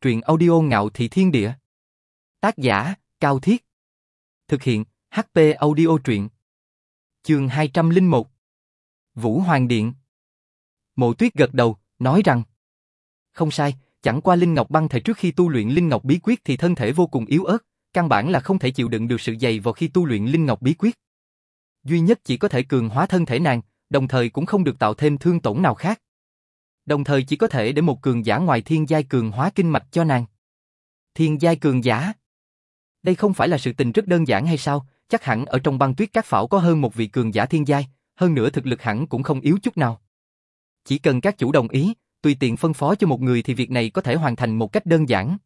truyện audio ngạo thị thiên địa. Tác giả, Cao Thiết. Thực hiện, HP audio truyện. Trường 201 Vũ Hoàng Điện Mộ tuyết gật đầu, nói rằng Không sai, chẳng qua Linh Ngọc băng thể trước khi tu luyện Linh Ngọc bí quyết thì thân thể vô cùng yếu ớt, căn bản là không thể chịu đựng được sự dày vào khi tu luyện Linh Ngọc bí quyết. Duy nhất chỉ có thể cường hóa thân thể nàng, đồng thời cũng không được tạo thêm thương tổn nào khác. Đồng thời chỉ có thể để một cường giả ngoài thiên giai cường hóa kinh mạch cho nàng. Thiên giai cường giả? Đây không phải là sự tình rất đơn giản hay sao? Chắc hẳn ở trong băng tuyết các phảo có hơn một vị cường giả thiên giai, hơn nữa thực lực hẳn cũng không yếu chút nào. Chỉ cần các chủ đồng ý, tùy tiện phân phó cho một người thì việc này có thể hoàn thành một cách đơn giản.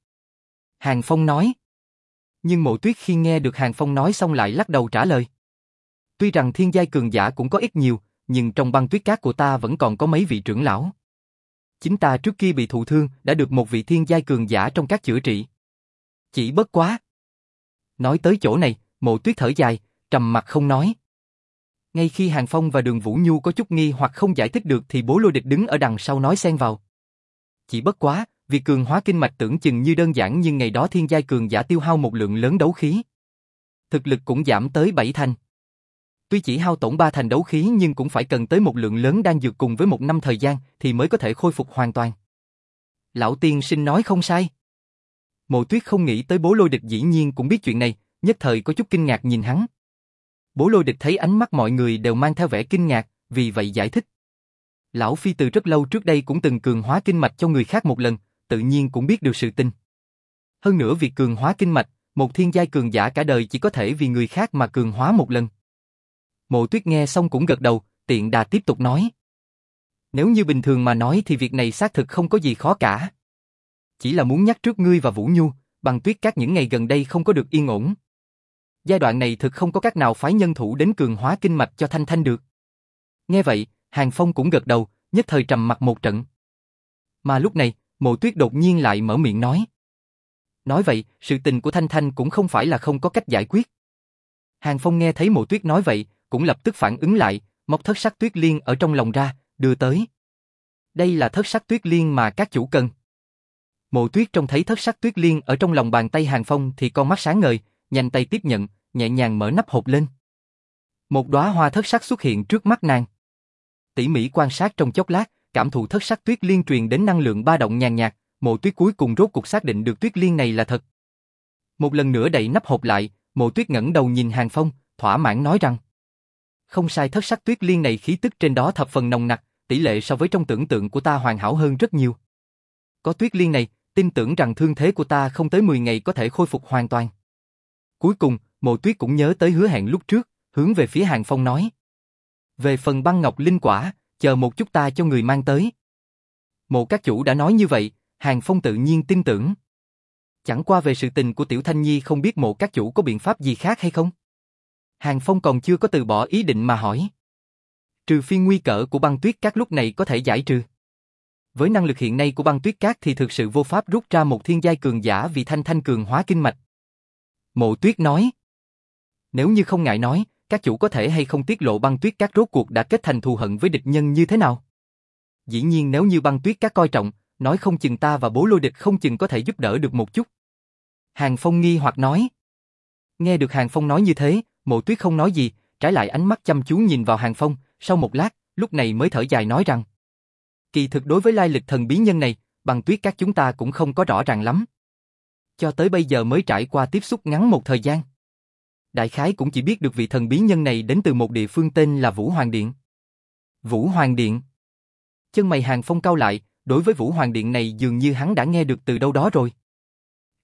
Hàng Phong nói. Nhưng mộ tuyết khi nghe được Hàng Phong nói xong lại lắc đầu trả lời. Tuy rằng thiên giai cường giả cũng có ít nhiều, nhưng trong băng tuyết cát của ta vẫn còn có mấy vị trưởng lão. Chính ta trước kia bị thụ thương đã được một vị thiên giai cường giả trong các chữa trị. Chỉ bất quá. Nói tới chỗ này, mộ tuyết thở dài, trầm mặt không nói. Ngay khi Hàng Phong và Đường Vũ Nhu có chút nghi hoặc không giải thích được thì bố lôi địch đứng ở đằng sau nói xen vào. Chỉ bất quá, việc cường hóa kinh mạch tưởng chừng như đơn giản nhưng ngày đó thiên giai cường giả tiêu hao một lượng lớn đấu khí. Thực lực cũng giảm tới bảy thành. Tuy chỉ hao tổn ba thành đấu khí nhưng cũng phải cần tới một lượng lớn đan dược cùng với một năm thời gian thì mới có thể khôi phục hoàn toàn. Lão tiên sinh nói không sai. Mộ tuyết không nghĩ tới bố lôi địch dĩ nhiên cũng biết chuyện này, nhất thời có chút kinh ngạc nhìn hắn. Bố lôi địch thấy ánh mắt mọi người đều mang theo vẻ kinh ngạc, vì vậy giải thích. Lão Phi từ rất lâu trước đây cũng từng cường hóa kinh mạch cho người khác một lần, tự nhiên cũng biết được sự tin. Hơn nữa việc cường hóa kinh mạch, một thiên giai cường giả cả đời chỉ có thể vì người khác mà cường hóa một lần. Mộ tuyết nghe xong cũng gật đầu, tiện đà tiếp tục nói. Nếu như bình thường mà nói thì việc này xác thực không có gì khó cả. Chỉ là muốn nhắc trước ngươi và Vũ Nhu, bằng tuyết các những ngày gần đây không có được yên ổn. Giai đoạn này thực không có cách nào phái nhân thủ đến cường hóa kinh mạch cho Thanh Thanh được. Nghe vậy, Hàng Phong cũng gật đầu, nhất thời trầm mặt một trận. Mà lúc này, mộ tuyết đột nhiên lại mở miệng nói. Nói vậy, sự tình của Thanh Thanh cũng không phải là không có cách giải quyết. Hàng Phong nghe thấy mộ tuyết nói vậy, cũng lập tức phản ứng lại, móc thất sắc tuyết liên ở trong lòng ra, đưa tới. Đây là thất sắc tuyết liên mà các chủ cần. Mộ tuyết trông thấy thất sắc tuyết liên ở trong lòng bàn tay Hàng Phong thì con mắt sáng ngời, nhanh tay tiếp nhận, nhẹ nhàng mở nắp hộp lên. Một đóa hoa thất sắc xuất hiện trước mắt nàng. Tỉ mỉ quan sát trong chốc lát, cảm thụ thất sắc tuyết liên truyền đến năng lượng ba động nhàn nhạt, mộ tuyết cuối cùng rốt cuộc xác định được tuyết liên này là thật. Một lần nữa đậy nắp hộp lại, mộ tuyết ngẩng đầu nhìn Hàng Phong, thỏa mãn nói rằng không sai thất sắc tuyết liên này khí tức trên đó thập phần nồng nặc, tỷ lệ so với trong tưởng tượng của ta hoàn hảo hơn rất nhiều. Có tuyết liên này, tin tưởng rằng thương thế của ta không tới 10 ngày có thể khôi phục hoàn toàn. Cuối cùng, mộ tuyết cũng nhớ tới hứa hẹn lúc trước, hướng về phía hàng phong nói. Về phần băng ngọc linh quả, chờ một chút ta cho người mang tới. Mộ các chủ đã nói như vậy, hàng phong tự nhiên tin tưởng. Chẳng qua về sự tình của tiểu thanh nhi không biết mộ các chủ có biện pháp gì khác hay không? Hàng Phong còn chưa có từ bỏ ý định mà hỏi. Trừ phi nguy cỡ của băng tuyết các lúc này có thể giải trừ. Với năng lực hiện nay của băng tuyết cát thì thực sự vô pháp rút ra một thiên giai cường giả vì thanh thanh cường hóa kinh mạch. Mộ tuyết nói. Nếu như không ngại nói, các chủ có thể hay không tiết lộ băng tuyết các rốt cuộc đã kết thành thù hận với địch nhân như thế nào? Dĩ nhiên nếu như băng tuyết các coi trọng, nói không chừng ta và bố lôi địch không chừng có thể giúp đỡ được một chút. Hàng Phong nghi hoặc nói. Nghe được Hàng Phong nói như thế, Mộ Tuyết không nói gì, trái lại ánh mắt chăm chú nhìn vào Hàng Phong, sau một lát, lúc này mới thở dài nói rằng Kỳ thực đối với lai lịch thần bí nhân này, bằng tuyết các chúng ta cũng không có rõ ràng lắm. Cho tới bây giờ mới trải qua tiếp xúc ngắn một thời gian. Đại khái cũng chỉ biết được vị thần bí nhân này đến từ một địa phương tên là Vũ Hoàng Điện. Vũ Hoàng Điện Chân mày Hàng Phong cao lại, đối với Vũ Hoàng Điện này dường như hắn đã nghe được từ đâu đó rồi.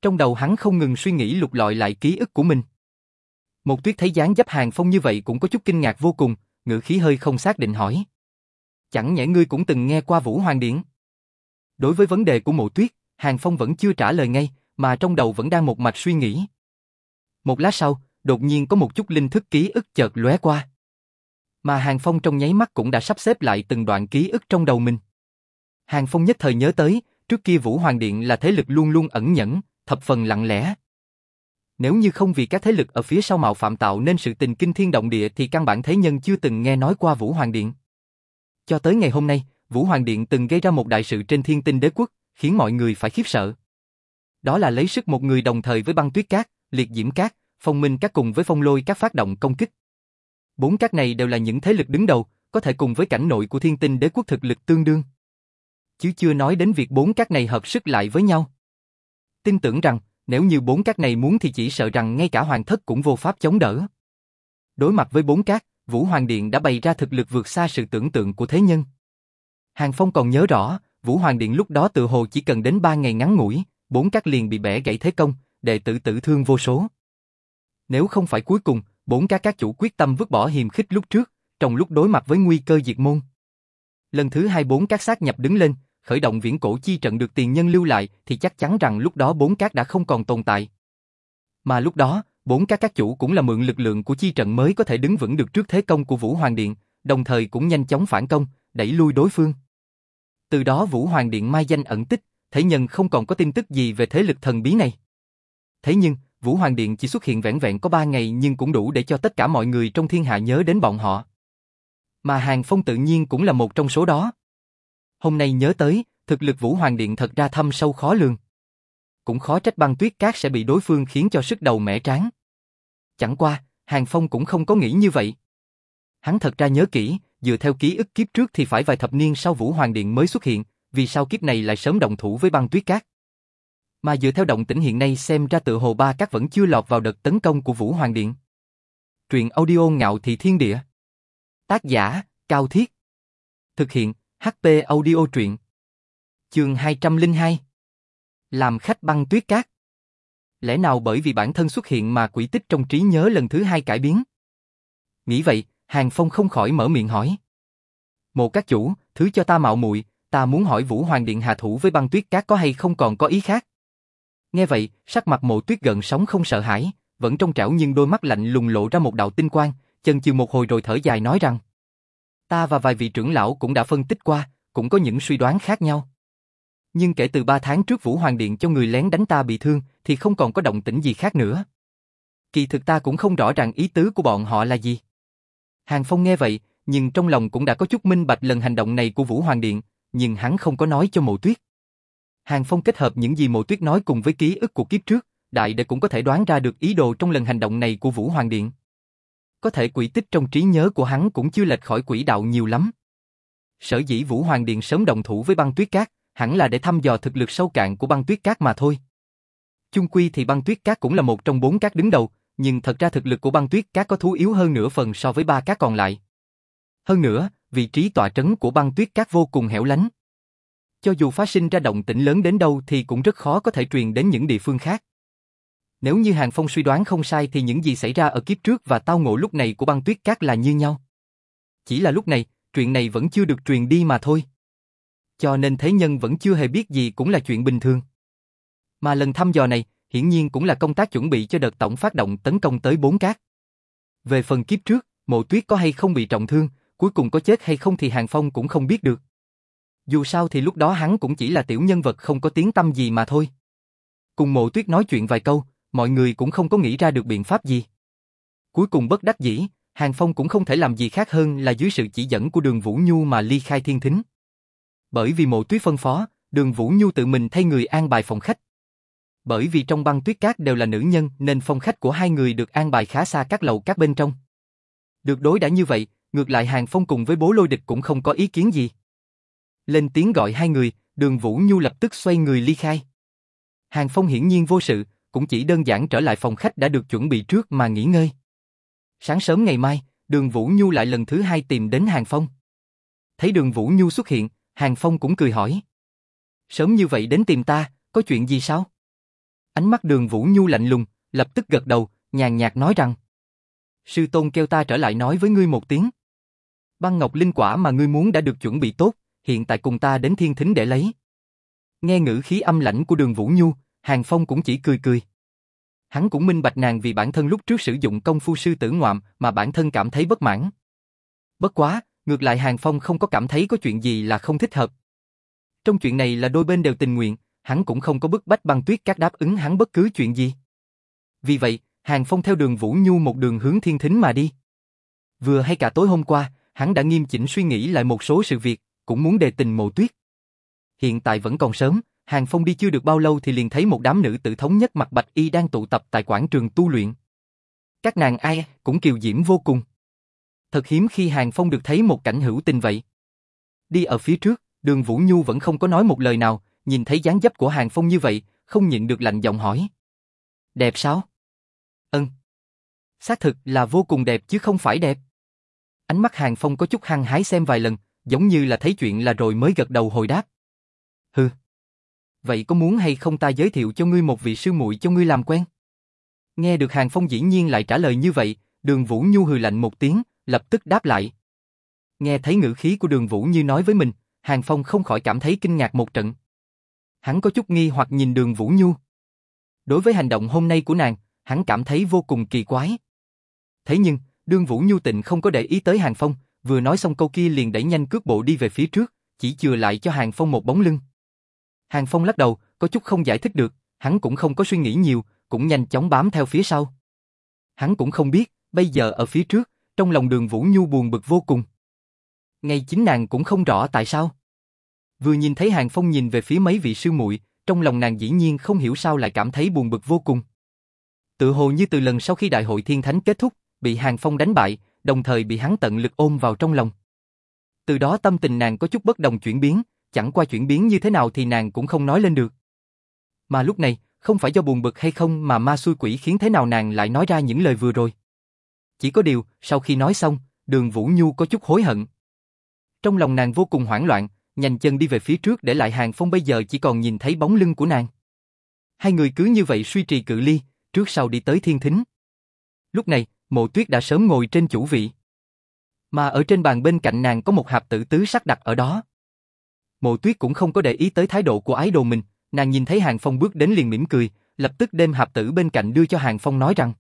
Trong đầu hắn không ngừng suy nghĩ lục lọi lại ký ức của mình. Một tuyết thấy dáng dấp hàng phong như vậy cũng có chút kinh ngạc vô cùng, ngữ khí hơi không xác định hỏi. Chẳng nhẽ ngươi cũng từng nghe qua Vũ Hoàng Điện? Đối với vấn đề của mộ tuyết, hàng phong vẫn chưa trả lời ngay, mà trong đầu vẫn đang một mạch suy nghĩ. Một lát sau, đột nhiên có một chút linh thức ký ức chợt lóe qua. Mà Hàng Phong trong nháy mắt cũng đã sắp xếp lại từng đoạn ký ức trong đầu mình. Hàng Phong nhất thời nhớ tới, trước kia Vũ Hoàng Điện là thế lực luôn luôn ẩn nhẫn, thập phần lặng lẽ. Nếu như không vì các thế lực ở phía sau mạo phạm tạo nên sự tình kinh thiên động địa thì căn bản thế nhân chưa từng nghe nói qua Vũ Hoàng Điện. Cho tới ngày hôm nay, Vũ Hoàng Điện từng gây ra một đại sự trên thiên tinh đế quốc, khiến mọi người phải khiếp sợ. Đó là lấy sức một người đồng thời với băng tuyết cát, liệt diễm cát, phong minh các cùng với phong lôi các phát động công kích. Bốn các này đều là những thế lực đứng đầu, có thể cùng với cảnh nội của thiên tinh đế quốc thực lực tương đương. Chứ chưa nói đến việc bốn các này hợp sức lại với nhau. Tin tưởng rằng, nếu như bốn các này muốn thì chỉ sợ rằng ngay cả hoàng thất cũng vô pháp chống đỡ. Đối mặt với bốn các, Vũ Hoàng Điện đã bày ra thực lực vượt xa sự tưởng tượng của thế nhân. Hàng Phong còn nhớ rõ, Vũ Hoàng Điện lúc đó tự hồ chỉ cần đến ba ngày ngắn ngủi, bốn các liền bị bẻ gãy thế công, đệ tử tử thương vô số. Nếu không phải cuối cùng, bốn các các chủ quyết tâm vứt bỏ hiềm khích lúc trước, trong lúc đối mặt với nguy cơ diệt môn. Lần thứ hai bốn các sát nhập đứng lên, khởi động viễn cổ chi trận được tiền nhân lưu lại thì chắc chắn rằng lúc đó bốn cát đã không còn tồn tại. Mà lúc đó, bốn các các chủ cũng là mượn lực lượng của chi trận mới có thể đứng vững được trước thế công của Vũ Hoàng Điện, đồng thời cũng nhanh chóng phản công, đẩy lui đối phương. Từ đó Vũ Hoàng Điện mai danh ẩn tích, thế nhân không còn có tin tức gì về thế lực thần bí này. Thế nhưng, Vũ Hoàng Điện chỉ xuất hiện vẹn vẹn có ba ngày nhưng cũng đủ để cho tất cả mọi người trong thiên hạ nhớ đến bọn họ. Mà Hàng Phong tự nhiên cũng là một trong số đó. Hôm nay nhớ tới, thực lực Vũ Hoàng Điện thật ra thâm sâu khó lường. Cũng khó trách băng tuyết cát sẽ bị đối phương khiến cho sức đầu mẻ tráng. Chẳng qua, Hàng Phong cũng không có nghĩ như vậy. Hắn thật ra nhớ kỹ, dựa theo ký ức kiếp trước thì phải vài thập niên sau Vũ Hoàng Điện mới xuất hiện, vì sao kiếp này lại sớm động thủ với băng tuyết cát. Mà dựa theo động tĩnh hiện nay xem ra tự hồ ba các vẫn chưa lọt vào đợt tấn công của Vũ Hoàng Điện. Truyện audio ngạo thị thiên địa. Tác giả, Cao Thiết. Thực hiện, HP audio truyện. Chương 202. Làm khách băng tuyết cát. Lẽ nào bởi vì bản thân xuất hiện mà quỷ tích trong trí nhớ lần thứ hai cải biến? Nghĩ vậy, Hàng Phong không khỏi mở miệng hỏi. Một các chủ, thứ cho ta mạo muội, ta muốn hỏi Vũ Hoàng Điện hạ thủ với băng tuyết cát có hay không còn có ý khác. Nghe vậy, sắc mặt mộ tuyết gần sóng không sợ hãi, vẫn trong trảo nhưng đôi mắt lạnh lùng lộ ra một đạo tinh quang, chân chừ một hồi rồi thở dài nói rằng Ta và vài vị trưởng lão cũng đã phân tích qua, cũng có những suy đoán khác nhau. Nhưng kể từ ba tháng trước Vũ Hoàng Điện cho người lén đánh ta bị thương, thì không còn có động tĩnh gì khác nữa. Kỳ thực ta cũng không rõ ràng ý tứ của bọn họ là gì. Hàng Phong nghe vậy, nhưng trong lòng cũng đã có chút minh bạch lần hành động này của Vũ Hoàng Điện, nhưng hắn không có nói cho Mộ Tuyết. Hàng Phong kết hợp những gì Mộ Tuyết nói cùng với ký ức của kiếp trước, đại đệ cũng có thể đoán ra được ý đồ trong lần hành động này của Vũ Hoàng Điện. Có thể quỷ tích trong trí nhớ của hắn cũng chưa lệch khỏi quỹ đạo nhiều lắm. Sở dĩ Vũ Hoàng Điện sớm đồng thủ với băng tuyết cát, hẳn là để thăm dò thực lực sâu cạn của băng tuyết cát mà thôi. Chung quy thì băng tuyết cát cũng là một trong bốn cát đứng đầu, nhưng thật ra thực lực của băng tuyết cát có thú yếu hơn nửa phần so với ba cát còn lại. Hơn nữa, vị trí tọa trấn của băng tuyết cát vô cùng hẻo lánh. Cho dù phát sinh ra động tĩnh lớn đến đâu thì cũng rất khó có thể truyền đến những địa phương khác. Nếu như Hàng Phong suy đoán không sai thì những gì xảy ra ở kiếp trước và tao ngộ lúc này của băng tuyết cát là như nhau. Chỉ là lúc này, chuyện này vẫn chưa được truyền đi mà thôi. Cho nên thế nhân vẫn chưa hề biết gì cũng là chuyện bình thường. Mà lần thăm dò này, hiển nhiên cũng là công tác chuẩn bị cho đợt tổng phát động tấn công tới bốn cát. Về phần kiếp trước, mộ tuyết có hay không bị trọng thương, cuối cùng có chết hay không thì Hàng Phong cũng không biết được. Dù sao thì lúc đó hắn cũng chỉ là tiểu nhân vật không có tiếng tâm gì mà thôi. Cùng mộ tuyết nói chuyện vài câu, mọi người cũng không có nghĩ ra được biện pháp gì. Cuối cùng bất đắc dĩ, Hàng Phong cũng không thể làm gì khác hơn là dưới sự chỉ dẫn của đường Vũ Nhu mà ly khai thiên thính. Bởi vì mộ tuyết phân phó, đường Vũ Nhu tự mình thay người an bài phòng khách. Bởi vì trong băng tuyết cát đều là nữ nhân nên phòng khách của hai người được an bài khá xa các lầu các bên trong. Được đối đã như vậy, ngược lại Hàng Phong cùng với bố lôi địch cũng không có ý kiến gì. Lên tiếng gọi hai người, đường Vũ Nhu lập tức xoay người ly khai. Hàng Phong hiển nhiên vô sự, cũng chỉ đơn giản trở lại phòng khách đã được chuẩn bị trước mà nghỉ ngơi. Sáng sớm ngày mai, đường Vũ Nhu lại lần thứ hai tìm đến Hàng Phong. Thấy đường Vũ Nhu xuất hiện, Hàng Phong cũng cười hỏi. Sớm như vậy đến tìm ta, có chuyện gì sao? Ánh mắt đường Vũ Nhu lạnh lùng, lập tức gật đầu, nhàn nhạt nói rằng. Sư tôn kêu ta trở lại nói với ngươi một tiếng. Băng ngọc linh quả mà ngươi muốn đã được chuẩn bị tốt, hiện tại cùng ta đến thiên thính để lấy. Nghe ngữ khí âm lãnh của đường Vũ Nhu, Hàng Phong cũng chỉ cười cười. Hắn cũng minh bạch nàng vì bản thân lúc trước sử dụng công phu sư tử ngoạm mà bản thân cảm thấy bất mãn. Bất quá, ngược lại Hàng Phong không có cảm thấy có chuyện gì là không thích hợp. Trong chuyện này là đôi bên đều tình nguyện, hắn cũng không có bức bách băng tuyết các đáp ứng hắn bất cứ chuyện gì. Vì vậy, Hàng Phong theo đường Vũ Nhu một đường hướng thiên thính mà đi. Vừa hay cả tối hôm qua, hắn đã nghiêm chỉnh suy nghĩ lại một số sự việc, cũng muốn đề tình mộ tuyết. Hiện tại vẫn còn sớm, Hàng Phong đi chưa được bao lâu thì liền thấy một đám nữ tử thống nhất mặt bạch y đang tụ tập tại quảng trường tu luyện. Các nàng ai cũng kiều diễm vô cùng. Thật hiếm khi Hàng Phong được thấy một cảnh hữu tình vậy. Đi ở phía trước, đường Vũ Nhu vẫn không có nói một lời nào, nhìn thấy dáng dấp của Hàng Phong như vậy, không nhịn được lạnh giọng hỏi. Đẹp sao? Ân. Xác thực là vô cùng đẹp chứ không phải đẹp. Ánh mắt Hàng Phong có chút hăng hái xem vài lần, giống như là thấy chuyện là rồi mới gật đầu hồi đáp. Hừ. Vậy có muốn hay không ta giới thiệu cho ngươi một vị sư muội cho ngươi làm quen? Nghe được Hàng Phong dĩ nhiên lại trả lời như vậy, đường Vũ Nhu hừ lạnh một tiếng, lập tức đáp lại. Nghe thấy ngữ khí của đường Vũ Như nói với mình, Hàng Phong không khỏi cảm thấy kinh ngạc một trận. Hắn có chút nghi hoặc nhìn đường Vũ Nhu. Đối với hành động hôm nay của nàng, hắn cảm thấy vô cùng kỳ quái. Thế nhưng, đường Vũ Nhu tịnh không có để ý tới Hàng Phong, vừa nói xong câu kia liền đẩy nhanh cước bộ đi về phía trước, chỉ chừa lại cho Hàng Phong một bóng lưng. Hàng Phong lắc đầu, có chút không giải thích được, hắn cũng không có suy nghĩ nhiều, cũng nhanh chóng bám theo phía sau. Hắn cũng không biết, bây giờ ở phía trước, trong lòng đường Vũ Nhu buồn bực vô cùng. Ngay chính nàng cũng không rõ tại sao. Vừa nhìn thấy Hàng Phong nhìn về phía mấy vị sư muội, trong lòng nàng dĩ nhiên không hiểu sao lại cảm thấy buồn bực vô cùng. Tự hồ như từ lần sau khi đại hội thiên thánh kết thúc, bị Hàng Phong đánh bại, đồng thời bị hắn tận lực ôm vào trong lòng. Từ đó tâm tình nàng có chút bất đồng chuyển biến, chẳng qua chuyển biến như thế nào thì nàng cũng không nói lên được. Mà lúc này, không phải do buồn bực hay không mà ma xui quỷ khiến thế nào nàng lại nói ra những lời vừa rồi. Chỉ có điều, sau khi nói xong, đường Vũ Nhu có chút hối hận. Trong lòng nàng vô cùng hoảng loạn, nhanh chân đi về phía trước để lại hàng phong bây giờ chỉ còn nhìn thấy bóng lưng của nàng. Hai người cứ như vậy suy trì cự ly, trước sau đi tới thiên thính. Lúc này, mộ tuyết đã sớm ngồi trên chủ vị. Mà ở trên bàn bên cạnh nàng có một hạp tử tứ sắc đặt ở đó. Mộ tuyết cũng không có để ý tới thái độ của ái đồ mình, nàng nhìn thấy hàng phong bước đến liền mỉm cười, lập tức đem hạp tử bên cạnh đưa cho hàng phong nói rằng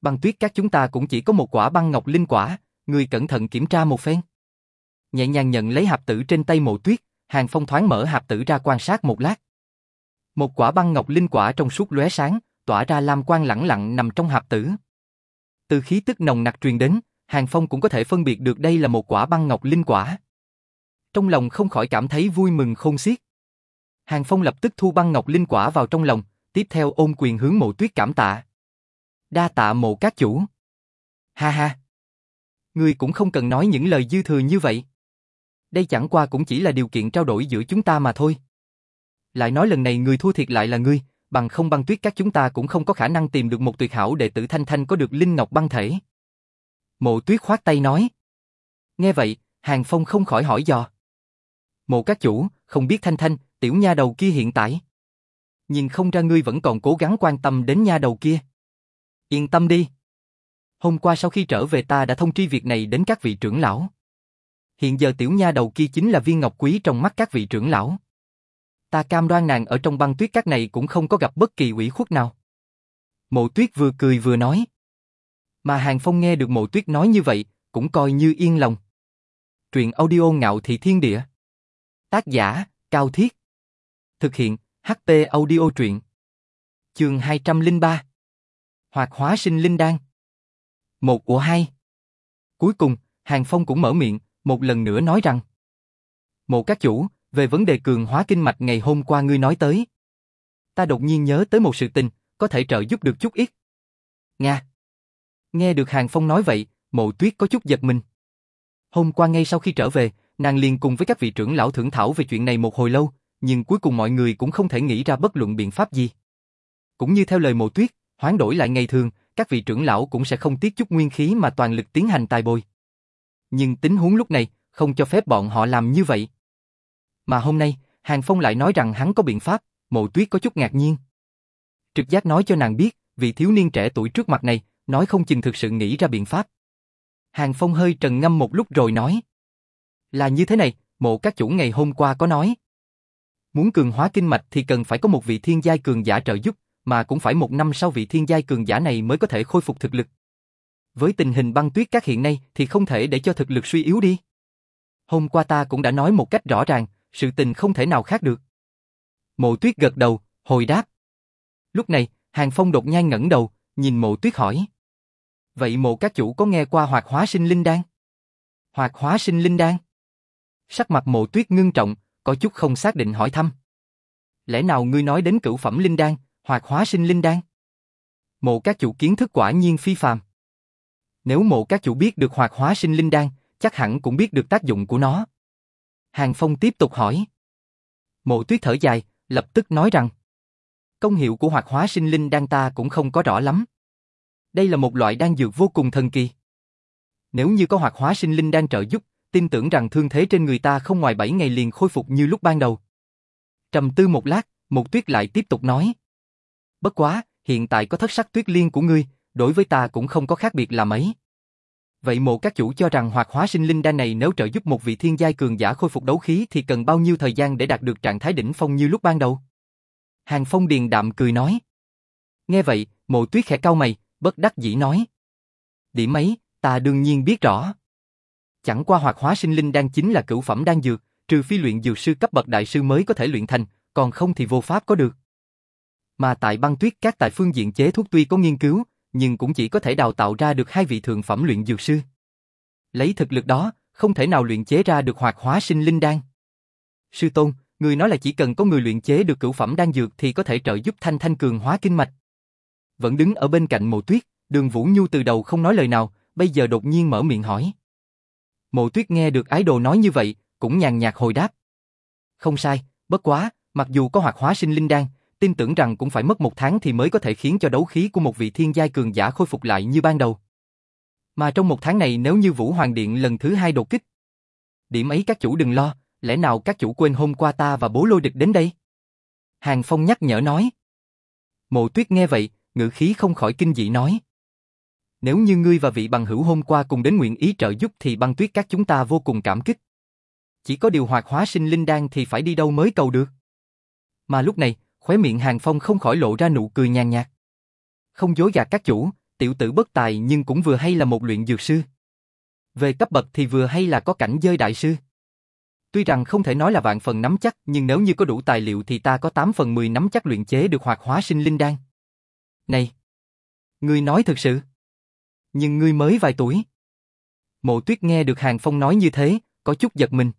băng tuyết các chúng ta cũng chỉ có một quả băng ngọc linh quả, người cẩn thận kiểm tra một phen. Nhẹ nhàng nhận lấy hạp tử trên tay mộ tuyết, Hàng Phong thoáng mở hạp tử ra quan sát một lát. Một quả băng ngọc linh quả trong suốt lóe sáng, tỏa ra lam quang lẳng lặng nằm trong hạp tử. Từ khí tức nồng nặc truyền đến, Hàng Phong cũng có thể phân biệt được đây là một quả băng ngọc linh quả. Trong lòng không khỏi cảm thấy vui mừng khôn xiết. Hàng Phong lập tức thu băng ngọc linh quả vào trong lòng, tiếp theo ôm quyền hướng mộ tuyết cảm tạ. Đa tạ mộ các chủ. Ha ha. Ngươi cũng không cần nói những lời dư thừa như vậy. Đây chẳng qua cũng chỉ là điều kiện trao đổi giữa chúng ta mà thôi. Lại nói lần này người thua thiệt lại là ngươi, bằng không băng tuyết các chúng ta cũng không có khả năng tìm được một tuyệt hảo đệ tử Thanh Thanh có được linh ngọc băng thể. Mộ tuyết khoát tay nói. Nghe vậy, Hàng Phong không khỏi hỏi dò. Mộ các chủ, không biết Thanh Thanh, tiểu nha đầu kia hiện tại. Nhìn không ra ngươi vẫn còn cố gắng quan tâm đến nha đầu kia. Yên tâm đi. Hôm qua sau khi trở về ta đã thông tri việc này đến các vị trưởng lão. Hiện giờ tiểu nha đầu kia chính là viên ngọc quý trong mắt các vị trưởng lão. Ta cam đoan nàng ở trong băng tuyết các này cũng không có gặp bất kỳ ủy khuất nào. Mộ tuyết vừa cười vừa nói. Mà Hàng Phong nghe được mộ tuyết nói như vậy, cũng coi như yên lòng. Truyện audio ngạo thị thiên địa. Tác giả, Cao Thiết. Thực hiện, HP audio truyện. Trường 203 Hoạt hóa sinh linh đan. Một của hai. Cuối cùng, Hàng Phong cũng mở miệng, một lần nữa nói rằng Một các chủ, về vấn đề cường hóa kinh mạch ngày hôm qua ngươi nói tới. Ta đột nhiên nhớ tới một sự tình, có thể trợ giúp được chút ít. Nga. Nghe được Hàng Phong nói vậy, mộ tuyết có chút giật mình. Hôm qua ngay sau khi trở về, nàng liền cùng với các vị trưởng lão thưởng thảo về chuyện này một hồi lâu, nhưng cuối cùng mọi người cũng không thể nghĩ ra bất luận biện pháp gì. Cũng như theo lời mộ tuyết, hoán đổi lại ngày thường, các vị trưởng lão cũng sẽ không tiết chút nguyên khí mà toàn lực tiến hành tài bồi. Nhưng tính huống lúc này, không cho phép bọn họ làm như vậy. Mà hôm nay, Hàng Phong lại nói rằng hắn có biện pháp, mộ tuyết có chút ngạc nhiên. Trực giác nói cho nàng biết, vị thiếu niên trẻ tuổi trước mặt này, nói không chừng thực sự nghĩ ra biện pháp. Hàng Phong hơi trần ngâm một lúc rồi nói. Là như thế này, mộ các chủ ngày hôm qua có nói. Muốn cường hóa kinh mạch thì cần phải có một vị thiên giai cường giả trợ giúp, mà cũng phải một năm sau vị thiên giai cường giả này mới có thể khôi phục thực lực. Với tình hình băng tuyết các hiện nay thì không thể để cho thực lực suy yếu đi. Hôm qua ta cũng đã nói một cách rõ ràng, sự tình không thể nào khác được. Mộ tuyết gật đầu, hồi đáp. Lúc này, Hàng Phong đột nhiên ngẩng đầu, nhìn mộ tuyết hỏi. Vậy mộ các chủ có nghe qua hoạt hóa sinh linh đan? Hoạt hóa sinh linh đan? Sắc mặt mộ tuyết ngưng trọng, có chút không xác định hỏi thăm. lẽ nào ngươi nói đến cửu phẩm linh đan, hoặc hóa sinh linh đan? Mộ các chủ kiến thức quả nhiên phi phàm. Nếu mộ các chủ biết được hoạt hóa sinh linh đan, chắc hẳn cũng biết được tác dụng của nó. Hàng Phong tiếp tục hỏi. Mộ tuyết thở dài, lập tức nói rằng Công hiệu của hoạt hóa sinh linh đan ta cũng không có rõ lắm. Đây là một loại đan dược vô cùng thần kỳ. Nếu như có hoạt hóa sinh linh đan trợ giúp, tin tưởng rằng thương thế trên người ta không ngoài 7 ngày liền khôi phục như lúc ban đầu. Trầm tư một lát, một tuyết lại tiếp tục nói. Bất quá, hiện tại có thất sắc tuyết liên của ngươi, đối với ta cũng không có khác biệt là mấy. Vậy mộ các chủ cho rằng hoạt hóa sinh linh đa này nếu trợ giúp một vị thiên giai cường giả khôi phục đấu khí thì cần bao nhiêu thời gian để đạt được trạng thái đỉnh phong như lúc ban đầu? Hàng Phong điền đạm cười nói. Nghe vậy, mộ tuyết khẽ cau mày, bất đắc dĩ nói. Điểm ấy, ta đương nhiên biết rõ. Chẳng qua hoạt hóa sinh linh đan chính là cửu phẩm đan dược, trừ phi luyện dược sư cấp bậc đại sư mới có thể luyện thành, còn không thì vô pháp có được. Mà tại băng tuyết các tại phương diện chế thuốc tuy có nghiên cứu, nhưng cũng chỉ có thể đào tạo ra được hai vị thượng phẩm luyện dược sư. Lấy thực lực đó, không thể nào luyện chế ra được hoạt hóa sinh linh đan. Sư tôn, người nói là chỉ cần có người luyện chế được cửu phẩm đan dược thì có thể trợ giúp thanh thanh cường hóa kinh mạch. Vẫn đứng ở bên cạnh mộ tuyết, đường Vũ Nhu từ đầu không nói lời nào, bây giờ đột nhiên mở miệng hỏi. Mộ tuyết nghe được ái đồ nói như vậy, cũng nhàn nhạt hồi đáp. Không sai, bất quá, mặc dù có hoạt hóa sinh linh đan, tin tưởng rằng cũng phải mất một tháng thì mới có thể khiến cho đấu khí của một vị thiên giai cường giả khôi phục lại như ban đầu. Mà trong một tháng này nếu như Vũ Hoàng Điện lần thứ hai đột kích, điểm ấy các chủ đừng lo, lẽ nào các chủ quên hôm qua ta và bố lôi địch đến đây? Hàng Phong nhắc nhở nói. Mộ tuyết nghe vậy, ngữ khí không khỏi kinh dị nói. Nếu như ngươi và vị bằng hữu hôm qua cùng đến nguyện ý trợ giúp thì băng tuyết các chúng ta vô cùng cảm kích. Chỉ có điều hoạt hóa sinh linh đan thì phải đi đâu mới cầu được. Mà lúc này, khóe miệng Hàng Phong không khỏi lộ ra nụ cười nhàn nhạt. Không dối gạt các chủ, tiểu tử bất tài nhưng cũng vừa hay là một luyện dược sư. Về cấp bậc thì vừa hay là có cảnh giới đại sư. Tuy rằng không thể nói là vạn phần nắm chắc, nhưng nếu như có đủ tài liệu thì ta có 8 phần 10 nắm chắc luyện chế được hoạt hóa sinh linh đan. Này! Ngươi nói thật sự? Nhưng ngươi mới vài tuổi. Mộ tuyết nghe được Hàng Phong nói như thế, có chút giật mình.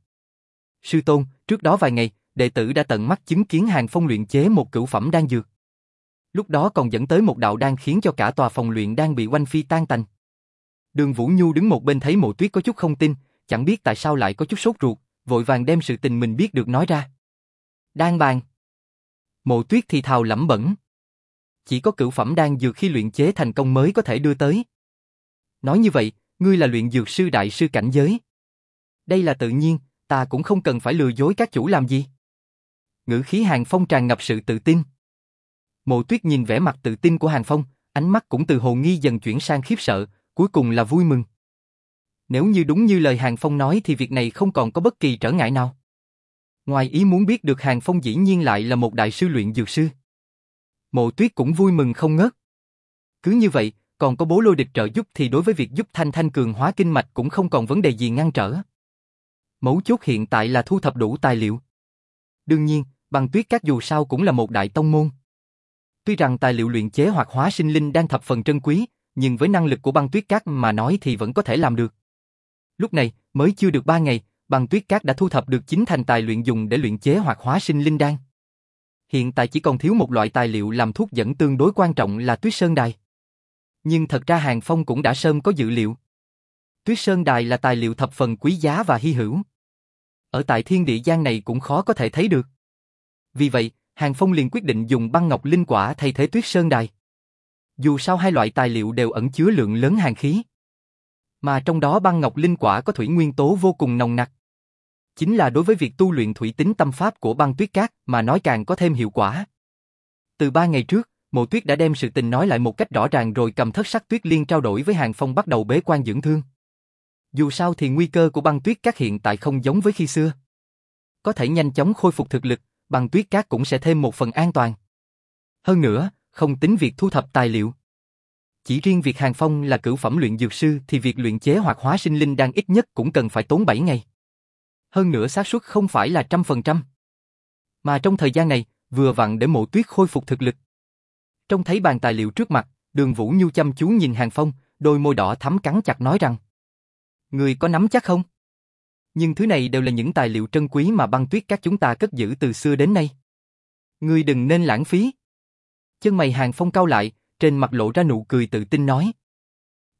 Sư tôn, trước đó vài ngày, đệ tử đã tận mắt chứng kiến Hàng Phong luyện chế một cửu phẩm đan dược. Lúc đó còn dẫn tới một đạo đan khiến cho cả tòa phòng luyện đang bị quanh phi tan tành. Đường Vũ Nhu đứng một bên thấy mộ tuyết có chút không tin, chẳng biết tại sao lại có chút sốt ruột, vội vàng đem sự tình mình biết được nói ra. Đan bàn. Mộ tuyết thì thào lẩm bẩm. Chỉ có cửu phẩm đan dược khi luyện chế thành công mới có thể đưa tới. Nói như vậy, ngươi là luyện dược sư đại sư cảnh giới. Đây là tự nhiên, ta cũng không cần phải lừa dối các chủ làm gì. Ngữ khí Hàng Phong tràn ngập sự tự tin. Mộ Tuyết nhìn vẻ mặt tự tin của Hàng Phong, ánh mắt cũng từ hồ nghi dần chuyển sang khiếp sợ, cuối cùng là vui mừng. Nếu như đúng như lời Hàng Phong nói thì việc này không còn có bất kỳ trở ngại nào. Ngoài ý muốn biết được Hàng Phong dĩ nhiên lại là một đại sư luyện dược sư. Mộ Tuyết cũng vui mừng không ngớt. Cứ như vậy, còn có bố lôi địch trợ giúp thì đối với việc giúp Thanh Thanh cường hóa kinh mạch cũng không còn vấn đề gì ngăn trở. Mấu chốt hiện tại là thu thập đủ tài liệu. Đương nhiên, băng tuyết các dù sao cũng là một đại tông môn. Tuy rằng tài liệu luyện chế hoặc hóa sinh linh đang thập phần trân quý, nhưng với năng lực của băng tuyết cát mà nói thì vẫn có thể làm được. Lúc này, mới chưa được ba ngày, băng tuyết cát đã thu thập được chính thành tài luyện dùng để luyện chế hoặc hóa sinh linh đan. Hiện tại chỉ còn thiếu một loại tài liệu làm thuốc dẫn tương đối quan trọng là tuyết sơn đài. Nhưng thật ra Hàng Phong cũng đã sớm có dự liệu. Tuyết sơn đài là tài liệu thập phần quý giá và hy hữu. Ở tại thiên địa giang này cũng khó có thể thấy được. Vì vậy, Hàng Phong liền quyết định dùng băng ngọc linh quả thay thế tuyết sơn đài. Dù sao hai loại tài liệu đều ẩn chứa lượng lớn hàng khí. Mà trong đó băng ngọc linh quả có thủy nguyên tố vô cùng nồng nặc. Chính là đối với việc tu luyện thủy tính tâm pháp của băng tuyết cát mà nói càng có thêm hiệu quả. Từ ba ngày trước, Mộ Tuyết đã đem sự tình nói lại một cách rõ ràng rồi cầm thất sắc tuyết liên trao đổi với Hàng Phong bắt đầu bế quan dưỡng thương. Dù sao thì nguy cơ của băng tuyết cát hiện tại không giống với khi xưa. Có thể nhanh chóng khôi phục thực lực, băng tuyết cát cũng sẽ thêm một phần an toàn. Hơn nữa, không tính việc thu thập tài liệu. Chỉ riêng việc Hàng Phong là cửu phẩm luyện dược sư thì việc luyện chế hoặc hóa sinh linh đang ít nhất cũng cần phải tốn 7 ngày. Hơn nữa xác suất không phải là trăm phần trăm. Mà trong thời gian này, vừa vặn để mộ tuyết khôi phục thực lực. Trong thấy bàn tài liệu trước mặt, đường Vũ Nhu chăm chú nhìn Hàng Phong, đôi môi đỏ thắm cắn chặt nói rằng Người có nắm chắc không? Nhưng thứ này đều là những tài liệu trân quý mà băng tuyết các chúng ta cất giữ từ xưa đến nay. Ngươi đừng nên lãng phí. Chân mày Hàng Phong cau lại, trên mặt lộ ra nụ cười tự tin nói.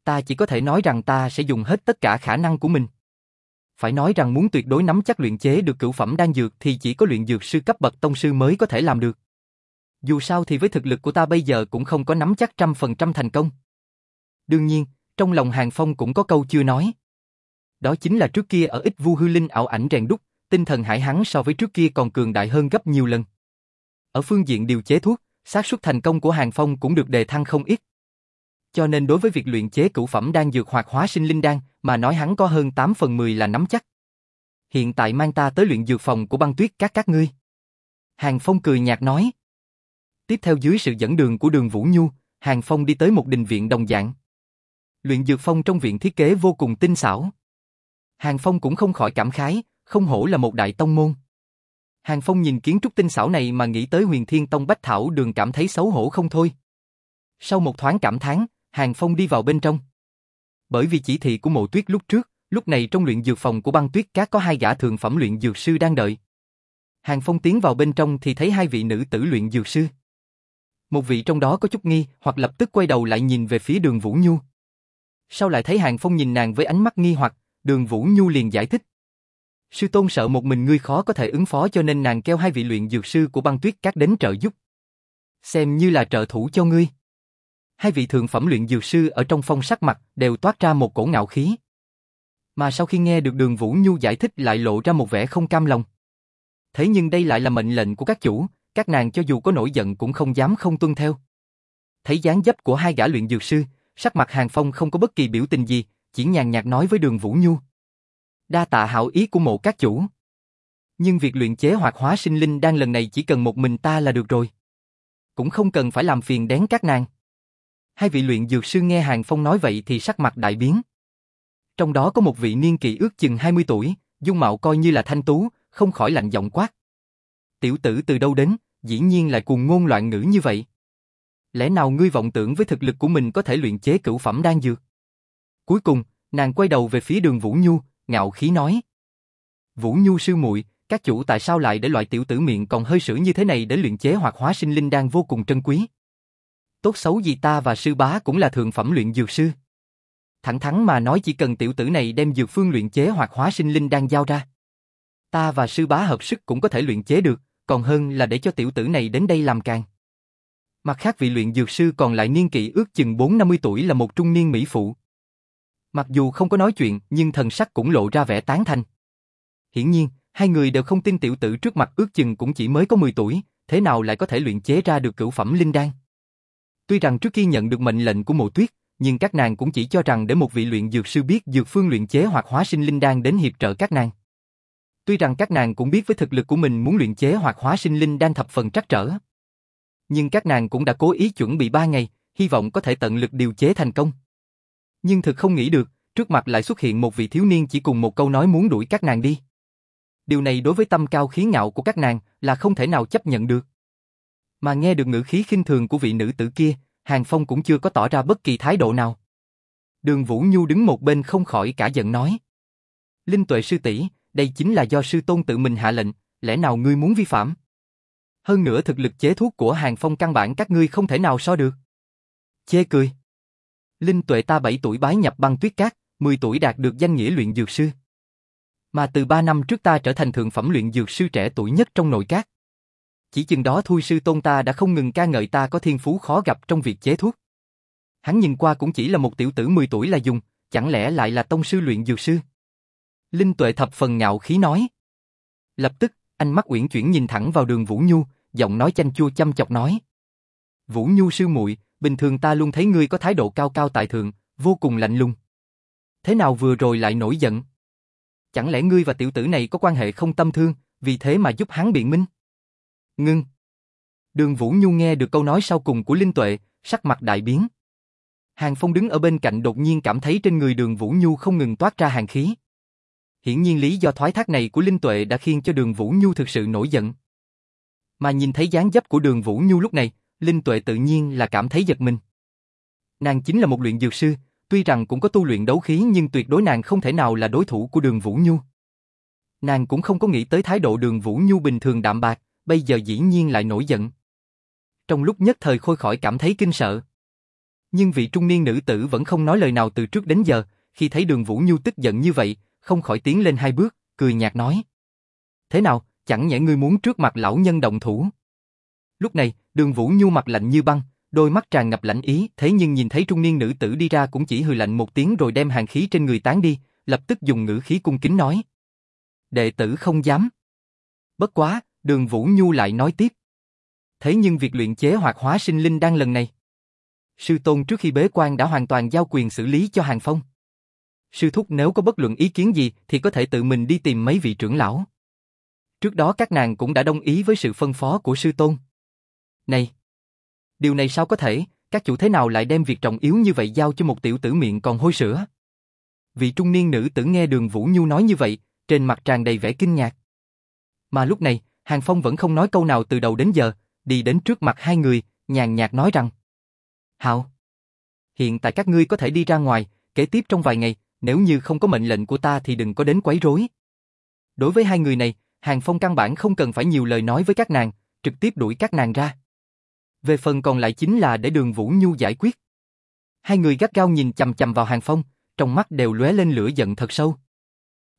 Ta chỉ có thể nói rằng ta sẽ dùng hết tất cả khả năng của mình. Phải nói rằng muốn tuyệt đối nắm chắc luyện chế được cửu phẩm đan dược thì chỉ có luyện dược sư cấp bậc tông sư mới có thể làm được. Dù sao thì với thực lực của ta bây giờ cũng không có nắm chắc trăm phần trăm thành công. Đương nhiên, trong lòng Hàng Phong cũng có câu chưa nói. Đó chính là trước kia ở ít vu hư linh ảo ảnh rèn đúc, tinh thần hải hắn so với trước kia còn cường đại hơn gấp nhiều lần. Ở phương diện điều chế thuốc, xác suất thành công của Hàng Phong cũng được đề thăng không ít. Cho nên đối với việc luyện chế cửu phẩm đan dược hoặc hóa sinh linh đan, mà nói hắn có hơn 8 phần 10 là nắm chắc. Hiện tại mang ta tới luyện dược phòng của băng tuyết các các ngươi. Hàng Phong cười nhạt nói. Tiếp theo dưới sự dẫn đường của đường Vũ Nhu, Hàng Phong đi tới một đình viện đồng dạng. Luyện dược phong trong viện thiết kế vô cùng tinh xảo. Hàng Phong cũng không khỏi cảm khái, không hổ là một đại tông môn. Hàng Phong nhìn kiến trúc tinh xảo này mà nghĩ tới huyền thiên tông bách thảo đường cảm thấy xấu hổ không thôi. Sau một thoáng cảm thán, Hàng Phong đi vào bên trong. Bởi vì chỉ thị của mộ tuyết lúc trước, lúc này trong luyện dược phòng của băng tuyết cát có hai gã thượng phẩm luyện dược sư đang đợi. Hàng Phong tiến vào bên trong thì thấy hai vị nữ tử luyện dược sư. Một vị trong đó có chút nghi, hoặc lập tức quay đầu lại nhìn về phía đường Vũ Nhu. Sau lại thấy Hàng Phong nhìn nàng với ánh mắt nghi hoặc, đường Vũ Nhu liền giải thích. Sư tôn sợ một mình ngươi khó có thể ứng phó cho nên nàng kêu hai vị luyện dược sư của băng tuyết các đến trợ giúp. Xem như là trợ thủ cho ngươi. Hai vị thượng phẩm luyện dược sư ở trong phong sắc mặt đều toát ra một cổ ngạo khí. Mà sau khi nghe được đường Vũ Nhu giải thích lại lộ ra một vẻ không cam lòng. Thế nhưng đây lại là mệnh lệnh của các chủ, các nàng cho dù có nổi giận cũng không dám không tuân theo. Thấy dáng dấp của hai gã luyện dược sư, sắc mặt Hàng Phong không có bất kỳ biểu tình gì, chỉ nhàn nhạt nói với đường Vũ Nhu. Đa tạ hảo ý của mộ các chủ. Nhưng việc luyện chế hoặc hóa sinh linh đang lần này chỉ cần một mình ta là được rồi. Cũng không cần phải làm phiền đến các nàng. Hai vị luyện dược sư nghe Hàng Phong nói vậy thì sắc mặt đại biến. Trong đó có một vị niên kỷ ước chừng 20 tuổi, dung mạo coi như là thanh tú, không khỏi lạnh giọng quát. Tiểu tử từ đâu đến, dĩ nhiên lại cùng ngôn loạn ngữ như vậy. Lẽ nào ngươi vọng tưởng với thực lực của mình có thể luyện chế cửu phẩm đan dược? Cuối cùng, nàng quay đầu về phía đường Vũ Nhu, ngạo khí nói. Vũ Nhu sư muội, các chủ tại sao lại để loại tiểu tử miệng còn hơi sữa như thế này để luyện chế hoặc hóa sinh linh đan vô cùng trân quý? Tốt xấu gì ta và sư bá cũng là thượng phẩm luyện dược sư. Thẳng thắn mà nói chỉ cần tiểu tử này đem dược phương luyện chế hoặc hóa sinh linh đan giao ra. Ta và sư bá hợp sức cũng có thể luyện chế được, còn hơn là để cho tiểu tử này đến đây làm càng. Mặt khác vị luyện dược sư còn lại niên kỷ ước chừng 4-50 tuổi là một trung niên mỹ phụ. Mặc dù không có nói chuyện nhưng thần sắc cũng lộ ra vẻ tán thành. Hiển nhiên, hai người đều không tin tiểu tử trước mặt ước chừng cũng chỉ mới có 10 tuổi, thế nào lại có thể luyện chế ra được cửu phẩm linh đan. Tuy rằng trước khi nhận được mệnh lệnh của mộ tuyết, nhưng các nàng cũng chỉ cho rằng để một vị luyện dược sư biết dược phương luyện chế hoặc hóa sinh linh đan đến hiệp trợ các nàng. Tuy rằng các nàng cũng biết với thực lực của mình muốn luyện chế hoặc hóa sinh linh đang thập phần trắc trở. Nhưng các nàng cũng đã cố ý chuẩn bị ba ngày, hy vọng có thể tận lực điều chế thành công. Nhưng thực không nghĩ được, trước mặt lại xuất hiện một vị thiếu niên chỉ cùng một câu nói muốn đuổi các nàng đi. Điều này đối với tâm cao khí ngạo của các nàng là không thể nào chấp nhận được. Mà nghe được ngữ khí khinh thường của vị nữ tử kia, Hàng Phong cũng chưa có tỏ ra bất kỳ thái độ nào. Đường Vũ Nhu đứng một bên không khỏi cả giận nói. Linh tuệ sư tỷ, đây chính là do sư tôn tự mình hạ lệnh, lẽ nào ngươi muốn vi phạm? Hơn nữa thực lực chế thuốc của Hàng Phong căn bản các ngươi không thể nào so được. Chê cười. Linh tuệ ta 7 tuổi bái nhập băng tuyết cát, 10 tuổi đạt được danh nghĩa luyện dược sư. Mà từ 3 năm trước ta trở thành thượng phẩm luyện dược sư trẻ tuổi nhất trong nội cát. Chỉ chừng đó thôi sư tôn ta đã không ngừng ca ngợi ta có thiên phú khó gặp trong việc chế thuốc. Hắn nhìn qua cũng chỉ là một tiểu tử 10 tuổi là dùng, chẳng lẽ lại là tông sư luyện dược sư? Linh tuệ thập phần ngạo khí nói. Lập tức, anh mắt uyển chuyển nhìn thẳng vào đường Vũ Nhu, giọng nói chanh chua chăm chọc nói. Vũ Nhu sư muội, bình thường ta luôn thấy ngươi có thái độ cao cao tại thượng, vô cùng lạnh lùng. Thế nào vừa rồi lại nổi giận? Chẳng lẽ ngươi và tiểu tử này có quan hệ không tâm thương, vì thế mà giúp hắn biện minh? Ngưng. Đường Vũ Nhu nghe được câu nói sau cùng của Linh Tuệ, sắc mặt đại biến. Hàng Phong đứng ở bên cạnh đột nhiên cảm thấy trên người đường Vũ Nhu không ngừng toát ra hàng khí. Hiển nhiên lý do thoái thác này của Linh Tuệ đã khiến cho đường Vũ Nhu thực sự nổi giận. Mà nhìn thấy dáng dấp của đường Vũ Nhu lúc này, Linh Tuệ tự nhiên là cảm thấy giật mình. Nàng chính là một luyện dược sư, tuy rằng cũng có tu luyện đấu khí nhưng tuyệt đối nàng không thể nào là đối thủ của đường Vũ Nhu. Nàng cũng không có nghĩ tới thái độ đường Vũ Nhu bình thường đạm bạc, bây giờ dĩ nhiên lại nổi giận. Trong lúc nhất thời khôi khỏi cảm thấy kinh sợ. Nhưng vị trung niên nữ tử vẫn không nói lời nào từ trước đến giờ, khi thấy đường Vũ Nhu tức giận như vậy, không khỏi tiến lên hai bước, cười nhạt nói. Thế nào, chẳng nhẽ ngươi muốn trước mặt lão nhân động thủ? Lúc này, đường Vũ Nhu mặt lạnh như băng, đôi mắt tràn ngập lạnh ý, thế nhưng nhìn thấy trung niên nữ tử đi ra cũng chỉ hừ lạnh một tiếng rồi đem hàng khí trên người tán đi, lập tức dùng ngữ khí cung kính nói. Đệ tử không dám. Bất quá, đường Vũ Nhu lại nói tiếp. Thế nhưng việc luyện chế hoạt hóa sinh linh đang lần này. Sư Tôn trước khi bế quan đã hoàn toàn giao quyền xử lý cho Hàng Phong. Sư Thúc nếu có bất luận ý kiến gì thì có thể tự mình đi tìm mấy vị trưởng lão. Trước đó các nàng cũng đã đồng ý với sự phân phó của Sư Tôn. Này! Điều này sao có thể, các chủ thế nào lại đem việc trọng yếu như vậy giao cho một tiểu tử miệng còn hôi sữa? Vị trung niên nữ tử nghe đường Vũ Nhu nói như vậy, trên mặt tràn đầy vẻ kinh ngạc. Mà lúc này, Hàng Phong vẫn không nói câu nào từ đầu đến giờ, đi đến trước mặt hai người, nhàn nhạt nói rằng Hạo, hiện tại các ngươi có thể đi ra ngoài, kế tiếp trong vài ngày, nếu như không có mệnh lệnh của ta thì đừng có đến quấy rối. Đối với hai người này, Hàng Phong căn bản không cần phải nhiều lời nói với các nàng, trực tiếp đuổi các nàng ra. Về phần còn lại chính là để đường Vũ Nhu giải quyết. Hai người gắt gao nhìn chầm chầm vào Hàng Phong, trong mắt đều lóe lên lửa giận thật sâu.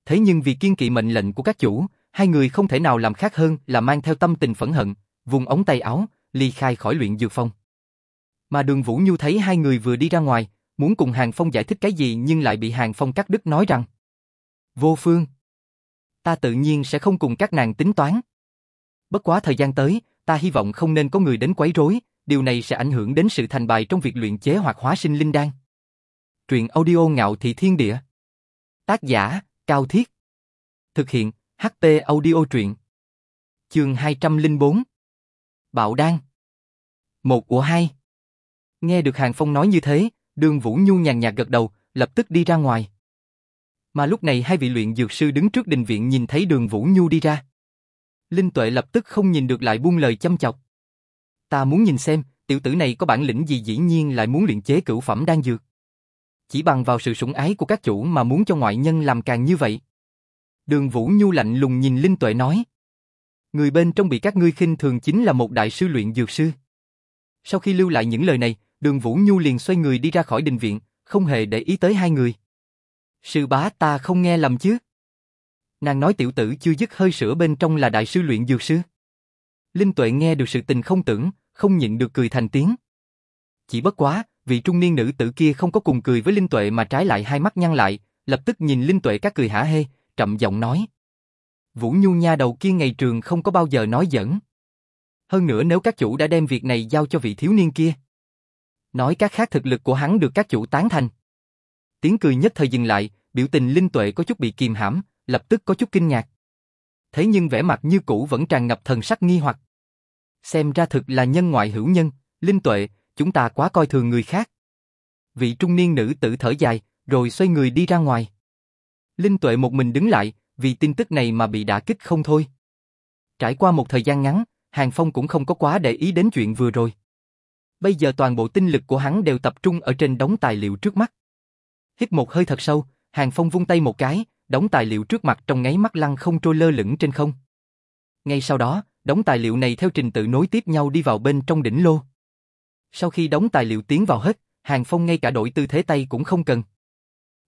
Thế nhưng vì kiên kỵ mệnh lệnh của các chủ, hai người không thể nào làm khác hơn là mang theo tâm tình phẫn hận, vùng ống tay áo, ly khai khỏi luyện dược phong. Mà đường Vũ Nhu thấy hai người vừa đi ra ngoài, muốn cùng Hàng Phong giải thích cái gì nhưng lại bị Hàng Phong cắt đứt nói rằng Vô phương, ta tự nhiên sẽ không cùng các nàng tính toán. Bất quá thời gian tới, ta hy vọng không nên có người đến quấy rối, điều này sẽ ảnh hưởng đến sự thành bài trong việc luyện chế hoặc hóa sinh linh đan. Truyện audio ngạo thị thiên địa. Tác giả, Cao Thiết. Thực hiện, HT audio truyện. Chương 204. Bạo đan. Một của hai. Nghe được Hàng Phong nói như thế, đường Vũ Nhu nhàn nhạt gật đầu, lập tức đi ra ngoài. Mà lúc này hai vị luyện dược sư đứng trước đình viện nhìn thấy đường Vũ Nhu đi ra. Linh Tuệ lập tức không nhìn được lại buông lời chăm chọc. Ta muốn nhìn xem, tiểu tử này có bản lĩnh gì dĩ nhiên lại muốn luyện chế cửu phẩm đan dược. Chỉ bằng vào sự sủng ái của các chủ mà muốn cho ngoại nhân làm càng như vậy. Đường Vũ Nhu lạnh lùng nhìn Linh Tuệ nói. Người bên trong bị các ngươi khinh thường chính là một đại sư luyện dược sư. Sau khi lưu lại những lời này, đường Vũ Nhu liền xoay người đi ra khỏi đình viện, không hề để ý tới hai người. Sư bá ta không nghe lầm chứ? Nàng nói tiểu tử chưa dứt hơi sữa bên trong là đại sư luyện dược sư. Linh Tuệ nghe được sự tình không tưởng, không nhịn được cười thành tiếng. Chỉ bất quá, vị trung niên nữ tử kia không có cùng cười với Linh Tuệ mà trái lại hai mắt nhăn lại, lập tức nhìn Linh Tuệ các cười hả hê, trầm giọng nói. Vũ Nhu nha đầu kia ngày trường không có bao giờ nói giỡn. Hơn nữa nếu các chủ đã đem việc này giao cho vị thiếu niên kia. Nói các khác thực lực của hắn được các chủ tán thành. Tiếng cười nhất thời dừng lại, biểu tình Linh Tuệ có chút bị kìm hãm, lập tức có chút kinh ngạc. Thế nhưng vẻ mặt như cũ vẫn tràn ngập thần sắc nghi hoặc. Xem ra thực là nhân ngoại hữu nhân, Linh Tuệ, chúng ta quá coi thường người khác. Vị trung niên nữ tử thở dài, rồi xoay người đi ra ngoài. Linh Tuệ một mình đứng lại, vì tin tức này mà bị đả kích không thôi. Trải qua một thời gian ngắn, Hàng Phong cũng không có quá để ý đến chuyện vừa rồi. Bây giờ toàn bộ tinh lực của hắn đều tập trung ở trên đống tài liệu trước mắt. Hít một hơi thật sâu, Hàng Phong vung tay một cái, đống tài liệu trước mặt trong ngáy mắt lăn không trôi lơ lửng trên không. Ngay sau đó, đống tài liệu này theo trình tự nối tiếp nhau đi vào bên trong đỉnh lô. Sau khi đống tài liệu tiến vào hết, Hàng Phong ngay cả đổi tư thế tay cũng không cần.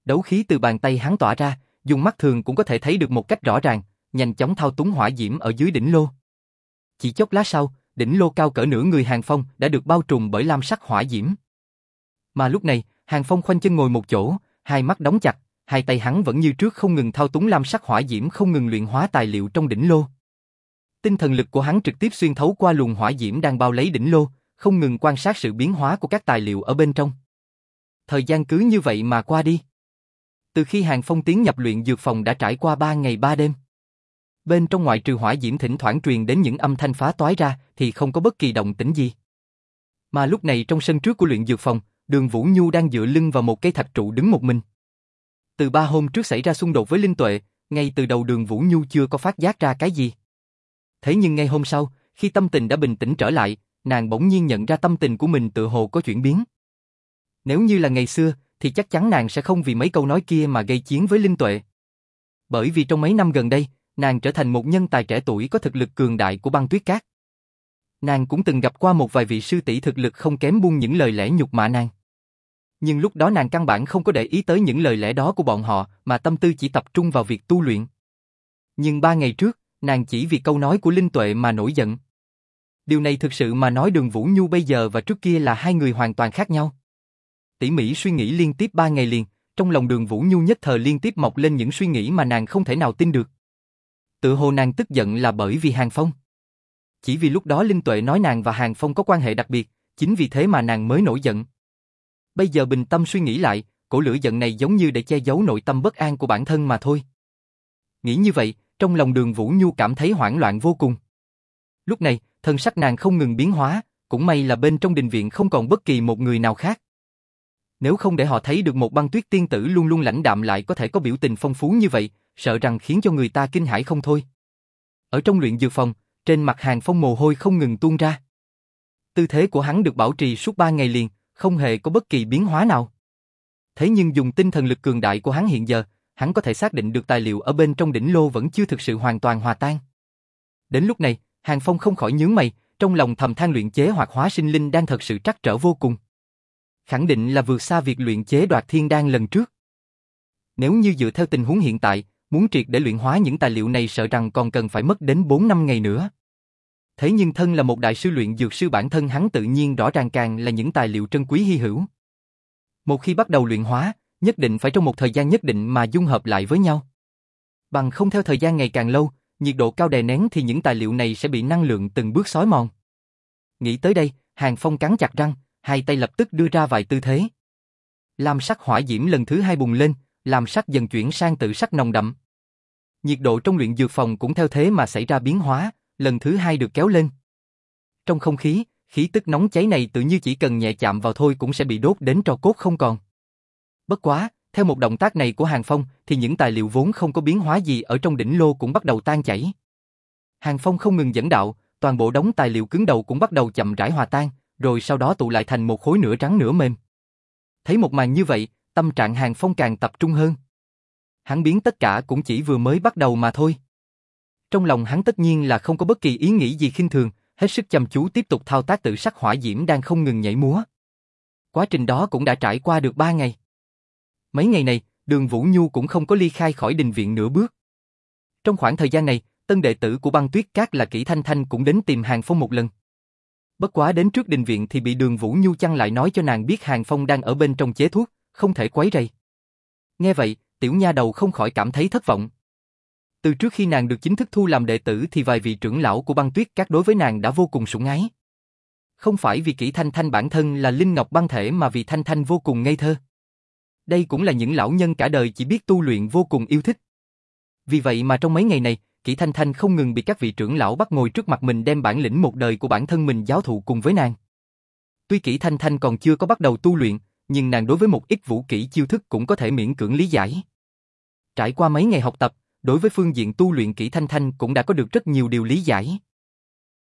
Đấu khí từ bàn tay hắn tỏa ra, dùng mắt thường cũng có thể thấy được một cách rõ ràng, nhanh chóng thao túng hỏa diễm ở dưới đỉnh lô. Chỉ chốc lát sau, đỉnh lô cao cỡ nửa người Hàng Phong đã được bao trùm bởi lam sắc hỏa diễm. Mà lúc này, Hàng Phong khoanh chân ngồi một chỗ, hai mắt đóng chặt, hai tay hắn vẫn như trước không ngừng thao túng lam sắc hỏa diễm không ngừng luyện hóa tài liệu trong đỉnh lô. Tinh thần lực của hắn trực tiếp xuyên thấu qua luồng hỏa diễm đang bao lấy đỉnh lô, không ngừng quan sát sự biến hóa của các tài liệu ở bên trong. Thời gian cứ như vậy mà qua đi. Từ khi Hàng Phong tiến nhập luyện dược phòng đã trải qua 3 ngày 3 đêm. Bên trong ngoại trừ hỏa diễm thỉnh thoảng truyền đến những âm thanh phá toái ra thì không có bất kỳ động tĩnh gì. Mà lúc này trong sân trước của luyện dược phòng, đường Vũ Nhu đang dựa lưng vào một cây thạch trụ đứng một mình. Từ ba hôm trước xảy ra xung đột với Linh Tuệ, ngay từ đầu đường Vũ Nhu chưa có phát giác ra cái gì. Thế nhưng ngay hôm sau, khi tâm tình đã bình tĩnh trở lại, nàng bỗng nhiên nhận ra tâm tình của mình tự hồ có chuyển biến. Nếu như là ngày xưa, thì chắc chắn nàng sẽ không vì mấy câu nói kia mà gây chiến với Linh Tuệ. Bởi vì trong mấy năm gần đây, nàng trở thành một nhân tài trẻ tuổi có thực lực cường đại của băng tuyết cát. Nàng cũng từng gặp qua một vài vị sư tỷ thực lực không kém buông những lời lẽ nhục mạ nàng. Nhưng lúc đó nàng căn bản không có để ý tới những lời lẽ đó của bọn họ, mà tâm tư chỉ tập trung vào việc tu luyện. Nhưng ba ngày trước, nàng chỉ vì câu nói của Linh Tuệ mà nổi giận. Điều này thực sự mà nói đường Vũ Nhu bây giờ và trước kia là hai người hoàn toàn khác nhau. tỷ mỹ suy nghĩ liên tiếp ba ngày liền, trong lòng đường Vũ Nhu nhất thời liên tiếp mọc lên những suy nghĩ mà nàng không thể nào tin được. Tự hồ nàng tức giận là bởi vì Hàng Phong. Chỉ vì lúc đó Linh Tuệ nói nàng và Hàng Phong có quan hệ đặc biệt, chính vì thế mà nàng mới nổi giận. Bây giờ bình tâm suy nghĩ lại, cổ lửa giận này giống như để che giấu nội tâm bất an của bản thân mà thôi. Nghĩ như vậy, trong lòng đường Vũ Nhu cảm thấy hoảng loạn vô cùng. Lúc này, thân sắc nàng không ngừng biến hóa, cũng may là bên trong đình viện không còn bất kỳ một người nào khác. Nếu không để họ thấy được một băng tuyết tiên tử luôn luôn lãnh đạm lại có thể có biểu tình phong phú như vậy, sợ rằng khiến cho người ta kinh hãi không thôi. Ở trong luyện dược phòng, trên mặt hàng phong mồ hôi không ngừng tuôn ra. Tư thế của hắn được bảo trì suốt ba ngày liền, không hề có bất kỳ biến hóa nào. Thế nhưng dùng tinh thần lực cường đại của hắn hiện giờ, hắn có thể xác định được tài liệu ở bên trong đỉnh lô vẫn chưa thực sự hoàn toàn hòa tan. Đến lúc này, Hàng Phong không khỏi nhướng mày, trong lòng thầm than luyện chế hoặc hóa sinh linh đang thật sự trắc trở vô cùng. Khẳng định là vượt xa việc luyện chế đoạt thiên đan lần trước. Nếu như dựa theo tình huống hiện tại, muốn triệt để luyện hóa những tài liệu này sợ rằng còn cần phải mất đến 4 năm ngày nữa. Thế nhưng thân là một đại sư luyện dược sư bản thân hắn tự nhiên rõ ràng càng là những tài liệu trân quý hy hữu. Một khi bắt đầu luyện hóa, nhất định phải trong một thời gian nhất định mà dung hợp lại với nhau. Bằng không theo thời gian ngày càng lâu, nhiệt độ cao đè nén thì những tài liệu này sẽ bị năng lượng từng bước xói mòn. Nghĩ tới đây, Hàng Phong cắn chặt răng, hai tay lập tức đưa ra vài tư thế. Lam sắc hỏa diễm lần thứ hai bùng lên, làm sắc dần chuyển sang tự sắc nồng đậm. Nhiệt độ trong luyện dược phòng cũng theo thế mà xảy ra biến hóa, lần thứ hai được kéo lên. Trong không khí, khí tức nóng cháy này tự như chỉ cần nhẹ chạm vào thôi cũng sẽ bị đốt đến tro cốt không còn. Bất quá, theo một động tác này của Hàng Phong thì những tài liệu vốn không có biến hóa gì ở trong đỉnh lô cũng bắt đầu tan chảy. Hàng Phong không ngừng dẫn đạo, toàn bộ đống tài liệu cứng đầu cũng bắt đầu chậm rãi hòa tan, rồi sau đó tụ lại thành một khối nửa trắng nửa mềm. Thấy một màn như vậy, tâm trạng Hàng Phong càng tập trung hơn. Hắn biến tất cả cũng chỉ vừa mới bắt đầu mà thôi. Trong lòng hắn tất nhiên là không có bất kỳ ý nghĩ gì khinh thường, hết sức chăm chú tiếp tục thao tác tự sắc hỏa diễm đang không ngừng nhảy múa. Quá trình đó cũng đã trải qua được ba ngày. Mấy ngày này, đường Vũ Nhu cũng không có ly khai khỏi đình viện nửa bước. Trong khoảng thời gian này, tân đệ tử của băng tuyết cát là Kỷ Thanh Thanh cũng đến tìm Hàng Phong một lần. Bất quá đến trước đình viện thì bị đường Vũ Nhu chăn lại nói cho nàng biết Hàng Phong đang ở bên trong chế thuốc, không thể quấy rầy. Nghe vậy, tiểu nha đầu không khỏi cảm thấy thất vọng. Từ trước khi nàng được chính thức thu làm đệ tử thì vài vị trưởng lão của băng tuyết các đối với nàng đã vô cùng sủng ái. Không phải vì kỹ Thanh Thanh bản thân là Linh Ngọc băng thể mà vì Thanh Thanh vô cùng ngây thơ. Đây cũng là những lão nhân cả đời chỉ biết tu luyện vô cùng yêu thích. Vì vậy mà trong mấy ngày này, Kỷ Thanh Thanh không ngừng bị các vị trưởng lão bắt ngồi trước mặt mình đem bản lĩnh một đời của bản thân mình giáo thụ cùng với nàng. Tuy Kỷ Thanh Thanh còn chưa có bắt đầu tu luyện, nhưng nàng đối với một ít vũ kỹ chiêu thức cũng có thể miễn cưỡng lý giải. Trải qua mấy ngày học tập, đối với phương diện tu luyện Kỷ Thanh Thanh cũng đã có được rất nhiều điều lý giải.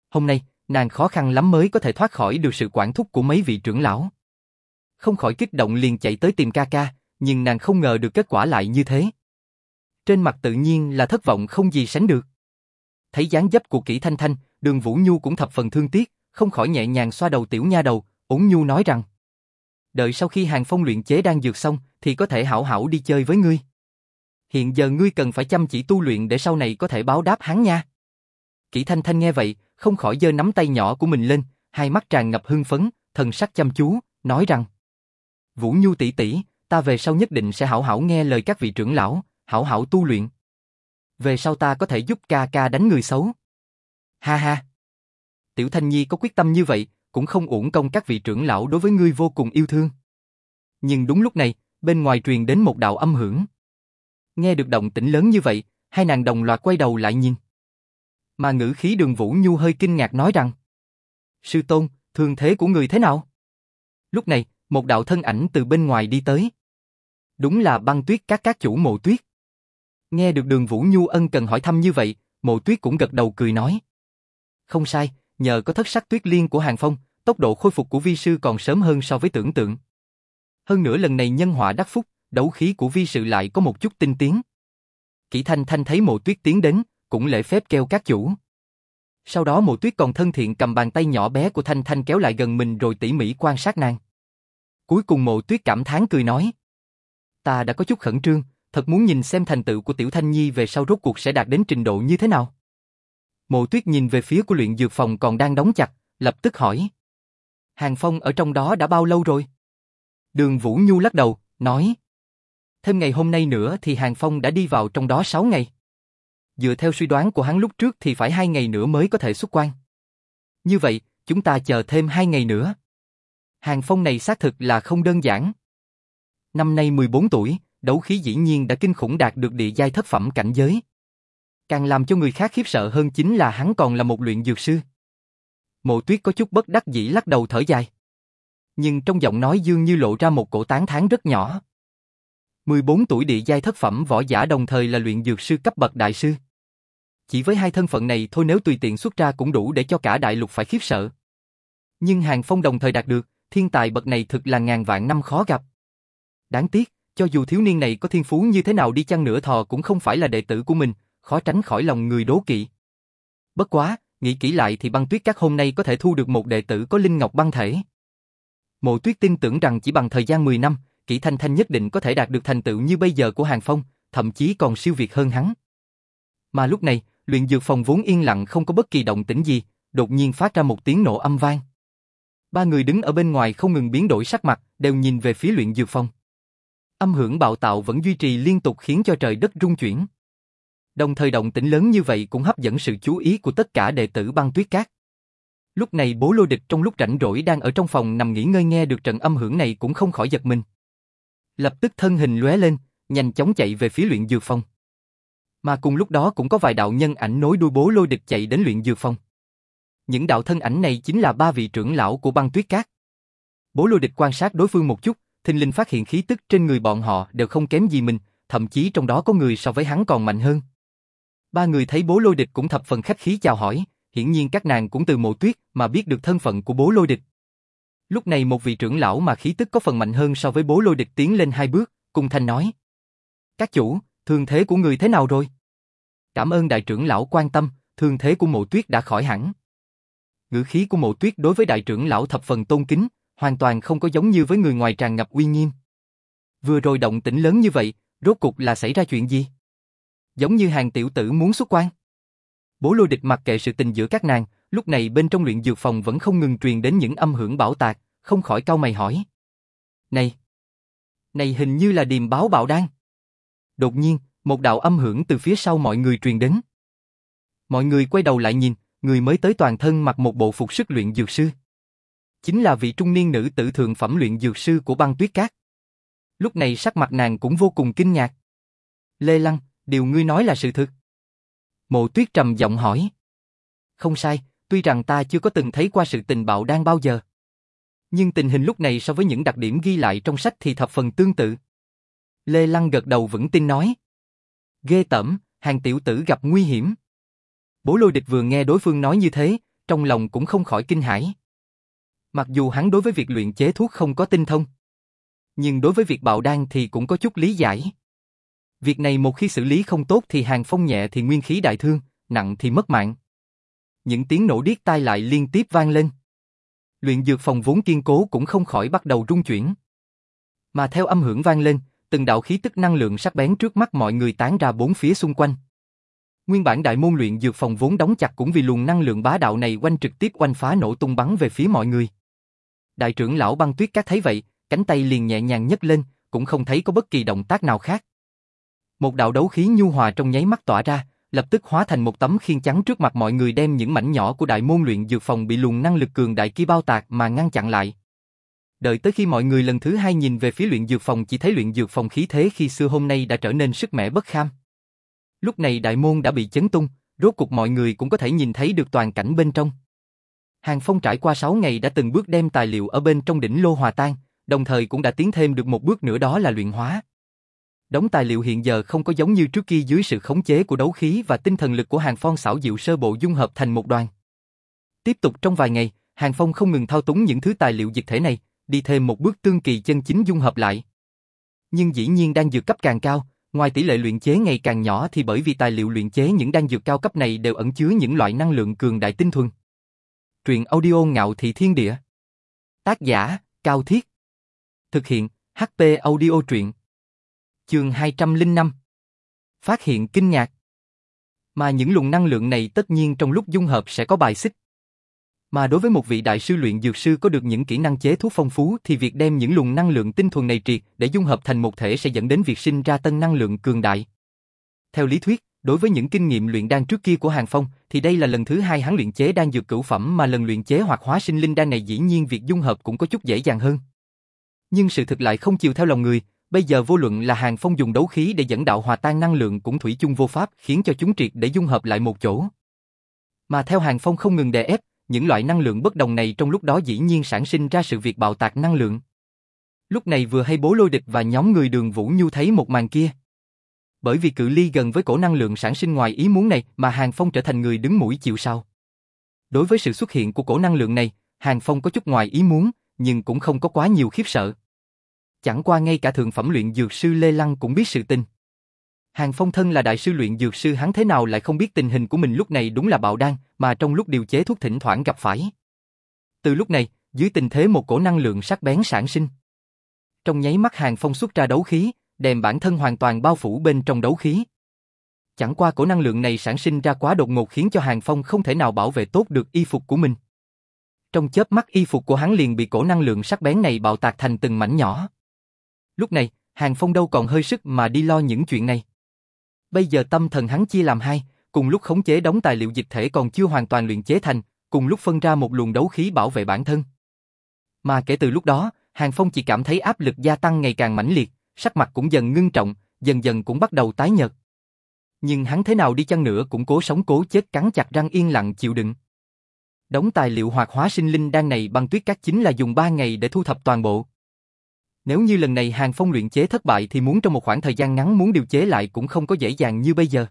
Hôm nay, nàng khó khăn lắm mới có thể thoát khỏi được sự quản thúc của mấy vị trưởng lão. Không khỏi kích động liền chạy tới tìm ca ca, nhưng nàng không ngờ được kết quả lại như thế. Trên mặt tự nhiên là thất vọng không gì sánh được. Thấy dáng dấp của kỹ thanh thanh, đường Vũ Nhu cũng thập phần thương tiếc, không khỏi nhẹ nhàng xoa đầu tiểu nha đầu, ổn nhu nói rằng. Đợi sau khi hàng phong luyện chế đang dược xong, thì có thể hảo hảo đi chơi với ngươi. Hiện giờ ngươi cần phải chăm chỉ tu luyện để sau này có thể báo đáp hắn nha. Kỷ Thanh Thanh nghe vậy, không khỏi giơ nắm tay nhỏ của mình lên, hai mắt tràn ngập hưng phấn, thần sắc chăm chú, nói rằng: "Vũ Nhu tỷ tỷ, ta về sau nhất định sẽ hảo hảo nghe lời các vị trưởng lão, hảo hảo tu luyện. Về sau ta có thể giúp ca ca đánh người xấu. Ha ha. Tiểu Thanh Nhi có quyết tâm như vậy, cũng không uổng công các vị trưởng lão đối với ngươi vô cùng yêu thương. Nhưng đúng lúc này, bên ngoài truyền đến một đạo âm hưởng. Nghe được động tĩnh lớn như vậy, hai nàng đồng loạt quay đầu lại nhìn. Mà ngữ khí đường Vũ Nhu hơi kinh ngạc nói rằng Sư Tôn, thương thế của người thế nào? Lúc này, một đạo thân ảnh từ bên ngoài đi tới. Đúng là băng tuyết các các chủ mộ tuyết. Nghe được đường Vũ Nhu ân cần hỏi thăm như vậy, mộ tuyết cũng gật đầu cười nói. Không sai, nhờ có thất sắc tuyết liên của Hàng Phong, tốc độ khôi phục của vi sư còn sớm hơn so với tưởng tượng. Hơn nữa lần này nhân họa đắc phúc, đấu khí của vi sự lại có một chút tinh tiến. Kỷ Thanh Thanh thấy mộ tuyết tiến đến, cũng lễ phép kêu các chủ. Sau đó mộ tuyết còn thân thiện cầm bàn tay nhỏ bé của Thanh Thanh kéo lại gần mình rồi tỉ mỉ quan sát nàng. Cuối cùng mộ tuyết cảm thán cười nói. Ta đã có chút khẩn trương, thật muốn nhìn xem thành tựu của Tiểu Thanh Nhi về sau rốt cuộc sẽ đạt đến trình độ như thế nào. Mộ tuyết nhìn về phía của luyện dược phòng còn đang đóng chặt, lập tức hỏi. Hàng Phong ở trong đó đã bao lâu rồi? Đường Vũ Nhu lắc đầu, nói. Thêm ngày hôm nay nữa thì Hàng Phong đã đi vào trong đó 6 ngày. Dựa theo suy đoán của hắn lúc trước thì phải 2 ngày nữa mới có thể xuất quan. Như vậy, chúng ta chờ thêm 2 ngày nữa. Hàng Phong này xác thực là không đơn giản. Năm nay 14 tuổi, đấu khí dĩ nhiên đã kinh khủng đạt được địa giai thất phẩm cảnh giới. Càng làm cho người khác khiếp sợ hơn chính là hắn còn là một luyện dược sư. Mộ tuyết có chút bất đắc dĩ lắc đầu thở dài. Nhưng trong giọng nói dương như lộ ra một cổ tán thán rất nhỏ. 14 tuổi địa giai thất phẩm võ giả đồng thời là luyện dược sư cấp bậc đại sư. Chỉ với hai thân phận này thôi nếu tùy tiện xuất ra cũng đủ để cho cả đại lục phải khiếp sợ. Nhưng Hàng Phong đồng thời đạt được, thiên tài bậc này thực là ngàn vạn năm khó gặp. Đáng tiếc, cho dù thiếu niên này có thiên phú như thế nào đi chăng nữa thò cũng không phải là đệ tử của mình, khó tránh khỏi lòng người đố kỵ. Bất quá, nghĩ kỹ lại thì băng tuyết các hôm nay có thể thu được một đệ tử có linh ngọc băng thể. Mộ tuyết tin tưởng rằng chỉ bằng thời gian 10 năm, kỹ thanh thanh nhất định có thể đạt được thành tựu như bây giờ của Hàng Phong, thậm chí còn siêu việt hơn hắn. Mà lúc này, luyện dược phòng vốn yên lặng không có bất kỳ động tĩnh gì, đột nhiên phát ra một tiếng nổ âm vang. Ba người đứng ở bên ngoài không ngừng biến đổi sắc mặt, đều nhìn về phía luyện dược phòng. Âm hưởng bạo tạo vẫn duy trì liên tục khiến cho trời đất rung chuyển. Đồng thời động tĩnh lớn như vậy cũng hấp dẫn sự chú ý của tất cả đệ tử băng tuyết cát. Lúc này bố lôi địch trong lúc rảnh rỗi đang ở trong phòng nằm nghỉ ngơi nghe được trận âm hưởng này cũng không khỏi giật mình. Lập tức thân hình lóe lên, nhanh chóng chạy về phía luyện dược phong. Mà cùng lúc đó cũng có vài đạo nhân ảnh nối đuôi bố lôi địch chạy đến luyện dược phong. Những đạo thân ảnh này chính là ba vị trưởng lão của băng tuyết cát. Bố lôi địch quan sát đối phương một chút, thình linh phát hiện khí tức trên người bọn họ đều không kém gì mình, thậm chí trong đó có người so với hắn còn mạnh hơn. Ba người thấy bố lôi địch cũng thập phần khách khí chào hỏi, hiển nhiên các nàng cũng từ mộ tuyết mà biết được thân phận của bố lôi địch. Lúc này một vị trưởng lão mà khí tức có phần mạnh hơn so với bố lôi địch tiến lên hai bước, cùng thanh nói. Các chủ, thương thế của người thế nào rồi? Cảm ơn đại trưởng lão quan tâm, thương thế của mộ tuyết đã khỏi hẳn. Ngữ khí của mộ tuyết đối với đại trưởng lão thập phần tôn kính, hoàn toàn không có giống như với người ngoài tràn ngập uy nghiêm. Vừa rồi động tĩnh lớn như vậy, rốt cục là xảy ra chuyện gì? Giống như hàng tiểu tử muốn xuất quan. Bố lôi địch mặc kệ sự tình giữa các nàng, lúc này bên trong luyện dược phòng vẫn không ngừng truyền đến những âm hưởng bảo tạc, không khỏi cau mày hỏi. Này! Này hình như là điềm báo bạo đan. Đột nhiên, một đạo âm hưởng từ phía sau mọi người truyền đến. Mọi người quay đầu lại nhìn, người mới tới toàn thân mặc một bộ phục sức luyện dược sư. Chính là vị trung niên nữ tử thượng phẩm luyện dược sư của băng tuyết cát. Lúc này sắc mặt nàng cũng vô cùng kinh ngạc. Lê Lăng, điều ngươi nói là sự thực. Mộ tuyết trầm giọng hỏi. Không sai, tuy rằng ta chưa có từng thấy qua sự tình bạo đang bao giờ. Nhưng tình hình lúc này so với những đặc điểm ghi lại trong sách thì thập phần tương tự. Lê Lăng gật đầu vững tin nói. Ghê tẩm, hàng tiểu tử gặp nguy hiểm. Bố lôi địch vừa nghe đối phương nói như thế, trong lòng cũng không khỏi kinh hãi. Mặc dù hắn đối với việc luyện chế thuốc không có tinh thông, nhưng đối với việc bạo đan thì cũng có chút lý giải. Việc này một khi xử lý không tốt thì hàng phong nhẹ thì nguyên khí đại thương, nặng thì mất mạng. Những tiếng nổ điếc tai lại liên tiếp vang lên. Luyện dược phòng vốn kiên cố cũng không khỏi bắt đầu rung chuyển. Mà theo âm hưởng vang lên, từng đạo khí tức năng lượng sắc bén trước mắt mọi người tán ra bốn phía xung quanh. Nguyên bản đại môn luyện dược phòng vốn đóng chặt cũng vì luồng năng lượng bá đạo này quanh trực tiếp quanh phá nổ tung bắn về phía mọi người. Đại trưởng lão băng tuyết các thấy vậy, cánh tay liền nhẹ nhàng nhấc lên, cũng không thấy có bất kỳ động tác nào khác. Một đạo đấu khí nhu hòa trong nháy mắt tỏa ra, lập tức hóa thành một tấm khiên trắng trước mặt mọi người đem những mảnh nhỏ của đại môn luyện dược phòng bị luồng năng lực cường đại kia bao tạc mà ngăn chặn lại. Đợi tới khi mọi người lần thứ hai nhìn về phía luyện dược phòng chỉ thấy luyện dược phòng khí thế khi xưa hôm nay đã trở nên sức mẻ bất kham. Lúc này đại môn đã bị chấn tung, rốt cục mọi người cũng có thể nhìn thấy được toàn cảnh bên trong. Hàng Phong trải qua 6 ngày đã từng bước đem tài liệu ở bên trong đỉnh lô hòa tan, đồng thời cũng đã tiến thêm được một bước nữa đó là luyện hóa. Đống tài liệu hiện giờ không có giống như trước kia dưới sự khống chế của đấu khí và tinh thần lực của Hàng Phong xảo diệu sơ bộ dung hợp thành một đoàn. Tiếp tục trong vài ngày, Hàng Phong không ngừng thao túng những thứ tài liệu dịch thể này, đi thêm một bước tương kỳ chân chính dung hợp lại. Nhưng dĩ nhiên đang dược cấp càng cao, ngoài tỷ lệ luyện chế ngày càng nhỏ thì bởi vì tài liệu luyện chế những đan dược cao cấp này đều ẩn chứa những loại năng lượng cường đại tinh thuần. Truyện audio ngạo thị thiên địa. Tác giả, Cao Thiết. Thực hiện, HP audio truyện. Chương 205. Phát hiện kinh ngạc. Mà những luồng năng lượng này tất nhiên trong lúc dung hợp sẽ có bài xích. Mà đối với một vị đại sư luyện dược sư có được những kỹ năng chế thuốc phong phú thì việc đem những luồng năng lượng tinh thuần này triệt để dung hợp thành một thể sẽ dẫn đến việc sinh ra tân năng lượng cường đại. Theo lý thuyết, đối với những kinh nghiệm luyện đan trước kia của Hàng Phong thì đây là lần thứ hai hắn luyện chế đan dược cửu phẩm mà lần luyện chế hoặc hóa sinh linh đan này dĩ nhiên việc dung hợp cũng có chút dễ dàng hơn. Nhưng sự thực lại không chiều theo lòng người, bây giờ vô luận là Hàng Phong dùng đấu khí để dẫn đạo hòa tan năng lượng cũng thủy chung vô pháp khiến cho chúng triệt để dung hợp lại một chỗ. Mà theo Hàng Phong không ngừng đè ép, những loại năng lượng bất đồng này trong lúc đó dĩ nhiên sản sinh ra sự việc bạo tạc năng lượng. Lúc này vừa hay bố lôi địch và nhóm người đường Vũ Nhu thấy một màn kia. Bởi vì cự ly gần với cổ năng lượng sản sinh ngoài ý muốn này mà Hàng Phong trở thành người đứng mũi chịu sau. Đối với sự xuất hiện của cổ năng lượng này, Hàng Phong có chút ngoài ý muốn, nhưng cũng không có quá nhiều khiếp sợ. Chẳng qua ngay cả thượng phẩm luyện dược sư Lê Lăng cũng biết sự tình. Hàng Phong thân là đại sư luyện dược sư hắn thế nào lại không biết tình hình của mình lúc này đúng là bạo đan, mà trong lúc điều chế thuốc thỉnh thoảng gặp phải. Từ lúc này, dưới tình thế một cổ năng lượng sắc bén sản sinh. Trong nháy mắt Hàng Phong xuất ra đấu khí, đem bản thân hoàn toàn bao phủ bên trong đấu khí. Chẳng qua cổ năng lượng này sản sinh ra quá đột ngột khiến cho Hàng Phong không thể nào bảo vệ tốt được y phục của mình. Trong chớp mắt y phục của hắn liền bị cổ năng lượng sắc bén này bạo tạc thành từng mảnh nhỏ. Lúc này, Hàng Phong đâu còn hơi sức mà đi lo những chuyện này. Bây giờ tâm thần hắn chia làm hai, cùng lúc khống chế đóng tài liệu dịch thể còn chưa hoàn toàn luyện chế thành, cùng lúc phân ra một luồng đấu khí bảo vệ bản thân. Mà kể từ lúc đó, Hàng Phong chỉ cảm thấy áp lực gia tăng ngày càng mãnh liệt, sắc mặt cũng dần ngưng trọng, dần dần cũng bắt đầu tái nhợt. Nhưng hắn thế nào đi chăng nữa cũng cố sống cố chết cắn chặt răng yên lặng chịu đựng. Đóng tài liệu hoạt hóa sinh linh đan này băng tuyết cát chính là dùng 3 ngày để thu thập toàn bộ. Nếu như lần này Hàng Phong luyện chế thất bại thì muốn trong một khoảng thời gian ngắn muốn điều chế lại cũng không có dễ dàng như bây giờ.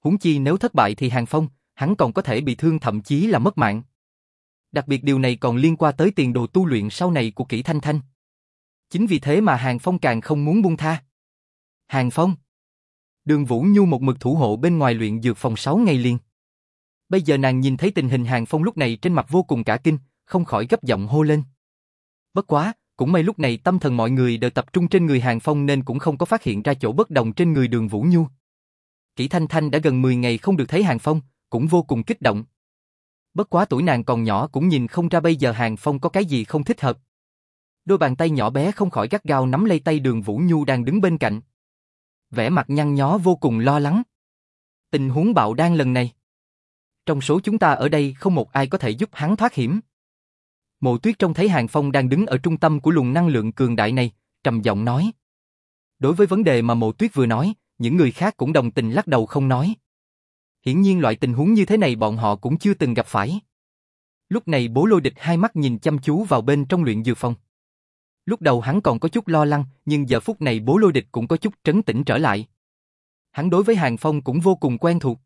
Huống chi nếu thất bại thì Hàng Phong, hắn còn có thể bị thương thậm chí là mất mạng. Đặc biệt điều này còn liên quan tới tiền đồ tu luyện sau này của Kỷ Thanh Thanh. Chính vì thế mà Hàng Phong càng không muốn buông tha. Hàng Phong Đường Vũ Nhu một mực thủ hộ bên ngoài luyện dược phòng 6 ngày liền. Bây giờ nàng nhìn thấy tình hình Hàng Phong lúc này trên mặt vô cùng cả kinh, không khỏi gấp giọng hô lên. Bất quá, cũng may lúc này tâm thần mọi người đều tập trung trên người Hàng Phong nên cũng không có phát hiện ra chỗ bất đồng trên người đường Vũ Nhu. Kỷ Thanh Thanh đã gần 10 ngày không được thấy Hàng Phong, cũng vô cùng kích động. Bất quá tuổi nàng còn nhỏ cũng nhìn không ra bây giờ Hàng Phong có cái gì không thích hợp. Đôi bàn tay nhỏ bé không khỏi gắt gao nắm lấy tay đường Vũ Nhu đang đứng bên cạnh. Vẻ mặt nhăn nhó vô cùng lo lắng. Tình huống bạo đang lần này. Trong số chúng ta ở đây không một ai có thể giúp hắn thoát hiểm. Mộ tuyết trông thấy Hàng Phong đang đứng ở trung tâm của luồng năng lượng cường đại này, trầm giọng nói. Đối với vấn đề mà mộ tuyết vừa nói, những người khác cũng đồng tình lắc đầu không nói. Hiển nhiên loại tình huống như thế này bọn họ cũng chưa từng gặp phải. Lúc này bố lôi địch hai mắt nhìn chăm chú vào bên trong luyện dược phòng. Lúc đầu hắn còn có chút lo lắng, nhưng giờ phút này bố lôi địch cũng có chút trấn tĩnh trở lại. Hắn đối với Hàng Phong cũng vô cùng quen thuộc.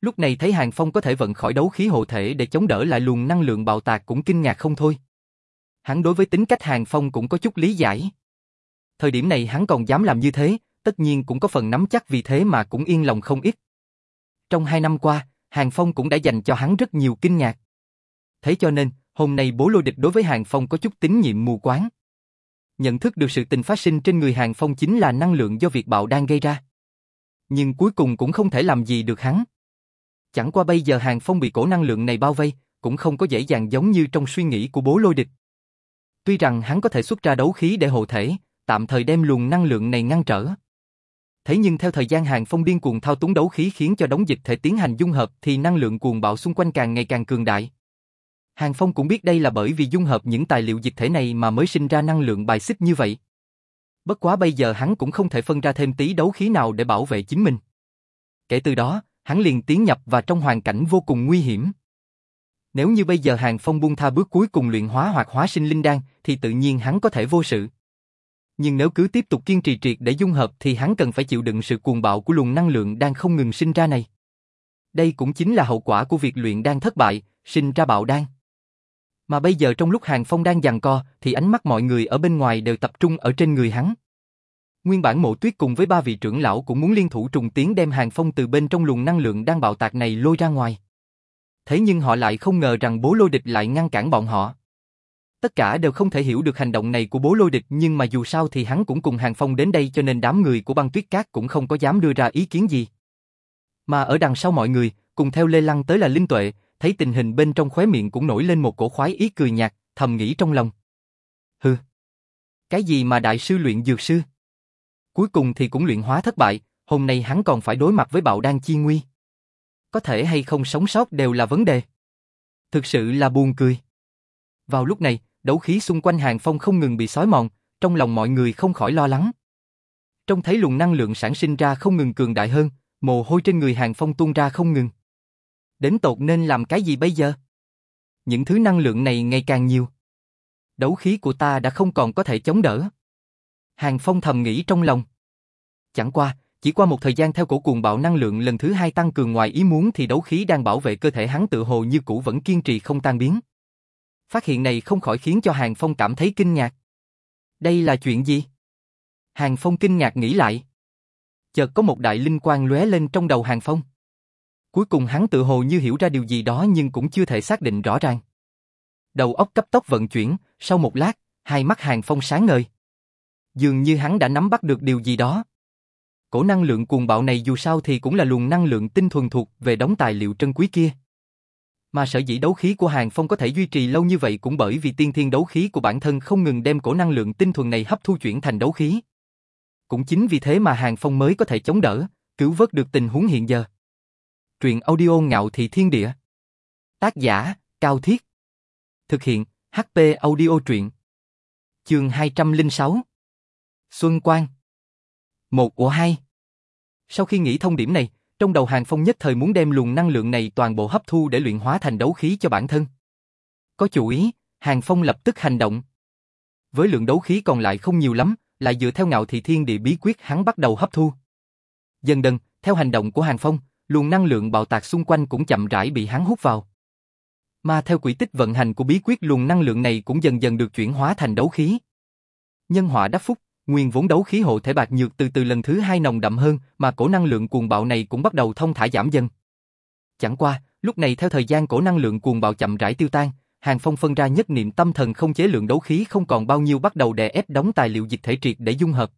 Lúc này thấy Hàng Phong có thể vận khỏi đấu khí hộ thể để chống đỡ lại luồng năng lượng bạo tạc cũng kinh ngạc không thôi. Hắn đối với tính cách Hàng Phong cũng có chút lý giải. Thời điểm này hắn còn dám làm như thế, tất nhiên cũng có phần nắm chắc vì thế mà cũng yên lòng không ít. Trong hai năm qua, Hàng Phong cũng đã dành cho hắn rất nhiều kinh ngạc. Thế cho nên, hôm nay bố lôi địch đối với Hàng Phong có chút tín nhiệm mù quáng. Nhận thức được sự tình phát sinh trên người Hàng Phong chính là năng lượng do việc bạo đang gây ra. Nhưng cuối cùng cũng không thể làm gì được hắn. Chẳng qua bây giờ Hàng Phong bị cổ năng lượng này bao vây, cũng không có dễ dàng giống như trong suy nghĩ của bố lôi địch. Tuy rằng hắn có thể xuất ra đấu khí để hộ thể, tạm thời đem luồng năng lượng này ngăn trở. Thế nhưng theo thời gian Hàng Phong điên cuồng thao túng đấu khí khiến cho đống dịch thể tiến hành dung hợp thì năng lượng cuồng bạo xung quanh càng ngày càng cường đại. Hàng Phong cũng biết đây là bởi vì dung hợp những tài liệu dịch thể này mà mới sinh ra năng lượng bài xích như vậy. Bất quá bây giờ hắn cũng không thể phân ra thêm tí đấu khí nào để bảo vệ chính mình. Kể từ đó, hắn liền tiến nhập và trong hoàn cảnh vô cùng nguy hiểm. Nếu như bây giờ Hàng Phong buông tha bước cuối cùng luyện hóa hoặc hóa sinh linh đan, thì tự nhiên hắn có thể vô sự. Nhưng nếu cứ tiếp tục kiên trì triệt để dung hợp thì hắn cần phải chịu đựng sự cuồng bạo của luồng năng lượng đang không ngừng sinh ra này. Đây cũng chính là hậu quả của việc luyện đan thất bại, sinh ra bạo đan. Mà bây giờ trong lúc Hàng Phong đang giằng co thì ánh mắt mọi người ở bên ngoài đều tập trung ở trên người hắn. Nguyên bản mộ tuyết cùng với ba vị trưởng lão cũng muốn liên thủ trùng tiến đem hàng phong từ bên trong luồng năng lượng đang bạo tạc này lôi ra ngoài. Thế nhưng họ lại không ngờ rằng bố lôi địch lại ngăn cản bọn họ. Tất cả đều không thể hiểu được hành động này của bố lôi địch nhưng mà dù sao thì hắn cũng cùng hàng phong đến đây cho nên đám người của băng tuyết cát cũng không có dám đưa ra ý kiến gì. Mà ở đằng sau mọi người, cùng theo Lê Lăng tới là Linh Tuệ, thấy tình hình bên trong khóe miệng cũng nổi lên một cổ khoái ý cười nhạt, thầm nghĩ trong lòng. Hừ, cái gì mà đại sư luyện dược sư? Cuối cùng thì cũng luyện hóa thất bại, hôm nay hắn còn phải đối mặt với bạo đan chi nguy. Có thể hay không sống sót đều là vấn đề. Thực sự là buồn cười. Vào lúc này, đấu khí xung quanh hàng phong không ngừng bị sói mòn, trong lòng mọi người không khỏi lo lắng. Trong thấy luồng năng lượng sản sinh ra không ngừng cường đại hơn, mồ hôi trên người hàng phong tuôn ra không ngừng. Đến tột nên làm cái gì bây giờ? Những thứ năng lượng này ngày càng nhiều. Đấu khí của ta đã không còn có thể chống đỡ. Hàng Phong thầm nghĩ trong lòng. Chẳng qua, chỉ qua một thời gian theo cổ cuồng bạo năng lượng lần thứ hai tăng cường ngoài ý muốn thì đấu khí đang bảo vệ cơ thể hắn tự hồ như cũ vẫn kiên trì không tan biến. Phát hiện này không khỏi khiến cho Hàng Phong cảm thấy kinh ngạc. Đây là chuyện gì? Hàng Phong kinh ngạc nghĩ lại. Chợt có một đại linh quang lóe lên trong đầu Hàng Phong. Cuối cùng hắn tự hồ như hiểu ra điều gì đó nhưng cũng chưa thể xác định rõ ràng. Đầu óc cấp tốc vận chuyển, sau một lát, hai mắt Hàng Phong sáng ngời. Dường như hắn đã nắm bắt được điều gì đó. Cổ năng lượng cuồng bạo này dù sao thì cũng là luồng năng lượng tinh thuần thuộc về đống tài liệu trân quý kia. Mà sở dĩ đấu khí của Hàng Phong có thể duy trì lâu như vậy cũng bởi vì tiên thiên đấu khí của bản thân không ngừng đem cổ năng lượng tinh thuần này hấp thu chuyển thành đấu khí. Cũng chính vì thế mà Hàng Phong mới có thể chống đỡ, cứu vớt được tình huống hiện giờ. Truyện audio ngạo thị thiên địa. Tác giả, Cao Thiết. Thực hiện, HP audio truyện. Chương 206. Xuân Quang. Một của hai. Sau khi nghĩ thông điểm này, trong đầu Hàng Phong nhất thời muốn đem luồng năng lượng này toàn bộ hấp thu để luyện hóa thành đấu khí cho bản thân. Có chủ ý, Hàng Phong lập tức hành động. Với lượng đấu khí còn lại không nhiều lắm, lại dựa theo ngạo thị thiên địa bí quyết hắn bắt đầu hấp thu. Dần dần, theo hành động của Hàng Phong, luồng năng lượng bạo tạc xung quanh cũng chậm rãi bị hắn hút vào. Mà theo quỹ tích vận hành của bí quyết luồng năng lượng này cũng dần dần được chuyển hóa thành đấu khí. Nhân họa đắc phúc, nguyên vốn đấu khí hộ thể bạc nhược từ từ lần thứ hai nồng đậm hơn, mà cổ năng lượng cuồng bạo này cũng bắt đầu thông thả giảm dần. Chẳng qua, lúc này theo thời gian cổ năng lượng cuồng bạo chậm rãi tiêu tan, Hàng Phong phân ra nhất niệm tâm thần không chế lượng đấu khí không còn bao nhiêu bắt đầu đè ép đóng tài liệu dịch thể triệt để dung hợp.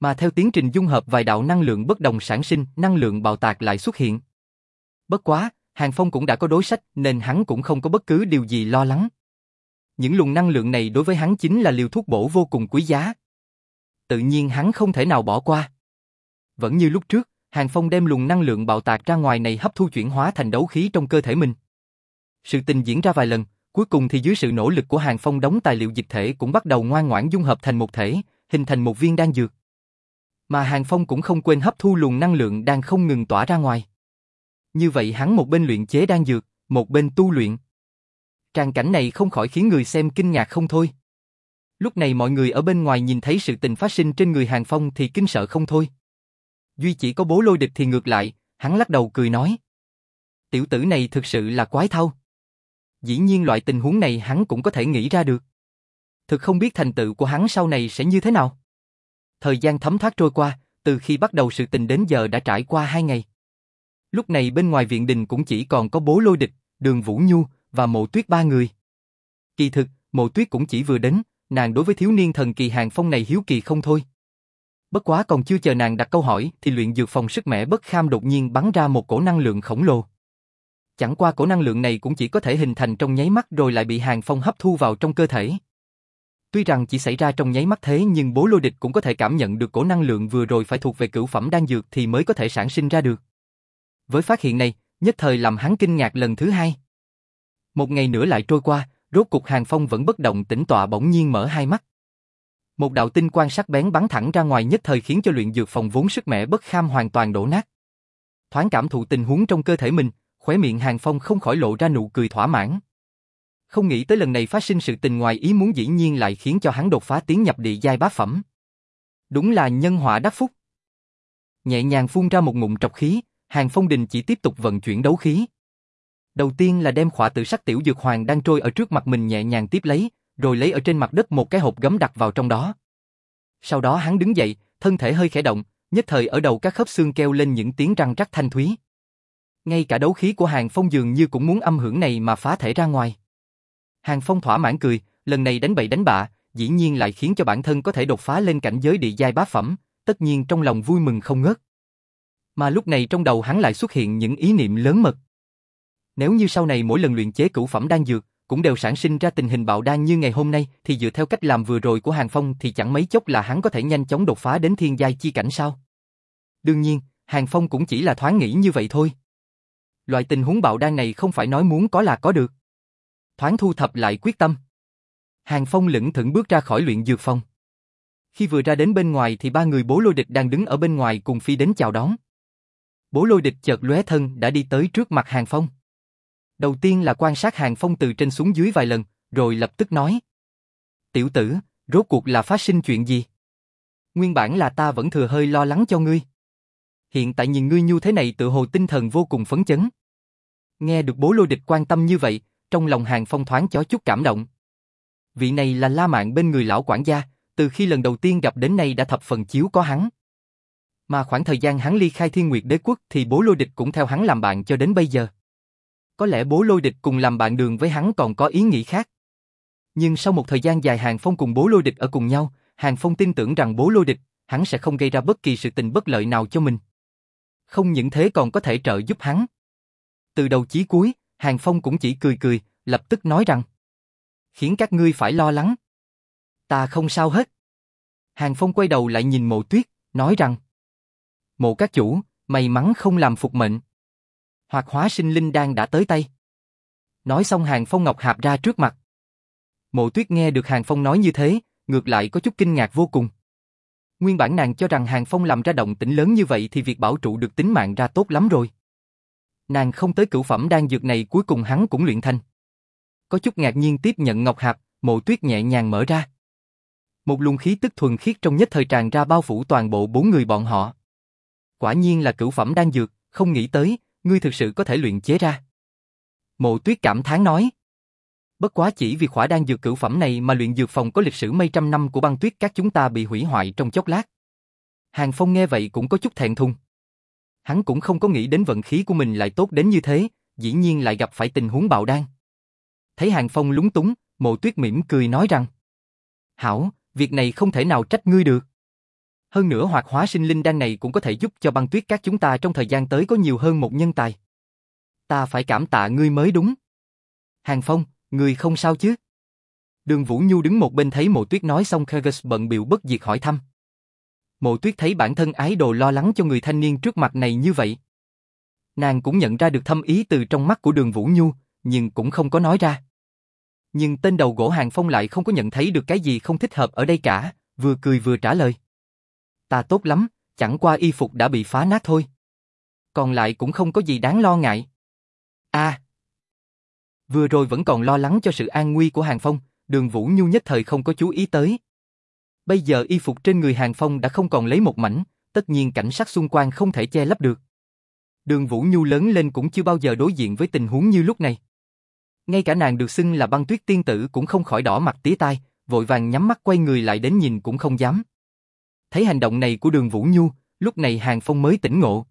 Mà theo tiến trình dung hợp vài đạo năng lượng bất đồng sản sinh, năng lượng bạo tạc lại xuất hiện. Bất quá, Hàng Phong cũng đã có đối sách nên hắn cũng không có bất cứ điều gì lo lắng. Những luồng năng lượng này đối với hắn chính là liều thuốc bổ vô cùng quý giá. Tự nhiên hắn không thể nào bỏ qua. Vẫn như lúc trước, Hàng Phong đem luồng năng lượng bạo tạc ra ngoài này hấp thu chuyển hóa thành đấu khí trong cơ thể mình. Sự tình diễn ra vài lần, cuối cùng thì dưới sự nỗ lực của Hàng Phong đóng tài liệu dịch thể cũng bắt đầu ngoan ngoãn dung hợp thành một thể, hình thành một viên đan dược. Mà Hàng Phong cũng không quên hấp thu luồng năng lượng đang không ngừng tỏa ra ngoài. Như vậy hắn một bên luyện chế đan dược, một bên tu luyện. Tràng cảnh này không khỏi khiến người xem kinh ngạc không thôi. Lúc này mọi người ở bên ngoài nhìn thấy sự tình phát sinh trên người Hàng Phong thì kinh sợ không thôi. Duy chỉ có bố lôi địch thì ngược lại, hắn lắc đầu cười nói. Tiểu tử này thực sự là quái thao. Dĩ nhiên loại tình huống này hắn cũng có thể nghĩ ra được. Thực không biết thành tựu của hắn sau này sẽ như thế nào. Thời gian thấm thoát trôi qua, từ khi bắt đầu sự tình đến giờ đã trải qua hai ngày. Lúc này bên ngoài viện đình cũng chỉ còn có bố lôi địch, đường Vũ Nhu và mộ tuyết ba người. Kỳ thực, mộ tuyết cũng chỉ vừa đến, nàng đối với thiếu niên thần kỳ hàng phong này hiếu kỳ không thôi. Bất quá còn chưa chờ nàng đặt câu hỏi thì luyện dược phòng sức mẻ bất kham đột nhiên bắn ra một cổ năng lượng khổng lồ. Chẳng qua cổ năng lượng này cũng chỉ có thể hình thành trong nháy mắt rồi lại bị hàng phong hấp thu vào trong cơ thể. Tuy rằng chỉ xảy ra trong nháy mắt thế nhưng bố lôi địch cũng có thể cảm nhận được cổ năng lượng vừa rồi phải thuộc về cửu phẩm đan dược thì mới có thể sản sinh ra được. Với phát hiện này, nhất thời làm hắn kinh ngạc lần thứ hai. Một ngày nữa lại trôi qua, rốt cục Hàng Phong vẫn bất động tĩnh tọa bỗng nhiên mở hai mắt. Một đạo tinh quan sắc bén bắn thẳng ra ngoài nhất thời khiến cho luyện dược phòng vốn sức mẻ bất kham hoàn toàn đổ nát. Thoáng cảm thụ tình huống trong cơ thể mình, khóe miệng Hàng Phong không khỏi lộ ra nụ cười thỏa mãn. Không nghĩ tới lần này phát sinh sự tình ngoài ý muốn dĩ nhiên lại khiến cho hắn đột phá tiến nhập địa giai bá phẩm. Đúng là nhân họa đắc phúc. Nhẹ nhàng phun ra một ngụm trọc khí, Hàng Phong Đình chỉ tiếp tục vận chuyển đấu khí. Đầu tiên là đem khỏa tự sắc tiểu dược hoàng đang trôi ở trước mặt mình nhẹ nhàng tiếp lấy, rồi lấy ở trên mặt đất một cái hộp gấm đặt vào trong đó. Sau đó hắn đứng dậy, thân thể hơi khẽ động, nhất thời ở đầu các khớp xương kêu lên những tiếng răng rắc thanh thúy. Ngay cả đấu khí của Hàng Phong dường như cũng muốn âm hưởng này mà phá thể ra ngoài. Hàng Phong thỏa mãn cười, lần này đánh bậy đánh bạ, dĩ nhiên lại khiến cho bản thân có thể đột phá lên cảnh giới địa giai bá phẩm, tất nhiên trong lòng vui mừng không ngớt. Mà lúc này trong đầu hắn lại xuất hiện những ý niệm lớn mật. Nếu như sau này mỗi lần luyện chế cửu phẩm đan dược, cũng đều sản sinh ra tình hình bạo đan như ngày hôm nay, thì dựa theo cách làm vừa rồi của Hàng Phong thì chẳng mấy chốc là hắn có thể nhanh chóng đột phá đến thiên giai chi cảnh sao. Đương nhiên, Hàng Phong cũng chỉ là thoáng nghĩ như vậy thôi. Loại tình huống bạo đan này không phải nói muốn có là có được. Thoáng thu thập lại quyết tâm. Hàng Phong lững thững bước ra khỏi luyện dược phòng. Khi vừa ra đến bên ngoài thì ba người bố lôi địch đang đứng ở bên ngoài cùng phi đến chào đón. Bố lôi địch chợt lóe thân đã đi tới trước mặt Hàng Phong. Đầu tiên là quan sát Hàng Phong từ trên xuống dưới vài lần, rồi lập tức nói. Tiểu tử, rốt cuộc là phát sinh chuyện gì? Nguyên bản là ta vẫn thừa hơi lo lắng cho ngươi. Hiện tại nhìn ngươi như thế này tự hồ tinh thần vô cùng phấn chấn. Nghe được bố lôi địch quan tâm như vậy, trong lòng Hàng Phong thoáng chó chút cảm động. Vị này là La Mạn bên người lão quản gia, từ khi lần đầu tiên gặp đến nay đã thập phần chiếu có hắn. Mà khoảng thời gian hắn ly khai thiên nguyệt đế quốc thì bố lôi địch cũng theo hắn làm bạn cho đến bây giờ. Có lẽ bố lôi địch cùng làm bạn đường với hắn còn có ý nghĩ khác. Nhưng sau một thời gian dài Hàng Phong cùng bố lôi địch ở cùng nhau, Hàng Phong tin tưởng rằng bố lôi địch, hắn sẽ không gây ra bất kỳ sự tình bất lợi nào cho mình. Không những thế còn có thể trợ giúp hắn. Từ đầu chí cuối, Hàng Phong cũng chỉ cười cười, lập tức nói rằng Khiến các ngươi phải lo lắng. Ta không sao hết. Hàng Phong quay đầu lại nhìn mộ tuyết, nói rằng Mộ các chủ, may mắn không làm phục mệnh. Hoặc hóa sinh linh đan đã tới tay. Nói xong Hàng Phong Ngọc Hạp ra trước mặt. Mộ tuyết nghe được Hàng Phong nói như thế, ngược lại có chút kinh ngạc vô cùng. Nguyên bản nàng cho rằng Hàng Phong làm ra động tĩnh lớn như vậy thì việc bảo trụ được tính mạng ra tốt lắm rồi. Nàng không tới cửu phẩm đan dược này cuối cùng hắn cũng luyện thành. Có chút ngạc nhiên tiếp nhận ngọc hạp, mộ tuyết nhẹ nhàng mở ra. Một luồng khí tức thuần khiết trong nhất thời tràn ra bao phủ toàn bộ bốn người bọn họ. Quả nhiên là cửu phẩm đan dược, không nghĩ tới, ngươi thực sự có thể luyện chế ra. Mộ tuyết cảm thán nói. Bất quá chỉ vì khỏa đan dược cửu phẩm này mà luyện dược phòng có lịch sử mấy trăm năm của băng tuyết các chúng ta bị hủy hoại trong chốc lát. Hàng Phong nghe vậy cũng có chút thẹn thùng. Hắn cũng không có nghĩ đến vận khí của mình lại tốt đến như thế, dĩ nhiên lại gặp phải tình huống bạo đan. Thấy Hàng Phong lúng túng, mộ tuyết mỉm cười nói rằng Hảo, việc này không thể nào trách ngươi được. Hơn nữa hoạt hóa sinh linh đan này cũng có thể giúp cho băng tuyết các chúng ta trong thời gian tới có nhiều hơn một nhân tài. Ta phải cảm tạ ngươi mới đúng. Hàng Phong, ngươi không sao chứ? Đường Vũ Nhu đứng một bên thấy mộ tuyết nói xong Kyrgyz bận biểu bất diệt hỏi thăm. Mộ tuyết thấy bản thân ái đồ lo lắng cho người thanh niên trước mặt này như vậy. Nàng cũng nhận ra được thâm ý từ trong mắt của đường Vũ Nhu, nhưng cũng không có nói ra. Nhưng tên đầu gỗ hàng phong lại không có nhận thấy được cái gì không thích hợp ở đây cả, vừa cười vừa trả lời. Ta tốt lắm, chẳng qua y phục đã bị phá nát thôi. Còn lại cũng không có gì đáng lo ngại. a Vừa rồi vẫn còn lo lắng cho sự an nguy của hàng phong, đường Vũ Nhu nhất thời không có chú ý tới. Bây giờ y phục trên người hàng phong đã không còn lấy một mảnh, tất nhiên cảnh sát xung quanh không thể che lấp được. Đường Vũ Nhu lớn lên cũng chưa bao giờ đối diện với tình huống như lúc này. Ngay cả nàng được xưng là băng tuyết tiên tử cũng không khỏi đỏ mặt tía tai, vội vàng nhắm mắt quay người lại đến nhìn cũng không dám. Thấy hành động này của đường Vũ Nhu, lúc này Hàng Phong mới tỉnh ngộ.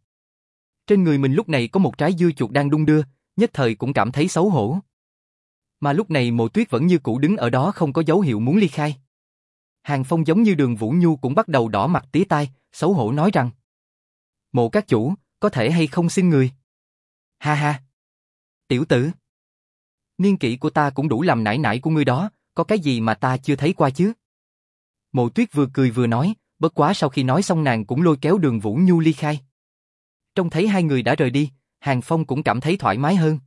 Trên người mình lúc này có một trái dưa chuột đang đung đưa, nhất thời cũng cảm thấy xấu hổ. Mà lúc này mộ tuyết vẫn như cũ đứng ở đó không có dấu hiệu muốn ly khai. Hàng Phong giống như đường Vũ Nhu cũng bắt đầu đỏ mặt tía tai, xấu hổ nói rằng Mộ các chủ, có thể hay không xin người? Ha ha! Tiểu tử! Niên kỷ của ta cũng đủ làm nải nải của ngươi đó, có cái gì mà ta chưa thấy qua chứ? Mộ tuyết vừa cười vừa nói, bất quá sau khi nói xong nàng cũng lôi kéo đường Vũ Nhu ly khai. Trông thấy hai người đã rời đi, Hàng Phong cũng cảm thấy thoải mái hơn.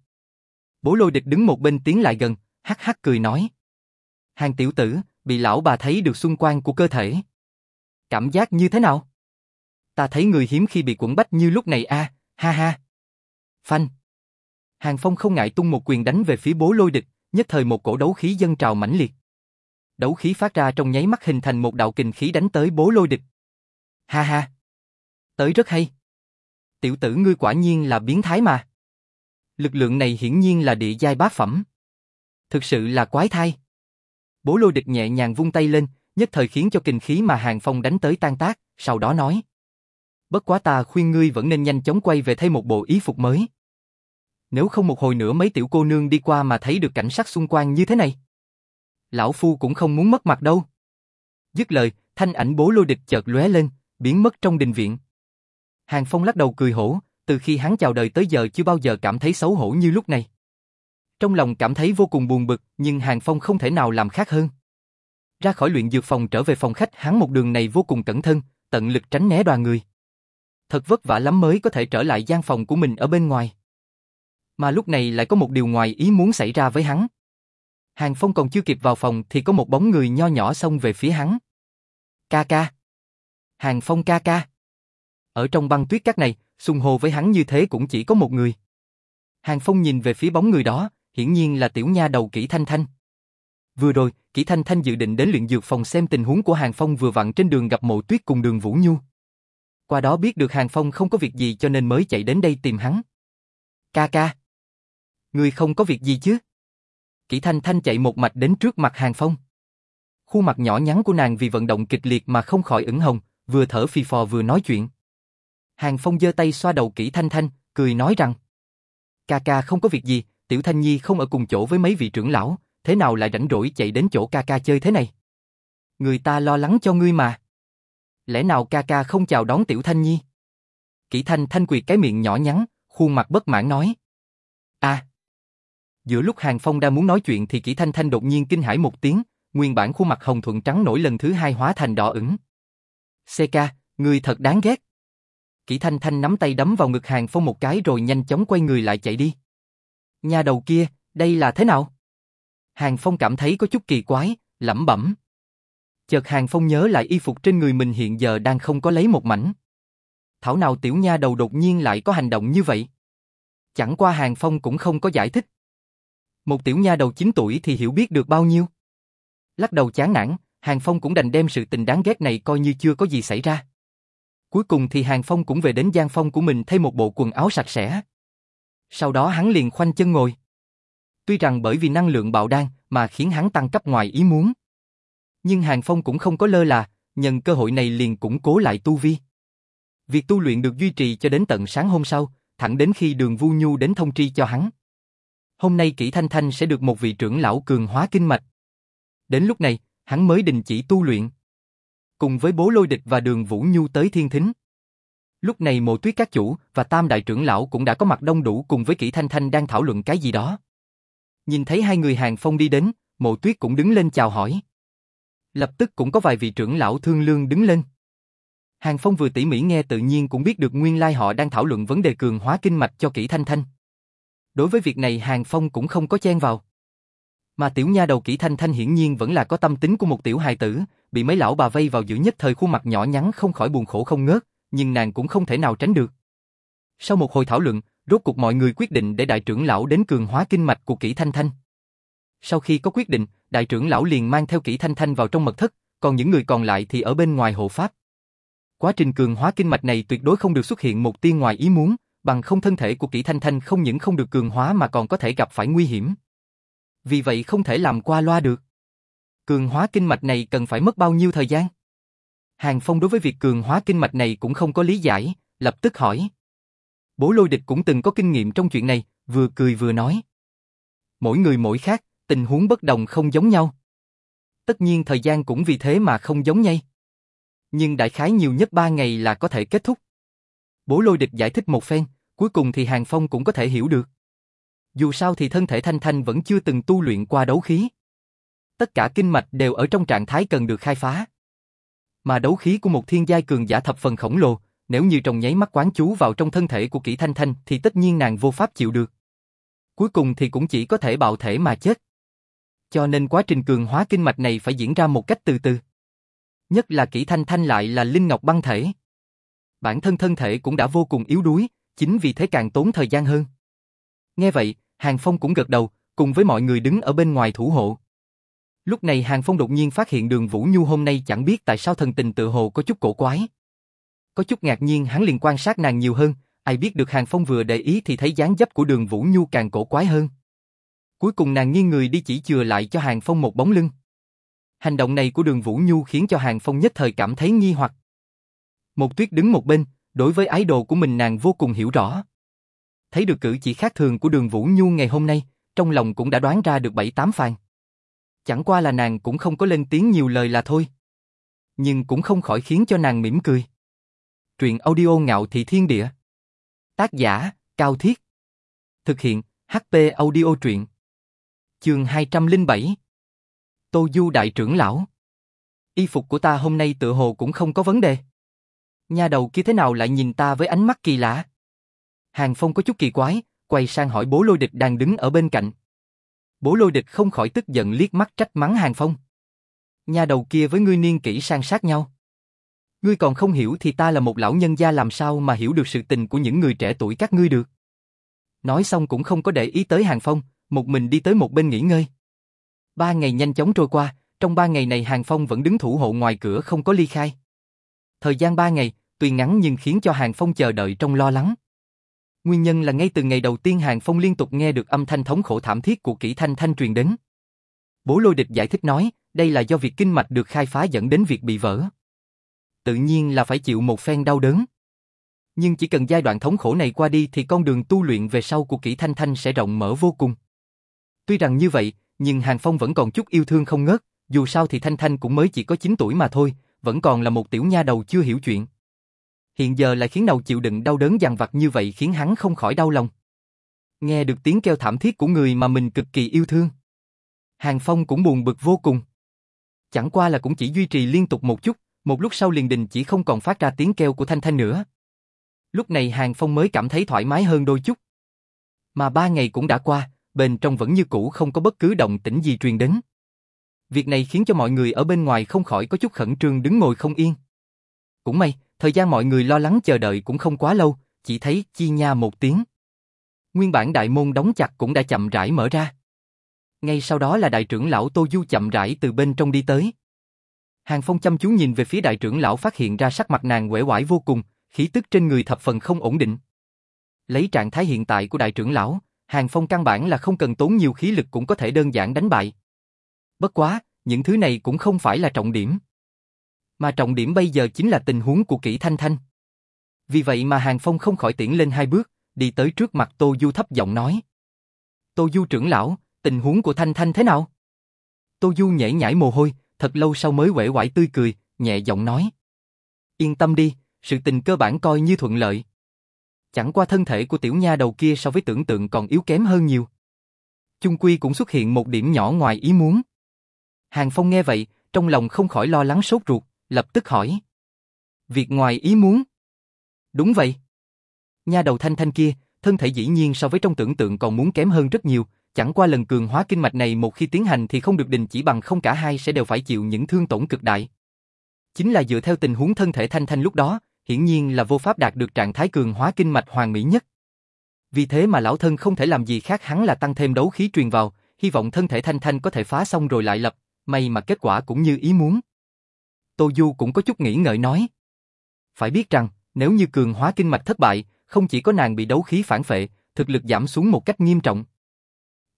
Bố lôi địch đứng một bên tiến lại gần, hắc hắc cười nói. Hàng tiểu tử, bị lão bà thấy được xung quanh của cơ thể. Cảm giác như thế nào? Ta thấy người hiếm khi bị quẩn bách như lúc này a, ha ha. Phanh. Hàng Phong không ngại tung một quyền đánh về phía bố lôi địch, nhất thời một cổ đấu khí dân trào mãnh liệt. Đấu khí phát ra trong nháy mắt hình thành một đạo kình khí đánh tới bố lôi địch. Ha ha. Tới rất hay. Tiểu tử ngươi quả nhiên là biến thái mà. Lực lượng này hiển nhiên là địa giai bát phẩm. Thực sự là quái thai. Bố lôi địch nhẹ nhàng vung tay lên, nhất thời khiến cho kình khí mà Hàng Phong đánh tới tan tác, sau đó nói. Bất quá ta khuyên ngươi vẫn nên nhanh chóng quay về thay một bộ y phục mới. Nếu không một hồi nữa mấy tiểu cô nương đi qua mà thấy được cảnh sắc xung quanh như thế này. Lão Phu cũng không muốn mất mặt đâu. Dứt lời, thanh ảnh bố lôi địch chợt lóe lên, biến mất trong đình viện. Hàng Phong lắc đầu cười hổ, từ khi hắn chào đời tới giờ chưa bao giờ cảm thấy xấu hổ như lúc này. Trong lòng cảm thấy vô cùng buồn bực, nhưng Hàng Phong không thể nào làm khác hơn. Ra khỏi luyện dược phòng trở về phòng khách hắn một đường này vô cùng cẩn thận, tận lực tránh né đoàn người. Thật vất vả lắm mới có thể trở lại gian phòng của mình ở bên ngoài. Mà lúc này lại có một điều ngoài ý muốn xảy ra với hắn. Hàng Phong còn chưa kịp vào phòng thì có một bóng người nho nhỏ xông về phía hắn. Ca ca. Hàng Phong ca ca. Ở trong băng tuyết cát này, xung hồ với hắn như thế cũng chỉ có một người. Hàng Phong nhìn về phía bóng người đó, hiển nhiên là tiểu nha đầu Kỷ Thanh Thanh. Vừa rồi, Kỷ Thanh Thanh dự định đến luyện dược phòng xem tình huống của Hàng Phong vừa vặn trên đường gặp Mộ Tuyết cùng Đường Vũ Nhu. Qua đó biết được Hàng Phong không có việc gì cho nên mới chạy đến đây tìm hắn. Ca ca. Người không có việc gì chứ? Kỷ Thanh Thanh chạy một mạch đến trước mặt Hàng Phong. Khuôn mặt nhỏ nhắn của nàng vì vận động kịch liệt mà không khỏi ửng hồng, vừa thở phì phò vừa nói chuyện. Hàng Phong giơ tay xoa đầu Kỷ Thanh Thanh, cười nói rằng Ca ca không có việc gì, Tiểu Thanh Nhi không ở cùng chỗ với mấy vị trưởng lão, thế nào lại rảnh rỗi chạy đến chỗ ca ca chơi thế này? Người ta lo lắng cho ngươi mà. Lẽ nào ca ca không chào đón Tiểu Thanh Nhi? Kỷ Thanh Thanh quyệt cái miệng nhỏ nhắn, khuôn mặt bất mãn nói. À! Giữa lúc Hàng Phong đang muốn nói chuyện thì Kỷ Thanh Thanh đột nhiên kinh hãi một tiếng, nguyên bản khuôn mặt hồng thuận trắng nổi lần thứ hai hóa thành đỏ ửng. CK, người thật đáng ghét. Kỷ Thanh Thanh nắm tay đấm vào ngực Hàng Phong một cái rồi nhanh chóng quay người lại chạy đi. Nhà đầu kia, đây là thế nào? Hàng Phong cảm thấy có chút kỳ quái, lẩm bẩm. Chợt Hàng Phong nhớ lại y phục trên người mình hiện giờ đang không có lấy một mảnh. Thảo nào tiểu nha đầu đột nhiên lại có hành động như vậy? Chẳng qua Hàng Phong cũng không có giải thích. Một tiểu nha đầu 9 tuổi thì hiểu biết được bao nhiêu? Lắc đầu chán nản, Hàng Phong cũng đành đem sự tình đáng ghét này coi như chưa có gì xảy ra. Cuối cùng thì Hàng Phong cũng về đến gian phong của mình thay một bộ quần áo sạch sẽ. Sau đó hắn liền khoanh chân ngồi. Tuy rằng bởi vì năng lượng bạo đan mà khiến hắn tăng cấp ngoài ý muốn. Nhưng Hàng Phong cũng không có lơ là, nhân cơ hội này liền củng cố lại tu vi. Việc tu luyện được duy trì cho đến tận sáng hôm sau, thẳng đến khi đường Vu Nhu đến thông tri cho hắn. Hôm nay Kỷ Thanh Thanh sẽ được một vị trưởng lão cường hóa kinh mạch. Đến lúc này, hắn mới đình chỉ tu luyện. Cùng với bố lôi địch và đường Vũ Nhu tới thiên thính. Lúc này mộ tuyết các chủ và tam đại trưởng lão cũng đã có mặt đông đủ cùng với Kỷ Thanh Thanh đang thảo luận cái gì đó. Nhìn thấy hai người hàng phong đi đến, mộ tuyết cũng đứng lên chào hỏi. Lập tức cũng có vài vị trưởng lão thương lương đứng lên. Hàng Phong vừa tỉ mỉ nghe tự nhiên cũng biết được nguyên lai họ đang thảo luận vấn đề cường hóa kinh mạch cho Kỷ Thanh Thanh. Đối với việc này Hàng Phong cũng không có chen vào. Mà tiểu nha đầu kỹ Thanh Thanh hiển nhiên vẫn là có tâm tính của một tiểu hài tử, bị mấy lão bà vây vào giữa nhất thời khuôn mặt nhỏ nhắn không khỏi buồn khổ không ngớt, nhưng nàng cũng không thể nào tránh được. Sau một hồi thảo luận, rốt cuộc mọi người quyết định để đại trưởng lão đến cường hóa kinh mạch của kỹ Thanh Thanh. Sau khi có quyết định, đại trưởng lão liền mang theo kỹ Thanh Thanh vào trong mật thất, còn những người còn lại thì ở bên ngoài hộ pháp. Quá trình cường hóa kinh mạch này tuyệt đối không được xuất hiện một tiên ngoài ý muốn, bằng không thân thể của Kỷ Thanh Thanh không những không được cường hóa mà còn có thể gặp phải nguy hiểm. Vì vậy không thể làm qua loa được. Cường hóa kinh mạch này cần phải mất bao nhiêu thời gian? Hàng Phong đối với việc cường hóa kinh mạch này cũng không có lý giải, lập tức hỏi. Bố lôi địch cũng từng có kinh nghiệm trong chuyện này, vừa cười vừa nói. Mỗi người mỗi khác, tình huống bất đồng không giống nhau. Tất nhiên thời gian cũng vì thế mà không giống nhau. Nhưng đại khái nhiều nhất 3 ngày là có thể kết thúc. Bố lôi địch giải thích một phen, cuối cùng thì Hàng Phong cũng có thể hiểu được. Dù sao thì thân thể Thanh Thanh vẫn chưa từng tu luyện qua đấu khí. Tất cả kinh mạch đều ở trong trạng thái cần được khai phá. Mà đấu khí của một thiên giai cường giả thập phần khổng lồ, nếu như trong nháy mắt quán chú vào trong thân thể của Kỷ Thanh Thanh thì tất nhiên nàng vô pháp chịu được. Cuối cùng thì cũng chỉ có thể bạo thể mà chết. Cho nên quá trình cường hóa kinh mạch này phải diễn ra một cách từ từ. Nhất là Kỷ Thanh Thanh lại là linh ngọc băng thể. Bản thân thân thể cũng đã vô cùng yếu đuối, chính vì thế càng tốn thời gian hơn. Nghe vậy, Hàng Phong cũng gật đầu, cùng với mọi người đứng ở bên ngoài thủ hộ. Lúc này Hàng Phong đột nhiên phát hiện đường Vũ Nhu hôm nay chẳng biết tại sao thần tình tự hồ có chút cổ quái. Có chút ngạc nhiên hắn liền quan sát nàng nhiều hơn, ai biết được Hàng Phong vừa để ý thì thấy dáng dấp của đường Vũ Nhu càng cổ quái hơn. Cuối cùng nàng nghiêng người đi chỉ chừa lại cho Hàng Phong một bóng lưng. Hành động này của đường Vũ Nhu khiến cho Hàng Phong nhất thời cảm thấy nghi hoặc. Một tuyết đứng một bên, đối với ái đồ của mình nàng vô cùng hiểu rõ. Thấy được cử chỉ khác thường của đường Vũ Nhu ngày hôm nay, trong lòng cũng đã đoán ra được bảy tám phàn. Chẳng qua là nàng cũng không có lên tiếng nhiều lời là thôi. Nhưng cũng không khỏi khiến cho nàng mỉm cười. Truyện audio ngạo thị thiên địa. Tác giả, Cao Thiết. Thực hiện, HP audio truyện. Chương 207 Tô Du đại trưởng lão. Y phục của ta hôm nay tự hồ cũng không có vấn đề. Nhà đầu kia thế nào lại nhìn ta với ánh mắt kỳ lạ? Hàng Phong có chút kỳ quái, quay sang hỏi bố lôi địch đang đứng ở bên cạnh. Bố lôi địch không khỏi tức giận liếc mắt trách mắng Hàng Phong. Nhà đầu kia với ngươi niên kỷ sang sát nhau. Ngươi còn không hiểu thì ta là một lão nhân gia làm sao mà hiểu được sự tình của những người trẻ tuổi các ngươi được. Nói xong cũng không có để ý tới Hàng Phong, một mình đi tới một bên nghỉ ngơi. Ba ngày nhanh chóng trôi qua, trong ba ngày này Hàng Phong vẫn đứng thủ hộ ngoài cửa không có ly khai. Thời gian ba ngày, tuy ngắn nhưng khiến cho Hàng Phong chờ đợi trong lo lắng. Nguyên nhân là ngay từ ngày đầu tiên Hàng Phong liên tục nghe được âm thanh thống khổ thảm thiết của kỹ thanh thanh truyền đến. Bố lôi địch giải thích nói, đây là do việc kinh mạch được khai phá dẫn đến việc bị vỡ. Tự nhiên là phải chịu một phen đau đớn. Nhưng chỉ cần giai đoạn thống khổ này qua đi thì con đường tu luyện về sau của kỹ thanh thanh sẽ rộng mở vô cùng. Tuy rằng như vậy, nhưng Hàng Phong vẫn còn chút yêu thương không ngớt, dù sao thì Thanh Thanh cũng mới chỉ có 9 tuổi mà thôi, vẫn còn là một tiểu nha đầu chưa hiểu chuyện. Hiện giờ lại khiến đầu chịu đựng đau đớn dằn vặt như vậy khiến hắn không khỏi đau lòng. Nghe được tiếng kêu thảm thiết của người mà mình cực kỳ yêu thương. Hàng Phong cũng buồn bực vô cùng. Chẳng qua là cũng chỉ duy trì liên tục một chút, một lúc sau liền đình chỉ không còn phát ra tiếng kêu của Thanh Thanh nữa. Lúc này Hàng Phong mới cảm thấy thoải mái hơn đôi chút. Mà ba ngày cũng đã qua, bên trong vẫn như cũ không có bất cứ động tĩnh gì truyền đến. Việc này khiến cho mọi người ở bên ngoài không khỏi có chút khẩn trương đứng ngồi không yên. Cũng may, thời gian mọi người lo lắng chờ đợi cũng không quá lâu, chỉ thấy chi nha một tiếng. Nguyên bản đại môn đóng chặt cũng đã chậm rãi mở ra. Ngay sau đó là đại trưởng lão Tô Du chậm rãi từ bên trong đi tới. Hàng Phong chăm chú nhìn về phía đại trưởng lão phát hiện ra sắc mặt nàng quể quải vô cùng, khí tức trên người thập phần không ổn định. Lấy trạng thái hiện tại của đại trưởng lão, Hàng Phong căn bản là không cần tốn nhiều khí lực cũng có thể đơn giản đánh bại. Bất quá, những thứ này cũng không phải là trọng điểm. Mà trọng điểm bây giờ chính là tình huống của kỹ Thanh Thanh. Vì vậy mà Hàng Phong không khỏi tiễn lên hai bước, đi tới trước mặt Tô Du thấp giọng nói. Tô Du trưởng lão, tình huống của Thanh Thanh thế nào? Tô Du nhảy nhảy mồ hôi, thật lâu sau mới quể quải tươi cười, nhẹ giọng nói. Yên tâm đi, sự tình cơ bản coi như thuận lợi. Chẳng qua thân thể của tiểu nha đầu kia so với tưởng tượng còn yếu kém hơn nhiều. Chung quy cũng xuất hiện một điểm nhỏ ngoài ý muốn. Hàng Phong nghe vậy, trong lòng không khỏi lo lắng sốt ruột, lập tức hỏi. Việc ngoài ý muốn? Đúng vậy. Nha đầu thanh thanh kia, thân thể dĩ nhiên so với trong tưởng tượng còn muốn kém hơn rất nhiều, chẳng qua lần cường hóa kinh mạch này một khi tiến hành thì không được đình chỉ bằng không cả hai sẽ đều phải chịu những thương tổn cực đại. Chính là dựa theo tình huống thân thể thanh thanh lúc đó, hiển nhiên là vô pháp đạt được trạng thái cường hóa kinh mạch hoàn mỹ nhất. Vì thế mà lão thân không thể làm gì khác hắn là tăng thêm đấu khí truyền vào, hy vọng thân thể thanh thanh có thể phá xong rồi lại lập, may mà kết quả cũng như ý muốn. Tô Du cũng có chút nghĩ ngợi nói. Phải biết rằng, nếu như cường hóa kinh mạch thất bại, không chỉ có nàng bị đấu khí phản phệ, thực lực giảm xuống một cách nghiêm trọng.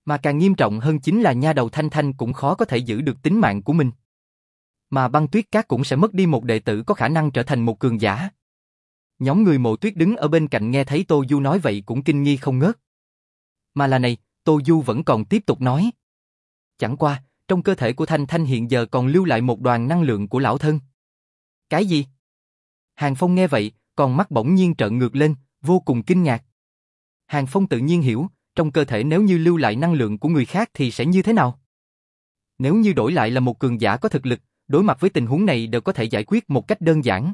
Mà càng nghiêm trọng hơn chính là nha đầu thanh thanh cũng khó có thể giữ được tính mạng của mình. Mà băng tuyết cát cũng sẽ mất đi một đệ tử có khả năng trở thành một cường giả. Nhóm người mộ tuyết đứng ở bên cạnh nghe thấy Tô Du nói vậy cũng kinh nghi không ngớt. Mà là này, Tô Du vẫn còn tiếp tục nói. Chẳng qua, trong cơ thể của Thanh Thanh hiện giờ còn lưu lại một đoàn năng lượng của lão thân. Cái gì? Hàng Phong nghe vậy, còn mắt bỗng nhiên trợn ngược lên, vô cùng kinh ngạc. Hàng Phong tự nhiên hiểu, trong cơ thể nếu như lưu lại năng lượng của người khác thì sẽ như thế nào? Nếu như đổi lại là một cường giả có thực lực, đối mặt với tình huống này đều có thể giải quyết một cách đơn giản.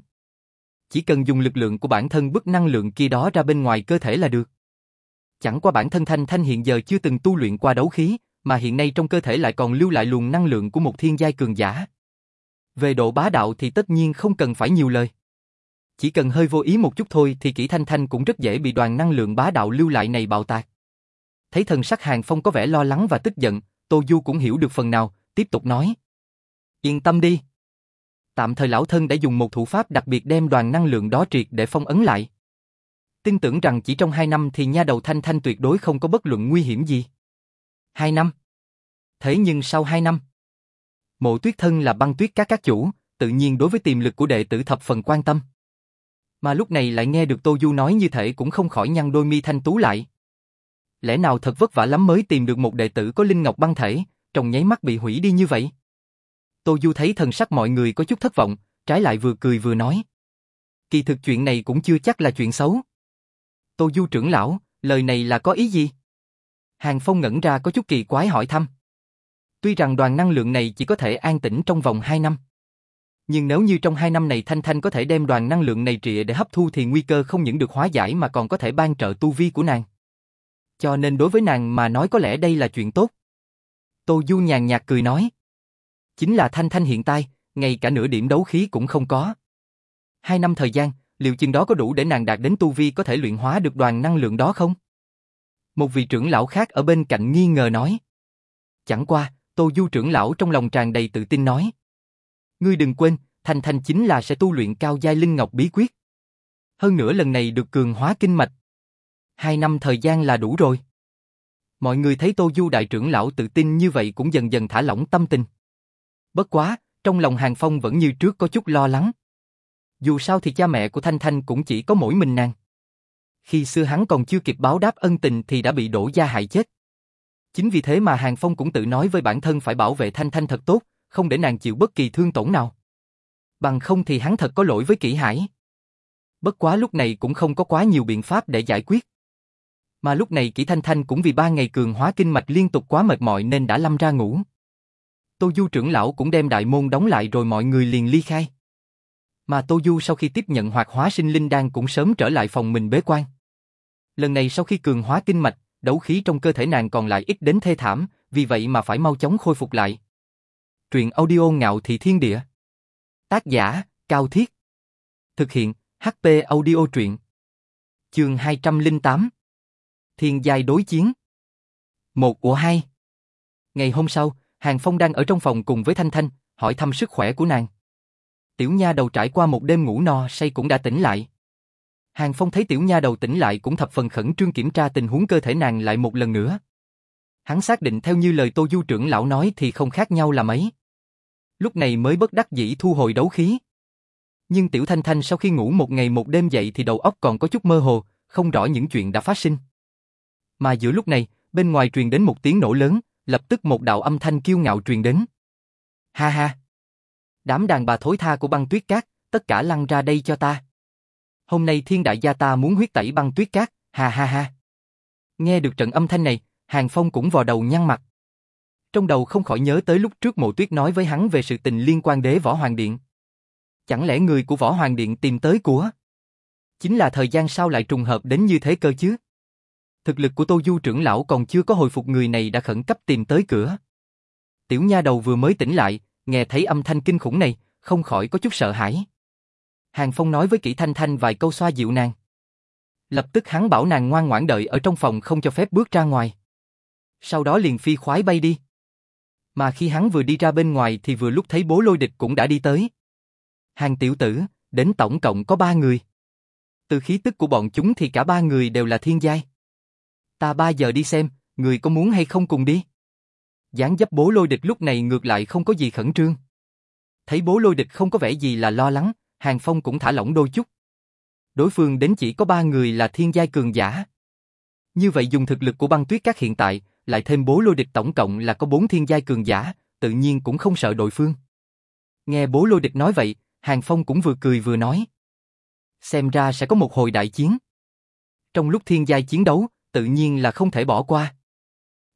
Chỉ cần dùng lực lượng của bản thân bức năng lượng kia đó ra bên ngoài cơ thể là được. Chẳng qua bản thân Thanh Thanh hiện giờ chưa từng tu luyện qua đấu khí, mà hiện nay trong cơ thể lại còn lưu lại luồng năng lượng của một thiên giai cường giả. Về độ bá đạo thì tất nhiên không cần phải nhiều lời. Chỉ cần hơi vô ý một chút thôi thì kỹ Thanh Thanh cũng rất dễ bị đoàn năng lượng bá đạo lưu lại này bạo tạc. Thấy thần sắc Hàng Phong có vẻ lo lắng và tức giận, Tô Du cũng hiểu được phần nào, tiếp tục nói. Yên tâm đi. Tạm thời lão thân đã dùng một thủ pháp đặc biệt đem đoàn năng lượng đó triệt để phong ấn lại. Tin tưởng rằng chỉ trong hai năm thì nha đầu Thanh Thanh tuyệt đối không có bất luận nguy hiểm gì. Hai năm. Thế nhưng sau hai năm, Mộ tuyết thân là băng tuyết các các chủ, tự nhiên đối với tiềm lực của đệ tử thập phần quan tâm. Mà lúc này lại nghe được Tô Du nói như thể cũng không khỏi nhăn đôi mi thanh tú lại. Lẽ nào thật vất vả lắm mới tìm được một đệ tử có linh ngọc băng thể, trong nháy mắt bị hủy đi như vậy? Tô Du thấy thần sắc mọi người có chút thất vọng, trái lại vừa cười vừa nói. Kỳ thực chuyện này cũng chưa chắc là chuyện xấu. Tô Du trưởng lão, lời này là có ý gì? Hàng Phong ngẩn ra có chút kỳ quái hỏi thăm. Tuy rằng đoàn năng lượng này chỉ có thể an tĩnh trong vòng 2 năm. Nhưng nếu như trong 2 năm này Thanh Thanh có thể đem đoàn năng lượng này trịa để hấp thu thì nguy cơ không những được hóa giải mà còn có thể ban trợ tu vi của nàng. Cho nên đối với nàng mà nói có lẽ đây là chuyện tốt. Tô Du nhàn nhạt cười nói. Chính là Thanh Thanh hiện tại, ngay cả nửa điểm đấu khí cũng không có. Hai năm thời gian, liệu chừng đó có đủ để nàng đạt đến tu vi có thể luyện hóa được đoàn năng lượng đó không? Một vị trưởng lão khác ở bên cạnh nghi ngờ nói. Chẳng qua, Tô Du trưởng lão trong lòng tràn đầy tự tin nói. Ngươi đừng quên, Thanh Thanh chính là sẽ tu luyện cao giai linh ngọc bí quyết. Hơn nữa lần này được cường hóa kinh mạch. Hai năm thời gian là đủ rồi. Mọi người thấy Tô Du đại trưởng lão tự tin như vậy cũng dần dần thả lỏng tâm tình. Bất quá, trong lòng Hàng Phong vẫn như trước có chút lo lắng. Dù sao thì cha mẹ của Thanh Thanh cũng chỉ có mỗi mình nàng. Khi xưa hắn còn chưa kịp báo đáp ân tình thì đã bị đổ gia hại chết. Chính vì thế mà Hàng Phong cũng tự nói với bản thân phải bảo vệ Thanh Thanh thật tốt, không để nàng chịu bất kỳ thương tổn nào. Bằng không thì hắn thật có lỗi với kỹ hải. Bất quá lúc này cũng không có quá nhiều biện pháp để giải quyết. Mà lúc này kỹ Thanh Thanh cũng vì ba ngày cường hóa kinh mạch liên tục quá mệt mỏi nên đã lâm ra ngủ. Tô Du trưởng lão cũng đem đại môn đóng lại rồi mọi người liền ly khai. Mà Tô Du sau khi tiếp nhận hoạt hóa sinh linh đan cũng sớm trở lại phòng mình bế quan. Lần này sau khi cường hóa kinh mạch, đấu khí trong cơ thể nàng còn lại ít đến thê thảm, vì vậy mà phải mau chóng khôi phục lại. Truyện audio ngạo thị thiên địa. Tác giả, Cao Thiết. Thực hiện, HP audio truyện. Chương 208. Thiên giai đối chiến. Một của hai. Ngày hôm sau, Hàng Phong đang ở trong phòng cùng với Thanh Thanh, hỏi thăm sức khỏe của nàng. Tiểu nha đầu trải qua một đêm ngủ no say cũng đã tỉnh lại. Hàng Phong thấy tiểu nha đầu tỉnh lại cũng thập phần khẩn trương kiểm tra tình huống cơ thể nàng lại một lần nữa. Hắn xác định theo như lời Tô Du trưởng lão nói thì không khác nhau là mấy. Lúc này mới bất đắc dĩ thu hồi đấu khí. Nhưng tiểu thanh thanh sau khi ngủ một ngày một đêm dậy thì đầu óc còn có chút mơ hồ, không rõ những chuyện đã phát sinh. Mà giữa lúc này, bên ngoài truyền đến một tiếng nổ lớn, lập tức một đạo âm thanh kiêu ngạo truyền đến. Ha ha! Đám đàn bà thối tha của băng tuyết cát, tất cả lăn ra đây cho ta. Hôm nay thiên đại gia ta muốn huyết tẩy băng tuyết cát, ha ha ha. Nghe được trận âm thanh này, Hàng Phong cũng vò đầu nhăn mặt. Trong đầu không khỏi nhớ tới lúc trước mộ tuyết nói với hắn về sự tình liên quan đế Võ Hoàng Điện. Chẳng lẽ người của Võ Hoàng Điện tìm tới của? Chính là thời gian sau lại trùng hợp đến như thế cơ chứ? Thực lực của Tô Du trưởng lão còn chưa có hồi phục người này đã khẩn cấp tìm tới cửa. Tiểu nha đầu vừa mới tỉnh lại, nghe thấy âm thanh kinh khủng này, không khỏi có chút sợ hãi. Hàng Phong nói với Kỷ Thanh Thanh vài câu xoa dịu nàng. Lập tức hắn bảo nàng ngoan ngoãn đợi ở trong phòng không cho phép bước ra ngoài. Sau đó liền phi khoái bay đi. Mà khi hắn vừa đi ra bên ngoài thì vừa lúc thấy bố lôi địch cũng đã đi tới. Hàng tiểu tử, đến tổng cộng có ba người. Từ khí tức của bọn chúng thì cả ba người đều là thiên giai. Ta ba giờ đi xem, người có muốn hay không cùng đi? Dáng dấp bố lôi địch lúc này ngược lại không có gì khẩn trương. Thấy bố lôi địch không có vẻ gì là lo lắng, Hàng Phong cũng thả lỏng đôi chút. Đối phương đến chỉ có ba người là thiên giai cường giả. Như vậy dùng thực lực của băng tuyết các hiện tại, lại thêm bố lôi địch tổng cộng là có bốn thiên giai cường giả, tự nhiên cũng không sợ đội phương. Nghe bố lôi địch nói vậy, Hàng Phong cũng vừa cười vừa nói. Xem ra sẽ có một hồi đại chiến. Trong lúc thiên giai chiến đấu, tự nhiên là không thể bỏ qua.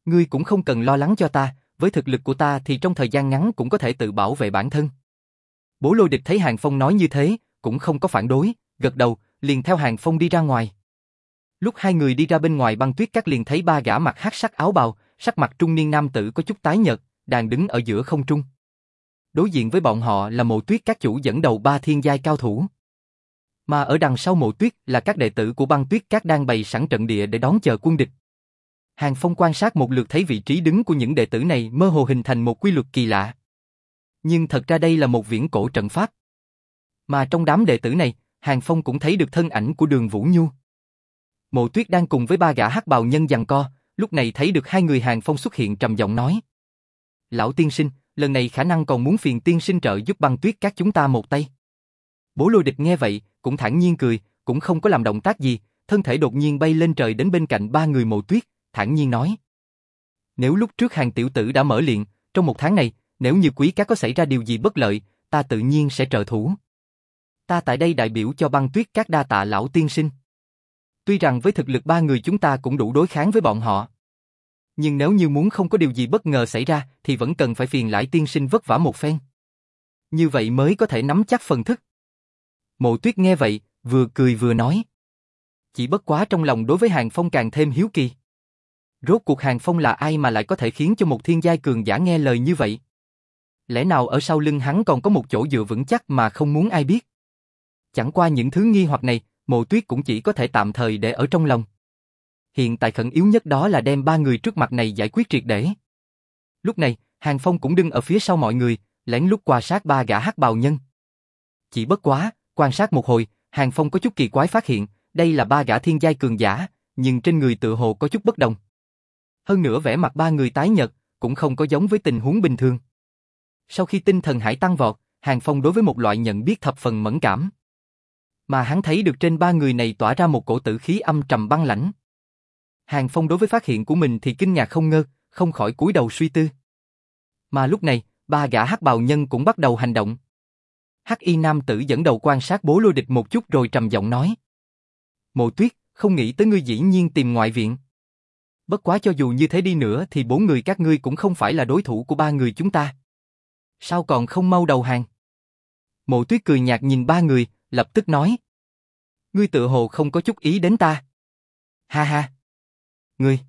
Ngươi cũng không cần lo lắng cho ta, với thực lực của ta thì trong thời gian ngắn cũng có thể tự bảo vệ bản thân. Bố lôi địch thấy Hàng Phong nói như thế, cũng không có phản đối, gật đầu, liền theo Hàng Phong đi ra ngoài. Lúc hai người đi ra bên ngoài băng tuyết các liền thấy ba gã mặc hát sắc áo bào, sắc mặt trung niên nam tử có chút tái nhợt, đang đứng ở giữa không trung. Đối diện với bọn họ là mộ tuyết các chủ dẫn đầu ba thiên giai cao thủ. Mà ở đằng sau mộ tuyết là các đệ tử của băng tuyết các đang bày sẵn trận địa để đón chờ quân địch. Hàng Phong quan sát một lượt thấy vị trí đứng của những đệ tử này mơ hồ hình thành một quy luật kỳ lạ. Nhưng thật ra đây là một viễn cổ trận pháp. Mà trong đám đệ tử này, Hàng Phong cũng thấy được thân ảnh của đường Vũ Nhu. Mộ Tuyết đang cùng với ba gã hắc bào nhân giằng co, lúc này thấy được hai người Hàng Phong xuất hiện trầm giọng nói. Lão tiên sinh, lần này khả năng còn muốn phiền tiên sinh trợ giúp băng tuyết các chúng ta một tay. Bố lôi địch nghe vậy, cũng thản nhiên cười, cũng không có làm động tác gì, thân thể đột nhiên bay lên trời đến bên cạnh ba người mộ tuyết, thản nhiên nói. Nếu lúc trước hàng tiểu tử đã mở liền trong một tháng này, nếu như quý các có xảy ra điều gì bất lợi, ta tự nhiên sẽ trợ thủ. Ta tại đây đại biểu cho băng tuyết các đa tạ lão tiên sinh. Tuy rằng với thực lực ba người chúng ta cũng đủ đối kháng với bọn họ. Nhưng nếu như muốn không có điều gì bất ngờ xảy ra thì vẫn cần phải phiền lại tiên sinh vất vả một phen. Như vậy mới có thể nắm chắc phần thức. Mộ tuyết nghe vậy, vừa cười vừa nói. Chỉ bất quá trong lòng đối với Hàng Phong càng thêm hiếu kỳ. Rốt cuộc Hàng Phong là ai mà lại có thể khiến cho một thiên giai cường giả nghe lời như vậy? Lẽ nào ở sau lưng hắn còn có một chỗ dựa vững chắc mà không muốn ai biết? Chẳng qua những thứ nghi hoặc này, mộ tuyết cũng chỉ có thể tạm thời để ở trong lòng. Hiện tại khẩn yếu nhất đó là đem ba người trước mặt này giải quyết triệt để. Lúc này, Hàng Phong cũng đứng ở phía sau mọi người, lén lút qua sát ba gã hắc bào nhân. Chỉ bất quá, quan sát một hồi, Hàng Phong có chút kỳ quái phát hiện, đây là ba gã thiên giai cường giả, nhưng trên người tự hồ có chút bất đồng. Hơn nữa vẻ mặt ba người tái nhợt, cũng không có giống với tình huống bình thường. Sau khi tinh thần hải tăng vọt, Hàng Phong đối với một loại nhận biết thập phần mẫn cảm. Mà hắn thấy được trên ba người này tỏa ra một cổ tử khí âm trầm băng lãnh. Hàng Phong đối với phát hiện của mình thì kinh ngạc không ngơ, không khỏi cúi đầu suy tư. Mà lúc này, ba gã hắc bào nhân cũng bắt đầu hành động. Hắc y nam tử dẫn đầu quan sát bố lôi địch một chút rồi trầm giọng nói. Mộ tuyết, không nghĩ tới ngươi dĩ nhiên tìm ngoại viện. Bất quá cho dù như thế đi nữa thì bốn người các ngươi cũng không phải là đối thủ của ba người chúng ta. Sao còn không mau đầu hàng? Mộ tuyết cười nhạt nhìn ba người, lập tức nói. Ngươi tự hồ không có chút ý đến ta. Ha ha. Ngươi.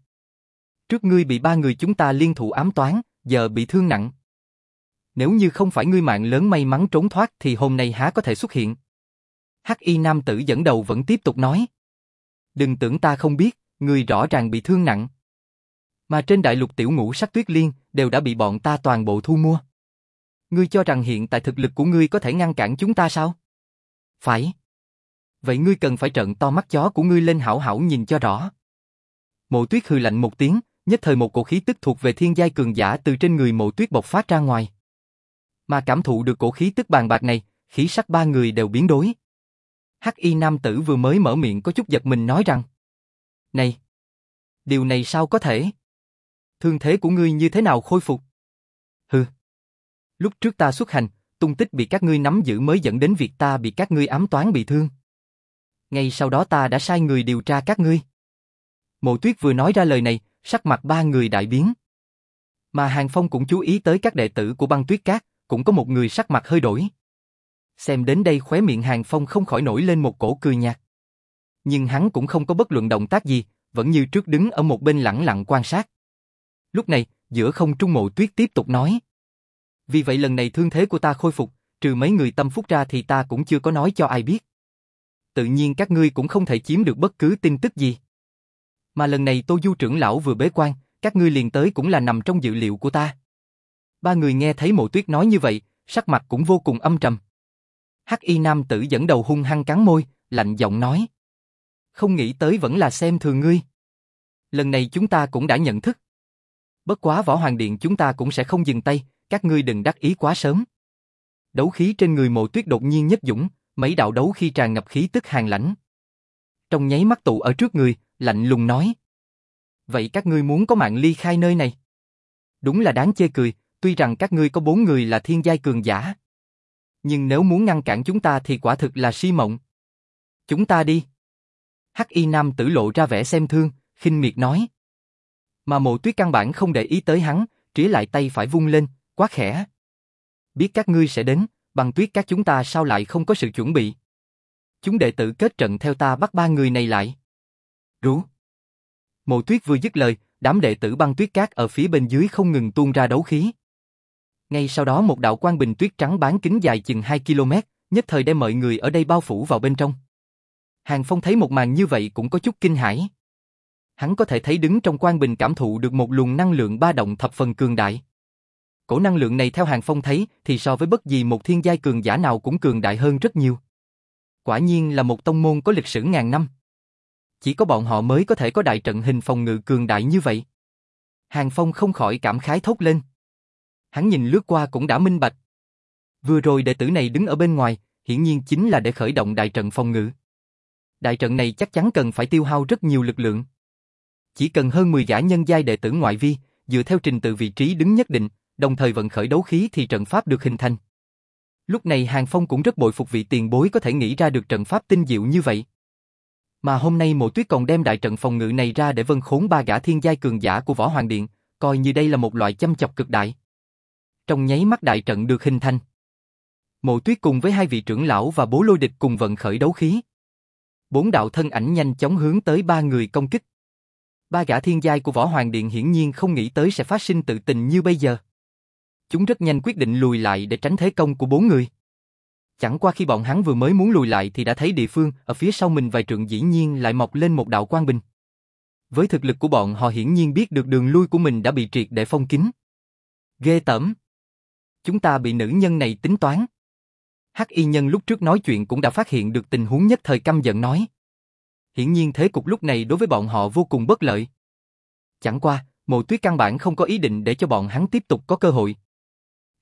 Trước ngươi bị ba người chúng ta liên thủ ám toán, giờ bị thương nặng. Nếu như không phải ngươi mạng lớn may mắn trốn thoát thì hôm nay há có thể xuất hiện. Hắc y nam tử dẫn đầu vẫn tiếp tục nói. Đừng tưởng ta không biết, người rõ ràng bị thương nặng. Mà trên đại lục tiểu ngũ sắc tuyết liên đều đã bị bọn ta toàn bộ thu mua. Ngươi cho rằng hiện tại thực lực của ngươi có thể ngăn cản chúng ta sao? Phải. Vậy ngươi cần phải trợn to mắt chó của ngươi lên hảo hảo nhìn cho rõ. Mộ tuyết hừ lạnh một tiếng, nhất thời một cổ khí tức thuộc về thiên giai cường giả từ trên người mộ tuyết bộc phát ra ngoài. Mà cảm thụ được cổ khí tức bàn bạc này, khí sắc ba người đều biến đổi. Hắc y nam tử vừa mới mở miệng có chút giật mình nói rằng này! Điều này sao có thể? Thương thế của ngươi như thế nào khôi phục? Hừ! Lúc trước ta xuất hành, tung tích bị các ngươi nắm giữ mới dẫn đến việc ta bị các ngươi ám toán bị thương. Ngay sau đó ta đã sai người điều tra các ngươi. Mộ tuyết vừa nói ra lời này, sắc mặt ba người đại biến. Mà Hàng Phong cũng chú ý tới các đệ tử của băng tuyết cát, cũng có một người sắc mặt hơi đổi. Xem đến đây khóe miệng Hàng Phong không khỏi nổi lên một cổ cười nhạt. Nhưng hắn cũng không có bất luận động tác gì, vẫn như trước đứng ở một bên lặng lặng quan sát. Lúc này, giữa không trung mộ tuyết tiếp tục nói. Vì vậy lần này thương thế của ta khôi phục, trừ mấy người tâm phúc ra thì ta cũng chưa có nói cho ai biết. Tự nhiên các ngươi cũng không thể chiếm được bất cứ tin tức gì. Mà lần này Tô Du trưởng lão vừa bế quan, các ngươi liền tới cũng là nằm trong dự liệu của ta. Ba người nghe thấy mộ tuyết nói như vậy, sắc mặt cũng vô cùng âm trầm. Hắc y nam tử dẫn đầu hung hăng cắn môi, lạnh giọng nói. Không nghĩ tới vẫn là xem thường ngươi. Lần này chúng ta cũng đã nhận thức. Bất quá võ hoàng điện chúng ta cũng sẽ không dừng tay, các ngươi đừng đắc ý quá sớm. Đấu khí trên người mộ tuyết đột nhiên nhất dũng, mấy đạo đấu khi tràn ngập khí tức hàng lãnh. Trong nháy mắt tụ ở trước người, lạnh lùng nói. Vậy các ngươi muốn có mạng ly khai nơi này? Đúng là đáng chê cười, tuy rằng các ngươi có bốn người là thiên giai cường giả. Nhưng nếu muốn ngăn cản chúng ta thì quả thực là si mộng. Chúng ta đi. Hắc y nam tử lộ ra vẻ xem thương, khinh miệt nói. Mà mộ tuyết căn bản không để ý tới hắn, trĩa lại tay phải vung lên, quá khẽ. Biết các ngươi sẽ đến, bằng tuyết các chúng ta sao lại không có sự chuẩn bị. Chúng đệ tử kết trận theo ta bắt ba người này lại. Rú. Mộ tuyết vừa dứt lời, đám đệ tử băng tuyết cát ở phía bên dưới không ngừng tuôn ra đấu khí. Ngay sau đó một đạo quang bình tuyết trắng bán kính dài chừng 2 km, nhất thời đem mọi người ở đây bao phủ vào bên trong. Hàng Phong thấy một màn như vậy cũng có chút kinh hãi. Hắn có thể thấy đứng trong quan bình cảm thụ được một luồng năng lượng ba động thập phần cường đại. Cổ năng lượng này theo Hàng Phong thấy thì so với bất gì một thiên giai cường giả nào cũng cường đại hơn rất nhiều. Quả nhiên là một tông môn có lịch sử ngàn năm. Chỉ có bọn họ mới có thể có đại trận hình phòng ngự cường đại như vậy. Hàng Phong không khỏi cảm khái thốt lên. Hắn nhìn lướt qua cũng đã minh bạch. Vừa rồi đệ tử này đứng ở bên ngoài, hiển nhiên chính là để khởi động đại trận phòng ngự. Đại trận này chắc chắn cần phải tiêu hao rất nhiều lực lượng. Chỉ cần hơn 10 gã nhân giai đệ tử ngoại vi, dựa theo trình tự vị trí đứng nhất định, đồng thời vận khởi đấu khí thì trận pháp được hình thành. Lúc này Hàng Phong cũng rất bội phục vị tiền bối có thể nghĩ ra được trận pháp tinh diệu như vậy. Mà hôm nay Mộ Tuyết còn đem đại trận phòng ngự này ra để vân khốn ba gã thiên giai cường giả của Võ Hoàng Điện, coi như đây là một loại chăm chọc cực đại. Trong nháy mắt đại trận được hình thành. Mộ Tuyết cùng với hai vị trưởng lão và bố lôi địch cùng vận khởi đấu khí. Bốn đạo thân ảnh nhanh chóng hướng tới ba người công kích. Ba gã thiên giai của Võ Hoàng Điện hiển nhiên không nghĩ tới sẽ phát sinh tự tình như bây giờ. Chúng rất nhanh quyết định lùi lại để tránh thế công của bốn người. Chẳng qua khi bọn hắn vừa mới muốn lùi lại thì đã thấy địa phương ở phía sau mình vài trượng dĩ nhiên lại mọc lên một đạo quang bình. Với thực lực của bọn họ hiển nhiên biết được đường lui của mình đã bị triệt để phong kín. Ghê tởm. Chúng ta bị nữ nhân này tính toán. Hắc y nhân lúc trước nói chuyện cũng đã phát hiện được tình huống nhất thời căm giận nói. Hiển nhiên thế cục lúc này đối với bọn họ vô cùng bất lợi. Chẳng qua, mộ tuyết căn bản không có ý định để cho bọn hắn tiếp tục có cơ hội.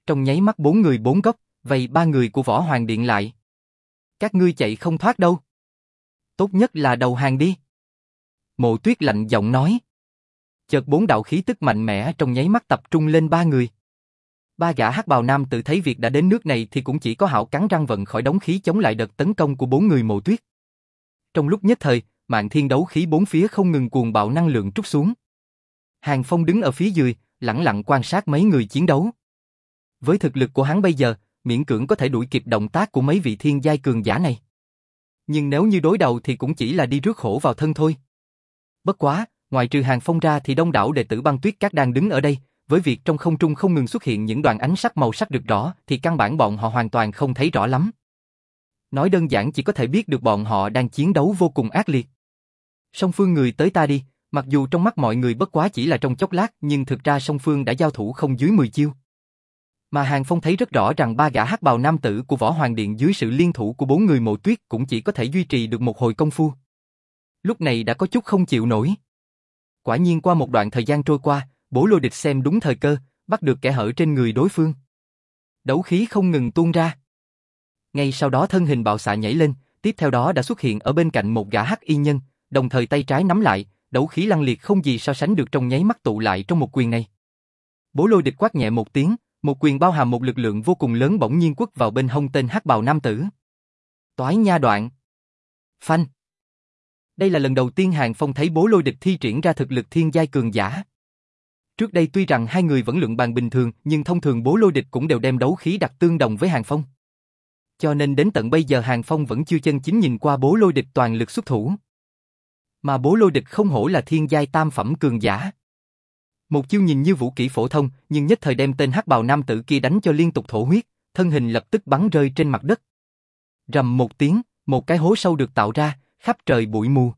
Trong nháy mắt bốn người bốn góc, vậy ba người của võ hoàng điện lại. Các ngươi chạy không thoát đâu. Tốt nhất là đầu hàng đi. Mộ tuyết lạnh giọng nói. Chợt bốn đạo khí tức mạnh mẽ trong nháy mắt tập trung lên ba người. Ba gã hắc bào nam tự thấy việc đã đến nước này thì cũng chỉ có hảo cắn răng vận khỏi đống khí chống lại đợt tấn công của bốn người mộ tuyết. Trong lúc nhất thời, mạng thiên đấu khí bốn phía không ngừng cuồng bạo năng lượng trút xuống. Hàng Phong đứng ở phía dưới, lặng lặng quan sát mấy người chiến đấu. Với thực lực của hắn bây giờ, miễn cưỡng có thể đuổi kịp động tác của mấy vị thiên giai cường giả này. Nhưng nếu như đối đầu thì cũng chỉ là đi rước khổ vào thân thôi. Bất quá, ngoài trừ hàng phong ra thì đông đảo đệ tử băng tuyết các đang đứng ở đây, với việc trong không trung không ngừng xuất hiện những đoàn ánh sắc màu sắc được rõ thì căn bản bọn họ hoàn toàn không thấy rõ lắm. Nói đơn giản chỉ có thể biết được bọn họ đang chiến đấu vô cùng ác liệt. Song phương người tới ta đi, mặc dù trong mắt mọi người bất quá chỉ là trong chốc lát nhưng thực ra song phương đã giao thủ không dưới 10 chiêu. Mà Hàng Phong thấy rất rõ rằng ba gã hắc bào nam tử của Võ Hoàng Điện dưới sự liên thủ của bốn người mộ tuyết cũng chỉ có thể duy trì được một hồi công phu. Lúc này đã có chút không chịu nổi. Quả nhiên qua một đoạn thời gian trôi qua, bố lôi địch xem đúng thời cơ, bắt được kẻ hở trên người đối phương. Đấu khí không ngừng tuôn ra. Ngay sau đó thân hình bạo xạ nhảy lên, tiếp theo đó đã xuất hiện ở bên cạnh một gã hắc y nhân, đồng thời tay trái nắm lại, đấu khí lăng liệt không gì so sánh được trong nháy mắt tụ lại trong một quyền này. Bố lôi địch quát nhẹ một tiếng, một quyền bao hàm một lực lượng vô cùng lớn bỗng nhiên quất vào bên hông tên hắc bào nam tử. Toái nha đoạn. Phanh. Đây là lần đầu tiên Hàng Phong thấy bố lôi địch thi triển ra thực lực thiên giai cường giả. Trước đây tuy rằng hai người vẫn luận bàn bình thường, nhưng thông thường bố lôi địch cũng đều đem đấu khí đặt tương đồng với Hàng Phong. Cho nên đến tận bây giờ Hàng Phong vẫn chưa chân chính nhìn qua bố lôi địch toàn lực xuất thủ. Mà bố lôi địch không hổ là thiên giai tam phẩm cường giả. Một chiêu nhìn như vũ kỹ phổ thông, nhưng nhất thời đem tên hắc bào nam tử kia đánh cho liên tục thổ huyết, thân hình lập tức bắn rơi trên mặt đất. Rầm một tiếng, một cái hố sâu được tạo ra, khắp trời bụi mù.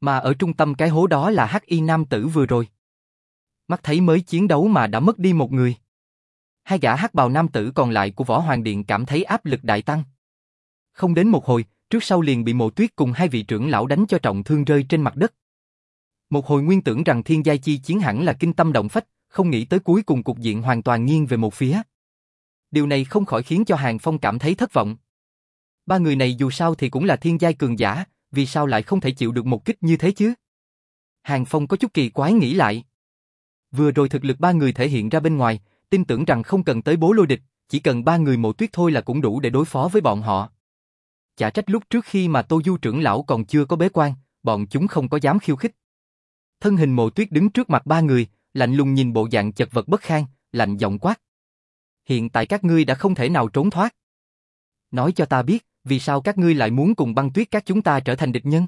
Mà ở trung tâm cái hố đó là hắc y nam tử vừa rồi. Mắt thấy mới chiến đấu mà đã mất đi một người. Hai gã hắc bào nam tử còn lại của Võ Hoàng Điện cảm thấy áp lực đại tăng. Không đến một hồi, trước sau liền bị mộ tuyết cùng hai vị trưởng lão đánh cho trọng thương rơi trên mặt đất. Một hồi nguyên tưởng rằng thiên giai chi chiến hẳn là kinh tâm động phách, không nghĩ tới cuối cùng cục diện hoàn toàn nghiêng về một phía. Điều này không khỏi khiến cho Hàng Phong cảm thấy thất vọng. Ba người này dù sao thì cũng là thiên giai cường giả, vì sao lại không thể chịu được một kích như thế chứ? Hàng Phong có chút kỳ quái nghĩ lại. Vừa rồi thực lực ba người thể hiện ra bên ngoài, tin tưởng rằng không cần tới bố lôi địch, chỉ cần ba người mộ tuyết thôi là cũng đủ để đối phó với bọn họ. Chả trách lúc trước khi mà Tô Du trưởng lão còn chưa có bế quan, bọn chúng không có dám khiêu khích. Thân hình mộ tuyết đứng trước mặt ba người, lạnh lùng nhìn bộ dạng chật vật bất khang, lạnh giọng quát. Hiện tại các ngươi đã không thể nào trốn thoát. Nói cho ta biết, vì sao các ngươi lại muốn cùng băng tuyết các chúng ta trở thành địch nhân?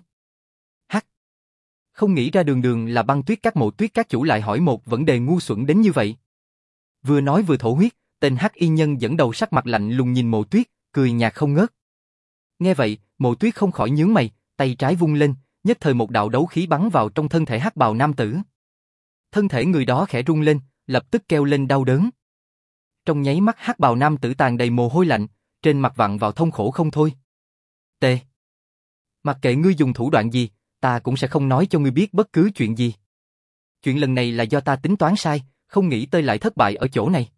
Không nghĩ ra đường đường là băng tuyết các mộ tuyết các chủ lại hỏi một vấn đề ngu xuẩn đến như vậy. Vừa nói vừa thổ huyết, tên hắc y nhân dẫn đầu sắc mặt lạnh lùng nhìn mộ tuyết, cười nhạt không ngớt. Nghe vậy, mộ tuyết không khỏi nhướng mày, tay trái vung lên, nhất thời một đạo đấu khí bắn vào trong thân thể hắc bào nam tử. Thân thể người đó khẽ rung lên, lập tức kêu lên đau đớn. Trong nháy mắt hắc bào nam tử tàn đầy mồ hôi lạnh, trên mặt vặn vào thông khổ không thôi. T. Mặc kệ ngươi dùng thủ đoạn gì, ta cũng sẽ không nói cho ngươi biết bất cứ chuyện gì. Chuyện lần này là do ta tính toán sai, không nghĩ tới lại thất bại ở chỗ này.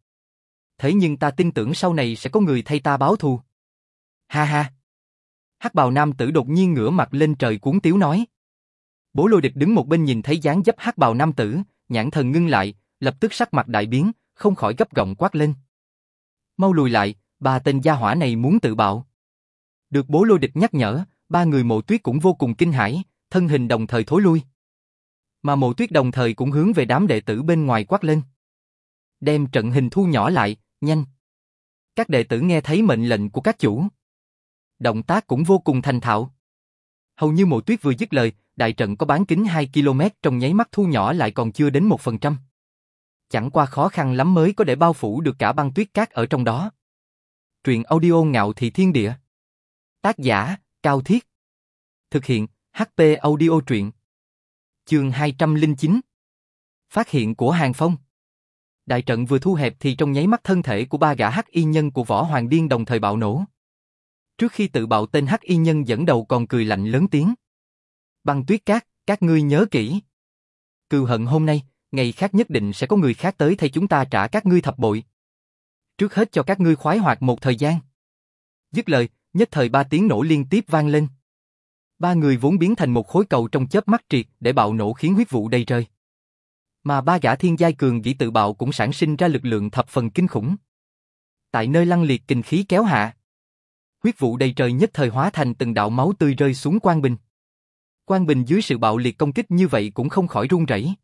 thế nhưng ta tin tưởng sau này sẽ có người thay ta báo thù. Ha ha. Hắc bào nam tử đột nhiên ngửa mặt lên trời cuốn tiếu nói. Bố lôi địch đứng một bên nhìn thấy dáng dấp hắc bào nam tử, nhãn thần ngưng lại, lập tức sắc mặt đại biến, không khỏi gấp gọng quát lên. Mau lùi lại, ba tên gia hỏa này muốn tự bạo. Được bố lôi địch nhắc nhở, ba người mộ tuyết cũng vô cùng kinh hãi, thân hình đồng thời thối lui. Mà mộ tuyết đồng thời cũng hướng về đám đệ tử bên ngoài quát lên. Đem trận hình thu nhỏ lại, nhanh. Các đệ tử nghe thấy mệnh lệnh của các chủ. Động tác cũng vô cùng thành thạo. Hầu như mộ tuyết vừa dứt lời, đại trận có bán kính 2 km trong nháy mắt thu nhỏ lại còn chưa đến 1%. Chẳng qua khó khăn lắm mới có để bao phủ được cả băng tuyết cát ở trong đó. Truyện audio ngạo thị thiên địa. Tác giả, Cao Thiết. Thực hiện, HP audio truyện. Chương 209. Phát hiện của Hàng Phong. Đại trận vừa thu hẹp thì trong nháy mắt thân thể của ba gã hắc y nhân của võ hoàng điên đồng thời bạo nổ. Trước khi tự bạo tên hắc y nhân dẫn đầu còn cười lạnh lớn tiếng. Băng tuyết cát, các ngươi nhớ kỹ. Cừu hận hôm nay, ngày khác nhất định sẽ có người khác tới thay chúng ta trả các ngươi thập bội. Trước hết cho các ngươi khoái hoạt một thời gian. Dứt lời, nhất thời ba tiếng nổ liên tiếp vang lên. Ba người vốn biến thành một khối cầu trong chớp mắt triệt để bạo nổ khiến huyết vụ đầy trời. Mà ba gã thiên giai cường dĩ tự bạo cũng sản sinh ra lực lượng thập phần kinh khủng. Tại nơi lăng liệt kinh khí kéo hạ. Huyết vụ đầy trời nhất thời hóa thành từng đạo máu tươi rơi xuống quan bình. Quan bình dưới sự bạo liệt công kích như vậy cũng không khỏi run rẩy.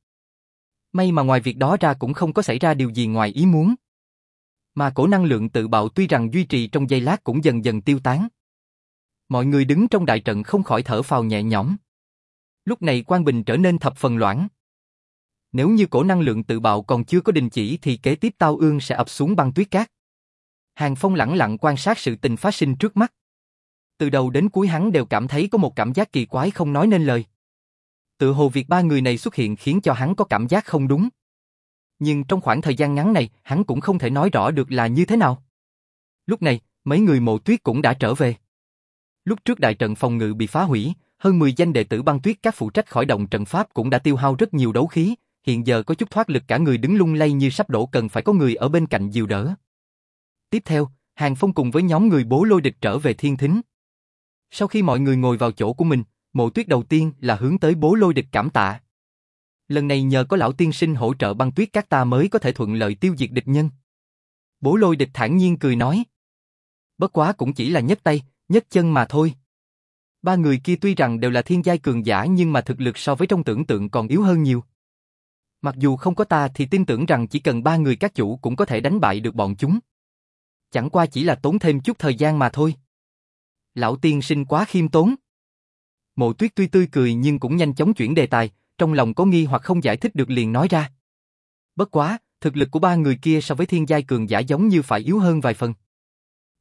May mà ngoài việc đó ra cũng không có xảy ra điều gì ngoài ý muốn. Mà cổ năng lượng tự bạo tuy rằng duy trì trong giây lát cũng dần dần tiêu tán. Mọi người đứng trong đại trận không khỏi thở phào nhẹ nhõm. Lúc này Quan Bình trở nên thập phần loãng. Nếu như cổ năng lượng tự bạo còn chưa có đình chỉ thì kế tiếp tao ương sẽ ập xuống băng tuyết cát. Hàng Phong lặng lặng quan sát sự tình phát sinh trước mắt. Từ đầu đến cuối hắn đều cảm thấy có một cảm giác kỳ quái không nói nên lời. Tự hồ việc ba người này xuất hiện khiến cho hắn có cảm giác không đúng. Nhưng trong khoảng thời gian ngắn này, hắn cũng không thể nói rõ được là như thế nào. Lúc này, mấy người mộ tuyết cũng đã trở về. Lúc trước đại trận phòng ngự bị phá hủy, hơn 10 danh đệ tử băng tuyết các phụ trách khỏi động trận pháp cũng đã tiêu hao rất nhiều đấu khí, hiện giờ có chút thoát lực cả người đứng lung lay như sắp đổ cần phải có người ở bên cạnh dìu đỡ. Tiếp theo, Hàng Phong cùng với nhóm người bố lôi địch trở về thiên thính. Sau khi mọi người ngồi vào chỗ của mình, mộ tuyết đầu tiên là hướng tới bố lôi địch cảm tạ. Lần này nhờ có lão tiên sinh hỗ trợ băng tuyết các ta mới có thể thuận lợi tiêu diệt địch nhân. Bố lôi địch thản nhiên cười nói. Bất quá cũng chỉ là nhất tay, nhất chân mà thôi. Ba người kia tuy rằng đều là thiên giai cường giả nhưng mà thực lực so với trong tưởng tượng còn yếu hơn nhiều. Mặc dù không có ta thì tin tưởng rằng chỉ cần ba người các chủ cũng có thể đánh bại được bọn chúng. Chẳng qua chỉ là tốn thêm chút thời gian mà thôi. Lão tiên sinh quá khiêm tốn. Mộ tuyết tuy tươi cười nhưng cũng nhanh chóng chuyển đề tài, trong lòng có nghi hoặc không giải thích được liền nói ra. Bất quá, thực lực của ba người kia so với thiên giai cường giả giống như phải yếu hơn vài phần.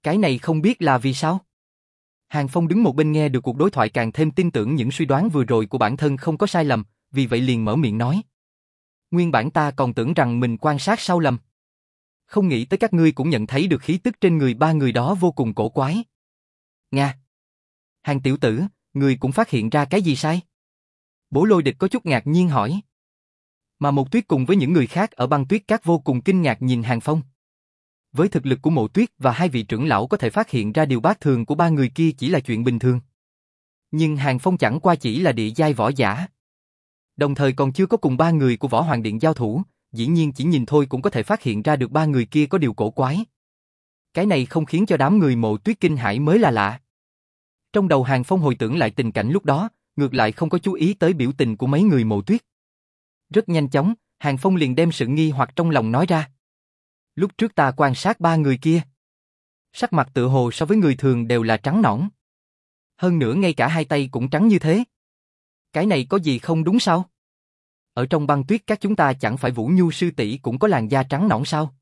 Cái này không biết là vì sao? Hàng Phong đứng một bên nghe được cuộc đối thoại càng thêm tin tưởng những suy đoán vừa rồi của bản thân không có sai lầm, vì vậy liền mở miệng nói. Nguyên bản ta còn tưởng rằng mình quan sát sau lầm. Không nghĩ tới các ngươi cũng nhận thấy được khí tức trên người ba người đó vô cùng cổ quái. Nga. Hàng tiểu tử, người cũng phát hiện ra cái gì sai? Bố lôi địch có chút ngạc nhiên hỏi. Mà một tuyết cùng với những người khác ở băng tuyết các vô cùng kinh ngạc nhìn Hàng Phong. Với thực lực của mộ tuyết và hai vị trưởng lão có thể phát hiện ra điều bác thường của ba người kia chỉ là chuyện bình thường. Nhưng Hàng Phong chẳng qua chỉ là địa giai võ giả. Đồng thời còn chưa có cùng ba người của võ hoàng điện giao thủ, dĩ nhiên chỉ nhìn thôi cũng có thể phát hiện ra được ba người kia có điều cổ quái. Cái này không khiến cho đám người mộ tuyết kinh hãi mới là lạ. Trong đầu Hàng Phong hồi tưởng lại tình cảnh lúc đó, ngược lại không có chú ý tới biểu tình của mấy người mộ tuyết. Rất nhanh chóng, Hàng Phong liền đem sự nghi hoặc trong lòng nói ra. Lúc trước ta quan sát ba người kia. Sắc mặt tự hồ so với người thường đều là trắng nõn. Hơn nữa ngay cả hai tay cũng trắng như thế. Cái này có gì không đúng sao? Ở trong băng tuyết các chúng ta chẳng phải Vũ Nhu sư tỷ cũng có làn da trắng nõn sao?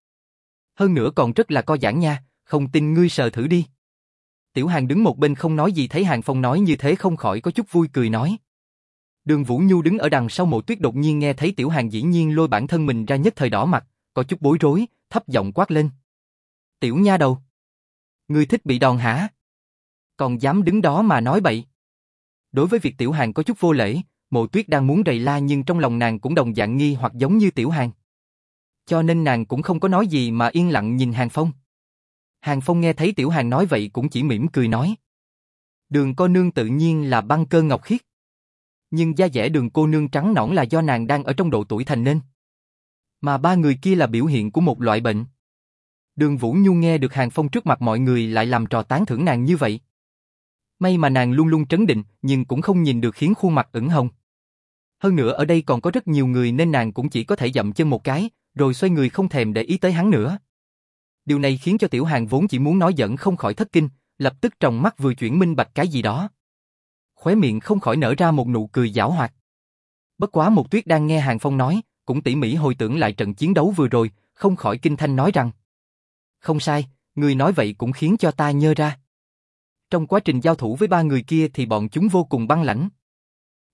Hơn nữa còn rất là co giãn nha, không tin ngươi sờ thử đi. Tiểu Hàng đứng một bên không nói gì thấy Hàng Phong nói như thế không khỏi có chút vui cười nói. Đường Vũ Nhu đứng ở đằng sau mộ tuyết đột nhiên nghe thấy Tiểu Hàng dĩ nhiên lôi bản thân mình ra nhất thời đỏ mặt, có chút bối rối, thấp giọng quát lên. Tiểu nha đầu. Ngươi thích bị đòn hả? Còn dám đứng đó mà nói bậy. Đối với việc Tiểu Hàng có chút vô lễ, mộ tuyết đang muốn rầy la nhưng trong lòng nàng cũng đồng dạng nghi hoặc giống như Tiểu Hàng. Cho nên nàng cũng không có nói gì mà yên lặng nhìn Hàng Phong. Hàng Phong nghe thấy Tiểu Hàng nói vậy cũng chỉ mỉm cười nói. Đường cô nương tự nhiên là băng cơ ngọc khiết. Nhưng da dẻ đường cô nương trắng nõn là do nàng đang ở trong độ tuổi thành nên. Mà ba người kia là biểu hiện của một loại bệnh. Đường Vũ Nhu nghe được Hàng Phong trước mặt mọi người lại làm trò tán thưởng nàng như vậy. May mà nàng luôn luôn trấn định, nhưng cũng không nhìn được khiến khuôn mặt ửng hồng. Hơn nữa ở đây còn có rất nhiều người nên nàng cũng chỉ có thể dậm chân một cái, rồi xoay người không thèm để ý tới hắn nữa. Điều này khiến cho Tiểu Hàng vốn chỉ muốn nói giận không khỏi thất kinh, lập tức trong mắt vừa chuyển minh bạch cái gì đó. Khóe miệng không khỏi nở ra một nụ cười giảo hoạt. Bất quá một tuyết đang nghe Hàng Phong nói, cũng tỉ mỉ hồi tưởng lại trận chiến đấu vừa rồi, không khỏi kinh thanh nói rằng Không sai, người nói vậy cũng khiến cho ta nhớ ra. Trong quá trình giao thủ với ba người kia thì bọn chúng vô cùng băng lãnh.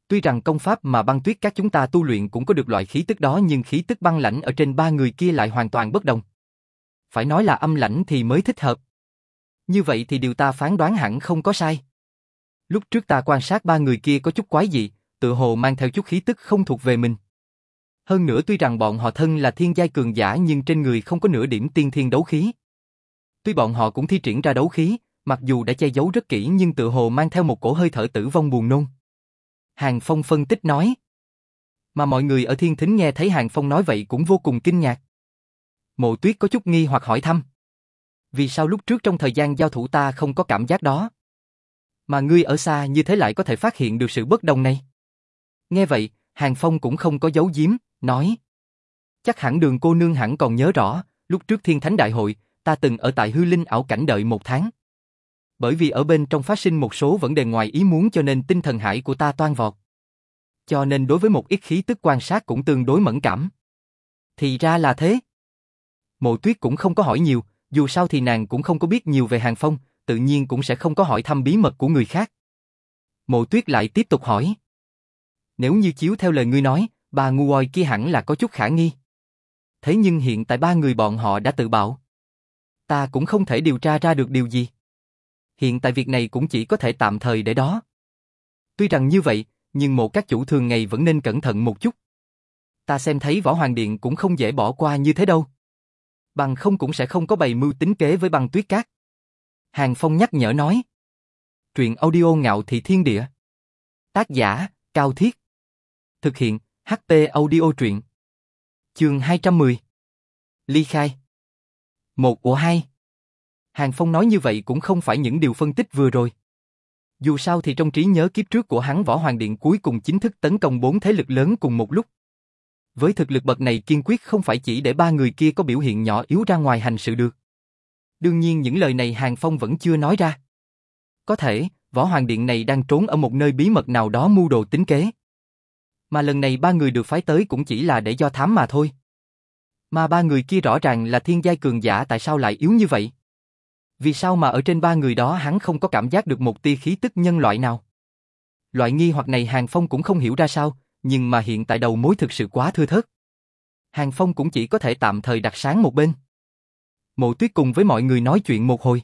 Tuy rằng công pháp mà băng tuyết các chúng ta tu luyện cũng có được loại khí tức đó nhưng khí tức băng lãnh ở trên ba người kia lại hoàn toàn bất đồng. Phải nói là âm lãnh thì mới thích hợp. Như vậy thì điều ta phán đoán hẳn không có sai. Lúc trước ta quan sát ba người kia có chút quái dị, tự hồ mang theo chút khí tức không thuộc về mình. Hơn nữa tuy rằng bọn họ thân là thiên giai cường giả nhưng trên người không có nửa điểm tiên thiên đấu khí. Tuy bọn họ cũng thi triển ra đấu khí, mặc dù đã che giấu rất kỹ nhưng tự hồ mang theo một cổ hơi thở tử vong buồn nôn. Hàng Phong phân tích nói. Mà mọi người ở thiên thính nghe thấy Hàng Phong nói vậy cũng vô cùng kinh ngạc. Mộ tuyết có chút nghi hoặc hỏi thăm. Vì sao lúc trước trong thời gian giao thủ ta không có cảm giác đó? Mà ngươi ở xa như thế lại có thể phát hiện được sự bất đồng này. Nghe vậy, Hàng Phong cũng không có giấu giếm, nói. Chắc hẳn đường cô nương hẳn còn nhớ rõ, lúc trước thiên thánh đại hội, ta từng ở tại hư linh ảo cảnh đợi một tháng. Bởi vì ở bên trong phát sinh một số vấn đề ngoài ý muốn cho nên tinh thần hải của ta toan vọt. Cho nên đối với một ít khí tức quan sát cũng tương đối mẫn cảm. Thì ra là thế. Mộ tuyết cũng không có hỏi nhiều, dù sao thì nàng cũng không có biết nhiều về Hàng Phong, tự nhiên cũng sẽ không có hỏi thăm bí mật của người khác. Mộ tuyết lại tiếp tục hỏi. Nếu như chiếu theo lời ngươi nói, bà ngu oi kia hẳn là có chút khả nghi. Thế nhưng hiện tại ba người bọn họ đã tự bảo. Ta cũng không thể điều tra ra được điều gì. Hiện tại việc này cũng chỉ có thể tạm thời để đó. Tuy rằng như vậy, nhưng một các chủ thường ngày vẫn nên cẩn thận một chút. Ta xem thấy Võ Hoàng Điện cũng không dễ bỏ qua như thế đâu. Bằng không cũng sẽ không có bày mưu tính kế với băng tuyết cát. Hàng Phong nhắc nhở nói. Truyện audio ngạo thị thiên địa. Tác giả, Cao Thiết. Thực hiện, HT audio truyện. Chương 210. Ly khai. Một của hai. Hàng Phong nói như vậy cũng không phải những điều phân tích vừa rồi. Dù sao thì trong trí nhớ kiếp trước của hắn Võ Hoàng Điện cuối cùng chính thức tấn công bốn thế lực lớn cùng một lúc. Với thực lực bậc này kiên quyết không phải chỉ để ba người kia có biểu hiện nhỏ yếu ra ngoài hành sự được. Đương nhiên những lời này Hàng Phong vẫn chưa nói ra. Có thể, Võ Hoàng Điện này đang trốn ở một nơi bí mật nào đó mưu đồ tính kế. Mà lần này ba người được phái tới cũng chỉ là để do thám mà thôi. Mà ba người kia rõ ràng là thiên giai cường giả tại sao lại yếu như vậy? Vì sao mà ở trên ba người đó hắn không có cảm giác được một tia khí tức nhân loại nào? Loại nghi hoặc này Hàng Phong cũng không hiểu ra sao, nhưng mà hiện tại đầu mối thực sự quá thưa thớt. Hàng Phong cũng chỉ có thể tạm thời đặt sáng một bên. Mộ tuyết cùng với mọi người nói chuyện một hồi.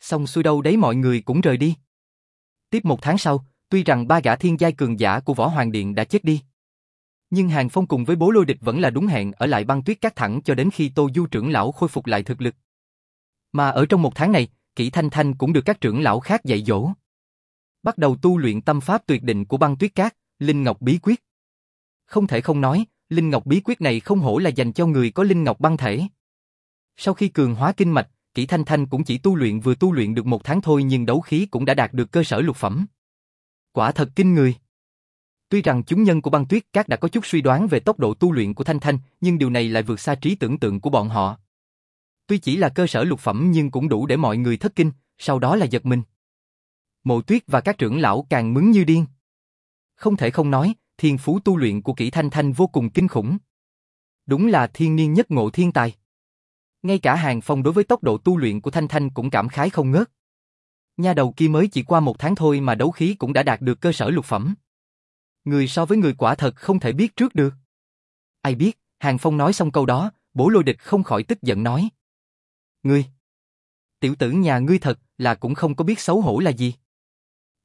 Xong xuôi đâu đấy mọi người cũng rời đi. Tiếp một tháng sau, tuy rằng ba gã thiên giai cường giả của Võ Hoàng Điện đã chết đi. Nhưng Hàng Phong cùng với bố lôi địch vẫn là đúng hẹn ở lại băng tuyết cát thẳng cho đến khi Tô Du trưởng lão khôi phục lại thực lực. Mà ở trong một tháng này, Kỷ Thanh Thanh cũng được các trưởng lão khác dạy dỗ. Bắt đầu tu luyện tâm pháp tuyệt định của băng tuyết cát, Linh Ngọc Bí Quyết. Không thể không nói, Linh Ngọc Bí Quyết này không hổ là dành cho người có Linh Ngọc băng thể. Sau khi cường hóa kinh mạch, Kỷ Thanh Thanh cũng chỉ tu luyện vừa tu luyện được một tháng thôi nhưng đấu khí cũng đã đạt được cơ sở lục phẩm. Quả thật kinh người. Tuy rằng chúng nhân của băng tuyết các đã có chút suy đoán về tốc độ tu luyện của Thanh Thanh, nhưng điều này lại vượt xa trí tưởng tượng của bọn họ. Tuy chỉ là cơ sở lục phẩm nhưng cũng đủ để mọi người thất kinh, sau đó là giật mình. Mộ tuyết và các trưởng lão càng mứng như điên. Không thể không nói, thiên phú tu luyện của kỹ Thanh Thanh vô cùng kinh khủng. Đúng là thiên niên nhất ngộ thiên tài. Ngay cả hàng phong đối với tốc độ tu luyện của Thanh Thanh cũng cảm khái không ngớt. Nha đầu kia mới chỉ qua một tháng thôi mà đấu khí cũng đã đạt được cơ sở lục phẩm. Người so với người quả thật không thể biết trước được. Ai biết, Hàng Phong nói xong câu đó, bố lôi địch không khỏi tức giận nói. Ngươi! Tiểu tử nhà ngươi thật là cũng không có biết xấu hổ là gì.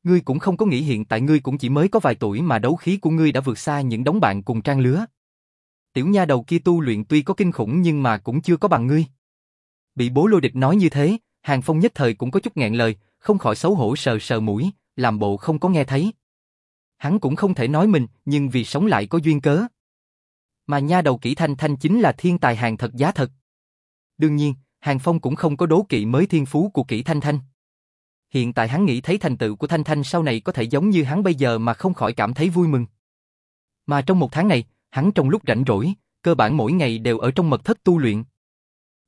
Ngươi cũng không có nghĩ hiện tại ngươi cũng chỉ mới có vài tuổi mà đấu khí của ngươi đã vượt xa những đống bạn cùng trang lứa. Tiểu nha đầu kia tu luyện tuy có kinh khủng nhưng mà cũng chưa có bằng ngươi. Bị bố lôi địch nói như thế, Hàng Phong nhất thời cũng có chút nghẹn lời, không khỏi xấu hổ sờ sờ mũi, làm bộ không có nghe thấy. Hắn cũng không thể nói mình, nhưng vì sống lại có duyên cớ. Mà nha đầu kỹ thanh thanh chính là thiên tài hàng thật giá thật. Đương nhiên, Hàng Phong cũng không có đố kỵ mới thiên phú của kỹ thanh thanh. Hiện tại hắn nghĩ thấy thành tựu của Thanh Thanh sau này có thể giống như hắn bây giờ mà không khỏi cảm thấy vui mừng. Mà trong một tháng này, hắn trong lúc rảnh rỗi, cơ bản mỗi ngày đều ở trong mật thất tu luyện.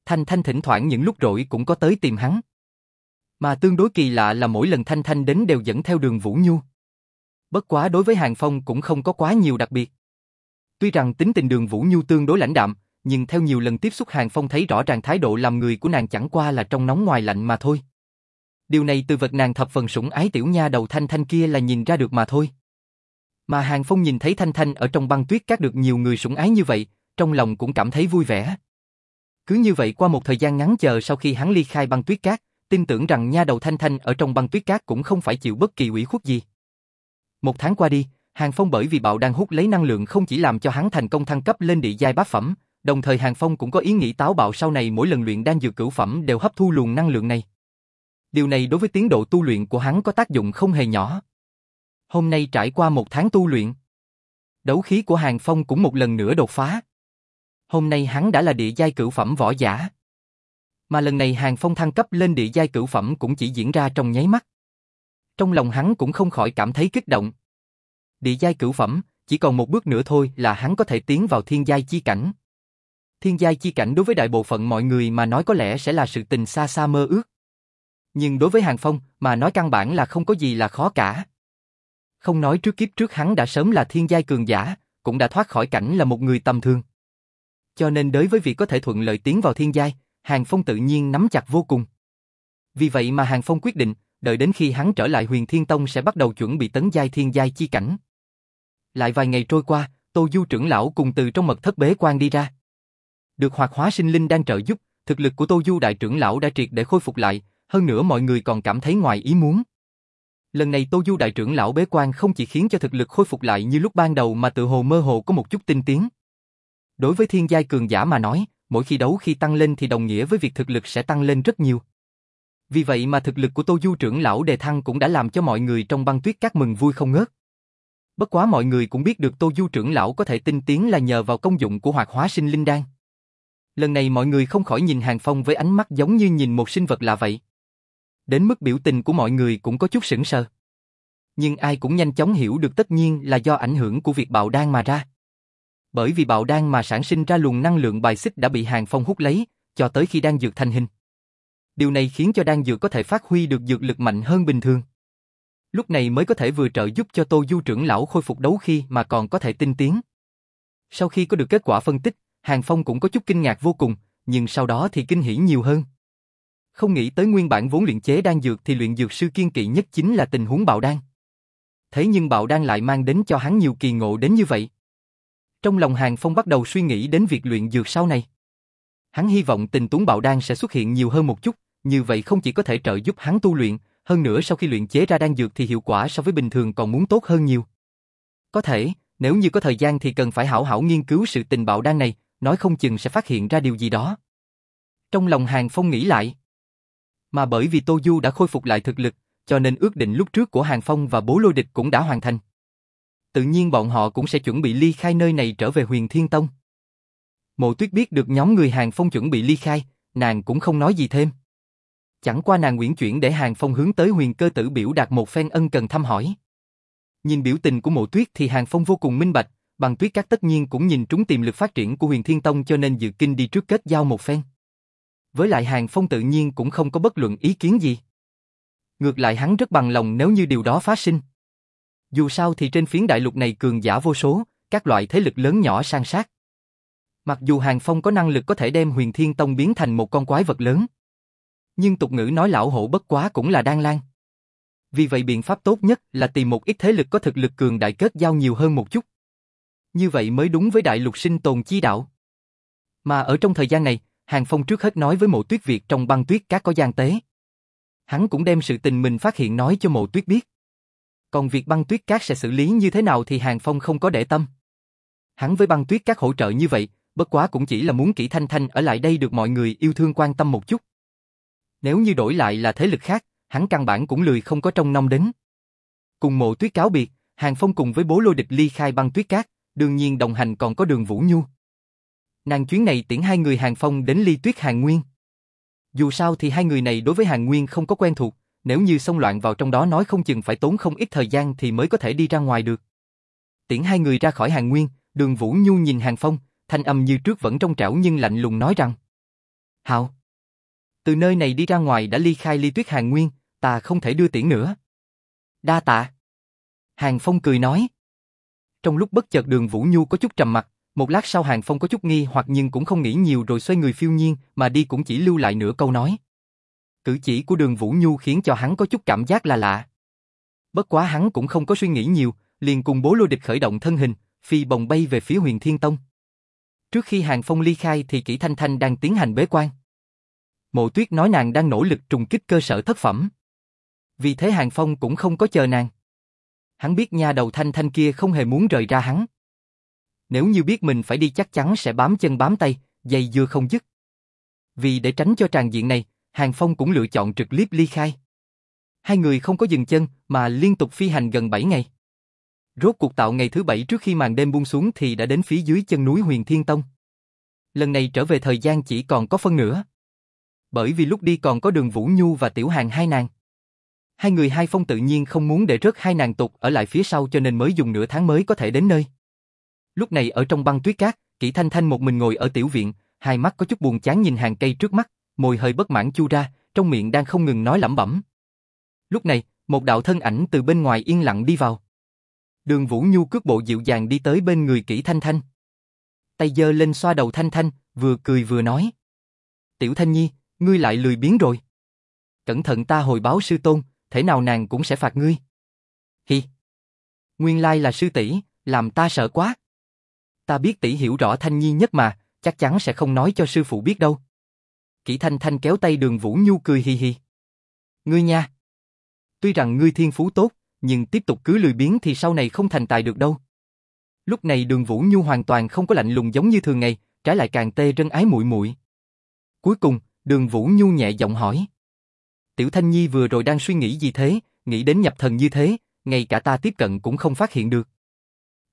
Thanh Thanh thỉnh thoảng những lúc rỗi cũng có tới tìm hắn. Mà tương đối kỳ lạ là mỗi lần Thanh Thanh đến đều dẫn theo đường Vũ Nhu. Bất quá đối với Hàng Phong cũng không có quá nhiều đặc biệt. Tuy rằng tính tình đường Vũ Nhu tương đối lãnh đạm, nhưng theo nhiều lần tiếp xúc Hàng Phong thấy rõ ràng thái độ làm người của nàng chẳng qua là trong nóng ngoài lạnh mà thôi. Điều này từ vật nàng thập phần sủng ái tiểu nha đầu Thanh Thanh kia là nhìn ra được mà thôi. Mà Hàng Phong nhìn thấy Thanh Thanh ở trong băng tuyết các được nhiều người sủng ái như vậy, trong lòng cũng cảm thấy vui vẻ. Cứ như vậy qua một thời gian ngắn chờ sau khi hắn ly khai băng tuyết cát, tin tưởng rằng nha đầu Thanh Thanh ở trong băng tuyết cát cũng không phải chịu bất kỳ ủy khuất gì. Một tháng qua đi, Hàng Phong bởi vì bạo đang hút lấy năng lượng không chỉ làm cho hắn thành công thăng cấp lên địa giai bát phẩm, đồng thời Hàng Phong cũng có ý nghĩ táo bạo sau này mỗi lần luyện đan dược cửu phẩm đều hấp thu luồng năng lượng này. Điều này đối với tiến độ tu luyện của hắn có tác dụng không hề nhỏ. Hôm nay trải qua một tháng tu luyện, đấu khí của Hàng Phong cũng một lần nữa đột phá. Hôm nay hắn đã là địa giai cửu phẩm võ giả. Mà lần này Hàng Phong thăng cấp lên địa giai cửu phẩm cũng chỉ diễn ra trong nháy mắt. Trong lòng hắn cũng không khỏi cảm thấy kích động. Địa giai cửu phẩm, chỉ còn một bước nữa thôi là hắn có thể tiến vào thiên giai chi cảnh. Thiên giai chi cảnh đối với đại bộ phận mọi người mà nói có lẽ sẽ là sự tình xa xa mơ ước. Nhưng đối với Hàng Phong mà nói căn bản là không có gì là khó cả. Không nói trước kiếp trước hắn đã sớm là thiên giai cường giả, cũng đã thoát khỏi cảnh là một người tầm thường. Cho nên đối với việc có thể thuận lợi tiến vào thiên giai, Hàng Phong tự nhiên nắm chặt vô cùng. Vì vậy mà Hàng Phong quyết định, đợi đến khi hắn trở lại huyền thiên tông sẽ bắt đầu chuẩn bị tấn giai thiên giai chi cảnh. Lại vài ngày trôi qua, Tô Du trưởng lão cùng từ trong mật thất bế quan đi ra. Được hoạt hóa sinh linh đang trợ giúp, thực lực của Tô Du đại trưởng lão đã triệt để khôi phục lại, hơn nữa mọi người còn cảm thấy ngoài ý muốn. Lần này Tô Du đại trưởng lão bế quan không chỉ khiến cho thực lực khôi phục lại như lúc ban đầu mà tự hồ mơ hồ có một chút tinh tiến. Đối với thiên giai cường giả mà nói, mỗi khi đấu khi tăng lên thì đồng nghĩa với việc thực lực sẽ tăng lên rất nhiều. Vì vậy mà thực lực của Tô Du trưởng lão đề thăng cũng đã làm cho mọi người trong băng tuyết các mừng vui không ngớt. Bất quá mọi người cũng biết được Tô Du trưởng lão có thể tinh tiến là nhờ vào công dụng của hoạt hóa sinh linh đan. Lần này mọi người không khỏi nhìn Hàng Phong với ánh mắt giống như nhìn một sinh vật lạ vậy đến mức biểu tình của mọi người cũng có chút sững sờ. Nhưng ai cũng nhanh chóng hiểu được tất nhiên là do ảnh hưởng của việc bạo đan mà ra. Bởi vì bạo đan mà sản sinh ra luồng năng lượng bài xích đã bị Hàng Phong hút lấy, cho tới khi đan dược thành hình. Điều này khiến cho đan dược có thể phát huy được dược lực mạnh hơn bình thường. Lúc này mới có thể vừa trợ giúp cho Tô Du trưởng lão khôi phục đấu khi mà còn có thể tinh tiến. Sau khi có được kết quả phân tích, Hàng Phong cũng có chút kinh ngạc vô cùng, nhưng sau đó thì kinh hỉ nhiều hơn. Không nghĩ tới nguyên bản vốn luyện chế đan dược thì luyện dược sư kiên kỵ nhất chính là tình huống bạo đan. Thế nhưng bạo đan lại mang đến cho hắn nhiều kỳ ngộ đến như vậy. Trong lòng Hàng Phong bắt đầu suy nghĩ đến việc luyện dược sau này. Hắn hy vọng tình tuấn bạo đan sẽ xuất hiện nhiều hơn một chút, như vậy không chỉ có thể trợ giúp hắn tu luyện, hơn nữa sau khi luyện chế ra đan dược thì hiệu quả so với bình thường còn muốn tốt hơn nhiều. Có thể, nếu như có thời gian thì cần phải hảo hảo nghiên cứu sự tình bạo đan này, nói không chừng sẽ phát hiện ra điều gì đó. Trong lòng Hàng Phong nghĩ lại. Mà bởi vì Tô Du đã khôi phục lại thực lực, cho nên ước định lúc trước của Hàng Phong và bố lôi địch cũng đã hoàn thành. Tự nhiên bọn họ cũng sẽ chuẩn bị ly khai nơi này trở về huyền Thiên Tông. Mộ tuyết biết được nhóm người Hàng Phong chuẩn bị ly khai, nàng cũng không nói gì thêm. Chẳng qua nàng nguyện chuyển để Hàng Phong hướng tới huyền cơ tử biểu đạt một phen ân cần thăm hỏi. Nhìn biểu tình của mộ tuyết thì Hàng Phong vô cùng minh bạch, bằng tuyết các tất nhiên cũng nhìn trúng tiềm lực phát triển của huyền Thiên Tông cho nên dự kinh đi trước kết giao một phen. Với lại Hàng Phong tự nhiên cũng không có bất luận ý kiến gì. Ngược lại hắn rất bằng lòng nếu như điều đó phát sinh. Dù sao thì trên phiến đại lục này cường giả vô số, các loại thế lực lớn nhỏ sang sát. Mặc dù Hàng Phong có năng lực có thể đem huyền thiên tông biến thành một con quái vật lớn. Nhưng tục ngữ nói lão hổ bất quá cũng là đang lan. Vì vậy biện pháp tốt nhất là tìm một ít thế lực có thực lực cường đại kết giao nhiều hơn một chút. Như vậy mới đúng với đại lục sinh tồn chi đạo. Mà ở trong thời gian này, Hàng Phong trước hết nói với mộ tuyết Việt trong băng tuyết các có gian tế. Hắn cũng đem sự tình mình phát hiện nói cho mộ tuyết biết. Còn việc băng tuyết cát sẽ xử lý như thế nào thì Hàng Phong không có để tâm. Hắn với băng tuyết cát hỗ trợ như vậy, bất quá cũng chỉ là muốn kỹ thanh thanh ở lại đây được mọi người yêu thương quan tâm một chút. Nếu như đổi lại là thế lực khác, hắn căn bản cũng lười không có trông nom đến. Cùng mộ tuyết cáo biệt, Hàng Phong cùng với bố lôi địch ly khai băng tuyết cát, đương nhiên đồng hành còn có đường Vũ Nhu. Nàng chuyến này tiễn hai người Hàng Phong đến ly tuyết Hàng Nguyên. Dù sao thì hai người này đối với Hàng Nguyên không có quen thuộc, nếu như xông loạn vào trong đó nói không chừng phải tốn không ít thời gian thì mới có thể đi ra ngoài được. Tiễn hai người ra khỏi Hàng Nguyên, đường Vũ Nhu nhìn Hàng Phong, thanh âm như trước vẫn trong trẻo nhưng lạnh lùng nói rằng Hạo, từ nơi này đi ra ngoài đã ly khai ly tuyết Hàng Nguyên, ta không thể đưa tiễn nữa. Đa tạ. Hàng Phong cười nói. Trong lúc bất chợt đường Vũ Nhu có chút trầm mặt, một lát sau Hàng Phong có chút nghi hoặc nhưng cũng không nghĩ nhiều rồi xoay người phiêu nhiên mà đi cũng chỉ lưu lại nửa câu nói. Cử chỉ của đường Vũ Nhu khiến cho hắn có chút cảm giác là lạ. Bất quá hắn cũng không có suy nghĩ nhiều, liền cùng bố lôi địch khởi động thân hình, phi bồng bay về phía huyền thiên tông. Trước khi Hàng Phong ly khai thì Kỷ Thanh Thanh đang tiến hành bế quan. Mộ tuyết nói nàng đang nỗ lực trùng kích cơ sở thất phẩm. Vì thế Hàng Phong cũng không có chờ nàng. Hắn biết nha đầu Thanh Thanh kia không hề muốn rời ra hắn. Nếu như biết mình phải đi chắc chắn sẽ bám chân bám tay, dây dưa không dứt. Vì để tránh cho tràn diện này, Hàng Phong cũng lựa chọn trực tiếp ly khai. Hai người không có dừng chân mà liên tục phi hành gần 7 ngày. Rốt cuộc tạo ngày thứ bảy trước khi màn đêm buông xuống thì đã đến phía dưới chân núi Huyền Thiên Tông. Lần này trở về thời gian chỉ còn có phân nửa. Bởi vì lúc đi còn có đường Vũ Nhu và Tiểu Hàng hai nàng. Hai người hai phong tự nhiên không muốn để rớt hai nàng tục ở lại phía sau cho nên mới dùng nửa tháng mới có thể đến nơi. Lúc này ở trong băng tuyết cát, Kỷ Thanh Thanh một mình ngồi ở tiểu viện, hai mắt có chút buồn chán nhìn hàng cây trước mắt, môi hơi bất mãn chu ra, trong miệng đang không ngừng nói lẩm bẩm. Lúc này, một đạo thân ảnh từ bên ngoài yên lặng đi vào. Đường Vũ Nhu cước bộ dịu dàng đi tới bên người Kỷ Thanh Thanh. Tay giơ lên xoa đầu Thanh Thanh, vừa cười vừa nói. Tiểu Thanh Nhi, ngươi lại lười biếng rồi. Cẩn thận ta hồi báo sư tôn, thể nào nàng cũng sẽ phạt ngươi. Hi. Nguyên lai là sư tỷ, làm ta sợ quá. Ta biết tỷ hiểu rõ Thanh Nhi nhất mà, chắc chắn sẽ không nói cho sư phụ biết đâu. Kỷ Thanh Thanh kéo tay đường Vũ Nhu cười hi hi. Ngươi nha. Tuy rằng ngươi thiên phú tốt, nhưng tiếp tục cứ lười biếng thì sau này không thành tài được đâu. Lúc này đường Vũ Nhu hoàn toàn không có lạnh lùng giống như thường ngày, trái lại càng tê rân ái muội muội. Cuối cùng, đường Vũ Nhu nhẹ giọng hỏi. Tiểu Thanh Nhi vừa rồi đang suy nghĩ gì thế, nghĩ đến nhập thần như thế, ngay cả ta tiếp cận cũng không phát hiện được.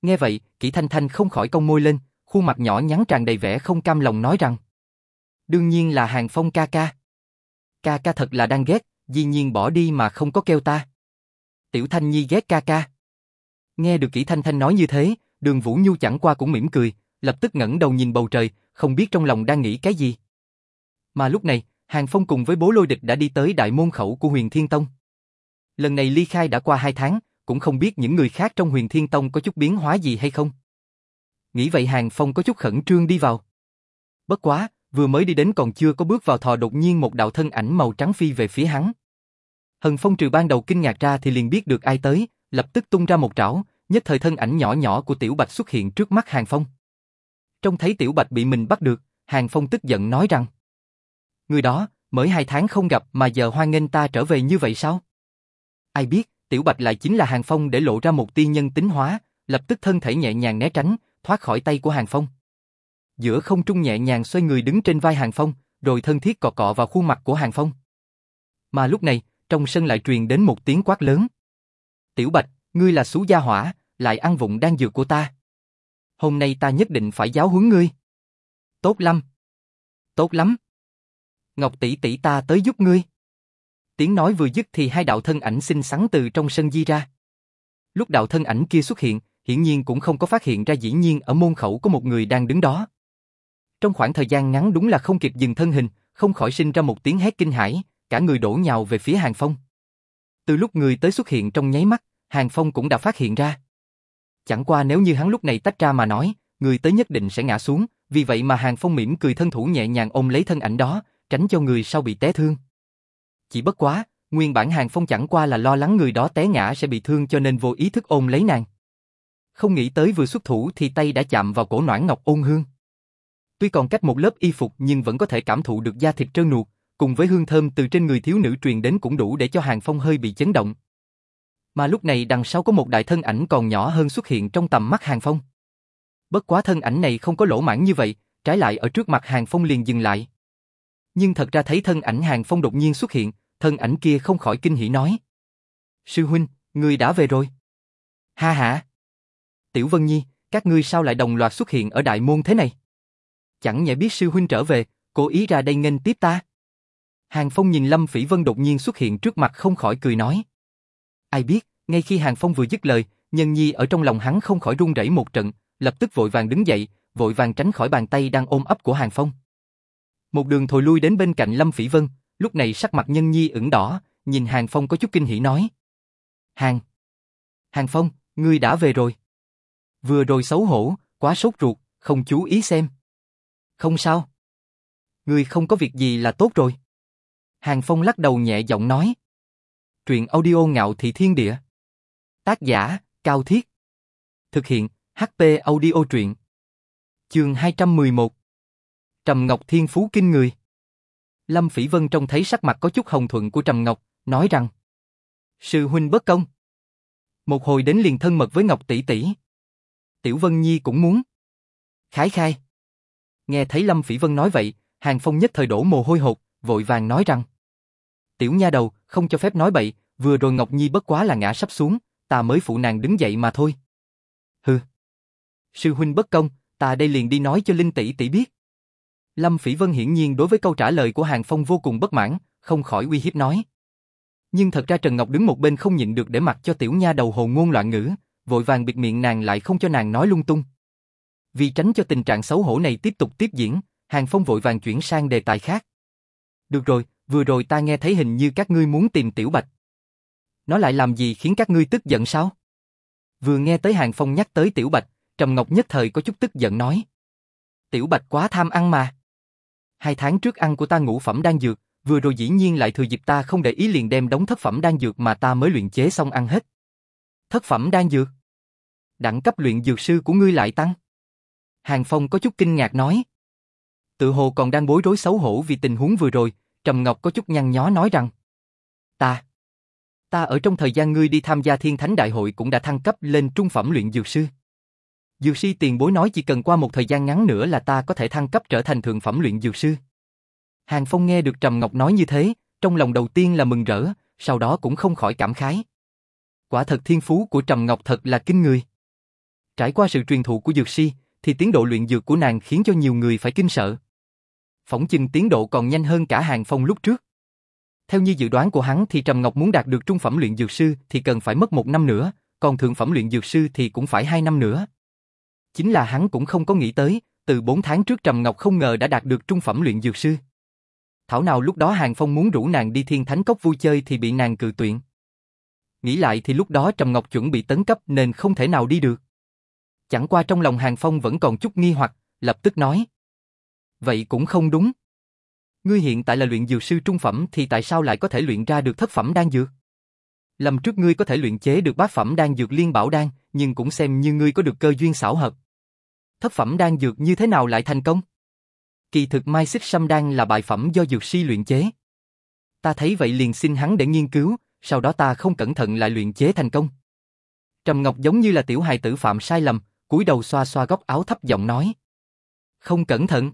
Nghe vậy, Kỷ Thanh Thanh không khỏi cong môi lên, khuôn mặt nhỏ nhắn tràn đầy vẻ không cam lòng nói rằng. Đương nhiên là Hàng Phong ca ca. Ca ca thật là đang ghét, dĩ nhiên bỏ đi mà không có kêu ta. Tiểu Thanh Nhi ghét ca ca. Nghe được Kỷ Thanh Thanh nói như thế, đường Vũ Nhu chẳng qua cũng mỉm cười, lập tức ngẩng đầu nhìn bầu trời, không biết trong lòng đang nghĩ cái gì. Mà lúc này, Hàng Phong cùng với bố lôi địch đã đi tới đại môn khẩu của huyền Thiên Tông. Lần này ly khai đã qua hai tháng, cũng không biết những người khác trong huyền Thiên Tông có chút biến hóa gì hay không. Nghĩ vậy Hàng Phong có chút khẩn trương đi vào. Bất quá, vừa mới đi đến còn chưa có bước vào thò đột nhiên một đạo thân ảnh màu trắng phi về phía hắn. Hần Phong trừ ban đầu kinh ngạc ra thì liền biết được ai tới, lập tức tung ra một trảo, nhất thời thân ảnh nhỏ nhỏ của Tiểu Bạch xuất hiện trước mắt Hàng Phong. Trong thấy Tiểu Bạch bị mình bắt được, Hàng Phong tức giận nói rằng Người đó, mới hai tháng không gặp mà giờ hoan nghênh ta trở về như vậy sao? Ai biết, Tiểu Bạch lại chính là Hàng Phong để lộ ra một tia nhân tính hóa, lập tức thân thể nhẹ nhàng né tránh, thoát khỏi tay của Hàng Phong. Giữa không trung nhẹ nhàng xoay người đứng trên vai Hàng Phong, rồi thân thiết cọ cọ vào khuôn mặt của Hàng Phong. Mà lúc này, trong sân lại truyền đến một tiếng quát lớn. Tiểu Bạch, ngươi là xú gia hỏa, lại ăn vụng đang dược của ta. Hôm nay ta nhất định phải giáo huấn ngươi. Tốt lắm. Tốt lắm. Ngọc tỷ tỷ ta tới giúp ngươi. Tiếng nói vừa dứt thì hai đạo thân ảnh xinh xắn từ trong sân di ra. Lúc đạo thân ảnh kia xuất hiện, hiển nhiên cũng không có phát hiện ra dĩ nhiên ở môn khẩu có một người đang đứng đó. Trong khoảng thời gian ngắn đúng là không kịp dừng thân hình, không khỏi sinh ra một tiếng hét kinh hãi, cả người đổ nhào về phía Hàng Phong. Từ lúc người tới xuất hiện trong nháy mắt, Hàng Phong cũng đã phát hiện ra. Chẳng qua nếu như hắn lúc này tách ra mà nói, người tới nhất định sẽ ngã xuống, vì vậy mà Hàng Phong mỉm cười thân thủ nhẹ nhàng ôm lấy thân ảnh đó, tránh cho người sau bị té thương. Chỉ bất quá, nguyên bản Hàng Phong chẳng qua là lo lắng người đó té ngã sẽ bị thương cho nên vô ý thức ôm lấy nàng. Không nghĩ tới vừa xuất thủ thì tay đã chạm vào cổ noãn ngọc ôn hương. Tuy còn cách một lớp y phục nhưng vẫn có thể cảm thụ được da thịt trơn nuột, cùng với hương thơm từ trên người thiếu nữ truyền đến cũng đủ để cho Hàng Phong hơi bị chấn động. Mà lúc này đằng sau có một đại thân ảnh còn nhỏ hơn xuất hiện trong tầm mắt Hàng Phong. Bất quá thân ảnh này không có lỗ mãn như vậy, trái lại ở trước mặt Hàng Phong liền dừng lại. Nhưng thật ra thấy thân ảnh Hàng Phong đột nhiên xuất hiện, thân ảnh kia không khỏi kinh hỉ nói. Sư huynh, người đã về rồi. Ha ha. Tiểu Vân Nhi, các ngươi sao lại đồng loạt xuất hiện ở đại môn thế này? Chẳng nhẽ biết sư huynh trở về, cố ý ra đây nghênh tiếp ta. Hàng Phong nhìn Lâm Phỉ Vân đột nhiên xuất hiện trước mặt không khỏi cười nói. Ai biết, ngay khi Hàng Phong vừa dứt lời, Nhân Nhi ở trong lòng hắn không khỏi run rẩy một trận, lập tức vội vàng đứng dậy, vội vàng tránh khỏi bàn tay đang ôm ấp của Hàng Phong. Một đường thồi lui đến bên cạnh Lâm Phỉ Vân, lúc này sắc mặt Nhân Nhi ửng đỏ, nhìn Hàng Phong có chút kinh hỉ nói. Hàng! Hàng Phong, ngươi đã về rồi. Vừa rồi xấu hổ, quá sốt ruột, không chú ý xem. Không sao. Ngươi không có việc gì là tốt rồi. Hàng Phong lắc đầu nhẹ giọng nói. Truyện audio ngạo thị thiên địa. Tác giả, Cao Thiết. Thực hiện, HP audio truyện. Chương 211. Trầm Ngọc Thiên Phú Kinh Người. Lâm Phỉ Vân trông thấy sắc mặt có chút hồng thuận của Trầm Ngọc, nói rằng Sư huynh bất công. Một hồi đến liền thân mật với Ngọc tỷ tỷ. Tiểu Vân Nhi cũng muốn. Khái khai. Nghe thấy Lâm Phỉ Vân nói vậy, Hàng Phong nhất thời đổ mồ hôi hột, vội vàng nói rằng Tiểu nha đầu, không cho phép nói bậy, vừa rồi Ngọc Nhi bất quá là ngã sắp xuống, ta mới phụ nàng đứng dậy mà thôi. Hừ. Sư huynh bất công, ta đây liền đi nói cho Linh tỷ tỷ biết. Lâm Phỉ Vân hiển nhiên đối với câu trả lời của Hàng Phong vô cùng bất mãn, không khỏi uy hiếp nói. Nhưng thật ra Trần Ngọc đứng một bên không nhịn được để mặc cho tiểu nha đầu hồ ngôn loạn ngữ, vội vàng bịt miệng nàng lại không cho nàng nói lung tung. Vì tránh cho tình trạng xấu hổ này tiếp tục tiếp diễn, Hàng Phong vội vàng chuyển sang đề tài khác. Được rồi, vừa rồi ta nghe thấy hình như các ngươi muốn tìm Tiểu Bạch. Nó lại làm gì khiến các ngươi tức giận sao? Vừa nghe tới Hàng Phong nhắc tới Tiểu Bạch, Trầm Ngọc nhất thời có chút tức giận nói. Tiểu Bạch quá tham ăn mà. Hai tháng trước ăn của ta ngũ phẩm đang dược, vừa rồi dĩ nhiên lại thừa dịp ta không để ý liền đem đống thất phẩm đan dược mà ta mới luyện chế xong ăn hết. Thất phẩm đan dược? Đẳng cấp luyện dược sư của ngươi lại tăng. Hàng Phong có chút kinh ngạc nói. Tự hồ còn đang bối rối xấu hổ vì tình huống vừa rồi, Trầm Ngọc có chút nhăn nhó nói rằng. Ta, ta ở trong thời gian ngươi đi tham gia thiên thánh đại hội cũng đã thăng cấp lên trung phẩm luyện dược sư. Dược sư tiền bối nói chỉ cần qua một thời gian ngắn nữa là ta có thể thăng cấp trở thành thượng phẩm luyện dược sư. Hàng Phong nghe được Trầm Ngọc nói như thế, trong lòng đầu tiên là mừng rỡ, sau đó cũng không khỏi cảm khái. Quả thật thiên phú của Trầm Ngọc thật là kinh người. Trải qua sự truyền thụ của dược sư thì tiến độ luyện dược của nàng khiến cho nhiều người phải kinh sợ. Phỏng chừng tiến độ còn nhanh hơn cả Hàng Phong lúc trước. Theo như dự đoán của hắn thì Trầm Ngọc muốn đạt được trung phẩm luyện dược sư thì cần phải mất một năm nữa, còn thượng phẩm luyện dược sư thì cũng phải hai năm nữa. Chính là hắn cũng không có nghĩ tới, từ 4 tháng trước Trầm Ngọc không ngờ đã đạt được trung phẩm luyện dược sư. Thảo nào lúc đó Hàng Phong muốn rủ nàng đi thiên thánh cốc vui chơi thì bị nàng cự tuyển. Nghĩ lại thì lúc đó Trầm Ngọc chuẩn bị tấn cấp nên không thể nào đi được. Chẳng qua trong lòng Hàng Phong vẫn còn chút nghi hoặc, lập tức nói. Vậy cũng không đúng. Ngươi hiện tại là luyện dược sư trung phẩm thì tại sao lại có thể luyện ra được thất phẩm đan dược? Lầm trước ngươi có thể luyện chế được bát phẩm đan dược liên bảo đan, nhưng cũng xem như ngươi có được cơ duyên xảo hợp. Thất phẩm đan dược như thế nào lại thành công? Kỳ thực mai xích sâm đan là bài phẩm do dược sư luyện chế. Ta thấy vậy liền xin hắn để nghiên cứu, sau đó ta không cẩn thận lại luyện chế thành công. Trầm Ngọc giống như là tiểu hài tử phạm sai lầm, cúi đầu xoa xoa góc áo thấp giọng nói. Không cẩn thận.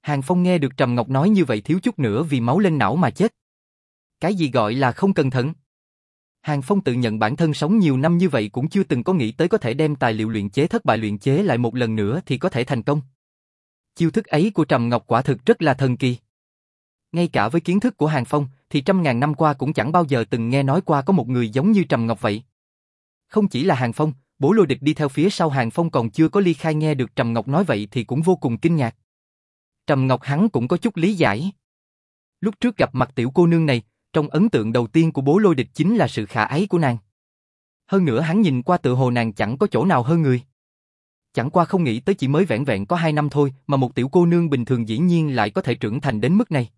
Hàng Phong nghe được Trầm Ngọc nói như vậy thiếu chút nữa vì máu lên não mà chết. Cái gì gọi là không cẩn thận? Hàng Phong tự nhận bản thân sống nhiều năm như vậy cũng chưa từng có nghĩ tới có thể đem tài liệu luyện chế thất bại luyện chế lại một lần nữa thì có thể thành công. Chiêu thức ấy của Trầm Ngọc quả thực rất là thần kỳ. Ngay cả với kiến thức của Hàng Phong thì trăm ngàn năm qua cũng chẳng bao giờ từng nghe nói qua có một người giống như Trầm Ngọc vậy. Không chỉ là Hàng Phong, bố lôi địch đi theo phía sau Hàng Phong còn chưa có ly khai nghe được Trầm Ngọc nói vậy thì cũng vô cùng kinh ngạc. Trầm Ngọc hắn cũng có chút lý giải. Lúc trước gặp mặt tiểu cô nương này, trong ấn tượng đầu tiên của bố lôi địch chính là sự khả ái của nàng. Hơn nữa hắn nhìn qua tự hồ nàng chẳng có chỗ nào hơn người. Chẳng qua không nghĩ tới chỉ mới vẹn vẹn có hai năm thôi mà một tiểu cô nương bình thường dĩ nhiên lại có thể trưởng thành đến mức này.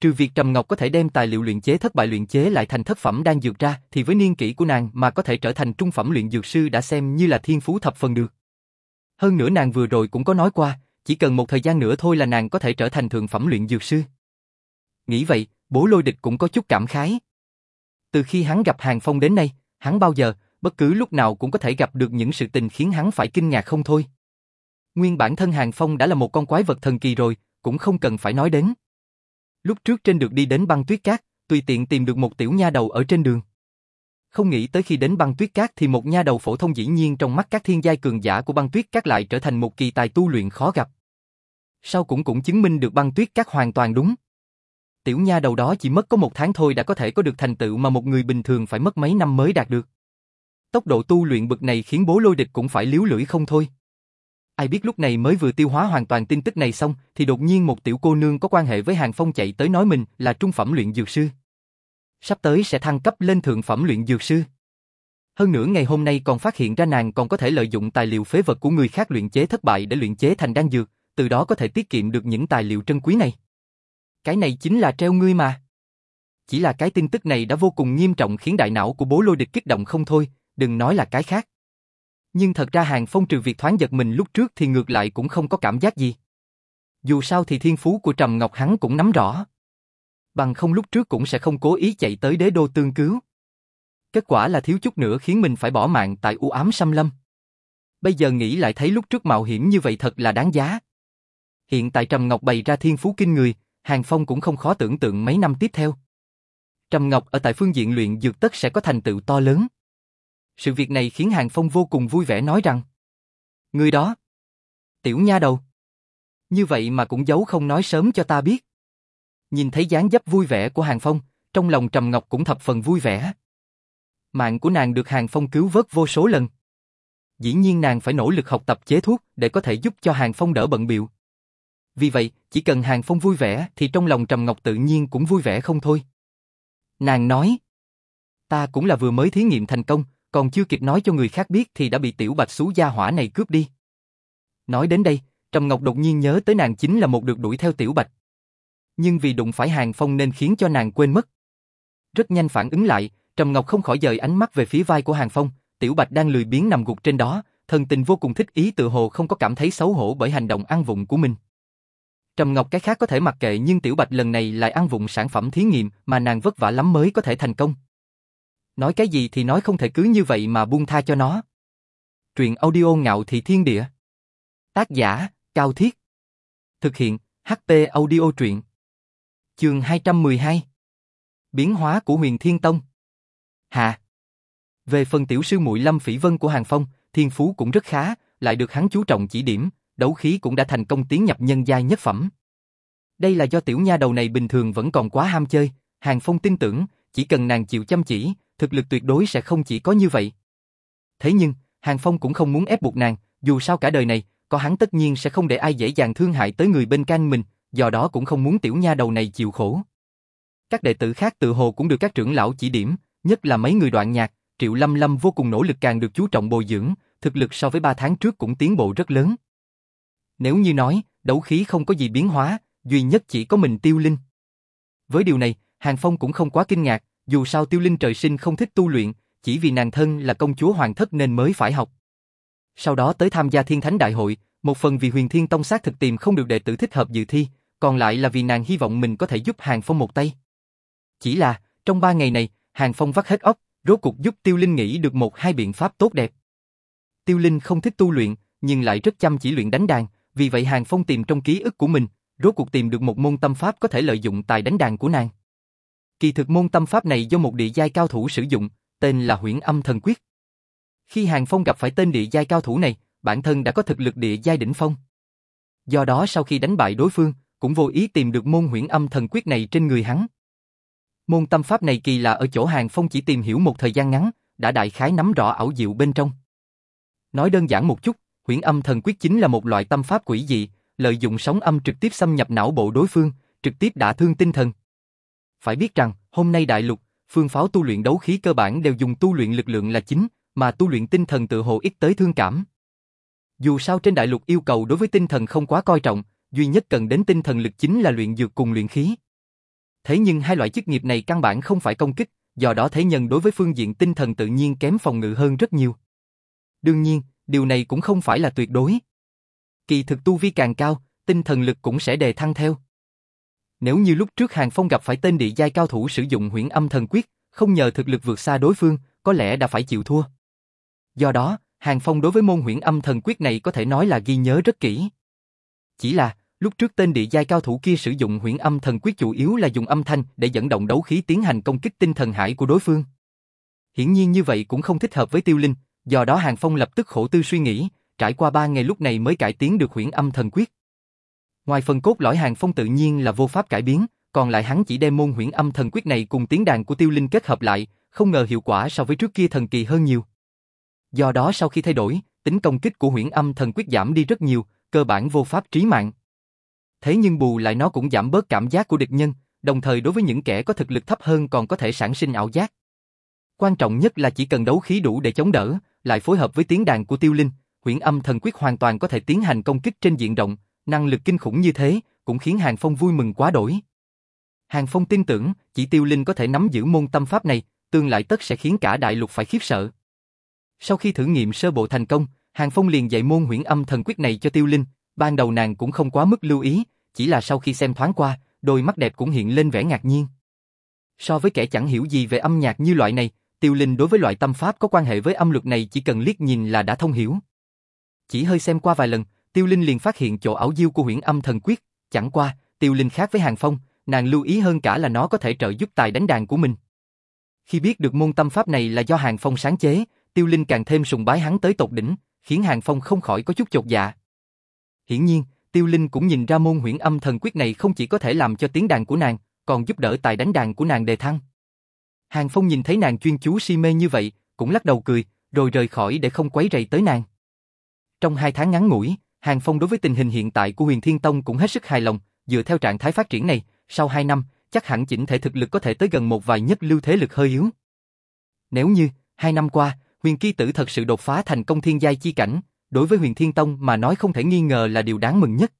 Trừ việc Trầm Ngọc có thể đem tài liệu luyện chế thất bại luyện chế lại thành thất phẩm đang dược ra thì với niên kỷ của nàng mà có thể trở thành trung phẩm luyện dược sư đã xem như là thiên phú thập phần được. Hơn nữa nàng vừa rồi cũng có nói qua, chỉ cần một thời gian nữa thôi là nàng có thể trở thành thượng phẩm luyện dược sư. Nghĩ vậy, bố lôi địch cũng có chút cảm khái. Từ khi hắn gặp Hàng Phong đến nay, hắn bao giờ, bất cứ lúc nào cũng có thể gặp được những sự tình khiến hắn phải kinh ngạc không thôi. Nguyên bản thân Hàng Phong đã là một con quái vật thần kỳ rồi, cũng không cần phải nói đến. Lúc trước trên được đi đến băng tuyết cát, tùy tiện tìm được một tiểu nha đầu ở trên đường. Không nghĩ tới khi đến băng tuyết cát thì một nha đầu phổ thông dĩ nhiên trong mắt các thiên giai cường giả của băng tuyết cát lại trở thành một kỳ tài tu luyện khó gặp. Sau cũng cũng chứng minh được băng tuyết cát hoàn toàn đúng. Tiểu nha đầu đó chỉ mất có một tháng thôi đã có thể có được thành tựu mà một người bình thường phải mất mấy năm mới đạt được. Tốc độ tu luyện bực này khiến bố lôi địch cũng phải liếu lưỡi không thôi. Ai biết lúc này mới vừa tiêu hóa hoàn toàn tin tức này xong, thì đột nhiên một tiểu cô nương có quan hệ với Hàng Phong chạy tới nói mình là trung phẩm luyện dược sư. Sắp tới sẽ thăng cấp lên thượng phẩm luyện dược sư. Hơn nữa ngày hôm nay còn phát hiện ra nàng còn có thể lợi dụng tài liệu phế vật của người khác luyện chế thất bại để luyện chế thành đan dược, từ đó có thể tiết kiệm được những tài liệu trân quý này. Cái này chính là treo ngươi mà. Chỉ là cái tin tức này đã vô cùng nghiêm trọng khiến đại não của bố lôi địch kích động không thôi, đừng nói là cái khác. Nhưng thật ra Hàng Phong trừ việc thoáng giật mình lúc trước thì ngược lại cũng không có cảm giác gì. Dù sao thì thiên phú của Trầm Ngọc hắn cũng nắm rõ. Bằng không lúc trước cũng sẽ không cố ý chạy tới đế đô tương cứu. Kết quả là thiếu chút nữa khiến mình phải bỏ mạng tại u ám xâm lâm. Bây giờ nghĩ lại thấy lúc trước mạo hiểm như vậy thật là đáng giá. Hiện tại Trầm Ngọc bày ra thiên phú kinh người, Hàng Phong cũng không khó tưởng tượng mấy năm tiếp theo. Trầm Ngọc ở tại phương diện luyện dược tất sẽ có thành tựu to lớn. Sự việc này khiến Hàng Phong vô cùng vui vẻ nói rằng Người đó Tiểu nha đầu. Như vậy mà cũng giấu không nói sớm cho ta biết. Nhìn thấy dáng dấp vui vẻ của Hàng Phong Trong lòng Trầm Ngọc cũng thập phần vui vẻ. Mạng của nàng được Hàng Phong cứu vớt vô số lần. Dĩ nhiên nàng phải nỗ lực học tập chế thuốc Để có thể giúp cho Hàng Phong đỡ bận biệu Vì vậy, chỉ cần Hàng Phong vui vẻ Thì trong lòng Trầm Ngọc tự nhiên cũng vui vẻ không thôi. Nàng nói Ta cũng là vừa mới thí nghiệm thành công còn chưa kịp nói cho người khác biết thì đã bị tiểu bạch xú gia hỏa này cướp đi. Nói đến đây, Trầm Ngọc đột nhiên nhớ tới nàng chính là một được đuổi theo tiểu bạch. Nhưng vì đụng phải hàng phong nên khiến cho nàng quên mất. Rất nhanh phản ứng lại, Trầm Ngọc không khỏi dời ánh mắt về phía vai của hàng phong, tiểu bạch đang lười biếng nằm gục trên đó, thần tình vô cùng thích ý tự hồ không có cảm thấy xấu hổ bởi hành động ăn vụng của mình. Trầm Ngọc cái khác có thể mặc kệ nhưng Tiểu Bạch lần này lại ăn vụng sản phẩm thí nghiệm mà nàng vất vả lắm mới có thể thành công. Nói cái gì thì nói không thể cứ như vậy mà buông tha cho nó. Truyện audio ngạo thị thiên địa. Tác giả, Cao Thiết. Thực hiện, HP audio truyện. Trường 212. Biến hóa của huyền thiên tông. Hạ. Về phần tiểu sư muội Lâm Phỉ Vân của Hàng Phong, thiên phú cũng rất khá, lại được hắn chú trọng chỉ điểm, đấu khí cũng đã thành công tiến nhập nhân giai nhất phẩm. Đây là do tiểu nha đầu này bình thường vẫn còn quá ham chơi, Hàng Phong tin tưởng, chỉ cần nàng chịu chăm chỉ, thực lực tuyệt đối sẽ không chỉ có như vậy. Thế nhưng, Hàng Phong cũng không muốn ép buộc nàng, dù sao cả đời này, có hắn tất nhiên sẽ không để ai dễ dàng thương hại tới người bên cạnh mình, do đó cũng không muốn tiểu nha đầu này chịu khổ. Các đệ tử khác tự hồ cũng được các trưởng lão chỉ điểm, nhất là mấy người đoạn nhạc, Triệu Lâm Lâm vô cùng nỗ lực càng được chú trọng bồi dưỡng, thực lực so với 3 tháng trước cũng tiến bộ rất lớn. Nếu như nói, đấu khí không có gì biến hóa, duy nhất chỉ có mình tiêu linh. Với điều này, Hàng Phong cũng không quá kinh ngạc, dù sao Tiêu Linh trời sinh không thích tu luyện, chỉ vì nàng thân là công chúa hoàng thất nên mới phải học. Sau đó tới tham gia Thiên Thánh Đại hội, một phần vì Huyền Thiên Tông xác thực tìm không được đệ tử thích hợp dự thi, còn lại là vì nàng hy vọng mình có thể giúp Hàng Phong một tay. Chỉ là, trong ba ngày này, Hàng Phong vắt hết óc, rốt cuộc giúp Tiêu Linh nghĩ được một hai biện pháp tốt đẹp. Tiêu Linh không thích tu luyện, nhưng lại rất chăm chỉ luyện đánh đàn, vì vậy Hàng Phong tìm trong ký ức của mình, rốt cuộc tìm được một môn tâm pháp có thể lợi dụng tài đánh đàn của nàng. Kỳ thực môn tâm pháp này do một địa giai cao thủ sử dụng, tên là Huyễn Âm Thần Quyết. Khi Hàng Phong gặp phải tên địa giai cao thủ này, bản thân đã có thực lực địa giai đỉnh phong. Do đó sau khi đánh bại đối phương, cũng vô ý tìm được môn Huyễn Âm Thần Quyết này trên người hắn. Môn tâm pháp này kỳ lạ ở chỗ Hàng Phong chỉ tìm hiểu một thời gian ngắn, đã đại khái nắm rõ ảo diệu bên trong. Nói đơn giản một chút, Huyễn Âm Thần Quyết chính là một loại tâm pháp quỷ dị, lợi dụng sóng âm trực tiếp xâm nhập não bộ đối phương, trực tiếp đả thương tinh thần. Phải biết rằng, hôm nay đại lục, phương pháo tu luyện đấu khí cơ bản đều dùng tu luyện lực lượng là chính, mà tu luyện tinh thần tự hồ ít tới thương cảm. Dù sao trên đại lục yêu cầu đối với tinh thần không quá coi trọng, duy nhất cần đến tinh thần lực chính là luyện dược cùng luyện khí. Thế nhưng hai loại chức nghiệp này căn bản không phải công kích, do đó thế nhân đối với phương diện tinh thần tự nhiên kém phòng ngự hơn rất nhiều. Đương nhiên, điều này cũng không phải là tuyệt đối. Kỳ thực tu vi càng cao, tinh thần lực cũng sẽ đề thăng theo. Nếu như lúc trước Hàng Phong gặp phải tên địa giai cao thủ sử dụng huyễn âm thần quyết, không nhờ thực lực vượt xa đối phương, có lẽ đã phải chịu thua. Do đó, Hàng Phong đối với môn huyễn âm thần quyết này có thể nói là ghi nhớ rất kỹ. Chỉ là, lúc trước tên địa giai cao thủ kia sử dụng huyễn âm thần quyết chủ yếu là dùng âm thanh để dẫn động đấu khí tiến hành công kích tinh thần hải của đối phương. Hiển nhiên như vậy cũng không thích hợp với tiêu linh, do đó Hàng Phong lập tức khổ tư suy nghĩ, trải qua ba ngày lúc này mới cải tiến được huyễn âm thần quyết. Ngoài phần cốt lõi Hàng Phong tự nhiên là vô pháp cải biến, còn lại hắn chỉ đem môn huyễn âm thần quyết này cùng tiếng đàn của tiêu linh kết hợp lại, không ngờ hiệu quả so với trước kia thần kỳ hơn nhiều. Do đó sau khi thay đổi, tính công kích của huyễn âm thần quyết giảm đi rất nhiều, cơ bản vô pháp trí mạng. Thế nhưng bù lại nó cũng giảm bớt cảm giác của địch nhân, đồng thời đối với những kẻ có thực lực thấp hơn còn có thể sản sinh ảo giác. Quan trọng nhất là chỉ cần đấu khí đủ để chống đỡ, lại phối hợp với tiếng đàn của tiêu linh, huyễn âm thần quyết hoàn toàn có thể tiến hành công kích trên diện rộng, năng lực kinh khủng như thế, cũng khiến Hàng Phong vui mừng quá đổi. Hàng Phong tin tưởng, chỉ tiêu linh có thể nắm giữ môn tâm pháp này, tương lại tất sẽ khiến cả đại lục phải khiếp sợ. Sau khi thử nghiệm sơ bộ thành công, Hàng Phong liền dạy môn huyễn âm thần quyết này cho tiêu linh, ban đầu nàng cũng không quá mức lưu ý, chỉ là sau khi xem thoáng qua, đôi mắt đẹp cũng hiện lên vẻ ngạc nhiên. So với kẻ chẳng hiểu gì về âm nhạc như loại này, tiêu linh đối với loại tâm pháp có quan hệ với âm luật này chỉ cần liếc nhìn là đã thông hiểu. Chỉ hơi xem qua vài lần, tiêu linh liền phát hiện chỗ ảo diêu của huyễn âm thần quyết, chẳng qua, tiêu linh khác với hàng phong, nàng lưu ý hơn cả là nó có thể trợ giúp tài đánh đàn của mình. Khi biết được môn tâm pháp này là do hàng phong sáng chế, tiêu linh càng thêm sùng bái hắn tới tột đỉnh, khiến hàng phong không khỏi có chút chột dạ. Hiển nhiên, tiêu linh cũng nhìn ra môn huyễn âm thần quyết này không chỉ có thể làm cho tiếng đàn của nàng, còn giúp đỡ tài đánh đàn của nàng đề thăng. Hàng Phong nhìn thấy nàng chuyên chú si mê như vậy, cũng lắc đầu cười, rồi rời khỏi để không quấy rầy tới nàng. Trong hai tháng ngắn ngủi, Hàng Phong đối với tình hình hiện tại của Huyền Thiên Tông cũng hết sức hài lòng, dựa theo trạng thái phát triển này, sau hai năm, chắc hẳn chỉnh thể thực lực có thể tới gần một vài nhất lưu thế lực hơi yếu. Nếu như, hai năm qua, Huyền Kỳ Tử thật sự đột phá thành công thiên giai chi cảnh, đối với Huyền Thiên Tông mà nói không thể nghi ngờ là điều đáng mừng nhất.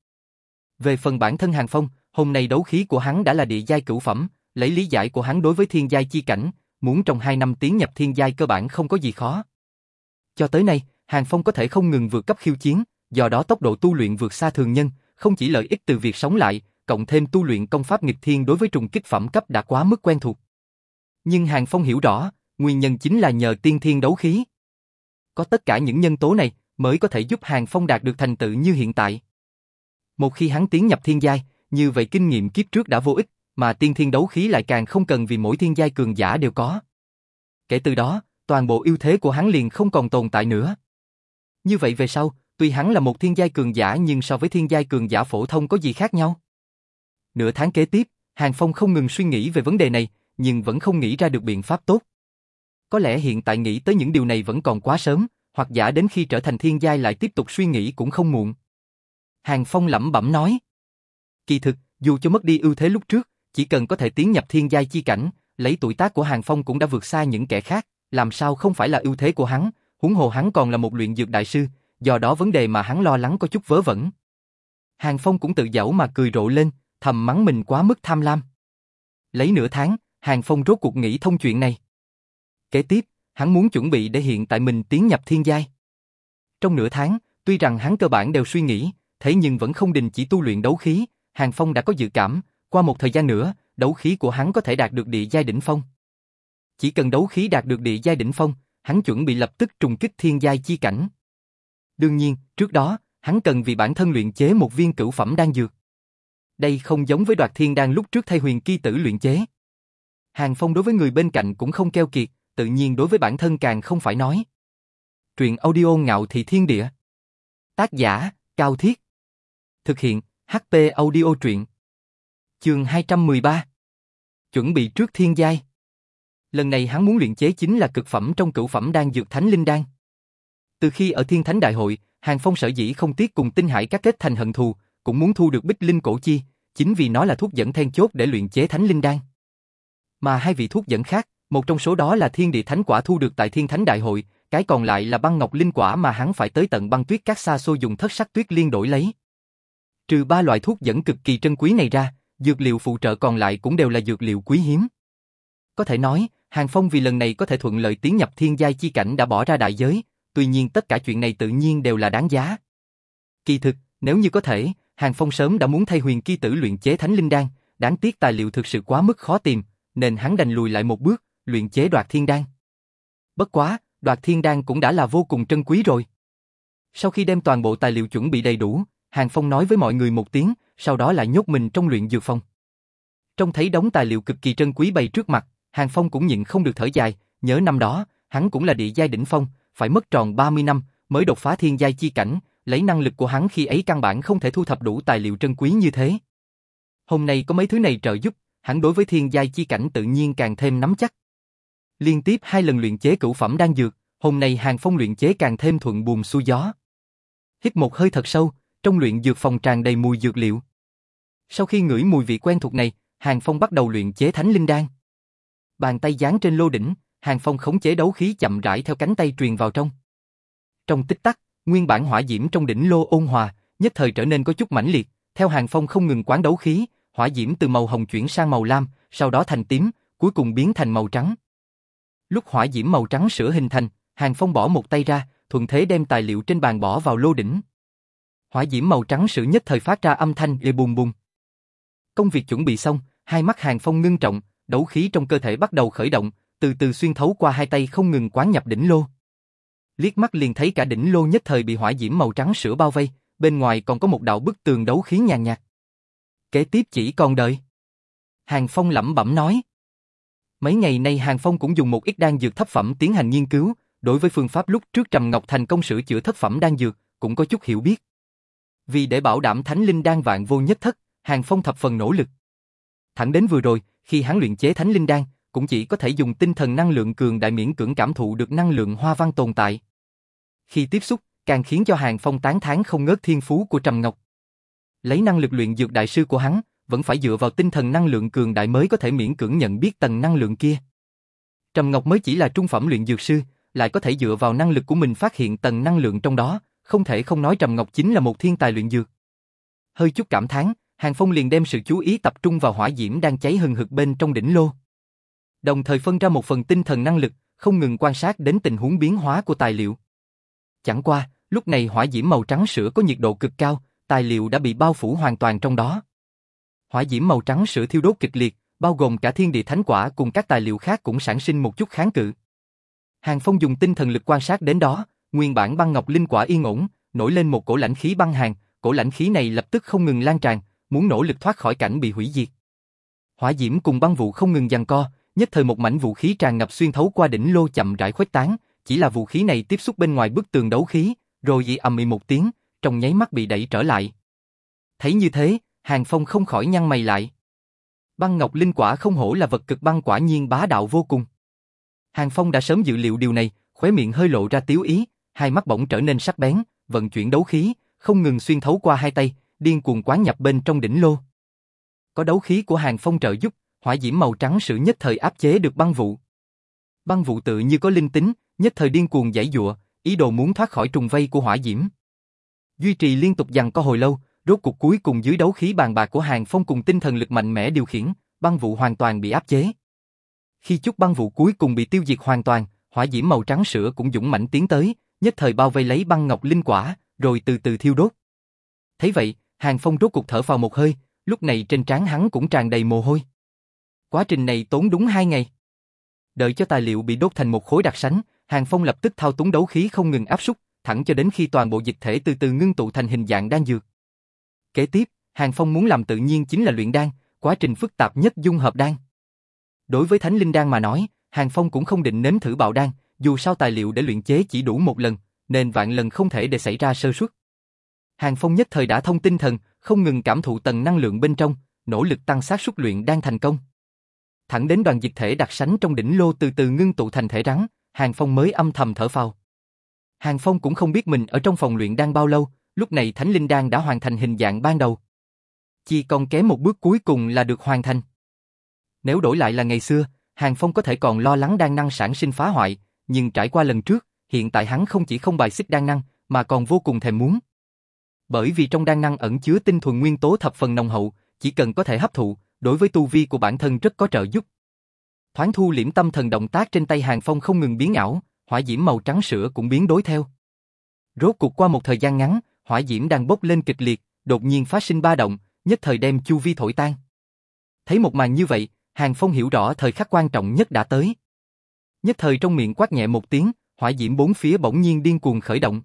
Về phần bản thân Hàng Phong, hôm nay đấu khí của hắn đã là địa giai cửu phẩm, lấy lý giải của hắn đối với thiên giai chi cảnh, muốn trong hai năm tiến nhập thiên giai cơ bản không có gì khó. Cho tới nay, Hàng Phong có thể không ngừng vượt cấp khiêu chiến, do đó tốc độ tu luyện vượt xa thường nhân, không chỉ lợi ích từ việc sống lại, cộng thêm tu luyện công pháp nghịch thiên đối với trùng kích phẩm cấp đã quá mức quen thuộc. Nhưng Hàng Phong hiểu rõ, nguyên nhân chính là nhờ tiên thiên đấu khí. Có tất cả những nhân tố này mới có thể giúp Hàng Phong đạt được thành tựu như hiện tại. Một khi hắn tiến nhập thiên giai, như vậy kinh nghiệm kiếp trước đã vô ích, mà tiên thiên đấu khí lại càng không cần vì mỗi thiên giai cường giả đều có. Kể từ đó, toàn bộ ưu thế của hắn liền không còn tồn tại nữa. Như vậy về sau, tuy hắn là một thiên giai cường giả nhưng so với thiên giai cường giả phổ thông có gì khác nhau? Nửa tháng kế tiếp, Hàng Phong không ngừng suy nghĩ về vấn đề này, nhưng vẫn không nghĩ ra được biện pháp tốt. Có lẽ hiện tại nghĩ tới những điều này vẫn còn quá sớm, hoặc giả đến khi trở thành thiên giai lại tiếp tục suy nghĩ cũng không muộn. Hàng Phong lẩm bẩm nói. Kỳ thực, dù cho mất đi ưu thế lúc trước, chỉ cần có thể tiến nhập thiên giai chi cảnh, lấy tuổi tác của Hàng Phong cũng đã vượt xa những kẻ khác, làm sao không phải là ưu thế của hắn, huống hồ hắn còn là một luyện dược đại sư, do đó vấn đề mà hắn lo lắng có chút vớ vẩn. Hàng Phong cũng tự giảo mà cười rộ lên, thầm mắng mình quá mức tham lam. Lấy nửa tháng, Hàng Phong rốt cuộc nghĩ thông chuyện này. Kế tiếp, hắn muốn chuẩn bị để hiện tại mình tiến nhập thiên giai. Trong nửa tháng, tuy rằng hắn cơ bản đều suy nghĩ, thế nhưng vẫn không đình chỉ tu luyện đấu khí, Hàng Phong đã có dự cảm, qua một thời gian nữa, đấu khí của hắn có thể đạt được địa giai đỉnh phong. Chỉ cần đấu khí đạt được địa giai đỉnh phong, hắn chuẩn bị lập tức trùng kích thiên giai chi cảnh. Đương nhiên, trước đó, hắn cần vì bản thân luyện chế một viên cửu phẩm đan dược. Đây không giống với đoạt thiên đan lúc trước thay huyền kỳ tử luyện chế. Hàng Phong đối với người bên cạnh cũng không keo kiệt, tự nhiên đối với bản thân càng không phải nói. Truyện audio ngạo thị thiên địa. Tác giả, Cao Thiết. Thực hiện, HP audio truyện. Chương 213 Chuẩn bị trước thiên giai Lần này hắn muốn luyện chế chính là cực phẩm trong cửu phẩm đan dược thánh linh đan. Từ khi ở thiên thánh đại hội, Hàng Phong sở dĩ không tiếc cùng tinh hải các kết thành hận thù, cũng muốn thu được bích linh cổ chi, chính vì nó là thuốc dẫn then chốt để luyện chế thánh linh đan. Mà hai vị thuốc dẫn khác, một trong số đó là thiên địa thánh quả thu được tại thiên thánh đại hội, cái còn lại là băng ngọc linh quả mà hắn phải tới tận băng tuyết các xa xôi dùng thất sắc tuyết liên đổi lấy. Trừ ba loại thuốc dẫn cực kỳ trân quý này ra, dược liệu phụ trợ còn lại cũng đều là dược liệu quý hiếm. Có thể nói, Hàng Phong vì lần này có thể thuận lợi tiến nhập thiên giai chi cảnh đã bỏ ra đại giới, tuy nhiên tất cả chuyện này tự nhiên đều là đáng giá. Kỳ thực, nếu như có thể, Hàng Phong sớm đã muốn thay huyền kỳ tử luyện chế thánh linh đan, đáng tiếc tài liệu thực sự quá mức khó tìm, nên hắn đành lùi lại một bước, luyện chế đoạt thiên đan. Bất quá, đoạt thiên đan cũng đã là vô cùng trân quý rồi. Sau khi đem toàn bộ tài liệu chuẩn bị đầy đủ, Hàng Phong nói với mọi người một tiếng, sau đó lại nhốt mình trong luyện dược phòng. Trong thấy đống tài liệu cực kỳ trân quý bày trước mặt, Hàng Phong cũng nhịn không được thở dài, nhớ năm đó, hắn cũng là địa giai đỉnh phong, phải mất tròn 30 năm mới đột phá thiên giai chi cảnh, lấy năng lực của hắn khi ấy căn bản không thể thu thập đủ tài liệu trân quý như thế. Hôm nay có mấy thứ này trợ giúp, hắn đối với thiên giai chi cảnh tự nhiên càng thêm nắm chắc. Liên tiếp hai lần luyện chế cửu phẩm đan dược, hôm nay Hàng Phong luyện chế càng thêm thuận buồm xuôi gió. Hít một hơi thật sâu, trong luyện dược phòng tràn đầy mùi dược liệu. Sau khi ngửi mùi vị quen thuộc này, Hàng Phong bắt đầu luyện chế thánh linh đan. Bàn tay dán trên lô đỉnh, Hàng Phong khống chế đấu khí chậm rãi theo cánh tay truyền vào trong. Trong tích tắc, nguyên bản hỏa diễm trong đỉnh lô ôn hòa, nhất thời trở nên có chút mãnh liệt, theo Hàng Phong không ngừng quán đấu khí, hỏa diễm từ màu hồng chuyển sang màu lam, sau đó thành tím, cuối cùng biến thành màu trắng. Lúc hỏa diễm màu trắng sửa hình thành, Hàng Phong bỏ một tay ra, thuận thế đem tài liệu trên bàn bỏ vào lô đỉnh. Hỏa diễm màu trắng sự nhất thời phát ra âm thanh lê bùng bùng. Công việc chuẩn bị xong, hai mắt Hàng Phong ngưng trọng, đấu khí trong cơ thể bắt đầu khởi động, từ từ xuyên thấu qua hai tay không ngừng quán nhập đỉnh lô. Liếc mắt liền thấy cả đỉnh lô nhất thời bị hỏa diễm màu trắng sữa bao vây, bên ngoài còn có một đạo bức tường đấu khí nhàn nhạt. Kế tiếp chỉ còn đợi. Hàng Phong lẩm bẩm nói. Mấy ngày nay Hàng Phong cũng dùng một ít đan dược thấp phẩm tiến hành nghiên cứu, đối với phương pháp lúc trước Trầm Ngọc thành công sửa chữa thất phẩm đan dược, cũng có chút hiểu biết. Vì để bảo đảm thánh linh đan vạn vô nhất thất, Hàng Phong thập phần nỗ lực. Thẳng đến vừa rồi, khi hắn luyện chế thánh linh đan, cũng chỉ có thể dùng tinh thần năng lượng cường đại miễn cưỡng cảm thụ được năng lượng hoa văn tồn tại. Khi tiếp xúc, càng khiến cho Hàng Phong tán thán không ngớt thiên phú của Trầm Ngọc. Lấy năng lực luyện dược đại sư của hắn, vẫn phải dựa vào tinh thần năng lượng cường đại mới có thể miễn cưỡng nhận biết tầng năng lượng kia. Trầm Ngọc mới chỉ là trung phẩm luyện dược sư, lại có thể dựa vào năng lực của mình phát hiện tầng năng lượng trong đó, không thể không nói Trầm Ngọc chính là một thiên tài luyện dược. Hơi chút cảm thán, Hàng Phong liền đem sự chú ý tập trung vào hỏa diễm đang cháy hừng hực bên trong đỉnh lô. Đồng thời phân ra một phần tinh thần năng lực, không ngừng quan sát đến tình huống biến hóa của tài liệu. Chẳng qua, lúc này hỏa diễm màu trắng sữa có nhiệt độ cực cao, tài liệu đã bị bao phủ hoàn toàn trong đó. Hỏa diễm màu trắng sữa thiêu đốt kịch liệt, bao gồm cả thiên địa thánh quả cùng các tài liệu khác cũng sản sinh một chút kháng cự. Hàng Phong dùng tinh thần lực quan sát đến đó, nguyên bản băng ngọc linh quả yên ổn, nổi lên một cổ lãnh khí băng hàng, cổ lãnh khí này lập tức không ngừng lan tràn, muốn nỗ lực thoát khỏi cảnh bị hủy diệt. Hỏa diễm cùng băng vụ không ngừng giằng co, nhất thời một mảnh vũ khí tràn ngập xuyên thấu qua đỉnh lô chậm rãi khuếch tán, chỉ là vũ khí này tiếp xúc bên ngoài bức tường đấu khí, rồi dị ầm ĩ một tiếng, trong nháy mắt bị đẩy trở lại. Thấy như thế, Hàng Phong không khỏi nhăn mày lại. Băng ngọc linh quả không hổ là vật cực băng quả nhiên bá đạo vô cùng. Hàng Phong đã sớm dự liệu điều này, khóe miệng hơi lộ ra tiếu ý, hai mắt bỗng trở nên sắc bén, vận chuyển đấu khí, không ngừng xuyên thấu qua hai tay, điên cuồng quán nhập bên trong đỉnh lô. Có đấu khí của Hàng Phong trợ giúp, hỏa diễm màu trắng sự nhất thời áp chế được băng vụ. Băng vụ tự như có linh tính, nhất thời điên cuồng giải dụa, ý đồ muốn thoát khỏi trùng vây của hỏa diễm. Duy trì liên tục dằn co hồi lâu, rốt cuộc cuối cùng dưới đấu khí bàn bạc của Hàng Phong cùng tinh thần lực mạnh mẽ điều khiển, băng vụ hoàn toàn bị áp chế. Khi chút băng vụ cuối cùng bị tiêu diệt hoàn toàn, hỏa diễm màu trắng sữa cũng dũng mãnh tiến tới, nhất thời bao vây lấy băng ngọc linh quả, rồi từ từ thiêu đốt. Thấy vậy, Hàng Phong rốt cuộc thở vào một hơi, lúc này trên trán hắn cũng tràn đầy mồ hôi. Quá trình này tốn đúng hai ngày. Đợi cho tài liệu bị đốt thành một khối đặc sánh, Hàng Phong lập tức thao túng đấu khí không ngừng áp súc, thẳng cho đến khi toàn bộ dịch thể từ từ ngưng tụ thành hình dạng đan dược. Kế tiếp, Hàng Phong muốn làm tự nhiên chính là luyện đan, quá trình phức tạp nhất dung hợp đan. Đối với Thánh Linh đan mà nói, Hàng Phong cũng không định nếm thử bạo đan, dù sao tài liệu để luyện chế chỉ đủ một lần, nên vạn lần không thể để xảy ra sơ suất. Hàng Phong nhất thời đã thông tinh thần, không ngừng cảm thụ tầng năng lượng bên trong, nỗ lực tăng xác suất luyện đan thành công. Thẳng đến đoàn dịch thể đặc sánh trong đỉnh lô từ từ ngưng tụ thành thể rắn, Hàng Phong mới âm thầm thở phào. Hàng Phong cũng không biết mình ở trong phòng luyện đan bao lâu, lúc này Thánh Linh đan đã hoàn thành hình dạng ban đầu. Chỉ còn kém một bước cuối cùng là được hoàn thành. Nếu đổi lại là ngày xưa, Hàng Phong có thể còn lo lắng đan năng sản sinh phá hoại, nhưng trải qua lần trước, hiện tại hắn không chỉ không bài xích đan năng, mà còn vô cùng thèm muốn. Bởi vì trong đan năng ẩn chứa tinh thuần nguyên tố thập phần nồng hậu, chỉ cần có thể hấp thụ, đối với tu vi của bản thân rất có trợ giúp. Thoáng thu liễm tâm thần động tác trên tay Hàng Phong không ngừng biến ảo, hỏa diễm màu trắng sữa cũng biến đối theo. Rốt cuộc qua một thời gian ngắn, hỏa diễm đang bốc lên kịch liệt, đột nhiên phát sinh ba động, nhất thời đem chu vi thổi tan. Thấy một màn như vậy, Hàng Phong hiểu rõ thời khắc quan trọng nhất đã tới. Nhất thời trong miệng quát nhẹ một tiếng, hỏa diễm bốn phía bỗng nhiên điên cuồng khởi động.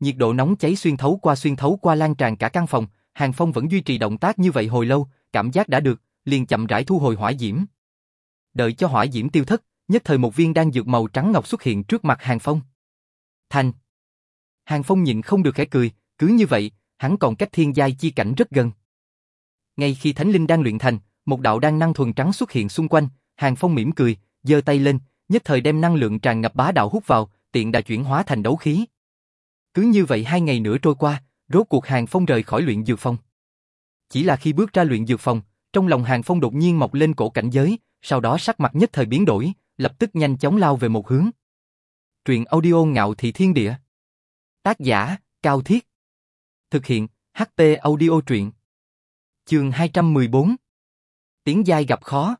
Nhiệt độ nóng cháy xuyên thấu qua xuyên thấu qua lan tràn cả căn phòng, Hàng Phong vẫn duy trì động tác như vậy hồi lâu, cảm giác đã được, liền chậm rãi thu hồi hỏa diễm. Đợi cho hỏa diễm tiêu thất, nhất thời một viên đan dược màu trắng ngọc xuất hiện trước mặt Hàng Phong. Thành. Hàng Phong nhịn không được khẽ cười, cứ như vậy, hắn còn cách thiên giai chi cảnh rất gần. Ngay khi Thánh Linh đang luyện thành, một đạo đan năng thuần trắng xuất hiện xung quanh, Hàng Phong mỉm cười, giơ tay lên, nhất thời đem năng lượng tràn ngập bá đạo hút vào, tiện đã chuyển hóa thành đấu khí. Cứ như vậy hai ngày nữa trôi qua, rốt cuộc Hàng Phong rời khỏi luyện dược phòng. Chỉ là khi bước ra luyện dược phòng, trong lòng Hàng Phong đột nhiên mọc lên cổ cảnh giới, sau đó sắc mặt nhất thời biến đổi, lập tức nhanh chóng lao về một hướng. Truyện audio ngạo thị thiên địa. Tác giả, Cao Thiết. Thực hiện, HT audio truyện. Trường 214. Tiếng dai gặp khó.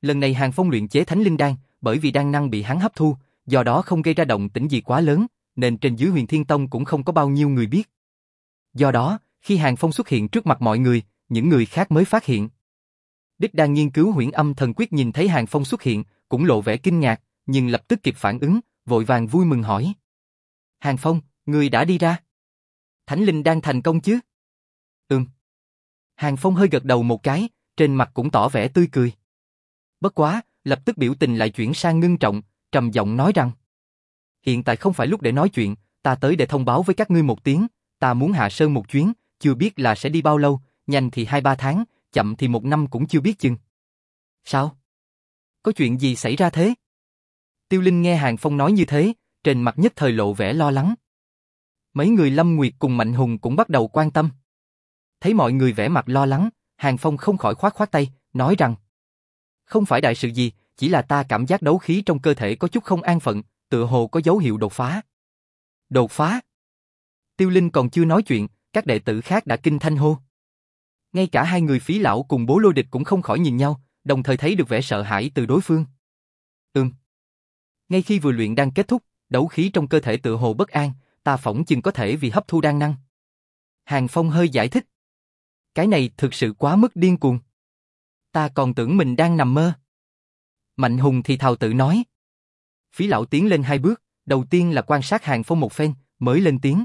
Lần này Hàng Phong luyện chế Thánh Linh Đan, bởi vì đan năng bị hắn hấp thu, do đó không gây ra động tĩnh gì quá lớn, nên trên dưới huyền Thiên Tông cũng không có bao nhiêu người biết. Do đó, khi Hàng Phong xuất hiện trước mặt mọi người, những người khác mới phát hiện. Đích đang nghiên cứu huyễn âm thần quyết nhìn thấy Hàng Phong xuất hiện, cũng lộ vẻ kinh ngạc, nhưng lập tức kịp phản ứng, vội vàng vui mừng hỏi. Hàng Phong, người đã đi ra. Thánh Linh đang thành công chứ? Ừm. Hàng Phong hơi gật đầu một cái, trên mặt cũng tỏ vẻ tươi cười. Bất quá, lập tức biểu tình lại chuyển sang ngưng trọng, trầm giọng nói rằng Hiện tại không phải lúc để nói chuyện, ta tới để thông báo với các ngươi một tiếng, ta muốn hạ sơn một chuyến, chưa biết là sẽ đi bao lâu, nhanh thì hai ba tháng, chậm thì một năm cũng chưa biết chừng. Sao? Có chuyện gì xảy ra thế? Tiêu Linh nghe Hàng Phong nói như thế, trên mặt nhất thời lộ vẻ lo lắng. Mấy người Lâm Nguyệt cùng Mạnh Hùng cũng bắt đầu quan tâm. Thấy mọi người vẻ mặt lo lắng, Hàng Phong không khỏi khoát khoát tay, nói rằng Không phải đại sự gì, chỉ là ta cảm giác đấu khí trong cơ thể có chút không an phận, tựa hồ có dấu hiệu đột phá. Đột phá? Tiêu Linh còn chưa nói chuyện, các đệ tử khác đã kinh thanh hô. Ngay cả hai người phí lão cùng bố lôi địch cũng không khỏi nhìn nhau, đồng thời thấy được vẻ sợ hãi từ đối phương. Ừm. Ngay khi vừa luyện đang kết thúc, đấu khí trong cơ thể tựa hồ bất an, ta phỏng chừng có thể vì hấp thu đan năng. Hàng Phong hơi giải thích. Cái này thực sự quá mức điên cuồng. Ta còn tưởng mình đang nằm mơ. Mạnh Hùng thì thào tự nói. Phí lão tiến lên hai bước, đầu tiên là quan sát Hàng Phong một phen, mới lên tiếng.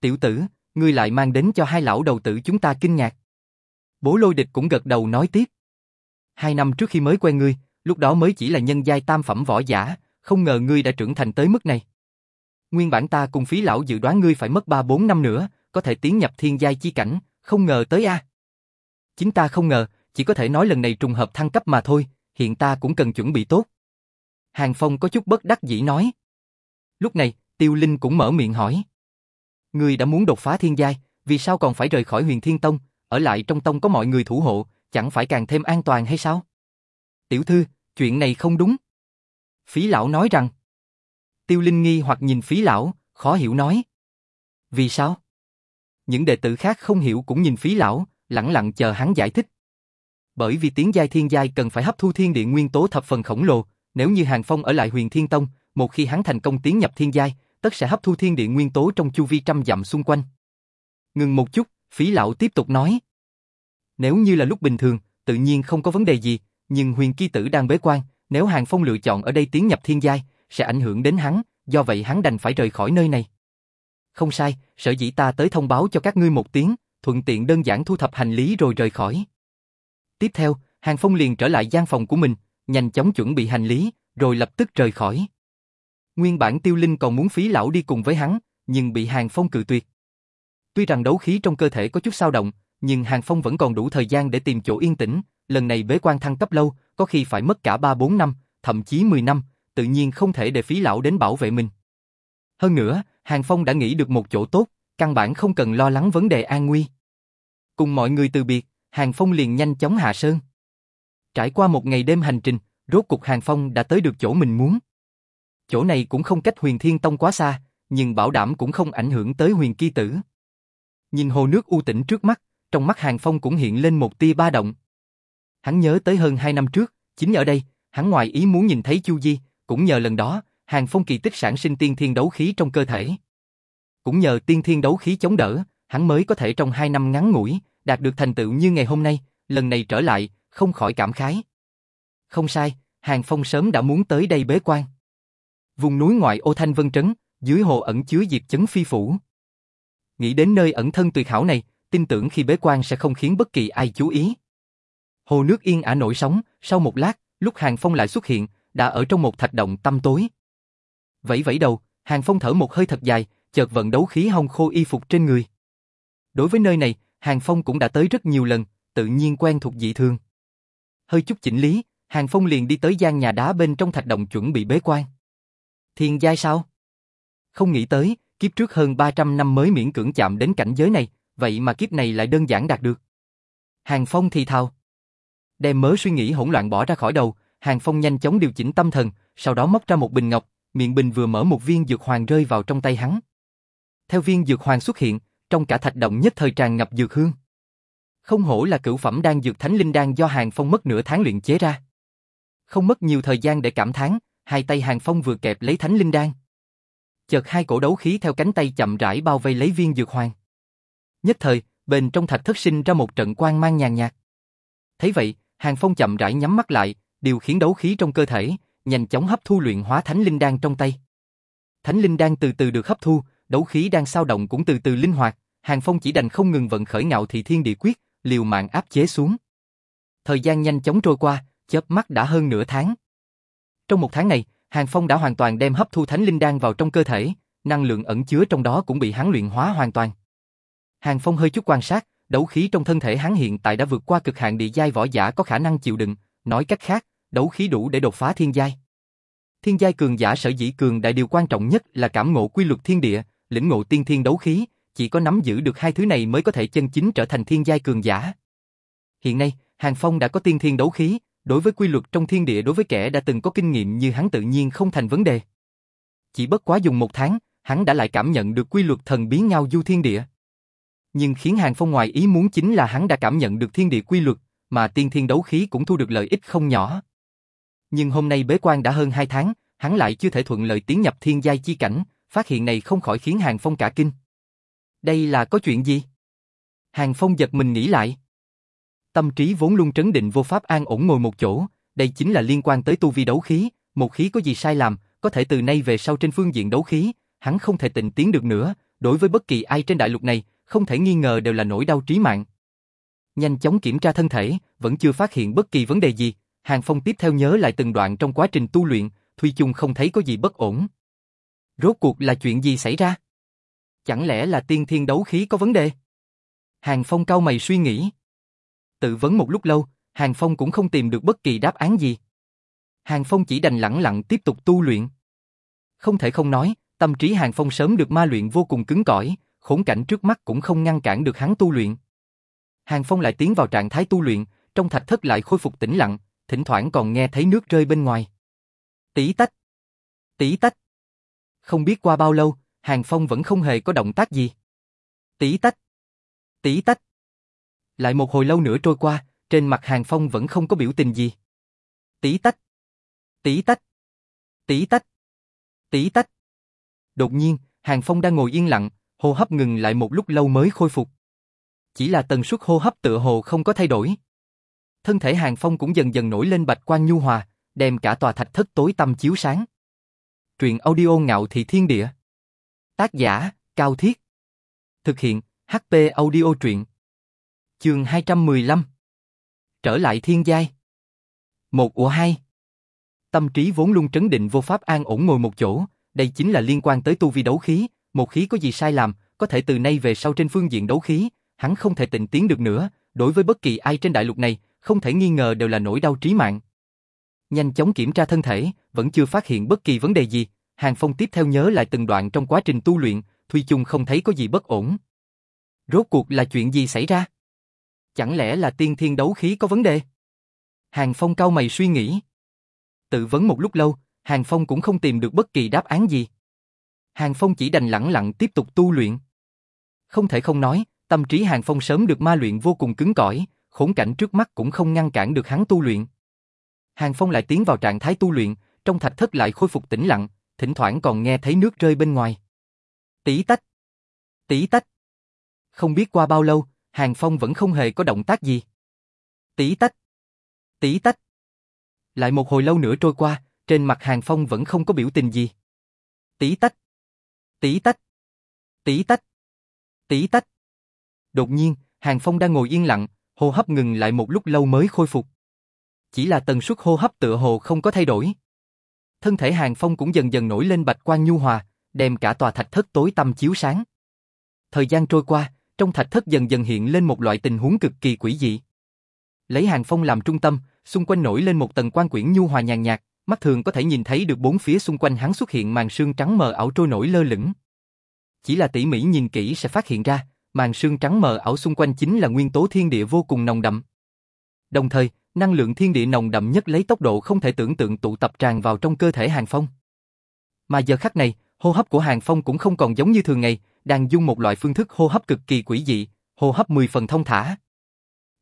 Tiểu tử, ngươi lại mang đến cho hai lão đầu tử chúng ta kinh ngạc. Bố lôi địch cũng gật đầu nói tiếp. Hai năm trước khi mới quen ngươi, lúc đó mới chỉ là nhân giai tam phẩm võ giả, không ngờ ngươi đã trưởng thành tới mức này. Nguyên bản ta cùng phí lão dự đoán ngươi phải mất 3-4 năm nữa, có thể tiến nhập thiên giai chi cảnh, không ngờ tới a. Chính ta không ngờ, chỉ có thể nói lần này trùng hợp thăng cấp mà thôi, hiện ta cũng cần chuẩn bị tốt. Hàng Phong có chút bất đắc dĩ nói. Lúc này, Tiêu Linh cũng mở miệng hỏi. Ngươi đã muốn đột phá thiên giai, vì sao còn phải rời khỏi huyền thiên tông, ở lại trong tông có mọi người thủ hộ, chẳng phải càng thêm an toàn hay sao? Tiểu thư, chuyện này không đúng. Phí lão nói rằng. Tiêu Linh nghi hoặc nhìn phí lão, khó hiểu nói. Vì sao? Những đệ tử khác không hiểu cũng nhìn phí lão, lặng lặng chờ hắn giải thích. Bởi vì tiếng giai thiên giai cần phải hấp thu thiên địa nguyên tố thập phần khổng lồ, nếu như Hàng Phong ở lại huyền thiên tông, một khi hắn thành công tiến nhập thiên giai, tất sẽ hấp thu thiên địa nguyên tố trong chu vi trăm dặm xung quanh. Ngừng một chút, phí lão tiếp tục nói. Nếu như là lúc bình thường, tự nhiên không có vấn đề gì, nhưng huyền kỳ tử đang bế quan, nếu Hàng Phong lựa chọn ở đây tiến nhập thiên giai, sẽ ảnh hưởng đến hắn, do vậy hắn đành phải rời khỏi nơi này. Không sai, sở dĩ ta tới thông báo cho các ngươi một tiếng, thuận tiện đơn giản thu thập hành lý rồi rời khỏi. Tiếp theo, Hàng Phong liền trở lại gian phòng của mình, nhanh chóng chuẩn bị hành lý, rồi lập tức rời khỏi. Nguyên bản Tiêu Linh còn muốn phí lão đi cùng với hắn, nhưng bị Hàng Phong cự tuyệt. Tuy rằng đấu khí trong cơ thể có chút sao động, nhưng Hàng Phong vẫn còn đủ thời gian để tìm chỗ yên tĩnh, lần này bế quan thăng cấp lâu, có khi phải mất cả 3-4 năm, thậm chí 10 năm, tự nhiên không thể để phí lão đến bảo vệ mình. Hơn nữa, Hàng Phong đã nghĩ được một chỗ tốt, căn bản không cần lo lắng vấn đề an nguy. Cùng mọi người từ biệt, Hàng Phong liền nhanh chóng hạ sơn. Trải qua một ngày đêm hành trình, rốt cục Hàng Phong đã tới được chỗ mình muốn. Chỗ này cũng không cách huyền thiên tông quá xa, nhưng bảo đảm cũng không ảnh hưởng tới huyền kỳ tử. Nhìn hồ nước u tĩnh trước mắt, trong mắt Hàng Phong cũng hiện lên một tia ba động. Hắn nhớ tới hơn hai năm trước, chính ở đây, hắn ngoài ý muốn nhìn thấy Chu Di, cũng nhờ lần đó, Hàng Phong kỳ tích sản sinh tiên thiên đấu khí trong cơ thể. Cũng nhờ tiên thiên đấu khí chống đỡ, hắn mới có thể trong hai năm ngắn ngủi, đạt được thành tựu như ngày hôm nay, lần này trở lại, không khỏi cảm khái. Không sai, Hàng Phong sớm đã muốn tới đây bế quan. Vùng núi ngoại ô Thanh Vân Trấn, dưới hồ ẩn chứa diệt chấn phi phủ. Nghĩ đến nơi ẩn thân tuyệt hảo này, tin tưởng khi bế quan sẽ không khiến bất kỳ ai chú ý. Hồ nước yên ả nổi sóng, sau một lát, lúc Hàng Phong lại xuất hiện, đã ở trong một thạch động tăm tối. Vẫy vẫy đầu, Hàng Phong thở một hơi thật dài, chợt vận đấu khí hong khô y phục trên người. Đối với nơi này, Hàng Phong cũng đã tới rất nhiều lần, tự nhiên quen thuộc dị thường. Hơi chút chỉnh lý, Hàng Phong liền đi tới gian nhà đá bên trong thạch động chuẩn bị bế quan. Thiên giai sao? Không nghĩ tới, kiếp trước hơn 300 năm mới miễn cưỡng chạm đến cảnh giới này, vậy mà kiếp này lại đơn giản đạt được. Hàng Phong thì thào. Đem mớ suy nghĩ hỗn loạn bỏ ra khỏi đầu, Hàng Phong nhanh chóng điều chỉnh tâm thần, sau đó móc ra một bình ngọc, miệng bình vừa mở một viên dược hoàng rơi vào trong tay hắn. Theo viên dược hoàng xuất hiện, trong cả thạch động nhất thời tràn ngập dược hương. Không hổ là cửu phẩm đan dược thánh linh đan do Hàng Phong mất nửa tháng luyện chế ra. Không mất nhiều thời gian để cảm thán, hai tay Hàng Phong vừa kẹp lấy thánh linh đan. Chợt hai cổ đấu khí theo cánh tay chậm rãi bao vây lấy viên dược hoàng. Nhất thời, bên trong thạch thất sinh ra một trận quang mang nhàn nhạt. Thấy vậy, Hàng Phong chậm rãi nhắm mắt lại, điều khiến đấu khí trong cơ thể, nhanh chóng hấp thu luyện hóa thánh linh đan trong tay. Thánh linh đan từ từ được hấp thu, đấu khí đang sao động cũng từ từ linh hoạt, Hàng Phong chỉ đành không ngừng vận khởi ngạo thị thiên địa quyết, liều mạng áp chế xuống. Thời gian nhanh chóng trôi qua, chớp mắt đã hơn nửa tháng. Trong một tháng này, Hàng Phong đã hoàn toàn đem hấp thu thánh linh đan vào trong cơ thể, năng lượng ẩn chứa trong đó cũng bị hắn luyện hóa hoàn toàn. Hàng Phong hơi chút quan sát, đấu khí trong thân thể hắn hiện tại đã vượt qua cực hạn địa giai võ giả có khả năng chịu đựng, nói cách khác, đấu khí đủ để đột phá thiên giai. Thiên giai cường giả sở dĩ cường đại điều quan trọng nhất là cảm ngộ quy luật thiên địa, lĩnh ngộ tiên thiên đấu khí, chỉ có nắm giữ được hai thứ này mới có thể chân chính trở thành thiên giai cường giả. Hiện nay, Hàng Phong đã có tiên thiên đấu khí, đối với quy luật trong thiên địa đối với kẻ đã từng có kinh nghiệm như hắn tự nhiên không thành vấn đề. Chỉ bất quá dùng một tháng, hắn đã lại cảm nhận được quy luật thần biến ngao du thiên địa. Nhưng khiến Hàng Phong ngoài ý muốn chính là hắn đã cảm nhận được thiên địa quy luật, mà tiên thiên đấu khí cũng thu được lợi ích không nhỏ. Nhưng hôm nay bế quan đã hơn hai tháng, hắn lại chưa thể thuận lợi tiến nhập thiên giai chi cảnh, phát hiện này không khỏi khiến Hàng Phong cả kinh. Đây là có chuyện gì? Hàng Phong giật mình nghĩ lại. Tâm trí vốn luôn trấn định vô pháp an ổn ngồi một chỗ, đây chính là liên quan tới tu vi đấu khí, một khí có gì sai làm, có thể từ nay về sau trên phương diện đấu khí, hắn không thể tịnh tiến được nữa, đối với bất kỳ ai trên đại lục này, không thể nghi ngờ đều là nỗi đau trí mạng. Nhanh chóng kiểm tra thân thể, vẫn chưa phát hiện bất kỳ vấn đề gì, Hàng Phong tiếp theo nhớ lại từng đoạn trong quá trình tu luyện, thuy chung không thấy có gì bất ổn. Rốt cuộc là chuyện gì xảy ra? Chẳng lẽ là tiên thiên đấu khí có vấn đề? Hàng Phong cau mày suy nghĩ. Tự vấn một lúc lâu, Hàng Phong cũng không tìm được bất kỳ đáp án gì. Hàng Phong chỉ đành lặng lặng tiếp tục tu luyện. Không thể không nói, tâm trí Hàng Phong sớm được ma luyện vô cùng cứng cỏi, khốn cảnh trước mắt cũng không ngăn cản được hắn tu luyện. Hàng Phong lại tiến vào trạng thái tu luyện, trong thạch thất lại khôi phục tĩnh lặng, thỉnh thoảng còn nghe thấy nước rơi bên ngoài. Tí tách, tí tách. Không biết qua bao lâu, Hàng Phong vẫn không hề có động tác gì. Tí tách, tí tách. Lại một hồi lâu nữa trôi qua, trên mặt Hàng Phong vẫn không có biểu tình gì. Tí tách, tí tách, tí tách, tí tách. Đột nhiên, Hàng Phong đang ngồi yên lặng, hô hấp ngừng lại một lúc lâu mới khôi phục. Chỉ là tần suất hô hấp tựa hồ không có thay đổi. Thân thể Hàng Phong cũng dần dần nổi lên bạch quang nhu hòa, đem cả tòa thạch thất tối tăm chiếu sáng. Truyện audio ngạo thị thiên địa. Tác giả, Cao Thiết. Thực hiện, HP audio truyện. Chương 215. Trở lại thiên giai. Một của hai. Tâm trí vốn luôn trấn định vô pháp an ổn ngồi một chỗ, đây chính là liên quan tới tu vi đấu khí, một khí có gì sai làm, có thể từ nay về sau trên phương diện đấu khí, hắn không thể tịnh tiến được nữa, đối với bất kỳ ai trên đại lục này, không thể nghi ngờ đều là nỗi đau trí mạng. Nhanh chóng kiểm tra thân thể, vẫn chưa phát hiện bất kỳ vấn đề gì, Hàng Phong tiếp theo nhớ lại từng đoạn trong quá trình tu luyện, thuy chung không thấy có gì bất ổn. Rốt cuộc là chuyện gì xảy ra? Chẳng lẽ là tiên thiên đấu khí có vấn đề? Hàng Phong cau mày suy nghĩ. Tự vấn một lúc lâu, Hàng Phong cũng không tìm được bất kỳ đáp án gì. Hàng Phong chỉ đành lặng lặng tiếp tục tu luyện. Không thể không nói, tâm trí Hàng Phong sớm được ma luyện vô cùng cứng cỏi, khốn cảnh trước mắt cũng không ngăn cản được hắn tu luyện. Hàng Phong lại tiến vào trạng thái tu luyện, trong thạch thất lại khôi phục tĩnh lặng, thỉnh thoảng còn nghe thấy nước rơi bên ngoài. Tí tách, tí tách. Không biết qua bao lâu, Hàng Phong vẫn không hề có động tác gì. Tí tách, tí tách. Lại một hồi lâu nữa trôi qua, trên mặt Hàng Phong vẫn không có biểu tình gì. Tí tách. Tí tách. Tí tách. Tí tách. Đột nhiên, Hàng Phong đang ngồi yên lặng, hô hấp ngừng lại một lúc lâu mới khôi phục. Chỉ là tần suất hô hấp tựa hồ không có thay đổi. Thân thể Hàng Phong cũng dần dần nổi lên bạch quang nhu hòa, đem cả tòa thạch thất tối tăm chiếu sáng. Thời gian trôi qua, trong thạch thất dần dần hiện lên một loại tình huống cực kỳ quỷ dị. Lấy Hàng Phong làm trung tâm, xung quanh nổi lên một tầng quan quyển nhu hòa nhàn nhạt, mắt thường có thể nhìn thấy được bốn phía xung quanh hắn xuất hiện màn sương trắng mờ ảo trôi nổi lơ lửng. Chỉ là tỉ mỉ nhìn kỹ sẽ phát hiện ra, màn sương trắng mờ ảo xung quanh chính là nguyên tố thiên địa vô cùng nồng đậm. Đồng thời, năng lượng thiên địa nồng đậm nhất lấy tốc độ không thể tưởng tượng tụ tập tràn vào trong cơ thể Hàng Phong. Mà giờ khắc này, hô hấp của Hàng Phong cũng không còn giống như thường ngày, đang dùng một loại phương thức hô hấp cực kỳ quỷ dị, hô hấp 10 phần thông thả.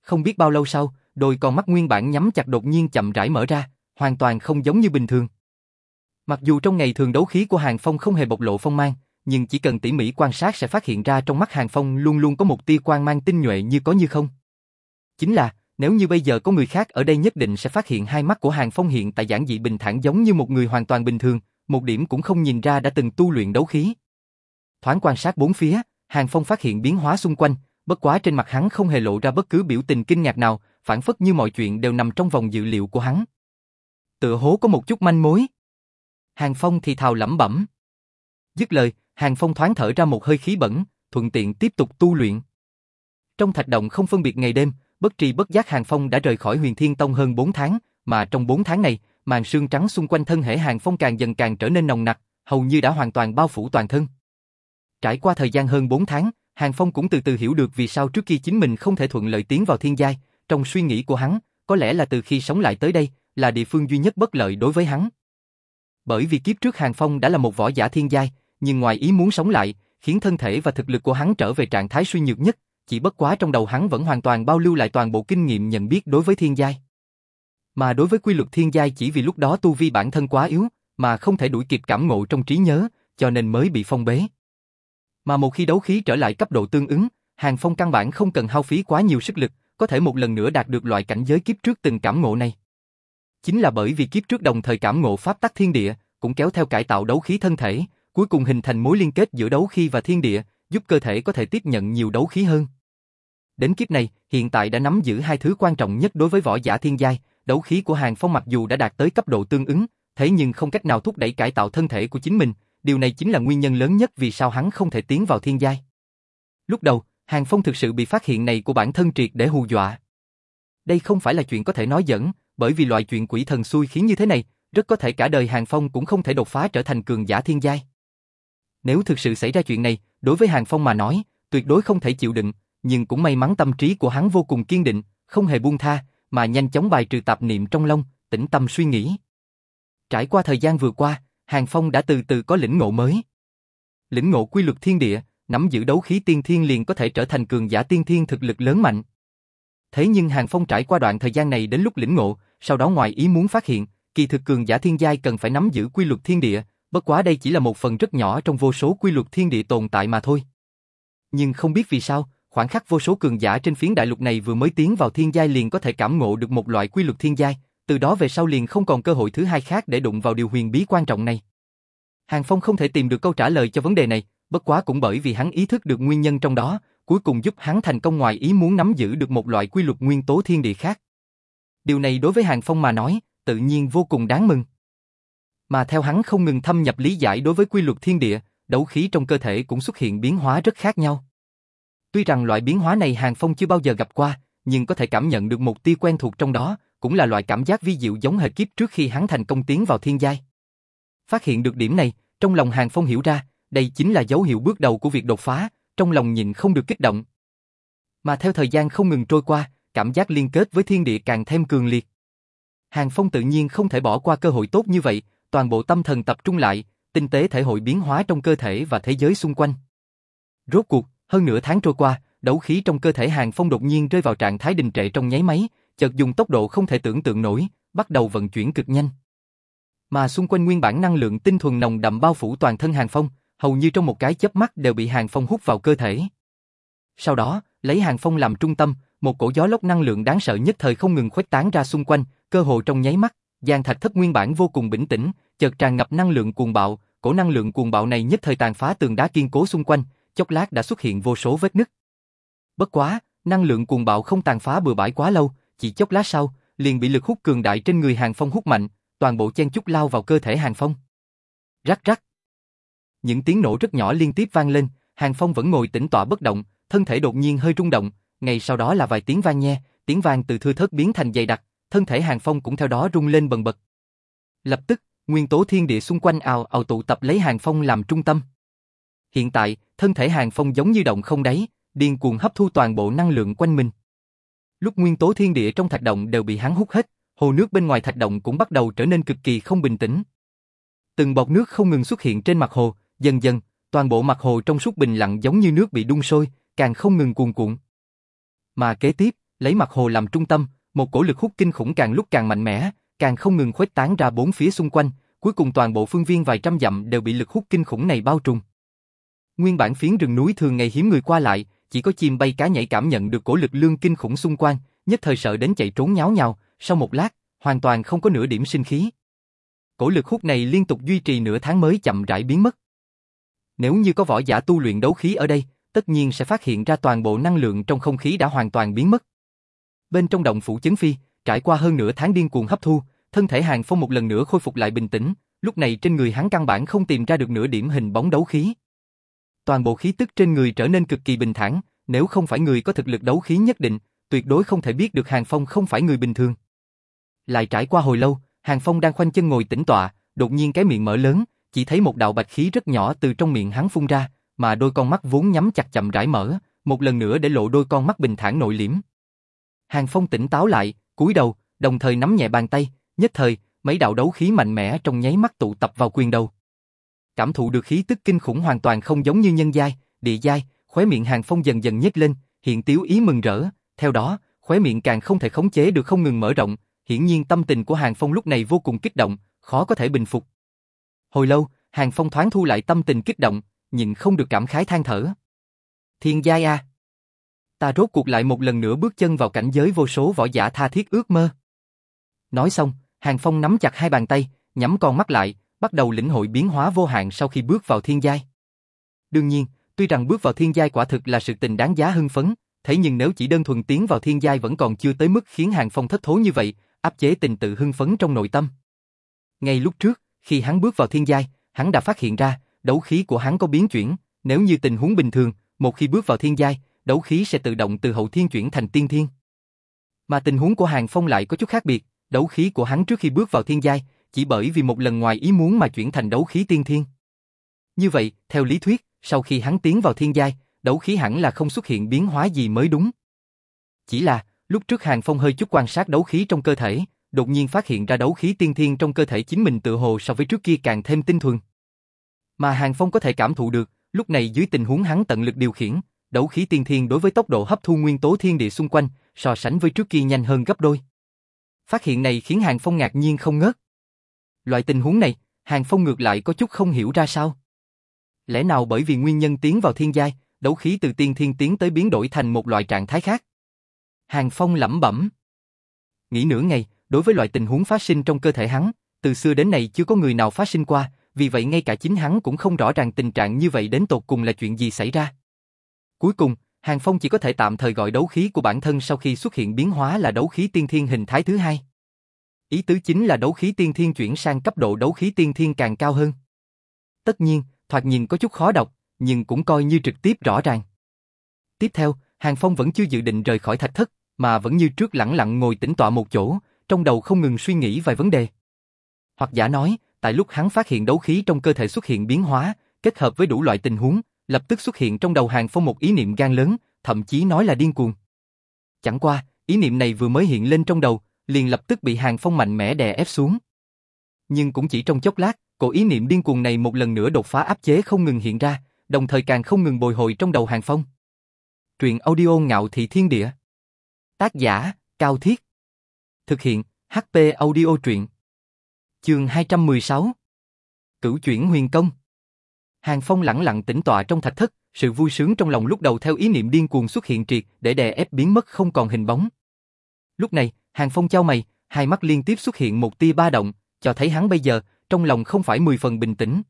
Không biết bao lâu sau, đôi con mắt nguyên bản nhắm chặt đột nhiên chậm rãi mở ra, hoàn toàn không giống như bình thường. Mặc dù trong ngày thường đấu khí của Hàng Phong không hề bộc lộ phong mang, nhưng chỉ cần tỉ mỉ quan sát sẽ phát hiện ra trong mắt Hàng Phong luôn luôn có một tia quang mang tinh nhuệ như có như không. Chính là, nếu như bây giờ có người khác ở đây nhất định sẽ phát hiện hai mắt của Hàng Phong hiện tại giản dị bình thản giống như một người hoàn toàn bình thường, một điểm cũng không nhìn ra đã từng tu luyện đấu khí. Thoáng quan sát bốn phía, Hàng Phong phát hiện biến hóa xung quanh, bất quá trên mặt hắn không hề lộ ra bất cứ biểu tình kinh ngạc nào, phản phất như mọi chuyện đều nằm trong vòng dự liệu của hắn. Tựa hố có một chút manh mối. Hàng Phong thì thào lẩm bẩm. Dứt lời, Hàng Phong thoáng thở ra một hơi khí bẩn, thuận tiện tiếp tục tu luyện. Trong thạch động không phân biệt ngày đêm, bất tri bất giác Hàng Phong đã rời khỏi huyền thiên tông hơn 4 tháng, mà trong 4 tháng này, màn sương trắng xung quanh thân thể Hàng Phong càng dần càng trở nên nồng nặc, hầu như đã hoàn toàn bao phủ toàn thân. Trải qua thời gian hơn 4 tháng, Hàng Phong cũng từ từ hiểu được vì sao trước kia chính mình không thể thuận lợi tiến vào thiên giai, trong suy nghĩ của hắn, có lẽ là từ khi sống lại tới đây, là địa phương duy nhất bất lợi đối với hắn. Bởi vì kiếp trước Hàng Phong đã là một võ giả thiên giai, nhưng ngoài ý muốn sống lại, khiến thân thể và thực lực của hắn trở về trạng thái suy nhược nhất, chỉ bất quá trong đầu hắn vẫn hoàn toàn bao lưu lại toàn bộ kinh nghiệm nhận biết đối với thiên giai. Mà đối với quy luật thiên giai chỉ vì lúc đó tu vi bản thân quá yếu, mà không thể đuổi kịp cảm ngộ trong trí nhớ, cho nên mới bị phong bế. Mà một khi đấu khí trở lại cấp độ tương ứng, Hàng Phong căn bản không cần hao phí quá nhiều sức lực, có thể một lần nữa đạt được loại cảnh giới kiếp trước từng cảm ngộ này. Chính là bởi vì kiếp trước đồng thời cảm ngộ pháp tắc thiên địa, cũng kéo theo cải tạo đấu khí thân thể, cuối cùng hình thành mối liên kết giữa đấu khí và thiên địa, giúp cơ thể có thể tiếp nhận nhiều đấu khí hơn. Đến kiếp này, hiện tại đã nắm giữ hai thứ quan trọng nhất đối với võ giả thiên giai, đấu khí của Hàng Phong mặc dù đã đạt tới cấp độ tương ứng, thế nhưng không cách nào thúc đẩy cải tạo thân thể của chính mình, điều này chính là nguyên nhân lớn nhất vì sao hắn không thể tiến vào thiên giai. Lúc đầu, Hàng Phong thực sự bị phát hiện này của bản thân triệt để hù dọa. Đây không phải là chuyện có thể nói dẫn, bởi vì loại chuyện quỷ thần xui khiến như thế này, rất có thể cả đời Hàng Phong cũng không thể đột phá trở thành cường giả thiên giai. Nếu thực sự xảy ra chuyện này, đối với Hàng Phong mà nói, tuyệt đối không thể chịu đựng, nhưng cũng may mắn tâm trí của hắn vô cùng kiên định, không hề buông tha, mà nhanh chóng bài trừ tạp niệm trong lòng, tĩnh tâm suy nghĩ. Trải qua thời gian vừa qua, Hàng Phong đã từ từ có lĩnh ngộ mới. Lĩnh ngộ quy luật thiên địa, nắm giữ đấu khí tiên thiên liền có thể trở thành cường giả tiên thiên thực lực lớn mạnh. Thế nhưng Hàng Phong trải qua đoạn thời gian này đến lúc lĩnh ngộ, sau đó ngoài ý muốn phát hiện, kỳ thực cường giả thiên giai cần phải nắm giữ quy luật thiên địa, bất quá đây chỉ là một phần rất nhỏ trong vô số quy luật thiên địa tồn tại mà thôi. Nhưng không biết vì sao, khoảng khắc vô số cường giả trên phiến đại lục này vừa mới tiến vào thiên giai liền có thể cảm ngộ được một loại quy luật thiên giai, từ đó về sau liền không còn cơ hội thứ hai khác để đụng vào điều huyền bí quan trọng này. Hàng Phong không thể tìm được câu trả lời cho vấn đề này, bất quá cũng bởi vì hắn ý thức được nguyên nhân trong đó, cuối cùng giúp hắn thành công ngoài ý muốn nắm giữ được một loại quy luật nguyên tố thiên địa khác. Điều này đối với Hàng Phong mà nói, tự nhiên vô cùng đáng mừng. Mà theo hắn không ngừng thâm nhập lý giải đối với quy luật thiên địa, đấu khí trong cơ thể cũng xuất hiện biến hóa rất khác nhau. Tuy rằng loại biến hóa này Hàng Phong chưa bao giờ gặp qua, nhưng có thể cảm nhận được một tia quen thuộc trong đó, cũng là loại cảm giác vi diệu giống hệt kiếp trước khi hắn thành công tiến vào thiên giai. Phát hiện được điểm này, trong lòng Hàng Phong hiểu ra, đây chính là dấu hiệu bước đầu của việc đột phá, trong lòng nhịn không được kích động. Mà theo thời gian không ngừng trôi qua, cảm giác liên kết với thiên địa càng thêm cường liệt. Hàng Phong tự nhiên không thể bỏ qua cơ hội tốt như vậy, toàn bộ tâm thần tập trung lại, tinh tế thể hội biến hóa trong cơ thể và thế giới xung quanh. Rốt cuộc, hơn nửa tháng trôi qua, đấu khí trong cơ thể Hàng Phong đột nhiên rơi vào trạng thái đình trệ trong nháy máy, chợt dùng tốc độ không thể tưởng tượng nổi, bắt đầu vận chuyển cực nhanh. Mà xung quanh nguyên bản năng lượng tinh thuần nồng đậm bao phủ toàn thân Hàng Phong, hầu như trong một cái chớp mắt đều bị Hàng Phong hút vào cơ thể. Sau đó, lấy Hàng Phong làm trung tâm, một cổ gió lốc năng lượng đáng sợ nhất thời không ngừng khuếch tán ra xung quanh, cơ hồ trong nháy mắt, Giang Thạch Thất nguyên bản vô cùng bình tĩnh, chợt tràn ngập năng lượng cuồng bạo, cổ năng lượng cuồng bạo này nhất thời tàn phá tường đá kiên cố xung quanh, chốc lát đã xuất hiện vô số vết nứt. Bất quá, năng lượng cuồng bạo không tàn phá bừa bãi quá lâu, chỉ chốc lát sau, liền bị lực hút cường đại trên người Hàng Phong hút mạnh, toàn bộ chen chúc lao vào cơ thể Hàng Phong. Rắc rắc. Những tiếng nổ rất nhỏ liên tiếp vang lên, Hàng Phong vẫn ngồi tĩnh tọa bất động, thân thể đột nhiên hơi rung động, ngay sau đó là vài tiếng vang nhe, tiếng vang từ thưa thớt biến thành dày đặc, thân thể Hàng Phong cũng theo đó rung lên bần bật. Lập tức, nguyên tố thiên địa xung quanh ào ào tụ tập lấy Hàng Phong làm trung tâm. Hiện tại, thân thể Hàng Phong giống như động không đáy, điên cuồng hấp thu toàn bộ năng lượng quanh mình. Lúc nguyên tố thiên địa trong thạch động đều bị hắn hút hết, hồ nước bên ngoài thạch động cũng bắt đầu trở nên cực kỳ không bình tĩnh. Từng bọt nước không ngừng xuất hiện trên mặt hồ, dần dần, toàn bộ mặt hồ trong suốt bình lặng giống như nước bị đun sôi, càng không ngừng cuồn cuộn. Mà kế tiếp, lấy mặt hồ làm trung tâm, một cổ lực hút kinh khủng càng lúc càng mạnh mẽ, càng không ngừng khuếch tán ra bốn phía xung quanh, cuối cùng toàn bộ phương viên vài trăm dặm đều bị lực hút kinh khủng này bao trùm. Nguyên bản phiến rừng núi thường ngày hiếm người qua lại, chỉ có chim bay cá nhảy cảm nhận được cổ lực lương kinh khủng xung quanh, nhất thời sợ đến chạy trốn nháo nhào, sau một lát, hoàn toàn không có nửa điểm sinh khí. Cổ lực hút này liên tục duy trì nửa tháng mới chậm rãi biến mất. Nếu như có võ giả tu luyện đấu khí ở đây, tất nhiên sẽ phát hiện ra toàn bộ năng lượng trong không khí đã hoàn toàn biến mất. Bên trong động phủ chấn phi, trải qua hơn nửa tháng điên cuồng hấp thu, thân thể Hàng Phong một lần nữa khôi phục lại bình tĩnh, lúc này trên người hắn căn bản không tìm ra được nửa điểm hình bóng đấu khí. Toàn bộ khí tức trên người trở nên cực kỳ bình thản, nếu không phải người có thực lực đấu khí nhất định, tuyệt đối không thể biết được Hàng Phong không phải người bình thường. Lại trải qua hồi lâu, Hàng Phong đang khoanh chân ngồi tĩnh tọa, đột nhiên cái miệng mở lớn, chỉ thấy một đạo bạch khí rất nhỏ từ trong miệng hắn phun ra, mà đôi con mắt vốn nhắm chặt chậm rãi mở, một lần nữa để lộ đôi con mắt bình thản nội liễm. Hàng Phong tỉnh táo lại, cúi đầu, đồng thời nắm nhẹ bàn tay, nhất thời, mấy đạo đấu khí mạnh mẽ trong nháy mắt tụ tập vào quyền đầu. Cảm thụ được khí tức kinh khủng hoàn toàn không giống như nhân giai, địa giai, khóe miệng Hàng Phong dần dần nhếch lên, hiện tiếu ý mừng rỡ, theo đó, khóe miệng càng không thể khống chế được không ngừng mở rộng, hiển nhiên tâm tình của Hàng Phong lúc này vô cùng kích động, khó có thể bình phục. Hồi lâu, Hàng Phong thoáng thu lại tâm tình kích động, nhịn không được cảm khái than thở. Thiên giai a, ta rốt cuộc lại một lần nữa bước chân vào cảnh giới vô số võ giả tha thiết ước mơ. Nói xong, Hàng Phong nắm chặt hai bàn tay, nhắm con mắt lại, bắt đầu lĩnh hội biến hóa vô hạn sau khi bước vào thiên giai. Đương nhiên, tuy rằng bước vào thiên giai quả thực là sự tình đáng giá hưng phấn, thế nhưng nếu chỉ đơn thuần tiến vào thiên giai vẫn còn chưa tới mức khiến Hàng Phong thất thố như vậy, áp chế tình tự hưng phấn trong nội tâm. Ngay lúc trước, khi hắn bước vào thiên giai, hắn đã phát hiện ra, đấu khí của hắn có biến chuyển, nếu như tình huống bình thường, một khi bước vào thiên giai, đấu khí sẽ tự động từ hậu thiên chuyển thành tiên thiên. Mà tình huống của Hàng Phong lại có chút khác biệt, đấu khí của hắn trước khi bước vào thiên giai, chỉ bởi vì một lần ngoài ý muốn mà chuyển thành đấu khí tiên thiên. Như vậy, theo lý thuyết, sau khi hắn tiến vào thiên giai, đấu khí hẳn là không xuất hiện biến hóa gì mới đúng. Chỉ là, lúc trước Hàng Phong hơi chút quan sát đấu khí trong cơ thể, đột nhiên phát hiện ra đấu khí tiên thiên trong cơ thể chính mình tự hồ so với trước kia càng thêm tinh thuần. Mà Hàng Phong có thể cảm thụ được, lúc này dưới tình huống hắn tận lực điều khiển, đấu khí tiên thiên đối với tốc độ hấp thu nguyên tố thiên địa xung quanh, so sánh với trước kia nhanh hơn gấp đôi. Phát hiện này khiến Hàng Phong ngạc nhiên không ngớt. Loại tình huống này, Hàng Phong ngược lại có chút không hiểu ra sao. Lẽ nào bởi vì nguyên nhân tiến vào thiên giai, đấu khí từ tiên thiên tiến tới biến đổi thành một loại trạng thái khác? Hàng Phong lẩm bẩm. Nghĩ nửa ngày, đối với loại tình huống phát sinh trong cơ thể hắn, từ xưa đến nay chưa có người nào phát sinh qua, vì vậy ngay cả chính hắn cũng không rõ ràng tình trạng như vậy đến tột cùng là chuyện gì xảy ra. Cuối cùng, Hàng Phong chỉ có thể tạm thời gọi đấu khí của bản thân sau khi xuất hiện biến hóa là đấu khí tiên thiên hình thái thứ hai. Ý tứ chính là đấu khí tiên thiên chuyển sang cấp độ đấu khí tiên thiên càng cao hơn. Tất nhiên, thoạt nhìn có chút khó đọc, nhưng cũng coi như trực tiếp rõ ràng. Tiếp theo, Hàng Phong vẫn chưa dự định rời khỏi thạch thất, mà vẫn như trước lặng lặng ngồi tĩnh tọa một chỗ, trong đầu không ngừng suy nghĩ vài vấn đề. Hoặc giả nói, tại lúc hắn phát hiện đấu khí trong cơ thể xuất hiện biến hóa, kết hợp với đủ loại tình huống, lập tức xuất hiện trong đầu Hàng Phong một ý niệm gan lớn, thậm chí nói là điên cuồng. Chẳng qua, ý niệm này vừa mới hiện lên trong đầu, liền lập tức bị Hàng Phong mạnh mẽ đè ép xuống. Nhưng cũng chỉ trong chốc lát, cổ ý niệm điên cuồng này một lần nữa đột phá áp chế không ngừng hiện ra, đồng thời càng không ngừng bồi hồi trong đầu Hàng Phong. Truyện audio ngạo thị thiên địa. Tác giả, Cao Thiết. Thực hiện, HP audio truyện. Chương 216 Cửu chuyển huyền công Hàng Phong lặng lặng tĩnh tọa trong thạch thất, sự vui sướng trong lòng lúc đầu theo ý niệm điên cuồng xuất hiện triệt để đè ép biến mất không còn hình bóng. Lúc này, Hàng Phong trao mày, hai mắt liên tiếp xuất hiện một tia ba động, cho thấy hắn bây giờ, trong lòng không phải mười phần bình tĩnh.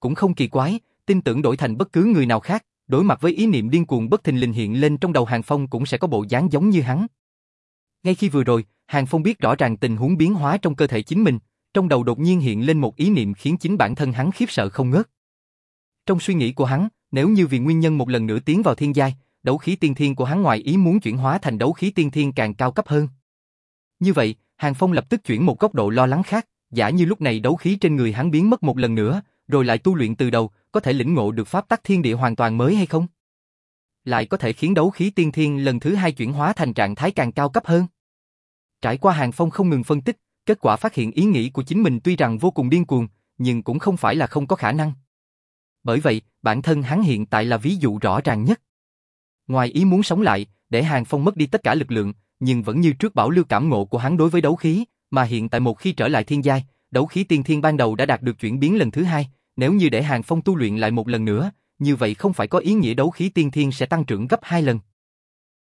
cũng không kỳ quái, tin tưởng đổi thành bất cứ người nào khác, đối mặt với ý niệm điên cuồng bất thình lình hiện lên trong đầu Hàng Phong cũng sẽ có bộ dáng giống như hắn. Ngay khi vừa rồi, Hàng Phong biết rõ ràng tình huống biến hóa trong cơ thể chính mình, trong đầu đột nhiên hiện lên một ý niệm khiến chính bản thân hắn khiếp sợ không ngớt. Trong suy nghĩ của hắn, nếu như vì nguyên nhân một lần nữa tiến vào thiên giai, đấu khí tiên thiên của hắn ngoài ý muốn chuyển hóa thành đấu khí tiên thiên càng cao cấp hơn. Như vậy, Hàng Phong lập tức chuyển một góc độ lo lắng khác, giả như lúc này đấu khí trên người hắn biến mất một lần nữa, rồi lại tu luyện từ đầu, có thể lĩnh ngộ được pháp tắc thiên địa hoàn toàn mới hay không? Lại có thể khiến đấu khí tiên thiên lần thứ hai chuyển hóa thành trạng thái càng cao cấp hơn. Trải qua Hàng Phong không ngừng phân tích, kết quả phát hiện ý nghĩ của chính mình tuy rằng vô cùng điên cuồng, nhưng cũng không phải là không có khả năng. Bởi vậy, bản thân hắn hiện tại là ví dụ rõ ràng nhất. Ngoài ý muốn sống lại, để Hàng Phong mất đi tất cả lực lượng, nhưng vẫn như trước bảo lưu cảm ngộ của hắn đối với đấu khí, mà hiện tại một khi trở lại thiên giai, đấu khí tiên thiên ban đầu đã đạt được chuyển biến lần thứ hai, nếu như để Hàng Phong tu luyện lại một lần nữa, như vậy không phải có ý nghĩa đấu khí tiên thiên sẽ tăng trưởng gấp hai lần.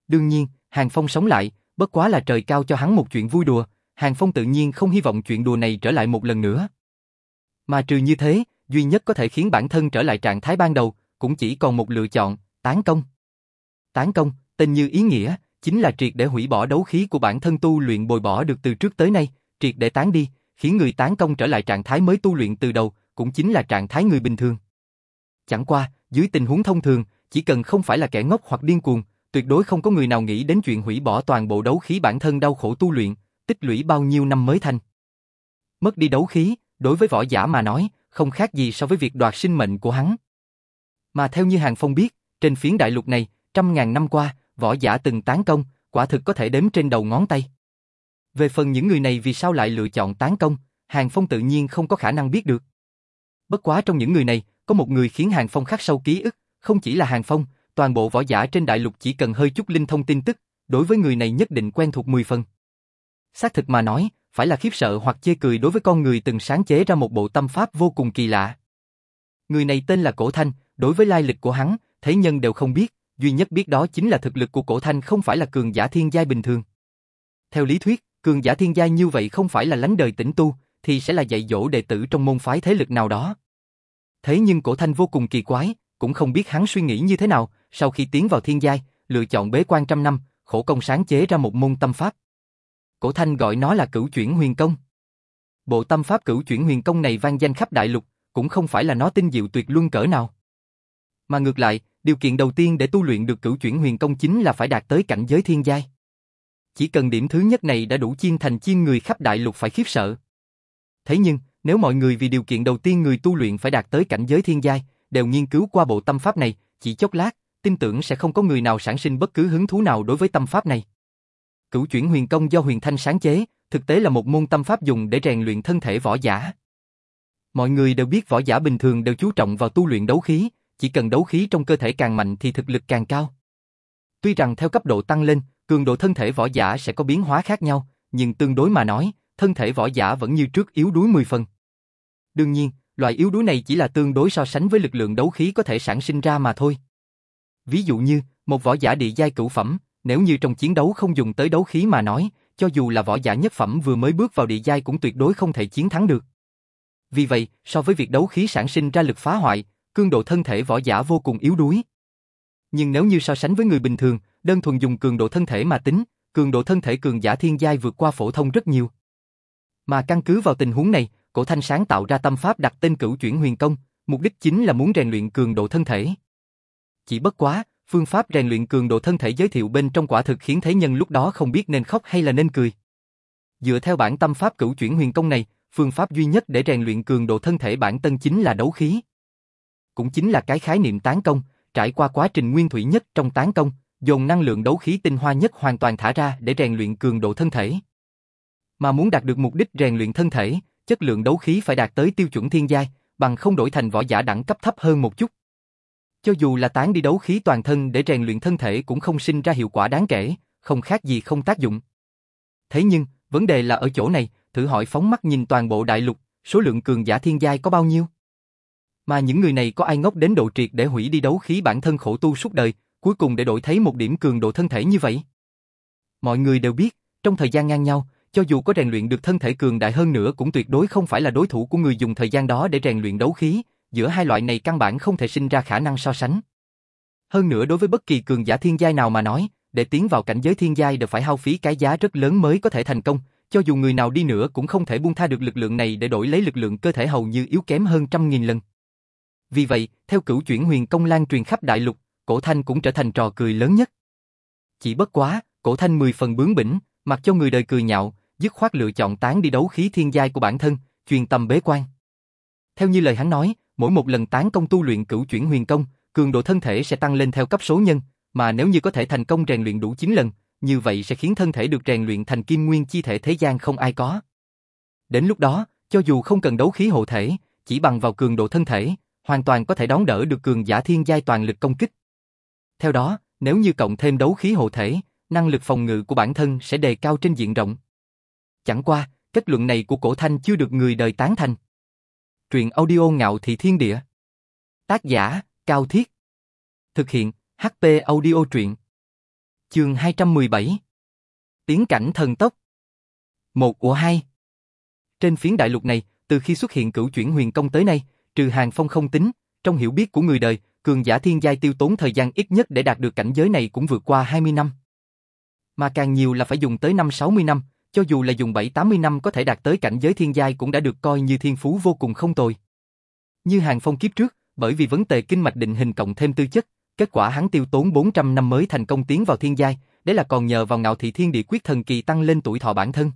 Đương nhiên, Hàng Phong sống lại, bất quá là trời cao cho hắn một chuyện vui đùa, Hàng Phong tự nhiên không hy vọng chuyện đùa này trở lại một lần nữa. Mà trừ như thế, duy nhất có thể khiến bản thân trở lại trạng thái ban đầu, cũng chỉ còn một lựa chọn, tán công. Tán công, tên như ý nghĩa, chính là triệt để hủy bỏ đấu khí của bản thân tu luyện bồi bỏ được từ trước tới nay, triệt để tán đi, khiến người tán công trở lại trạng thái mới tu luyện từ đầu, cũng chính là trạng thái người bình thường. Chẳng qua, dưới tình huống thông thường, chỉ cần không phải là kẻ ngốc hoặc điên cuồng, tuyệt đối không có người nào nghĩ đến chuyện hủy bỏ toàn bộ đấu khí bản thân đau khổ tu luyện, tích lũy bao nhiêu năm mới thành. Mất đi đấu khí, đối với võ giả mà nói, không khác gì so với việc đoạt sinh mệnh của hắn. Mà theo như Hàng Phong biết, trên phiến đại lục này, trăm ngàn năm qua, võ giả từng tán công, quả thực có thể đếm trên đầu ngón tay. Về phần những người này vì sao lại lựa chọn tán công, Hàng Phong tự nhiên không có khả năng biết được. Bất quá trong những người này, có một người khiến Hàng Phong khắc sâu ký ức, không chỉ là Hàng Phong, toàn bộ võ giả trên đại lục chỉ cần hơi chút linh thông tin tức, đối với người này nhất định quen thuộc 10 phần. Xác thực mà nói, phải là khiếp sợ hoặc chê cười đối với con người từng sáng chế ra một bộ tâm pháp vô cùng kỳ lạ. Người này tên là Cổ Thanh, đối với lai lịch của hắn, thế nhân đều không biết, duy nhất biết đó chính là thực lực của Cổ Thanh không phải là cường giả thiên giai bình thường. Theo lý thuyết, cường giả thiên giai như vậy không phải là lánh đời tĩnh tu, thì sẽ là dạy dỗ đệ tử trong môn phái thế lực nào đó. Thế nhưng Cổ Thanh vô cùng kỳ quái, cũng không biết hắn suy nghĩ như thế nào, sau khi tiến vào thiên giai, lựa chọn bế quan trăm năm, khổ công sáng chế ra một môn tâm pháp. Cổ Thanh gọi nó là cửu chuyển huyền công. Bộ tâm pháp cửu chuyển huyền công này vang danh khắp đại lục, cũng không phải là nó tinh diệu tuyệt luân cỡ nào. Mà ngược lại, điều kiện đầu tiên để tu luyện được cửu chuyển huyền công chính là phải đạt tới cảnh giới thiên giai. Chỉ cần điểm thứ nhất này đã đủ chiên thành chiên người khắp đại lục phải khiếp sợ. Thế nhưng, nếu mọi người vì điều kiện đầu tiên người tu luyện phải đạt tới cảnh giới thiên giai, đều nghiên cứu qua bộ tâm pháp này, chỉ chốc lát, tin tưởng sẽ không có người nào sản sinh bất cứ hứng thú nào đối với tâm pháp này. Cửu chuyển huyền công do huyền thanh sáng chế, thực tế là một môn tâm pháp dùng để rèn luyện thân thể võ giả. Mọi người đều biết võ giả bình thường đều chú trọng vào tu luyện đấu khí, chỉ cần đấu khí trong cơ thể càng mạnh thì thực lực càng cao. Tuy rằng theo cấp độ tăng lên, cường độ thân thể võ giả sẽ có biến hóa khác nhau, nhưng tương đối mà nói, thân thể võ giả vẫn như trước yếu đuối 10 phần. Đương nhiên, loại yếu đuối này chỉ là tương đối so sánh với lực lượng đấu khí có thể sản sinh ra mà thôi. Ví dụ như, một võ giả địa giai cửu phẩm, nếu như trong chiến đấu không dùng tới đấu khí mà nói, cho dù là võ giả nhất phẩm vừa mới bước vào địa giai cũng tuyệt đối không thể chiến thắng được. Vì vậy, so với việc đấu khí sản sinh ra lực phá hoại, cương độ thân thể võ giả vô cùng yếu đuối. Nhưng nếu như so sánh với người bình thường, đơn thuần dùng cường độ thân thể mà tính, cường độ thân thể cường giả thiên giai vượt qua phổ thông rất nhiều. Mà căn cứ vào tình huống này, cổ thanh sáng tạo ra tâm pháp đặt tên cửu chuyển huyền công, mục đích chính là muốn rèn luyện cường độ thân thể. Chỉ bất quá, phương pháp rèn luyện cường độ thân thể giới thiệu bên trong quả thực khiến thế nhân lúc đó không biết nên khóc hay là nên cười. Dựa theo bản tâm pháp cửu chuyển huyền công này, phương pháp duy nhất để rèn luyện cường độ thân thể bản tân chính là đấu khí. Cũng chính là cái khái niệm tán công, trải qua quá trình nguyên thủy nhất trong tán công, dồn năng lượng đấu khí tinh hoa nhất hoàn toàn thả ra để rèn luyện cường độ thân thể. Mà muốn đạt được mục đích rèn luyện thân thể, chất lượng đấu khí phải đạt tới tiêu chuẩn thiên giai, bằng không đổi thành võ giả đẳng cấp thấp hơn một chút. Cho dù là tán đi đấu khí toàn thân để rèn luyện thân thể cũng không sinh ra hiệu quả đáng kể, không khác gì không tác dụng. Thế nhưng, vấn đề là ở chỗ này, thử hỏi phóng mắt nhìn toàn bộ đại lục, số lượng cường giả thiên giai có bao nhiêu? Mà những người này có ai ngốc đến độ triệt để hủy đi đấu khí bản thân khổ tu suốt đời, cuối cùng để đổi thấy một điểm cường độ thân thể như vậy? Mọi người đều biết, trong thời gian ngang nhau, cho dù có rèn luyện được thân thể cường đại hơn nữa cũng tuyệt đối không phải là đối thủ của người dùng thời gian đó để rèn luyện đấu khí, giữa hai loại này căn bản không thể sinh ra khả năng so sánh. Hơn nữa đối với bất kỳ cường giả thiên giai nào mà nói, để tiến vào cảnh giới thiên giai đều phải hao phí cái giá rất lớn mới có thể thành công, cho dù người nào đi nữa cũng không thể buông tha được lực lượng này để đổi lấy lực lượng cơ thể hầu như yếu kém hơn trăm nghìn lần. Vì vậy, theo cửu chuyển huyền công lan truyền khắp đại lục, cổ thanh cũng trở thành trò cười lớn nhất. Chỉ bất quá, cổ thanh mười phần bướng bỉnh, mặc cho người đời cười nhạo, dứt khoát lựa chọn tán đi đấu khí thiên giai của bản thân, truyền tâm bế quan. Theo như lời hắn nói, mỗi một lần tán công tu luyện cửu chuyển huyền công, cường độ thân thể sẽ tăng lên theo cấp số nhân, mà nếu như có thể thành công rèn luyện đủ 9 lần, như vậy sẽ khiến thân thể được rèn luyện thành kim nguyên chi thể thế gian không ai có. Đến lúc đó, cho dù không cần đấu khí hộ thể, chỉ bằng vào cường độ thân thể, hoàn toàn có thể đón đỡ được cường giả thiên giai toàn lực công kích. Theo đó, nếu như cộng thêm đấu khí hộ thể, năng lực phòng ngự của bản thân sẽ đề cao trên diện rộng. Chẳng qua, kết luận này của cổ thanh chưa được người đời tán thành. Truyện audio ngạo thị thiên địa. Tác giả, Cao Thiết. Thực hiện, HP audio truyện. Chương 217 Tiến cảnh thần tốc Một của hai Trên phiến đại lục này, từ khi xuất hiện cửu chuyển huyền công tới nay, trừ hàng phong không tính, trong hiểu biết của người đời, cường giả thiên giai tiêu tốn thời gian ít nhất để đạt được cảnh giới này cũng vượt qua 20 năm. Mà càng nhiều là phải dùng tới năm 60 năm, cho dù là dùng 7-80 năm có thể đạt tới cảnh giới thiên giai cũng đã được coi như thiên phú vô cùng không tồi. Như hàng phong kiếp trước, bởi vì vấn đề kinh mạch định hình cộng thêm tư chất, kết quả hắn tiêu tốn 400 năm mới thành công tiến vào thiên giai, đấy là còn nhờ vào ngạo thị thiên địa quyết thần kỳ tăng lên tuổi thọ bản thân.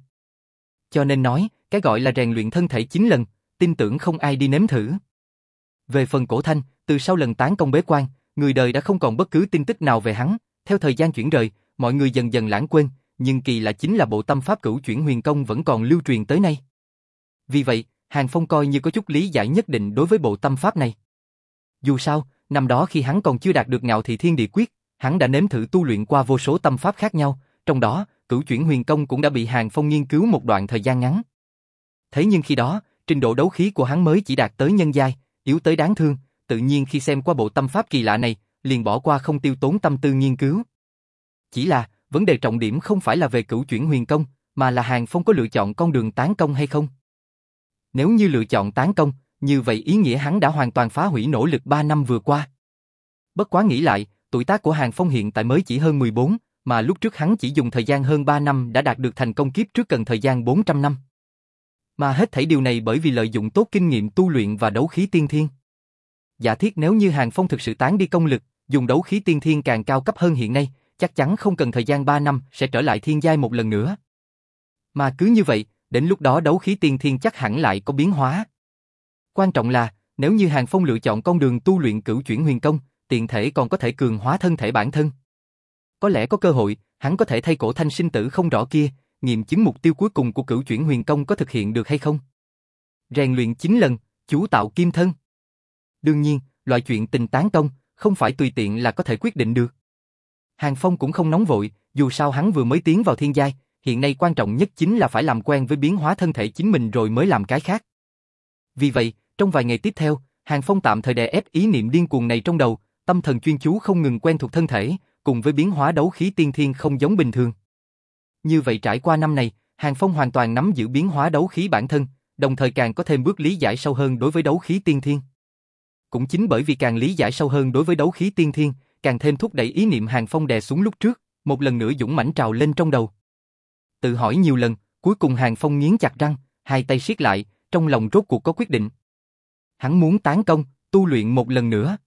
Cho nên nói, cái gọi là rèn luyện thân thể 9 lần, tin tưởng không ai đi nếm thử. Về phần cổ thanh, từ sau lần tán công bế quan, người đời đã không còn bất cứ tin tức nào về hắn, theo thời gian chuyển rời, mọi người dần dần lãng quên, nhưng kỳ lạ chính là bộ tâm pháp cửu chuyển huyền công vẫn còn lưu truyền tới nay. Vì vậy, Hàng Phong coi như có chút lý giải nhất định đối với bộ tâm pháp này. Dù sao, năm đó khi hắn còn chưa đạt được ngạo thị thiên địa quyết, hắn đã nếm thử tu luyện qua vô số tâm pháp khác nhau, trong đó, cửu chuyển huyền công cũng đã bị Hàng Phong nghiên cứu một đoạn thời gian ngắn. Thế nhưng khi đó, trình độ đấu khí của hắn mới chỉ đạt tới nhân giai, yếu tới đáng thương, tự nhiên khi xem qua bộ tâm pháp kỳ lạ này, liền bỏ qua không tiêu tốn tâm tư nghiên cứu. Chỉ là, vấn đề trọng điểm không phải là về cửu chuyển huyền công, mà là Hàng Phong có lựa chọn con đường tán công hay không. Nếu như lựa chọn tán công, như vậy ý nghĩa hắn đã hoàn toàn phá hủy nỗ lực 3 năm vừa qua. Bất quá nghĩ lại, tuổi tác của Hàng Phong hiện tại mới chỉ hơn 14, mà lúc trước hắn chỉ dùng thời gian hơn 3 năm đã đạt được thành công kiếp trước cần thời gian 400 năm. Mà hết thảy điều này bởi vì lợi dụng tốt kinh nghiệm tu luyện và đấu khí tiên thiên. Giả thiết nếu như Hàng Phong thực sự tán đi công lực, dùng đấu khí tiên thiên càng cao cấp hơn hiện nay, chắc chắn không cần thời gian 3 năm sẽ trở lại thiên giai một lần nữa. Mà cứ như vậy, đến lúc đó đấu khí tiên thiên chắc hẳn lại có biến hóa. Quan trọng là, nếu như Hàng Phong lựa chọn con đường tu luyện cửu chuyển huyền công, tiện thể còn có thể cường hóa thân thể bản thân. Có lẽ có cơ hội, hắn có thể thay cổ thanh sinh tử không rõ kia, nghiệm chứng mục tiêu cuối cùng của cửu chuyển huyền công có thực hiện được hay không. Rèn luyện 9 lần, chú tạo kim thân. Đương nhiên, loại chuyện tình tán công, không phải tùy tiện là có thể quyết định được. Hàng Phong cũng không nóng vội, dù sao hắn vừa mới tiến vào thiên giai, hiện nay quan trọng nhất chính là phải làm quen với biến hóa thân thể chính mình rồi mới làm cái khác. Vì vậy, trong vài ngày tiếp theo, Hàng Phong tạm thời đè ép ý niệm điên cuồng này trong đầu, tâm thần chuyên chú không ngừng quen thuộc thân thể, cùng với biến hóa đấu khí tiên thiên không giống bình thường. Như vậy trải qua năm này, Hàng Phong hoàn toàn nắm giữ biến hóa đấu khí bản thân, đồng thời càng có thêm bước lý giải sâu hơn đối với đấu khí tiên thiên. Cũng chính bởi vì càng lý giải sâu hơn đối với đấu khí tiên thiên, càng thêm thúc đẩy ý niệm Hàng Phong đè xuống lúc trước, một lần nữa dũng mãnh trào lên trong đầu. Tự hỏi nhiều lần, cuối cùng Hàng Phong nghiến chặt răng, hai tay siết lại, trong lòng rốt cuộc có quyết định. Hắn muốn tán công, tu luyện một lần nữa.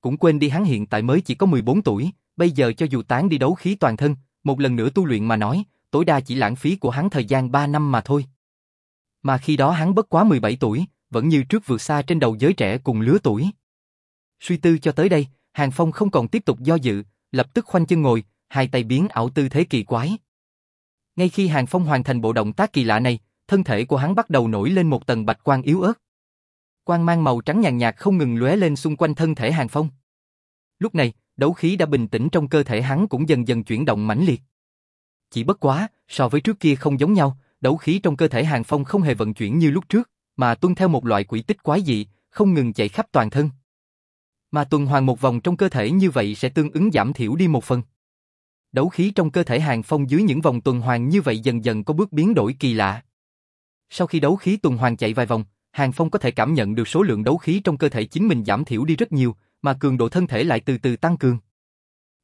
Cũng quên đi hắn hiện tại mới chỉ có 14 tuổi, bây giờ cho dù tán đi đấu khí toàn thân, một lần nữa tu luyện mà nói, tối đa chỉ lãng phí của hắn thời gian 3 năm mà thôi. Mà khi đó hắn bất quá 17 tuổi, vẫn như trước vượt xa trên đầu giới trẻ cùng lứa tuổi. Suy tư cho tới đây, Hàng Phong không còn tiếp tục do dự, lập tức khoanh chân ngồi, hai tay biến ảo tư thế kỳ quái. Ngay khi Hàng Phong hoàn thành bộ động tác kỳ lạ này, thân thể của hắn bắt đầu nổi lên một tầng bạch quang yếu ớt. Quang mang màu trắng nhàn nhạt không ngừng lóe lên xung quanh thân thể Hàng Phong. Lúc này, đấu khí đã bình tĩnh trong cơ thể hắn cũng dần dần chuyển động mãnh liệt. Chỉ bất quá, so với trước kia không giống nhau, đấu khí trong cơ thể Hàng Phong không hề vận chuyển như lúc trước, mà tuân theo một loại quỷ tích quái dị, không ngừng chạy khắp toàn thân. Mà tuần hoàn một vòng trong cơ thể như vậy sẽ tương ứng giảm thiểu đi một phần. Đấu khí trong cơ thể Hàng Phong dưới những vòng tuần hoàn như vậy dần dần có bước biến đổi kỳ lạ. Sau khi đấu khí tuần hoàn chạy vài vòng, Hàng Phong có thể cảm nhận được số lượng đấu khí trong cơ thể chính mình giảm thiểu đi rất nhiều, mà cường độ thân thể lại từ từ tăng cường.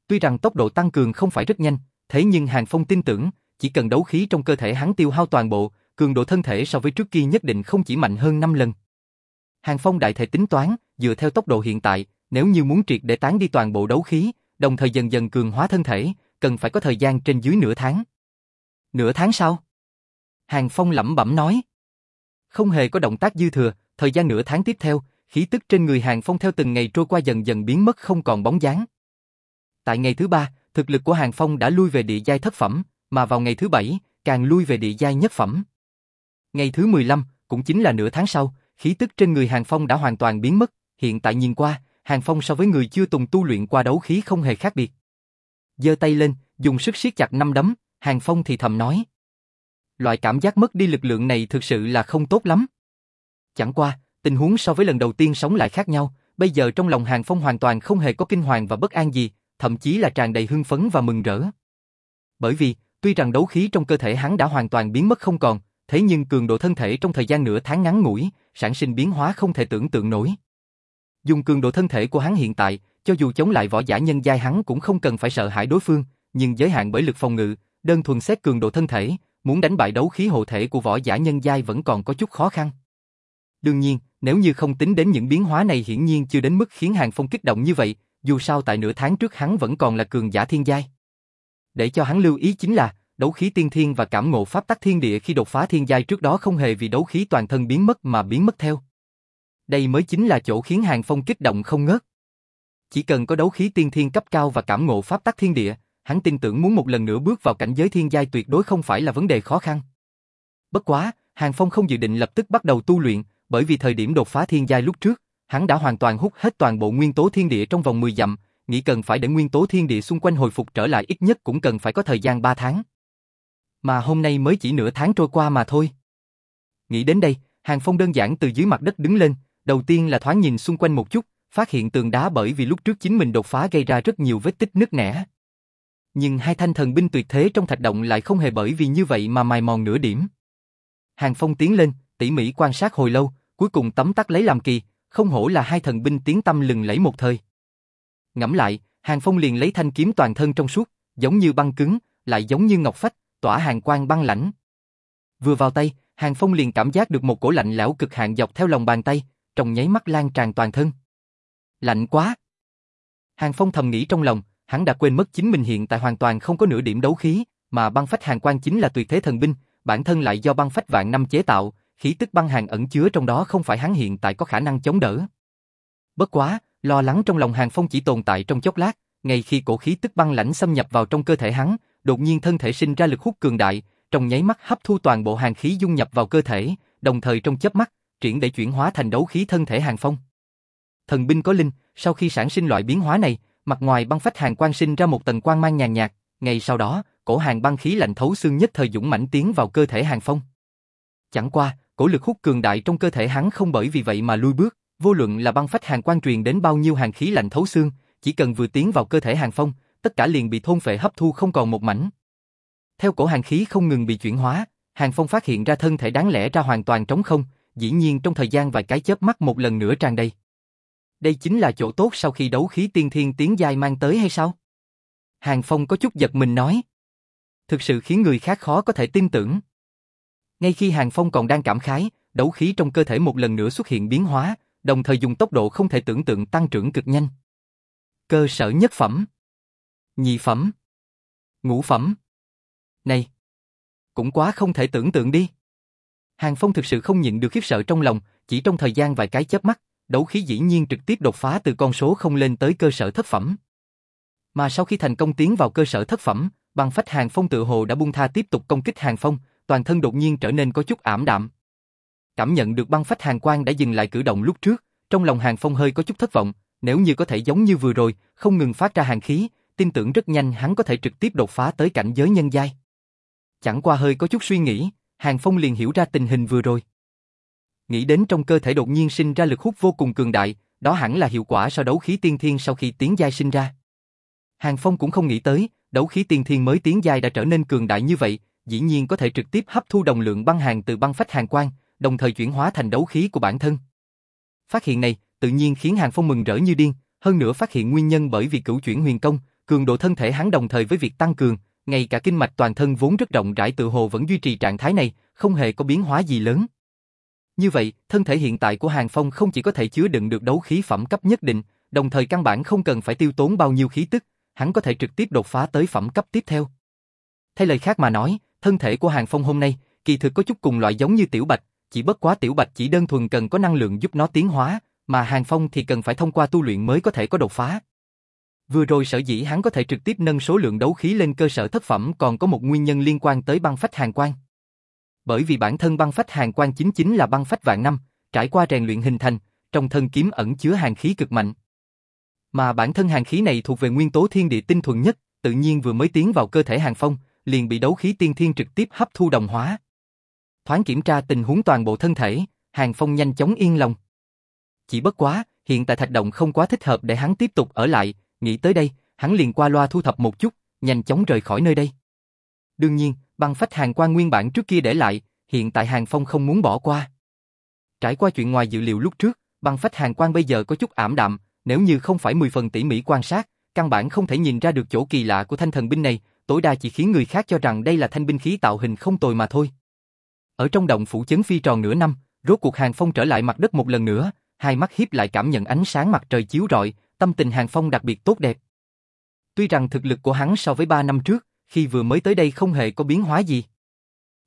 Tuy rằng tốc độ tăng cường không phải rất nhanh, thế nhưng Hàng Phong tin tưởng, chỉ cần đấu khí trong cơ thể hắn tiêu hao toàn bộ, cường độ thân thể so với trước kia nhất định không chỉ mạnh hơn 5 lần. Hàng Phong đại thể tính toán, dựa theo tốc độ hiện tại, nếu như muốn triệt để tán đi toàn bộ đấu khí, đồng thời dần dần cường hóa thân thể, cần phải có thời gian trên dưới nửa tháng. Nửa tháng sau? Hàng Phong lẩm bẩm nói. Không hề có động tác dư thừa, thời gian nửa tháng tiếp theo, khí tức trên người Hàng Phong theo từng ngày trôi qua dần dần biến mất không còn bóng dáng. Tại ngày thứ ba, thực lực của Hàng Phong đã lui về địa giai thất phẩm, mà vào ngày thứ bảy, càng lui về địa giai nhất phẩm. Ngày thứ 15, cũng chính là nửa tháng sau, khí tức trên người Hàng Phong đã hoàn toàn biến mất, hiện tại nhìn qua, Hàng Phong so với người chưa từng tu luyện qua đấu khí không hề khác biệt. Giơ tay lên, dùng sức siết chặt năm đấm, Hàng Phong thì thầm nói. Loại cảm giác mất đi lực lượng này thực sự là không tốt lắm. Chẳng qua, tình huống so với lần đầu tiên sống lại khác nhau, bây giờ trong lòng Hàng Phong hoàn toàn không hề có kinh hoàng và bất an gì, thậm chí là tràn đầy hưng phấn và mừng rỡ. Bởi vì, tuy rằng đấu khí trong cơ thể hắn đã hoàn toàn biến mất không còn, thế nhưng cường độ thân thể trong thời gian nửa tháng ngắn ngủi, sản sinh biến hóa không thể tưởng tượng nổi. Dùng cường độ thân thể của hắn hiện tại, cho dù chống lại võ giả nhân giai hắn cũng không cần phải sợ hãi đối phương, nhưng giới hạn bởi lực phòng ngự, đơn thuần xét cường độ thân thể, muốn đánh bại đấu khí hộ thể của võ giả nhân giai vẫn còn có chút khó khăn. Đương nhiên, nếu như không tính đến những biến hóa này hiển nhiên chưa đến mức khiến Hàng Phong kích động như vậy, dù sao tại nửa tháng trước hắn vẫn còn là cường giả thiên giai. Để cho hắn lưu ý chính là, đấu khí tiên thiên và cảm ngộ pháp tắc thiên địa khi đột phá thiên giai trước đó không hề vì đấu khí toàn thân biến mất mà biến mất theo. Đây mới chính là chỗ khiến Hàng Phong kích động không ngớt. Chỉ cần có đấu khí tiên thiên cấp cao và cảm ngộ pháp tắc thiên địa, hắn tin tưởng muốn một lần nữa bước vào cảnh giới thiên giai tuyệt đối không phải là vấn đề khó khăn. Bất quá, Hàng Phong không dự định lập tức bắt đầu tu luyện, bởi vì thời điểm đột phá thiên giai lúc trước, hắn đã hoàn toàn hút hết toàn bộ nguyên tố thiên địa trong vòng 10 dặm, nghĩ cần phải để nguyên tố thiên địa xung quanh hồi phục trở lại ít nhất cũng cần phải có thời gian 3 tháng. Mà hôm nay mới chỉ nửa tháng trôi qua mà thôi. Nghĩ đến đây, Hàng Phong đơn giản từ dưới mặt đất đứng lên, đầu tiên là thoáng nhìn xung quanh một chút, phát hiện tường đá bởi vì lúc trước chính mình đột phá gây ra rất nhiều vết tích nứt nẻ. Nhưng hai thanh thần binh tuyệt thế trong thạch động lại không hề bởi vì như vậy mà mài mòn nửa điểm. Hàng Phong tiến lên, tỉ mỉ quan sát hồi lâu, cuối cùng tấm tắc lấy làm kỳ, không hổ là hai thần binh tiến tâm lừng lẫy một thời. Ngẫm lại, Hàng Phong liền lấy thanh kiếm toàn thân trong suốt, giống như băng cứng, lại giống như ngọc phách, tỏa hàng quang băng lãnh. Vừa vào tay, Hàng Phong liền cảm giác được một cổ lạnh lẽo cực hạn dọc theo lòng bàn tay, trong nháy mắt lan tràn toàn thân. Lạnh quá! Hàng Phong thầm nghĩ trong lòng, hắn đã quên mất chính mình hiện tại hoàn toàn không có nửa điểm đấu khí, mà băng phách hàng quang chính là tuyệt thế thần binh, bản thân lại do băng phách vạn năm chế tạo, khí tức băng hàng ẩn chứa trong đó không phải hắn hiện tại có khả năng chống đỡ. Bất quá, lo lắng trong lòng Hàng Phong chỉ tồn tại trong chốc lát, ngay khi cổ khí tức băng lãnh xâm nhập vào trong cơ thể hắn, đột nhiên thân thể sinh ra lực hút cường đại, trong nháy mắt hấp thu toàn bộ hàng khí dung nhập vào cơ thể, đồng thời trong chớp mắt, triển để chuyển hóa thành đấu khí thân thể Hàng Phong. Thần binh có linh, sau khi sản sinh loại biến hóa này, mặt ngoài băng phách hàng quang sinh ra một tầng quang mang nhàn nhạt, ngay sau đó, cổ hàng băng khí lạnh thấu xương nhất thời dũng mãnh tiến vào cơ thể Hàng Phong. Chẳng qua, cổ lực hút cường đại trong cơ thể hắn không bởi vì vậy mà lui bước, vô luận là băng phách hàng quang truyền đến bao nhiêu hàng khí lạnh thấu xương, chỉ cần vừa tiến vào cơ thể Hàng Phong, tất cả liền bị thôn phệ hấp thu không còn một mảnh. Theo cổ hàng khí không ngừng bị chuyển hóa, Hàng Phong phát hiện ra thân thể đáng lẽ ra hoàn toàn trống không, dĩ nhiên trong thời gian vài cái chớp mắt một lần nữa tràn đầy. Đây chính là chỗ tốt sau khi đấu khí tiên thiên tiến giai mang tới hay sao? Hàng Phong có chút giật mình nói. Thực sự khiến người khác khó có thể tin tưởng. Ngay khi Hàng Phong còn đang cảm khái, đấu khí trong cơ thể một lần nữa xuất hiện biến hóa, đồng thời dùng tốc độ không thể tưởng tượng tăng trưởng cực nhanh. Cơ sở nhất phẩm, nhị phẩm, ngũ phẩm. Này, cũng quá không thể tưởng tượng đi. Hàng Phong thực sự không nhịn được khiếp sợ trong lòng, chỉ trong thời gian vài cái chớp mắt, đấu khí dĩ nhiên trực tiếp đột phá từ con số không lên tới cơ sở thất phẩm. Mà sau khi thành công tiến vào cơ sở thất phẩm, bằng phách Hàng Phong tự hồ đã buông tha tiếp tục công kích Hàng Phong, toàn thân đột nhiên trở nên có chút ảm đạm. Cảm nhận được băng phách Hàng Quang đã dừng lại cử động lúc trước, trong lòng Hàng Phong hơi có chút thất vọng, nếu như có thể giống như vừa rồi, không ngừng phát ra hàng khí, tin tưởng rất nhanh hắn có thể trực tiếp đột phá tới cảnh giới nhân giai. Chẳng qua hơi có chút suy nghĩ, Hàng Phong liền hiểu ra tình hình vừa rồi. Nghĩ đến trong cơ thể đột nhiên sinh ra lực hút vô cùng cường đại, đó hẳn là hiệu quả sau đấu khí tiên thiên sau khi tiến giai sinh ra. Hàng Phong cũng không nghĩ tới, đấu khí tiên thiên mới tiến giai đã trở nên cường đại như vậy, dĩ nhiên có thể trực tiếp hấp thu đồng lượng băng hàng từ băng phách hàng quang, đồng thời chuyển hóa thành đấu khí của bản thân. Phát hiện này, tự nhiên khiến Hàng Phong mừng rỡ như điên, hơn nữa phát hiện nguyên nhân bởi vì cửu chuyển huyền công, cường độ thân thể hắn đồng thời với việc tăng cường, ngay cả kinh mạch toàn thân vốn rất rộng rãi tự hồ vẫn duy trì trạng thái này, không hề có biến hóa gì lớn. Như vậy, thân thể hiện tại của Hàng Phong không chỉ có thể chứa đựng được đấu khí phẩm cấp nhất định, đồng thời căn bản không cần phải tiêu tốn bao nhiêu khí tức, hắn có thể trực tiếp đột phá tới phẩm cấp tiếp theo. Thay lời khác mà nói, thân thể của Hàng Phong hôm nay, kỳ thực có chút cùng loại giống như Tiểu Bạch, chỉ bất quá Tiểu Bạch chỉ đơn thuần cần có năng lượng giúp nó tiến hóa, mà Hàng Phong thì cần phải thông qua tu luyện mới có thể có đột phá. Vừa rồi sở dĩ hắn có thể trực tiếp nâng số lượng đấu khí lên cơ sở thất phẩm còn có một nguyên nhân liên quan tới băng phách hàng quan. Bởi vì bản thân băng phách hàng quan chính chính là băng phách vạn năm, trải qua rèn luyện hình thành, trong thân kiếm ẩn chứa hàng khí cực mạnh. Mà bản thân hàng khí này thuộc về nguyên tố thiên địa tinh thuần nhất, tự nhiên vừa mới tiến vào cơ thể hàng phong, liền bị đấu khí tiên thiên trực tiếp hấp thu đồng hóa. Thoáng kiểm tra tình huống toàn bộ thân thể, hàng phong nhanh chóng yên lòng. Chỉ bất quá, hiện tại thạch động không quá thích hợp để hắn tiếp tục ở lại, nghĩ tới đây, hắn liền qua loa thu thập một chút, nhanh chóng rời khỏi nơi đây. Đương nhiên, băng phách hàng quan nguyên bản trước kia để lại, hiện tại hàng phong không muốn bỏ qua. Trải qua chuyện ngoài dự liệu lúc trước, băng phách hàng quan bây giờ có chút ảm đạm, nếu như không phải 10 phần tỉ mỉ quan sát, căn bản không thể nhìn ra được chỗ kỳ lạ của thanh thần binh này, tối đa chỉ khiến người khác cho rằng đây là thanh binh khí tạo hình không tồi mà thôi. Ở trong động phủ chấn phi tròn nửa năm, rốt cuộc Hàng Phong trở lại mặt đất một lần nữa, hai mắt hiếp lại cảm nhận ánh sáng mặt trời chiếu rọi, tâm tình Hàng Phong đặc biệt tốt đẹp. Tuy rằng thực lực của hắn so với ba năm trước, khi vừa mới tới đây không hề có biến hóa gì.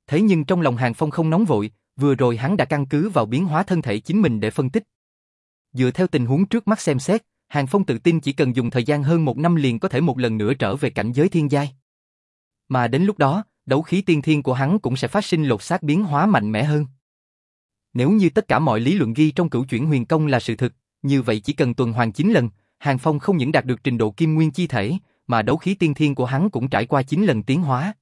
Thế nhưng trong lòng Hàng Phong không nóng vội, vừa rồi hắn đã căn cứ vào biến hóa thân thể chính mình để phân tích. Dựa theo tình huống trước mắt xem xét, Hàng Phong tự tin chỉ cần dùng thời gian hơn một năm liền có thể một lần nữa trở về cảnh giới thiên giai. Mà đến lúc đó, đấu khí tiên thiên của hắn cũng sẽ phát sinh lột xác biến hóa mạnh mẽ hơn. Nếu như tất cả mọi lý luận ghi trong cửu chuyển huyền công là sự thực, như vậy chỉ cần tuần hoàn 9 lần, Hàng Phong không những đạt được trình độ kim nguyên chi thể, mà đấu khí tiên thiên của hắn cũng trải qua 9 lần tiến hóa.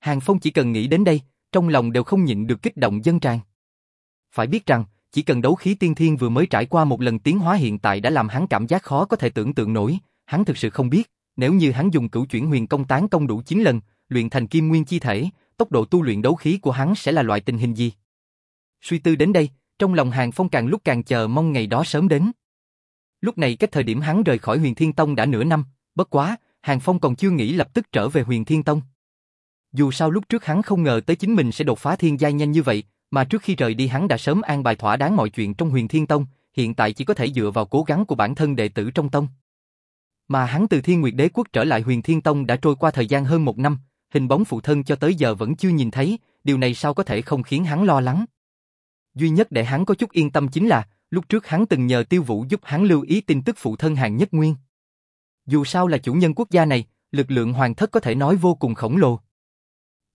Hàng Phong chỉ cần nghĩ đến đây, trong lòng đều không nhịn được kích động dân tràn. Phải biết rằng, chỉ cần đấu khí tiên thiên vừa mới trải qua một lần tiến hóa hiện tại đã làm hắn cảm giác khó có thể tưởng tượng nổi, hắn thực sự không biết, nếu như hắn dùng cửu chuyển huyền công tán công đủ 9 lần, luyện thành kim nguyên chi thể, tốc độ tu luyện đấu khí của hắn sẽ là loại tình hình gì? Suy tư đến đây, trong lòng Hàng Phong càng lúc càng chờ mong ngày đó sớm đến. Lúc này cách thời điểm hắn rời khỏi huyền Thiên Tông đã nửa năm, bất quá, Hàng Phong còn chưa nghĩ lập tức trở về huyền Thiên Tông. Dù sao lúc trước hắn không ngờ tới chính mình sẽ đột phá thiên giai nhanh như vậy, mà trước khi rời đi hắn đã sớm an bài thỏa đáng mọi chuyện trong huyền Thiên Tông, hiện tại chỉ có thể dựa vào cố gắng của bản thân đệ tử trong tông. Mà hắn từ Thiên Nguyệt Đế Quốc trở lại huyền Thiên Tông đã trôi qua thời gian hơn một năm, hình bóng phụ thân cho tới giờ vẫn chưa nhìn thấy, điều này sao có thể không khiến hắn lo lắng. Duy nhất để hắn có chút yên tâm chính là, lúc trước hắn từng nhờ tiêu vũ giúp hắn lưu ý tin tức phụ thân hàng nhất nguyên. Dù sao là chủ nhân quốc gia này, lực lượng hoàng thất có thể nói vô cùng khổng lồ.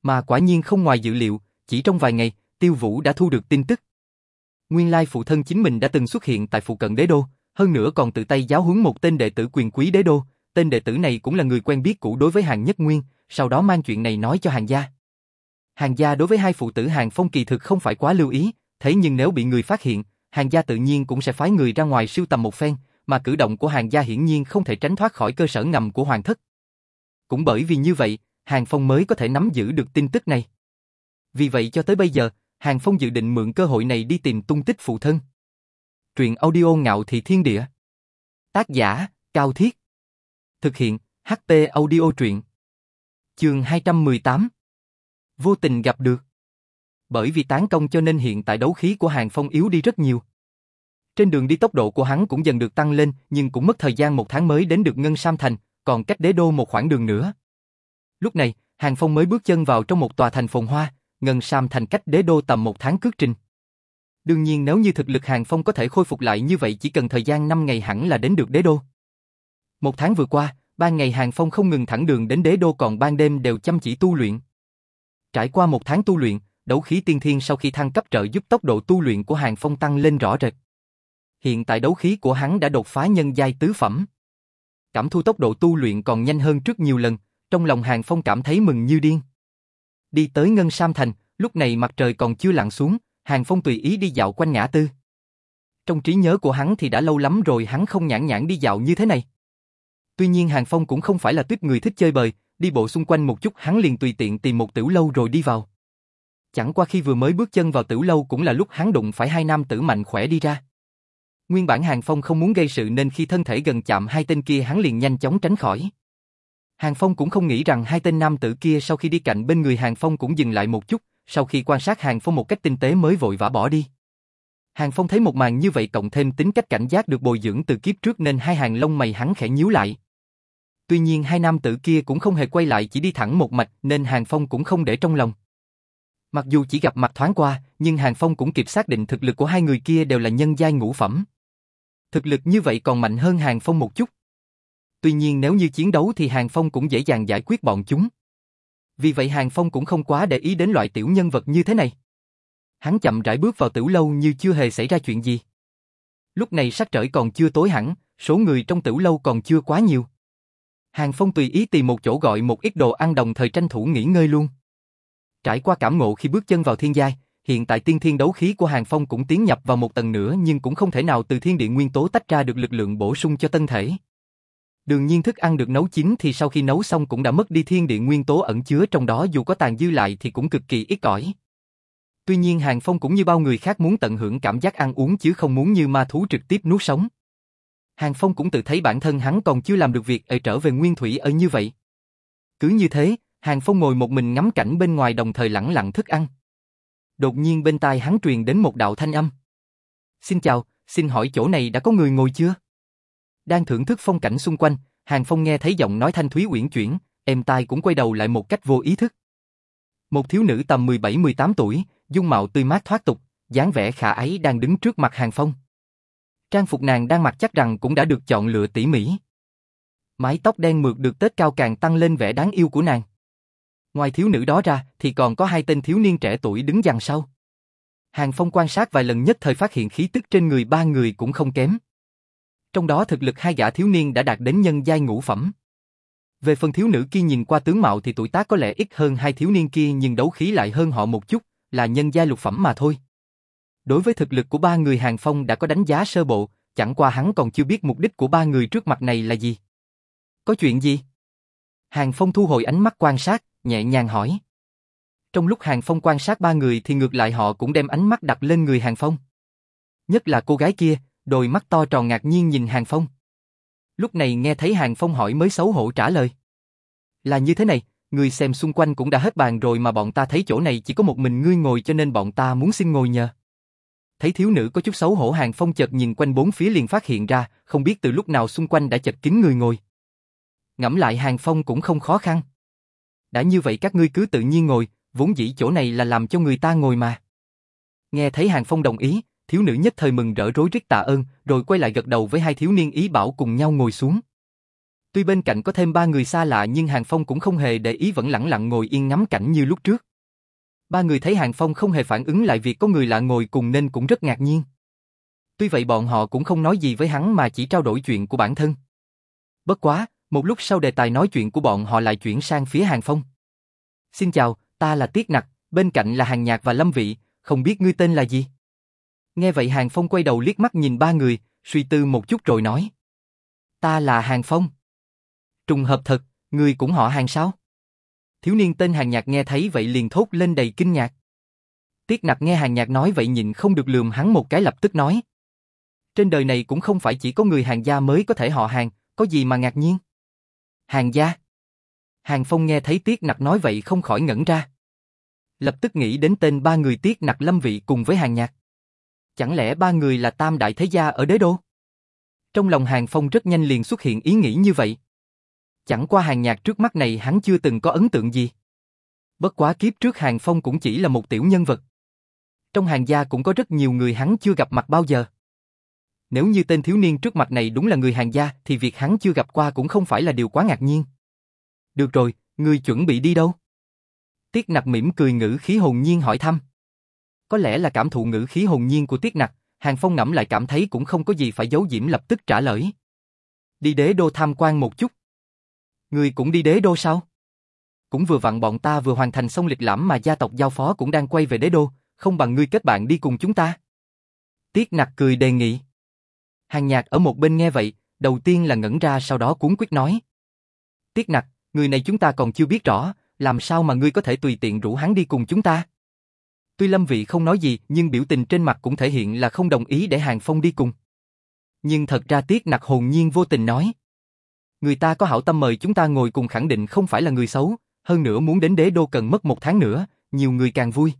Mà quả nhiên không ngoài dự liệu, chỉ trong vài ngày, tiêu vũ đã thu được tin tức. Nguyên lai phụ thân chính mình đã từng xuất hiện tại phụ cận đế đô, hơn nữa còn tự tay giáo huấn một tên đệ tử quyền quý đế đô, tên đệ tử này cũng là người quen biết cũ đối với hàng nhất nguyên, sau đó mang chuyện này nói cho hàng gia. Hàng gia đối với hai phụ tử hàng phong kỳ thực không phải quá lưu ý, thế nhưng nếu bị người phát hiện, hàng gia tự nhiên cũng sẽ phái người ra ngoài siêu tầm một phen, mà cử động của hàng gia hiển nhiên không thể tránh thoát khỏi cơ sở ngầm của hoàng thất. Cũng bởi vì như vậy, hàng phong mới có thể nắm giữ được tin tức này. Vì vậy cho tới bây giờ, hàng phong dự định mượn cơ hội này đi tìm tung tích phụ thân. Truyện audio ngạo thị thiên địa. Tác giả, Cao Thiết. Thực hiện, ht audio truyện. Chương 218 Vô tình gặp được Bởi vì tán công cho nên hiện tại đấu khí của Hàng Phong yếu đi rất nhiều. Trên đường đi tốc độ của hắn cũng dần được tăng lên nhưng cũng mất thời gian một tháng mới đến được Ngân Sam Thành, còn cách đế đô một khoảng đường nữa. Lúc này, Hàng Phong mới bước chân vào trong một tòa thành phồn hoa, Ngân Sam Thành cách đế đô tầm một tháng cước trình. Đương nhiên nếu như thực lực Hàng Phong có thể khôi phục lại như vậy chỉ cần thời gian 5 ngày hẳn là đến được đế đô. Một tháng vừa qua, ban ngày Hàng Phong không ngừng thẳng đường đến đế đô còn ban đêm đều chăm chỉ tu luyện. Trải qua một tháng tu luyện, đấu khí tiên thiên sau khi thăng cấp trợ giúp tốc độ tu luyện của Hàng Phong tăng lên rõ rệt. Hiện tại đấu khí của hắn đã đột phá nhân giai tứ phẩm. Cảm thu tốc độ tu luyện còn nhanh hơn trước nhiều lần, trong lòng Hàng Phong cảm thấy mừng như điên. Đi tới Ngân Sam Thành, lúc này mặt trời còn chưa lặn xuống, Hàng Phong tùy ý đi dạo quanh ngã tư. Trong trí nhớ của hắn thì đã lâu lắm rồi hắn không nhãn nhãn đi dạo như thế này. Tuy nhiên Hàng Phong cũng không phải là tuyết người thích chơi bời, đi bộ xung quanh một chút hắn liền tùy tiện tìm một tiểu lâu rồi đi vào. Chẳng qua khi vừa mới bước chân vào tiểu lâu cũng là lúc hắn đụng phải hai nam tử mạnh khỏe đi ra. Nguyên bản Hàng Phong không muốn gây sự nên khi thân thể gần chạm hai tên kia hắn liền nhanh chóng tránh khỏi. Hàng Phong cũng không nghĩ rằng hai tên nam tử kia sau khi đi cạnh bên người Hàng Phong cũng dừng lại một chút, sau khi quan sát Hàng Phong một cách tinh tế mới vội vã bỏ đi. Hàng Phong thấy một màn như vậy cộng thêm tính cách cảnh giác được bồi dưỡng từ kiếp trước nên hai hàng lông mày hắn khẽ nhíu lại. Tuy nhiên hai nam tử kia cũng không hề quay lại chỉ đi thẳng một mạch nên Hàng Phong cũng không để trong lòng. Mặc dù chỉ gặp mặt thoáng qua, nhưng Hàng Phong cũng kịp xác định thực lực của hai người kia đều là nhân giai ngũ phẩm. Thực lực như vậy còn mạnh hơn Hàng Phong một chút. Tuy nhiên nếu như chiến đấu thì Hàng Phong cũng dễ dàng giải quyết bọn chúng. Vì vậy Hàng Phong cũng không quá để ý đến loại tiểu nhân vật như thế này. Hắn chậm rãi bước vào tiểu lâu như chưa hề xảy ra chuyện gì. Lúc này sắc trời còn chưa tối hẳn, số người trong tiểu lâu còn chưa quá nhiều. Hàng Phong tùy ý tìm một chỗ gọi một ít đồ ăn đồng thời tranh thủ nghỉ ngơi luôn. Trải qua cảm ngộ khi bước chân vào thiên giai, hiện tại tiên thiên đấu khí của Hàng Phong cũng tiến nhập vào một tầng nữa nhưng cũng không thể nào từ thiên địa nguyên tố tách ra được lực lượng bổ sung cho tân thể. Đương nhiên thức ăn được nấu chín thì sau khi nấu xong cũng đã mất đi thiên địa nguyên tố ẩn chứa trong đó dù có tàn dư lại thì cũng cực kỳ ít ỏi. Tuy nhiên Hàng Phong cũng như bao người khác muốn tận hưởng cảm giác ăn uống chứ không muốn như ma thú trực tiếp nuốt sống. Hàng Phong cũng tự thấy bản thân hắn còn chưa làm được việc ở trở về nguyên thủy ở như vậy. Cứ như thế, Hàng Phong ngồi một mình ngắm cảnh bên ngoài đồng thời lẳng lặng thức ăn. Đột nhiên bên tai hắn truyền đến một đạo thanh âm. Xin chào, xin hỏi chỗ này đã có người ngồi chưa? Đang thưởng thức phong cảnh xung quanh, Hàng Phong nghe thấy giọng nói thanh thúy uyển chuyển, em tai cũng quay đầu lại một cách vô ý thức. Một thiếu nữ tầm 17-18 tuổi, dung mạo tươi mát thoát tục, dáng vẻ khả ái đang đứng trước mặt Hàng Phong. Trang phục nàng đang mặc chắc rằng cũng đã được chọn lựa tỉ mỉ. Mái tóc đen mượt được tết cao càng tăng lên vẻ đáng yêu của nàng. Ngoài thiếu nữ đó ra thì còn có hai tên thiếu niên trẻ tuổi đứng dằng sau. Hàng Phong quan sát vài lần nhất thời phát hiện khí tức trên người ba người cũng không kém. Trong đó thực lực hai gã thiếu niên đã đạt đến nhân giai ngũ phẩm. Về phần thiếu nữ kia nhìn qua tướng mạo thì tuổi tác có lẽ ít hơn hai thiếu niên kia nhưng đấu khí lại hơn họ một chút, là nhân giai lục phẩm mà thôi. Đối với thực lực của ba người Hàng Phong đã có đánh giá sơ bộ, chẳng qua hắn còn chưa biết mục đích của ba người trước mặt này là gì. Có chuyện gì? Hàng Phong thu hồi ánh mắt quan sát, nhẹ nhàng hỏi. Trong lúc Hàng Phong quan sát ba người thì ngược lại họ cũng đem ánh mắt đặt lên người Hàng Phong. Nhất là cô gái kia, đôi mắt to tròn ngạc nhiên nhìn Hàng Phong. Lúc này nghe thấy Hàng Phong hỏi mới xấu hổ trả lời. Là như thế này, người xem xung quanh cũng đã hết bàn rồi mà bọn ta thấy chỗ này chỉ có một mình ngươi ngồi cho nên bọn ta muốn xin ngồi nhờ. Thấy thiếu nữ có chút xấu hổ Hàng Phong chợt nhìn quanh bốn phía liền phát hiện ra, không biết từ lúc nào xung quanh đã chật kín người ngồi. Ngẫm lại Hàng Phong cũng không khó khăn. Đã như vậy các ngươi cứ tự nhiên ngồi, vốn dĩ chỗ này là làm cho người ta ngồi mà. Nghe thấy Hàng Phong đồng ý, thiếu nữ nhất thời mừng rỡ rối rít tạ ơn, rồi quay lại gật đầu với hai thiếu niên ý bảo cùng nhau ngồi xuống. Tuy bên cạnh có thêm ba người xa lạ nhưng Hàng Phong cũng không hề để ý vẫn lặng lặng ngồi yên ngắm cảnh như lúc trước. Ba người thấy Hàng Phong không hề phản ứng lại việc có người lạ ngồi cùng nên cũng rất ngạc nhiên. Tuy vậy bọn họ cũng không nói gì với hắn mà chỉ trao đổi chuyện của bản thân. Bất quá, một lúc sau đề tài nói chuyện của bọn họ lại chuyển sang phía Hàng Phong. Xin chào, ta là Tiết Nặc, bên cạnh là Hàng Nhạc và Lâm Vị, không biết ngươi tên là gì? Nghe vậy Hàng Phong quay đầu liếc mắt nhìn ba người, suy tư một chút rồi nói. Ta là Hàng Phong. Trùng hợp thật, người cũng họ Hàng sao? Thiếu niên tên Hàng Nhạc nghe thấy vậy liền thốt lên đầy kinh ngạc. Tiết nặc nghe Hàng Nhạc nói vậy nhịn không được lườm hắn một cái lập tức nói. Trên đời này cũng không phải chỉ có người hàng gia mới có thể họ hàng, có gì mà ngạc nhiên. Hàng gia. Hàng Phong nghe thấy Tiết nặc nói vậy không khỏi ngẩn ra. Lập tức nghĩ đến tên ba người Tiết nặc lâm vị cùng với Hàng Nhạc. Chẳng lẽ ba người là tam đại thế gia ở đế đô? Trong lòng Hàng Phong rất nhanh liền xuất hiện ý nghĩ như vậy. Chẳng qua hàng nhạc trước mắt này hắn chưa từng có ấn tượng gì. Bất quá kiếp trước Hàng Phong cũng chỉ là một tiểu nhân vật. Trong hàng gia cũng có rất nhiều người hắn chưa gặp mặt bao giờ. Nếu như tên thiếu niên trước mặt này đúng là người hàng gia thì việc hắn chưa gặp qua cũng không phải là điều quá ngạc nhiên. Được rồi, người chuẩn bị đi đâu? Tiết nặc mỉm cười ngữ khí hồn nhiên hỏi thăm. Có lẽ là cảm thụ ngữ khí hồn nhiên của Tiết nặc, Hàng Phong ngẫm lại cảm thấy cũng không có gì phải giấu diễm lập tức trả lời. Đi đế đô tham quan một chút. Ngươi cũng đi đế đô sao? Cũng vừa vặn bọn ta vừa hoàn thành xong lịch lãm mà gia tộc giao phó cũng đang quay về đế đô, không bằng ngươi kết bạn đi cùng chúng ta. Tiết nặc cười đề nghị. Hàng nhạc ở một bên nghe vậy, đầu tiên là ngẩn ra sau đó cuốn quyết nói. Tiết nặc, người này chúng ta còn chưa biết rõ, làm sao mà ngươi có thể tùy tiện rủ hắn đi cùng chúng ta? Tuy Lâm Vị không nói gì, nhưng biểu tình trên mặt cũng thể hiện là không đồng ý để Hàng Phong đi cùng. Nhưng thật ra Tiết Nặc hồn nhiên vô tình nói. Người ta có hảo tâm mời chúng ta ngồi cùng khẳng định không phải là người xấu, hơn nữa muốn đến đế đô cần mất một tháng nữa, nhiều người càng vui.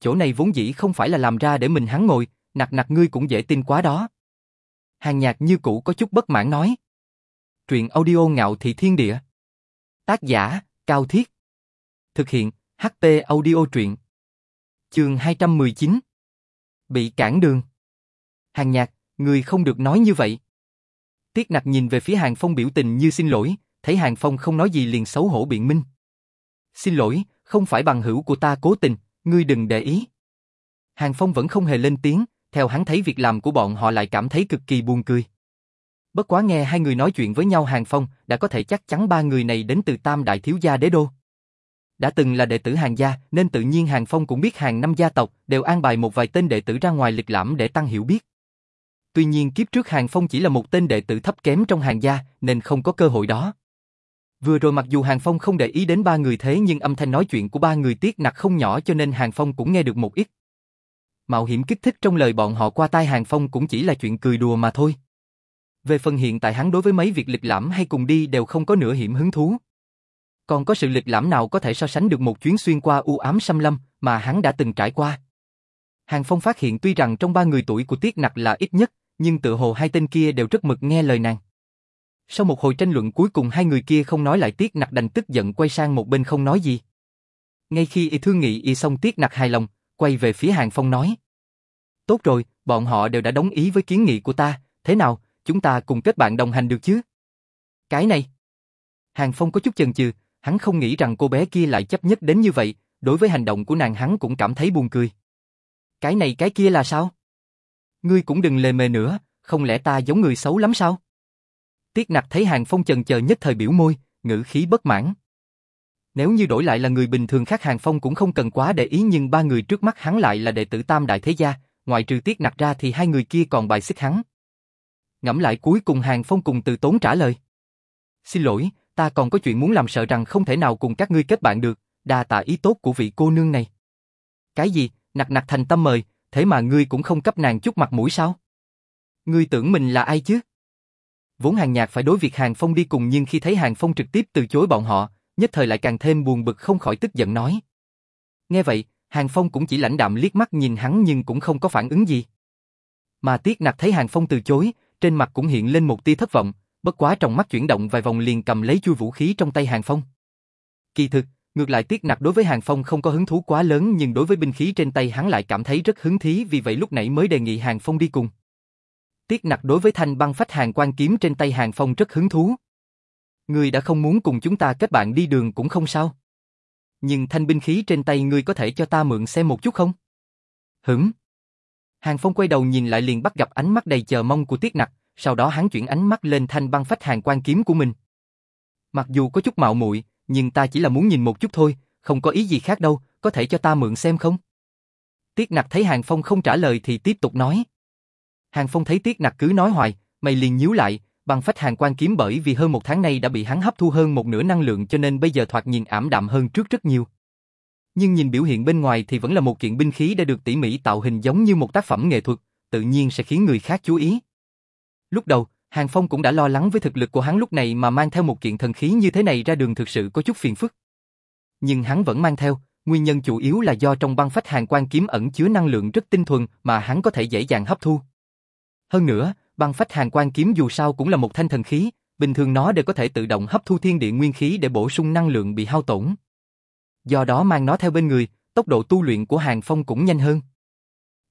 Chỗ này vốn dĩ không phải là làm ra để mình hắn ngồi, nặc nặc ngươi cũng dễ tin quá đó. Hàng nhạc như cũ có chút bất mãn nói. Truyện audio ngạo thị thiên địa. Tác giả, Cao Thiết. Thực hiện, HP audio truyện. Trường 219. Bị cản đường. Hàng nhạc, người không được nói như vậy. Tiết nặc nhìn về phía Hàng Phong biểu tình như xin lỗi, thấy Hàng Phong không nói gì liền xấu hổ biện minh. Xin lỗi, không phải bằng hữu của ta cố tình, ngươi đừng để ý. Hàng Phong vẫn không hề lên tiếng, theo hắn thấy việc làm của bọn họ lại cảm thấy cực kỳ buồn cười. Bất quá nghe hai người nói chuyện với nhau Hàng Phong đã có thể chắc chắn ba người này đến từ Tam Đại Thiếu Gia Đế Đô. Đã từng là đệ tử Hàng gia, nên tự nhiên Hàng Phong cũng biết hàng năm gia tộc đều an bài một vài tên đệ tử ra ngoài lịch lãm để tăng hiểu biết. Tuy nhiên kiếp trước Hàng Phong chỉ là một tên đệ tử thấp kém trong hàng gia, nên không có cơ hội đó. Vừa rồi mặc dù Hàng Phong không để ý đến ba người thế nhưng âm thanh nói chuyện của ba người tiếc nặc không nhỏ cho nên Hàng Phong cũng nghe được một ít. Mạo hiểm kích thích trong lời bọn họ qua tai Hàng Phong cũng chỉ là chuyện cười đùa mà thôi. Về phần hiện tại hắn đối với mấy việc lịch lãm hay cùng đi đều không có nửa hiểm hứng thú. Còn có sự lịch lãm nào có thể so sánh được một chuyến xuyên qua u ám xâm lâm mà hắn đã từng trải qua. Hàng Phong phát hiện tuy rằng trong ba người tuổi của Tiết Nặc là ít nhất, nhưng tự hồ hai tên kia đều rất mực nghe lời nàng. Sau một hồi tranh luận cuối cùng hai người kia không nói lại Tiết Nặc đành tức giận quay sang một bên không nói gì. Ngay khi y thương nghị y xong Tiết Nặc hài lòng, quay về phía Hàng Phong nói. Tốt rồi, bọn họ đều đã đồng ý với kiến nghị của ta, thế nào, chúng ta cùng kết bạn đồng hành được chứ? Cái này. Hàng Phong có chút chần chừ, hắn không nghĩ rằng cô bé kia lại chấp nhất đến như vậy, đối với hành động của nàng hắn cũng cảm thấy buồn cười. Cái này cái kia là sao? Ngươi cũng đừng lề mề nữa, không lẽ ta giống người xấu lắm sao? Tiết nặc thấy Hàng Phong chần chờ nhất thời biểu môi, ngữ khí bất mãn. Nếu như đổi lại là người bình thường khác Hàng Phong cũng không cần quá để ý nhưng ba người trước mắt hắn lại là đệ tử tam đại thế gia, ngoài trừ Tiết nặc ra thì hai người kia còn bài xích hắn. Ngẫm lại cuối cùng Hàng Phong cùng từ tốn trả lời. Xin lỗi, ta còn có chuyện muốn làm sợ rằng không thể nào cùng các ngươi kết bạn được, đa tạ ý tốt của vị cô nương này. Cái gì, nặc nặc thành tâm mời, thế mà ngươi cũng không cấp nàng chút mặt mũi sao? Ngươi tưởng mình là ai chứ? Vốn hàng nhạc phải đối việc Hàng Phong đi cùng nhưng khi thấy Hàng Phong trực tiếp từ chối bọn họ, nhất thời lại càng thêm buồn bực không khỏi tức giận nói. Nghe vậy, Hàng Phong cũng chỉ lãnh đạm liếc mắt nhìn hắn nhưng cũng không có phản ứng gì. Mà tiếc nặc thấy Hàng Phong từ chối, trên mặt cũng hiện lên một tia thất vọng, bất quá trong mắt chuyển động vài vòng liền cầm lấy chui vũ khí trong tay Hàng Phong. Kỳ thực, ngược lại tiếc nặc đối với Hàng Phong không có hứng thú quá lớn nhưng đối với binh khí trên tay hắn lại cảm thấy rất hứng thí vì vậy lúc nãy mới đề nghị Hàng Phong đi cùng. Tiết nặc đối với thanh băng phách hàng quan kiếm trên tay hàng phong rất hứng thú. Ngươi đã không muốn cùng chúng ta kết bạn đi đường cũng không sao. Nhưng thanh binh khí trên tay ngươi có thể cho ta mượn xem một chút không? Hửm. Hàng phong quay đầu nhìn lại liền bắt gặp ánh mắt đầy chờ mong của tiết nặc, sau đó hắn chuyển ánh mắt lên thanh băng phách hàng quan kiếm của mình. Mặc dù có chút mạo muội, nhưng ta chỉ là muốn nhìn một chút thôi, không có ý gì khác đâu, có thể cho ta mượn xem không? Tiết nặc thấy Hàng Phong không trả lời thì tiếp tục nói. Hàng Phong thấy Tiết Nặc cứ nói hoài, mày liền nhíu lại, bằng phách hàng quan kiếm bởi vì hơn một tháng nay đã bị hắn hấp thu hơn một nửa năng lượng cho nên bây giờ thoạt nhìn ảm đạm hơn trước rất nhiều. Nhưng nhìn biểu hiện bên ngoài thì vẫn là một kiện binh khí đã được tỉ mỉ tạo hình giống như một tác phẩm nghệ thuật, tự nhiên sẽ khiến người khác chú ý. Lúc đầu, Hàng Phong cũng đã lo lắng với thực lực của hắn lúc này mà mang theo một kiện thần khí như thế này ra đường thực sự có chút phiền phức. Nhưng hắn vẫn mang theo, nguyên nhân chủ yếu là do trong băng phách hàng quan kiếm ẩn chứa năng lượng rất tinh thuần mà hắn có thể dễ dàng hấp thu. Hơn nữa, băng phách hàng quan kiếm dù sao cũng là một thanh thần khí, bình thường nó đều có thể tự động hấp thu thiên địa nguyên khí để bổ sung năng lượng bị hao tổn. Do đó mang nó theo bên người, tốc độ tu luyện của Hàng Phong cũng nhanh hơn.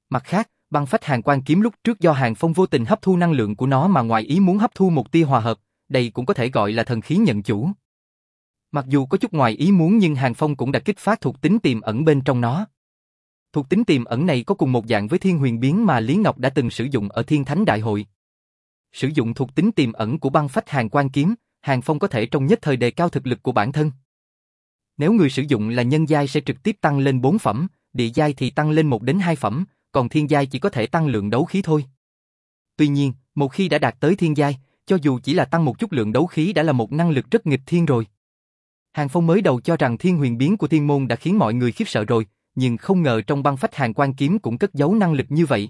Mặt khác, băng phách hàng quan kiếm lúc trước do Hàng Phong vô tình hấp thu năng lượng của nó mà ngoài ý muốn hấp thu một tia hòa hợp, đây cũng có thể gọi là thần khí nhận chủ. Mặc dù có chút ngoài ý muốn nhưng Hàng Phong cũng đã kích phát thuộc tính tiềm ẩn bên trong nó. Thuộc tính tiềm ẩn này có cùng một dạng với thiên huyền biến mà Lý Ngọc đã từng sử dụng ở thiên thánh đại hội. Sử dụng thuộc tính tiềm ẩn của băng phách hàng quan kiếm, Hàng Phong có thể trong nhất thời đề cao thực lực của bản thân. Nếu người sử dụng là nhân giai sẽ trực tiếp tăng lên 4 phẩm, địa giai thì tăng lên 1 đến 2 phẩm, còn thiên giai chỉ có thể tăng lượng đấu khí thôi. Tuy nhiên, một khi đã đạt tới thiên giai, cho dù chỉ là tăng một chút lượng đấu khí đã là một năng lực rất nghịch thiên rồi. Hàng Phong mới đầu cho rằng thiên huyền biến của thiên môn đã khiến mọi người khiếp sợ rồi, nhưng không ngờ trong băng phách hàng quan kiếm cũng cất giấu năng lực như vậy.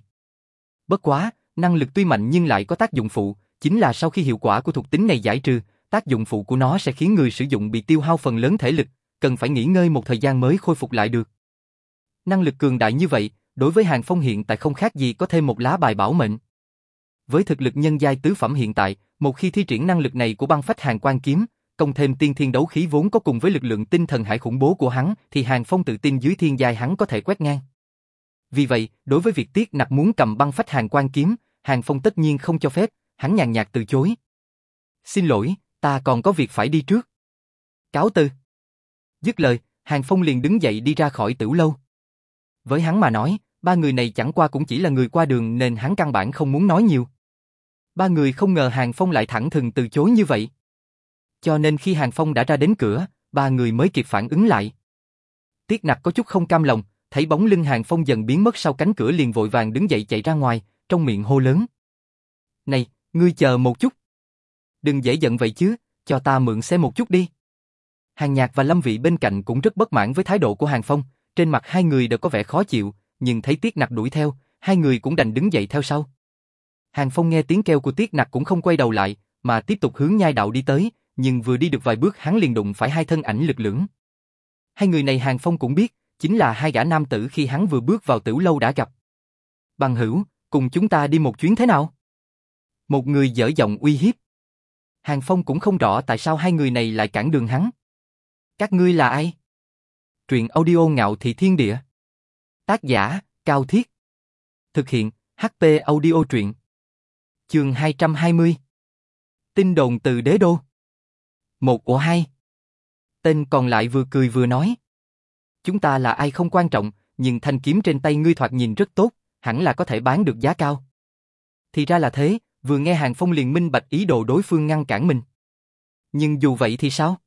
Bất quá, năng lực tuy mạnh nhưng lại có tác dụng phụ, chính là sau khi hiệu quả của thuộc tính này giải trừ, tác dụng phụ của nó sẽ khiến người sử dụng bị tiêu hao phần lớn thể lực, cần phải nghỉ ngơi một thời gian mới khôi phục lại được. Năng lực cường đại như vậy, đối với Hàng Phong hiện tại không khác gì có thêm một lá bài bảo mệnh. Với thực lực nhân giai tứ phẩm hiện tại, một khi thi triển năng lực này của băng phách hàng quan kiếm, cộng thêm tiên thiên đấu khí vốn có cùng với lực lượng tinh thần hải khủng bố của hắn, thì Hàng Phong tự tin dưới thiên giai hắn có thể quét ngang. Vì vậy, đối với việc Tiết Nặc muốn cầm băng phách hàng quan kiếm, Hàng Phong tất nhiên không cho phép, hắn nhàn nhạt từ chối. Xin lỗi, ta còn có việc phải đi trước. Cáo từ. Dứt lời, Hàng Phong liền đứng dậy đi ra khỏi tử lâu. Với hắn mà nói, ba người này chẳng qua cũng chỉ là người qua đường nên hắn căn bản không muốn nói nhiều. Ba người không ngờ Hàng Phong lại thẳng thừng từ chối như vậy. Cho nên khi Hàng Phong đã ra đến cửa, ba người mới kịp phản ứng lại. Tiết nặc có chút không cam lòng, thấy bóng lưng Hàng Phong dần biến mất sau cánh cửa liền vội vàng đứng dậy chạy ra ngoài, trong miệng hô lớn. Này, ngươi chờ một chút. Đừng dễ giận vậy chứ, cho ta mượn xe một chút đi. Hàng Nhạc và Lâm Vị bên cạnh cũng rất bất mãn với thái độ của Hàng Phong, trên mặt hai người đều có vẻ khó chịu, nhưng thấy Tiết Nặc đuổi theo, hai người cũng đành đứng dậy theo sau. Hàng Phong nghe tiếng kêu của Tiết Nặc cũng không quay đầu lại, mà tiếp tục hướng nhai đạo đi tới, nhưng vừa đi được vài bước hắn liền đụng phải hai thân ảnh lực lưỡng. Hai người này Hàng Phong cũng biết, chính là hai gã nam tử khi hắn vừa bước vào tử lâu đã gặp. Bằng hữu, cùng chúng ta đi một chuyến thế nào? Một người dở giọng uy hiếp. Hàng Phong cũng không rõ tại sao hai người này lại cản đường hắn. Các ngươi là ai? Truyện audio ngạo thị thiên địa. Tác giả, Cao Thiết. Thực hiện, HP audio truyện. Trường 220. Tin đồn từ đế đô. Một của hai. Tên còn lại vừa cười vừa nói. Chúng ta là ai không quan trọng, nhưng thanh kiếm trên tay ngươi thoạt nhìn rất tốt, hẳn là có thể bán được giá cao. Thì ra là thế, vừa nghe Hàng Phong liền minh bạch ý đồ đối phương ngăn cản mình. Nhưng dù vậy thì sao?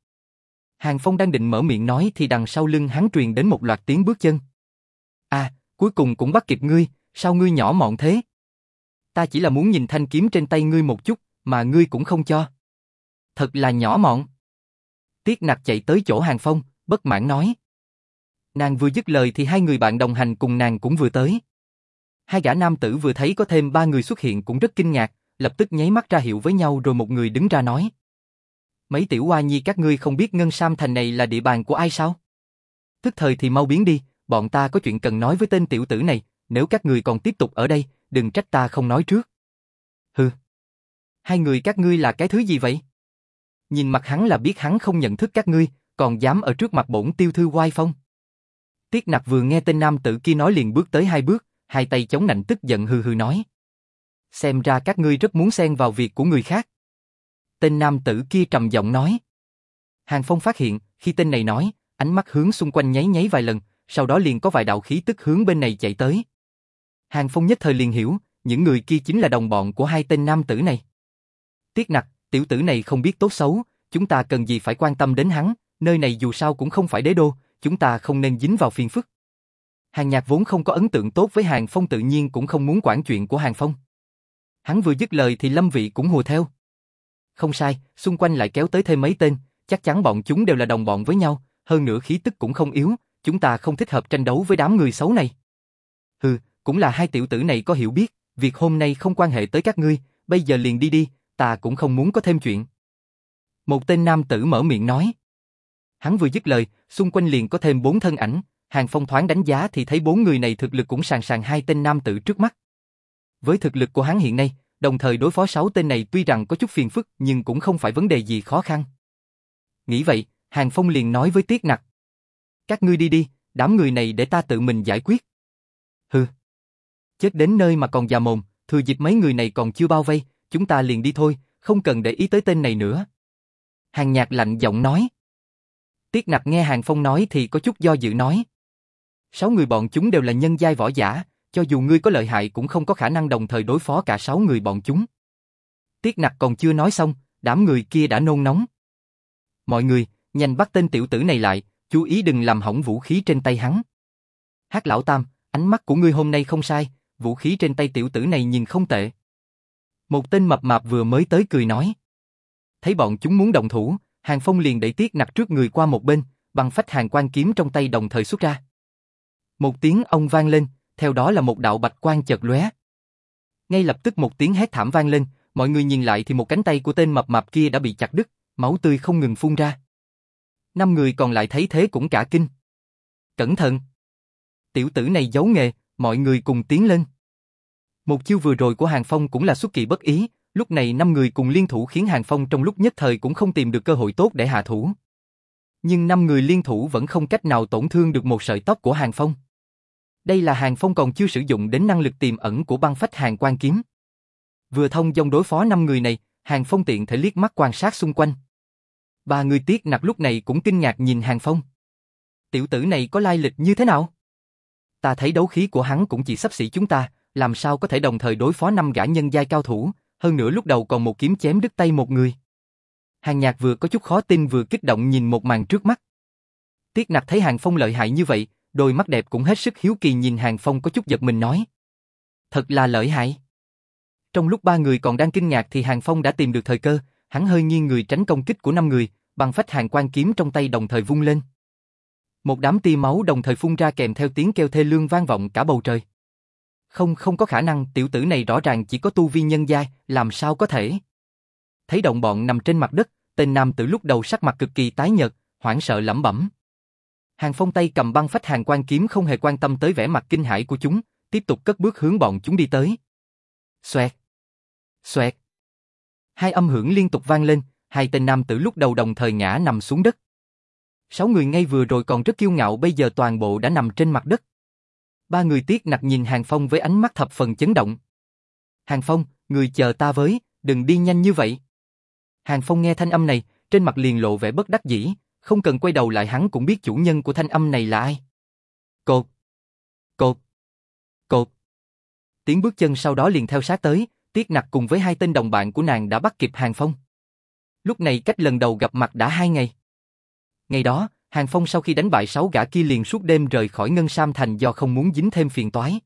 Hàng Phong đang định mở miệng nói thì đằng sau lưng hắn truyền đến một loạt tiếng bước chân. À, cuối cùng cũng bắt kịp ngươi, sao ngươi nhỏ mọn thế? Ta chỉ là muốn nhìn thanh kiếm trên tay ngươi một chút, mà ngươi cũng không cho. Thật là nhỏ mọn. Tiết nặc chạy tới chỗ Hàng Phong, bất mãn nói. Nàng vừa dứt lời thì hai người bạn đồng hành cùng nàng cũng vừa tới. Hai gã nam tử vừa thấy có thêm ba người xuất hiện cũng rất kinh ngạc, lập tức nháy mắt ra hiệu với nhau rồi một người đứng ra nói. Mấy tiểu hoa nhi các ngươi không biết Ngân Sam Thành này là địa bàn của ai sao? Tức thời thì mau biến đi, bọn ta có chuyện cần nói với tên tiểu tử này, nếu các người còn tiếp tục ở đây, đừng trách ta không nói trước. Hừ. Hai người các ngươi là cái thứ gì vậy? Nhìn mặt hắn là biết hắn không nhận thức các ngươi, còn dám ở trước mặt bổn tiêu thư oai phong. Tiết nặc vừa nghe tên nam tử kia nói liền bước tới hai bước, hai tay chống nạnh tức giận hừ hừ nói. Xem ra các ngươi rất muốn xen vào việc của người khác. Tên nam tử kia trầm giọng nói. Hàng Phong phát hiện, khi tên này nói, ánh mắt hướng xung quanh nháy nháy vài lần, sau đó liền có vài đạo khí tức hướng bên này chạy tới. Hàng Phong nhất thời liền hiểu, những người kia chính là đồng bọn của hai tên nam tử này. Tiếc nặc, tiểu tử này không biết tốt xấu, chúng ta cần gì phải quan tâm đến hắn, nơi này dù sao cũng không phải đế đô, chúng ta không nên dính vào phiền phức. Hàng Nhạc vốn không có ấn tượng tốt với Hàng Phong tự nhiên cũng không muốn quản chuyện của Hàng Phong. Hắn vừa dứt lời thì Lâm Vị cũng hùa theo. Không sai, xung quanh lại kéo tới thêm mấy tên, chắc chắn bọn chúng đều là đồng bọn với nhau, hơn nữa khí tức cũng không yếu, chúng ta không thích hợp tranh đấu với đám người xấu này. Hừ, cũng là hai tiểu tử này có hiểu biết, việc hôm nay không quan hệ tới các ngươi, bây giờ liền đi đi, ta cũng không muốn có thêm chuyện. Một tên nam tử mở miệng nói. Hắn vừa dứt lời, xung quanh liền có thêm bốn thân ảnh, Hàng Phong thoáng đánh giá thì thấy bốn người này thực lực cũng sàng sàng hai tên nam tử trước mắt. Với thực lực của hắn hiện nay, đồng thời đối phó sáu tên này tuy rằng có chút phiền phức nhưng cũng không phải vấn đề gì khó khăn. Nghĩ vậy, Hàng Phong liền nói với Tiết Nặc. Các ngươi đi đi, đám người này để ta tự mình giải quyết. Hừ. Chết đến nơi mà còn già mồm, thừa dịp mấy người này còn chưa bao vây, chúng ta liền đi thôi, không cần để ý tới tên này nữa. Hàng nhạc lạnh giọng nói. Tiết nặc nghe Hàng Phong nói thì có chút do dự nói. Sáu người bọn chúng đều là nhân giai võ giả, cho dù ngươi có lợi hại cũng không có khả năng đồng thời đối phó cả sáu người bọn chúng. Tiết nặc còn chưa nói xong, đám người kia đã nôn nóng. Mọi người, nhanh bắt tên tiểu tử này lại, chú ý đừng làm hỏng vũ khí trên tay hắn. Hát lão tam, ánh mắt của ngươi hôm nay không sai, vũ khí trên tay tiểu tử này nhìn không tệ. Một tên mập mạp vừa mới tới cười nói. Thấy bọn chúng muốn đồng thủ, Hàng Phong liền đẩy Tiết nặc trước người qua một bên, bằng phách hàng quan kiếm trong tay đồng thời xuất ra. Một tiếng ông vang lên, theo đó là một đạo bạch quan chợt lóe. Ngay lập tức một tiếng hét thảm vang lên, mọi người nhìn lại thì một cánh tay của tên mập mạp kia đã bị chặt đứt, máu tươi không ngừng phun ra. Năm người còn lại thấy thế cũng cả kinh. Cẩn thận! Tiểu tử này giấu nghề, mọi người cùng tiến lên. Một chiêu vừa rồi của Hàng Phong cũng là xuất kỳ bất ý, lúc này năm người cùng liên thủ khiến Hàng Phong trong lúc nhất thời cũng không tìm được cơ hội tốt để hạ thủ. Nhưng năm người liên thủ vẫn không cách nào tổn thương được một sợi tóc của Hàng Phong. Đây là Hàng Phong còn chưa sử dụng đến năng lực tiềm ẩn của băng phách hàng quan kiếm. Vừa thông dòng đối phó năm người này, Hàng Phong tiện thể liếc mắt quan sát xung quanh. Ba người tiếc nặc lúc này cũng kinh ngạc nhìn Hàng Phong. Tiểu tử này có lai lịch như thế nào? Ta thấy đấu khí của hắn cũng chỉ sắp xỉ chúng ta, làm sao có thể đồng thời đối phó năm gã nhân giai cao thủ, hơn nữa lúc đầu còn một kiếm chém đứt tay một người. Hàng nhạc vừa có chút khó tin vừa kích động nhìn một màn trước mắt. Tiết nặc thấy Hàng Phong lợi hại như vậy, đôi mắt đẹp cũng hết sức hiếu kỳ nhìn Hàng Phong có chút giật mình nói. Thật là lợi hại. Trong lúc ba người còn đang kinh ngạc thì Hàng Phong đã tìm được thời cơ, hắn hơi nghiêng người tránh công kích của năm người, bằng phách hàng quan kiếm trong tay đồng thời vung lên. Một đám tia máu đồng thời phun ra kèm theo tiếng kêu thê lương vang vọng cả bầu trời. Không, không có khả năng, tiểu tử này rõ ràng chỉ có tu vi nhân giai, làm sao có thể? Thấy đồng bọn nằm trên mặt đất, tên nam tử lúc đầu sắc mặt cực kỳ tái nhợt, hoảng sợ lẩm bẩm. Hàng Phong tay cầm băng phách hàng quan kiếm không hề quan tâm tới vẻ mặt kinh hãi của chúng, tiếp tục cất bước hướng bọn chúng đi tới. Xoẹt, xoẹt. Hai âm hưởng liên tục vang lên, hai tên nam tử lúc đầu đồng thời ngã nằm xuống đất. Sáu người ngay vừa rồi còn rất kiêu ngạo bây giờ toàn bộ đã nằm trên mặt đất. Ba người tiếc nặc nhìn Hàng Phong với ánh mắt thập phần chấn động. Hàng Phong, người chờ ta với, đừng đi nhanh như vậy. Hàng Phong nghe thanh âm này, trên mặt liền lộ vẻ bất đắc dĩ, không cần quay đầu lại hắn cũng biết chủ nhân của thanh âm này là ai. Cột, cột, cột. Tiếng bước chân sau đó liền theo sát tới, Tiết Nặc cùng với hai tên đồng bạn của nàng đã bắt kịp Hàng Phong. Lúc này cách lần đầu gặp mặt đã hai ngày. Ngày đó, Hàng Phong sau khi đánh bại sáu gã kia liền suốt đêm rời khỏi Ngân Sam Thành do không muốn dính thêm phiền toái.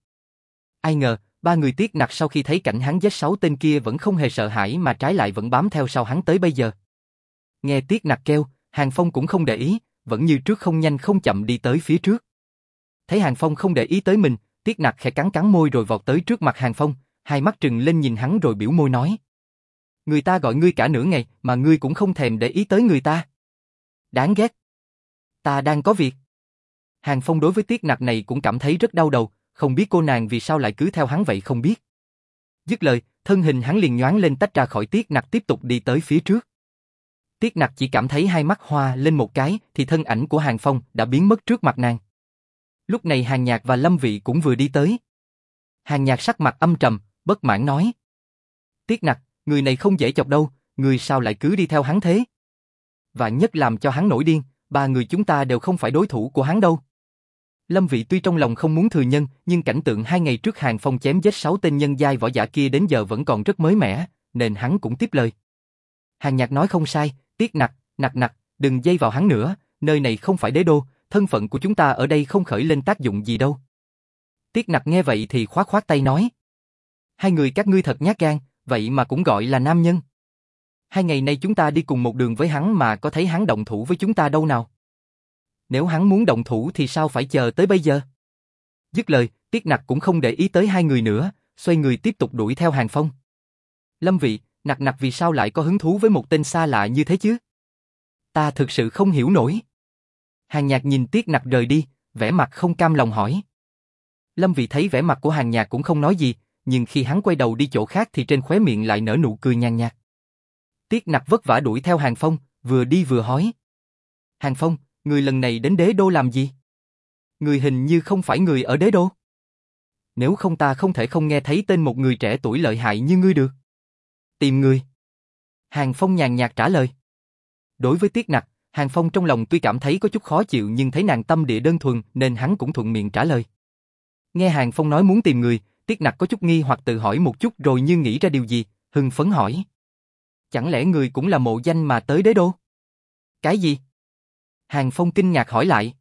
Ai ngờ, ba người tiếc Nặc sau khi thấy cảnh hắn giết sáu tên kia vẫn không hề sợ hãi mà trái lại vẫn bám theo sau hắn tới bây giờ. Nghe tiếc Nặc kêu, Hàng Phong cũng không để ý, vẫn như trước không nhanh không chậm đi tới phía trước. Thấy Hàng Phong không để ý tới mình, tiếc Nặc khẽ cắn cắn môi rồi vọt tới trước mặt Hàng Phong, hai mắt trừng lên nhìn hắn rồi biểu môi nói. Người ta gọi ngươi cả nửa ngày mà ngươi cũng không thèm để ý tới người ta. Đáng ghét. Ta đang có việc. Hàng Phong đối với Tiết Nặc này cũng cảm thấy rất đau đầu, không biết cô nàng vì sao lại cứ theo hắn vậy không biết. Dứt lời, thân hình hắn liền nhoáng lên tách ra khỏi Tiết Nặc tiếp tục đi tới phía trước. Tiết Nặc chỉ cảm thấy hai mắt hoa lên một cái thì thân ảnh của Hàng Phong đã biến mất trước mặt nàng. Lúc này Hàng Nhạc và Lâm Vị cũng vừa đi tới. Hàng Nhạc sắc mặt âm trầm, bất mãn nói. Tiết Nặc, người này không dễ chọc đâu, người sao lại cứ đi theo hắn thế? Và nhất làm cho hắn nổi điên, ba người chúng ta đều không phải đối thủ của hắn đâu. Lâm Vị tuy trong lòng không muốn thừa nhân, nhưng cảnh tượng hai ngày trước Hàng Phong chém giết sáu tên nhân giai võ giả kia đến giờ vẫn còn rất mới mẻ, nên hắn cũng tiếp lời. Hàng Nhạc nói không sai, Tiết nặc, nặc nặc, đừng dây vào hắn nữa, nơi này không phải đế đô, thân phận của chúng ta ở đây không khởi lên tác dụng gì đâu. Tiết nặc nghe vậy thì khoát khoát tay nói. Hai người các ngươi thật nhát gan, vậy mà cũng gọi là nam nhân. Hai ngày nay chúng ta đi cùng một đường với hắn mà có thấy hắn động thủ với chúng ta đâu nào. Nếu hắn muốn động thủ thì sao phải chờ tới bây giờ? Dứt lời, Tiết Nặc cũng không để ý tới hai người nữa, xoay người tiếp tục đuổi theo Hàng Phong. Lâm Vị, Nặc Nặc vì sao lại có hứng thú với một tên xa lạ như thế chứ? Ta thực sự không hiểu nổi. Hàng Nhạc nhìn Tiết Nặc rời đi, vẻ mặt không cam lòng hỏi. Lâm Vị thấy vẻ mặt của Hàng Nhạc cũng không nói gì, nhưng khi hắn quay đầu đi chỗ khác thì trên khóe miệng lại nở nụ cười nhàn nhạt. Tiết Nặc vất vả đuổi theo Hàng Phong, vừa đi vừa hỏi. Hàng Phong, người lần này đến đế đô làm gì? Người hình như không phải người ở đế đô. Nếu không ta không thể không nghe thấy tên một người trẻ tuổi lợi hại như ngươi được. Tìm người. Hàng Phong nhàn nhạt trả lời. Đối với Tiết Nặc, Hàng Phong trong lòng tuy cảm thấy có chút khó chịu nhưng thấy nàng tâm địa đơn thuần nên hắn cũng thuận miệng trả lời. Nghe Hàng Phong nói muốn tìm người, Tiết Nặc có chút nghi hoặc tự hỏi một chút rồi như nghĩ ra điều gì, hưng phấn hỏi. Chẳng lẽ người cũng là mộ danh mà tới đế đô? Cái gì? Hàng Phong kinh ngạc hỏi lại.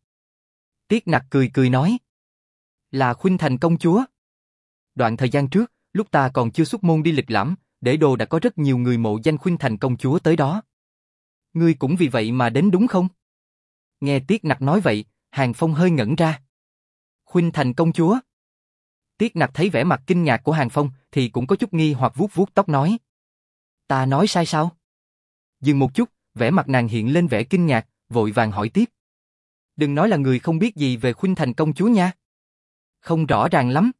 Tiết Nặc cười cười nói. Là Khuynh Thành công chúa. Đoạn thời gian trước, lúc ta còn chưa xuất môn đi lịch lãm, để đồ đã có rất nhiều người mộ danh Khuynh Thành công chúa tới đó. Ngươi cũng vì vậy mà đến đúng không? Nghe Tiết Nặc nói vậy, Hàng Phong hơi ngẩn ra. Khuynh Thành công chúa. Tiết nặc thấy vẻ mặt kinh ngạc của Hàng Phong thì cũng có chút nghi hoặc vuốt vuốt tóc nói. Ta nói sai sao? Dừng một chút, vẻ mặt nàng hiện lên vẻ kinh ngạc, vội vàng hỏi tiếp. Đừng nói là người không biết gì về Khuynh Thành công chúa nha. Không rõ ràng lắm.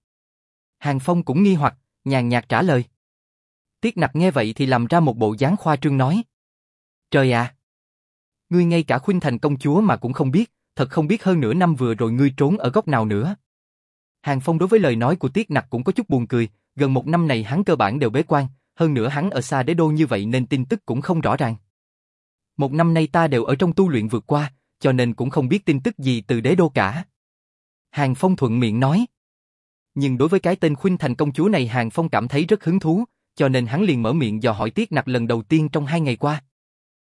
Hàng Phong cũng nghi hoặc, nhàn nhạt trả lời. Tiết nặc nghe vậy thì làm ra một bộ dáng khoa trương nói. Trời ạ! Ngươi ngay cả Khuynh Thành công chúa mà cũng không biết, thật không biết hơn nửa năm vừa rồi ngươi trốn ở góc nào nữa. Hàng Phong đối với lời nói của Tiết Nặc cũng có chút buồn cười, gần một năm này hắn cơ bản đều bế quan, hơn nữa hắn ở xa đế đô như vậy nên tin tức cũng không rõ ràng. Một năm nay ta đều ở trong tu luyện vượt qua, cho nên cũng không biết tin tức gì từ đế đô cả. Hàng Phong thuận miệng nói. Nhưng đối với cái tên Khuynh Thành công chúa này Hàng Phong cảm thấy rất hứng thú, cho nên hắn liền mở miệng dò hỏi Tiết Nặc lần đầu tiên trong hai ngày qua.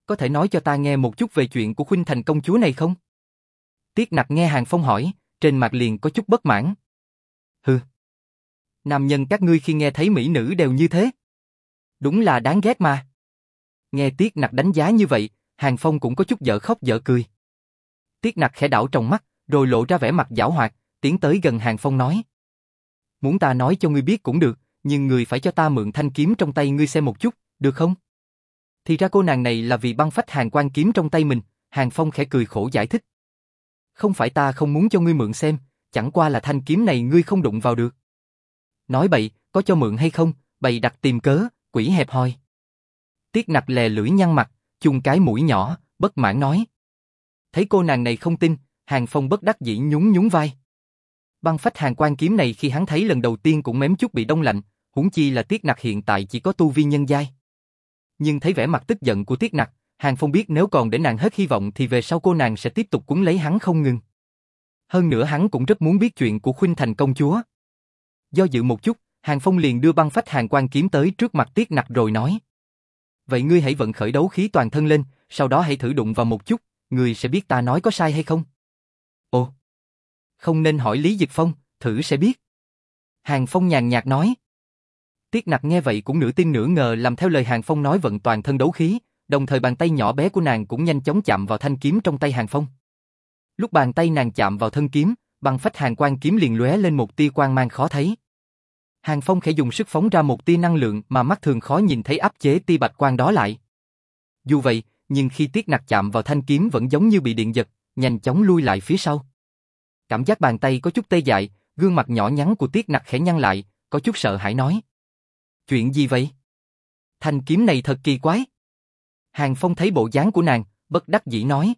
Có thể nói cho ta nghe một chút về chuyện của Khuynh Thành công chúa này không? Tiết Nặc nghe Hàng Phong hỏi, trên mặt liền có chút bất mãn. Nam nhân các ngươi khi nghe thấy mỹ nữ đều như thế. Đúng là đáng ghét mà. Nghe Tiết Nặc đánh giá như vậy, Hàng Phong cũng có chút dở khóc dở cười. Tiết Nặc khẽ đảo trong mắt, rồi lộ ra vẻ mặt giảo hoạt, tiến tới gần Hàng Phong nói. Muốn ta nói cho ngươi biết cũng được, nhưng ngươi phải cho ta mượn thanh kiếm trong tay ngươi xem một chút, được không? Thì ra cô nàng này là vì băng phách hàng quan kiếm trong tay mình, Hàng Phong khẽ cười khổ giải thích. Không phải ta không muốn cho ngươi mượn xem, chẳng qua là thanh kiếm này ngươi không đụng vào được. Nói bậy, có cho mượn hay không, bày đặt tìm cớ, quỷ hẹp hòi. Tiết nặc lè lưỡi nhăn mặt, chung cái mũi nhỏ, bất mãn nói. Thấy cô nàng này không tin, Hàng Phong bất đắc dĩ nhún nhún vai. Băng phách hàng quan kiếm này khi hắn thấy lần đầu tiên cũng mém chút bị đông lạnh, huống chi là Tiết Nặc hiện tại chỉ có tu vi nhân giai. Nhưng thấy vẻ mặt tức giận của Tiết Nặc, Hàng Phong biết nếu còn để nàng hết hy vọng thì về sau cô nàng sẽ tiếp tục cuốn lấy hắn không ngừng. Hơn nữa hắn cũng rất muốn biết chuyện của Khuynh Thành công chúa. Do dự một chút, Hàng Phong liền đưa băng phách hàng quan kiếm tới trước mặt Tiết Nặc rồi nói. Vậy ngươi hãy vận khởi đấu khí toàn thân lên, sau đó hãy thử đụng vào một chút, ngươi sẽ biết ta nói có sai hay không. Ồ! Không nên hỏi Lý Diệt Phong, thử sẽ biết. Hàng Phong nhàn nhạt nói. Tiết Nặc nghe vậy cũng nửa tin nửa ngờ làm theo lời Hàng Phong nói vận toàn thân đấu khí, đồng thời bàn tay nhỏ bé của nàng cũng nhanh chóng chạm vào thanh kiếm trong tay Hàng Phong. Lúc bàn tay nàng chạm vào thân kiếm, băng phách hàng quan kiếm liền lóe lên một tia quang mang khó thấy. Hàng Phong khẽ dùng sức phóng ra một tia năng lượng mà mắt thường khó nhìn thấy áp chế tia bạch quang đó lại. Dù vậy, nhưng khi Tiết Nặc chạm vào thanh kiếm vẫn giống như bị điện giật, nhanh chóng lui lại phía sau. Cảm giác bàn tay có chút tê dại, gương mặt nhỏ nhắn của Tiết Nặc khẽ nhăn lại, có chút sợ hãi nói. Chuyện gì vậy? Thanh kiếm này thật kỳ quái. Hàng Phong thấy bộ dáng của nàng, bất đắc dĩ nói.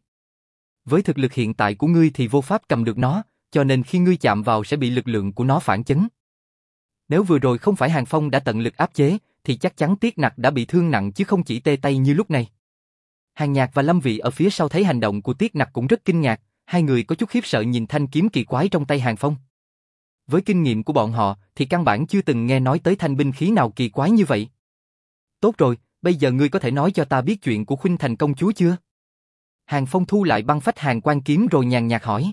Với thực lực hiện tại của ngươi thì vô pháp cầm được nó, cho nên khi ngươi chạm vào sẽ bị lực lượng của nó phản chấn. Nếu vừa rồi không phải Hàng Phong đã tận lực áp chế, thì chắc chắn Tiết Nặc đã bị thương nặng chứ không chỉ tê tay như lúc này. Hàng Nhạc và Lâm Vị ở phía sau thấy hành động của Tiết Nặc cũng rất kinh ngạc, hai người có chút khiếp sợ nhìn thanh kiếm kỳ quái trong tay Hàng Phong. Với kinh nghiệm của bọn họ thì căn bản chưa từng nghe nói tới thanh binh khí nào kỳ quái như vậy. Tốt rồi, bây giờ ngươi có thể nói cho ta biết chuyện của Khuynh Thành công chúa chưa? Hàng Phong thu lại băng phách hàng quan kiếm rồi nhàn nhạt hỏi.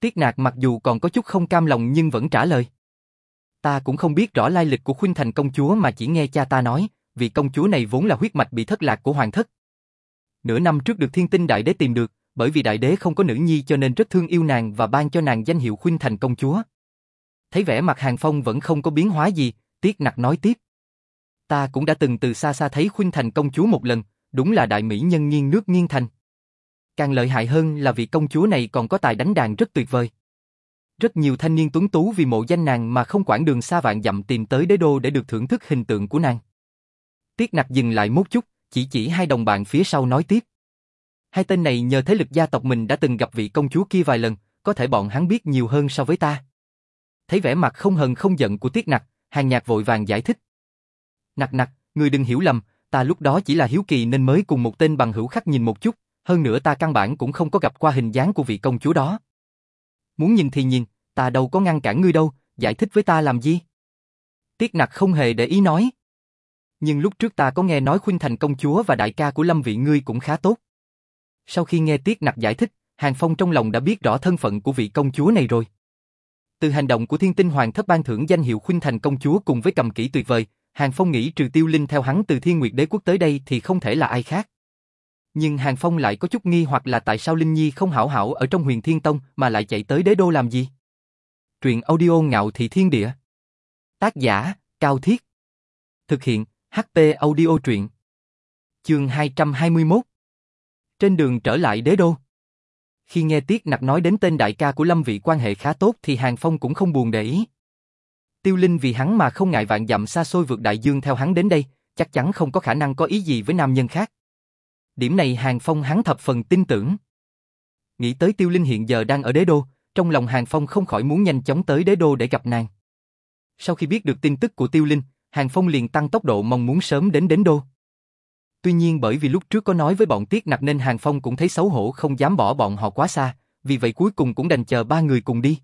Tiết Nạc mặc dù còn có chút không cam lòng nhưng vẫn trả lời. Ta cũng không biết rõ lai lịch của Khuynh Thành công chúa mà chỉ nghe cha ta nói, vì công chúa này vốn là huyết mạch bị thất lạc của hoàng thất. Nửa năm trước được thiên tinh đại đế tìm được, bởi vì đại đế không có nữ nhi cho nên rất thương yêu nàng và ban cho nàng danh hiệu Khuynh Thành công chúa. Thấy vẻ mặt Hàng Phong vẫn không có biến hóa gì, Tiết Nặc nói tiếp. Ta cũng đã từng từ xa xa thấy Khuynh Thành công chúa một lần, đúng là đại mỹ nhân nghiêng nước nghiêng thành. Càng lợi hại hơn là vị công chúa này còn có tài đánh đàn rất tuyệt vời. Rất nhiều thanh niên tuấn tú vì mộ danh nàng mà không quản đường xa vạn dặm tìm tới đế đô để được thưởng thức hình tượng của nàng. Tiết nặc dừng lại một chút, chỉ chỉ hai đồng bạn phía sau nói tiếp. Hai tên này nhờ thế lực gia tộc mình đã từng gặp vị công chúa kia vài lần, có thể bọn hắn biết nhiều hơn so với ta. Thấy vẻ mặt không hờn không giận của Tiết nặc, hàng nhạc vội vàng giải thích. Nặc nặc, người đừng hiểu lầm, ta lúc đó chỉ là hiếu kỳ nên mới cùng một tên bằng hữu khác nhìn một chút, hơn nữa ta căn bản cũng không có gặp qua hình dáng của vị công chúa đó. Muốn nhìn thì nhìn, ta đâu có ngăn cản ngươi đâu, giải thích với ta làm gì? Tiết nặc không hề để ý nói. Nhưng lúc trước ta có nghe nói Khuynh Thành công chúa và đại ca của Lâm Vị ngươi cũng khá tốt. Sau khi nghe Tiết nặc giải thích, Hàng Phong trong lòng đã biết rõ thân phận của vị công chúa này rồi. Từ hành động của Thiên Tinh Hoàng thất ban thưởng danh hiệu Khuynh Thành công chúa cùng với cầm kỹ tuyệt vời, Hàng Phong nghĩ trừ Tiêu Linh theo hắn từ Thiên Nguyệt Đế quốc tới đây thì không thể là ai khác. Nhưng Hàng Phong lại có chút nghi hoặc là tại sao Linh Nhi không hảo hảo ở trong huyền Thiên Tông mà lại chạy tới đế đô làm gì? Truyện audio ngạo thị thiên địa. Tác giả, Cao Thiết. Thực hiện, HP audio truyện. Chương 221 Trên đường trở lại đế đô. Khi nghe Tiết Nặc nói đến tên đại ca của Lâm Vị quan hệ khá tốt thì Hàng Phong cũng không buồn để ý. Tiêu Linh vì hắn mà không ngại vạn dặm xa xôi vượt đại dương theo hắn đến đây, chắc chắn không có khả năng có ý gì với nam nhân khác. Điểm này Hàng Phong hắn thập phần tin tưởng. Nghĩ tới Tiêu Linh hiện giờ đang ở đế đô, trong lòng Hàng Phong không khỏi muốn nhanh chóng tới đế đô để gặp nàng. Sau khi biết được tin tức của Tiêu Linh, Hàng Phong liền tăng tốc độ mong muốn sớm đến đến đô. Tuy nhiên bởi vì lúc trước có nói với bọn Tiết Nặc nên Hàng Phong cũng thấy xấu hổ không dám bỏ bọn họ quá xa, vì vậy cuối cùng cũng đành chờ ba người cùng đi.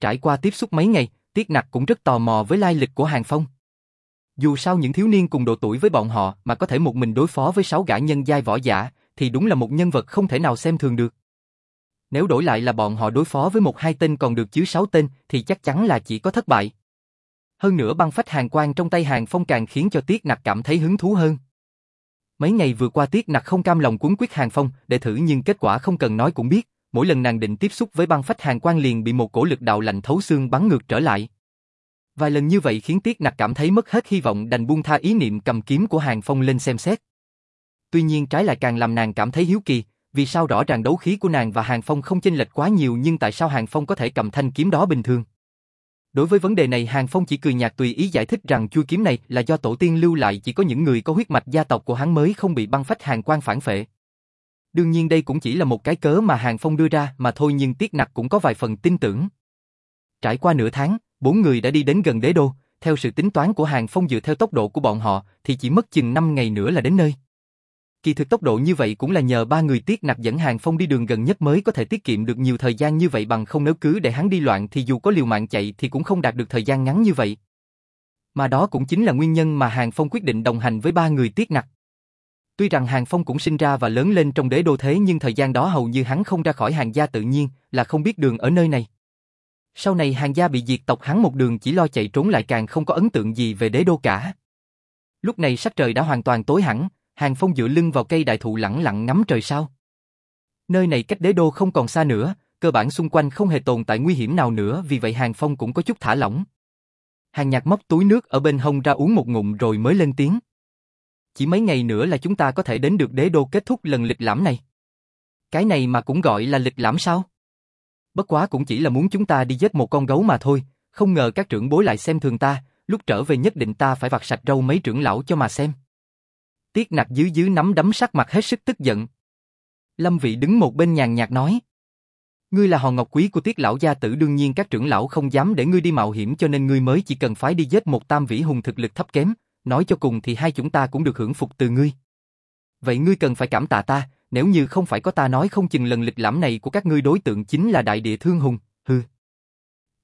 Trải qua tiếp xúc mấy ngày, Tiết Nặc cũng rất tò mò với lai lịch của Hàng Phong. Dù sao những thiếu niên cùng độ tuổi với bọn họ mà có thể một mình đối phó với sáu gã nhân giai võ giả, thì đúng là một nhân vật không thể nào xem thường được. Nếu đổi lại là bọn họ đối phó với một hai tên còn được chứ sáu tên thì chắc chắn là chỉ có thất bại. Hơn nữa băng phách hàng quang trong tay hàng phong càng khiến cho Tiết Nặc cảm thấy hứng thú hơn. Mấy ngày vừa qua Tiết Nặc không cam lòng cuốn quyết hàng phong để thử nhưng kết quả không cần nói cũng biết, mỗi lần nàng định tiếp xúc với băng phách hàng quang liền bị một cổ lực đạo lạnh thấu xương bắn ngược trở lại. Vài lần như vậy khiến Tiết Nặc cảm thấy mất hết hy vọng đành buông tha ý niệm cầm kiếm của hàng phong lên xem xét. Tuy nhiên trái lại càng làm nàng cảm thấy hiếu kỳ, vì sao rõ ràng đấu khí của nàng và Hàng Phong không chênh lệch quá nhiều nhưng tại sao Hàng Phong có thể cầm thanh kiếm đó bình thường? Đối với vấn đề này Hàng Phong chỉ cười nhạt tùy ý giải thích rằng chui kiếm này là do tổ tiên lưu lại chỉ có những người có huyết mạch gia tộc của hắn mới không bị băng phách hàng quan phản phệ. Đương nhiên đây cũng chỉ là một cái cớ mà Hàng Phong đưa ra mà thôi nhưng Tiết Nặc cũng có vài phần tin tưởng. Trải qua nửa tháng, bốn người đã đi đến gần đế đô, theo sự tính toán của Hàng Phong dựa theo tốc độ của bọn họ thì chỉ mất chừng 5 ngày nữa là đến nơi. Kỳ thực tốc độ như vậy cũng là nhờ ba người tiết nạp dẫn hàng phong đi đường gần nhất mới có thể tiết kiệm được nhiều thời gian như vậy bằng không nếu cứ để hắn đi loạn thì dù có liều mạng chạy thì cũng không đạt được thời gian ngắn như vậy. Mà đó cũng chính là nguyên nhân mà Hàng Phong quyết định đồng hành với ba người tiết nạp Tuy rằng Hàng Phong cũng sinh ra và lớn lên trong đế đô thế nhưng thời gian đó hầu như hắn không ra khỏi hàng gia tự nhiên là không biết đường ở nơi này. Sau này hàng gia bị diệt tộc hắn một đường chỉ lo chạy trốn lại càng không có ấn tượng gì về đế đô cả. Lúc này sắc trời đã hoàn toàn tối hẳn, Hàng Phong dựa lưng vào cây đại thụ lặng lặng ngắm trời sao. Nơi này cách đế đô không còn xa nữa, cơ bản xung quanh không hề tồn tại nguy hiểm nào nữa vì vậy Hàng Phong cũng có chút thả lỏng. Hàng nhạc móc túi nước ở bên hông ra uống một ngụm rồi mới lên tiếng. Chỉ mấy ngày nữa là chúng ta có thể đến được đế đô kết thúc lần lịch lãm này. Cái này mà cũng gọi là lịch lãm sao? Bất quá cũng chỉ là muốn chúng ta đi giết một con gấu mà thôi, không ngờ các trưởng bối lại xem thường ta, lúc trở về nhất định ta phải vặt sạch râu mấy trưởng lão cho mà xem. Tiết nặc dưới dưới nắm đấm sắc mặt hết sức tức giận. Lâm Vị đứng một bên nhàn nhạt nói. Ngươi là hòn ngọc quý của tiết lão gia tử đương nhiên các trưởng lão không dám để ngươi đi mạo hiểm cho nên ngươi mới chỉ cần phái đi giết một tam vĩ hùng thực lực thấp kém, nói cho cùng thì hai chúng ta cũng được hưởng phục từ ngươi. Vậy ngươi cần phải cảm tạ ta, nếu như không phải có ta nói không chừng lần lịch lãm này của các ngươi đối tượng chính là đại địa thương hùng, hừ.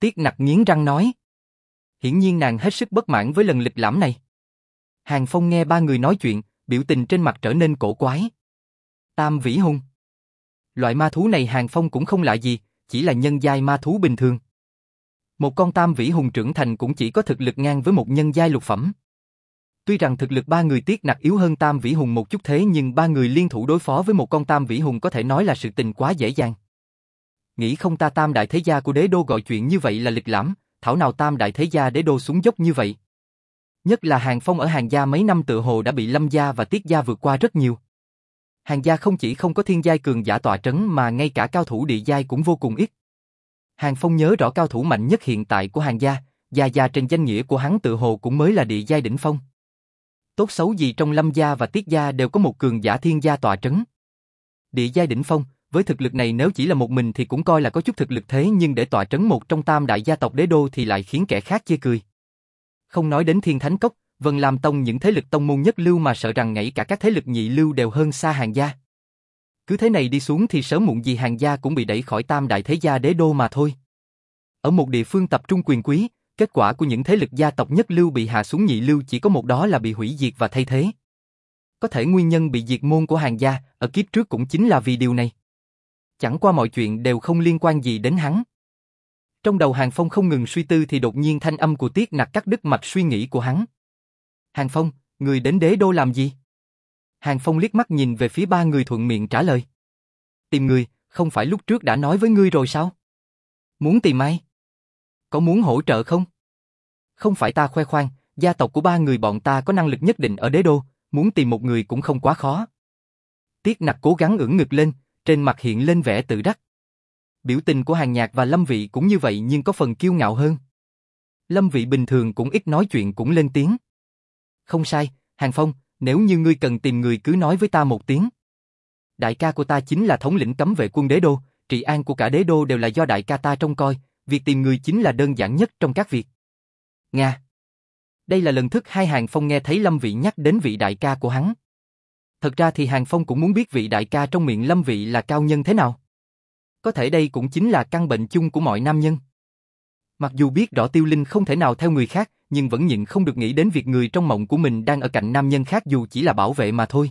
Tiết nặc nghiến răng nói. Hiển nhiên nàng hết sức bất mãn với lần lịch lãm này. Hàng Phong nghe ba người nói chuyện, biểu tình trên mặt trở nên cổ quái. Tam vĩ hùng Loại ma thú này Hàng Phong cũng không lạ gì, chỉ là nhân giai ma thú bình thường. Một con tam vĩ hùng trưởng thành cũng chỉ có thực lực ngang với một nhân giai lục phẩm. Tuy rằng thực lực ba người tiết nặc yếu hơn tam vĩ hùng một chút thế nhưng ba người liên thủ đối phó với một con tam vĩ hùng có thể nói là sự tình quá dễ dàng. Nghĩ không ta tam đại thế gia của đế đô gọi chuyện như vậy là lịch lãm, thảo nào tam đại thế gia đế đô xuống dốc như vậy. Nhất là Hàng Phong ở Hàng Gia mấy năm tự hồ đã bị Lâm Gia và Tiết Gia vượt qua rất nhiều. Hàng Gia không chỉ không có thiên giai cường giả tọa trấn mà ngay cả cao thủ địa giai cũng vô cùng ít. Hàng Phong nhớ rõ cao thủ mạnh nhất hiện tại của Hàng Gia, Gia Gia trên danh nghĩa của hắn tự hồ cũng mới là địa giai đỉnh phong. Tốt xấu gì trong Lâm Gia và Tiết Gia đều có một cường giả thiên gia tọa trấn. Địa giai đỉnh phong, với thực lực này nếu chỉ là một mình thì cũng coi là có chút thực lực thế nhưng để tọa trấn một trong tam đại gia tộc đế đô thì lại khiến kẻ khác chê cười. Không nói đến thiên thánh cốc, Vân Lam Tông những thế lực tông môn nhất lưu mà sợ rằng ngay cả các thế lực nhị lưu đều hơn xa hàng gia. Cứ thế này đi xuống thì sớm muộn gì hàng gia cũng bị đẩy khỏi tam đại thế gia đế đô mà thôi. Ở một địa phương tập trung quyền quý, kết quả của những thế lực gia tộc nhất lưu bị hạ xuống nhị lưu chỉ có một đó là bị hủy diệt và thay thế. Có thể nguyên nhân bị diệt môn của hàng gia ở kiếp trước cũng chính là vì điều này. Chẳng qua mọi chuyện đều không liên quan gì đến hắn. Trong đầu Hàng Phong không ngừng suy tư thì đột nhiên thanh âm của Tiết Nặc cắt đứt mạch suy nghĩ của hắn. Hàng Phong, người đến đế đô làm gì? Hàng Phong liếc mắt nhìn về phía ba người thuận miệng trả lời. Tìm người, không phải lúc trước đã nói với ngươi rồi sao? Muốn tìm ai? có muốn hỗ trợ không? Không phải ta khoe khoang, gia tộc của ba người bọn ta có năng lực nhất định ở đế đô, muốn tìm một người cũng không quá khó. Tiết nặc cố gắng ưỡn ngực lên, trên mặt hiện lên vẻ tự đắc. Biểu tình của Hàng Nhạc và Lâm Vị cũng như vậy nhưng có phần kiêu ngạo hơn. Lâm Vị bình thường cũng ít nói chuyện cũng lên tiếng. Không sai, Hàng Phong, nếu như ngươi cần tìm người cứ nói với ta một tiếng. Đại ca của ta chính là thống lĩnh cấm vệ quân đế đô, trị an của cả đế đô đều là do đại ca ta trông coi, việc tìm người chính là đơn giản nhất trong các việc. Nga Đây là lần thứ hai Hàng Phong nghe thấy Lâm Vị nhắc đến vị đại ca của hắn. Thật ra thì Hàng Phong cũng muốn biết vị đại ca trong miệng Lâm Vị là cao nhân thế nào. Có thể đây cũng chính là căn bệnh chung của mọi nam nhân. Mặc dù biết rõ Tiêu Linh không thể nào theo người khác, nhưng vẫn nhịn không được nghĩ đến việc người trong mộng của mình đang ở cạnh nam nhân khác dù chỉ là bảo vệ mà thôi.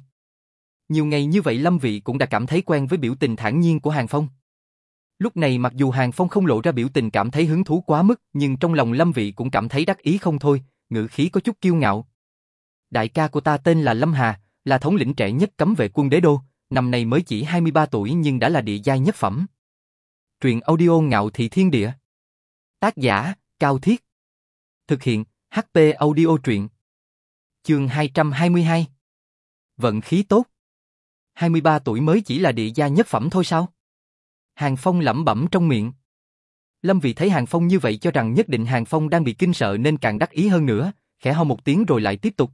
Nhiều ngày như vậy Lâm Vị cũng đã cảm thấy quen với biểu tình thản nhiên của Hàng Phong. Lúc này mặc dù Hàng Phong không lộ ra biểu tình cảm thấy hứng thú quá mức, nhưng trong lòng Lâm Vị cũng cảm thấy đắc ý không thôi, ngữ khí có chút kiêu ngạo. Đại ca của ta tên là Lâm Hà, là thống lĩnh trẻ nhất cấm vệ quân đế đô, năm nay mới chỉ 23 tuổi nhưng đã là địa giai nhất phẩm. Truyện audio ngạo thị thiên địa. Tác giả, Cao Thiết. Thực hiện, HP audio truyện. Chương 222. Vận khí tốt. 23 tuổi mới chỉ là địa gia nhất phẩm thôi sao? Hàng Phong lẩm bẩm trong miệng. Lâm Vị thấy Hàng Phong như vậy cho rằng nhất định Hàng Phong đang bị kinh sợ nên càng đắc ý hơn nữa, khẽ ho một tiếng rồi lại tiếp tục.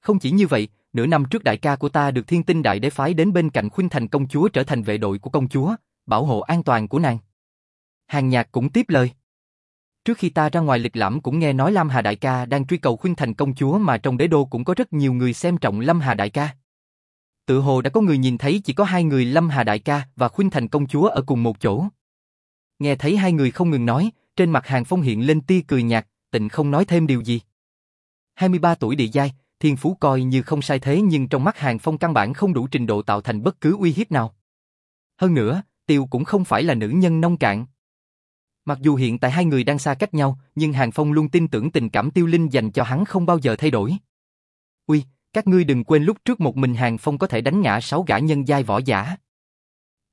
Không chỉ như vậy, nửa năm trước đại ca của ta được thiên tinh đại đế phái đến bên cạnh khuynh thành công chúa trở thành vệ đội của công chúa, bảo hộ an toàn của nàng. Hàng nhạc cũng tiếp lời. Trước khi ta ra ngoài lịch lãm cũng nghe nói Lam Hà Đại ca đang truy cầu khuynh thành công chúa mà trong đế đô cũng có rất nhiều người xem trọng Lâm Hà Đại ca. Tự hồ đã có người nhìn thấy chỉ có hai người Lâm Hà Đại ca và khuynh thành công chúa ở cùng một chỗ. Nghe thấy hai người không ngừng nói, trên mặt Hàng Phong hiện lên tia cười nhạt, tịnh không nói thêm điều gì. 23 tuổi địa giai, thiên phú coi như không sai thế nhưng trong mắt Hàng Phong căn bản không đủ trình độ tạo thành bất cứ uy hiếp nào. Hơn nữa, Tiêu cũng không phải là nữ nhân nông cạn. Mặc dù hiện tại hai người đang xa cách nhau, nhưng Hàng Phong luôn tin tưởng tình cảm Tiêu Linh dành cho hắn không bao giờ thay đổi. Uy, các ngươi đừng quên lúc trước một mình Hàng Phong có thể đánh ngã sáu gã nhân giai võ giả.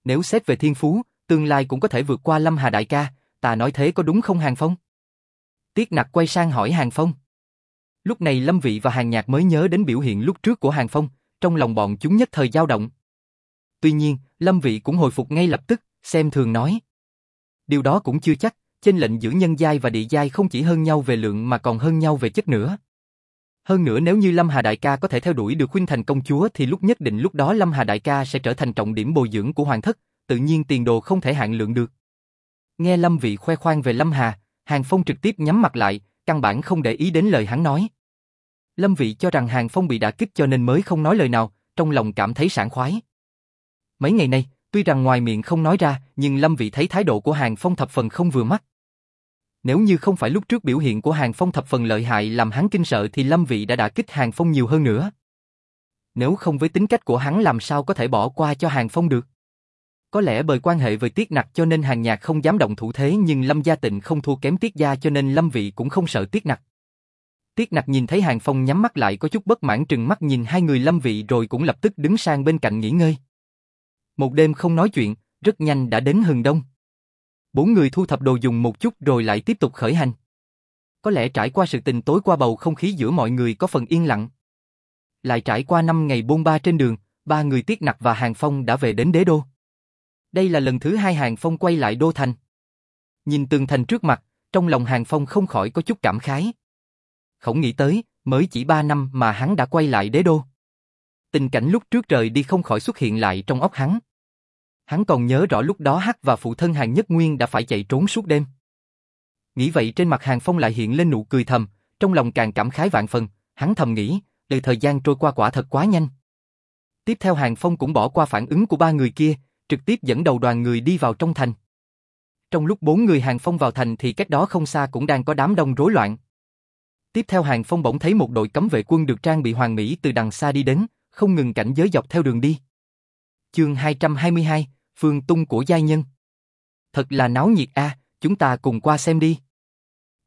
Nếu xét về thiên phú, tương lai cũng có thể vượt qua Lâm Hà Đại ca, ta nói thế có đúng không Hàng Phong? Tiết nặc quay sang hỏi Hàng Phong. Lúc này Lâm Vị và Hàng Nhạc mới nhớ đến biểu hiện lúc trước của Hàng Phong, trong lòng bọn chúng nhất thời dao động. Tuy nhiên, Lâm Vị cũng hồi phục ngay lập tức, xem thường nói. Điều đó cũng chưa chắc, trên lệnh giữa nhân giai và địa giai không chỉ hơn nhau về lượng mà còn hơn nhau về chất nữa. Hơn nữa nếu như Lâm Hà Đại ca có thể theo đuổi được khuynh thành công chúa thì lúc nhất định lúc đó Lâm Hà Đại ca sẽ trở thành trọng điểm bồi dưỡng của hoàng thất, tự nhiên tiền đồ không thể hạn lượng được. Nghe Lâm Vị khoe khoang về Lâm Hà, Hàng Phong trực tiếp nhắm mặt lại, căn bản không để ý đến lời hắn nói. Lâm Vị cho rằng Hàng Phong bị đả kích cho nên mới không nói lời nào, trong lòng cảm thấy sảng khoái. Mấy ngày nay, tuy rằng ngoài miệng không nói ra, nhưng Lâm Vị thấy thái độ của Hàng Phong thập phần không vừa mắt. Nếu như không phải lúc trước biểu hiện của Hàng Phong thập phần lợi hại làm hắn kinh sợ thì Lâm Vị đã đả kích Hàng Phong nhiều hơn nữa. Nếu không với tính cách của hắn làm sao có thể bỏ qua cho Hàng Phong được. Có lẽ bởi quan hệ với Tiết Nặc cho nên Hàng Nhạc không dám động thủ thế nhưng Lâm Gia Tịnh không thua kém Tiết Gia cho nên Lâm Vị cũng không sợ Tiết Nặc. Tiết Nặc nhìn thấy Hàng Phong nhắm mắt lại có chút bất mãn trừng mắt nhìn hai người Lâm Vị rồi cũng lập tức đứng sang bên cạnh nghỉ ngơi. Một đêm không nói chuyện, rất nhanh đã đến hừng đông. Bốn người thu thập đồ dùng một chút rồi lại tiếp tục khởi hành. Có lẽ trải qua sự tình tối qua bầu không khí giữa mọi người có phần yên lặng. Lại trải qua năm ngày bôn ba trên đường, ba người Tiết Nặc và Hàng Phong đã về đến đế đô. Đây là lần thứ hai Hàng Phong quay lại đô thành. Nhìn tường thành trước mặt, trong lòng Hàng Phong không khỏi có chút cảm khái. Không nghĩ tới, mới chỉ ba năm mà hắn đã quay lại đế đô. Tình cảnh lúc trước trời đi không khỏi xuất hiện lại trong óc hắn. Hắn còn nhớ rõ lúc đó Hắc và phụ thân Hàng Nhất Nguyên đã phải chạy trốn suốt đêm. Nghĩ vậy trên mặt Hàng Phong lại hiện lên nụ cười thầm, trong lòng càng cảm khái vạn phần, hắn thầm nghĩ, đời thời gian trôi qua quả thật quá nhanh. Tiếp theo Hàng Phong cũng bỏ qua phản ứng của ba người kia, trực tiếp dẫn đầu đoàn người đi vào trong thành. Trong lúc bốn người Hàng Phong vào thành thì cách đó không xa cũng đang có đám đông rối loạn. Tiếp theo Hàng Phong bỗng thấy một đội cấm vệ quân được trang bị hoàng mỹ từ đằng xa đi đến, không ngừng cảnh giới dọc theo đường đi. Chương 222, Phương Tung của giai nhân. Thật là náo nhiệt a, chúng ta cùng qua xem đi.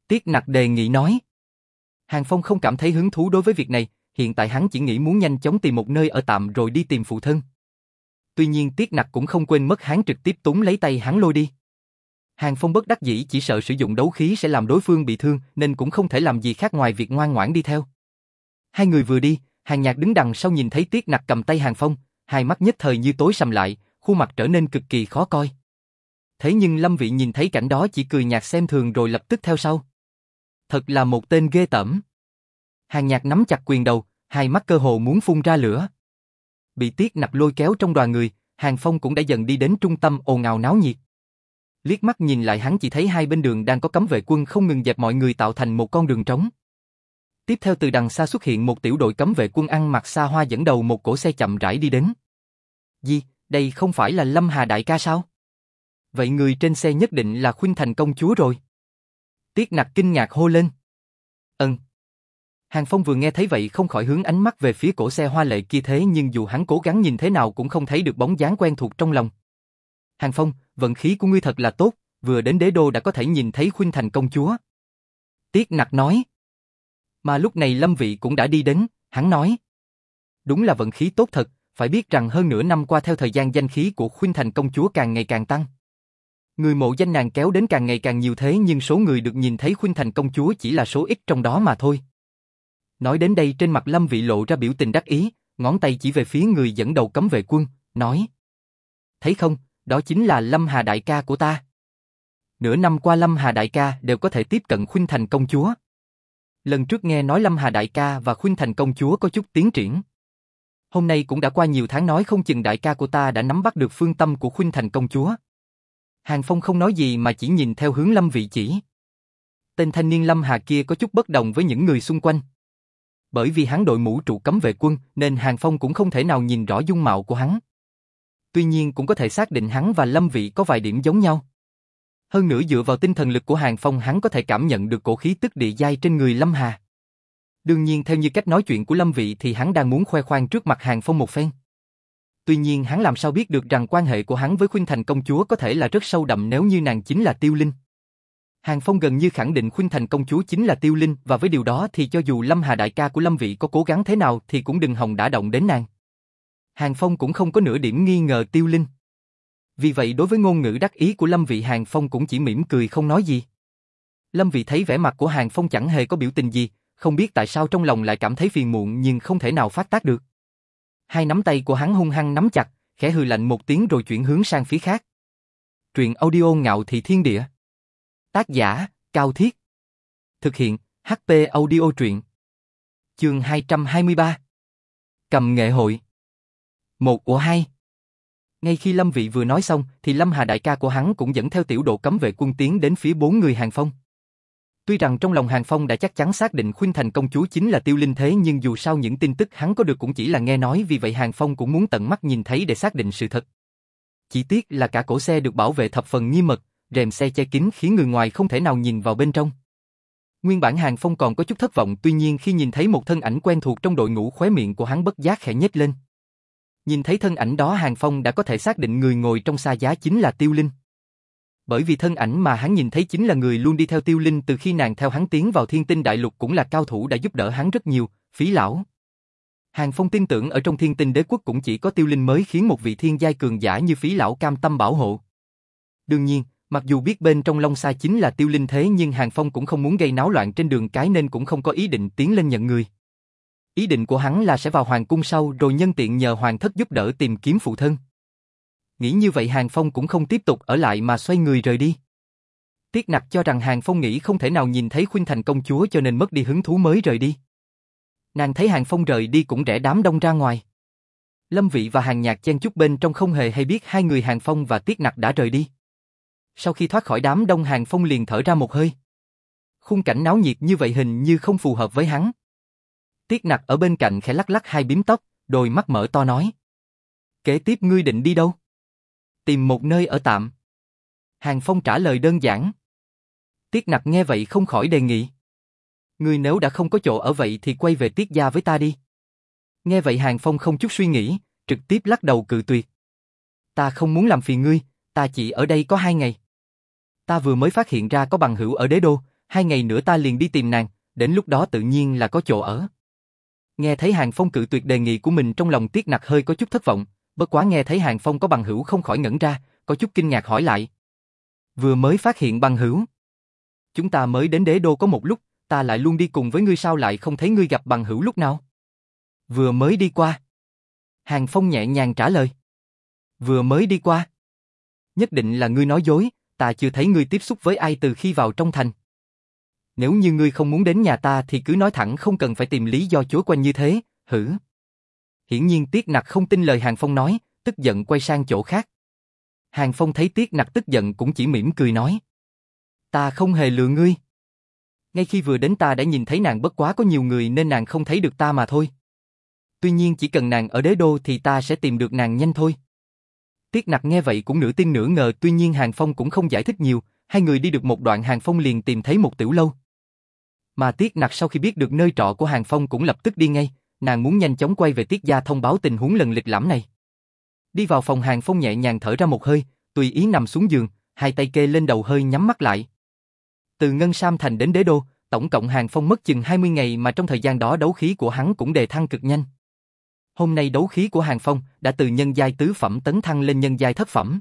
Tiết nặc đề nghị nói. Hàng Phong không cảm thấy hứng thú đối với việc này, hiện tại hắn chỉ nghĩ muốn nhanh chóng tìm một nơi ở tạm rồi đi tìm phụ thân. Tuy nhiên Tiết nặc cũng không quên mất hắn trực tiếp túng lấy tay hắn lôi đi. Hàng Phong bất đắc dĩ chỉ sợ sử dụng đấu khí sẽ làm đối phương bị thương nên cũng không thể làm gì khác ngoài việc ngoan ngoãn đi theo. Hai người vừa đi, Hàng Nhạc đứng đằng sau nhìn thấy Tiết Nặc cầm tay Hàng Phong, hai mắt nhất thời như tối sầm lại, khuôn mặt trở nên cực kỳ khó coi. Thế nhưng Lâm Vị nhìn thấy cảnh đó chỉ cười nhạt xem thường rồi lập tức theo sau. Thật là một tên ghê tởm. Hàng Nhạc nắm chặt quyền đầu, hai mắt cơ hồ muốn phun ra lửa. Bị Tiết nạp lôi kéo trong đoàn người, Hàng Phong cũng đã dần đi đến trung tâm ồn ào náo nhiệt. Liếc mắt nhìn lại hắn chỉ thấy hai bên đường đang có cấm vệ quân không ngừng dẹp mọi người tạo thành một con đường trống. Tiếp theo từ đằng xa xuất hiện một tiểu đội cấm vệ quân ăn mặc xa hoa dẫn đầu một cổ xe chậm rãi đi đến. Gì, đây không phải là Lâm Hà đại ca sao? Vậy người trên xe nhất định là Khuynh Thành công chúa rồi. Tiết nặc kinh ngạc hô lên. Ừm. Hàng Phong vừa nghe thấy vậy không khỏi hướng ánh mắt về phía cổ xe hoa lệ kia thế nhưng dù hắn cố gắng nhìn thế nào cũng không thấy được bóng dáng quen thuộc trong lòng. Hàng Phong, vận khí của ngươi thật là tốt, vừa đến đế đô đã có thể nhìn thấy Khuynh Thành công chúa. Tiết nặc nói. Mà lúc này Lâm Vị cũng đã đi đến, hắn nói. Đúng là vận khí tốt thật, phải biết rằng hơn nửa năm qua theo thời gian danh khí của Khuynh Thành công chúa càng ngày càng tăng. Người mộ danh nàng kéo đến càng ngày càng nhiều thế nhưng số người được nhìn thấy Khuynh Thành công chúa chỉ là số ít trong đó mà thôi. Nói đến đây trên mặt Lâm Vị lộ ra biểu tình đắc ý, ngón tay chỉ về phía người dẫn đầu cấm vệ quân, nói. Thấy không, đó chính là Lâm Hà đại ca của ta. Nửa năm qua Lâm Hà đại ca đều có thể tiếp cận Khuynh Thành công chúa. Lần trước nghe nói Lâm Hà đại ca và Khuynh Thành công chúa có chút tiến triển. Hôm nay cũng đã qua nhiều tháng nói không chừng đại ca của ta đã nắm bắt được phương tâm của Khuynh Thành công chúa. Hàng Phong không nói gì mà chỉ nhìn theo hướng Lâm Vị chỉ. Tên thanh niên Lâm Hà kia có chút bất đồng với những người xung quanh. Bởi vì hắn đội mũ trụ cấm vệ quân, nên Hàng Phong cũng không thể nào nhìn rõ dung mạo của hắn. Tuy nhiên cũng có thể xác định hắn và Lâm Vị có vài điểm giống nhau. Hơn nữa dựa vào tinh thần lực của Hàng Phong hắn có thể cảm nhận được cổ khí tức địa giai trên người Lâm Hà. Đương nhiên theo như cách nói chuyện của Lâm Vị thì hắn đang muốn khoe khoang trước mặt Hàng Phong một phen. Tuy nhiên hắn làm sao biết được rằng quan hệ của hắn với Khuynh Thành công chúa có thể là rất sâu đậm nếu như nàng chính là Tiêu Linh. Hàng Phong gần như khẳng định Khuynh Thành công chúa chính là Tiêu Linh và với điều đó thì cho dù Lâm Hà đại ca của Lâm Vị có cố gắng thế nào thì cũng đừng hòng đã động đến nàng. Hàng Phong cũng không có nửa điểm nghi ngờ Tiêu Linh. Vì vậy đối với ngôn ngữ đắc ý của Lâm Vị Hàng Phong cũng chỉ mỉm cười không nói gì. Lâm Vị thấy vẻ mặt của Hàng Phong chẳng hề có biểu tình gì, không biết tại sao trong lòng lại cảm thấy phiền muộn nhưng không thể nào phát tác được. Hai nắm tay của hắn hung hăng nắm chặt, khẽ hừ lạnh một tiếng rồi chuyển hướng sang phía khác. Truyện audio ngạo thị thiên địa. Tác giả, Cao Thiết. Thực hiện, HP audio truyện. Chương 223. Cầm nghệ hội. Một của hai. Ngay khi Lâm Vị vừa nói xong, thì Lâm Hà đại ca của hắn cũng dẫn theo tiểu độ cấm vệ quân tiến đến phía bốn người Hàng Phong. Tuy rằng trong lòng Hàng Phong đã chắc chắn xác định Khuynh Thành công chúa chính là Tiêu Linh thế nhưng dù sao những tin tức hắn có được cũng chỉ là nghe nói vì vậy Hàng Phong cũng muốn tận mắt nhìn thấy để xác định sự thật. Chỉ tiếc là cả cổ xe được bảo vệ thập phần nghiêm mật, rèm xe che kín khiến người ngoài không thể nào nhìn vào bên trong. Nguyên bản Hàng Phong còn có chút thất vọng tuy nhiên khi nhìn thấy một thân ảnh quen thuộc trong đội ngũ khóe miệng của hắn bất giác khẽ nhếch lên. Nhìn thấy thân ảnh đó Hàng Phong đã có thể xác định người ngồi trong xa giá chính là Tiêu Linh. Bởi vì thân ảnh mà hắn nhìn thấy chính là người luôn đi theo Tiêu Linh từ khi nàng theo hắn tiến vào thiên tinh đại lục cũng là cao thủ đã giúp đỡ hắn rất nhiều, phí lão. Hàng Phong tin tưởng ở trong thiên tinh đế quốc cũng chỉ có Tiêu Linh mới khiến một vị thiên giai cường giả như phí lão cam tâm bảo hộ. Đương nhiên, mặc dù biết bên trong Long Sa chính là Tiêu Linh thế nhưng Hàng Phong cũng không muốn gây náo loạn trên đường cái nên cũng không có ý định tiến lên nhận người. Ý định của hắn là sẽ vào hoàng cung sau rồi nhân tiện nhờ hoàng thất giúp đỡ tìm kiếm phụ thân. Nghĩ như vậy Hàng Phong cũng không tiếp tục ở lại mà xoay người rời đi. Tiết nặc cho rằng Hàng Phong nghĩ không thể nào nhìn thấy Khuynh Thành công chúa cho nên mất đi hứng thú mới rời đi. Nàng thấy Hàng Phong rời đi cũng rẽ đám đông ra ngoài. Lâm Vị và Hàng Nhạc chen chút bên trong không hề hay biết hai người Hàng Phong và Tiết Nặc đã rời đi. Sau khi thoát khỏi đám đông Hàng Phong liền thở ra một hơi. Khung cảnh náo nhiệt như vậy hình như không phù hợp với hắn. Tiết Nặc ở bên cạnh khẽ lắc lắc hai bím tóc, đôi mắt mở to nói. Kế tiếp ngươi định đi đâu? Tìm một nơi ở tạm. Hàng Phong trả lời đơn giản. Tiết nặc nghe vậy không khỏi đề nghị. Ngươi nếu đã không có chỗ ở vậy thì quay về tiết gia với ta đi. Nghe vậy Hàng Phong không chút suy nghĩ, trực tiếp lắc đầu cự tuyệt. Ta không muốn làm phiền ngươi, ta chỉ ở đây có hai ngày. Ta vừa mới phát hiện ra có bằng hữu ở đế đô, hai ngày nữa ta liền đi tìm nàng, đến lúc đó tự nhiên là có chỗ ở. Nghe thấy Hàng Phong cự tuyệt đề nghị của mình trong lòng Tiết Nặc hơi có chút thất vọng, bất quá nghe thấy Hàng Phong có bằng hữu không khỏi ngẩn ra, có chút kinh ngạc hỏi lại. Vừa mới phát hiện bằng hữu. Chúng ta mới đến đế đô có một lúc, ta lại luôn đi cùng với ngươi sao lại không thấy ngươi gặp bằng hữu lúc nào? Vừa mới đi qua. Hàng Phong nhẹ nhàng trả lời. Vừa mới đi qua. Nhất định là ngươi nói dối, ta chưa thấy ngươi tiếp xúc với ai từ khi vào trong thành. Nếu như ngươi không muốn đến nhà ta thì cứ nói thẳng không cần phải tìm lý do chối quanh như thế, hử. Hiển nhiên Tiết Nặc không tin lời Hàng Phong nói, tức giận quay sang chỗ khác. Hàng Phong thấy Tiết Nặc tức giận cũng chỉ mỉm cười nói. Ta không hề lừa ngươi. Ngay khi vừa đến ta đã nhìn thấy nàng bất quá có nhiều người nên nàng không thấy được ta mà thôi. Tuy nhiên chỉ cần nàng ở đế đô thì ta sẽ tìm được nàng nhanh thôi. Tiết nặc nghe vậy cũng nửa tin nửa ngờ tuy nhiên Hàng Phong cũng không giải thích nhiều, hai người đi được một đoạn Hàng Phong liền tìm thấy một tiểu lâu. Mà Tiết nặc sau khi biết được nơi trọ của Hàng Phong cũng lập tức đi ngay, nàng muốn nhanh chóng quay về Tiết gia thông báo tình huống lần lịch lãm này. Đi vào phòng Hàng Phong nhẹ nhàng thở ra một hơi, tùy ý nằm xuống giường, hai tay kê lên đầu hơi nhắm mắt lại. Từ Ngân Sam Thành đến Đế Đô, tổng cộng Hàng Phong mất chừng 20 ngày mà trong thời gian đó đấu khí của hắn cũng đề thăng cực nhanh. Hôm nay đấu khí của Hàng Phong đã từ nhân giai tứ phẩm tấn thăng lên nhân giai thất phẩm.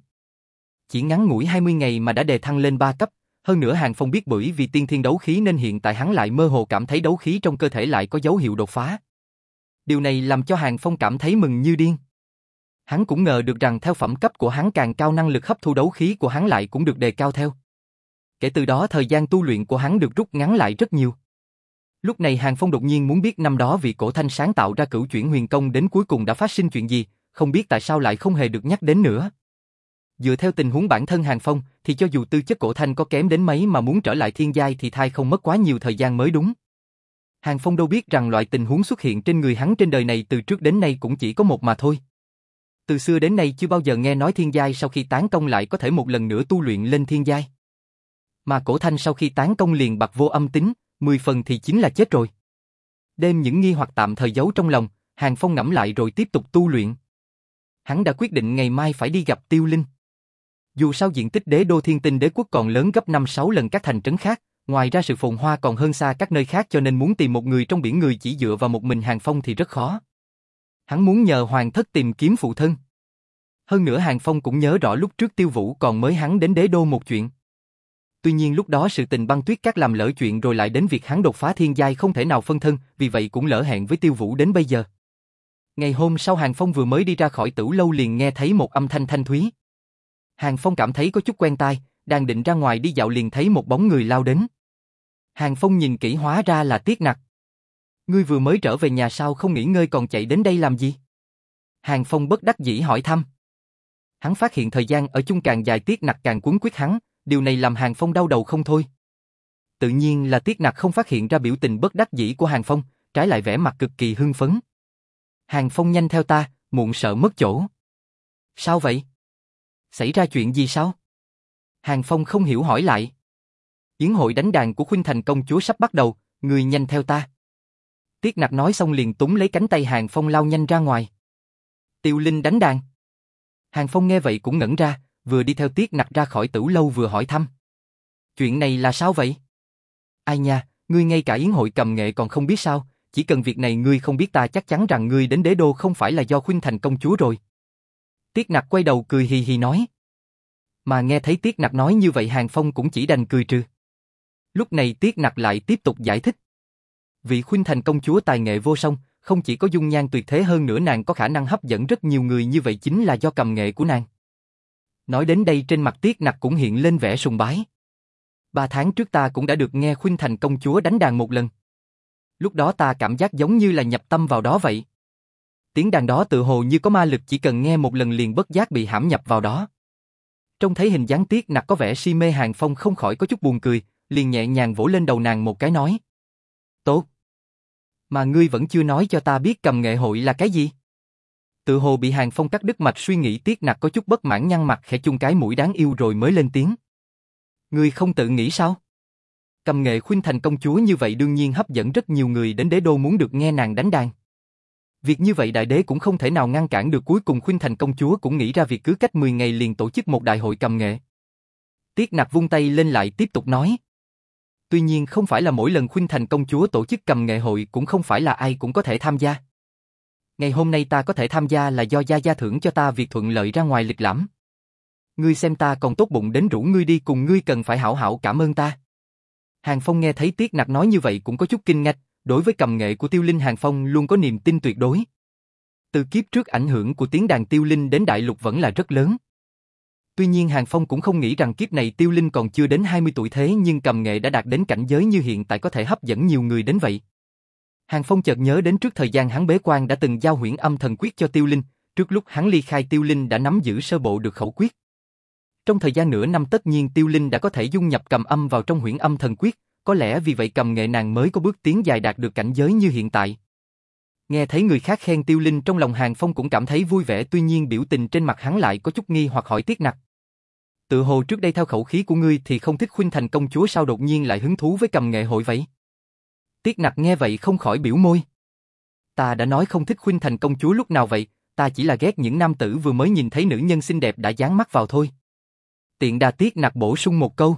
Chỉ ngắn ngủi 20 ngày mà đã đề thăng lên 3 cấp, hơn nữa Hàng Phong biết bởi vì tiên thiên đấu khí nên hiện tại hắn lại mơ hồ cảm thấy đấu khí trong cơ thể lại có dấu hiệu đột phá. Điều này làm cho Hàng Phong cảm thấy mừng như điên. Hắn cũng ngờ được rằng theo phẩm cấp của hắn càng cao năng lực hấp thu đấu khí của hắn lại cũng được đề cao theo. Kể từ đó thời gian tu luyện của hắn được rút ngắn lại rất nhiều. Lúc này Hàng Phong đột nhiên muốn biết năm đó vị cổ thanh sáng tạo ra cửu chuyển huyền công đến cuối cùng đã phát sinh chuyện gì, không biết tại sao lại không hề được nhắc đến nữa. Dựa theo tình huống bản thân Hàng Phong, thì cho dù tư chất cổ thanh có kém đến mấy mà muốn trở lại thiên giai thì thai không mất quá nhiều thời gian mới đúng. Hàng Phong đâu biết rằng loại tình huống xuất hiện trên người hắn trên đời này từ trước đến nay cũng chỉ có một mà thôi. Từ xưa đến nay chưa bao giờ nghe nói thiên giai sau khi tán công lại có thể một lần nữa tu luyện lên thiên giai. Mà cổ thanh sau khi tán công liền bạc vô âm tính, 10 phần thì chính là chết rồi. Đem những nghi hoặc tạm thời giấu trong lòng, Hàng Phong ngẫm lại rồi tiếp tục tu luyện. Hắn đã quyết định ngày mai phải đi gặp Tiêu Linh. Dù sao diện tích đế đô thiên tinh đế quốc còn lớn gấp 5-6 lần các thành trấn khác, ngoài ra sự phồn hoa còn hơn xa các nơi khác cho nên muốn tìm một người trong biển người chỉ dựa vào một mình Hàng Phong thì rất khó. Hắn muốn nhờ Hoàng thất tìm kiếm phụ thân. Hơn nữa Hàng Phong cũng nhớ rõ lúc trước Tiêu Vũ còn mới hắn đến đế đô một chuyện. Tuy nhiên lúc đó sự tình băng tuyết các làm lỡ chuyện rồi lại đến việc hắn đột phá thiên giai không thể nào phân thân, vì vậy cũng lỡ hẹn với Tiêu Vũ đến bây giờ. Ngày hôm sau Hàng Phong vừa mới đi ra khỏi tử lâu liền nghe thấy một âm thanh thanh thúy. Hàng Phong cảm thấy có chút quen tai, đang định ra ngoài đi dạo liền thấy một bóng người lao đến. Hàng Phong nhìn kỹ hóa ra là Tiết Nặc. Ngươi vừa mới trở về nhà sao không nghỉ ngơi còn chạy đến đây làm gì? Hàng Phong bất đắc dĩ hỏi thăm. Hắn phát hiện thời gian ở chung càng dài Tiết Nặc càng cuốn quyết hắn, điều này làm Hàng Phong đau đầu không thôi. Tự nhiên là Tiết Nặc không phát hiện ra biểu tình bất đắc dĩ của Hàng Phong, trái lại vẻ mặt cực kỳ hưng phấn. Hàng Phong nhanh theo ta, muộn sợ mất chỗ. Sao vậy? Xảy ra chuyện gì sao? Hàng Phong không hiểu hỏi lại. Yến hội đánh đàn của Khuynh Thành công chúa sắp bắt đầu, người nhanh theo ta. Tiết Nặc nói xong liền túng lấy cánh tay Hàng Phong lao nhanh ra ngoài. Tiêu Linh đánh đàn. Hàng Phong nghe vậy cũng ngẩn ra, vừa đi theo Tiết Nặc ra khỏi tử lâu vừa hỏi thăm. Chuyện này là sao vậy? Ai nha, ngươi ngay cả yến hội cầm nghệ còn không biết sao, chỉ cần việc này ngươi không biết ta chắc chắn rằng ngươi đến đế đô không phải là do khuynh thành công chúa rồi. Tiết Nặc quay đầu cười hì hì nói. Mà nghe thấy Tiết Nặc nói như vậy Hàng Phong cũng chỉ đành cười trừ. Lúc này Tiết Nặc lại tiếp tục giải thích. Vị khuynh thành công chúa tài nghệ vô song, không chỉ có dung nhan tuyệt thế hơn nữa nàng có khả năng hấp dẫn rất nhiều người như vậy chính là do cầm nghệ của nàng. Nói đến đây trên mặt Tiết Nặc cũng hiện lên vẻ sùng bái. Ba tháng trước ta cũng đã được nghe Khuynh Thành công chúa đánh đàn một lần. Lúc đó ta cảm giác giống như là nhập tâm vào đó vậy. Tiếng đàn đó tự hồ như có ma lực chỉ cần nghe một lần liền bất giác bị hãm nhập vào đó. Trông thấy hình dáng tiếc Nặc có vẻ si mê Hàng Phong không khỏi có chút buồn cười, liền nhẹ nhàng vỗ lên đầu nàng một cái nói. Tốt. Mà ngươi vẫn chưa nói cho ta biết cầm nghệ hội là cái gì? Tự hồ bị Hàng Phong cắt đứt mạch suy nghĩ tiếc nặc có chút bất mãn nhăn mặt khẽ chung cái mũi đáng yêu rồi mới lên tiếng. Ngươi không tự nghĩ sao? Cầm nghệ khuyên thành công chúa như vậy đương nhiên hấp dẫn rất nhiều người đến đế đô muốn được nghe nàng đánh đàn. Việc như vậy đại đế cũng không thể nào ngăn cản được cuối cùng khuynh thành công chúa cũng nghĩ ra việc cứ cách 10 ngày liền tổ chức một đại hội cầm nghệ. Tiết nặc vung tay lên lại tiếp tục nói. Tuy nhiên không phải là mỗi lần khuynh thành công chúa tổ chức cầm nghệ hội cũng không phải là ai cũng có thể tham gia. Ngày hôm nay ta có thể tham gia là do Gia Gia thưởng cho ta việc thuận lợi ra ngoài lịch lãm. Ngươi xem ta còn tốt bụng đến rủ ngươi đi cùng ngươi cần phải hảo hảo cảm ơn ta. Hàng Phong nghe thấy Tiết Nặc nói như vậy cũng có chút kinh ngạc, đối với cầm nghệ của Tiêu Linh Hàng Phong luôn có niềm tin tuyệt đối. Từ kiếp trước ảnh hưởng của tiếng đàn Tiêu Linh đến đại lục vẫn là rất lớn. Tuy nhiên Hàng Phong cũng không nghĩ rằng kiếp này Tiêu Linh còn chưa đến 20 tuổi thế nhưng cầm nghệ đã đạt đến cảnh giới như hiện tại có thể hấp dẫn nhiều người đến vậy. Hàng Phong chợt nhớ đến trước thời gian hắn bế quan đã từng giao huyễn âm thần quyết cho Tiêu Linh, trước lúc hắn ly khai Tiêu Linh đã nắm giữ sơ bộ được khẩu quyết. Trong thời gian nửa năm tất nhiên Tiêu Linh đã có thể dung nhập cầm âm vào trong huyễn âm thần quyết, có lẽ vì vậy cầm nghệ nàng mới có bước tiến dài đạt được cảnh giới như hiện tại. Nghe thấy người khác khen Tiêu Linh trong lòng Hàng Phong cũng cảm thấy vui vẻ tuy nhiên biểu tình trên mặt hắn lại có chút nghi hoặc hỏi tiếc nặc. Tự hồ trước đây theo khẩu khí của ngươi thì không thích khuynh thành công chúa sao đột nhiên lại hứng thú với cầm nghệ hội vậy? Tiết nặc nghe vậy không khỏi biểu môi. Ta đã nói không thích khuynh thành công chúa lúc nào vậy, ta chỉ là ghét những nam tử vừa mới nhìn thấy nữ nhân xinh đẹp đã dán mắt vào thôi. Tiện đà tiết nặc bổ sung một câu.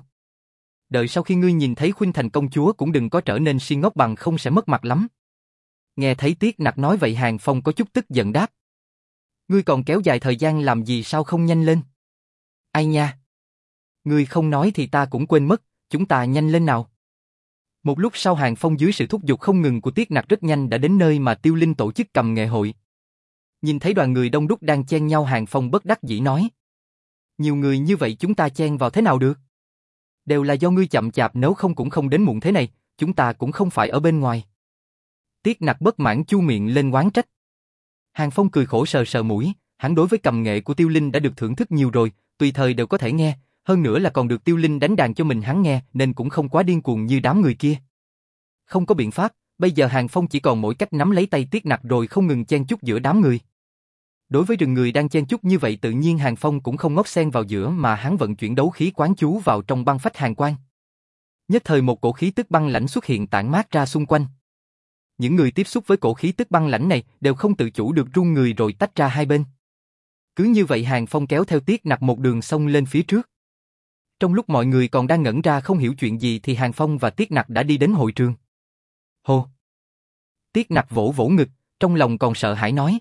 Đợi sau khi ngươi nhìn thấy khuynh thành công chúa cũng đừng có trở nên si ngốc bằng không sẽ mất mặt lắm. Nghe thấy tiết nặc nói vậy Hàng Phong có chút tức giận đáp. Ngươi còn kéo dài thời gian làm gì sao không nhanh lên? Ai nha? Ngươi không nói thì ta cũng quên mất, chúng ta nhanh lên nào. Một lúc sau Hàng Phong dưới sự thúc giục không ngừng của Tiết Nặc rất nhanh đã đến nơi mà Tiêu Linh tổ chức cầm nghệ hội. Nhìn thấy đoàn người đông đúc đang chen nhau Hàng Phong bất đắc dĩ nói. Nhiều người như vậy chúng ta chen vào thế nào được? Đều là do ngươi chậm chạp nếu không cũng không đến muộn thế này, chúng ta cũng không phải ở bên ngoài. Tiết Nặc bất mãn chu miệng lên quán trách. Hàng Phong cười khổ sờ sờ mũi, hắn đối với cầm nghệ của Tiêu Linh đã được thưởng thức nhiều rồi, tùy thời đều có thể nghe, hơn nữa là còn được Tiêu Linh đánh đàn cho mình hắn nghe nên cũng không quá điên cuồng như đám người kia. Không có biện pháp, bây giờ Hàng Phong chỉ còn mỗi cách nắm lấy tay Tiết Nặc rồi không ngừng chen chúc giữa đám người. Đối với rừng người đang chen chúc như vậy tự nhiên Hàng Phong cũng không ngóc xen vào giữa mà hắn vận chuyển đấu khí quán chú vào trong băng phách hàng quan. Nhất thời một cổ khí tức băng lãnh xuất hiện tản mát ra xung quanh. Những người tiếp xúc với cổ khí tức băng lãnh này đều không tự chủ được run người rồi tách ra hai bên. Cứ như vậy Hàng Phong kéo theo Tiết Nặc một đường sông lên phía trước. Trong lúc mọi người còn đang ngẩn ra không hiểu chuyện gì thì Hàng Phong và Tiết Nặc đã đi đến hội trường. Hô! Tiết Nặc vỗ vỗ ngực, trong lòng còn sợ hãi nói.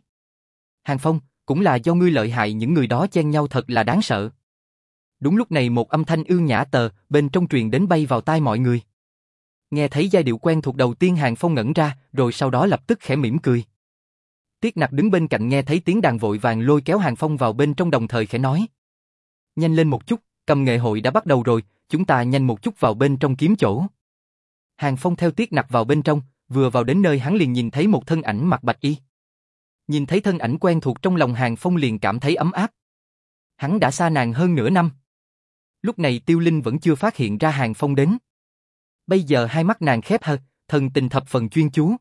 Hàng Phong, cũng là do ngươi lợi hại những người đó chen nhau thật là đáng sợ. Đúng lúc này một âm thanh ương nhã tờ bên trong truyền đến bay vào tai mọi người. Nghe thấy giai điệu quen thuộc đầu tiên Hàng Phong ngẩn ra, rồi sau đó lập tức khẽ mỉm cười. Tiết Nặc đứng bên cạnh nghe thấy tiếng đàn vội vàng lôi kéo Hàng Phong vào bên trong đồng thời khẽ nói. Nhanh lên một chút, cầm nghệ hội đã bắt đầu rồi, chúng ta nhanh một chút vào bên trong kiếm chỗ. Hàng Phong theo Tiết Nặc vào bên trong, vừa vào đến nơi hắn liền nhìn thấy một thân ảnh mặc bạch y. Nhìn thấy thân ảnh quen thuộc trong lòng Hàng Phong liền cảm thấy ấm áp. Hắn đã xa nàng hơn nửa năm. Lúc này Tiêu Linh vẫn chưa phát hiện ra Hàng Phong đến. Bây giờ hai mắt nàng khép hờ, thần tình thập phần chuyên chú.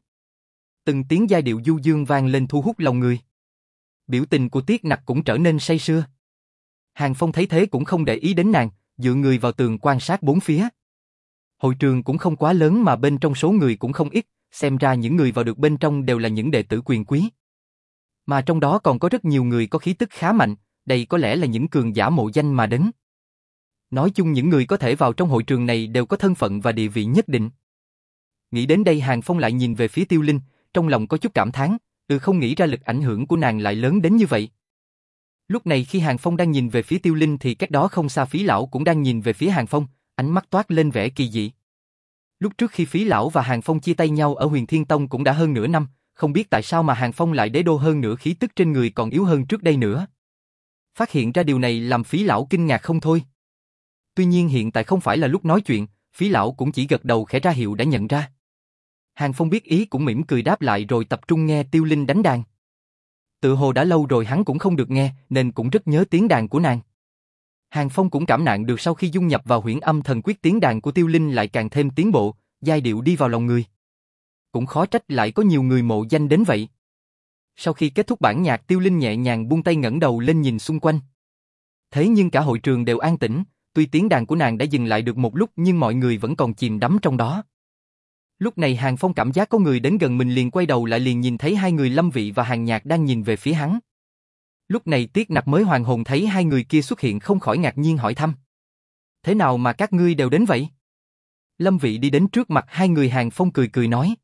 Từng tiếng giai điệu du dương vang lên thu hút lòng người. Biểu tình của Tiết Nặc cũng trở nên say sưa. Hàng Phong thấy thế cũng không để ý đến nàng, dựa người vào tường quan sát bốn phía. Hội trường cũng không quá lớn mà bên trong số người cũng không ít, xem ra những người vào được bên trong đều là những đệ tử quyền quý. Mà trong đó còn có rất nhiều người có khí tức khá mạnh, đây có lẽ là những cường giả mộ danh mà đến. Nói chung những người có thể vào trong hội trường này đều có thân phận và địa vị nhất định. Nghĩ đến đây Hàng Phong lại nhìn về phía Tiêu Linh, trong lòng có chút cảm thán, ừ không nghĩ ra lực ảnh hưởng của nàng lại lớn đến như vậy. Lúc này khi Hàng Phong đang nhìn về phía Tiêu Linh thì cách đó không xa phí lão cũng đang nhìn về phía Hàng Phong, ánh mắt toát lên vẻ kỳ dị. Lúc trước khi phí lão và Hàng Phong chia tay nhau ở huyền Thiên Tông cũng đã hơn nửa năm, không biết tại sao mà Hàng Phong lại đế đô hơn nữa khí tức trên người còn yếu hơn trước đây nữa. Phát hiện ra điều này làm phí lão kinh ngạc không thôi. Tuy nhiên hiện tại không phải là lúc nói chuyện, phí lão cũng chỉ gật đầu khẽ ra hiệu đã nhận ra. Hàng Phong biết ý cũng mỉm cười đáp lại rồi tập trung nghe Tiêu Linh đánh đàn. Tự hồ đã lâu rồi hắn cũng không được nghe, nên cũng rất nhớ tiếng đàn của nàng. Hàng Phong cũng cảm nạn được sau khi dung nhập vào huyễn âm thần quyết tiếng đàn của Tiêu Linh lại càng thêm tiến bộ, giai điệu đi vào lòng người. Cũng khó trách lại có nhiều người mộ danh đến vậy. Sau khi kết thúc bản nhạc Tiêu Linh nhẹ nhàng buông tay ngẩng đầu lên nhìn xung quanh. Thế nhưng cả hội trường đều an tĩnh, tuy tiếng đàn của nàng đã dừng lại được một lúc nhưng mọi người vẫn còn chìm đắm trong đó. Lúc này Hàng Phong cảm giác có người đến gần mình liền quay đầu lại liền nhìn thấy hai người Lâm Vị và Hàng Nhạc đang nhìn về phía hắn. Lúc này Tiết Nặc mới hoàng hồn thấy hai người kia xuất hiện không khỏi ngạc nhiên hỏi thăm. Thế nào mà các ngươi đều đến vậy? Lâm Vị đi đến trước mặt hai người Hàng Phong cười cười nói.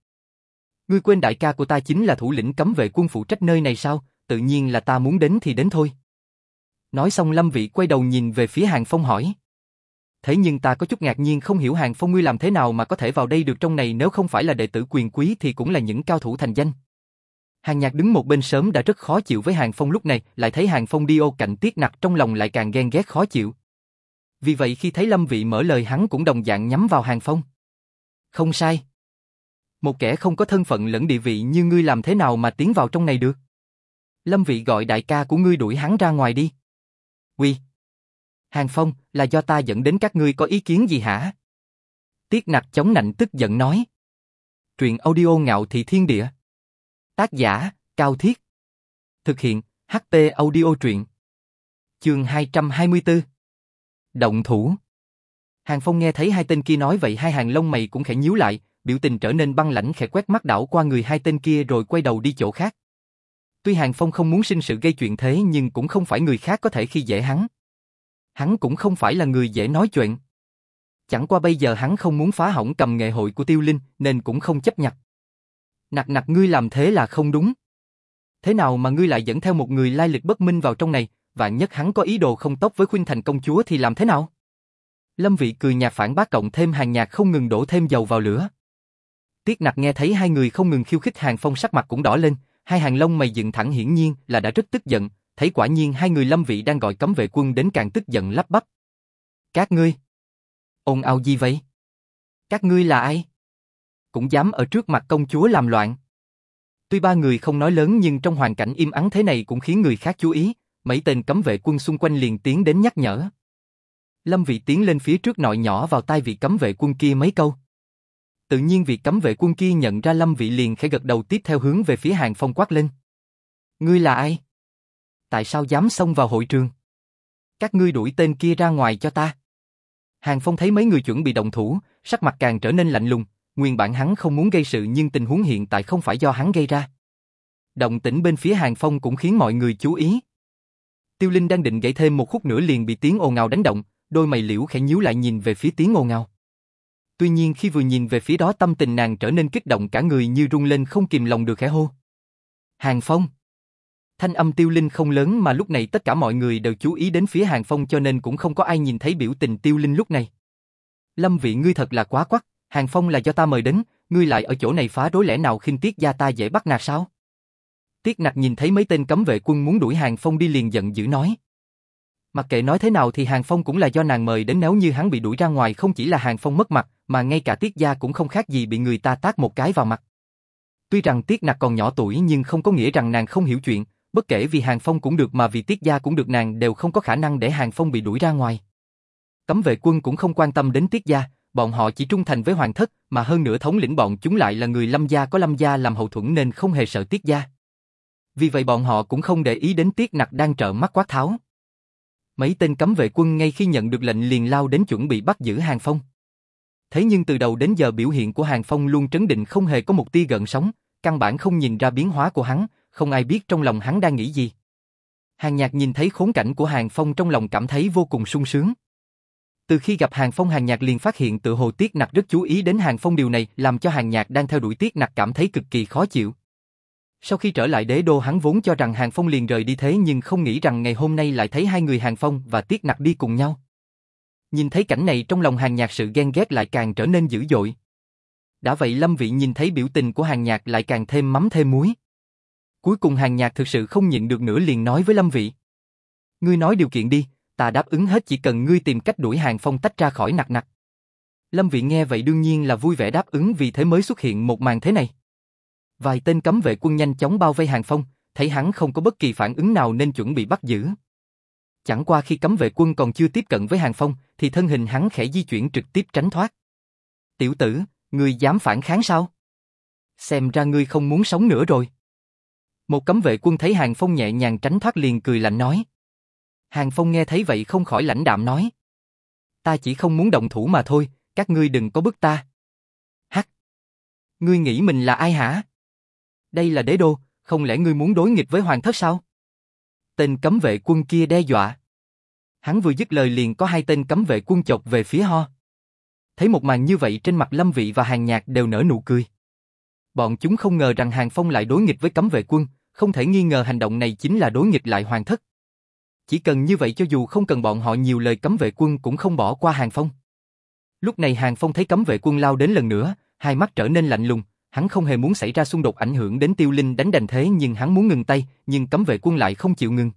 Ngươi quên đại ca của ta chính là thủ lĩnh cấm vệ quân phụ trách nơi này sao, tự nhiên là ta muốn đến thì đến thôi. Nói xong Lâm Vị quay đầu nhìn về phía Hàng Phong hỏi. Thế nhưng ta có chút ngạc nhiên không hiểu Hàng Phong ngươi làm thế nào mà có thể vào đây được trong này nếu không phải là đệ tử quyền quý thì cũng là những cao thủ thành danh. Hàng Nhạc đứng một bên sớm đã rất khó chịu với Hàng Phong lúc này, lại thấy Hàng Phong đi ô cạnh tiết nặc trong lòng lại càng ghen ghét khó chịu. Vì vậy khi thấy Lâm Vị mở lời hắn cũng đồng dạng nhắm vào Hàng Phong. Không sai. Một kẻ không có thân phận lẫn địa vị như ngươi làm thế nào mà tiến vào trong này được? Lâm Vị gọi đại ca của ngươi đuổi hắn ra ngoài đi. Quy. Hàng Phong, là do ta dẫn đến các ngươi có ý kiến gì hả? Tiết nặc chống nạnh tức giận nói. Truyện audio ngạo thị thiên địa. Tác giả, Cao Thiết. Thực hiện, HT audio truyện. Chương 224. Động thủ. Hàng Phong nghe thấy hai tên kia nói vậy hai hàng lông mày cũng khẽ nhíu lại, biểu tình trở nên băng lãnh khẽ quét mắt đảo qua người hai tên kia rồi quay đầu đi chỗ khác. Tuy Hàng Phong không muốn sinh sự gây chuyện thế nhưng cũng không phải người khác có thể khi dễ hắn. Hắn cũng không phải là người dễ nói chuyện. Chẳng qua bây giờ hắn không muốn phá hỏng cầm nghệ hội của Tiêu Linh nên cũng không chấp nhận. Nặc nặc ngươi làm thế là không đúng. Thế nào mà ngươi lại dẫn theo một người lai lịch bất minh vào trong này, và nhất hắn có ý đồ không tốt với Khuynh Thành công chúa thì làm thế nào? Lâm Vị cười nhạt phản bác cộng thêm hàng nhạc không ngừng đổ thêm dầu vào lửa. Tiết nặc nghe thấy hai người không ngừng khiêu khích hàng phong sắc mặt cũng đỏ lên, hai hàng lông mày dựng thẳng hiển nhiên là đã rất tức giận, thấy quả nhiên hai người lâm vị đang gọi cấm vệ quân đến càng tức giận lắp bắp. Các ngươi! ông ao gì vậy? Các ngươi là ai? Cũng dám ở trước mặt công chúa làm loạn. Tuy ba người không nói lớn nhưng trong hoàn cảnh im ắng thế này cũng khiến người khác chú ý, mấy tên cấm vệ quân xung quanh liền tiến đến nhắc nhở. Lâm Vị tiến lên phía trước nội nhỏ vào tai vị cấm vệ quân kia mấy câu. Tự nhiên vị cấm vệ quân kia nhận ra Lâm Vị liền khẽ gật đầu tiếp theo hướng về phía hàng phong quát lên. Ngươi là ai? Tại sao dám xông vào hội trường? Các ngươi đuổi tên kia ra ngoài cho ta. Hàng Phong thấy mấy người chuẩn bị động thủ, sắc mặt càng trở nên lạnh lùng, nguyên bản hắn không muốn gây sự nhưng tình huống hiện tại không phải do hắn gây ra. Động tĩnh bên phía Hàng Phong cũng khiến mọi người chú ý. Tiêu Linh đang định gãy thêm một khúc nữa liền bị tiếng ồn ào đánh động, đôi mày liễu khẽ nhíu lại nhìn về phía tiếng ồn ào. Tuy nhiên khi vừa nhìn về phía đó tâm tình nàng trở nên kích động cả người như rung lên không kìm lòng được khẽ hô. Hàng Phong. Thanh âm Tiêu Linh không lớn mà lúc này tất cả mọi người đều chú ý đến phía Hàng Phong cho nên cũng không có ai nhìn thấy biểu tình Tiêu Linh lúc này. Lâm vị ngươi thật là quá quắc, Hàng Phong là do ta mời đến, ngươi lại ở chỗ này phá đối lẽ nào khinh tiết gia ta dễ bắt nạt sao? Tiết nặc nhìn thấy mấy tên cấm vệ quân muốn đuổi Hàng Phong đi liền giận dữ nói. Mặc kệ nói thế nào thì Hàng Phong cũng là do nàng mời đến nếu như hắn bị đuổi ra ngoài không chỉ là Hàng Phong mất mặt, mà ngay cả Tiết Gia cũng không khác gì bị người ta tát một cái vào mặt. Tuy rằng Tiết Nặc còn nhỏ tuổi nhưng không có nghĩa rằng nàng không hiểu chuyện, bất kể vì Hàng Phong cũng được mà vì Tiết Gia cũng được nàng đều không có khả năng để Hàng Phong bị đuổi ra ngoài. Cấm vệ quân cũng không quan tâm đến Tiết Gia, bọn họ chỉ trung thành với Hoàng Thất, mà hơn nữa thống lĩnh bọn chúng lại là người Lâm Gia có Lâm Gia làm hậu thuẫn nên không hề sợ Tiết Gia. Vì vậy bọn họ cũng không để ý đến Tiết Nặc đang trợn mắt quát tháo. Mấy tên cấm vệ quân ngay khi nhận được lệnh liền lao đến chuẩn bị bắt giữ Hàng Phong. Thế nhưng từ đầu đến giờ biểu hiện của Hàng Phong luôn trấn định không hề có một tia gợn sóng, căn bản không nhìn ra biến hóa của hắn, không ai biết trong lòng hắn đang nghĩ gì. Hàng Nhạc nhìn thấy khốn cảnh của Hàng Phong trong lòng cảm thấy vô cùng sung sướng. Từ khi gặp Hàng Phong Hàng Nhạc liền phát hiện tự hồ Tiết Nặc rất chú ý đến Hàng Phong điều này làm cho Hàng Nhạc đang theo đuổi Tiết Nặc cảm thấy cực kỳ khó chịu. Sau khi trở lại đế đô hắn vốn cho rằng Hàng Phong liền rời đi thế nhưng không nghĩ rằng ngày hôm nay lại thấy hai người Hàng Phong và Tiết Nặc đi cùng nhau. Nhìn thấy cảnh này trong lòng Hàng Nhạc sự ghen ghét lại càng trở nên dữ dội. Đã vậy Lâm Vị nhìn thấy biểu tình của Hàng Nhạc lại càng thêm mắm thêm muối. Cuối cùng Hàng Nhạc thực sự không nhịn được nữa liền nói với Lâm Vị. Ngươi nói điều kiện đi, ta đáp ứng hết chỉ cần ngươi tìm cách đuổi Hàng Phong tách ra khỏi nặc nặc. Lâm Vị nghe vậy đương nhiên là vui vẻ đáp ứng vì thế mới xuất hiện một màn thế này. Vài tên cấm vệ quân nhanh chóng bao vây Hàng Phong, thấy hắn không có bất kỳ phản ứng nào nên chuẩn bị bắt giữ. Chẳng qua khi cấm vệ quân còn chưa tiếp cận với Hàng Phong, thì thân hình hắn khẽ di chuyển trực tiếp tránh thoát. Tiểu tử, ngươi dám phản kháng sao? Xem ra ngươi không muốn sống nữa rồi. Một cấm vệ quân thấy Hàng Phong nhẹ nhàng tránh thoát liền cười lạnh nói. Hàng Phong nghe thấy vậy không khỏi lãnh đạm nói. Ta chỉ không muốn động thủ mà thôi, các ngươi đừng có bức ta. Hắc! Ngươi nghĩ mình là ai hả? Đây là đế đô, không lẽ ngươi muốn đối nghịch với hoàng thất sao? Tên cấm vệ quân kia đe dọa. Hắn vừa dứt lời liền có hai tên cấm vệ quân chọc về phía ho. Thấy một màn như vậy trên mặt Lâm Vị và Hàng Nhạc đều nở nụ cười. Bọn chúng không ngờ rằng Hàng Phong lại đối nghịch với cấm vệ quân, không thể nghi ngờ hành động này chính là đối nghịch lại hoàng thất. Chỉ cần như vậy cho dù không cần bọn họ nhiều lời cấm vệ quân cũng không bỏ qua Hàng Phong. Lúc này Hàng Phong thấy cấm vệ quân lao đến lần nữa, hai mắt trở nên lạnh lùng, hắn không hề muốn xảy ra xung đột ảnh hưởng đến tiêu linh đánh đành thế nhưng hắn muốn ngừng tay, nhưng cấm vệ quân lại không chịu ngừng.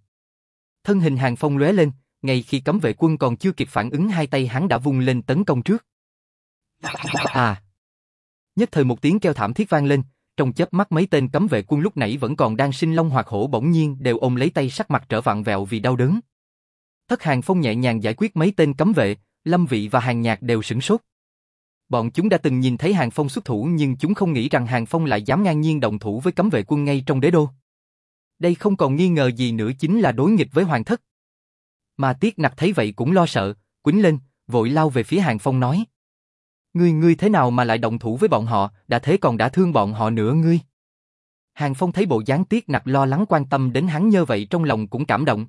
Thân hình Hàng Phong lóe lên, ngay khi cấm vệ quân còn chưa kịp phản ứng hai tay hắn đã vung lên tấn công trước. À! Nhất thời một tiếng kêu thảm thiết vang lên, trong chớp mắt mấy tên cấm vệ quân lúc nãy vẫn còn đang sinh long hoạt hổ bỗng nhiên đều ôm lấy tay sắc mặt trở vặn vẹo vì đau đớn. Thất Hàng Phong nhẹ nhàng giải quyết mấy tên cấm vệ, Lâm Vị và Hàng Nhạc đều sửng sốt. Bọn chúng đã từng nhìn thấy Hàng Phong xuất thủ nhưng chúng không nghĩ rằng Hàng Phong lại dám ngang nhiên đồng thủ với cấm vệ quân ngay trong đế đô. Đây không còn nghi ngờ gì nữa chính là đối nghịch với Hoàng Thất. Mà Tiết Nặc thấy vậy cũng lo sợ, quýnh lên, vội lao về phía Hàng Phong nói. Ngươi ngươi thế nào mà lại động thủ với bọn họ, đã thế còn đã thương bọn họ nữa ngươi. Hàng Phong thấy bộ dáng Tiết Nặc lo lắng quan tâm đến hắn như vậy trong lòng cũng cảm động.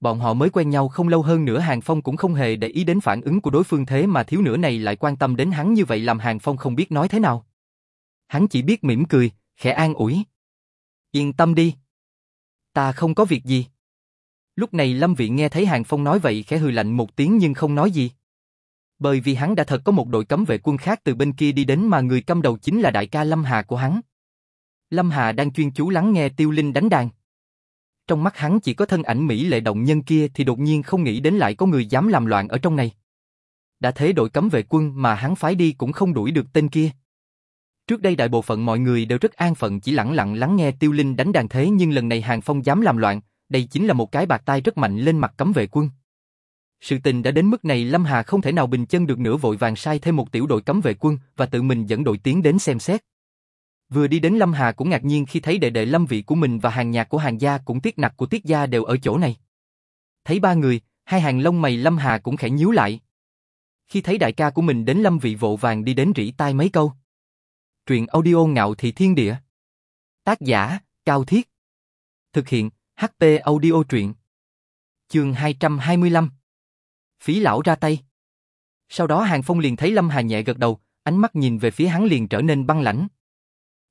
Bọn họ mới quen nhau không lâu hơn nữa Hàng Phong cũng không hề để ý đến phản ứng của đối phương thế mà thiếu nữ này lại quan tâm đến hắn như vậy làm Hàng Phong không biết nói thế nào. Hắn chỉ biết mỉm cười, khẽ an ủi. Yên tâm đi. Ta không có việc gì. Lúc này Lâm Vị nghe thấy Hàng Phong nói vậy khẽ hừ lạnh một tiếng nhưng không nói gì. Bởi vì hắn đã thật có một đội cấm vệ quân khác từ bên kia đi đến mà người cầm đầu chính là đại ca Lâm Hà của hắn. Lâm Hà đang chuyên chú lắng nghe Tiêu Linh đánh đàn. Trong mắt hắn chỉ có thân ảnh Mỹ lệ động nhân kia thì đột nhiên không nghĩ đến lại có người dám làm loạn ở trong này. Đã thế đội cấm vệ quân mà hắn phái đi cũng không đuổi được tên kia. Trước đây đại bộ phận mọi người đều rất an phận chỉ lặng lặng lắng nghe Tiêu Linh đánh đàn thế nhưng lần này Hàng Phong dám làm loạn, đây chính là một cái bạc tai rất mạnh lên mặt cấm vệ quân. Sự tình đã đến mức này Lâm Hà không thể nào bình chân được nữa vội vàng sai thêm một tiểu đội cấm vệ quân và tự mình dẫn đội tiến đến xem xét. Vừa đi đến Lâm Hà cũng ngạc nhiên khi thấy đệ đệ Lâm Vị của mình và hàng nhạc của hàng gia cũng tiết nặc của tiết gia đều ở chỗ này. Thấy ba người, hai hàng lông mày Lâm Hà cũng khẽ nhíu lại. Khi thấy đại ca của mình đến Lâm Vị vội vàng đi đến rỉ tai mấy câu. Truyện audio ngạo thị thiên địa. Tác giả, Cao Thiết. Thực hiện, HP audio truyện. Chương 225. Phí lão ra tay. Sau đó Hàng Phong liền thấy Lâm Hà nhẹ gật đầu, ánh mắt nhìn về phía hắn liền trở nên băng lãnh.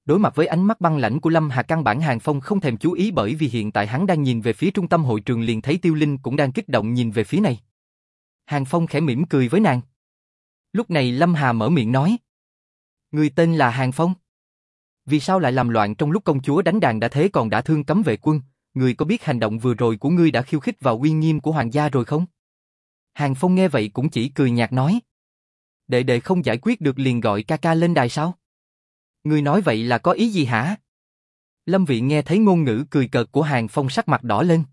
Đối mặt với ánh mắt băng lãnh của Lâm Hà căn bản Hàng Phong không thèm chú ý bởi vì hiện tại hắn đang nhìn về phía trung tâm hội trường liền thấy Tiêu Linh cũng đang kích động nhìn về phía này. Hàng Phong khẽ mỉm cười với nàng. Lúc này Lâm Hà mở miệng nói. Người tên là Hàng Phong. Vì sao lại làm loạn trong lúc công chúa đánh đàn đã thế còn đã thương cấm vệ quân, người có biết hành động vừa rồi của ngươi đã khiêu khích vào uy nghiêm của hoàng gia rồi không? Hàng Phong nghe vậy cũng chỉ cười nhạt nói. Đệ đệ không giải quyết được liền gọi ca ca lên đài sao? Ngươi nói vậy là có ý gì hả? Lâm Vị nghe thấy ngôn ngữ cười cợt của Hàng Phong sắc mặt đỏ lên.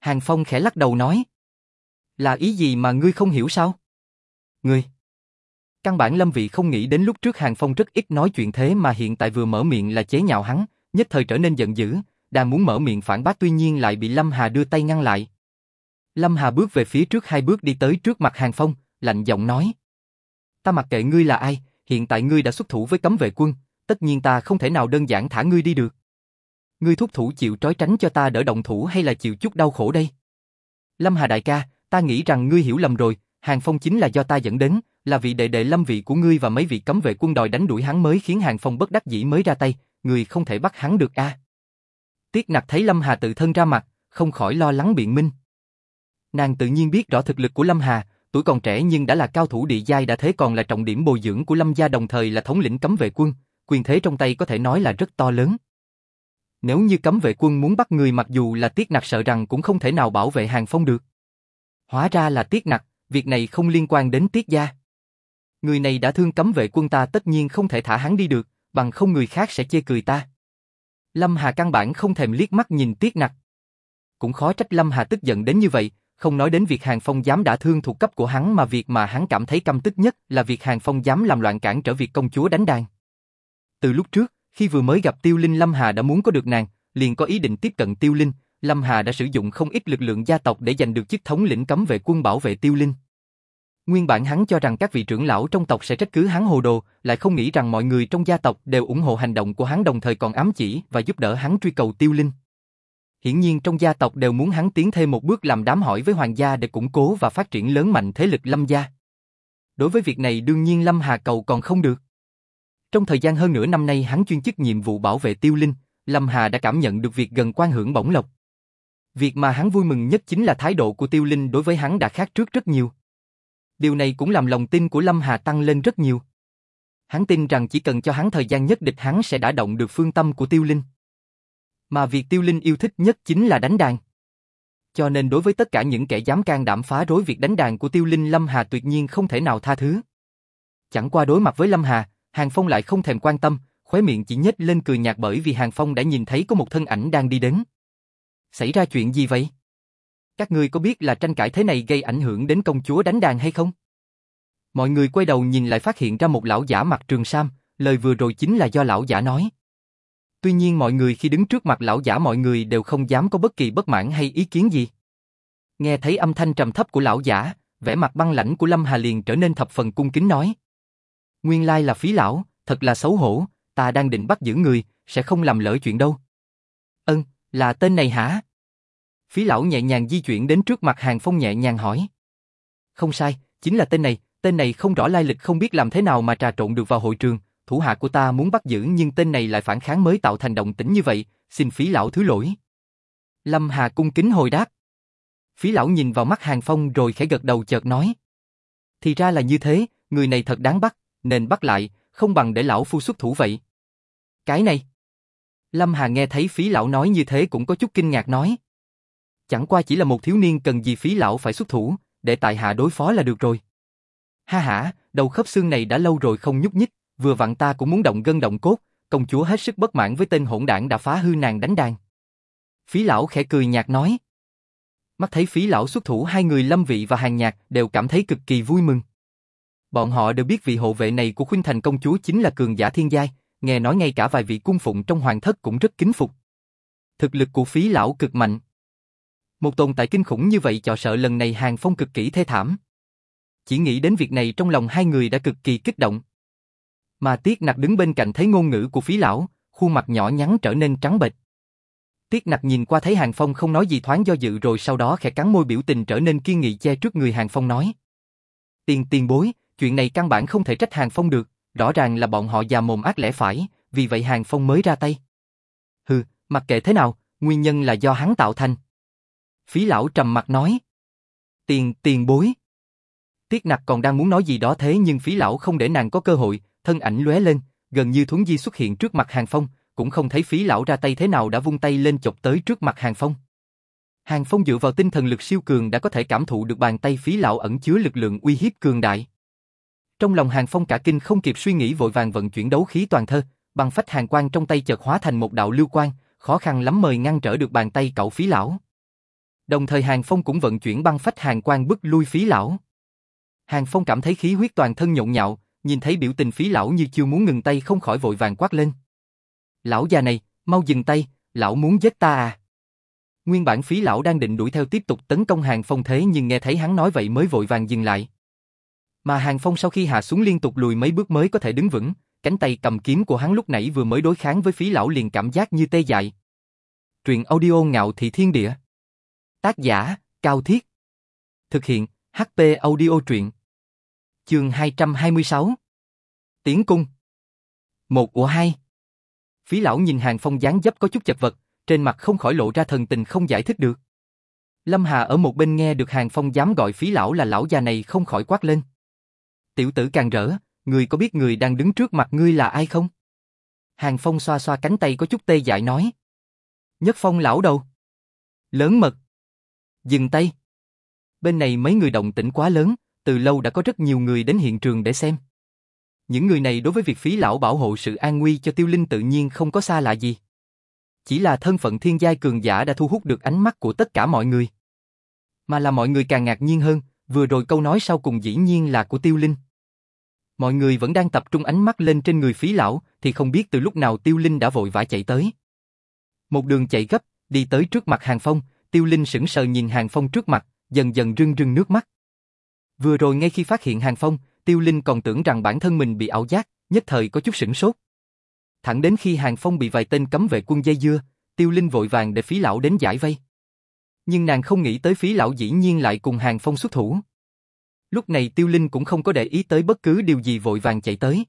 Hàng Phong khẽ lắc đầu nói. Là ý gì mà ngươi không hiểu sao? Ngươi. Căn bản Lâm Vị không nghĩ đến lúc trước Hàng Phong rất ít nói chuyện thế mà hiện tại vừa mở miệng là chế nhạo hắn, nhất thời trở nên giận dữ, đang muốn mở miệng phản bác tuy nhiên lại bị Lâm Hà đưa tay ngăn lại. Lâm Hà bước về phía trước hai bước đi tới trước mặt Hàng Phong, lạnh giọng nói. Ta mặc kệ ngươi là ai, hiện tại ngươi đã xuất thủ với cấm vệ quân, tất nhiên ta không thể nào đơn giản thả ngươi đi được. Ngươi thúc thủ chịu trói tránh cho ta đỡ động thủ hay là chịu chút đau khổ đây? Lâm Hà đại ca, ta nghĩ rằng ngươi hiểu lầm rồi, Hàng Phong chính là do ta dẫn đến, là vị đệ đệ lâm vị của ngươi và mấy vị cấm vệ quân đòi đánh đuổi hắn mới khiến Hàng Phong bất đắc dĩ mới ra tay, ngươi không thể bắt hắn được a. Tiết Nặc thấy Lâm Hà tự thân ra mặt, không khỏi lo lắng biện minh. Nàng tự nhiên biết rõ thực lực của Lâm Hà, tuổi còn trẻ nhưng đã là cao thủ địa giai đã thế còn là trọng điểm bồi dưỡng của Lâm gia đồng thời là thống lĩnh cấm vệ quân, quyền thế trong tay có thể nói là rất to lớn. Nếu như cấm vệ quân muốn bắt người mặc dù là Tiết Nặc sợ rằng cũng không thể nào bảo vệ Hàng Phong được. Hóa ra là Tiết Nặc, việc này không liên quan đến Tiết gia. Người này đã thương cấm vệ quân ta tất nhiên không thể thả hắn đi được, bằng không người khác sẽ chê cười ta. Lâm Hà căn bản không thèm liếc mắt nhìn Tiết Nặc. Cũng khó trách Lâm Hà tức giận đến như vậy, không nói đến việc Hàng Phong dám đả thương thuộc cấp của hắn mà việc mà hắn cảm thấy căm tức nhất là việc Hàng Phong dám làm loạn cản trở việc công chúa đánh đàn. Từ lúc trước, khi vừa mới gặp Tiêu Linh Lâm Hà đã muốn có được nàng, liền có ý định tiếp cận Tiêu Linh, Lâm Hà đã sử dụng không ít lực lượng gia tộc để giành được chiếc thống lĩnh cấm vệ quân bảo vệ Tiêu Linh. Nguyên bản hắn cho rằng các vị trưởng lão trong tộc sẽ trách cứ hắn hồ đồ, lại không nghĩ rằng mọi người trong gia tộc đều ủng hộ hành động của hắn đồng thời còn ám chỉ và giúp đỡ hắn truy cầu Tiêu Linh. Hiển nhiên trong gia tộc đều muốn hắn tiến thêm một bước làm đám hỏi với hoàng gia để củng cố và phát triển lớn mạnh thế lực Lâm gia. Đối với việc này đương nhiên Lâm Hà cầu còn không được. Trong thời gian hơn nửa năm nay hắn chuyên chức nhiệm vụ bảo vệ tiêu linh, Lâm Hà đã cảm nhận được việc gần quan hưởng bổng lộc. Việc mà hắn vui mừng nhất chính là thái độ của Tiêu Linh đối với hắn đã khác trước rất nhiều. Điều này cũng làm lòng tin của Lâm Hà tăng lên rất nhiều. Hắn tin rằng chỉ cần cho hắn thời gian nhất định hắn sẽ đả động được phương tâm của Tiêu Linh. Mà việc Tiêu Linh yêu thích nhất chính là đánh đàn. Cho nên đối với tất cả những kẻ dám can đảm phá rối việc đánh đàn của Tiêu Linh Lâm Hà tuyệt nhiên không thể nào tha thứ. Chẳng qua đối mặt với Lâm Hà, Hàng Phong lại không thèm quan tâm, khóe miệng chỉ nhếch lên cười nhạt bởi vì Hàng Phong đã nhìn thấy có một thân ảnh đang đi đến. Xảy ra chuyện gì vậy? Các ngươi có biết là tranh cãi thế này gây ảnh hưởng đến công chúa đánh đàn hay không? Mọi người quay đầu nhìn lại phát hiện ra một lão giả mặt trường sam, lời vừa rồi chính là do lão giả nói. Tuy nhiên mọi người khi đứng trước mặt lão giả mọi người đều không dám có bất kỳ bất mãn hay ý kiến gì. Nghe thấy âm thanh trầm thấp của lão giả, vẻ mặt băng lãnh của Lâm Hà liền trở nên thập phần cung kính nói. Nguyên lai là phí lão, thật là xấu hổ, ta đang định bắt giữ người, sẽ không làm lỡ chuyện đâu. Ân, là tên này hả? Phí lão nhẹ nhàng di chuyển đến trước mặt Hàng Phong nhẹ nhàng hỏi. Không sai, chính là tên này, tên này không rõ lai lịch không biết làm thế nào mà trà trộn được vào hội trường, thủ hạ của ta muốn bắt giữ nhưng tên này lại phản kháng mới tạo thành động tĩnh như vậy, xin phí lão thứ lỗi. Lâm Hà cung kính hồi đáp. Phí lão nhìn vào mắt Hàng Phong rồi khẽ gật đầu chợt nói. Thì ra là như thế, người này thật đáng bắt, nên bắt lại, không bằng để lão phu xuất thủ vậy. Cái này. Lâm Hà nghe thấy phí lão nói như thế cũng có chút kinh ngạc nói. Chẳng qua chỉ là một thiếu niên cần gì phí lão phải xuất thủ, để tại hạ đối phó là được rồi. Ha ha, đầu khớp xương này đã lâu rồi không nhúc nhích, vừa vặn ta cũng muốn động gân động cốt, công chúa hết sức bất mãn với tên hỗn đảng đã phá hư nàng đánh đàn. Phí lão khẽ cười nhạt nói. Mắt thấy phí lão xuất thủ hai người lâm vị và hàng nhạc đều cảm thấy cực kỳ vui mừng. Bọn họ đều biết vị hộ vệ này của khuynh thành công chúa chính là cường giả thiên giai, nghe nói ngay cả vài vị cung phụng trong hoàng thất cũng rất kính phục. Thực lực của phí lão cực mạnh. Một tồn tại kinh khủng như vậy cho sợ lần này hàng phong cực kỹ thê thảm. Chỉ nghĩ đến việc này trong lòng hai người đã cực kỳ kích động. Mà Tiết Nặc đứng bên cạnh thấy ngôn ngữ của phí lão, khuôn mặt nhỏ nhắn trở nên trắng bệch. Tiết Nặc nhìn qua thấy Hàng Phong không nói gì thoáng do dự rồi sau đó khẽ cắn môi biểu tình trở nên kiên nghị che trước người Hàng Phong nói. Tiền tiền bối, chuyện này căn bản không thể trách Hàng Phong được, rõ ràng là bọn họ già mồm ác lẽ phải, vì vậy Hàng Phong mới ra tay. Hừ, mặc kệ thế nào, nguyên nhân là do hắn tạo thành. Phí lão trầm mặt nói. Tiền, tiền bối. Tiết nặc còn đang muốn nói gì đó thế nhưng phí lão không để nàng có cơ hội, thân ảnh lóe lên, gần như thuấn di xuất hiện trước mặt Hàng Phong, cũng không thấy phí lão ra tay thế nào đã vung tay lên chọc tới trước mặt Hàng Phong. Hàng Phong dựa vào tinh thần lực siêu cường đã có thể cảm thụ được bàn tay phí lão ẩn chứa lực lượng uy hiếp cường đại. Trong lòng Hàng Phong cả kinh không kịp suy nghĩ vội vàng vận chuyển đấu khí toàn thơ, bằng phách hàng quang trong tay chợt hóa thành một đạo lưu quang, khó khăn lắm mời ngăn trở được bàn tay cậu phí lão. Đồng thời Hàng Phong cũng vận chuyển băng phách hàng quan bức lui phí lão. Hàng Phong cảm thấy khí huyết toàn thân nhộn nhạo, nhìn thấy biểu tình phí lão như chưa muốn ngừng tay không khỏi vội vàng quát lên. Lão già này, mau dừng tay, lão muốn giết ta à? Nguyên bản phí lão đang định đuổi theo tiếp tục tấn công Hàng Phong thế nhưng nghe thấy hắn nói vậy mới vội vàng dừng lại. Mà Hàng Phong sau khi hạ xuống liên tục lùi mấy bước mới có thể đứng vững, cánh tay cầm kiếm của hắn lúc nãy vừa mới đối kháng với phí lão liền cảm giác như tê dại. Truyện audio ngạo thị thiên địa. Tác giả, Cao Thiết. Thực hiện, HP audio truyện. Chương 226. Tiến cung. Một của hai. Phí lão nhìn Hàng Phong dáng dấp có chút chật vật, trên mặt không khỏi lộ ra thần tình không giải thích được. Lâm Hà ở một bên nghe được Hàng Phong dám gọi phí lão là lão già này không khỏi quát lên. Tiểu tử càng rỡ, người có biết người đang đứng trước mặt ngươi là ai không? Hàng Phong xoa xoa cánh tay có chút tê dại nói. Nhất Phong lão đâu? Lớn mật. Dừng tay. Bên này mấy người động tĩnh quá lớn, từ lâu đã có rất nhiều người đến hiện trường để xem. Những người này đối với việc phí lão bảo hộ sự an nguy cho tiêu linh tự nhiên không có xa lạ gì. Chỉ là thân phận thiên giai cường giả đã thu hút được ánh mắt của tất cả mọi người. Mà là mọi người càng ngạc nhiên hơn, vừa rồi câu nói sau cùng dĩ nhiên là của tiêu linh. Mọi người vẫn đang tập trung ánh mắt lên trên người phí lão, thì không biết từ lúc nào tiêu linh đã vội vã chạy tới. Một đường chạy gấp, đi tới trước mặt hàng phong, tiêu linh sững sờ nhìn hàng phong trước mặt, dần dần rưng rưng nước mắt. Vừa rồi ngay khi phát hiện hàng phong, tiêu linh còn tưởng rằng bản thân mình bị ảo giác, nhất thời có chút sửng sốt. Thẳng đến khi hàng phong bị vài tên cấm vệ quân dây dưa, tiêu linh vội vàng để phí lão đến giải vây. Nhưng nàng không nghĩ tới phí lão dĩ nhiên lại cùng hàng phong xuất thủ. Lúc này tiêu linh cũng không có để ý tới bất cứ điều gì vội vàng chạy tới.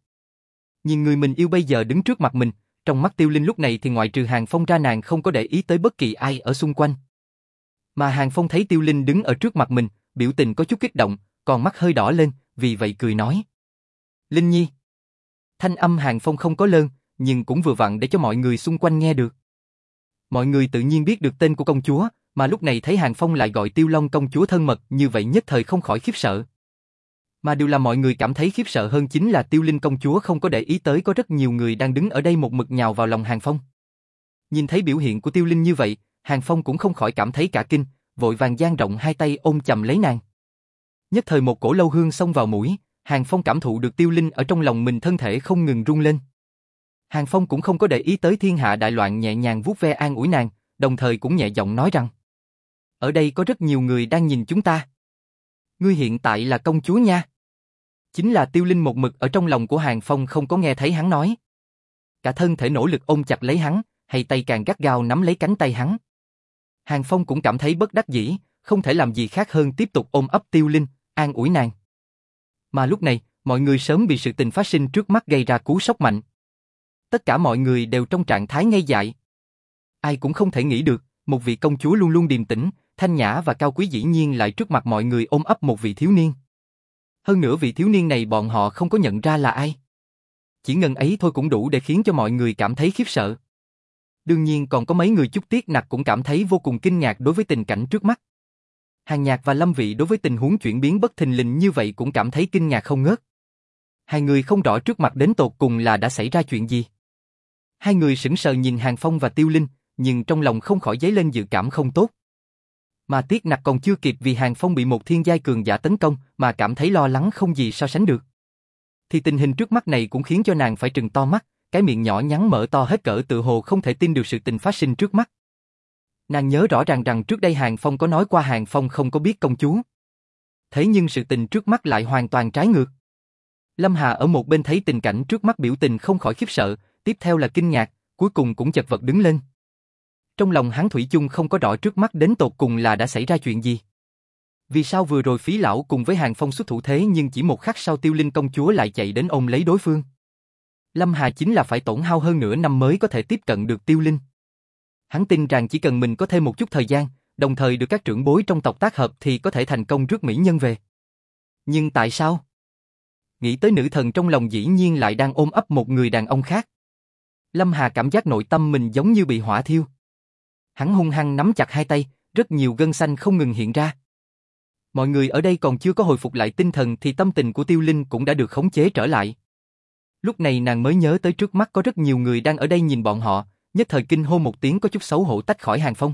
Nhìn người mình yêu bây giờ đứng trước mặt mình, trong mắt tiêu linh lúc này thì ngoại trừ hàng phong ra nàng không có để ý tới bất kỳ ai ở xung quanh. Mà Hàng Phong thấy Tiêu Linh đứng ở trước mặt mình, biểu tình có chút kích động, còn mắt hơi đỏ lên, vì vậy cười nói. Linh Nhi. Thanh âm Hàng Phong không có lơn, nhưng cũng vừa vặn để cho mọi người xung quanh nghe được. Mọi người tự nhiên biết được tên của công chúa, mà lúc này thấy Hàng Phong lại gọi Tiêu Long công chúa thân mật như vậy nhất thời không khỏi khiếp sợ. Mà điều làm mọi người cảm thấy khiếp sợ hơn chính là Tiêu Linh công chúa không có để ý tới có rất nhiều người đang đứng ở đây một mực nhào vào lòng Hàng Phong. Nhìn thấy biểu hiện của Tiêu Linh như vậy, Hàng Phong cũng không khỏi cảm thấy cả kinh, vội vàng dang rộng hai tay ôm chầm lấy nàng. Nhất thời một cổ lâu hương xông vào mũi, Hàng Phong cảm thụ được Tiêu Linh ở trong lòng mình thân thể không ngừng rung lên. Hàng Phong cũng không có để ý tới thiên hạ đại loạn nhẹ nhàng vuốt ve an ủi nàng, đồng thời cũng nhẹ giọng nói rằng Ở đây có rất nhiều người đang nhìn chúng ta. Ngươi hiện tại là công chúa nha. Chính là tiêu linh một mực ở trong lòng của Hàng Phong không có nghe thấy hắn nói. Cả thân thể nỗ lực ôm chặt lấy hắn, hay tay càng gắt gao nắm lấy cánh tay hắn. Hàng Phong cũng cảm thấy bất đắc dĩ, không thể làm gì khác hơn tiếp tục ôm ấp tiêu linh, an ủi nàng. Mà lúc này, mọi người sớm bị sự tình phát sinh trước mắt gây ra cú sốc mạnh. Tất cả mọi người đều trong trạng thái ngây dại. Ai cũng không thể nghĩ được, một vị công chúa luôn luôn điềm tĩnh, thanh nhã và cao quý dĩ nhiên lại trước mặt mọi người ôm ấp một vị thiếu niên. Hơn nữa vị thiếu niên này bọn họ không có nhận ra là ai. Chỉ ngần ấy thôi cũng đủ để khiến cho mọi người cảm thấy khiếp sợ. Đương nhiên còn có mấy người chút tiếc nặc cũng cảm thấy vô cùng kinh ngạc đối với tình cảnh trước mắt. Hàng Nhạc và Lâm Vị đối với tình huống chuyển biến bất thình lình như vậy cũng cảm thấy kinh ngạc không ngớt. Hai người không rõ trước mặt đến tột cùng là đã xảy ra chuyện gì. Hai người sững sờ nhìn Hàng Phong và Tiêu Linh, nhưng trong lòng không khỏi dấy lên dự cảm không tốt. Mà Tiết Nặc còn chưa kịp vì Hàng Phong bị một thiên giai cường giả tấn công mà cảm thấy lo lắng không gì so sánh được. Thì tình hình trước mắt này cũng khiến cho nàng phải trừng to mắt, cái miệng nhỏ nhắn mở to hết cỡ tự hồ không thể tin được sự tình phát sinh trước mắt. Nàng nhớ rõ ràng rằng trước đây Hàng Phong có nói qua Hàng Phong không có biết công chúa. Thế nhưng sự tình trước mắt lại hoàn toàn trái ngược. Lâm Hà ở một bên thấy tình cảnh trước mắt biểu tình không khỏi khiếp sợ, tiếp theo là kinh ngạc, cuối cùng cũng chật vật đứng lên. Trong lòng hắn Thủy chung không có rõ trước mắt đến tột cùng là đã xảy ra chuyện gì. Vì sao vừa rồi phí lão cùng với hàng phong xuất thủ thế nhưng chỉ một khắc sau tiêu linh công chúa lại chạy đến ôm lấy đối phương. Lâm Hà chính là phải tổn hao hơn nửa năm mới có thể tiếp cận được tiêu linh. Hắn tin rằng chỉ cần mình có thêm một chút thời gian, đồng thời được các trưởng bối trong tộc tác hợp thì có thể thành công rước mỹ nhân về. Nhưng tại sao? Nghĩ tới nữ thần trong lòng dĩ nhiên lại đang ôm ấp một người đàn ông khác. Lâm Hà cảm giác nội tâm mình giống như bị hỏa thiêu. Hắn hung hăng nắm chặt hai tay, rất nhiều gân xanh không ngừng hiện ra. Mọi người ở đây còn chưa có hồi phục lại tinh thần thì tâm tình của Tiêu Linh cũng đã được khống chế trở lại. Lúc này nàng mới nhớ tới trước mắt có rất nhiều người đang ở đây nhìn bọn họ, nhất thời kinh hô một tiếng có chút xấu hổ tách khỏi hàng phong.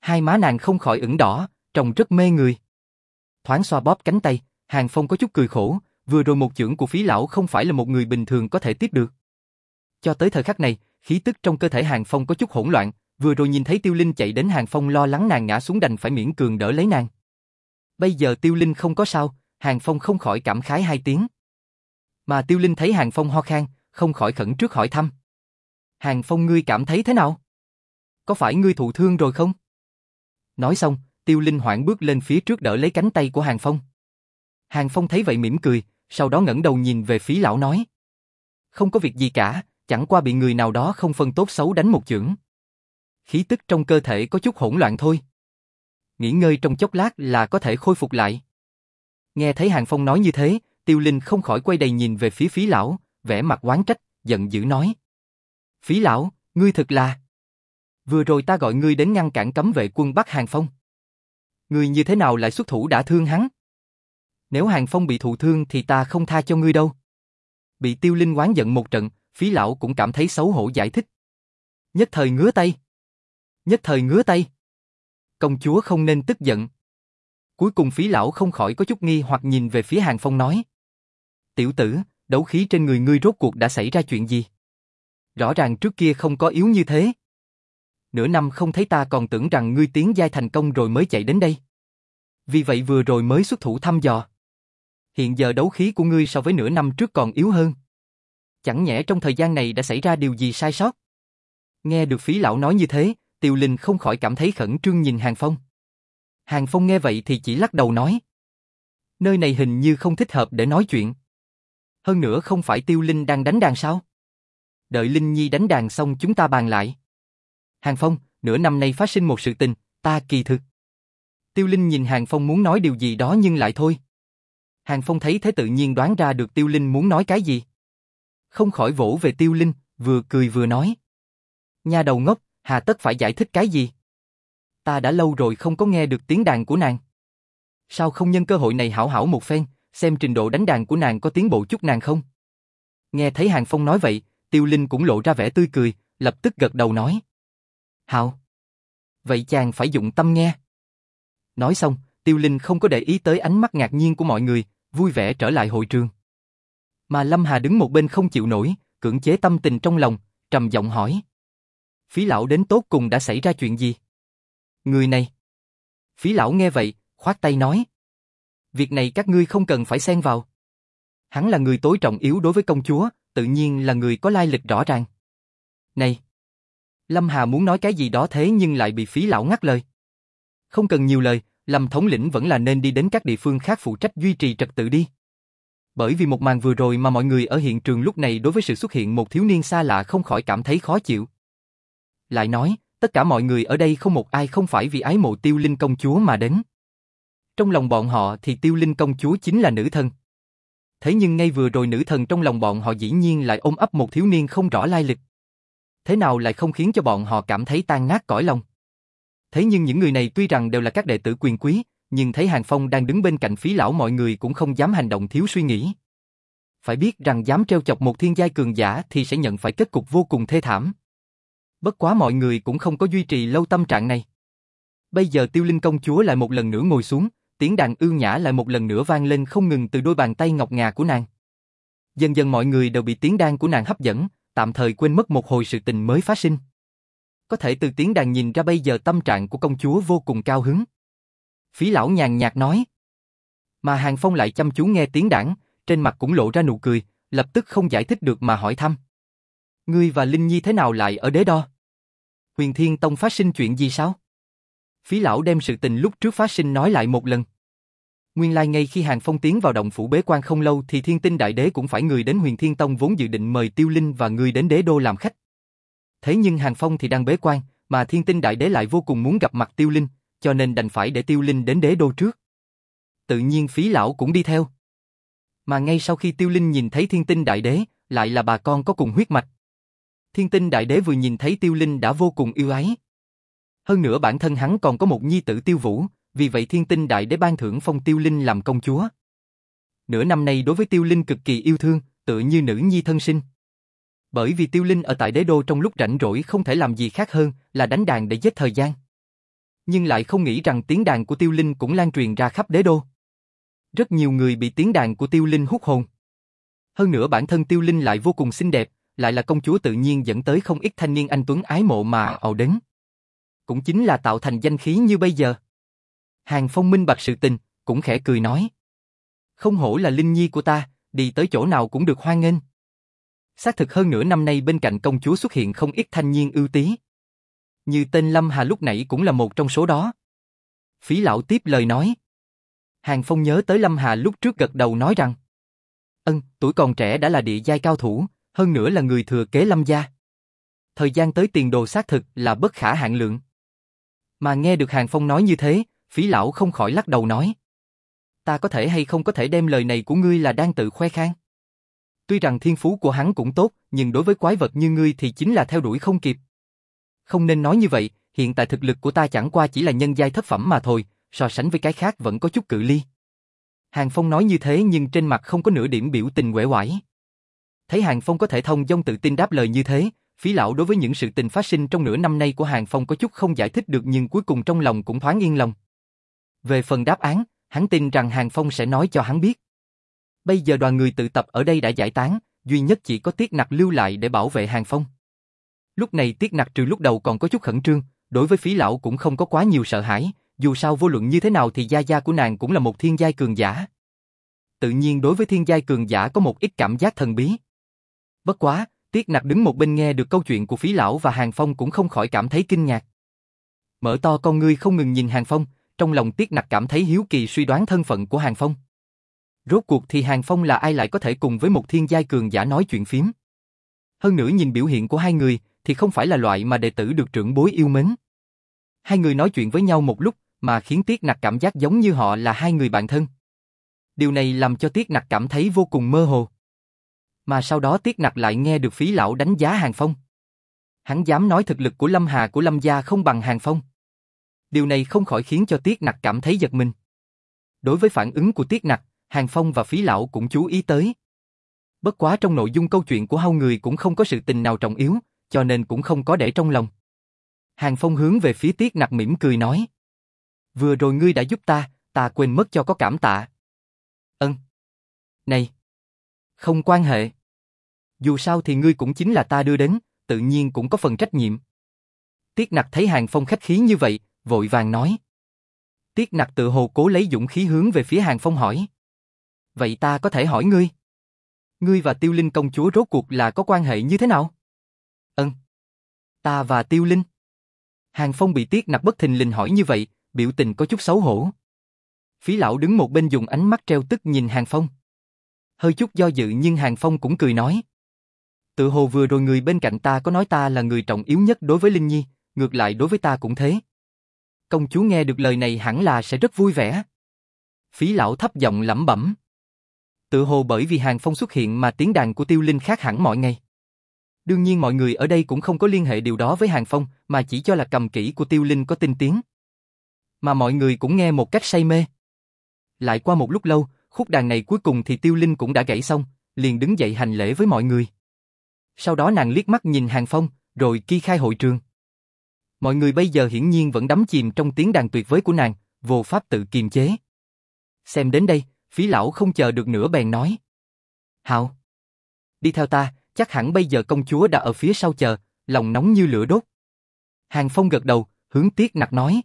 Hai má nàng không khỏi ửng đỏ, trông rất mê người. Thoáng xoa bóp cánh tay, hàng phong có chút cười khổ, vừa rồi một chưởng của phí lão không phải là một người bình thường có thể tiếp được. Cho tới thời khắc này, khí tức trong cơ thể hàng phong có chút hỗn loạn, vừa rồi nhìn thấy tiêu linh chạy đến hàng phong lo lắng nàng ngã xuống đành phải miễn cường đỡ lấy nàng. Bây giờ tiêu linh không có sao, hàng phong không khỏi cảm khái hai tiếng. Mà tiêu linh thấy hàng phong ho khan, không khỏi khẩn trước hỏi thăm. Hàng Phong ngươi cảm thấy thế nào? Có phải ngươi thụ thương rồi không? Nói xong, Tiêu Linh hoảng bước lên phía trước đỡ lấy cánh tay của Hàng Phong. Hàng Phong thấy vậy mỉm cười, sau đó ngẩng đầu nhìn về phía lão nói. Không có việc gì cả, chẳng qua bị người nào đó không phân tốt xấu đánh một chưởng. Khí tức trong cơ thể có chút hỗn loạn thôi. Nghỉ ngơi trong chốc lát là có thể khôi phục lại. Nghe thấy Hàng Phong nói như thế, Tiêu Linh không khỏi quay đầy nhìn về phía phí lão, vẻ mặt oán trách, giận dữ nói. Phí lão, ngươi thật là... Vừa rồi ta gọi ngươi đến ngăn cản cấm vệ quân bắt Hàng Phong. Ngươi như thế nào lại xuất thủ đã thương hắn? Nếu Hàng Phong bị thụ thương thì ta không tha cho ngươi đâu. Bị tiêu linh oán giận một trận, phí lão cũng cảm thấy xấu hổ giải thích. Nhất thời ngứa tay. Nhất thời ngứa tay. Công chúa không nên tức giận. Cuối cùng phí lão không khỏi có chút nghi hoặc nhìn về phía Hàng Phong nói. Tiểu tử, đấu khí trên người ngươi rốt cuộc đã xảy ra chuyện gì? Rõ ràng trước kia không có yếu như thế. Nửa năm không thấy ta còn tưởng rằng ngươi tiến giai thành công rồi mới chạy đến đây. Vì vậy vừa rồi mới xuất thủ thăm dò. Hiện giờ đấu khí của ngươi so với nửa năm trước còn yếu hơn. Chẳng nhẽ trong thời gian này đã xảy ra điều gì sai sót? Nghe được phí lão nói như thế, Tiêu Linh không khỏi cảm thấy khẩn trương nhìn Hàng Phong. Hàng Phong nghe vậy thì chỉ lắc đầu nói. Nơi này hình như không thích hợp để nói chuyện. Hơn nữa không phải Tiêu Linh đang đánh đàn sao? đợi Linh Nhi đánh đàn xong chúng ta bàn lại. Hàng Phong, nửa năm nay phát sinh một sự tình, ta kỳ thực. Tiêu Linh nhìn Hàng Phong muốn nói điều gì đó nhưng lại thôi. Hàng Phong thấy thế tự nhiên đoán ra được Tiêu Linh muốn nói cái gì. Không khỏi vỗ về Tiêu Linh, vừa cười vừa nói. Nhà đầu ngốc, hà tất phải giải thích cái gì? Ta đã lâu rồi không có nghe được tiếng đàn của nàng. Sao không nhân cơ hội này hảo hảo một phen, xem trình độ đánh đàn của nàng có tiến bộ chút nàng không? Nghe thấy Hàng Phong nói vậy, Tiêu Linh cũng lộ ra vẻ tươi cười, lập tức gật đầu nói. Hảo. Vậy chàng phải dụng tâm nghe. Nói xong, Tiêu Linh không có để ý tới ánh mắt ngạc nhiên của mọi người, vui vẻ trở lại hội trường. Mà Lâm Hà đứng một bên không chịu nổi, cưỡng chế tâm tình trong lòng, trầm giọng hỏi. Phí lão đến tốt cùng đã xảy ra chuyện gì? Người này. Phí lão nghe vậy, khoát tay nói. Việc này các ngươi không cần phải xen vào. Hắn là người tối trọng yếu đối với công chúa, tự nhiên là người có lai lịch rõ ràng. Này! Lâm Hà muốn nói cái gì đó thế nhưng lại bị phí lão ngắt lời. Không cần nhiều lời, Lâm thống lĩnh vẫn là nên đi đến các địa phương khác phụ trách duy trì trật tự đi. Bởi vì một màn vừa rồi mà mọi người ở hiện trường lúc này đối với sự xuất hiện một thiếu niên xa lạ không khỏi cảm thấy khó chịu. Lại nói, tất cả mọi người ở đây không một ai không phải vì ái mộ tiêu linh công chúa mà đến. Trong lòng bọn họ thì tiêu linh công chúa chính là nữ thần. Thế nhưng ngay vừa rồi nữ thần trong lòng bọn họ dĩ nhiên lại ôm ấp một thiếu niên không rõ lai lịch. Thế nào lại không khiến cho bọn họ cảm thấy tan nát cõi lòng. Thế nhưng những người này tuy rằng đều là các đệ tử quyền quý, nhưng thấy Hàng Phong đang đứng bên cạnh phí lão mọi người cũng không dám hành động thiếu suy nghĩ. Phải biết rằng dám treo chọc một thiên giai cường giả thì sẽ nhận phải kết cục vô cùng thê thảm. Bất quá mọi người cũng không có duy trì lâu tâm trạng này. Bây giờ tiêu linh công chúa lại một lần nữa ngồi xuống, tiếng đàn ưu nhã lại một lần nữa vang lên không ngừng từ đôi bàn tay ngọc ngà của nàng. Dần dần mọi người đều bị tiếng đàn của nàng hấp dẫn, tạm thời quên mất một hồi sự tình mới phát sinh. Có thể từ tiếng đàn nhìn ra bây giờ tâm trạng của công chúa vô cùng cao hứng. Phí lão nhàn nhạt nói. Mà Hàng Phong lại chăm chú nghe tiếng đàn, trên mặt cũng lộ ra nụ cười, lập tức không giải thích được mà hỏi thăm. Ngươi và Linh Nhi thế nào lại ở đế đo? Huyền Thiên Tông phát sinh chuyện gì sao? Phí lão đem sự tình lúc trước phát sinh nói lại một lần. Nguyên lai ngay khi Hàng Phong tiến vào động phủ bế quan không lâu thì Thiên Tinh Đại Đế cũng phải người đến Huyền Thiên Tông vốn dự định mời Tiêu Linh và người đến đế đô làm khách. Thế nhưng Hàng Phong thì đang bế quan, mà Thiên Tinh Đại Đế lại vô cùng muốn gặp mặt Tiêu Linh, cho nên đành phải để Tiêu Linh đến đế đô trước. Tự nhiên phí lão cũng đi theo. Mà ngay sau khi Tiêu Linh nhìn thấy Thiên Tinh Đại Đế, lại là bà con có cùng huyết mạch. Thiên Tinh Đại Đế vừa nhìn thấy Tiêu Linh đã vô cùng yêu ái. Hơn nữa bản thân hắn còn có một nhi tử Tiêu Vũ, vì vậy Thiên Tinh Đại Đế ban thưởng phong Tiêu Linh làm công chúa. Nửa năm nay đối với Tiêu Linh cực kỳ yêu thương, tự như nữ nhi thân sinh. Bởi vì Tiêu Linh ở tại đế đô trong lúc rảnh rỗi không thể làm gì khác hơn là đánh đàn để giết thời gian. Nhưng lại không nghĩ rằng tiếng đàn của Tiêu Linh cũng lan truyền ra khắp đế đô. Rất nhiều người bị tiếng đàn của Tiêu Linh hút hồn. Hơn nữa bản thân Tiêu Linh lại vô cùng xinh đẹp, lại là công chúa tự nhiên dẫn tới không ít thanh niên anh tuấn ái mộ mà ầu đến. Cũng chính là tạo thành danh khí như bây giờ. Hàng Phong minh bạch sự tình, cũng khẽ cười nói. Không hổ là Linh Nhi của ta, đi tới chỗ nào cũng được hoan nghênh. Xác thực hơn nửa năm nay bên cạnh công chúa xuất hiện không ít thanh niên ưu tí. Như tên Lâm Hà lúc nãy cũng là một trong số đó. Phí lão tiếp lời nói. Hàng Phong nhớ tới Lâm Hà lúc trước gật đầu nói rằng Ân, tuổi còn trẻ đã là địa giai cao thủ, hơn nữa là người thừa kế Lâm gia. Thời gian tới tiền đồ xác thực là bất khả hạn lượng. Mà nghe được Hàng Phong nói như thế, phí lão không khỏi lắc đầu nói. Ta có thể hay không có thể đem lời này của ngươi là đang tự khoe khang? Tuy rằng thiên phú của hắn cũng tốt, nhưng đối với quái vật như ngươi thì chính là theo đuổi không kịp. Không nên nói như vậy, hiện tại thực lực của ta chẳng qua chỉ là nhân giai thất phẩm mà thôi, so sánh với cái khác vẫn có chút cự ly. Hàng Phong nói như thế nhưng trên mặt không có nửa điểm biểu tình quể quải. Thấy Hàng Phong có thể thông dong tự tin đáp lời như thế, phí lão đối với những sự tình phát sinh trong nửa năm nay của Hàng Phong có chút không giải thích được nhưng cuối cùng trong lòng cũng thoáng yên lòng. Về phần đáp án, hắn tin rằng Hàng Phong sẽ nói cho hắn biết. Bây giờ đoàn người tự tập ở đây đã giải tán, duy nhất chỉ có Tiết Nặc lưu lại để bảo vệ Hàng Phong. Lúc này Tiết Nặc trừ lúc đầu còn có chút khẩn trương, đối với phí lão cũng không có quá nhiều sợ hãi, dù sao vô luận như thế nào thì gia gia của nàng cũng là một thiên giai cường giả. Tự nhiên đối với thiên giai cường giả có một ít cảm giác thần bí. Bất quá, Tiết Nặc đứng một bên nghe được câu chuyện của phí lão và Hàng Phong cũng không khỏi cảm thấy kinh ngạc. Mở to con ngươi không ngừng nhìn Hàng Phong, trong lòng Tiết Nặc cảm thấy hiếu kỳ suy đoán thân phận của Hàng Phong. Rốt cuộc thì Hàng Phong là ai lại có thể cùng với một thiên giai cường giả nói chuyện phím. Hơn nữa nhìn biểu hiện của hai người thì không phải là loại mà đệ tử được trưởng bối yêu mến. Hai người nói chuyện với nhau một lúc, mà khiến Tiết Nặc cảm giác giống như họ là hai người bạn thân. Điều này làm cho Tiết Nặc cảm thấy vô cùng mơ hồ. Mà sau đó Tiết Nặc lại nghe được phí lão đánh giá Hàng Phong. Hắn dám nói thực lực của Lâm Hà của Lâm gia không bằng Hàng Phong. Điều này không khỏi khiến cho Tiết Nặc cảm thấy giật mình. Đối với phản ứng của Tiết Nặc, Hàng Phong và phí lão cũng chú ý tới. Bất quá trong nội dung câu chuyện của hai người cũng không có sự tình nào trọng yếu, cho nên cũng không có để trong lòng. Hàng Phong hướng về phía Tiết Nặc mỉm cười nói. Vừa rồi ngươi đã giúp ta, ta quên mất cho có cảm tạ. Ân. Này. Không quan hệ. Dù sao thì ngươi cũng chính là ta đưa đến, tự nhiên cũng có phần trách nhiệm. Tiết Nặc thấy Hàng Phong khách khí như vậy, vội vàng nói. Tiết Nặc tự hồ cố lấy dũng khí hướng về phía Hàng Phong hỏi. Vậy ta có thể hỏi ngươi? Ngươi và Tiêu Linh công chúa rốt cuộc là có quan hệ như thế nào? Ân. Ta và Tiêu Linh. Hàng Phong bị Tiết Nặc bất thình lình hỏi như vậy, biểu tình có chút xấu hổ. Phí lão đứng một bên dùng ánh mắt treo tức nhìn Hàng Phong. Hơi chút do dự nhưng Hàng Phong cũng cười nói. Tự hồ vừa rồi người bên cạnh ta có nói ta là người trọng yếu nhất đối với Linh Nhi, ngược lại đối với ta cũng thế. Công chúa nghe được lời này hẳn là sẽ rất vui vẻ. Phí lão thấp giọng lẩm bẩm. Tự hồ bởi vì Hàng Phong xuất hiện mà tiếng đàn của Tiêu Linh khác hẳn mọi ngày. Đương nhiên mọi người ở đây cũng không có liên hệ điều đó với Hàng Phong, mà chỉ cho là cầm kỹ của Tiêu Linh có tinh tiếng. Mà mọi người cũng nghe một cách say mê. Lại qua một lúc lâu, khúc đàn này cuối cùng thì Tiêu Linh cũng đã gãy xong, liền đứng dậy hành lễ với mọi người. Sau đó nàng liếc mắt nhìn Hàng Phong, rồi ki khai hội trường. Mọi người bây giờ hiển nhiên vẫn đắm chìm trong tiếng đàn tuyệt vời của nàng, vô pháp tự kiềm chế. Xem đến đây, phí lão không chờ được nữa bèn nói. Hạo, đi theo ta, chắc hẳn bây giờ công chúa đã ở phía sau chờ, lòng nóng như lửa đốt. Hàng Phong gật đầu, hướng Tiết Nặc nói.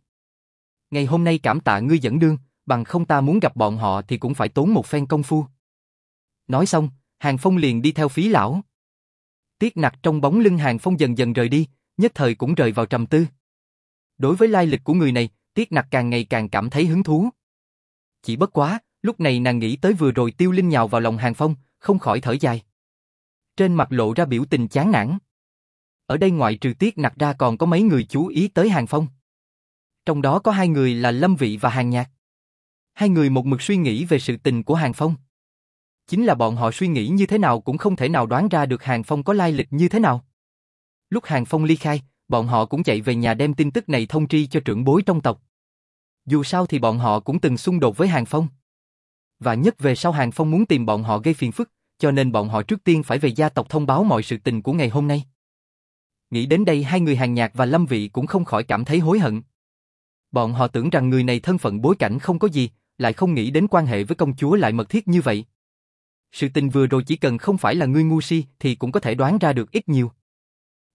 Ngày hôm nay cảm tạ ngươi dẫn đương, bằng không ta muốn gặp bọn họ thì cũng phải tốn một phen công phu. Nói xong, Hàng Phong liền đi theo phí lão. Tiết Nặc trong bóng lưng Hàng Phong dần dần rời đi, nhất thời cũng rời vào trầm tư. Đối với lai lịch của người này, Tiết Nặc càng ngày càng cảm thấy hứng thú. Chỉ bất quá, lúc này nàng nghĩ tới vừa rồi Tiêu Linh nhào vào lòng Hàng Phong, không khỏi thở dài. Trên mặt lộ ra biểu tình chán nản. Ở đây ngoại trừ Tiết Nặc ra còn có mấy người chú ý tới Hàng Phong. Trong đó có hai người là Lâm Vị và Hàng Nhạc. Hai người một mực suy nghĩ về sự tình của Hàng Phong. Chính là bọn họ suy nghĩ như thế nào cũng không thể nào đoán ra được Hàng Phong có lai lịch như thế nào. Lúc Hàng Phong ly khai, bọn họ cũng chạy về nhà đem tin tức này thông tri cho trưởng bối trong tộc. Dù sao thì bọn họ cũng từng xung đột với Hàng Phong. Và nhất về sau Hàng Phong muốn tìm bọn họ gây phiền phức, cho nên bọn họ trước tiên phải về gia tộc thông báo mọi sự tình của ngày hôm nay. Nghĩ đến đây hai người Hàng Nhạc và Lâm Vị cũng không khỏi cảm thấy hối hận. Bọn họ tưởng rằng người này thân phận bối cảnh không có gì, lại không nghĩ đến quan hệ với công chúa lại mật thiết như vậy. Sự tình vừa rồi chỉ cần không phải là ngươi ngu si thì cũng có thể đoán ra được ít nhiều.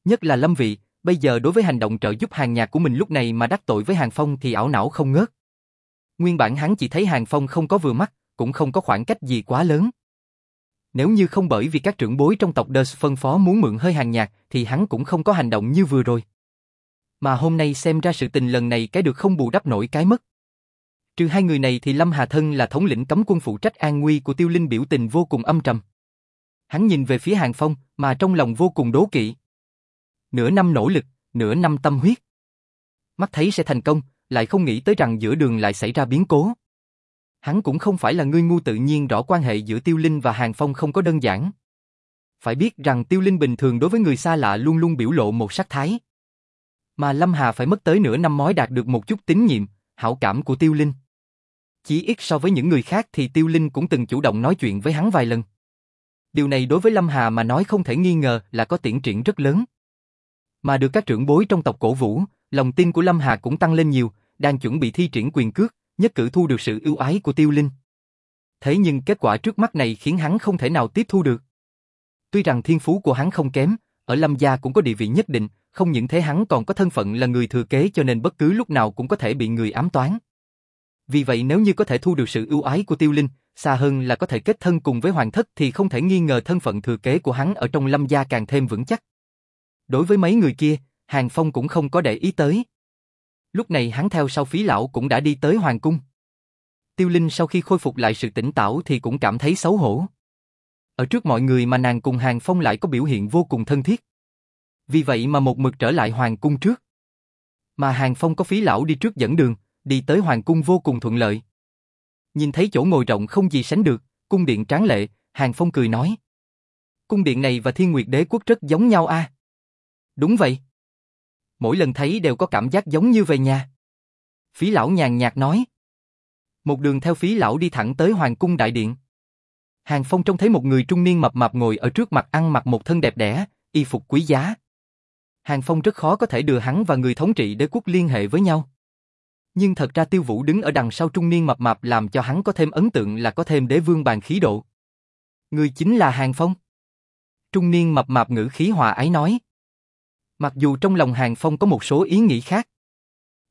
Nhất là Lâm Vị, bây giờ đối với hành động trợ giúp hàng nhạc của mình lúc này mà đắc tội với Hàng Phong thì ảo não không ngớt. Nguyên bản hắn chỉ thấy Hàng Phong không có vừa mắt, cũng không có khoảng cách gì quá lớn. Nếu như không bởi vì các trưởng bối trong tộc Ders phân phó muốn mượn hơi hàng nhạc thì hắn cũng không có hành động như vừa rồi. Mà hôm nay xem ra sự tình lần này cái được không bù đắp nổi cái mất. Trừ hai người này thì Lâm Hà Thân là thống lĩnh cấm quân phụ trách an nguy của Tiêu Linh biểu tình vô cùng âm trầm. Hắn nhìn về phía Hàng Phong mà trong lòng vô cùng đố kỵ. Nửa năm nỗ lực, nửa năm tâm huyết. Mắt thấy sẽ thành công, lại không nghĩ tới rằng giữa đường lại xảy ra biến cố. Hắn cũng không phải là người ngu tự nhiên rõ quan hệ giữa Tiêu Linh và Hàng Phong không có đơn giản. Phải biết rằng Tiêu Linh bình thường đối với người xa lạ luôn luôn biểu lộ một sắc thái. Mà Lâm Hà phải mất tới nửa năm mới đạt được một chút tín nhiệm, hảo cảm của Tiêu Linh. Chỉ ít so với những người khác thì Tiêu Linh cũng từng chủ động nói chuyện với hắn vài lần. Điều này đối với Lâm Hà mà nói không thể nghi ngờ là có tiến triển rất lớn. Mà được các trưởng bối trong tộc cổ vũ, lòng tin của Lâm Hà cũng tăng lên nhiều, đang chuẩn bị thi triển quyền cước, nhất cử thu được sự ưu ái của Tiêu Linh. Thế nhưng kết quả trước mắt này khiến hắn không thể nào tiếp thu được. Tuy rằng thiên phú của hắn không kém, ở Lâm gia cũng có địa vị nhất định, không những thế hắn còn có thân phận là người thừa kế cho nên bất cứ lúc nào cũng có thể bị người ám toán. Vì vậy nếu như có thể thu được sự ưu ái của Tiêu Linh, xa hơn là có thể kết thân cùng với hoàng thất thì không thể nghi ngờ thân phận thừa kế của hắn ở trong lâm gia càng thêm vững chắc. Đối với mấy người kia, Hàng Phong cũng không có để ý tới. Lúc này hắn theo sau phí lão cũng đã đi tới hoàng cung. Tiêu Linh sau khi khôi phục lại sự tỉnh táo thì cũng cảm thấy xấu hổ. Ở trước mọi người mà nàng cùng Hàng Phong lại có biểu hiện vô cùng thân thiết. Vì vậy mà một mực trở lại hoàng cung trước. Mà Hàng Phong có phí lão đi trước dẫn đường, đi tới hoàng cung vô cùng thuận lợi. Nhìn thấy chỗ ngồi rộng không gì sánh được, cung điện tráng lệ, Hàng Phong cười nói. Cung điện này và Thiên Nguyệt Đế quốc rất giống nhau a. Đúng vậy. Mỗi lần thấy đều có cảm giác giống như về nhà. Phí lão nhàn nhạt nói. Một đường theo phí lão đi thẳng tới Hoàng cung đại điện. Hàng Phong trông thấy một người trung niên mập mạp ngồi ở trước mặt ăn mặc một thân đẹp đẽ, y phục quý giá. Hàng Phong rất khó có thể đưa hắn và người thống trị đế quốc liên hệ với nhau. Nhưng thật ra Tiêu Vũ đứng ở đằng sau trung niên mập mạp làm cho hắn có thêm ấn tượng là có thêm đế vương bàn khí độ. Người chính là Hàng Phong. Trung niên mập mạp ngữ khí hòa ái nói. Mặc dù trong lòng Hàng Phong có một số ý nghĩ khác.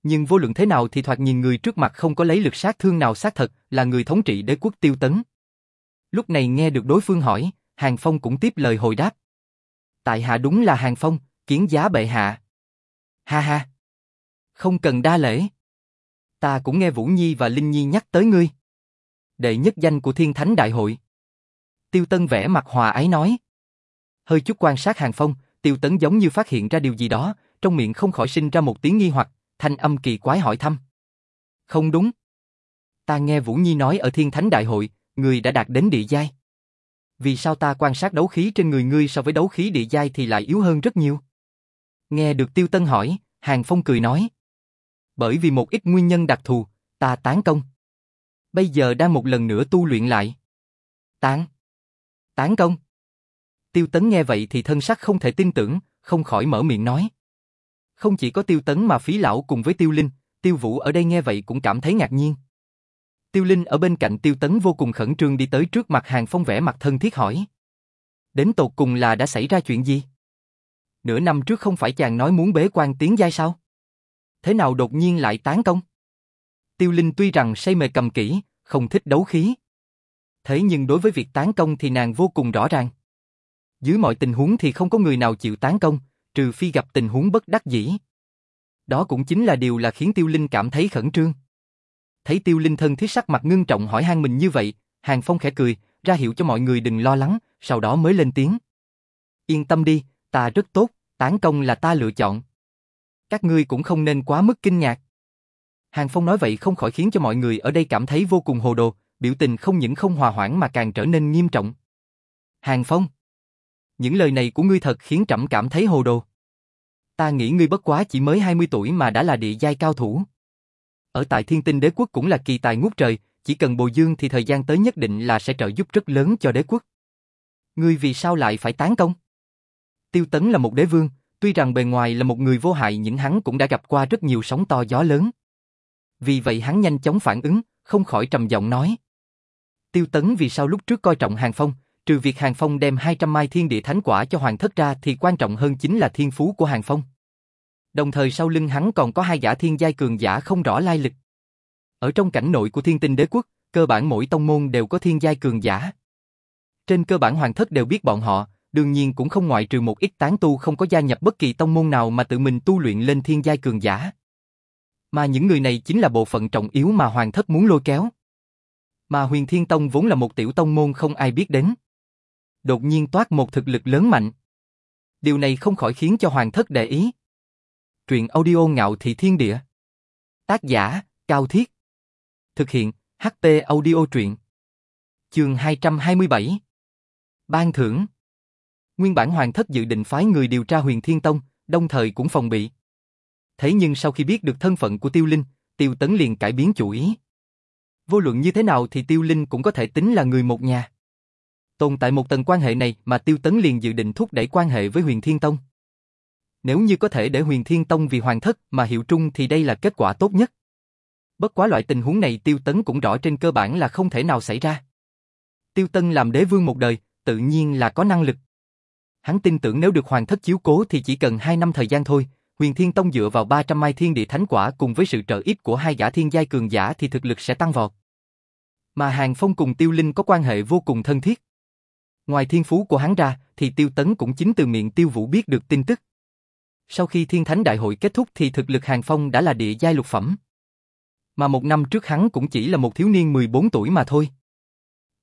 Nhưng vô luận thế nào thì thoạt nhìn người trước mặt không có lấy lực sát thương nào xác thật là người thống trị đế quốc tiêu tấn. Lúc này nghe được đối phương hỏi, Hàng Phong cũng tiếp lời hồi đáp. Tại hạ đúng là Hàng Phong, kiến giá bệ hạ. Ha ha. Không cần đa lễ. Ta cũng nghe Vũ Nhi và Linh Nhi nhắc tới ngươi. Đệ nhất danh của Thiên Thánh Đại hội. Tiêu Tân vẽ mặt hòa ái nói. Hơi chút quan sát Hàng Phong, Tiêu Tấn giống như phát hiện ra điều gì đó, trong miệng không khỏi sinh ra một tiếng nghi hoặc, thanh âm kỳ quái hỏi thăm. Không đúng. Ta nghe Vũ Nhi nói ở Thiên Thánh Đại hội, người đã đạt đến địa giai. Vì sao ta quan sát đấu khí trên người ngươi so với đấu khí địa giai thì lại yếu hơn rất nhiều? Nghe được Tiêu Tân hỏi, Hàng Phong cười nói. Bởi vì một ít nguyên nhân đặc thù, ta tán công. Bây giờ đang một lần nữa tu luyện lại. Tán? Tán công? Tiêu Tấn nghe vậy thì thân sắc không thể tin tưởng, không khỏi mở miệng nói. Không chỉ có Tiêu Tấn mà phí lão cùng với Tiêu Linh, Tiêu Vũ ở đây nghe vậy cũng cảm thấy ngạc nhiên. Tiêu Linh ở bên cạnh Tiêu Tấn vô cùng khẩn trương đi tới trước mặt Hàng Phong vẽ mặt thân thiết hỏi. Đến tột cùng là đã xảy ra chuyện gì? Nửa năm trước không phải chàng nói muốn bế quan tiến giai sao? Thế nào đột nhiên lại tán công? Tiêu Linh tuy rằng say mê cầm kỹ, không thích đấu khí. Thế nhưng đối với việc tán công thì nàng vô cùng rõ ràng. Dưới mọi tình huống thì không có người nào chịu tán công, trừ phi gặp tình huống bất đắc dĩ. Đó cũng chính là điều là khiến Tiêu Linh cảm thấy khẩn trương. Thấy Tiêu Linh thân thiết sắc mặt ngưng trọng hỏi han mình như vậy, Hàng Phong khẽ cười, ra hiệu cho mọi người đừng lo lắng, sau đó mới lên tiếng. Yên tâm đi, ta rất tốt, tán công là ta lựa chọn. Các ngươi cũng không nên quá mức kinh ngạc. Hàng Phong nói vậy không khỏi khiến cho mọi người ở đây cảm thấy vô cùng hồ đồ, biểu tình không những không hòa hoãn mà càng trở nên nghiêm trọng. Hàng Phong, những lời này của ngươi thật khiến trẫm cảm thấy hồ đồ. Ta nghĩ ngươi bất quá chỉ mới 20 tuổi mà đã là địa giai cao thủ. Ở tại thiên tinh đế quốc cũng là kỳ tài ngút trời, chỉ cần bồi dương thì thời gian tới nhất định là sẽ trợ giúp rất lớn cho đế quốc. Ngươi vì sao lại phải tán công? Tiêu Tấn là một đế vương, tuy rằng bề ngoài là một người vô hại nhưng hắn cũng đã gặp qua rất nhiều sóng to gió lớn. Vì vậy hắn nhanh chóng phản ứng, không khỏi trầm giọng nói. Tiêu Tấn vì sao lúc trước coi trọng Hàng Phong, trừ việc Hàng Phong đem 200 mai thiên địa thánh quả cho Hoàng thất ra thì quan trọng hơn chính là thiên phú của Hàng Phong. Đồng thời sau lưng hắn còn có hai gã thiên giai cường giả không rõ lai lịch. Ở trong cảnh nội của thiên tinh đế quốc, cơ bản mỗi tông môn đều có thiên giai cường giả. Trên cơ bản hoàng thất đều biết bọn họ, đương nhiên cũng không ngoại trừ một ít tán tu không có gia nhập bất kỳ tông môn nào mà tự mình tu luyện lên thiên giai cường giả. Mà những người này chính là bộ phận trọng yếu mà hoàng thất muốn lôi kéo. Mà huyền thiên tông vốn là một tiểu tông môn không ai biết đến. Đột nhiên toát một thực lực lớn mạnh. Điều này không khỏi khiến cho hoàng thất để ý. Truyện audio ngạo thị thiên địa. Tác giả, Cao Thiết. Thực hiện, HT audio truyện. Trường 227. Ban thưởng. Nguyên bản hoàng thất dự định phái người điều tra huyền thiên tông, đồng thời cũng phòng bị. Thế nhưng sau khi biết được thân phận của tiêu linh, tiêu tấn liền cải biến chủ ý. Vô luận như thế nào thì tiêu linh cũng có thể tính là người một nhà. Tồn tại một tầng quan hệ này mà tiêu tấn liền dự định thúc đẩy quan hệ với huyền thiên tông. Nếu như có thể để huyền thiên tông vì hoàng thất mà hiệu trung thì đây là kết quả tốt nhất. Bất quá loại tình huống này tiêu tấn cũng rõ trên cơ bản là không thể nào xảy ra. Tiêu Tân làm đế vương một đời, tự nhiên là có năng lực. Hắn tin tưởng nếu được hoàng thất chiếu cố thì chỉ cần 2 năm thời gian thôi, Huyền Thiên Tông dựa vào 300 mai thiên địa thánh quả cùng với sự trợ giúp của hai gã thiên giai cường giả thì thực lực sẽ tăng vọt. Mà Hàng Phong cùng Tiêu Linh có quan hệ vô cùng thân thiết. Ngoài thiên phú của hắn ra, thì Tiêu Tấn cũng chính từ miệng Tiêu Vũ biết được tin tức. Sau khi Thiên Thánh Đại hội kết thúc thì thực lực Hàng Phong đã là địa giai lục phẩm. Mà một năm trước hắn cũng chỉ là một thiếu niên 14 tuổi mà thôi.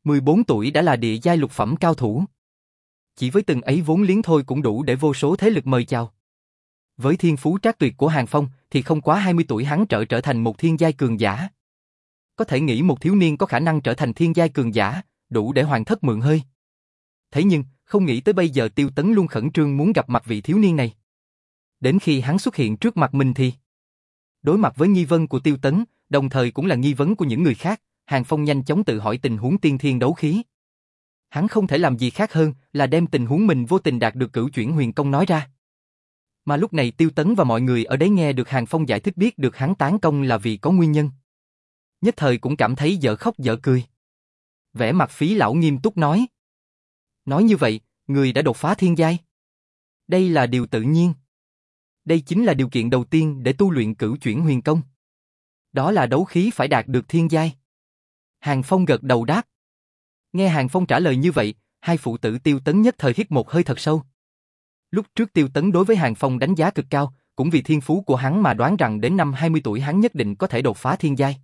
14 tuổi đã là địa giai lục phẩm cao thủ. Chỉ với từng ấy vốn liếng thôi cũng đủ để vô số thế lực mời chào. Với thiên phú trác tuyệt của Hàng Phong thì không quá 20 tuổi hắn trở trở thành một thiên giai cường giả. Có thể nghĩ một thiếu niên có khả năng trở thành thiên giai cường giả, đủ để hoàn thất mượn hơi. Thế nhưng, không nghĩ tới bây giờ Tiêu Tấn luôn khẩn trương muốn gặp mặt vị thiếu niên này. Đến khi hắn xuất hiện trước mặt mình thì đối mặt với nghi vấn của Tiêu Tấn, đồng thời cũng là nghi vấn của những người khác, Hàng Phong nhanh chóng tự hỏi tình huống tiên thiên đấu khí. Hắn không thể làm gì khác hơn là đem tình huống mình vô tình đạt được cửu chuyển huyền công nói ra. Mà lúc này Tiêu Tấn và mọi người ở đấy nghe được Hàng Phong giải thích biết được hắn tán công là vì có nguyên nhân. Nhất thời cũng cảm thấy dở khóc dở cười. Vẻ mặt phí lão nghiêm túc nói. Nói như vậy, người đã đột phá thiên giai. Đây là điều tự nhiên. Đây chính là điều kiện đầu tiên để tu luyện cửu chuyển huyền công. Đó là đấu khí phải đạt được thiên giai. Hàng Phong gật đầu đáp. Nghe Hàng Phong trả lời như vậy, hai phụ tử Tiêu Tấn nhất thời hít một hơi thật sâu. Lúc trước Tiêu Tấn đối với Hàng Phong đánh giá cực cao, cũng vì thiên phú của hắn mà đoán rằng đến năm 20 tuổi hắn nhất định có thể đột phá thiên giai.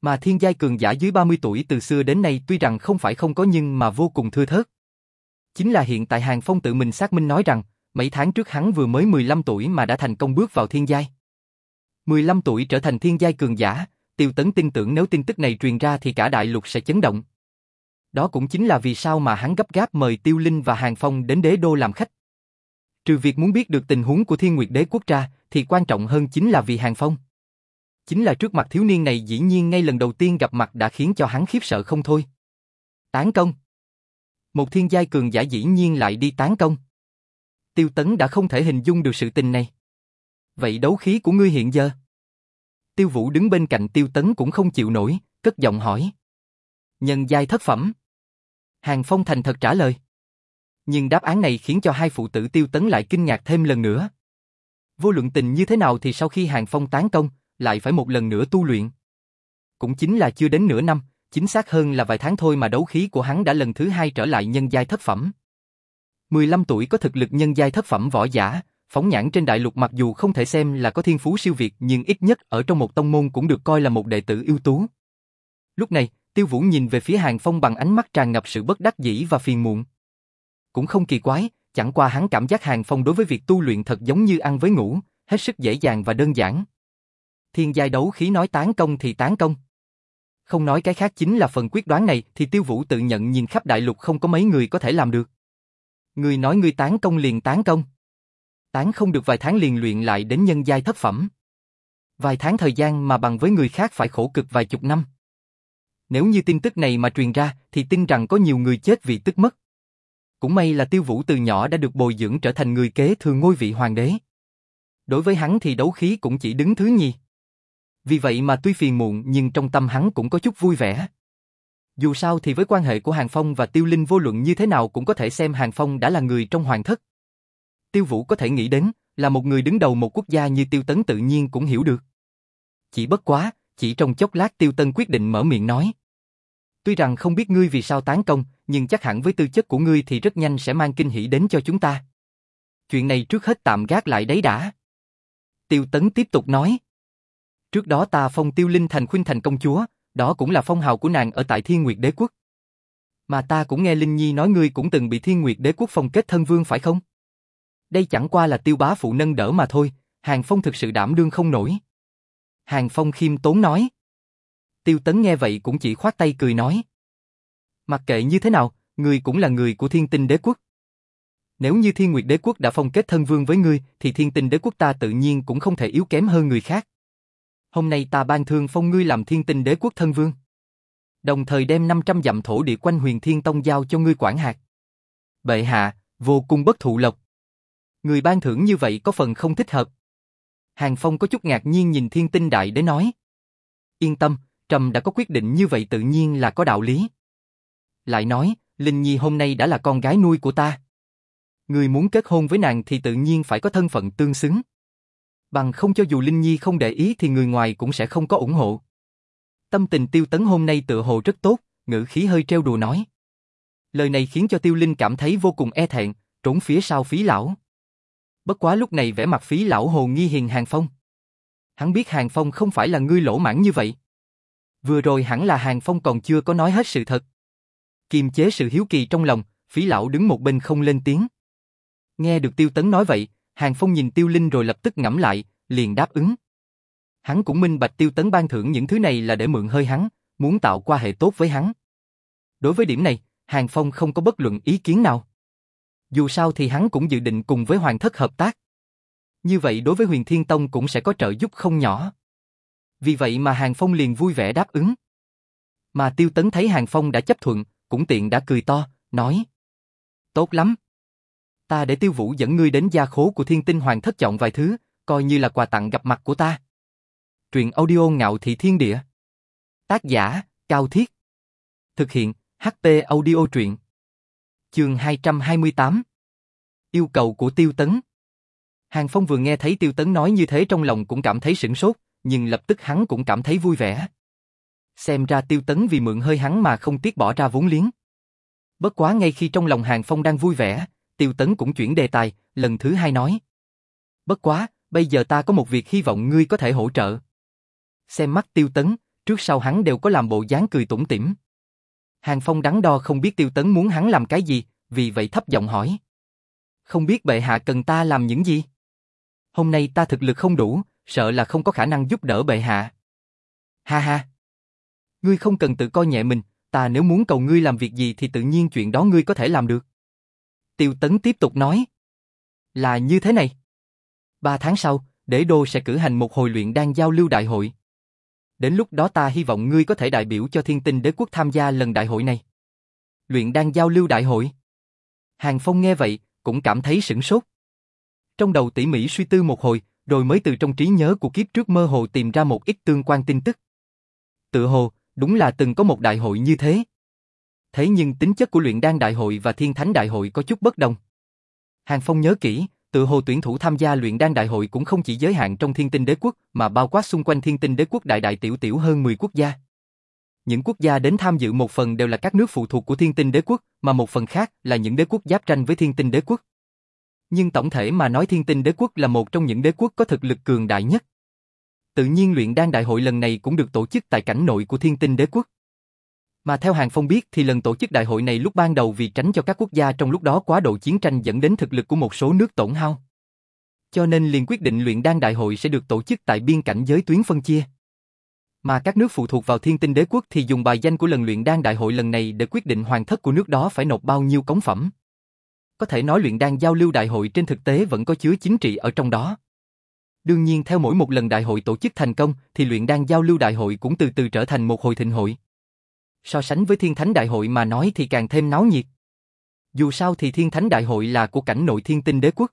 Mà thiên giai cường giả dưới 30 tuổi từ xưa đến nay tuy rằng không phải không có nhưng mà vô cùng thưa thớt. Chính là hiện tại Hàng Phong tự mình xác minh nói rằng, mấy tháng trước hắn vừa mới 15 tuổi mà đã thành công bước vào thiên giai. 15 tuổi trở thành thiên giai cường giả, Tiêu Tấn tin tưởng nếu tin tức này truyền ra thì cả đại lục sẽ chấn động. Đó cũng chính là vì sao mà hắn gấp gáp mời Tiêu Linh và Hàng Phong đến đế đô làm khách. Trừ việc muốn biết được tình huống của Thiên Nguyệt Đế quốc ra, thì quan trọng hơn chính là vì Hàng Phong. Chính là trước mặt thiếu niên này dĩ nhiên ngay lần đầu tiên gặp mặt đã khiến cho hắn khiếp sợ không thôi. Tán công. Một thiên giai cường giả dĩ nhiên lại đi tán công. Tiêu Tấn đã không thể hình dung được sự tình này. Vậy đấu khí của ngươi hiện giờ? Tiêu Vũ đứng bên cạnh Tiêu Tấn cũng không chịu nổi, cất giọng hỏi. Nhân giai thất phẩm. Hàng Phong thành thật trả lời. Nhưng đáp án này khiến cho hai phụ tử Tiêu Tấn lại kinh ngạc thêm lần nữa. Vô luận tình như thế nào thì sau khi Hàng Phong tán công, lại phải một lần nữa tu luyện. Cũng chính là chưa đến nửa năm, chính xác hơn là vài tháng thôi mà đấu khí của hắn đã lần thứ hai trở lại nhân giai thất phẩm. 15 tuổi có thực lực nhân giai thất phẩm võ giả, phóng nhãn trên đại lục mặc dù không thể xem là có thiên phú siêu việt nhưng ít nhất ở trong một tông môn cũng được coi là một đệ tử ưu tú. Lúc này, Tiêu Vũ nhìn về phía Hàng Phong bằng ánh mắt tràn ngập sự bất đắc dĩ và phiền muộn. Cũng không kỳ quái, chẳng qua hắn cảm giác Hàng Phong đối với việc tu luyện thật giống như ăn với ngủ, hết sức dễ dàng và đơn giản. Thiên giai đấu khí nói tán công thì tán công. Không nói cái khác chính là phần quyết đoán này, thì Tiêu Vũ tự nhận nhìn khắp đại lục không có mấy người có thể làm được. Người nói người tán công liền tán công. Tán không được vài tháng liền luyện lại đến nhân giai thất phẩm. Vài tháng thời gian mà bằng với người khác phải khổ cực vài chục năm. Nếu như tin tức này mà truyền ra, thì tin rằng có nhiều người chết vì tức mất. Cũng may là Tiêu Vũ từ nhỏ đã được bồi dưỡng trở thành người kế thừa ngôi vị hoàng đế. Đối với hắn thì đấu khí cũng chỉ đứng thứ nhì. Vì vậy mà tuy phiền muộn nhưng trong tâm hắn cũng có chút vui vẻ. Dù sao thì với quan hệ của Hàng Phong và Tiêu Linh vô luận như thế nào cũng có thể xem Hàng Phong đã là người trong hoàng thất. Tiêu Vũ có thể nghĩ đến, là một người đứng đầu một quốc gia như Tiêu Tấn tự nhiên cũng hiểu được. Chỉ bất quá, chỉ trong chốc lát Tiêu Tân quyết định mở miệng nói. Tuy rằng không biết ngươi vì sao tán công, nhưng chắc hẳn với tư chất của ngươi thì rất nhanh sẽ mang kinh hỉ đến cho chúng ta. Chuyện này trước hết tạm gác lại đấy đã. Tiêu Tấn tiếp tục nói. Trước đó ta phong Tiêu Linh thành khuynh thành công chúa, đó cũng là phong hào của nàng ở tại Thiên Nguyệt Đế Quốc. Mà ta cũng nghe Linh Nhi nói ngươi cũng từng bị Thiên Nguyệt Đế Quốc phong kết thân vương phải không? Đây chẳng qua là tiêu bá phụ nâng đỡ mà thôi, Hàng Phong thực sự đảm đương không nổi. Hàng Phong khiêm tốn nói. Tiêu Tấn nghe vậy cũng chỉ khoát tay cười nói. Mặc kệ như thế nào, ngươi cũng là người của thiên tinh đế quốc. Nếu như thiên nguyệt đế quốc đã phong kết thân vương với ngươi, thì thiên tinh đế quốc ta tự nhiên cũng không thể yếu kém hơn người khác hôm nay ta ban thương phong ngươi làm thiên tinh đế quốc thân vương. Đồng thời đem 500 dặm thổ địa quanh huyền thiên tông giao cho ngươi quản hạt. Bệ hạ, vô cùng bất thụ lộc. Người ban thưởng như vậy có phần không thích hợp. Hàng Phong có chút ngạc nhiên nhìn thiên tinh đại để nói. Yên tâm, Trầm đã có quyết định như vậy tự nhiên là có đạo lý. Lại nói, Linh Nhi hôm nay đã là con gái nuôi của ta. Người muốn kết hôn với nàng thì tự nhiên phải có thân phận tương xứng. Bằng không cho dù Linh Nhi không để ý thì người ngoài cũng sẽ không có ủng hộ. Tâm tình tiêu tấn hôm nay tựa hồ rất tốt, ngữ khí hơi treo đùa nói. Lời này khiến cho tiêu linh cảm thấy vô cùng e thẹn, trốn phía sau phí lão. Bất quá lúc này vẻ mặt phí lão hồ nghi hiền Hàng Phong. Hắn biết Hàng Phong không phải là ngươi lỗ mãn như vậy. Vừa rồi hẳn là Hàng Phong còn chưa có nói hết sự thật. Kiềm chế sự hiếu kỳ trong lòng, phí lão đứng một bên không lên tiếng. Nghe được tiêu tấn nói vậy, Hàng Phong nhìn Tiêu Linh rồi lập tức ngẫm lại, liền đáp ứng. Hắn cũng minh bạch Tiêu Tấn ban thưởng những thứ này là để mượn hơi hắn, muốn tạo qua hệ tốt với hắn. Đối với điểm này, Hàng Phong không có bất luận ý kiến nào. Dù sao thì hắn cũng dự định cùng với Hoàng Thất hợp tác. Như vậy đối với Huyền Thiên Tông cũng sẽ có trợ giúp không nhỏ. Vì vậy mà Hàng Phong liền vui vẻ đáp ứng. Mà Tiêu Tấn thấy Hàng Phong đã chấp thuận, cũng tiện đã cười to, nói. Tốt lắm. Ta để Tiêu Vũ dẫn ngươi đến gia khố của Thiên Tinh Hoàng Thất chọn vài thứ, coi như là quà tặng gặp mặt của ta. Truyện audio ngạo thị thiên địa. Tác giả, Cao Thiết. Thực hiện, HP audio truyện. Chương 228 Yêu cầu của Tiêu Tấn Hàng Phong vừa nghe thấy Tiêu Tấn nói như thế trong lòng cũng cảm thấy sửng sốt, nhưng lập tức hắn cũng cảm thấy vui vẻ. Xem ra Tiêu Tấn vì mượn hơi hắn mà không tiếc bỏ ra vốn liếng. Bất quá ngay khi trong lòng Hàng Phong đang vui vẻ, Tiêu Tấn cũng chuyển đề tài, lần thứ hai nói. Bất quá, bây giờ ta có một việc hy vọng ngươi có thể hỗ trợ. Xem mắt Tiêu Tấn, trước sau hắn đều có làm bộ dáng cười tủm tỉm. Hàng Phong đắn đo không biết Tiêu Tấn muốn hắn làm cái gì, vì vậy thấp giọng hỏi. Không biết bệ hạ cần ta làm những gì? Hôm nay ta thực lực không đủ, sợ là không có khả năng giúp đỡ bệ hạ. Ha ha! Ngươi không cần tự coi nhẹ mình, ta nếu muốn cầu ngươi làm việc gì thì tự nhiên chuyện đó ngươi có thể làm được. Tiêu Tấn tiếp tục nói. Là như thế này. Ba tháng sau, đế đô sẽ cử hành một hồi luyện đan giao lưu đại hội. Đến lúc đó ta hy vọng ngươi có thể đại biểu cho thiên tinh đế quốc tham gia lần đại hội này. Luyện đan giao lưu đại hội. Hàng Phong nghe vậy, cũng cảm thấy sửng sốt. Trong đầu tỉ mỉ suy tư một hồi, rồi mới từ trong trí nhớ của kiếp trước mơ hồ tìm ra một ít tương quan tin tức. Tự hồ, đúng là từng có một đại hội như thế. Thế nhưng tính chất của luyện đan đại hội và thiên thánh đại hội có chút bất đồng. Hàng Phong nhớ kỹ, tự hồ tuyển thủ tham gia luyện đan đại hội cũng không chỉ giới hạn trong thiên tinh đế quốc mà bao quát xung quanh thiên tinh đế quốc đại đại tiểu tiểu hơn 10 quốc gia. Những quốc gia đến tham dự một phần đều là các nước phụ thuộc của thiên tinh đế quốc, mà một phần khác là những đế quốc giáp tranh với thiên tinh đế quốc. Nhưng tổng thể mà nói thiên tinh đế quốc là một trong những đế quốc có thực lực cường đại nhất. Tự nhiên luyện đan đại hội lần này cũng được tổ chức tại cảnh nội của thiên tinh đế quốc. Mà theo Hàng Phong biết thì lần tổ chức đại hội này lúc ban đầu vì tránh cho các quốc gia trong lúc đó quá độ chiến tranh dẫn đến thực lực của một số nước tổn hao. Cho nên liền quyết định luyện đan đại hội sẽ được tổ chức tại biên cảnh giới tuyến phân chia. Mà các nước phụ thuộc vào thiên tinh đế quốc thì dùng bài danh của lần luyện đan đại hội lần này để quyết định hoàng thất của nước đó phải nộp bao nhiêu cống phẩm. Có thể nói luyện đan giao lưu đại hội trên thực tế vẫn có chứa chính trị ở trong đó. Đương nhiên theo mỗi một lần đại hội tổ chức thành công thì luyện đan giao lưu đại hội cũng từ từ trở thành một hồi thịnh hội. So sánh với thiên thánh đại hội mà nói thì càng thêm náo nhiệt. Dù sao thì thiên thánh đại hội là của cảnh nội thiên tinh đế quốc.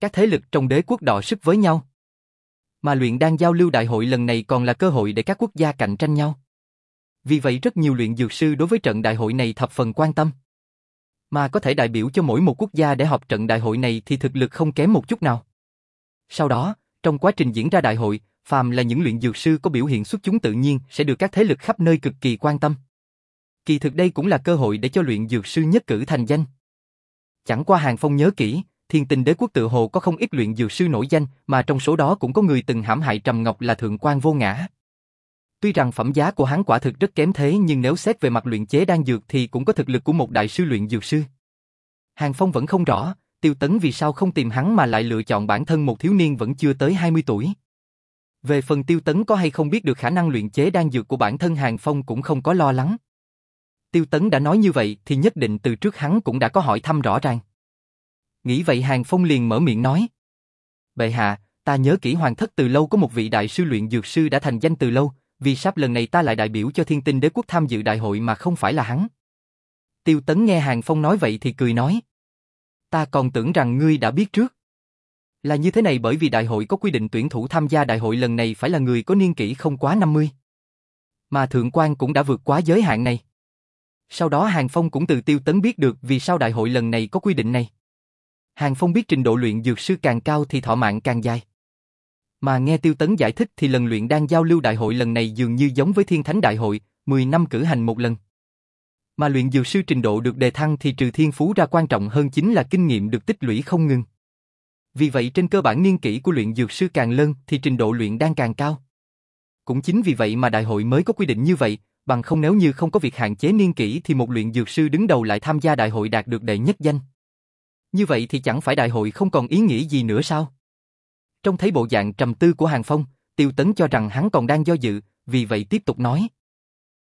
Các thế lực trong đế quốc đọ sức với nhau. Mà luyện đan giao lưu đại hội lần này còn là cơ hội để các quốc gia cạnh tranh nhau. Vì vậy rất nhiều luyện dược sư đối với trận đại hội này thập phần quan tâm. Mà có thể đại biểu cho mỗi một quốc gia để họp trận đại hội này thì thực lực không kém một chút nào. Sau đó, trong quá trình diễn ra đại hội, phàm là những luyện dược sư có biểu hiện xuất chúng tự nhiên sẽ được các thế lực khắp nơi cực kỳ quan tâm. Kỳ thực đây cũng là cơ hội để cho luyện dược sư nhất cử thành danh. Chẳng qua Hàng Phong nhớ kỹ, thiên tình đế quốc tự hồ có không ít luyện dược sư nổi danh, mà trong số đó cũng có người từng hãm hại Trầm Ngọc là thượng quan vô ngã. Tuy rằng phẩm giá của hắn quả thực rất kém thế nhưng nếu xét về mặt luyện chế đan dược thì cũng có thực lực của một đại sư luyện dược sư. Hàng Phong vẫn không rõ, Tiêu Tấn vì sao không tìm hắn mà lại lựa chọn bản thân một thiếu niên vẫn chưa tới 20 tuổi. Về phần Tiêu Tấn có hay không biết được khả năng luyện chế đan dược của bản thân Hàng Phong cũng không có lo lắng. Tiêu Tấn đã nói như vậy thì nhất định từ trước hắn cũng đã có hỏi thăm rõ ràng. Nghĩ vậy Hàng Phong liền mở miệng nói. Bệ hạ, ta nhớ kỹ hoàng thất từ lâu có một vị đại sư luyện dược sư đã thành danh từ lâu, vì sắp lần này ta lại đại biểu cho thiên tinh đế quốc tham dự đại hội mà không phải là hắn. Tiêu Tấn nghe Hàng Phong nói vậy thì cười nói. Ta còn tưởng rằng ngươi đã biết trước. Là như thế này bởi vì đại hội có quy định tuyển thủ tham gia đại hội lần này phải là người có niên kỷ không quá 50. Mà Thượng quan cũng đã vượt quá giới hạn này. Sau đó Hàng Phong cũng từ tiêu tấn biết được vì sao đại hội lần này có quy định này. Hàng Phong biết trình độ luyện dược sư càng cao thì thọ mạng càng dài. Mà nghe tiêu tấn giải thích thì lần luyện đang giao lưu đại hội lần này dường như giống với thiên thánh đại hội, 10 năm cử hành một lần. Mà luyện dược sư trình độ được đề thăng thì trừ thiên phú ra quan trọng hơn chính là kinh nghiệm được tích lũy không ngừng. Vì vậy trên cơ bản niên kỷ của luyện dược sư càng lớn thì trình độ luyện đang càng cao. Cũng chính vì vậy mà đại hội mới có quy định như vậy, bằng không nếu như không có việc hạn chế niên kỷ thì một luyện dược sư đứng đầu lại tham gia đại hội đạt được đệ nhất danh. Như vậy thì chẳng phải đại hội không còn ý nghĩa gì nữa sao? Trong thấy bộ dạng trầm tư của Hàng Phong, Tiêu Tấn cho rằng hắn còn đang do dự, vì vậy tiếp tục nói.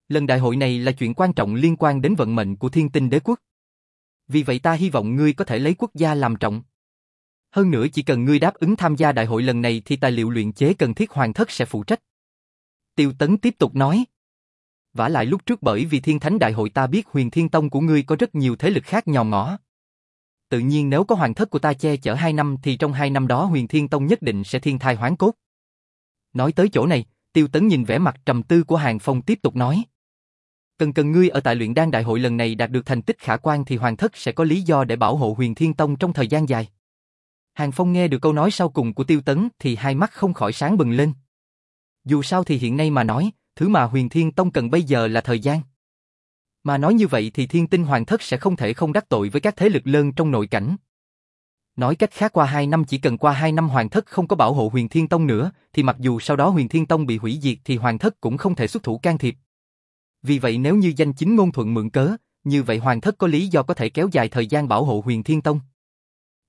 Lần đại hội này là chuyện quan trọng liên quan đến vận mệnh của thiên tinh đế quốc. Vì vậy ta hy vọng ngươi có thể lấy quốc gia làm trọng. Hơn nữa chỉ cần ngươi đáp ứng tham gia đại hội lần này thì tài liệu luyện chế cần thiết hoàng thất sẽ phụ trách. Tiêu Tấn tiếp tục nói. vả lại lúc trước bởi vì thiên thánh đại hội ta biết huyền thiên tông của ngươi có rất nhiều thế lực khác nhòm ngõ. Tự nhiên nếu có hoàng thất của ta che chở hai năm thì trong hai năm đó huyền thiên tông nhất định sẽ thiên thai hoán cốt. Nói tới chỗ này, Tiêu Tấn nhìn vẻ mặt trầm tư của Hàng Phong tiếp tục nói. Cần cần ngươi ở tại luyện đan đại hội lần này đạt được thành tích khả quan thì hoàng thất sẽ có lý do để bảo hộ huyền thiên tông trong thời gian dài. Hàng Phong nghe được câu nói sau cùng của Tiêu Tấn thì hai mắt không khỏi sáng bừng lên. Dù sao thì hiện nay mà nói, thứ mà huyền thiên tông cần bây giờ là thời gian. Mà nói như vậy thì thiên tinh hoàng thất sẽ không thể không đắc tội với các thế lực lớn trong nội cảnh. Nói cách khác qua hai năm chỉ cần qua hai năm hoàng thất không có bảo hộ huyền thiên tông nữa, thì mặc dù sau đó huyền thiên tông bị hủy diệt thì hoàng thất cũng không thể xuất thủ can thiệp. Vì vậy nếu như danh chính ngôn thuận mượn cớ, như vậy hoàng thất có lý do có thể kéo dài thời gian bảo hộ huyền thiên tông.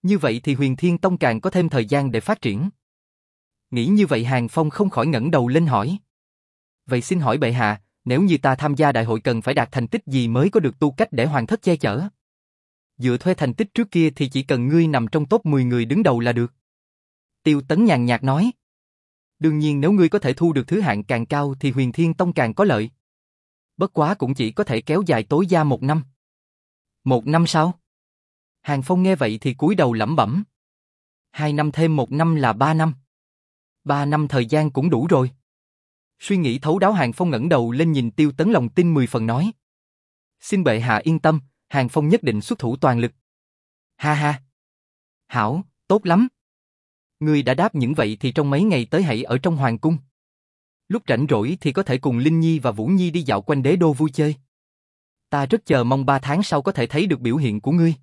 Như vậy thì huyền thiên tông càng có thêm thời gian để phát triển. Nghĩ như vậy Hàng Phong không khỏi ngẩng đầu lên hỏi. Vậy xin hỏi bệ hạ, nếu như ta tham gia đại hội cần phải đạt thành tích gì mới có được tu cách để hoàng thất che chở? Dựa thuê thành tích trước kia thì chỉ cần ngươi nằm trong top 10 người đứng đầu là được. Tiêu Tấn nhàn nhạt nói. Đương nhiên nếu ngươi có thể thu được thứ hạng càng cao thì huyền thiên tông càng có lợi. Bất quá cũng chỉ có thể kéo dài tối đa một năm. Một năm sau? Hàng Phong nghe vậy thì cúi đầu lẩm bẩm. Hai năm thêm một năm là ba năm. Ba năm thời gian cũng đủ rồi. Suy nghĩ thấu đáo Hàng Phong ngẩng đầu lên nhìn Tiêu Tấn lòng tin mười phần nói. Xin bệ hạ yên tâm, Hàng Phong nhất định xuất thủ toàn lực. Ha ha. Hảo, tốt lắm. Ngươi đã đáp những vậy thì trong mấy ngày tới hãy ở trong hoàng cung. Lúc rảnh rỗi thì có thể cùng Linh Nhi và Vũ Nhi đi dạo quanh đế đô vui chơi. Ta rất chờ mong ba tháng sau có thể thấy được biểu hiện của ngươi.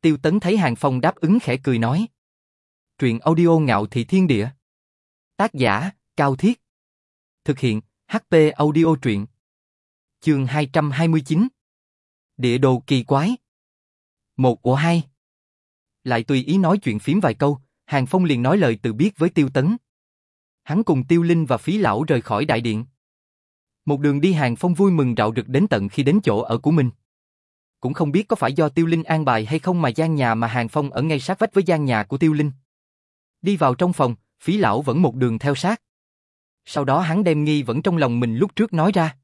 Tiêu Tấn thấy Hàng Phong đáp ứng khẽ cười nói. Truyện audio ngạo thị thiên địa. Tác giả, Cao Thiết. Thực hiện, HP audio truyện. Chương 229. Địa đồ kỳ quái. Một của hai. Lại tùy ý nói chuyện phím vài câu, Hàng Phong liền nói lời từ biết với Tiêu Tấn. Hắn cùng Tiêu Linh và Phí Lão rời khỏi đại điện. Một đường đi Hàng Phong vui mừng rạo rực đến tận khi đến chỗ ở của mình. Cũng không biết có phải do Tiêu Linh an bài hay không mà gian nhà mà Hàng Phong ở ngay sát vách với gian nhà của Tiêu Linh. Đi vào trong phòng, Phí Lão vẫn một đường theo sát. Sau đó hắn đem nghi vẫn trong lòng mình lúc trước nói ra.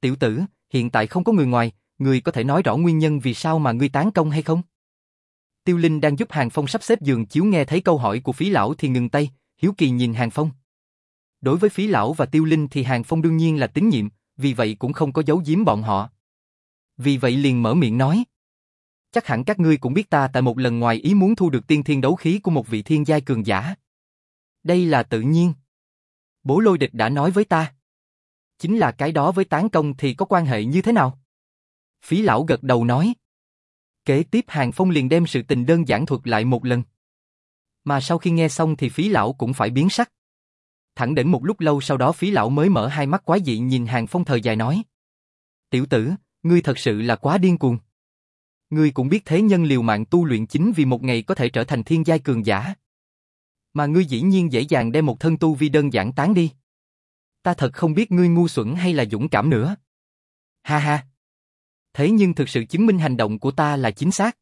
Tiểu tử, hiện tại không có người ngoài, người có thể nói rõ nguyên nhân vì sao mà ngươi tán công hay không? Tiêu Linh đang giúp Hàng Phong sắp xếp giường chiếu nghe thấy câu hỏi của phí lão thì ngừng tay, hiếu kỳ nhìn Hàng Phong. Đối với phí lão và Tiêu Linh thì Hàng Phong đương nhiên là tín nhiệm, vì vậy cũng không có giấu giếm bọn họ. Vì vậy liền mở miệng nói. Chắc hẳn các ngươi cũng biết ta tại một lần ngoài ý muốn thu được tiên thiên đấu khí của một vị thiên giai cường giả. Đây là tự nhiên. Bố lôi địch đã nói với ta. Chính là cái đó với tán công thì có quan hệ như thế nào? Phí lão gật đầu nói. Kế tiếp Hàng Phong liền đem sự tình đơn giản thuật lại một lần. Mà sau khi nghe xong thì phí lão cũng phải biến sắc. Thẳng đến một lúc lâu sau đó phí lão mới mở hai mắt quái dị nhìn Hàng Phong thời dài nói. Tiểu tử, ngươi thật sự là quá điên cuồng. Ngươi cũng biết thế nhân liều mạng tu luyện chính vì một ngày có thể trở thành thiên giai cường giả. Mà ngươi dĩ nhiên dễ dàng đem một thân tu vi đơn giản tán đi. Ta thật không biết ngươi ngu xuẩn hay là dũng cảm nữa. Ha ha. Thế nhưng thực sự chứng minh hành động của ta là chính xác.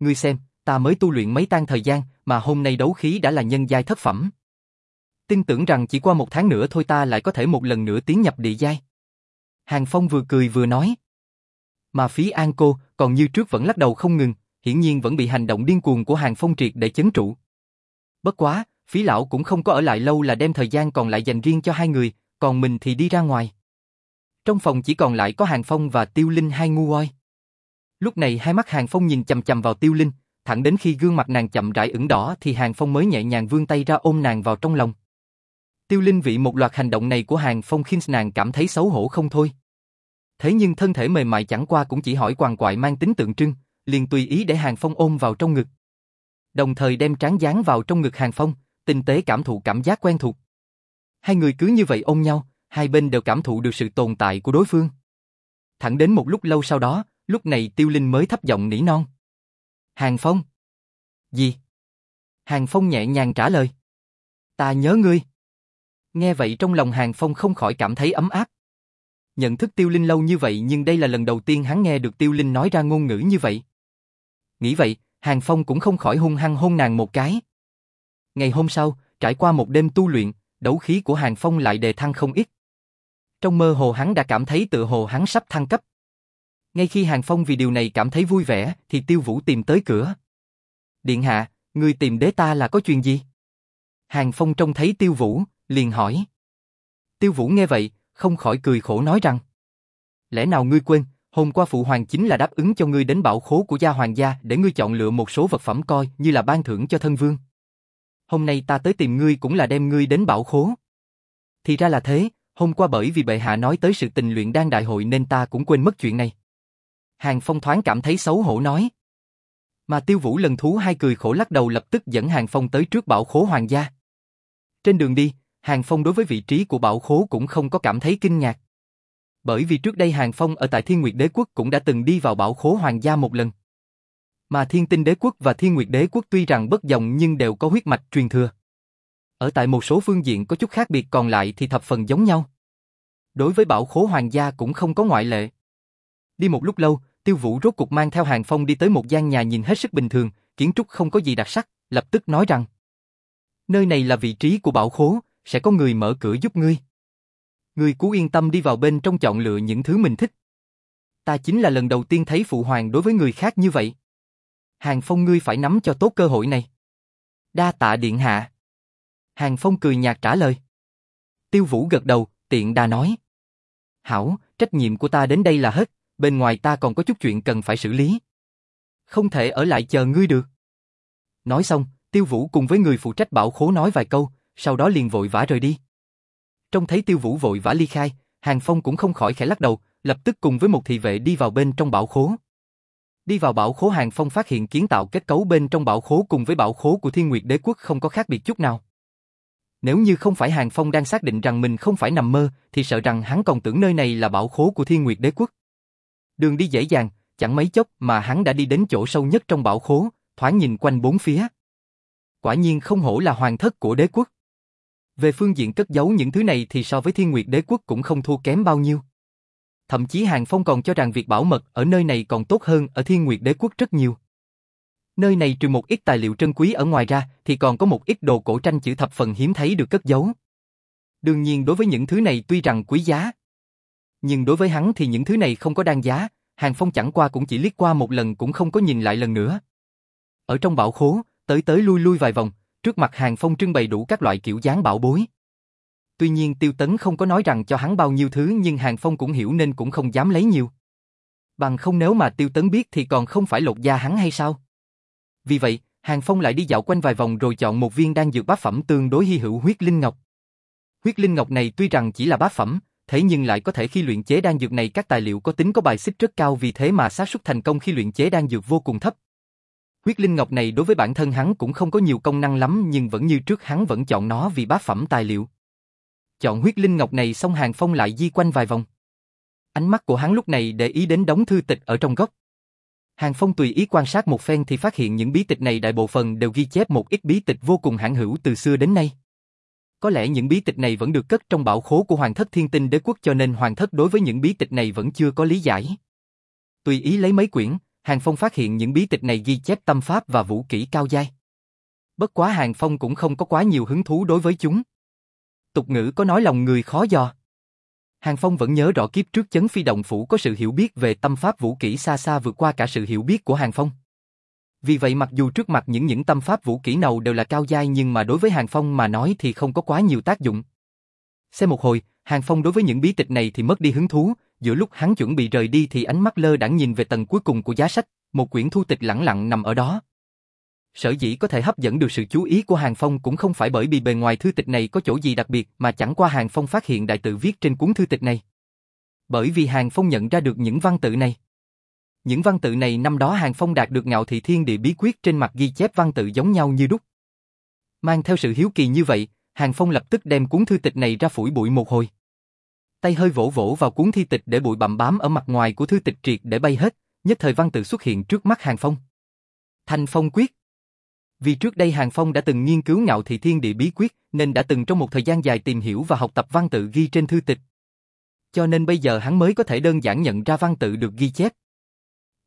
Ngươi xem, ta mới tu luyện mấy tan thời gian, mà hôm nay đấu khí đã là nhân giai thất phẩm. Tin tưởng rằng chỉ qua một tháng nữa thôi ta lại có thể một lần nữa tiến nhập địa giai. Hàng Phong vừa cười vừa nói. Mà phí An cô còn như trước vẫn lắc đầu không ngừng, hiển nhiên vẫn bị hành động điên cuồng của Hàng Phong triệt để chấn trụ. Bất quá, phí lão cũng không có ở lại lâu là đem thời gian còn lại dành riêng cho hai người, còn mình thì đi ra ngoài. Trong phòng chỉ còn lại có Hàng Phong và Tiêu Linh hai ngu oi. Lúc này hai mắt Hàng Phong nhìn chầm chầm vào Tiêu Linh, thẳng đến khi gương mặt nàng chậm rãi ửng đỏ thì Hàng Phong mới nhẹ nhàng vươn tay ra ôm nàng vào trong lòng. Tiêu Linh vị một loạt hành động này của Hàng Phong khiến nàng cảm thấy xấu hổ không thôi. Thế nhưng thân thể mềm mại chẳng qua cũng chỉ hỏi quằn quại mang tính tượng trưng, liền tùy ý để Hàng Phong ôm vào trong ngực. Đồng thời đem trán dán vào trong ngực Hàng Phong, tinh tế cảm thụ cảm giác quen thuộc. Hai người cứ như vậy ôm nhau, hai bên đều cảm thụ được sự tồn tại của đối phương. Thẳng đến một lúc lâu sau đó, lúc này Tiêu Linh mới thấp giọng nỉ non. Hàng Phong. Gì? Hàng Phong nhẹ nhàng trả lời. Ta nhớ ngươi. Nghe vậy trong lòng Hàng Phong không khỏi cảm thấy ấm áp. Nhận thức Tiêu Linh lâu như vậy nhưng đây là lần đầu tiên hắn nghe được Tiêu Linh nói ra ngôn ngữ như vậy. Nghĩ vậy, Hàng Phong cũng không khỏi hung hăng hôn nàng một cái. Ngày hôm sau, trải qua một đêm tu luyện, đấu khí của Hàng Phong lại đề thăng không ít. Trong mơ hồ hắn đã cảm thấy tự hồ hắn sắp thăng cấp. Ngay khi Hàng Phong vì điều này cảm thấy vui vẻ, thì Tiêu Vũ tìm tới cửa. Điện hạ, người tìm đế ta là có chuyện gì? Hàng Phong trông thấy Tiêu Vũ, liền hỏi. Tiêu Vũ nghe vậy, không khỏi cười khổ nói rằng. Lẽ nào ngươi quên, hôm qua Phụ Hoàng chính là đáp ứng cho ngươi đến bảo khố của gia hoàng gia để ngươi chọn lựa một số vật phẩm coi như là ban thưởng cho thân vương. Hôm nay ta tới tìm ngươi cũng là đem ngươi đến bảo khố. Thì ra là thế, hôm qua bởi vì bệ hạ nói tới sự tình luyện đan đại hội nên ta cũng quên mất chuyện này. Hàng Phong thoáng cảm thấy xấu hổ nói. Mà tiêu vũ lần thú hai cười khổ lắc đầu lập tức dẫn Hàng Phong tới trước bảo khố hoàng gia. Trên đường đi, Hàng Phong đối với vị trí của bảo khố cũng không có cảm thấy kinh ngạc. Bởi vì trước đây Hàng Phong ở tại Thiên Nguyệt Đế Quốc cũng đã từng đi vào bảo khố hoàng gia một lần. Mà Thiên Tinh Đế Quốc và Thiên Nguyệt Đế Quốc tuy rằng bất dòng nhưng đều có huyết mạch truyền thừa. Ở tại một số phương diện có chút khác biệt còn lại thì thập phần giống nhau. Đối với bảo khố hoàng gia cũng không có ngoại lệ. Đi một lúc lâu, Tiêu Vũ rốt cục mang theo Hàng Phong đi tới một gian nhà nhìn hết sức bình thường, kiến trúc không có gì đặc sắc, lập tức nói rằng Nơi này là vị trí của bảo khố, sẽ có người mở cửa giúp ngươi. Ngươi cứ yên tâm đi vào bên trong chọn lựa những thứ mình thích. Ta chính là lần đầu tiên thấy phụ hoàng đối với người khác như vậy. Hàng Phong ngươi phải nắm cho tốt cơ hội này. Đa tạ điện hạ. Hàng Phong cười nhạt trả lời. Tiêu Vũ gật đầu, tiện đa nói. Hảo, trách nhiệm của ta đến đây là hết, bên ngoài ta còn có chút chuyện cần phải xử lý. Không thể ở lại chờ ngươi được. Nói xong, Tiêu Vũ cùng với người phụ trách bảo khố nói vài câu, sau đó liền vội vã rời đi. Trông thấy Tiêu Vũ vội vã ly khai, Hàng Phong cũng không khỏi khẽ lắc đầu, lập tức cùng với một thị vệ đi vào bên trong bảo khố. Đi vào bảo khố Hàng Phong phát hiện kiến tạo kết cấu bên trong bảo khố cùng với bảo khố của Thiên Nguyệt Đế Quốc không có khác biệt chút nào. Nếu như không phải Hàng Phong đang xác định rằng mình không phải nằm mơ, thì sợ rằng hắn còn tưởng nơi này là bảo khố của Thiên Nguyệt Đế Quốc. Đường đi dễ dàng, chẳng mấy chốc mà hắn đã đi đến chỗ sâu nhất trong bảo khố, thoáng nhìn quanh bốn phía. Quả nhiên không hổ là hoàng thất của đế quốc. Về phương diện cất giấu những thứ này thì so với Thiên Nguyệt Đế Quốc cũng không thua kém bao nhiêu. Thậm chí Hàng Phong còn cho rằng việc bảo mật ở nơi này còn tốt hơn ở Thiên Nguyệt Đế Quốc rất nhiều. Nơi này trừ một ít tài liệu trân quý ở ngoài ra thì còn có một ít đồ cổ tranh chữ thập phần hiếm thấy được cất giấu. Đương nhiên đối với những thứ này tuy rằng quý giá, nhưng đối với hắn thì những thứ này không có đáng giá, Hàng Phong chẳng qua cũng chỉ liếc qua một lần cũng không có nhìn lại lần nữa. Ở trong bảo khố, tới tới lui lui vài vòng, trước mặt Hàng Phong trưng bày đủ các loại kiểu dáng bảo bối. Tuy nhiên Tiêu Tấn không có nói rằng cho hắn bao nhiêu thứ nhưng Hàng Phong cũng hiểu nên cũng không dám lấy nhiều. Bằng không nếu mà Tiêu Tấn biết thì còn không phải lột da hắn hay sao? Vì vậy, Hàng Phong lại đi dạo quanh vài vòng rồi chọn một viên đan dược bát phẩm tương đối hy hữu huyết linh ngọc. Huyết linh ngọc này tuy rằng chỉ là bát phẩm, thế nhưng lại có thể khi luyện chế đan dược này các tài liệu có tính có bài xích rất cao vì thế mà xác suất thành công khi luyện chế đan dược vô cùng thấp. Huyết linh ngọc này đối với bản thân hắn cũng không có nhiều công năng lắm nhưng vẫn như trước hắn vẫn chọn nó vì bá phẩm tài liệu. Chọn huyết linh ngọc này xong Hàng Phong lại di quanh vài vòng. Ánh mắt của hắn lúc này để ý đến đống thư tịch ở trong góc. Hàng Phong tùy ý quan sát một phen thì phát hiện những bí tịch này đại bộ phần đều ghi chép một ít bí tịch vô cùng hãn hữu từ xưa đến nay. Có lẽ những bí tịch này vẫn được cất trong bảo khố của Hoàng thất Thiên Tinh Đế quốc cho nên Hoàng thất đối với những bí tịch này vẫn chưa có lý giải. Tùy ý lấy mấy quyển, Hàng Phong phát hiện những bí tịch này ghi chép tâm pháp và vũ kỹ cao giai. Bất quá Hàng Phong cũng không có quá nhiều hứng thú đối với chúng. Tục ngữ có nói lòng người khó dò. Hàng Phong vẫn nhớ rõ kiếp trước chấn phi động phủ có sự hiểu biết về tâm pháp vũ kỹ xa xa vượt qua cả sự hiểu biết của Hàng Phong. Vì vậy mặc dù trước mặt những những tâm pháp vũ kỹ nào đều là cao giai nhưng mà đối với Hàng Phong mà nói thì không có quá nhiều tác dụng. Xem một hồi, Hàng Phong đối với những bí tịch này thì mất đi hứng thú, giữa lúc hắn chuẩn bị rời đi thì ánh mắt lơ đãng nhìn về tầng cuối cùng của giá sách, một quyển thu tịch lẳng lặng nằm ở đó. Sở dĩ có thể hấp dẫn được sự chú ý của Hàng Phong cũng không phải bởi vì bề ngoài thư tịch này có chỗ gì đặc biệt mà chẳng qua Hàng Phong phát hiện đại tự viết trên cuốn thư tịch này. Bởi vì Hàng Phong nhận ra được những văn tự này. Những văn tự này năm đó Hàng Phong đạt được ngạo thị thiên địa bí quyết trên mặt ghi chép văn tự giống nhau như đúc. Mang theo sự hiếu kỳ như vậy, Hàng Phong lập tức đem cuốn thư tịch này ra phủi bụi một hồi. Tay hơi vỗ vỗ vào cuốn thi tịch để bụi bặm bám ở mặt ngoài của thư tịch triệt để bay hết, nhất thời văn tự xuất hiện trước mắt Hàng Phong. Thanh Phong Quyết Vì trước đây Hàng Phong đã từng nghiên cứu ngạo thị thiên địa bí quyết, nên đã từng trong một thời gian dài tìm hiểu và học tập văn tự ghi trên thư tịch. Cho nên bây giờ hắn mới có thể đơn giản nhận ra văn tự được ghi chép.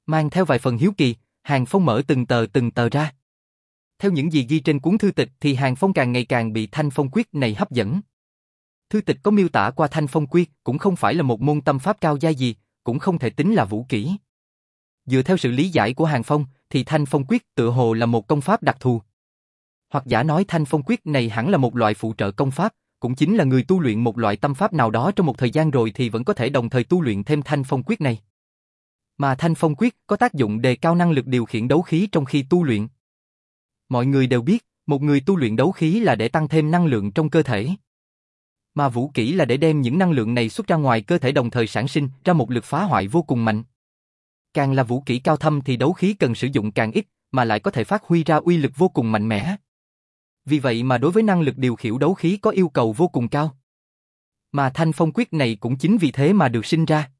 Mang theo vài phần hiếu kỳ, Hàng Phong mở từng tờ từng tờ ra. Theo những gì ghi trên cuốn thư tịch thì Hàng Phong càng ngày càng bị Thanh Phong Quyết này hấp dẫn. Thư tịch có miêu tả qua Thanh Phong Quyết cũng không phải là một môn tâm pháp cao gia gì, cũng không thể tính là vũ kỹ. Dựa theo sự lý giải của Hàng Phong thì Thanh Phong Quyết tựa hồ là một công pháp đặc thù. Hoặc giả nói Thanh Phong Quyết này hẳn là một loại phụ trợ công pháp, cũng chính là người tu luyện một loại tâm pháp nào đó trong một thời gian rồi thì vẫn có thể đồng thời tu luyện thêm Thanh Phong Quyết này. Mà Thanh Phong Quyết có tác dụng đề cao năng lực điều khiển đấu khí trong khi tu luyện. Mọi người đều biết, một người tu luyện đấu khí là để tăng thêm năng lượng trong cơ thể. Mà vũ kỹ là để đem những năng lượng này xuất ra ngoài cơ thể đồng thời sản sinh ra một lực phá hoại vô cùng mạnh. Càng là vũ kỹ cao thâm thì đấu khí cần sử dụng càng ít, mà lại có thể phát huy ra uy lực vô cùng mạnh mẽ. Vì vậy mà đối với năng lực điều khiển đấu khí có yêu cầu vô cùng cao. Mà thanh phong quyết này cũng chính vì thế mà được sinh ra.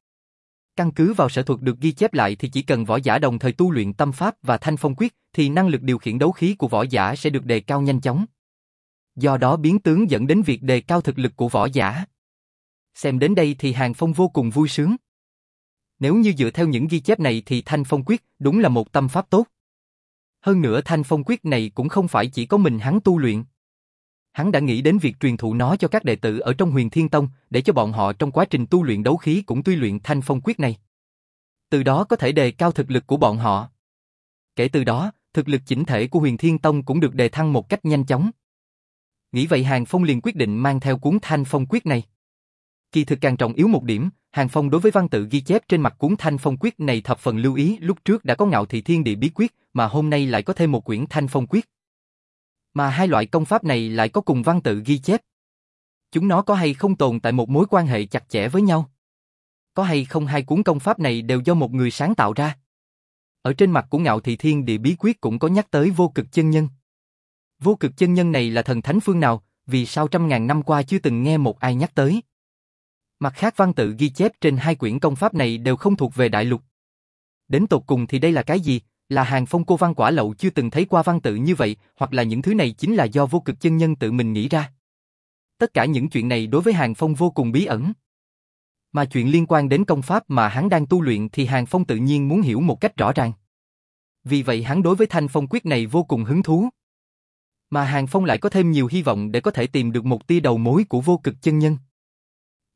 Căn cứ vào sở thuật được ghi chép lại thì chỉ cần võ giả đồng thời tu luyện tâm pháp và thanh phong quyết thì năng lực điều khiển đấu khí của võ giả sẽ được đề cao nhanh chóng. Do đó biến tướng dẫn đến việc đề cao thực lực của võ giả. Xem đến đây thì Hàng Phong vô cùng vui sướng. Nếu như dựa theo những ghi chép này thì Thanh Phong Quyết đúng là một tâm pháp tốt. Hơn nữa Thanh Phong Quyết này cũng không phải chỉ có mình hắn tu luyện. Hắn đã nghĩ đến việc truyền thụ nó cho các đệ tử ở trong huyền Thiên Tông để cho bọn họ trong quá trình tu luyện đấu khí cũng tuy luyện Thanh Phong Quyết này. Từ đó có thể đề cao thực lực của bọn họ. Kể từ đó, thực lực chỉnh thể của huyền Thiên Tông cũng được đề thăng một cách nhanh chóng. Nghĩ vậy Hàng Phong liền quyết định mang theo cuốn Thanh Phong Quyết này. Kỳ thực càng trọng yếu một điểm, Hàng Phong đối với văn tự ghi chép trên mặt cuốn Thanh Phong Quyết này thập phần lưu ý lúc trước đã có ngạo thị thiên địa bí quyết, mà hôm nay lại có thêm một quyển Thanh Phong Quyết. Mà hai loại công pháp này lại có cùng văn tự ghi chép. Chúng nó có hay không tồn tại một mối quan hệ chặt chẽ với nhau? Có hay không hai cuốn công pháp này đều do một người sáng tạo ra? Ở trên mặt của ngạo thị thiên địa bí quyết cũng có nhắc tới vô cực chân nhân. Vô cực chân nhân này là thần thánh phương nào, vì sao trăm ngàn năm qua chưa từng nghe một ai nhắc tới? Mặt khác văn tự ghi chép trên hai quyển công pháp này đều không thuộc về đại lục. Đến tột cùng thì đây là cái gì? Là hàng phong cô văn quả lậu chưa từng thấy qua văn tự như vậy, hoặc là những thứ này chính là do vô cực chân nhân tự mình nghĩ ra. Tất cả những chuyện này đối với hàng phong vô cùng bí ẩn. Mà chuyện liên quan đến công pháp mà hắn đang tu luyện thì hàng phong tự nhiên muốn hiểu một cách rõ ràng. Vì vậy hắn đối với thanh phong quyết này vô cùng hứng thú. Mà hàng phong lại có thêm nhiều hy vọng để có thể tìm được một tia đầu mối của vô cực chân nhân.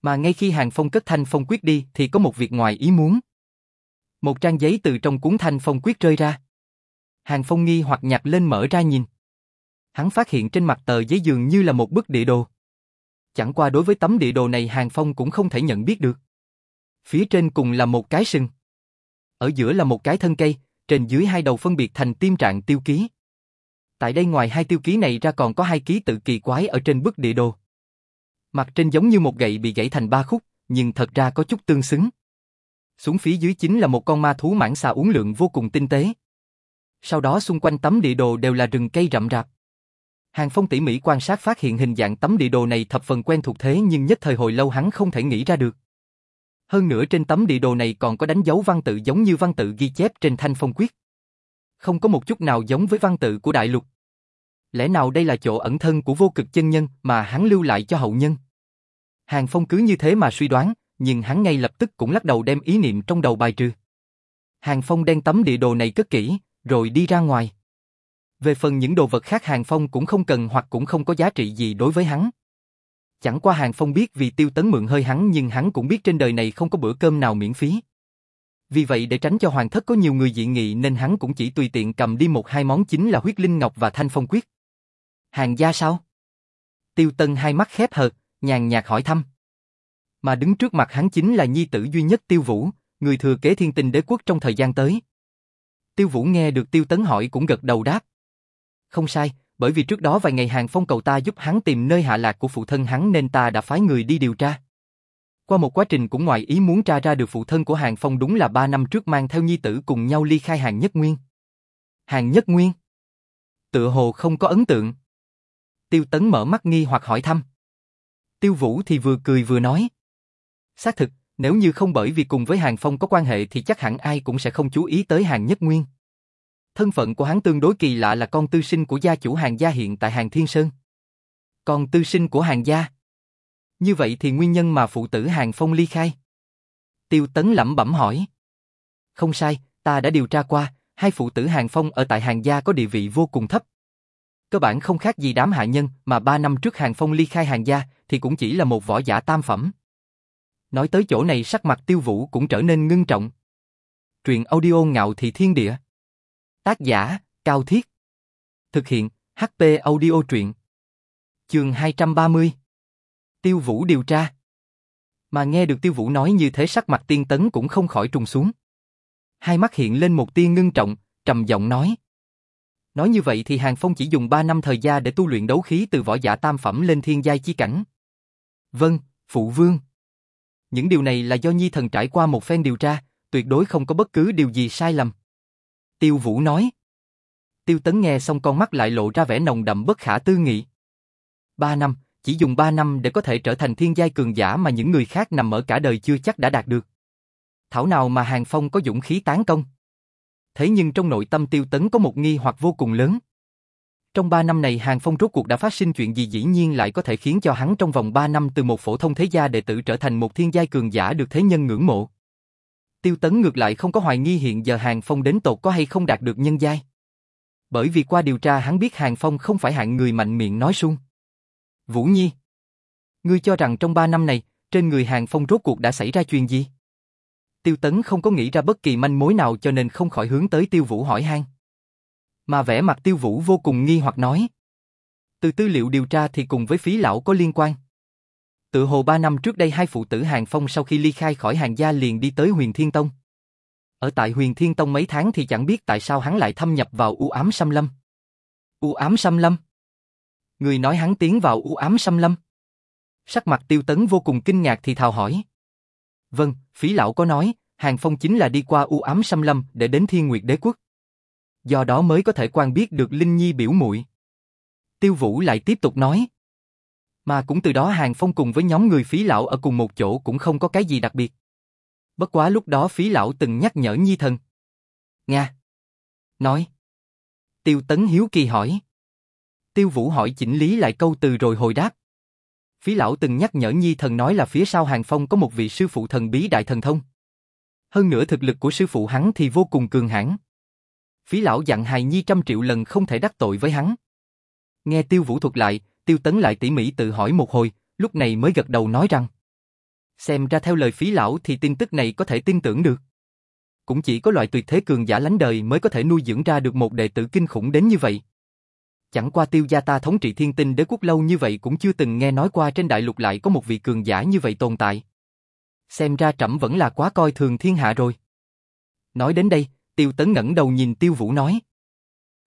Mà ngay khi Hàng Phong cất thanh phong quyết đi thì có một việc ngoài ý muốn. Một trang giấy từ trong cuốn thanh phong quyết rơi ra. Hàng Phong nghi hoặc nhặt lên mở ra nhìn. Hắn phát hiện trên mặt tờ giấy dường như là một bức địa đồ. Chẳng qua đối với tấm địa đồ này Hàng Phong cũng không thể nhận biết được. Phía trên cùng là một cái sừng. Ở giữa là một cái thân cây, trên dưới hai đầu phân biệt thành tim trạng tiêu ký. Tại đây ngoài hai tiêu ký này ra còn có hai ký tự kỳ quái ở trên bức địa đồ. Mặt trên giống như một gậy bị gãy thành ba khúc, nhưng thật ra có chút tương xứng. Xuống phía dưới chính là một con ma thú mãng xà uống lượng vô cùng tinh tế. Sau đó xung quanh tấm địa đồ đều là rừng cây rậm rạp. Hàng Phong tỉ mỉ quan sát phát hiện hình dạng tấm địa đồ này thập phần quen thuộc thế nhưng nhất thời hồi lâu hắn không thể nghĩ ra được. Hơn nữa trên tấm địa đồ này còn có đánh dấu văn tự giống như văn tự ghi chép trên thanh phong quyết. Không có một chút nào giống với văn tự của đại lục. Lẽ nào đây là chỗ ẩn thân của vô cực chân nhân mà hắn lưu lại cho hậu nhân? Hàng Phong cứ như thế mà suy đoán, nhưng hắn ngay lập tức cũng lắc đầu đem ý niệm trong đầu bài trừ. Hàng Phong đem tấm địa đồ này cất kỹ, rồi đi ra ngoài. Về phần những đồ vật khác Hàng Phong cũng không cần hoặc cũng không có giá trị gì đối với hắn. Chẳng qua Hàng Phong biết vì tiêu tấn mượn hơi hắn nhưng hắn cũng biết trên đời này không có bữa cơm nào miễn phí. Vì vậy để tránh cho hoàng thất có nhiều người dị nghị nên hắn cũng chỉ tùy tiện cầm đi một hai món chính là huyết linh ngọc và thanh phong quyết. Hàng gia sao? Tiêu Tân hai mắt khép hờ, nhàn nhạt hỏi thăm. Mà đứng trước mặt hắn chính là nhi tử duy nhất Tiêu Vũ, người thừa kế thiên tình đế quốc trong thời gian tới. Tiêu Vũ nghe được Tiêu Tấn hỏi cũng gật đầu đáp. Không sai, bởi vì trước đó vài ngày Hàng Phong cầu ta giúp hắn tìm nơi hạ lạc của phụ thân hắn nên ta đã phái người đi điều tra. Qua một quá trình cũng ngoài ý muốn tra ra được phụ thân của Hàng Phong đúng là ba năm trước mang theo nhi tử cùng nhau ly khai Hàng Nhất Nguyên. Hàng Nhất Nguyên? Tựa hồ không có ấn tượng. Tiêu Tấn mở mắt nghi hoặc hỏi thăm. Tiêu Vũ thì vừa cười vừa nói. Xác thực, nếu như không bởi vì cùng với Hàng Phong có quan hệ thì chắc hẳn ai cũng sẽ không chú ý tới Hàng Nhất Nguyên. Thân phận của hắn tương đối kỳ lạ là con tư sinh của gia chủ hàng gia hiện tại hàng Thiên Sơn. Con tư sinh của hàng gia. Như vậy thì nguyên nhân mà phụ tử hàng phong ly khai. Tiêu tấn lẩm bẩm hỏi. Không sai, ta đã điều tra qua, hai phụ tử hàng phong ở tại hàng gia có địa vị vô cùng thấp. Cơ bản không khác gì đám hạ nhân mà ba năm trước hàng phong ly khai hàng gia thì cũng chỉ là một võ giả tam phẩm. Nói tới chỗ này sắc mặt tiêu vũ cũng trở nên ngưng trọng. Truyện audio ngạo thị thiên địa. Tác giả, Cao Thiết. Thực hiện, HP audio truyện. Trường 230. Tiêu vũ điều tra. Mà nghe được tiêu vũ nói như thế sắc mặt tiên tấn cũng không khỏi trùng xuống. Hai mắt hiện lên một tia ngưng trọng, trầm giọng nói. Nói như vậy thì Hàng Phong chỉ dùng 3 năm thời gian để tu luyện đấu khí từ võ giả tam phẩm lên thiên giai chi cảnh. Vâng, phụ vương. Những điều này là do Nhi thần trải qua một phen điều tra, tuyệt đối không có bất cứ điều gì sai lầm. Tiêu Vũ nói. Tiêu Tấn nghe xong con mắt lại lộ ra vẻ nồng đậm bất khả tư nghị. Ba năm, chỉ dùng ba năm để có thể trở thành thiên giai cường giả mà những người khác nằm ở cả đời chưa chắc đã đạt được. Thảo nào mà Hàng Phong có dũng khí tán công. Thế nhưng trong nội tâm Tiêu Tấn có một nghi hoặc vô cùng lớn. Trong 3 năm này Hàng Phong rốt cuộc đã phát sinh chuyện gì dĩ nhiên lại có thể khiến cho hắn trong vòng 3 năm từ một phổ thông thế gia đệ tử trở thành một thiên giai cường giả được thế nhân ngưỡng mộ. Tiêu Tấn ngược lại không có hoài nghi hiện giờ Hàng Phong đến tột có hay không đạt được nhân giai. Bởi vì qua điều tra hắn biết Hàng Phong không phải hạng người mạnh miệng nói suông. Vũ Nhi, ngươi cho rằng trong ba năm này, trên người Hàng Phong rốt cuộc đã xảy ra chuyện gì? Tiêu Tấn không có nghĩ ra bất kỳ manh mối nào cho nên không khỏi hướng tới Tiêu Vũ hỏi han. Mà vẻ mặt Tiêu Vũ vô cùng nghi hoặc nói. Từ tư liệu điều tra thì cùng với phí lão có liên quan. Tự hồ ba năm trước đây hai phụ tử Hàng Phong sau khi ly khai khỏi hàng gia liền đi tới huyền Thiên Tông. Ở tại huyền Thiên Tông mấy tháng thì chẳng biết tại sao hắn lại thâm nhập vào u ám xâm lâm. U ám xâm lâm? Người nói hắn tiến vào u ám xâm lâm. Sắc mặt tiêu tấn vô cùng kinh ngạc thì thào hỏi. Vâng, phí lão có nói, Hàng Phong chính là đi qua u ám xâm lâm để đến thiên nguyệt đế quốc. Do đó mới có thể quan biết được Linh Nhi biểu muội. Tiêu Vũ lại tiếp tục nói. Mà cũng từ đó Hàng Phong cùng với nhóm người phí lão ở cùng một chỗ cũng không có cái gì đặc biệt. Bất quá lúc đó phí lão từng nhắc nhở Nhi thần. Nga. Nói. Tiêu Tấn Hiếu Kỳ hỏi. Tiêu Vũ hỏi chỉnh lý lại câu từ rồi hồi đáp. Phí lão từng nhắc nhở Nhi thần nói là phía sau Hàng Phong có một vị sư phụ thần bí đại thần thông. Hơn nữa thực lực của sư phụ hắn thì vô cùng cường hãn. Phí lão dặn hài Nhi trăm triệu lần không thể đắc tội với hắn. Nghe Tiêu Vũ thuật lại, Tiêu Tấn lại tỉ mỉ tự hỏi một hồi, lúc này mới gật đầu nói rằng Xem ra theo lời phí lão thì tin tức này có thể tin tưởng được. Cũng chỉ có loại tuyệt thế cường giả lánh đời mới có thể nuôi dưỡng ra được một đệ tử kinh khủng đến như vậy. Chẳng qua tiêu gia ta thống trị thiên tinh đế quốc lâu như vậy cũng chưa từng nghe nói qua trên đại lục lại có một vị cường giả như vậy tồn tại. Xem ra trẫm vẫn là quá coi thường thiên hạ rồi. Nói đến đây, tiêu tấn ngẩng đầu nhìn tiêu vũ nói.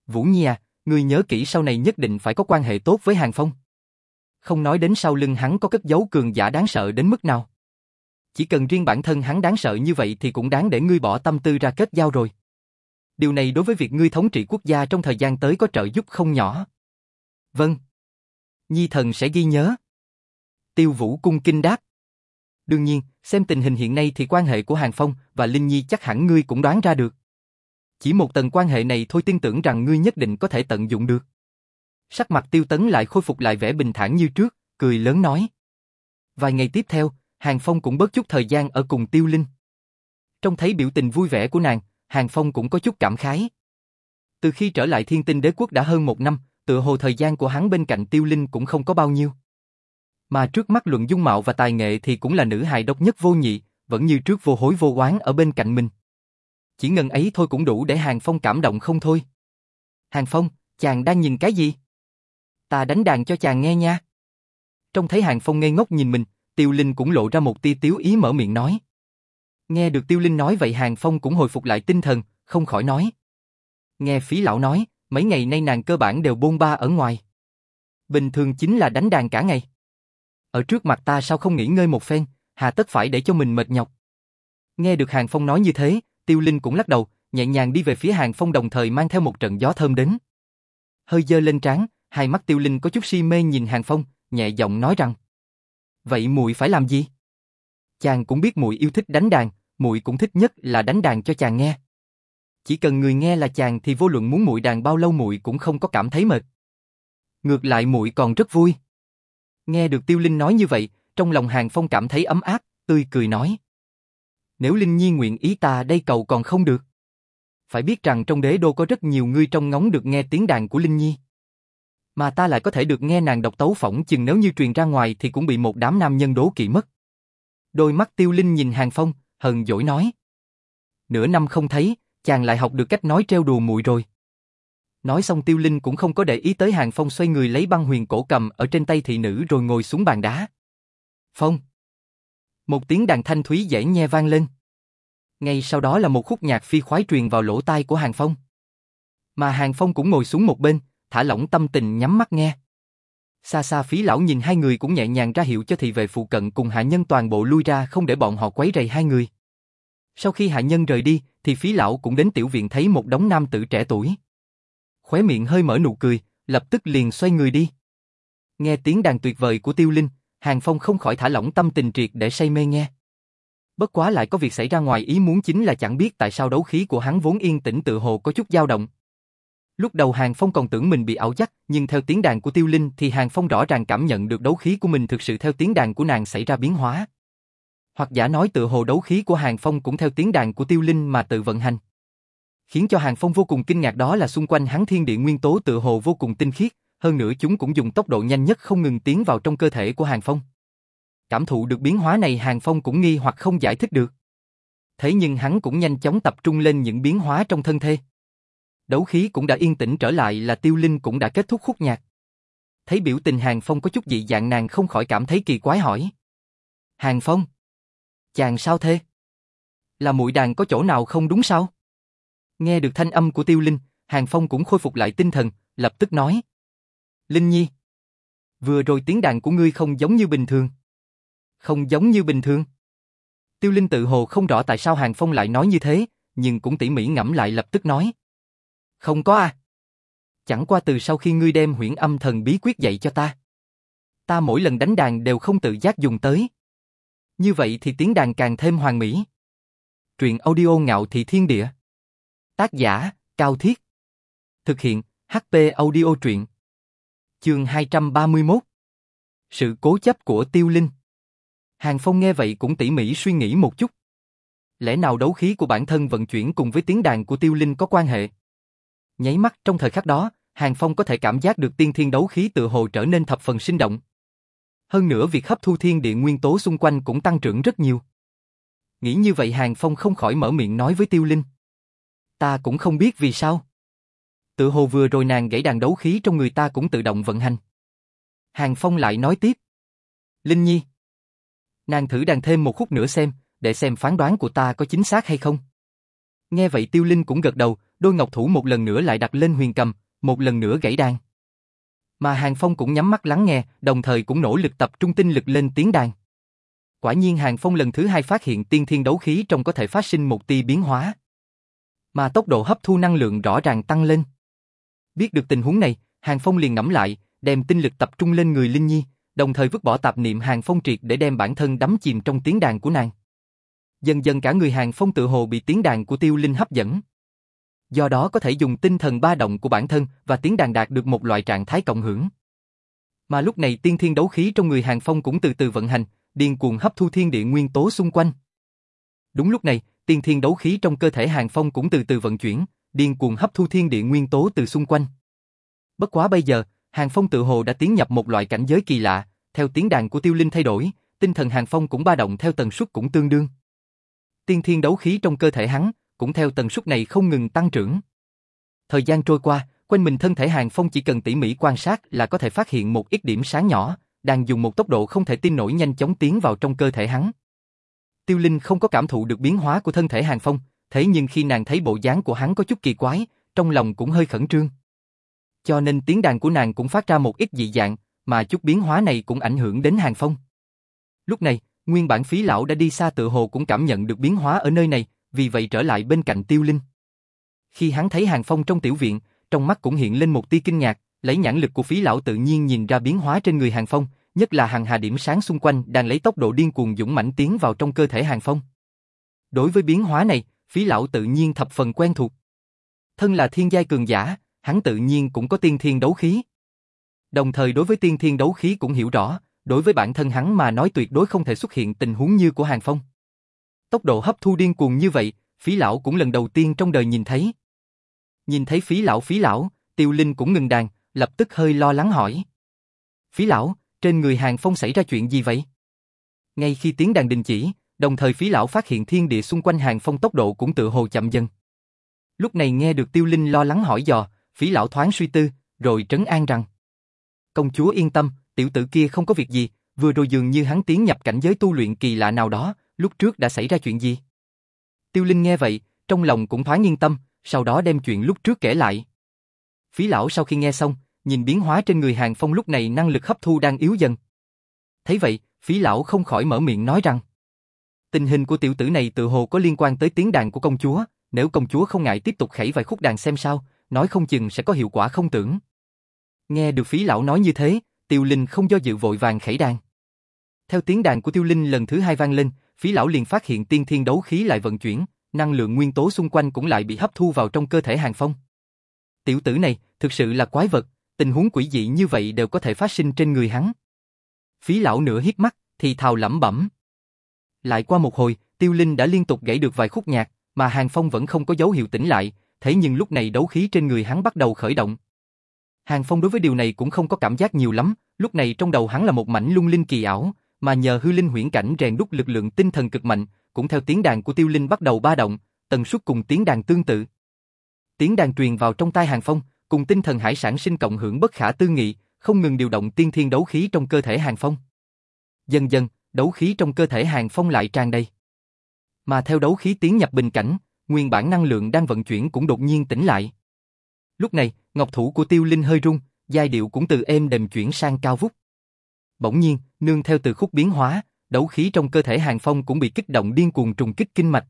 Vũ Nhi à, ngươi nhớ kỹ sau này nhất định phải có quan hệ tốt với Hàng Phong. Không nói đến sau lưng hắn có cất giấu cường giả đáng sợ đến mức nào. Chỉ cần riêng bản thân hắn đáng sợ như vậy thì cũng đáng để ngươi bỏ tâm tư ra kết giao rồi. Điều này đối với việc ngươi thống trị quốc gia trong thời gian tới có trợ giúp không nhỏ. Vâng. Nhi thần sẽ ghi nhớ. Tiêu Vũ cung kinh đáp. Đương nhiên, xem tình hình hiện nay thì quan hệ của Hàng Phong và Linh Nhi chắc hẳn ngươi cũng đoán ra được. Chỉ một tầng quan hệ này thôi tin tưởng rằng ngươi nhất định có thể tận dụng được. Sắc mặt tiêu tấn lại khôi phục lại vẻ bình thản như trước, cười lớn nói. Vài ngày tiếp theo, Hàng Phong cũng bớt chút thời gian ở cùng tiêu linh. Trong thấy biểu tình vui vẻ của nàng, Hàng Phong cũng có chút cảm khái. Từ khi trở lại thiên tinh đế quốc đã hơn một năm, tựa hồ thời gian của hắn bên cạnh tiêu linh cũng không có bao nhiêu. Mà trước mắt luận dung mạo và tài nghệ thì cũng là nữ hài độc nhất vô nhị, vẫn như trước vô hối vô oán ở bên cạnh mình. Chỉ ngần ấy thôi cũng đủ để Hàng Phong cảm động không thôi. Hàng Phong, chàng đang nhìn cái gì? Ta đánh đàn cho chàng nghe nha. Trong thấy Hàng Phong ngây ngốc nhìn mình, Tiêu Linh cũng lộ ra một tia tiếu ý mở miệng nói. Nghe được Tiêu Linh nói vậy Hàng Phong cũng hồi phục lại tinh thần, không khỏi nói. Nghe phí lão nói, mấy ngày nay nàng cơ bản đều bôn ba ở ngoài. Bình thường chính là đánh đàn cả ngày. Ở trước mặt ta sao không nghỉ ngơi một phen, hà tất phải để cho mình mệt nhọc. Nghe được Hàng Phong nói như thế, Tiêu Linh cũng lắc đầu, nhẹ nhàng đi về phía Hàng Phong đồng thời mang theo một trận gió thơm đến. Hơi dơ lên trán, hai mắt Tiêu Linh có chút si mê nhìn Hàng Phong, nhẹ giọng nói rằng: "Vậy muội phải làm gì?" Chàng cũng biết muội yêu thích đánh đàn, muội cũng thích nhất là đánh đàn cho chàng nghe. Chỉ cần người nghe là chàng thì vô luận muốn muội đàn bao lâu muội cũng không có cảm thấy mệt. Ngược lại muội còn rất vui. Nghe được Tiêu Linh nói như vậy, trong lòng Hàng Phong cảm thấy ấm áp, tươi cười nói. Nếu Linh Nhi nguyện ý ta đây cầu còn không được. Phải biết rằng trong đế đô có rất nhiều người trong ngóng được nghe tiếng đàn của Linh Nhi. Mà ta lại có thể được nghe nàng độc tấu phỏng chừng nếu như truyền ra ngoài thì cũng bị một đám nam nhân đố kỵ mất. Đôi mắt Tiêu Linh nhìn Hàng Phong, hờn dỗi nói. Nửa năm không thấy, chàng lại học được cách nói treo đùa muội rồi. Nói xong Tiêu Linh cũng không có để ý tới Hàng Phong xoay người lấy băng huyền cổ cầm ở trên tay thị nữ rồi ngồi xuống bàn đá. Phong. Một tiếng đàn thanh thúy dễ nghe vang lên. Ngay sau đó là một khúc nhạc phi khoái truyền vào lỗ tai của Hàng Phong. Mà Hàng Phong cũng ngồi xuống một bên, thả lỏng tâm tình nhắm mắt nghe. Xa xa phí lão nhìn hai người cũng nhẹ nhàng ra hiệu cho thị vệ phụ cận cùng hạ nhân toàn bộ lui ra không để bọn họ quấy rầy hai người. Sau khi hạ nhân rời đi, thì phí lão cũng đến tiểu viện thấy một đống nam tử trẻ tuổi. Khóe miệng hơi mở nụ cười, lập tức liền xoay người đi. Nghe tiếng đàn tuyệt vời của tiêu linh, Hàng Phong không khỏi thả lỏng tâm tình triệt để say mê nghe. Bất quá lại có việc xảy ra ngoài ý muốn chính là chẳng biết tại sao đấu khí của hắn vốn yên tĩnh tự hồ có chút dao động. Lúc đầu Hàng Phong còn tưởng mình bị ảo giác, nhưng theo tiếng đàn của Tiêu Linh thì Hàng Phong rõ ràng cảm nhận được đấu khí của mình thực sự theo tiếng đàn của nàng xảy ra biến hóa. Hoặc giả nói tự hồ đấu khí của Hàng Phong cũng theo tiếng đàn của Tiêu Linh mà tự vận hành. Khiến cho Hàng Phong vô cùng kinh ngạc đó là xung quanh hắn thiên địa nguyên tố tự hồ vô cùng tinh khiết, hơn nữa chúng cũng dùng tốc độ nhanh nhất không ngừng tiến vào trong cơ thể của Hàng Phong. Cảm thụ được biến hóa này Hàng Phong cũng nghi hoặc không giải thích được. Thế nhưng hắn cũng nhanh chóng tập trung lên những biến hóa trong thân thể. Đấu khí cũng đã yên tĩnh trở lại là tiêu linh cũng đã kết thúc khúc nhạc. Thấy biểu tình Hàng Phong có chút dị dạng nàng không khỏi cảm thấy kỳ quái hỏi. Hàng Phong? Chàng sao thế? Là mũi đàn có chỗ nào không đúng sao? Nghe được thanh âm của tiêu linh, Hàng Phong cũng khôi phục lại tinh thần, lập tức nói. Linh Nhi. Vừa rồi tiếng đàn của ngươi không giống như bình thường. Không giống như bình thường. Tiêu Linh tự hồ không rõ tại sao Hàng Phong lại nói như thế, nhưng cũng tỉ mỉ ngẫm lại lập tức nói. Không có à. Chẳng qua từ sau khi ngươi đem huyễn âm thần bí quyết dạy cho ta. Ta mỗi lần đánh đàn đều không tự giác dùng tới. Như vậy thì tiếng đàn càng thêm hoàn mỹ. Truyện audio ngạo thị thiên địa. Tác giả, Cao Thiết. Thực hiện, HP audio truyện. Chương 231. Sự cố chấp của Tiêu Linh. Hàng Phong nghe vậy cũng tỉ mỉ suy nghĩ một chút. Lẽ nào đấu khí của bản thân vận chuyển cùng với tiếng đàn của Tiêu Linh có quan hệ? Nháy mắt trong thời khắc đó, Hàng Phong có thể cảm giác được tiên thiên đấu khí tự hồ trở nên thập phần sinh động. Hơn nữa việc hấp thu thiên địa nguyên tố xung quanh cũng tăng trưởng rất nhiều. Nghĩ như vậy Hàng Phong không khỏi mở miệng nói với Tiêu Linh. Ta cũng không biết vì sao. Tự hồ vừa rồi nàng gãy đàn đấu khí trong người ta cũng tự động vận hành. Hàng Phong lại nói tiếp. Linh Nhi. Nàng thử đàn thêm một khúc nữa xem, để xem phán đoán của ta có chính xác hay không. Nghe vậy Tiêu Linh cũng gật đầu, đôi ngọc thủ một lần nữa lại đặt lên huyền cầm, một lần nữa gãy đàn. Mà Hàng Phong cũng nhắm mắt lắng nghe, đồng thời cũng nỗ lực tập trung tinh lực lên tiếng đàn. Quả nhiên Hàng Phong lần thứ hai phát hiện tiên thiên đấu khí trong có thể phát sinh một tia biến hóa. Mà tốc độ hấp thu năng lượng rõ ràng tăng lên. Biết được tình huống này, Hàng Phong liền ngẫm lại, đem tinh lực tập trung lên người Linh Nhi, đồng thời vứt bỏ tạp niệm Hàng Phong triệt để đem bản thân đắm chìm trong tiếng đàn của nàng. Dần dần cả người Hàng Phong tự hồ bị tiếng đàn của Tiêu Linh hấp dẫn. Do đó có thể dùng tinh thần ba động của bản thân và tiếng đàn đạt được một loại trạng thái cộng hưởng. Mà lúc này tiên thiên đấu khí trong người Hàng Phong cũng từ từ vận hành, điên cuồng hấp thu thiên địa nguyên tố xung quanh. Đúng lúc này, tiên thiên đấu khí trong cơ thể Hàng Phong cũng từ từ vận chuyển, điên cuồng hấp thu thiên địa nguyên tố từ xung quanh. Bất quá bây giờ, Hàng Phong tự hồ đã tiến nhập một loại cảnh giới kỳ lạ, theo tiếng đàn của Tiêu Linh thay đổi, tinh thần Hàng Phong cũng ba động theo tần suất cũng tương đương. Tiên thiên đấu khí trong cơ thể hắn cũng theo tần suất này không ngừng tăng trưởng. Thời gian trôi qua, quanh mình thân thể Hàng Phong chỉ cần tỉ mỉ quan sát là có thể phát hiện một ít điểm sáng nhỏ, đang dùng một tốc độ không thể tin nổi nhanh chóng tiến vào trong cơ thể hắn. Tiêu Linh không có cảm thụ được biến hóa của thân thể Hàng Phong, thế nhưng khi nàng thấy bộ dáng của hắn có chút kỳ quái, trong lòng cũng hơi khẩn trương. Cho nên tiếng đàn của nàng cũng phát ra một ít dị dạng, mà chút biến hóa này cũng ảnh hưởng đến Hàng Phong. Lúc này, nguyên bản phí lão đã đi xa tự hồ cũng cảm nhận được biến hóa ở nơi này, vì vậy trở lại bên cạnh Tiêu Linh. Khi hắn thấy Hàng Phong trong tiểu viện, trong mắt cũng hiện lên một tia kinh ngạc, lấy nhãn lực của phí lão tự nhiên nhìn ra biến hóa trên người Hàng Phong, nhất là hàng hà điểm sáng xung quanh đang lấy tốc độ điên cuồng dũng mãnh tiến vào trong cơ thể Hàng Phong. Đối với biến hóa này, phí lão tự nhiên thập phần quen thuộc. Thân là thiên giai cường giả, hắn tự nhiên cũng có tiên thiên đấu khí. Đồng thời đối với tiên thiên đấu khí cũng hiểu rõ, đối với bản thân hắn mà nói tuyệt đối không thể xuất hiện tình huống như của Hàng Phong. Tốc độ hấp thu điên cuồng như vậy, phí lão cũng lần đầu tiên trong đời nhìn thấy. Nhìn thấy phí lão phí lão, tiêu linh cũng ngừng đàn, lập tức hơi lo lắng hỏi. Phí lão, trên người Hàng Phong xảy ra chuyện gì vậy? Ngay khi tiếng đàn đình chỉ, đồng thời phí lão phát hiện thiên địa xung quanh Hàng Phong tốc độ cũng tự hồ chậm dần. Lúc này nghe được tiêu linh lo lắng hỏi dò, phí lão thoáng suy tư, rồi trấn an rằng. Công chúa yên tâm, tiểu tử kia không có việc gì, vừa rồi dường như hắn tiến nhập cảnh giới tu luyện kỳ lạ nào đó, lúc trước đã xảy ra chuyện gì? Tiêu Linh nghe vậy, trong lòng cũng thoáng yên tâm, sau đó đem chuyện lúc trước kể lại. Phí lão sau khi nghe xong, nhìn biến hóa trên người Hàng Phong lúc này năng lực hấp thu đang yếu dần. Thấy vậy, phí lão không khỏi mở miệng nói rằng Tình hình của tiểu tử này tự hồ có liên quan tới tiếng đàn của công chúa, nếu công chúa không ngại tiếp tục khẩy vài khúc đàn xem sao, nói không chừng sẽ có hiệu quả không tưởng. Nghe được phí lão nói như thế, Tiêu Linh không do dự vội vàng khẩy đàn. Theo tiếng đàn của Tiêu Linh lần thứ hai vang lên, phí lão liền phát hiện tiên thiên đấu khí lại vận chuyển, năng lượng nguyên tố xung quanh cũng lại bị hấp thu vào trong cơ thể Hàng Phong. Tiểu tử này, thực sự là quái vật, tình huống quỷ dị như vậy đều có thể phát sinh trên người hắn. Phí lão nửa hít mắt, thì thào lẩm bẩm. Lại qua một hồi, Tiêu Linh đã liên tục gãy được vài khúc nhạc, mà Hàng Phong vẫn không có dấu hiệu tỉnh lại, thế nhưng lúc này đấu khí trên người hắn bắt đầu khởi động. Hàng Phong đối với điều này cũng không có cảm giác nhiều lắm, lúc này trong đầu hắn là một mảnh lung linh kỳ ảo, mà nhờ hư linh huyễn cảnh rèn đúc lực lượng tinh thần cực mạnh, cũng theo tiếng đàn của Tiêu Linh bắt đầu ba động, tần suất cùng tiếng đàn tương tự. Tiếng đàn truyền vào trong tai Hàng Phong, cùng tinh thần hải sản sinh cộng hưởng bất khả tư nghị, không ngừng điều động tiên thiên đấu khí trong cơ thể Hàng Phong. Dần dần, đấu khí trong cơ thể Hàng Phong lại tràn đầy. Mà theo đấu khí tiến nhập bình cảnh, nguyên bản năng lượng đang vận chuyển cũng đột nhiên tỉnh lại. Lúc này, ngọc thủ của Tiêu Linh hơi rung, giai điệu cũng từ êm đềm chuyển sang cao vút. Bỗng nhiên, nương theo từ khúc biến hóa, đấu khí trong cơ thể Hàng Phong cũng bị kích động điên cuồng trùng kích kinh mạch.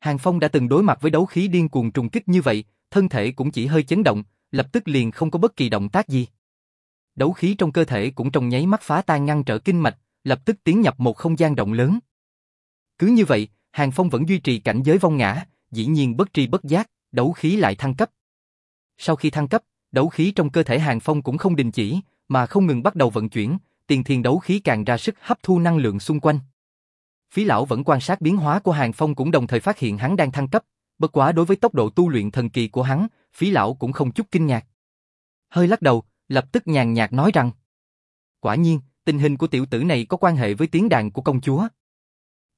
Hàng Phong đã từng đối mặt với đấu khí điên cuồng trùng kích như vậy, thân thể cũng chỉ hơi chấn động, lập tức liền không có bất kỳ động tác gì. Đấu khí trong cơ thể cũng trong nháy mắt phá tan ngăn trở kinh mạch, lập tức tiến nhập một không gian rộng lớn. Cứ như vậy, Hàng Phong vẫn duy trì cảnh giới vong ngã, dĩ nhiên bất tri bất giác, đấu khí lại thăng cấp. Sau khi thăng cấp, đấu khí trong cơ thể Hàng Phong cũng không đình chỉ, mà không ngừng bắt đầu vận chuyển, tiền thiên đấu khí càng ra sức hấp thu năng lượng xung quanh. Phí lão vẫn quan sát biến hóa của Hàng Phong cũng đồng thời phát hiện hắn đang thăng cấp, bất quá đối với tốc độ tu luyện thần kỳ của hắn, phí lão cũng không chút kinh ngạc. Hơi lắc đầu, lập tức nhàn nhạt nói rằng Quả nhiên, tình hình của tiểu tử này có quan hệ với tiếng đàn của công chúa.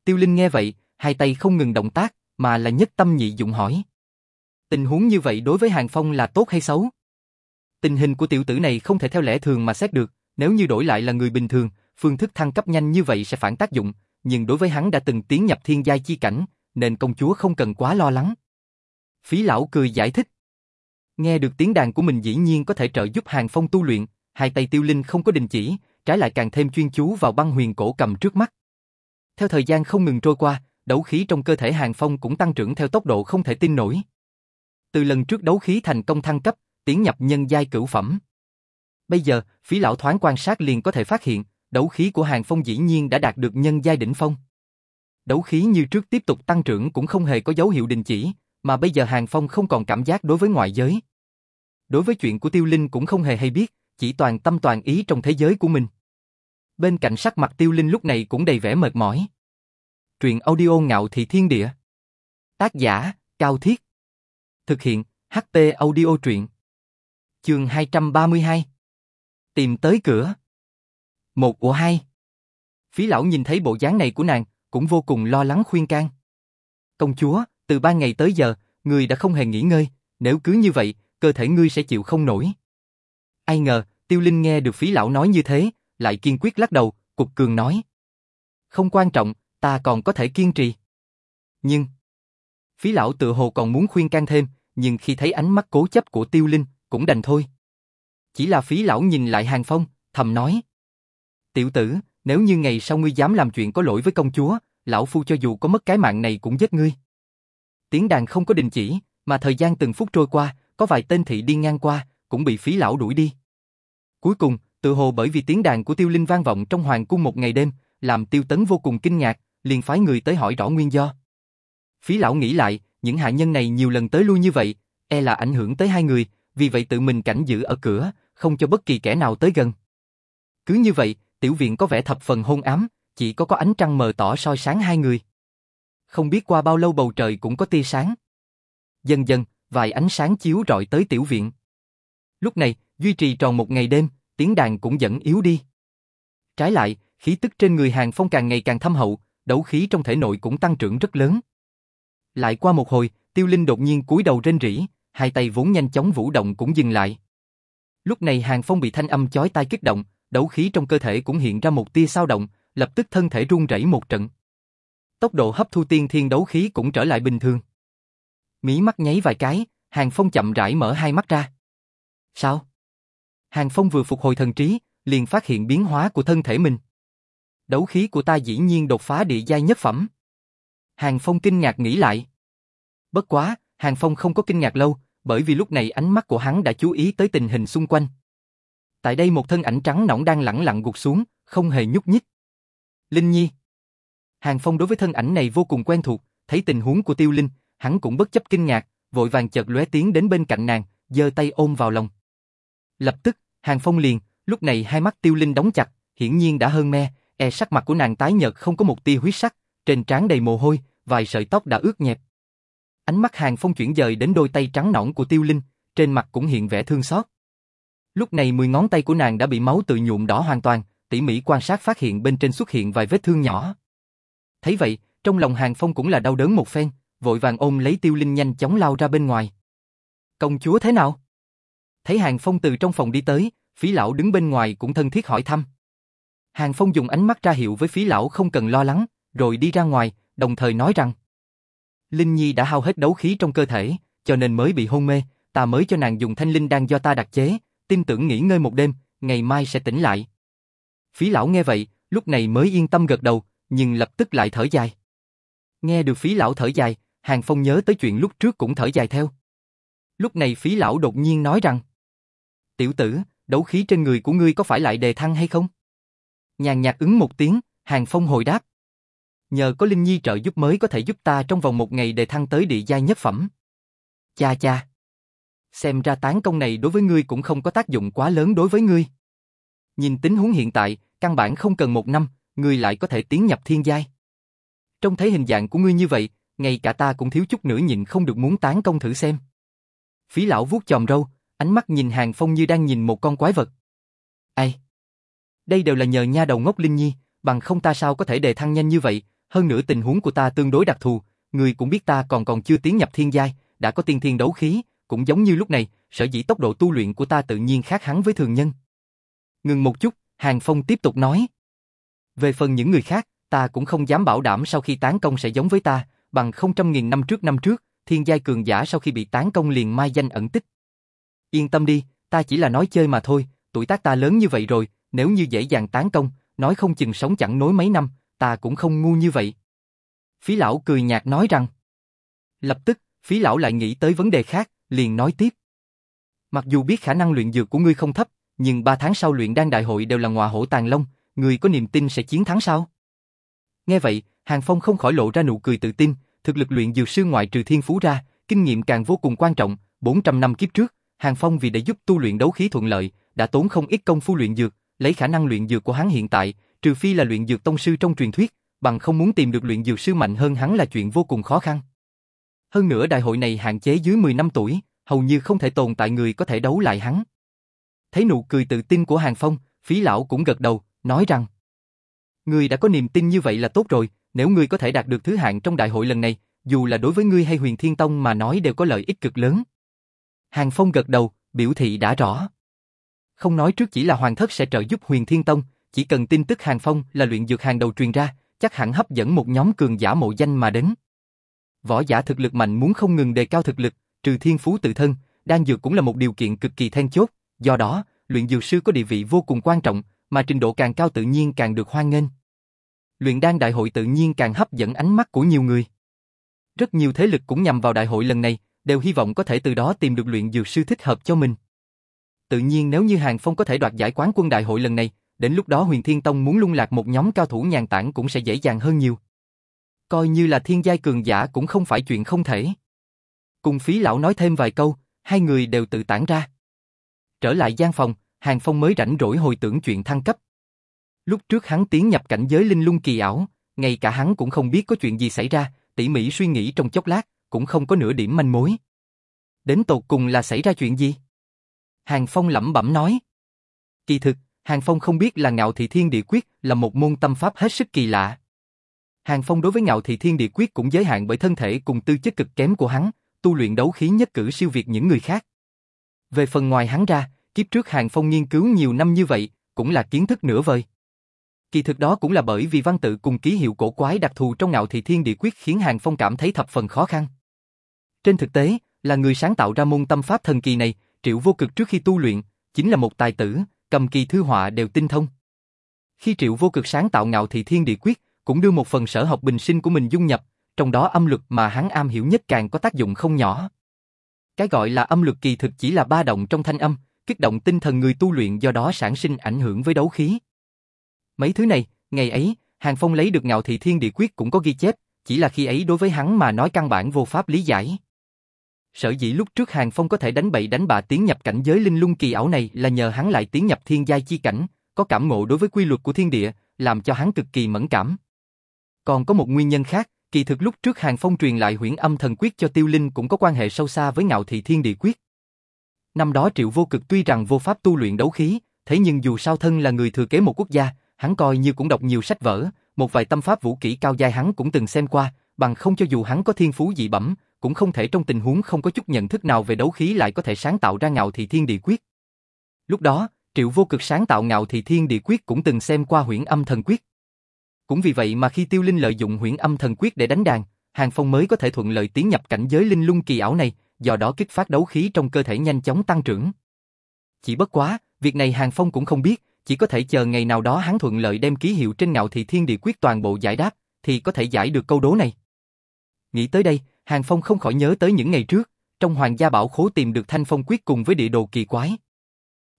Tiêu Linh nghe vậy, hai tay không ngừng động tác, mà là nhất tâm nhị dụng hỏi. Tình huống như vậy đối với Hàng Phong là tốt hay xấu? Tình hình của tiểu tử này không thể theo lẽ thường mà xét được, nếu như đổi lại là người bình thường, phương thức thăng cấp nhanh như vậy sẽ phản tác dụng, nhưng đối với hắn đã từng tiến nhập thiên giai chi cảnh, nên công chúa không cần quá lo lắng. Phí lão cười giải thích. Nghe được tiếng đàn của mình dĩ nhiên có thể trợ giúp Hàng Phong tu luyện, hai tay tiêu linh không có đình chỉ, trái lại càng thêm chuyên chú vào băng huyền cổ cầm trước mắt. Theo thời gian không ngừng trôi qua, đấu khí trong cơ thể Hàng Phong cũng tăng trưởng theo tốc độ không thể tin nổi. Từ lần trước đấu khí thành công thăng cấp, tiến nhập nhân giai cửu phẩm. Bây giờ, phí lão thoáng quan sát liền có thể phát hiện, đấu khí của Hàng Phong dĩ nhiên đã đạt được nhân giai đỉnh phong. Đấu khí như trước tiếp tục tăng trưởng cũng không hề có dấu hiệu đình chỉ, mà bây giờ Hàng Phong không còn cảm giác đối với ngoại giới. Đối với chuyện của Tiêu Linh cũng không hề hay biết, chỉ toàn tâm toàn ý trong thế giới của mình. Bên cạnh sắc mặt Tiêu Linh lúc này cũng đầy vẻ mệt mỏi. Truyện audio ngạo thị thiên địa. Tác giả, Cao Thiết. Thực hiện, ht audio truyện. Chương 232. Tìm tới cửa. Một của hai. Phí lão nhìn thấy bộ dáng này của nàng, cũng vô cùng lo lắng khuyên can. Công chúa, từ ba ngày tới giờ, người đã không hề nghỉ ngơi, nếu cứ như vậy, cơ thể ngươi sẽ chịu không nổi. Ai ngờ, tiêu linh nghe được phí lão nói như thế, lại kiên quyết lắc đầu, cục cường nói. Không quan trọng, ta còn có thể kiên trì. Nhưng, phí lão tự hồ còn muốn khuyên can thêm, nhưng khi thấy ánh mắt cố chấp của tiêu linh, cũng đành thôi. Chỉ là phí lão nhìn lại hàng phong, thầm nói. Tiểu tử, nếu như ngày sau ngươi dám làm chuyện có lỗi với công chúa, lão phu cho dù có mất cái mạng này cũng giết ngươi. Tiếng đàn không có đình chỉ, mà thời gian từng phút trôi qua, có vài tên thị đi ngang qua, cũng bị phí lão đuổi đi. Cuối cùng, tự hồ bởi vì tiếng đàn của tiêu linh vang vọng trong hoàng cung một ngày đêm, làm tiêu tấn vô cùng kinh ngạc, liền phái người tới hỏi rõ nguyên do. Phí lão nghĩ lại, những hạ nhân này nhiều lần tới lui như vậy, e là ảnh hưởng tới hai người, vì vậy tự mình cảnh giữ ở cửa, không cho bất kỳ kẻ nào tới gần. Cứ như vậy, tiểu viện có vẻ thập phần hôn ám, chỉ có có ánh trăng mờ tỏ soi sáng hai người. Không biết qua bao lâu bầu trời cũng có tia sáng. Dần dần, vài ánh sáng chiếu rọi tới tiểu viện. Lúc này, duy trì tròn một ngày đêm, tiếng đàn cũng dần yếu đi. Trái lại, khí tức trên người Hàng Phong càng ngày càng thâm hậu, đấu khí trong thể nội cũng tăng trưởng rất lớn. Lại qua một hồi, Tiêu Linh đột nhiên cúi đầu rên rỉ, hai tay vốn nhanh chóng vũ động cũng dừng lại. Lúc này Hàng Phong bị thanh âm chói tai kích động, đấu khí trong cơ thể cũng hiện ra một tia sao động, lập tức thân thể run rẩy một trận. Tốc độ hấp thu tiên thiên đấu khí cũng trở lại bình thường. Mí mắt nháy vài cái, Hàng Phong chậm rãi mở hai mắt ra. Sao? Hàng Phong vừa phục hồi thần trí, liền phát hiện biến hóa của thân thể mình. Đấu khí của ta dĩ nhiên đột phá địa giai nhất phẩm. Hàng Phong kinh ngạc nghĩ lại. Bất quá, Hàng Phong không có kinh ngạc lâu, bởi vì lúc này ánh mắt của hắn đã chú ý tới tình hình xung quanh. Tại đây một thân ảnh trắng nõn đang lẳng lặng gục xuống, không hề nhúc nhích. Linh Nhi. Hàng Phong đối với thân ảnh này vô cùng quen thuộc, thấy tình huống của Tiêu Linh, hắn cũng bất chấp kinh ngạc, vội vàng chợt lóe tiếng đến bên cạnh nàng, giơ tay ôm vào lòng. Lập tức, Hàng Phong liền, lúc này hai mắt Tiêu Linh đóng chặt, hiển nhiên đã hơn me, e sắc mặt của nàng tái nhợt không có một tia huyết sắc, trên trán đầy mồ hôi, vài sợi tóc đã ướt nhẹp. Ánh mắt Hàng Phong chuyển dời đến đôi tay trắng nõn của Tiêu Linh, trên mặt cũng hiện vẻ thương xót. Lúc này mười ngón tay của nàng đã bị máu tự nhuộm đỏ hoàn toàn, tỉ mỉ quan sát phát hiện bên trên xuất hiện vài vết thương nhỏ. Thấy vậy, trong lòng Hàng Phong cũng là đau đớn một phen, vội vàng ôm lấy Tiêu Linh nhanh chóng lao ra bên ngoài. Công chúa thế nào? Thấy Hàng Phong từ trong phòng đi tới, phí lão đứng bên ngoài cũng thân thiết hỏi thăm. Hàng Phong dùng ánh mắt ra hiệu với phí lão không cần lo lắng, rồi đi ra ngoài, đồng thời nói rằng Linh Nhi đã hao hết đấu khí trong cơ thể, cho nên mới bị hôn mê, ta mới cho nàng dùng thanh linh đan do ta đặc chế, tin tưởng nghỉ ngơi một đêm, ngày mai sẽ tỉnh lại. Phí lão nghe vậy, lúc này mới yên tâm gật đầu, nhưng lập tức lại thở dài. Nghe được phí lão thở dài, Hàng Phong nhớ tới chuyện lúc trước cũng thở dài theo. Lúc này phí lão đột nhiên nói rằng Tiểu tử, đấu khí trên người của ngươi có phải lại đề thăng hay không? Nhàn nhạt ứng một tiếng, Hàng Phong hồi đáp. Nhờ có Linh Nhi trợ giúp mới có thể giúp ta trong vòng một ngày đề thăng tới địa giai nhất phẩm. Cha cha. Xem ra tán công này đối với ngươi cũng không có tác dụng quá lớn đối với ngươi. Nhìn tính huống hiện tại, căn bản không cần một năm, ngươi lại có thể tiến nhập thiên giai. Trong thấy hình dạng của ngươi như vậy, ngay cả ta cũng thiếu chút nữa nhịn không được muốn tán công thử xem. Phí lão vuốt chòm râu, ánh mắt nhìn Hàng Phong như đang nhìn một con quái vật. Ai? Đây đều là nhờ nha đầu ngốc Linh Nhi, bằng không ta sao có thể đề thăng nhanh như vậy, hơn nữa tình huống của ta tương đối đặc thù, người cũng biết ta còn còn chưa tiến nhập thiên giai, đã có tiên thiên đấu khí, cũng giống như lúc này, sở dĩ tốc độ tu luyện của ta tự nhiên khác hẳn với thường nhân. Ngừng một chút, Hàng Phong tiếp tục nói. Về phần những người khác, ta cũng không dám bảo đảm sau khi tán công sẽ giống với ta, bằng không trăm nghìn năm trước năm trước, thiên giai cường giả sau khi bị tán công liền mai danh ẩn tích. Yên tâm đi, ta chỉ là nói chơi mà thôi, tuổi tác ta lớn như vậy rồi, nếu như dễ dàng tán công, nói không chừng sống chẳng nối mấy năm, ta cũng không ngu như vậy. Phí lão cười nhạt nói rằng. Lập tức, phí lão lại nghĩ tới vấn đề khác, liền nói tiếp. Mặc dù biết khả năng luyện dược của ngươi không thấp, nhưng ba tháng sau luyện đan đại hội đều là ngọa hổ tàn long, ngươi có niềm tin sẽ chiến thắng sao? Nghe vậy, Hàng Phong không khỏi lộ ra nụ cười tự tin, thực lực luyện dược sư ngoại trừ thiên phú ra, kinh nghiệm càng vô cùng quan trọng, 400 năm kiếp trước, Hàng Phong vì để giúp tu luyện đấu khí thuận lợi, đã tốn không ít công phu luyện dược, lấy khả năng luyện dược của hắn hiện tại, trừ phi là luyện dược tông sư trong truyền thuyết, bằng không muốn tìm được luyện dược sư mạnh hơn hắn là chuyện vô cùng khó khăn. Hơn nữa đại hội này hạn chế dưới 10 năm tuổi, hầu như không thể tồn tại người có thể đấu lại hắn. Thấy nụ cười tự tin của Hàng Phong, phí lão cũng gật đầu, nói rằng Ngươi đã có niềm tin như vậy là tốt rồi, nếu ngươi có thể đạt được thứ hạng trong đại hội lần này, dù là đối với ngươi hay huyền thiên tông mà nói đều có lợi ích cực lớn. Hàng Phong gật đầu, biểu thị đã rõ. Không nói trước chỉ là hoàng thất sẽ trợ giúp huyền thiên tông, chỉ cần tin tức Hàng Phong là luyện dược hàng đầu truyền ra, chắc hẳn hấp dẫn một nhóm cường giả mộ danh mà đến. Võ giả thực lực mạnh muốn không ngừng đề cao thực lực, trừ thiên phú tự thân, đan dược cũng là một điều kiện cực kỳ then chốt, do đó, luyện dược sư có địa vị vô cùng quan trọng, mà trình độ càng cao tự nhiên càng được hoan nghênh. Luyện đan đại hội tự nhiên càng hấp dẫn ánh mắt của nhiều người. Rất nhiều thế lực cũng nhằm vào đại hội lần này, đều hy vọng có thể từ đó tìm được luyện dược sư thích hợp cho mình. Tự nhiên nếu như Hàng Phong có thể đoạt giải quán quân đại hội lần này, đến lúc đó Huyền Thiên Tông muốn lung lạc một nhóm cao thủ nhàn tản cũng sẽ dễ dàng hơn nhiều. Coi như là thiên giai cường giả cũng không phải chuyện không thể. cùng phí lão nói thêm vài câu, hai người đều tự tản ra. Trở lại gian phòng, Hàng Phong mới rảnh rỗi hồi tưởng chuyện thăng cấp. Lúc trước hắn tiến nhập cảnh giới linh lung kỳ ảo, ngay cả hắn cũng không biết có chuyện gì xảy ra, tỉ mỉ suy nghĩ trong chốc lát, cũng không có nửa điểm manh mối. Đến tột cùng là xảy ra chuyện gì? Hàng Phong lẩm bẩm nói. Kỳ thực, Hàng Phong không biết là ngạo thị thiên địa quyết là một môn tâm pháp hết sức kỳ lạ. Hàng Phong đối với ngạo thị thiên địa quyết cũng giới hạn bởi thân thể cùng tư chất cực kém của hắn, tu luyện đấu khí nhất cử siêu việt những người khác. Về phần ngoài hắn ra, kiếp trước Hàng Phong nghiên cứu nhiều năm như vậy, cũng là kiến thức nửa vời. Kỳ thực đó cũng là bởi vì văn tự cùng ký hiệu cổ quái đặc thù trong ngạo thị thiên địa quyết khiến Hàng Phong cảm thấy thập phần khó khăn. Trên thực tế, là người sáng tạo ra môn tâm pháp thần kỳ này, Triệu Vô Cực trước khi tu luyện, chính là một tài tử, cầm kỳ thư họa đều tinh thông. Khi Triệu Vô Cực sáng tạo ngạo thị thiên địa quyết, cũng đưa một phần sở học bình sinh của mình dung nhập, trong đó âm luật mà hắn am hiểu nhất càng có tác dụng không nhỏ. Cái gọi là âm luật kỳ thực chỉ là ba động trong thanh âm, kích động tinh thần người tu luyện do đó sản sinh ảnh hưởng với đấu khí. Mấy thứ này, ngày ấy, Hàng Phong lấy được ngạo thị thiên địa quyết cũng có ghi chép, chỉ là khi ấy đối với hắn mà nói căn bản vô pháp lý giải. Sở dĩ lúc trước Hàng Phong có thể đánh bậy đánh bạ tiến nhập cảnh giới linh lung kỳ ảo này là nhờ hắn lại tiến nhập thiên giai chi cảnh, có cảm ngộ đối với quy luật của thiên địa, làm cho hắn cực kỳ mẫn cảm. Còn có một nguyên nhân khác, kỳ thực lúc trước Hàng Phong truyền lại huyễn âm thần quyết cho Tiêu Linh cũng có quan hệ sâu xa với ngạo thị thiên địa quyết. Năm đó Triệu Vô Cực tuy rằng vô pháp tu luyện đấu khí, thế nhưng dù sao thân là người thừa kế một quốc gia, hắn coi như cũng đọc nhiều sách vở, một vài tâm pháp vũ kỹ cao giai hắn cũng từng xem qua, bằng không cho dù hắn có thiên phú dị bẩm, cũng không thể trong tình huống không có chút nhận thức nào về đấu khí lại có thể sáng tạo ra ngạo thị thiên địa quyết. Lúc đó, Triệu Vô Cực sáng tạo ngạo thị thiên địa quyết cũng từng xem qua huyễn âm thần quyết. Cũng vì vậy mà khi Tiêu Linh lợi dụng huyễn âm thần quyết để đánh đàn, Hàng Phong mới có thể thuận lợi tiến nhập cảnh giới linh lung kỳ ảo này, do đó kích phát đấu khí trong cơ thể nhanh chóng tăng trưởng. Chỉ bất quá, việc này Hàng Phong cũng không biết, chỉ có thể chờ ngày nào đó hắn thuận lợi đem ký hiệu trên ngạo thị thiên địa quyết toàn bộ giải đáp, thì có thể giải được câu đố này. Nghĩ tới đây, Hàng Phong không khỏi nhớ tới những ngày trước, trong hoàng gia bảo khố tìm được thanh phong quyết cùng với địa đồ kỳ quái.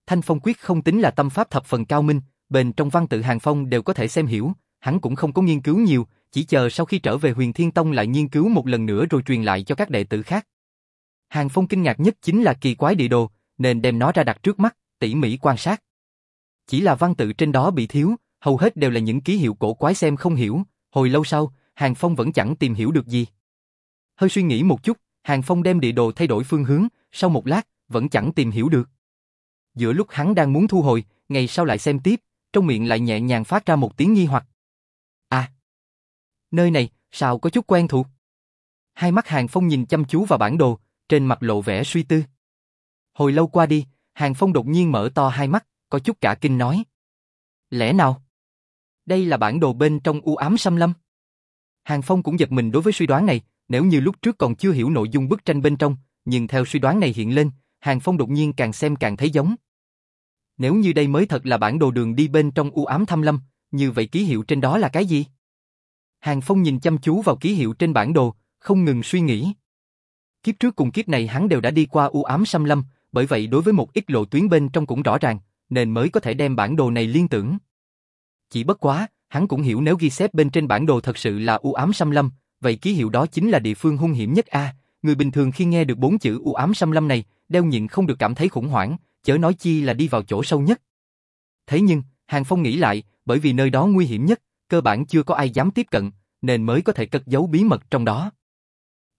Thanh phong quyết không tính là tâm pháp thập phần cao minh, bên trong văn tự Hàng Phong đều có thể xem hiểu, hắn cũng không có nghiên cứu nhiều, chỉ chờ sau khi trở về huyền thiên tông lại nghiên cứu một lần nữa rồi truyền lại cho các đệ tử khác. Hàng Phong kinh ngạc nhất chính là kỳ quái địa đồ, nên đem nó ra đặt trước mắt, tỉ mỉ quan sát. Chỉ là văn tự trên đó bị thiếu, hầu hết đều là những ký hiệu cổ quái xem không hiểu, hồi lâu sau, Hàng Phong vẫn chẳng tìm hiểu được gì. Hơi suy nghĩ một chút, Hàng Phong đem địa đồ thay đổi phương hướng, sau một lát, vẫn chẳng tìm hiểu được. Giữa lúc hắn đang muốn thu hồi, ngày sau lại xem tiếp, trong miệng lại nhẹ nhàng phát ra một tiếng nghi hoặc. À! Nơi này, sao có chút quen thuộc? Hai mắt Hàng Phong nhìn chăm chú vào bản đồ, trên mặt lộ vẻ suy tư. Hồi lâu qua đi, Hàng Phong đột nhiên mở to hai mắt, có chút cả kinh nói. Lẽ nào? Đây là bản đồ bên trong u ám xâm lâm. Hàng Phong cũng giật mình đối với suy đoán này, nếu như lúc trước còn chưa hiểu nội dung bức tranh bên trong, nhưng theo suy đoán này hiện lên, Hàng Phong đột nhiên càng xem càng thấy giống. Nếu như đây mới thật là bản đồ đường đi bên trong u ám thâm lâm, như vậy ký hiệu trên đó là cái gì? Hàng Phong nhìn chăm chú vào ký hiệu trên bản đồ, không ngừng suy nghĩ. Kiếp trước cùng kiếp này hắn đều đã đi qua u ám xâm lâm, bởi vậy đối với một ít lộ tuyến bên trong cũng rõ ràng, nên mới có thể đem bản đồ này liên tưởng. Chỉ bất quá, hắn cũng hiểu nếu ghi xếp bên trên bản đồ thật sự là u ám xâm lâm, vậy ký hiệu đó chính là địa phương hung hiểm nhất a. người bình thường khi nghe được bốn chữ u ám xâm lâm này, đeo nhịn không được cảm thấy khủng hoảng, chớ nói chi là đi vào chỗ sâu nhất. Thế nhưng, Hàng Phong nghĩ lại, bởi vì nơi đó nguy hiểm nhất, cơ bản chưa có ai dám tiếp cận, nên mới có thể cất giấu bí mật trong đó.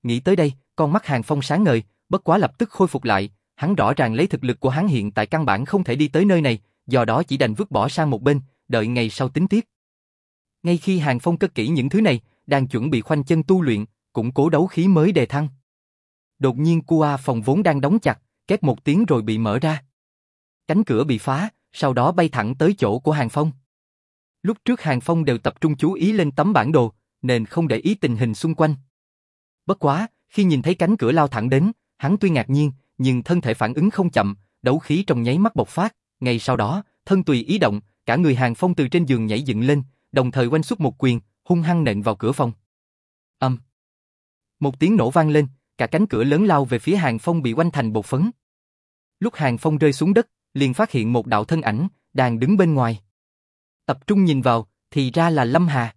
Nghĩ tới đây, con mắt Hàng Phong sáng ngời, bất quá lập tức khôi phục lại, hắn rõ ràng lấy thực lực của hắn hiện tại căn bản không thể đi tới nơi này, do đó chỉ đành vứt bỏ sang một bên, đợi ngày sau tính tiếp. Ngay khi Hàng Phong cất kỹ những thứ này, đang chuẩn bị khoanh chân tu luyện, củng cố đấu khí mới đề thăng. Đột nhiên cua phòng vốn đang đóng chặt, két một tiếng rồi bị mở ra. Cánh cửa bị phá, sau đó bay thẳng tới chỗ của Hàng Phong. Lúc trước Hàng Phong đều tập trung chú ý lên tấm bản đồ, nên không để ý tình hình xung quanh. Bất quá, khi nhìn thấy cánh cửa lao thẳng đến, hắn tuy ngạc nhiên, nhưng thân thể phản ứng không chậm, đấu khí trong nháy mắt bộc phát, ngay sau đó, thân tùy ý động, cả người Hàng Phong từ trên giường nhảy dựng lên, đồng thời quanh xuất một quyền, hung hăng nện vào cửa phòng. Âm. Một tiếng nổ vang lên, cả cánh cửa lớn lao về phía Hàng Phong bị quanh thành bột phấn. Lúc Hàng Phong rơi xuống đất, liền phát hiện một đạo thân ảnh, đang đứng bên ngoài. Tập trung nhìn vào, thì ra là Lâm Hà.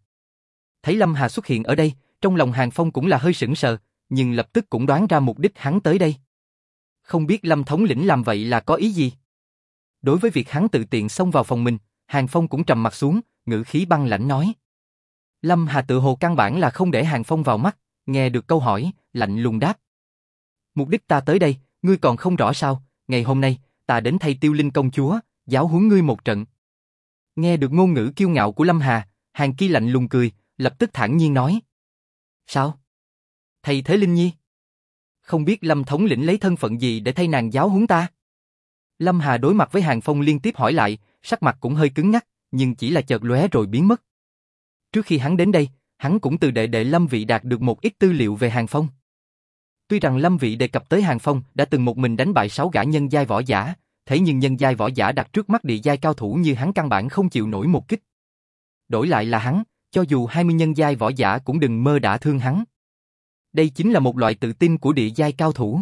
Thấy Lâm Hà xuất hiện ở đây, trong lòng Hàng Phong cũng là hơi sững sờ, nhưng lập tức cũng đoán ra mục đích hắn tới đây. Không biết Lâm thống lĩnh làm vậy là có ý gì? Đối với việc hắn tự tiện xông vào phòng mình, Hàng Phong cũng trầm mặt xuống, ngữ khí băng lãnh nói. Lâm Hà tự hồ căn bản là không để Hàng Phong vào mắt, nghe được câu hỏi, lạnh lùng đáp. Mục đích ta tới đây, ngươi còn không rõ sao, ngày hôm nay, ta đến thay tiêu linh công chúa, giáo huấn ngươi một trận. Nghe được ngôn ngữ kiêu ngạo của Lâm Hà, Hàng Kỳ lạnh lùng cười, lập tức thản nhiên nói. Sao? Thầy Thế Linh Nhi? Không biết Lâm thống lĩnh lấy thân phận gì để thay nàng giáo huấn ta? Lâm Hà đối mặt với Hàng Phong liên tiếp hỏi lại, sắc mặt cũng hơi cứng ngắc, nhưng chỉ là chợt lóe rồi biến mất. Trước khi hắn đến đây, hắn cũng từ đệ đệ Lâm Vị đạt được một ít tư liệu về Hàng Phong. Tuy rằng Lâm Vị đề cập tới Hàng Phong đã từng một mình đánh bại sáu gã nhân giai võ giả, thế nhưng nhân giai võ giả đặt trước mắt địa giai cao thủ như hắn căn bản không chịu nổi một kích. Đổi lại là hắn, cho dù 20 nhân giai võ giả cũng đừng mơ đã thương hắn. Đây chính là một loại tự tin của địa giai cao thủ.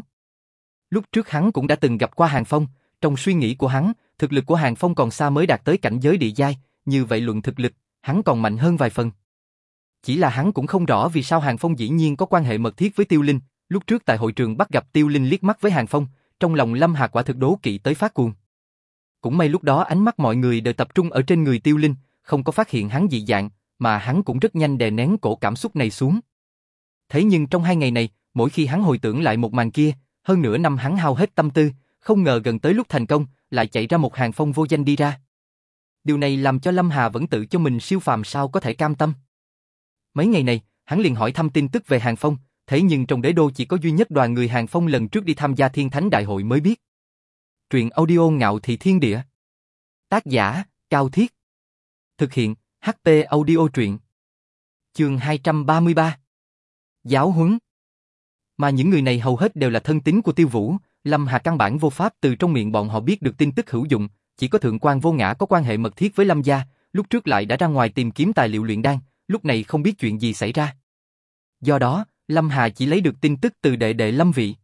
Lúc trước hắn cũng đã từng gặp qua Hàng Phong, trong suy nghĩ của hắn, thực lực của Hàng Phong còn xa mới đạt tới cảnh giới địa giai, như vậy luận thực lực, hắn còn mạnh hơn vài phần. Chỉ là hắn cũng không rõ vì sao Hàng Phong dĩ nhiên có quan hệ mật thiết với Tiêu Linh, lúc trước tại hội trường bắt gặp Tiêu Linh liếc mắt với Hàng Phong, trong lòng Lâm Hà quả thực đố kỵ tới phát cuồng. Cũng may lúc đó ánh mắt mọi người đều tập trung ở trên người Tiêu Linh, không có phát hiện hắn dị dạng, mà hắn cũng rất nhanh đè nén cổ cảm xúc này xuống. Thế nhưng trong hai ngày này, mỗi khi hắn hồi tưởng lại một màn kia, hơn nửa năm hắn hao hết tâm tư, không ngờ gần tới lúc thành công, lại chạy ra một hàng phong vô danh đi ra. Điều này làm cho Lâm Hà vẫn tự cho mình siêu phàm sao có thể cam tâm. Mấy ngày này, hắn liền hỏi thăm tin tức về hàng phong, thế nhưng trong đế đô chỉ có duy nhất đoàn người hàng phong lần trước đi tham gia thiên thánh đại hội mới biết. Truyện audio ngạo thị thiên địa. Tác giả, Cao Thiết. Thực hiện, HP audio truyện. Chương 233. Giáo huấn. Mà những người này hầu hết đều là thân tín của tiêu vũ, Lâm Hà căn bản vô pháp từ trong miệng bọn họ biết được tin tức hữu dụng, chỉ có thượng quan vô ngã có quan hệ mật thiết với Lâm gia, lúc trước lại đã ra ngoài tìm kiếm tài liệu luyện đan, lúc này không biết chuyện gì xảy ra. Do đó, Lâm Hà chỉ lấy được tin tức từ đệ đệ Lâm Vị.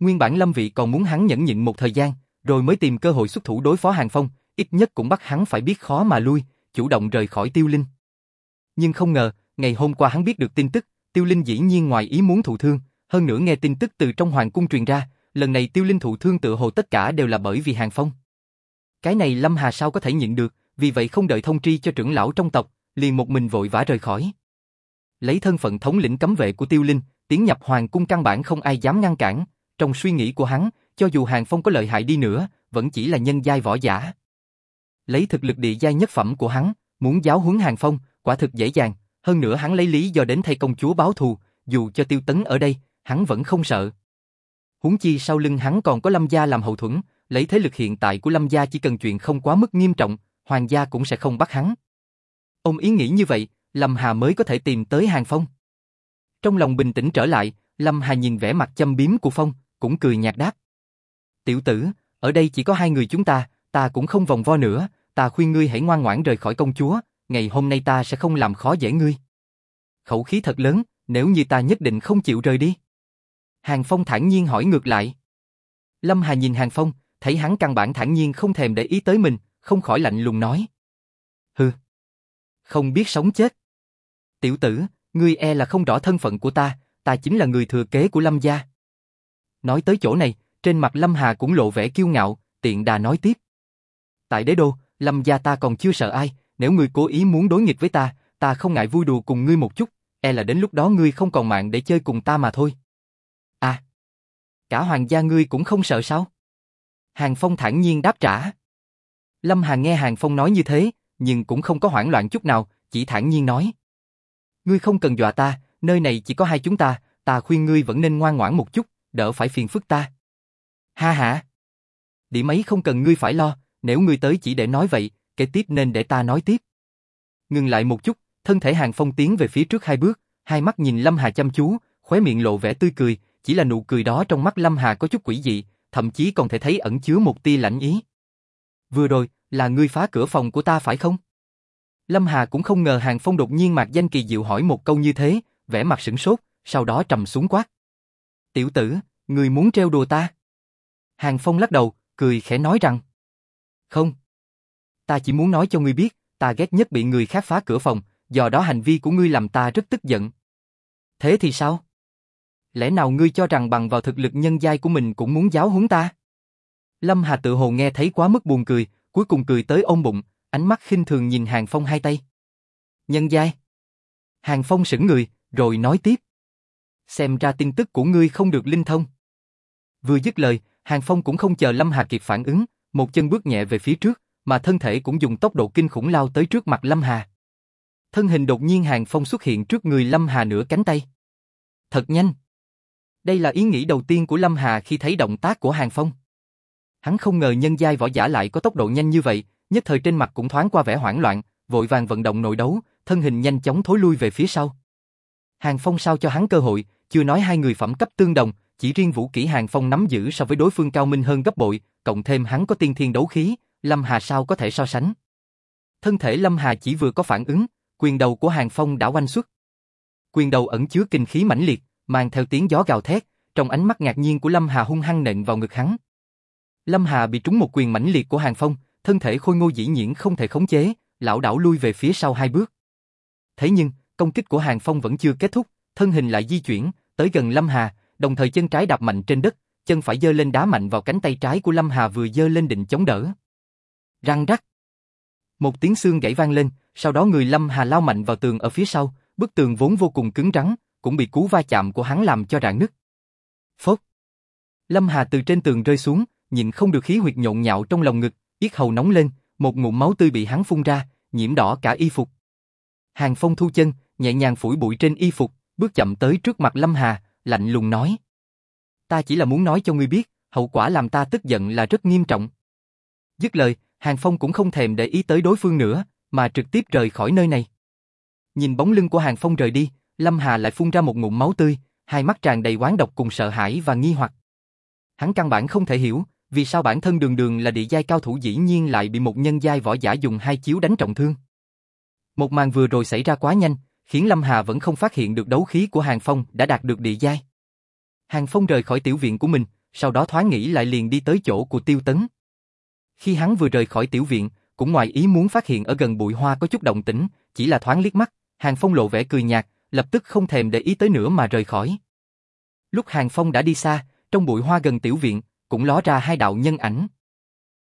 Nguyên bản Lâm Vị còn muốn hắn nhẫn nhịn một thời gian, rồi mới tìm cơ hội xuất thủ đối phó Hàng Phong, ít nhất cũng bắt hắn phải biết khó mà lui, chủ động rời khỏi Tiêu Linh. Nhưng không ngờ, ngày hôm qua hắn biết được tin tức, Tiêu Linh dĩ nhiên ngoài ý muốn thụ thương, hơn nữa nghe tin tức từ trong hoàng cung truyền ra, lần này Tiêu Linh thụ thương tự hồ tất cả đều là bởi vì Hàng Phong. Cái này Lâm Hà sao có thể nhận được, vì vậy không đợi thông tri cho trưởng lão trong tộc, liền một mình vội vã rời khỏi. Lấy thân phận thống lĩnh cấm vệ của Tiêu Linh, tiến nhập hoàng cung căn bản không ai dám ngăn cản, trong suy nghĩ của hắn, cho dù Hàng Phong có lợi hại đi nữa, vẫn chỉ là nhân giai võ giả. Lấy thực lực địa giai nhất phẩm của hắn, muốn giáo huấn Hàng Phong, quả thực dễ dàng, hơn nữa hắn lấy lý do đến thay công chúa báo thù, dù cho Tiêu Tấn ở đây, hắn vẫn không sợ. Huống chi sau lưng hắn còn có Lâm gia làm hậu thuẫn, lấy thế lực hiện tại của Lâm gia chỉ cần chuyện không quá mức nghiêm trọng, hoàng gia cũng sẽ không bắt hắn. Ông ý nghĩ như vậy, Lâm Hà mới có thể tìm tới Hàng Phong. Trong lòng bình tĩnh trở lại, Lâm Hà nhìn vẻ mặt châm biếm của Phong, cũng cười nhạt đáp. Tiểu tử, ở đây chỉ có hai người chúng ta, ta cũng không vòng vo nữa, ta khuyên ngươi hãy ngoan ngoãn rời khỏi công chúa, ngày hôm nay ta sẽ không làm khó dễ ngươi. Khẩu khí thật lớn, nếu như ta nhất định không chịu rời đi. Hàng Phong thản nhiên hỏi ngược lại. Lâm Hà nhìn Hàng Phong, thấy hắn căn bản thản nhiên không thèm để ý tới mình, không khỏi lạnh lùng nói. Hừ. Không biết sống chết. Tiểu tử, ngươi e là không rõ thân phận của ta, ta chính là người thừa kế của Lâm gia. Nói tới chỗ này, trên mặt Lâm Hà cũng lộ vẻ kiêu ngạo, tiện đà nói tiếp. Tại đế đô, Lâm gia ta còn chưa sợ ai, nếu ngươi cố ý muốn đối nghịch với ta, ta không ngại vui đùa cùng ngươi một chút, e là đến lúc đó ngươi không còn mạng để chơi cùng ta mà thôi. À, cả hoàng gia ngươi cũng không sợ sao? Hàng Phong thản nhiên đáp trả. Lâm Hà nghe Hàng Phong nói như thế, nhưng cũng không có hoảng loạn chút nào, chỉ thản nhiên nói. Ngươi không cần dọa ta, nơi này chỉ có hai chúng ta, ta khuyên ngươi vẫn nên ngoan ngoãn một chút, đỡ phải phiền phức ta. Ha ha. Điểm ấy không cần ngươi phải lo, nếu ngươi tới chỉ để nói vậy, kế tiếp nên để ta nói tiếp. Ngừng lại một chút, thân thể Hàng Phong tiến về phía trước hai bước, hai mắt nhìn Lâm Hà chăm chú, khóe miệng lộ vẻ tươi cười, chỉ là nụ cười đó trong mắt Lâm Hà có chút quỷ dị, thậm chí còn thể thấy ẩn chứa một tia lạnh ý. Vừa rồi, là ngươi phá cửa phòng của ta phải không? Lâm Hà cũng không ngờ Hàng Phong đột nhiên mạc danh kỳ diệu hỏi một câu như thế, vẻ mặt sửng sốt, sau đó trầm xuống quát. Tiểu tử, ngươi muốn treo đùa ta? Hàng Phong lắc đầu, cười khẽ nói rằng. Không. Ta chỉ muốn nói cho ngươi biết, ta ghét nhất bị người khác phá cửa phòng, do đó hành vi của ngươi làm ta rất tức giận. Thế thì sao? Lẽ nào ngươi cho rằng bằng vào thực lực nhân giai của mình cũng muốn giáo huấn ta? Lâm Hà tự hồ nghe thấy quá mức buồn cười, cuối cùng cười tới ôm bụng, ánh mắt khinh thường nhìn Hàng Phong hai tay. Nhân giai. Hàng Phong sững người, rồi nói tiếp. Xem ra tin tức của ngươi không được linh thông. Vừa dứt lời, Hàng Phong cũng không chờ Lâm Hà kịp phản ứng, một chân bước nhẹ về phía trước, mà thân thể cũng dùng tốc độ kinh khủng lao tới trước mặt Lâm Hà. Thân hình đột nhiên Hàng Phong xuất hiện trước người Lâm Hà nửa cánh tay. Thật nhanh. Đây là ý nghĩ đầu tiên của Lâm Hà khi thấy động tác của Hàng Phong. Hắn không ngờ nhân giai võ giả lại có tốc độ nhanh như vậy, nhất thời trên mặt cũng thoáng qua vẻ hoảng loạn, vội vàng vận động nội đấu, thân hình nhanh chóng thối lui về phía sau. Hàng Phong sao cho hắn cơ hội, chưa nói hai người phẩm cấp tương đồng, chỉ riêng vũ kỹ Hàng Phong nắm giữ so với đối phương cao minh hơn gấp bội, cộng thêm hắn có tiên thiên đấu khí, Lâm Hà sao có thể so sánh. Thân thể Lâm Hà chỉ vừa có phản ứng, quyền đầu của Hàng Phong đã oanh xuất. Quyền đầu ẩn chứa kinh khí mãnh liệt, mang theo tiếng gió gào thét, trong ánh mắt ngạc nhiên của Lâm Hà hung hăng nện vào ngực hắn. Lâm Hà bị trúng một quyền mãnh liệt của Hàng Phong, thân thể khôi ngô dĩ nhiên không thể khống chế, lão đảo lui về phía sau hai bước. Thế nhưng, công kích của Hàng Phong vẫn chưa kết thúc, thân hình lại di chuyển, tới gần Lâm Hà, đồng thời chân trái đạp mạnh trên đất, chân phải giơ lên đá mạnh vào cánh tay trái của Lâm Hà vừa giơ lên định chống đỡ. Răng rắc. Một tiếng xương gãy vang lên, sau đó người Lâm Hà lao mạnh vào tường ở phía sau, bức tường vốn vô cùng cứng rắn, cũng bị cú va chạm của hắn làm cho rạn nứt. Phốc. Lâm Hà từ trên tường rơi xuống, nhìn không được khí huyệt nhộn nhạo trong lòng ngực, yết hầu nóng lên, một ngụm máu tươi bị hắn phun ra, nhiễm đỏ cả y phục. Hàng Phong thu chân, nhẹ nhàng phủi bụi trên y phục, bước chậm tới trước mặt Lâm Hà, lạnh lùng nói. Ta chỉ là muốn nói cho ngươi biết, hậu quả làm ta tức giận là rất nghiêm trọng. Dứt lời, Hàng Phong cũng không thèm để ý tới đối phương nữa, mà trực tiếp rời khỏi nơi này. Nhìn bóng lưng của Hàng Phong rời đi, Lâm Hà lại phun ra một ngụm máu tươi, hai mắt tràn đầy oán độc cùng sợ hãi và nghi hoặc. Hắn căn bản không thể hiểu, vì sao bản thân đường đường là địa giai cao thủ dĩ nhiên lại bị một nhân giai võ giả dùng hai chiếu đánh trọng thương. Một màn vừa rồi xảy ra quá nhanh, khiến Lâm Hà vẫn không phát hiện được đấu khí của Hàng Phong đã đạt được địa giai. Hàng Phong rời khỏi tiểu viện của mình, sau đó thoáng nghĩ lại liền đi tới chỗ của Tiêu Tấn. Khi hắn vừa rời khỏi tiểu viện, cũng ngoài ý muốn phát hiện ở gần bụi hoa có chút động tĩnh, chỉ là thoáng liếc mắt, Hàng Phong lộ vẻ cười nhạt, lập tức không thèm để ý tới nữa mà rời khỏi. Lúc Hàng Phong đã đi xa, trong bụi hoa gần tiểu viện, cũng ló ra hai đạo nhân ảnh.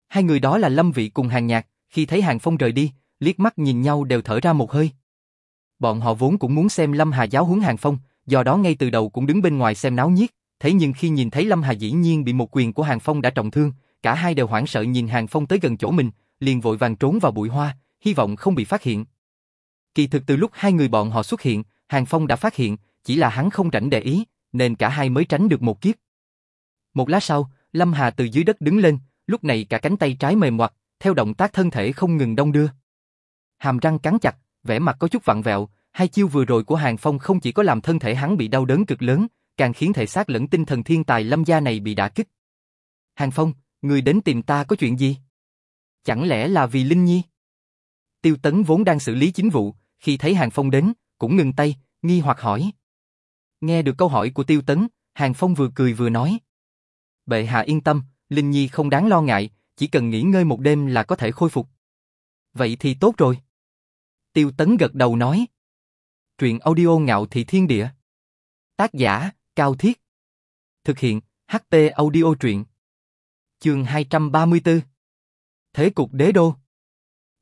Hai người đó là Lâm Vị cùng Hàng Nhạc, khi thấy Hàng Phong rời đi, liếc mắt nhìn nhau đều thở ra một hơi. Bọn họ vốn cũng muốn xem Lâm Hà giáo huấn Hàng Phong, do đó ngay từ đầu cũng đứng bên ngoài xem náo nhiết, thế nhưng khi nhìn thấy Lâm Hà dĩ nhiên bị một quyền của Hàng Phong đã trọng thương, cả hai đều hoảng sợ nhìn Hàng Phong tới gần chỗ mình, liền vội vàng trốn vào bụi hoa, hy vọng không bị phát hiện. Kỳ thực từ lúc hai người bọn họ xuất hiện, Hàng Phong đã phát hiện, chỉ là hắn không rảnh để ý, nên cả hai mới tránh được một kiếp. Một lát sau, Lâm Hà từ dưới đất đứng lên, lúc này cả cánh tay trái mềm ngoặt, theo động tác thân thể không ngừng đông đưa. Hàm răng cắn chặt, vẻ mặt có chút vặn vẹo, hai chiêu vừa rồi của Hàng Phong không chỉ có làm thân thể hắn bị đau đớn cực lớn, càng khiến thể xác lẫn tinh thần thiên tài Lâm gia này bị đả kích. Hàng Phong, người đến tìm ta có chuyện gì? Chẳng lẽ là vì Linh Nhi? Tiêu Tấn vốn đang xử lý chính vụ, khi thấy Hàng Phong đến, cũng ngừng tay, nghi hoặc hỏi. Nghe được câu hỏi của Tiêu Tấn, Hàng Phong vừa cười vừa nói. Bệ hạ yên tâm, Linh Nhi không đáng lo ngại, chỉ cần nghỉ ngơi một đêm là có thể khôi phục. Vậy thì tốt rồi. Tiêu Tấn gật đầu nói. Truyện audio ngạo thị thiên địa. Tác giả, Cao Thiết. Thực hiện, HP audio truyện. Chương 234. Thế cục đế đô.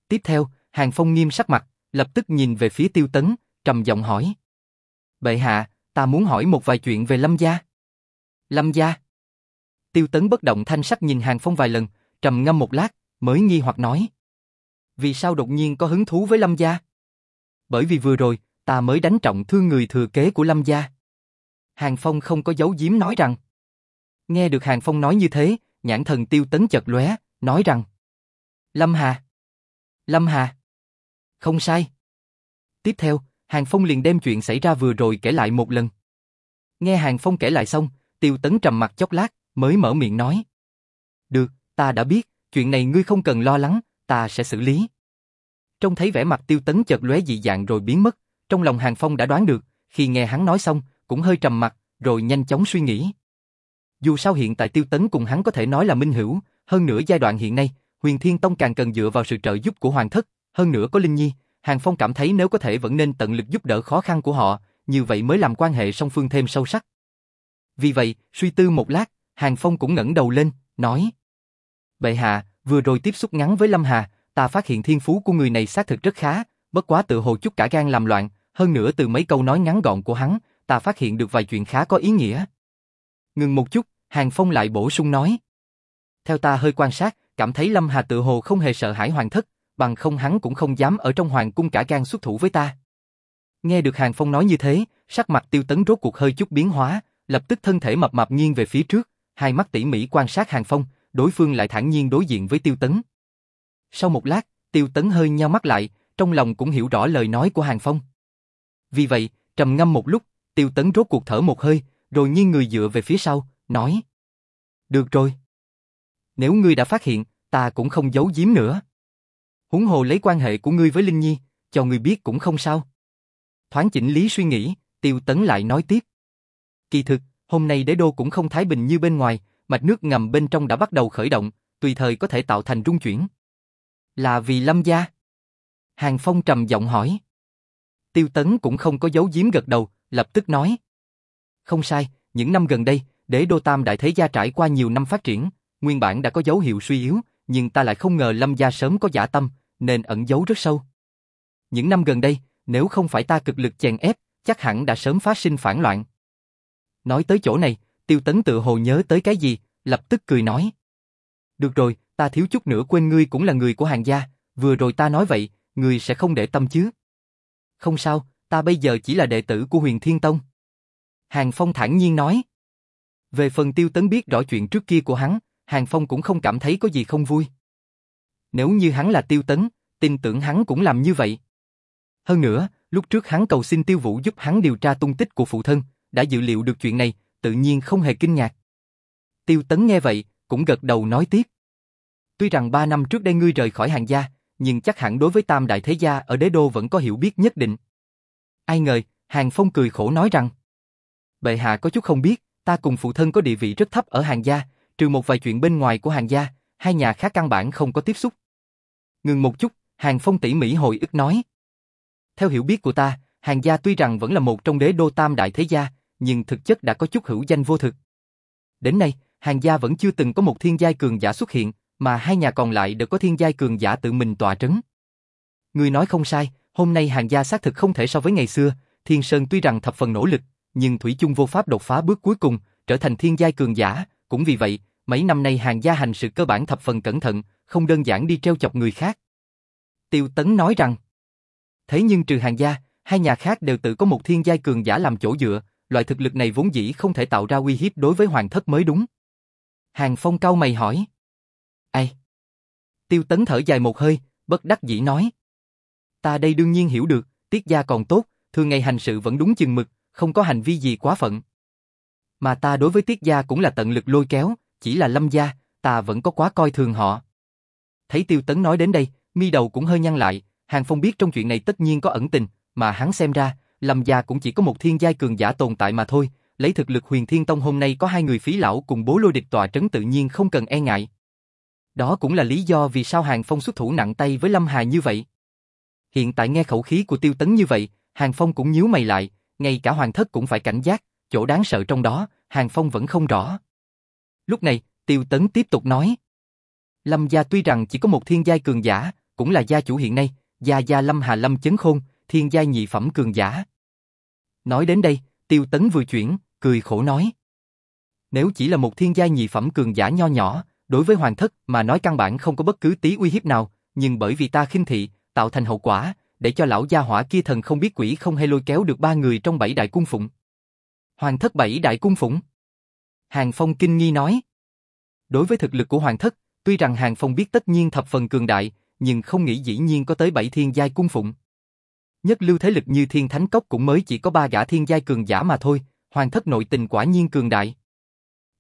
Tiếp theo, Hàng Phong nghiêm sắc mặt, lập tức nhìn về phía Tiêu Tấn, trầm giọng hỏi. Bệ hạ, ta muốn hỏi một vài chuyện về Lâm gia. Lâm gia? Tiêu Tấn bất động thanh sắc nhìn Hàng Phong vài lần, trầm ngâm một lát, mới nghi hoặc nói. Vì sao đột nhiên có hứng thú với Lâm gia? Bởi vì vừa rồi, ta mới đánh trọng thương người thừa kế của Lâm gia. Hàng Phong không có giấu giếm nói rằng. Nghe được Hàng Phong nói như thế, nhãn thần Tiêu Tấn chợt lóe, nói rằng. Lâm Hà. Lâm Hà. Không sai. Tiếp theo, Hàng Phong liền đem chuyện xảy ra vừa rồi kể lại một lần. Nghe Hàng Phong kể lại xong, Tiêu Tấn trầm mặt chốc lát, mới mở miệng nói. Được, ta đã biết, chuyện này ngươi không cần lo lắng, ta sẽ xử lý. Trông thấy vẻ mặt Tiêu Tấn chợt lóe dị dạng rồi biến mất, trong lòng Hàng Phong đã đoán được, khi nghe hắn nói xong, cũng hơi trầm mặt, rồi nhanh chóng suy nghĩ. Dù sao hiện tại Tiêu Tấn cùng hắn có thể nói là minh hữu, hơn nữa giai đoạn hiện nay, Huyền Thiên Tông càng cần dựa vào sự trợ giúp của Hoàng Thất, hơn nữa có Linh Nhi, Hàng Phong cảm thấy nếu có thể vẫn nên tận lực giúp đỡ khó khăn của họ, như vậy mới làm quan hệ song phương thêm sâu sắc. Vì vậy, suy tư một lát, Hàng Phong cũng ngẩng đầu lên, nói. Bệ hạ, vừa rồi tiếp xúc ngắn với Lâm Hà, ta phát hiện thiên phú của người này xác thực rất khá, bất quá tự hồ chút cả gan làm loạn, hơn nữa từ mấy câu nói ngắn gọn của hắn, ta phát hiện được vài chuyện khá có ý nghĩa. Ngừng một chút, Hàng Phong lại bổ sung nói. Theo ta hơi quan sát, cảm thấy Lâm Hà tự hồ không hề sợ hãi hoàng thất, bằng không hắn cũng không dám ở trong hoàng cung cả gan xuất thủ với ta. Nghe được Hàng Phong nói như thế, sắc mặt tiêu tấn rốt cuộc hơi chút biến hóa, lập tức thân thể mập mạp nghiêng về phía trước, hai mắt tỉ mỉ quan sát Hàng Phong, đối phương lại thản nhiên đối diện với tiêu tấn. Sau một lát, tiêu tấn hơi nheo mắt lại, trong lòng cũng hiểu rõ lời nói của Hàng Phong. Vì vậy, trầm ngâm một lúc, tiêu tấn rốt cuộc thở một hơi, rồi nghiêng người dựa về phía sau, nói. Được rồi. Nếu ngươi đã phát hiện, ta cũng không giấu giếm nữa. Huống hồ lấy quan hệ của ngươi với Linh Nhi, cho ngươi biết cũng không sao. Thoáng chỉnh lý suy nghĩ, tiêu tấn lại nói tiếp. Kỳ thực, hôm nay đế đô cũng không thái bình như bên ngoài, mạch nước ngầm bên trong đã bắt đầu khởi động, tùy thời có thể tạo thành rung chuyển. Là vì lâm gia? Hàng Phong trầm giọng hỏi. Tiêu Tấn cũng không có giấu giếm gật đầu, lập tức nói. Không sai, những năm gần đây, đế đô tam đại thế gia trải qua nhiều năm phát triển, nguyên bản đã có dấu hiệu suy yếu, nhưng ta lại không ngờ lâm gia sớm có giả tâm, nên ẩn giấu rất sâu. Những năm gần đây, nếu không phải ta cực lực chèn ép, chắc hẳn đã sớm phát sinh phản loạn. Nói tới chỗ này, tiêu tấn tự hồ nhớ tới cái gì, lập tức cười nói. Được rồi, ta thiếu chút nữa quên ngươi cũng là người của hàng gia, vừa rồi ta nói vậy, ngươi sẽ không để tâm chứ. Không sao, ta bây giờ chỉ là đệ tử của huyền thiên tông. Hàng Phong thản nhiên nói. Về phần tiêu tấn biết rõ chuyện trước kia của hắn, Hàng Phong cũng không cảm thấy có gì không vui. Nếu như hắn là tiêu tấn, tin tưởng hắn cũng làm như vậy. Hơn nữa, lúc trước hắn cầu xin tiêu vũ giúp hắn điều tra tung tích của phụ thân, đã dự liệu được chuyện này, tự nhiên không hề kinh ngạc. Tiêu tấn nghe vậy, cũng gật đầu nói tiếp. Tuy rằng ba năm trước đây ngươi rời khỏi hàng gia, nhưng chắc hẳn đối với tam đại thế gia ở đế đô vẫn có hiểu biết nhất định. Ai ngờ, Hàng Phong cười khổ nói rằng, Bệ hạ có chút không biết, ta cùng phụ thân có địa vị rất thấp ở hàng gia, trừ một vài chuyện bên ngoài của hàng gia, hai nhà khác căn bản không có tiếp xúc. Ngừng một chút, Hàng Phong tỉ mỉ hồi ức nói. Theo hiểu biết của ta, hàng gia tuy rằng vẫn là một trong đế đô tam đại thế gia, nhưng thực chất đã có chút hữu danh vô thực. Đến nay, hàng gia vẫn chưa từng có một thiên giai cường giả xuất hiện, mà hai nhà còn lại đều có thiên giai cường giả tự mình tọa trấn. Người nói không sai, hôm nay hàng gia xác thực không thể so với ngày xưa, Thiên Sơn tuy rằng thập phần nỗ lực, nhưng Thủy chung vô pháp đột phá bước cuối cùng, trở thành thiên giai cường giả, cũng vì vậy, mấy năm nay hàng gia hành sự cơ bản thập phần cẩn thận, không đơn giản đi treo chọc người khác. Tiêu Tấn nói rằng, thế nhưng trừ hàng gia, hai nhà khác đều tự có một thiên giai cường giả làm chỗ dựa, loại thực lực này vốn dĩ không thể tạo ra uy hiếp đối với hoàng thất mới đúng. Hàng Phong cao mày hỏi. Ai? Tiêu Tấn thở dài một hơi, bất đắc dĩ nói. Ta đây đương nhiên hiểu được, tiết gia còn tốt, thường ngày hành sự vẫn đúng chừng mực, không có hành vi gì quá phận. Mà ta đối với tiết gia cũng là tận lực lôi kéo, chỉ là lâm gia, ta vẫn có quá coi thường họ. Thấy Tiêu Tấn nói đến đây, mi đầu cũng hơi nhăn lại, Hàng Phong biết trong chuyện này tất nhiên có ẩn tình, mà hắn xem ra, Lâm gia cũng chỉ có một thiên giai cường giả tồn tại mà thôi, lấy thực lực huyền thiên tông hôm nay có hai người phí lão cùng bố lôi địch tòa trấn tự nhiên không cần e ngại. Đó cũng là lý do vì sao Hàng Phong xuất thủ nặng tay với Lâm Hà như vậy. Hiện tại nghe khẩu khí của tiêu tấn như vậy, Hàng Phong cũng nhíu mày lại, ngay cả hoàng thất cũng phải cảnh giác, chỗ đáng sợ trong đó, Hàng Phong vẫn không rõ. Lúc này, tiêu tấn tiếp tục nói. Lâm gia tuy rằng chỉ có một thiên giai cường giả, cũng là gia chủ hiện nay, gia gia Lâm Hà Lâm chấn khôn, thiên giai nhị phẩm cường giả. Nói đến đây, tiêu tấn vừa chuyển, cười khổ nói. Nếu chỉ là một thiên giai nhị phẩm cường giả nho nhỏ, đối với hoàng thất mà nói căn bản không có bất cứ tí uy hiếp nào, nhưng bởi vì ta khinh thị, tạo thành hậu quả, để cho lão gia hỏa kia thần không biết quỷ không hay lôi kéo được ba người trong bảy đại cung phụng. Hoàng thất bảy đại cung phụng. Hàng Phong kinh nghi nói. Đối với thực lực của hoàng thất, tuy rằng Hàng Phong biết tất nhiên thập phần cường đại, nhưng không nghĩ dĩ nhiên có tới bảy thiên giai cung phụng. Nhất lưu thế lực như thiên thánh cốc cũng mới chỉ có ba gã thiên giai cường giả mà thôi, hoàng thất nội tình quả nhiên cường đại.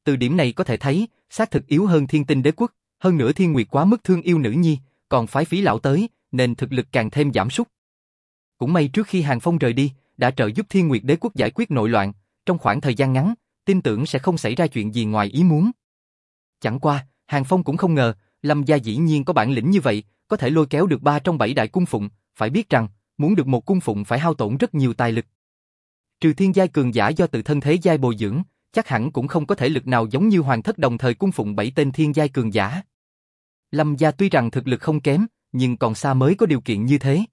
Từ điểm này có thể thấy, xác thực yếu hơn thiên tinh đế quốc, hơn nữa thiên nguyệt quá mức thương yêu nữ nhi, còn phái phí lão tới, nên thực lực càng thêm giảm sút. Cũng may trước khi Hàng Phong rời đi, đã trợ giúp thiên nguyệt đế quốc giải quyết nội loạn, trong khoảng thời gian ngắn, tin tưởng sẽ không xảy ra chuyện gì ngoài ý muốn. Chẳng qua, Hàng Phong cũng không ngờ, Lâm gia dĩ nhiên có bản lĩnh như vậy, có thể lôi kéo được ba trong bảy đại cung phụng, phải biết rằng, muốn được một cung phụng phải hao tổn rất nhiều tài lực. Trừ thiên giai cường giả do tự thân thế giai bồi dưỡng, chắc hẳn cũng không có thể lực nào giống như hoàng thất đồng thời cung phụng bảy tên thiên giai cường giả. Lâm gia tuy rằng thực lực không kém, nhưng còn xa mới có điều kiện như thế.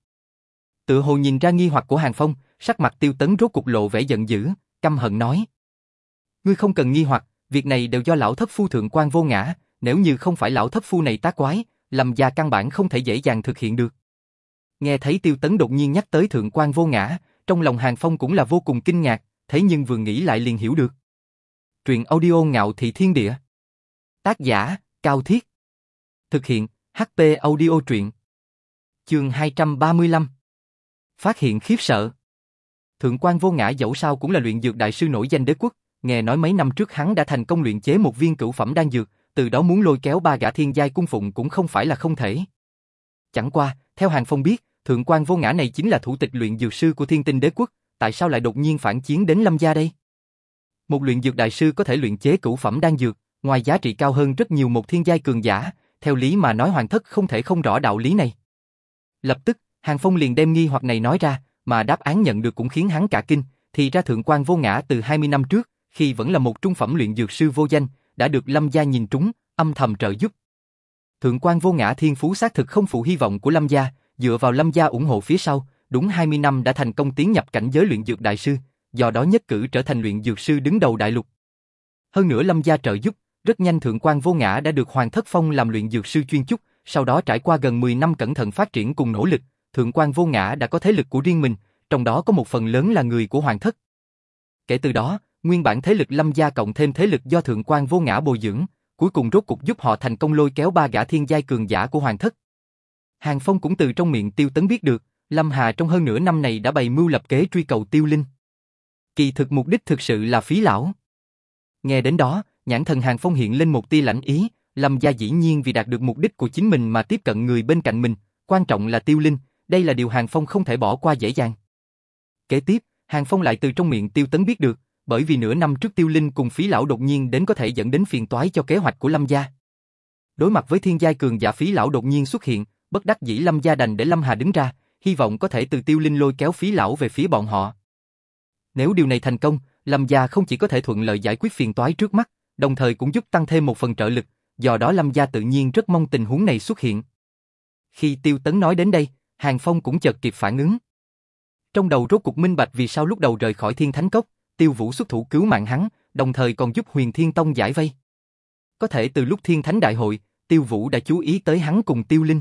Tự hồ nhìn ra nghi hoặc của Hàng Phong, sắc mặt tiêu tấn rốt cục lộ vẻ giận dữ, căm hận nói. Ngươi không cần nghi hoặc, việc này đều do lão thất phu thượng quan vô ngã, nếu như không phải lão thất phu này tác quái, làm gia căn bản không thể dễ dàng thực hiện được. Nghe thấy tiêu tấn đột nhiên nhắc tới thượng quan vô ngã, trong lòng Hàng Phong cũng là vô cùng kinh ngạc, thế nhưng vừa nghĩ lại liền hiểu được. Truyện audio ngạo thị thiên địa. Tác giả, Cao Thiết. Thực hiện, HP audio truyện. Chương 235. Phát hiện khiếp sợ. Thượng quan vô ngã dẫu sao cũng là luyện dược đại sư nổi danh đế quốc, nghe nói mấy năm trước hắn đã thành công luyện chế một viên cửu phẩm đan dược, từ đó muốn lôi kéo ba gã thiên giai cung phụng cũng không phải là không thể. Chẳng qua, theo Hàng Phong biết, thượng quan vô ngã này chính là thủ tịch luyện dược sư của thiên tinh đế quốc, tại sao lại đột nhiên phản chiến đến lâm gia đây? Một luyện dược đại sư có thể luyện chế cửu phẩm đan dược, ngoài giá trị cao hơn rất nhiều một thiên giai cường giả, theo lý mà nói hoàng thất không thể không rõ đạo lý này. Lập tức, Hàng Phong liền đem nghi hoặc này nói ra, mà đáp án nhận được cũng khiến hắn cả kinh, thì ra thượng quan vô ngã từ 20 năm trước, khi vẫn là một trung phẩm luyện dược sư vô danh, đã được Lâm gia nhìn trúng, âm thầm trợ giúp. Thượng quan vô ngã thiên phú xác thực không phụ hy vọng của Lâm gia, dựa vào Lâm gia ủng hộ phía sau, đúng 20 năm đã thành công tiến nhập cảnh giới luyện dược đại sư, do đó nhất cử trở thành luyện dược sư đứng đầu đại lục. Hơn nữa Lâm gia trợ giúp, rất nhanh thượng quan vô ngã đã được Hoàng Thất Phong làm luyện dược sư chuyên chúc, sau đó trải qua gần 10 năm cẩn thận phát triển cùng nỗ lực, thượng quan vô ngã đã có thế lực của riêng mình, trong đó có một phần lớn là người của Hoàng Thất. Kể từ đó, nguyên bản thế lực Lâm gia cộng thêm thế lực do thượng quan vô ngã bồi dưỡng, cuối cùng rốt cục giúp họ thành công lôi kéo ba gã thiên giai cường giả của Hoàng Thất. Hàng Phong cũng từ trong miệng Tiêu Tấn biết được, Lâm Hà trong hơn nửa năm này đã bày mưu lập kế truy cầu Tiêu Linh. Kỳ thực mục đích thực sự là phí lão. Nghe đến đó, nhãn thần Hàng Phong hiện lên một tia lãnh ý, Lâm gia dĩ nhiên vì đạt được mục đích của chính mình mà tiếp cận người bên cạnh mình, quan trọng là Tiêu Linh, đây là điều Hàng Phong không thể bỏ qua dễ dàng. Kế tiếp, Hàng Phong lại từ trong miệng Tiêu Tấn biết được, bởi vì nửa năm trước Tiêu Linh cùng phí lão đột nhiên đến có thể dẫn đến phiền toái cho kế hoạch của Lâm gia. Đối mặt với thiên giai cường giả phí lão đột nhiên xuất hiện, bất đắc dĩ Lâm gia đành để Lâm Hà đứng ra, hy vọng có thể từ Tiêu Linh lôi kéo phí lão về phía bọn họ. Nếu điều này thành công, Lâm gia không chỉ có thể thuận lợi giải quyết phiền toái trước mắt, đồng thời cũng giúp tăng thêm một phần trợ lực, do đó Lâm gia tự nhiên rất mong tình huống này xuất hiện. Khi Tiêu Tấn nói đến đây, Hàng Phong cũng chợt kịp phản ứng. Trong đầu rốt cục minh bạch vì sao lúc đầu rời khỏi Thiên Thánh Cốc, Tiêu Vũ xuất thủ cứu mạng hắn, đồng thời còn giúp Huyền Thiên Tông giải vây. Có thể từ lúc Thiên Thánh Đại hội, Tiêu Vũ đã chú ý tới hắn cùng Tiêu Linh.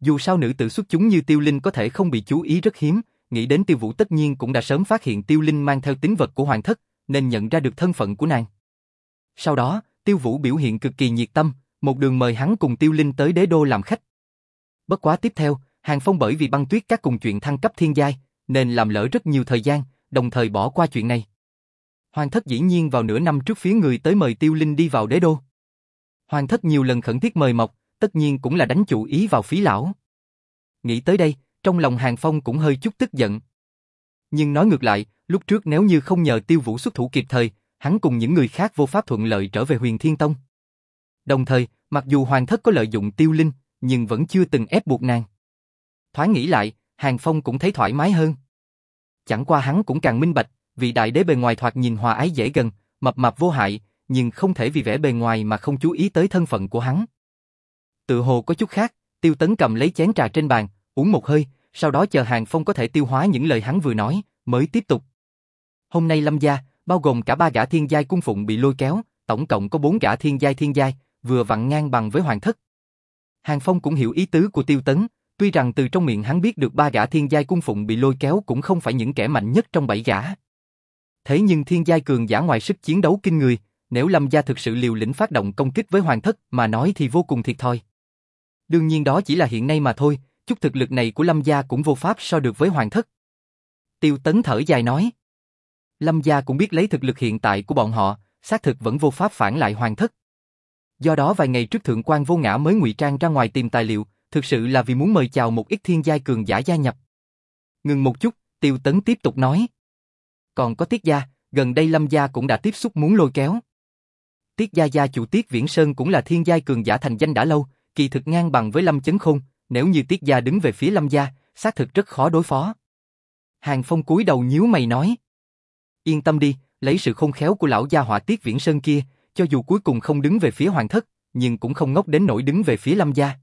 Dù sao nữ tử xuất chúng như Tiêu Linh có thể không bị chú ý rất hiếm, nghĩ đến Tiêu Vũ tất nhiên cũng đã sớm phát hiện Tiêu Linh mang theo tính vật của hoàng thất, nên nhận ra được thân phận của nàng. Sau đó, Tiêu Vũ biểu hiện cực kỳ nhiệt tâm, một đường mời hắn cùng Tiêu Linh tới đế đô làm khách. Bất quá tiếp theo, Hàng Phong bởi vì băng tuyết các cùng chuyện thăng cấp thiên giai, nên làm lỡ rất nhiều thời gian, đồng thời bỏ qua chuyện này. Hoàng thất dĩ nhiên vào nửa năm trước phía người tới mời Tiêu Linh đi vào đế đô. Hoàng thất nhiều lần khẩn thiết mời mọc, tất nhiên cũng là đánh chủ ý vào phí lão. Nghĩ tới đây, trong lòng Hàng Phong cũng hơi chút tức giận. Nhưng nói ngược lại, lúc trước nếu như không nhờ Tiêu Vũ xuất thủ kịp thời, hắn cùng những người khác vô pháp thuận lợi trở về Huyền Thiên Tông. Đồng thời, mặc dù Hoàng thất có lợi dụng Tiêu Linh, nhưng vẫn chưa từng ép buộc nàng. Thoáng nghĩ lại, Hàng Phong cũng thấy thoải mái hơn. Chẳng qua hắn cũng càng minh bạch, vị đại đế bề ngoài thoạt nhìn hòa ái dễ gần, mập mạp vô hại, nhưng không thể vì vẻ bề ngoài mà không chú ý tới thân phận của hắn. Tự hồ có chút khác, Tiêu Tấn cầm lấy chén trà trên bàn, uống một hơi, sau đó chờ Hàng Phong có thể tiêu hóa những lời hắn vừa nói, mới tiếp tục. Hôm nay Lâm gia, bao gồm cả ba gã thiên giai cung phụng bị lôi kéo, tổng cộng có bốn gã thiên giai thiên giai, vừa vặn ngang bằng với hoàng thất. Hàng Phong cũng hiểu ý tứ của Tiêu Tấn, tuy rằng từ trong miệng hắn biết được ba gã thiên giai cung phụng bị lôi kéo cũng không phải những kẻ mạnh nhất trong bảy gã. Thế nhưng thiên giai cường giả ngoài sức chiến đấu kinh người, nếu Lâm gia thực sự liều lĩnh phát động công kích với hoàng thất mà nói thì vô cùng thiệt thòi. Đương nhiên đó chỉ là hiện nay mà thôi, chút thực lực này của Lâm gia cũng vô pháp so được với hoàng thất. Tiêu Tấn thở dài nói. Lâm gia cũng biết lấy thực lực hiện tại của bọn họ, xác thực vẫn vô pháp phản lại hoàng thất. Do đó vài ngày trước thượng quan vô ngã mới ngụy trang ra ngoài tìm tài liệu, thực sự là vì muốn mời chào một ít thiên giai cường giả gia nhập. Ngừng một chút, Tiêu Tấn tiếp tục nói. Còn có Tiết Gia, gần đây Lâm Gia cũng đã tiếp xúc muốn lôi kéo. Tiết Gia Gia chủ Tiết Viễn Sơn cũng là thiên giai cường giả thành danh đã lâu, kỳ thực ngang bằng với Lâm Chấn Khôn, nếu như Tiết Gia đứng về phía Lâm Gia, xác thực rất khó đối phó. Hàng Phong cúi đầu nhíu mày nói. Yên tâm đi, lấy sự khôn khéo của lão gia họa tiết viễn sơn kia, cho dù cuối cùng không đứng về phía hoàng thất, nhưng cũng không ngốc đến nỗi đứng về phía lâm gia.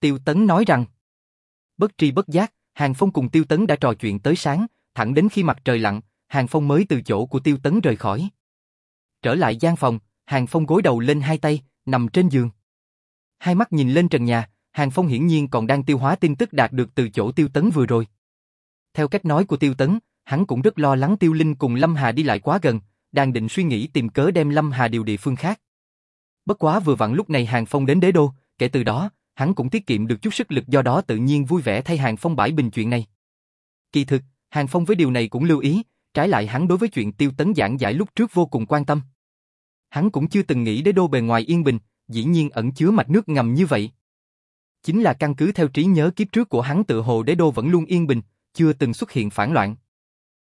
Tiêu Tấn nói rằng, bất tri bất giác, Hàng Phong cùng Tiêu Tấn đã trò chuyện tới sáng, thẳng đến khi mặt trời lặn, Hàng Phong mới từ chỗ của Tiêu Tấn rời khỏi. Trở lại gian phòng, Hàng Phong gối đầu lên hai tay, nằm trên giường. Hai mắt nhìn lên trần nhà, Hàng Phong hiển nhiên còn đang tiêu hóa tin tức đạt được từ chỗ Tiêu Tấn vừa rồi. Theo cách nói của Tiêu Tấn, hắn cũng rất lo lắng Tiêu Linh cùng Lâm Hà đi lại quá gần, đang định suy nghĩ tìm cớ đem Lâm Hà điều địa phương khác. Bất quá vừa vặn lúc này Hàng Phong đến đế đô, kể từ đó, hắn cũng tiết kiệm được chút sức lực do đó tự nhiên vui vẻ thay Hàng Phong bãi bình chuyện này. Kỳ thực, Hàng Phong với điều này cũng lưu ý, trái lại hắn đối với chuyện tiêu tấn giảng giải lúc trước vô cùng quan tâm. Hắn cũng chưa từng nghĩ đế đô bề ngoài yên bình, dĩ nhiên ẩn chứa mạch nước ngầm như vậy. Chính là căn cứ theo trí nhớ kiếp trước của hắn tự hồ đế đô vẫn luôn yên bình, chưa từng xuất hiện phản loạn.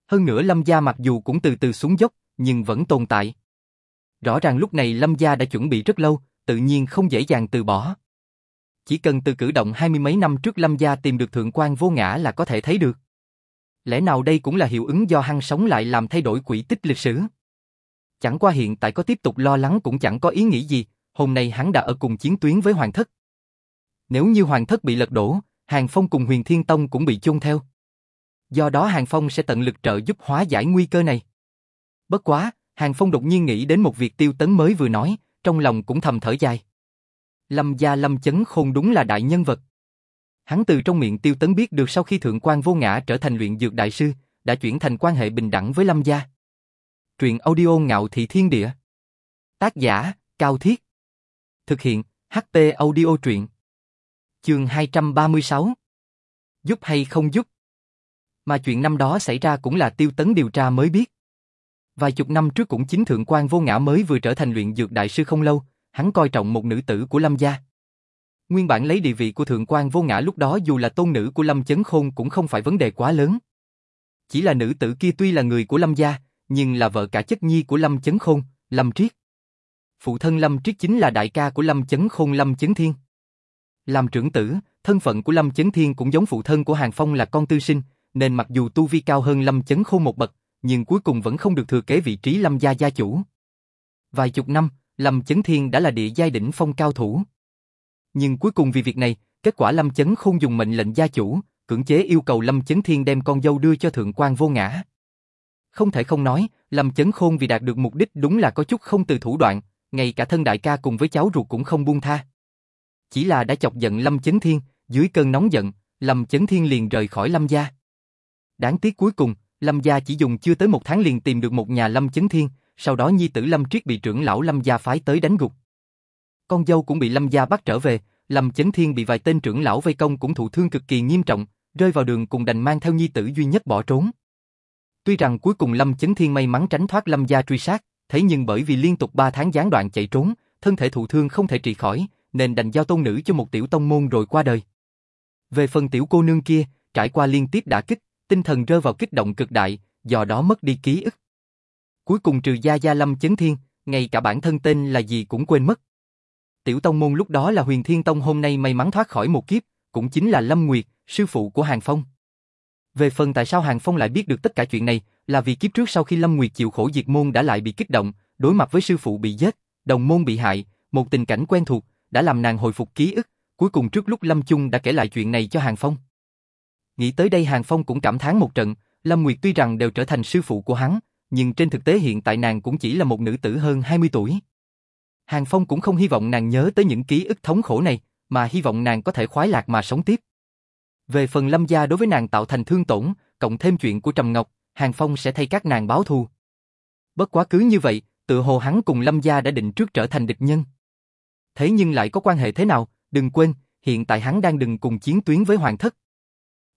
Hơn nữa Lâm Gia mặc dù cũng từ từ xuống dốc, nhưng vẫn tồn tại. Rõ ràng lúc này Lâm Gia đã chuẩn bị rất lâu, tự nhiên không dễ dàng từ bỏ. Chỉ cần từ cử động hai mươi mấy năm trước Lâm Gia tìm được thượng quan vô ngã là có thể thấy được. Lẽ nào đây cũng là hiệu ứng do hăng sống lại làm thay đổi quỹ tích lịch sử? Chẳng qua hiện tại có tiếp tục lo lắng cũng chẳng có ý nghĩ gì, hôm nay hắn đã ở cùng chiến tuyến với Hoàng Thất. Nếu như Hoàng Thất bị lật đổ, Hàng Phong cùng Huyền Thiên Tông cũng bị chôn theo. Do đó Hàng Phong sẽ tận lực trợ giúp hóa giải nguy cơ này. Bất quá, Hàng Phong đột nhiên nghĩ đến một việc tiêu tấn mới vừa nói, trong lòng cũng thầm thở dài. Lâm gia Lâm Chấn Khôn đúng là đại nhân vật. Hắn từ trong miệng tiêu tấn biết được sau khi thượng quan vô ngã trở thành luyện dược đại sư, đã chuyển thành quan hệ bình đẳng với Lâm gia. Truyện audio ngạo thị thiên địa. Tác giả, Cao Thiết. Thực hiện, ht audio truyện. Chương 236. Giúp hay không giúp? Mà chuyện năm đó xảy ra cũng là tiêu tấn điều tra mới biết. Vài chục năm trước cũng chính thượng quan vô ngã mới vừa trở thành luyện dược đại sư không lâu, hắn coi trọng một nữ tử của Lâm gia. Nguyên bản lấy địa vị của thượng quan vô ngã lúc đó dù là tôn nữ của Lâm Chấn Khôn cũng không phải vấn đề quá lớn. Chỉ là nữ tử kia tuy là người của Lâm gia, nhưng là vợ cả chất nhi của Lâm Chấn Khôn, Lâm Triết. Phụ thân Lâm Triết chính là đại ca của Lâm Chấn Khôn Lâm Chấn Thiên. Làm trưởng tử, thân phận của Lâm Chấn Thiên cũng giống phụ thân của Hàng Phong là con tư sinh, nên mặc dù tu vi cao hơn Lâm Chấn Khôn một bậc, nhưng cuối cùng vẫn không được thừa kế vị trí Lâm gia gia chủ. Vài chục năm, Lâm Chấn Thiên đã là địa giai đỉnh phong cao thủ. Nhưng cuối cùng vì việc này, kết quả Lâm Chấn không dùng mệnh lệnh gia chủ, cưỡng chế yêu cầu Lâm Chấn Thiên đem con dâu đưa cho thượng quan vô ngã. Không thể không nói, Lâm Chấn Khôn vì đạt được mục đích đúng là có chút không từ thủ đoạn, ngay cả thân đại ca cùng với cháu ruột cũng không buông tha. Chỉ là đã chọc giận Lâm Chấn Thiên, dưới cơn nóng giận, Lâm Chấn Thiên liền rời khỏi Lâm gia. Đáng tiếc cuối cùng, Lâm gia chỉ dùng chưa tới một tháng liền tìm được một nhà Lâm Chấn Thiên, sau đó nhi tử Lâm Triết bị trưởng lão Lâm gia phái tới đánh gục. Con dâu cũng bị Lâm gia bắt trở về, Lâm Chấn Thiên bị vài tên trưởng lão vây công cũng thụ thương cực kỳ nghiêm trọng, rơi vào đường cùng đành mang theo nhi tử duy nhất bỏ trốn. Tuy rằng cuối cùng Lâm Chấn Thiên may mắn tránh thoát Lâm gia truy sát, thế nhưng bởi vì liên tục 3 tháng gián đoạn chạy trốn, thân thể thụ thương không thể trị khỏi, nên đành giao tôn nữ cho một tiểu tông môn rồi qua đời. Về phần tiểu cô nương kia, trải qua liên tiếp đả kích, tinh thần rơi vào kích động cực đại, do đó mất đi ký ức. Cuối cùng trừ gia gia Lâm Chấn Thiên, ngay cả bản thân tên là gì cũng quên mất. Tiểu tông môn lúc đó là Huyền Thiên Tông hôm nay may mắn thoát khỏi một kiếp, cũng chính là Lâm Nguyệt, sư phụ của Hàng Phong. Về phần tại sao Hàng Phong lại biết được tất cả chuyện này, là vì kiếp trước sau khi Lâm Nguyệt chịu khổ diệt môn đã lại bị kích động, đối mặt với sư phụ bị giết, đồng môn bị hại, một tình cảnh quen thuộc, đã làm nàng hồi phục ký ức, cuối cùng trước lúc Lâm Chung đã kể lại chuyện này cho Hàng Phong. Nghĩ tới đây Hàng Phong cũng cảm thán một trận, Lâm Nguyệt tuy rằng đều trở thành sư phụ của hắn, nhưng trên thực tế hiện tại nàng cũng chỉ là một nữ tử hơn 20 tuổi. Hàng Phong cũng không hy vọng nàng nhớ tới những ký ức thống khổ này, mà hy vọng nàng có thể khoái lạc mà sống tiếp. Về phần Lâm gia đối với nàng tạo thành thương tổn, cộng thêm chuyện của Trầm Ngọc, Hàng Phong sẽ thay các nàng báo thù. Bất quá cứ như vậy, tự hồ hắn cùng Lâm gia đã định trước trở thành địch nhân. Thế nhưng lại có quan hệ thế nào, đừng quên, hiện tại hắn đang đừng cùng chiến tuyến với Hoàng Thất.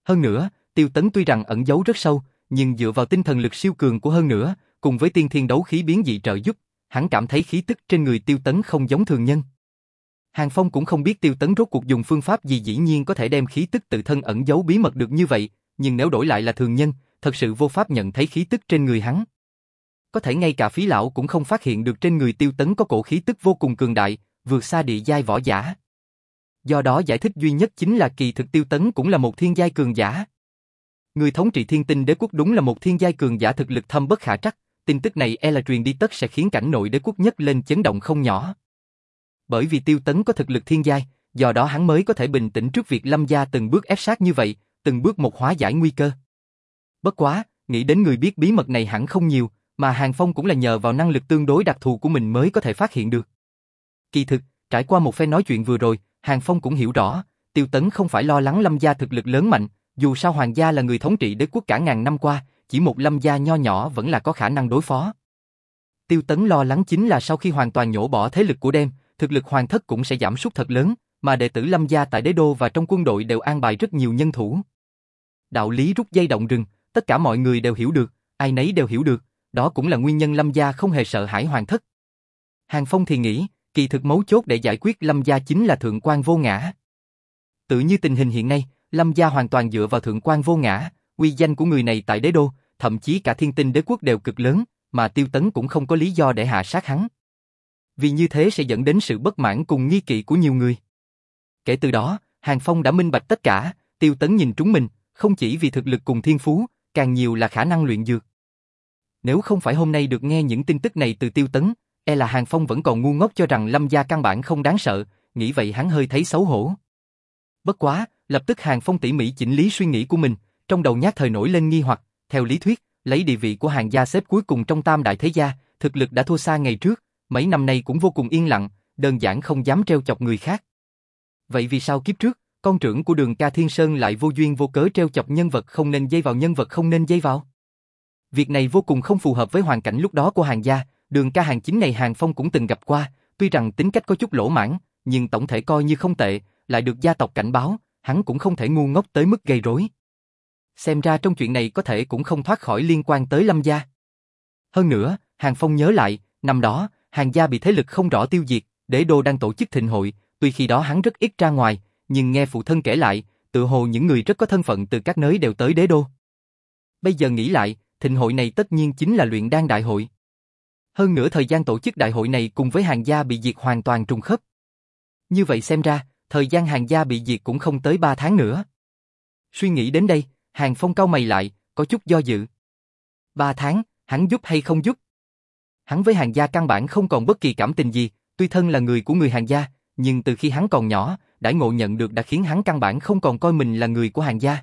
Hơn nữa, Tiêu Tấn tuy rằng ẩn giấu rất sâu, nhưng dựa vào tinh thần lực siêu cường của hơn nữa, cùng với tiên thiên đấu khí biến dị trợ giúp, hắn cảm thấy khí tức trên người Tiêu Tấn không giống thường nhân. Hàng Phong cũng không biết Tiêu Tấn rốt cuộc dùng phương pháp gì dĩ nhiên có thể đem khí tức tự thân ẩn giấu bí mật được như vậy, nhưng nếu đổi lại là thường nhân, thật sự vô pháp nhận thấy khí tức trên người hắn. Có thể ngay cả phí lão cũng không phát hiện được trên người Tiêu Tấn có cổ khí tức vô cùng cường đại, vượt xa địa giai võ giả. Do đó giải thích duy nhất chính là kỳ thực Tiêu Tấn cũng là một thiên giai cường giả. Người thống trị thiên tinh đế quốc đúng là một thiên giai cường giả thực lực thâm bất khả trắc, tin tức này e là truyền đi tất sẽ khiến cảnh nội đế quốc nhất lên chấn động không nhỏ. Bởi vì tiêu tấn có thực lực thiên giai, do đó hắn mới có thể bình tĩnh trước việc lâm gia từng bước ép sát như vậy, từng bước một hóa giải nguy cơ. Bất quá, nghĩ đến người biết bí mật này hẳn không nhiều, mà Hàng Phong cũng là nhờ vào năng lực tương đối đặc thù của mình mới có thể phát hiện được. Kỳ thực, trải qua một phen nói chuyện vừa rồi, Hàng Phong cũng hiểu rõ, Tiêu Tấn không phải lo lắng Lâm gia thực lực lớn mạnh, dù sao Hoàng gia là người thống trị đế quốc cả ngàn năm qua, chỉ một Lâm gia nho nhỏ vẫn là có khả năng đối phó. Tiêu Tấn lo lắng chính là sau khi hoàn toàn nhổ bỏ thế lực của đêm, thực lực hoàng thất cũng sẽ giảm sút thật lớn, mà đệ tử Lâm gia tại đế đô và trong quân đội đều an bài rất nhiều nhân thủ. Đạo lý rút dây động rừng, tất cả mọi người đều hiểu được, ai nấy đều hiểu được, đó cũng là nguyên nhân Lâm gia không hề sợ hãi hoàng thất. Hàng Phong thì nghĩ, kỳ thực mấu chốt để giải quyết Lâm gia chính là thượng quan vô ngã. Tự như tình hình hiện nay, Lâm gia hoàn toàn dựa vào thượng quan vô ngã, uy danh của người này tại đế đô, thậm chí cả thiên tinh đế quốc đều cực lớn, mà tiêu tấn cũng không có lý do để hạ sát hắn. Vì như thế sẽ dẫn đến sự bất mãn cùng nghi kỵ của nhiều người. Kể từ đó, Hàng Phong đã minh bạch tất cả, tiêu tấn nhìn trúng mình, không chỉ vì thực lực cùng thiên phú, càng nhiều là khả năng luyện dược. Nếu không phải hôm nay được nghe những tin tức này từ tiêu tấn, e là Hàng Phong vẫn còn ngu ngốc cho rằng Lâm gia căn bản không đáng sợ, nghĩ vậy hắn hơi thấy xấu hổ. Bất quá, lập tức Hàng Phong tỉ mỉ chỉnh lý suy nghĩ của mình, trong đầu nhát thời nổi lên nghi hoặc, theo lý thuyết, lấy địa vị của hàng gia xếp cuối cùng trong tam đại thế gia, thực lực đã thua xa ngày trước, mấy năm nay cũng vô cùng yên lặng, đơn giản không dám treo chọc người khác. Vậy vì sao kiếp trước, con trưởng của đường ca Thiên Sơn lại vô duyên vô cớ treo chọc nhân vật không nên dây vào nhân vật không nên dây vào? Việc này vô cùng không phù hợp với hoàn cảnh lúc đó của hàng gia, đường ca hàng chính này hàng phong cũng từng gặp qua, tuy rằng tính cách có chút lỗ mãn, nhưng tổng thể coi như không tệ, lại được gia tộc cảnh báo, hắn cũng không thể ngu ngốc tới mức gây rối. Xem ra trong chuyện này có thể cũng không thoát khỏi liên quan tới Lâm gia. Hơn nữa, Hàng Phong nhớ lại, năm đó, Hàng gia bị thế lực không rõ tiêu diệt, đế đô đang tổ chức thịnh hội, tuy khi đó hắn rất ít ra ngoài, nhưng nghe phụ thân kể lại, tự hồ những người rất có thân phận từ các nơi đều tới đế đô. Bây giờ nghĩ lại, thịnh hội này tất nhiên chính là luyện đan đại hội. Hơn nữa thời gian tổ chức đại hội này cùng với hàng gia bị diệt hoàn toàn trùng khớp. Như vậy xem ra, thời gian hàng gia bị diệt cũng không tới 3 tháng nữa. Suy nghĩ đến đây, hàng phong cau mày lại, có chút do dự. 3 tháng, hắn giúp hay không giúp? Hắn với hàng gia căn bản không còn bất kỳ cảm tình gì, tuy thân là người của người hàng gia, nhưng từ khi hắn còn nhỏ, đãi ngộ nhận được đã khiến hắn căn bản không còn coi mình là người của hàng gia.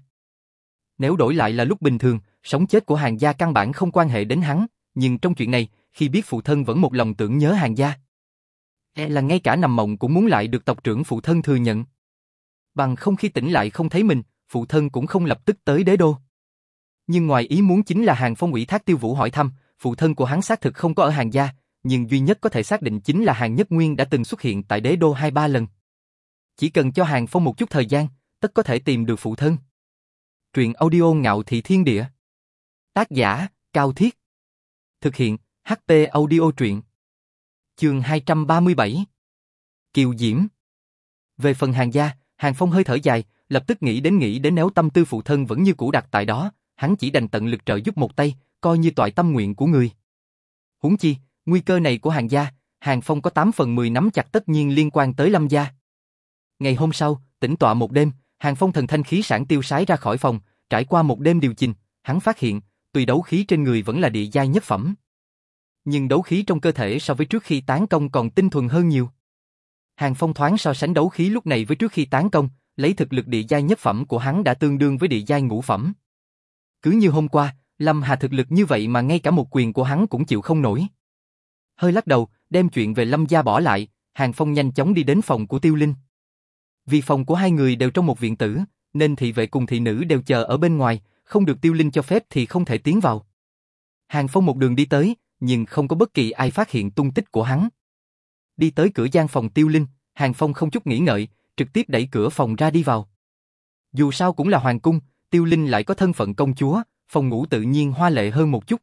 Nếu đổi lại là lúc bình thường, sống chết của hàng gia căn bản không quan hệ đến hắn, nhưng trong chuyện này, khi biết phụ thân vẫn một lòng tưởng nhớ hàng gia. E là ngay cả nằm mộng cũng muốn lại được tộc trưởng phụ thân thừa nhận. Bằng không khi tỉnh lại không thấy mình, phụ thân cũng không lập tức tới đế đô. Nhưng ngoài ý muốn chính là hàng phong ủy thác tiêu vũ hỏi thăm, phụ thân của hắn xác thực không có ở hàng gia, nhưng duy nhất có thể xác định chính là hàng nhất nguyên đã từng xuất hiện tại đế đô hai ba lần. Chỉ cần cho hàng phong một chút thời gian, tất có thể tìm được phụ thân. Truyện audio ngạo thị thiên địa. Tác giả, Cao Thiết. Thực hiện, HP audio truyện. Chương 237 Kiều Diễm Về phần hàng gia, hàng phong hơi thở dài, lập tức nghĩ đến nghĩ đến nếu tâm tư phụ thân vẫn như cũ đặt tại đó, hắn chỉ đành tận lực trợ giúp một tay, coi như toại tâm nguyện của người. Huống chi, nguy cơ này của hàng gia, hàng phong có 8 phần 10 nắm chặt tất nhiên liên quan tới lâm gia. Ngày hôm sau, tỉnh tọa một đêm, hàng phong thần thanh khí sản tiêu sái ra khỏi phòng, trải qua một đêm điều chỉnh, hắn phát hiện, tùy đấu khí trên người vẫn là địa giai nhất phẩm. Nhưng đấu khí trong cơ thể so với trước khi tán công còn tinh thuần hơn nhiều. Hàng phong thoáng so sánh đấu khí lúc này với trước khi tán công, lấy thực lực địa giai nhất phẩm của hắn đã tương đương với địa giai ngũ phẩm. Cứ như hôm qua, Lâm Hà thực lực như vậy mà ngay cả một quyền của hắn cũng chịu không nổi. Hơi lắc đầu, đem chuyện về Lâm gia bỏ lại, Hàng Phong nhanh chóng đi đến phòng của Tiêu Linh. Vì phòng của hai người đều trong một viện tử, nên thị vệ cùng thị nữ đều chờ ở bên ngoài, không được Tiêu Linh cho phép thì không thể tiến vào. Hàng Phong một đường đi tới, nhưng không có bất kỳ ai phát hiện tung tích của hắn. Đi tới cửa gian phòng Tiêu Linh, Hàng Phong không chút nghĩ ngợi, trực tiếp đẩy cửa phòng ra đi vào. Dù sao cũng là hoàng cung, Tiêu Linh lại có thân phận công chúa, phòng ngủ tự nhiên hoa lệ hơn một chút.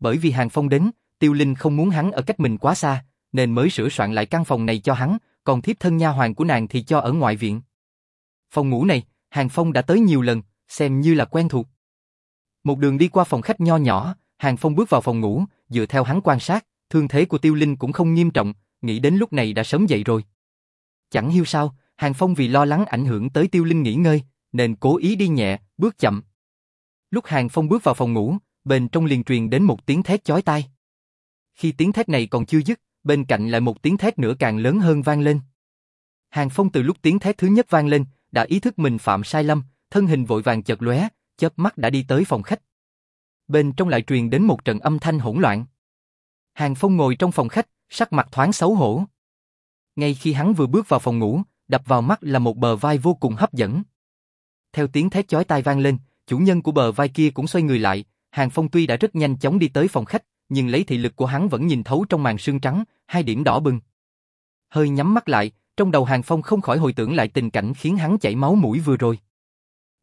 Bởi vì Hàng Phong đến, Tiêu Linh không muốn hắn ở cách mình quá xa, nên mới sửa soạn lại căn phòng này cho hắn, còn thiếp thân nha hoàng của nàng thì cho ở ngoại viện. Phòng ngủ này, Hàng Phong đã tới nhiều lần, xem như là quen thuộc. Một đường đi qua phòng khách nho nhỏ, Hàng Phong bước vào phòng ngủ, dựa theo hắn quan sát, thương thế của Tiêu Linh cũng không nghiêm trọng, nghĩ đến lúc này đã sớm dậy rồi. Chẳng hiểu sao, Hàng Phong vì lo lắng ảnh hưởng tới Tiêu Linh nghỉ ngơi, nên cố ý đi nhẹ, bước chậm. Lúc Hàng Phong bước vào phòng ngủ, bên trong liền truyền đến một tiếng thét chói tai. Khi tiếng thét này còn chưa dứt, bên cạnh lại một tiếng thét nữa càng lớn hơn vang lên. Hàng Phong từ lúc tiếng thét thứ nhất vang lên, đã ý thức mình phạm sai lầm, thân hình vội vàng chợt lóe, chớp mắt đã đi tới phòng khách. Bên trong lại truyền đến một trận âm thanh hỗn loạn. Hàng Phong ngồi trong phòng khách, sắc mặt thoáng xấu hổ. Ngay khi hắn vừa bước vào phòng ngủ, đập vào mắt là một bờ vai vô cùng hấp dẫn. Theo tiếng thét chói tai vang lên, chủ nhân của bờ vai kia cũng xoay người lại, Hàng Phong tuy đã rất nhanh chóng đi tới phòng khách, nhưng lấy thị lực của hắn vẫn nhìn thấu trong màn sương trắng, hai điểm đỏ bừng. Hơi nhắm mắt lại, trong đầu Hàng Phong không khỏi hồi tưởng lại tình cảnh khiến hắn chảy máu mũi vừa rồi.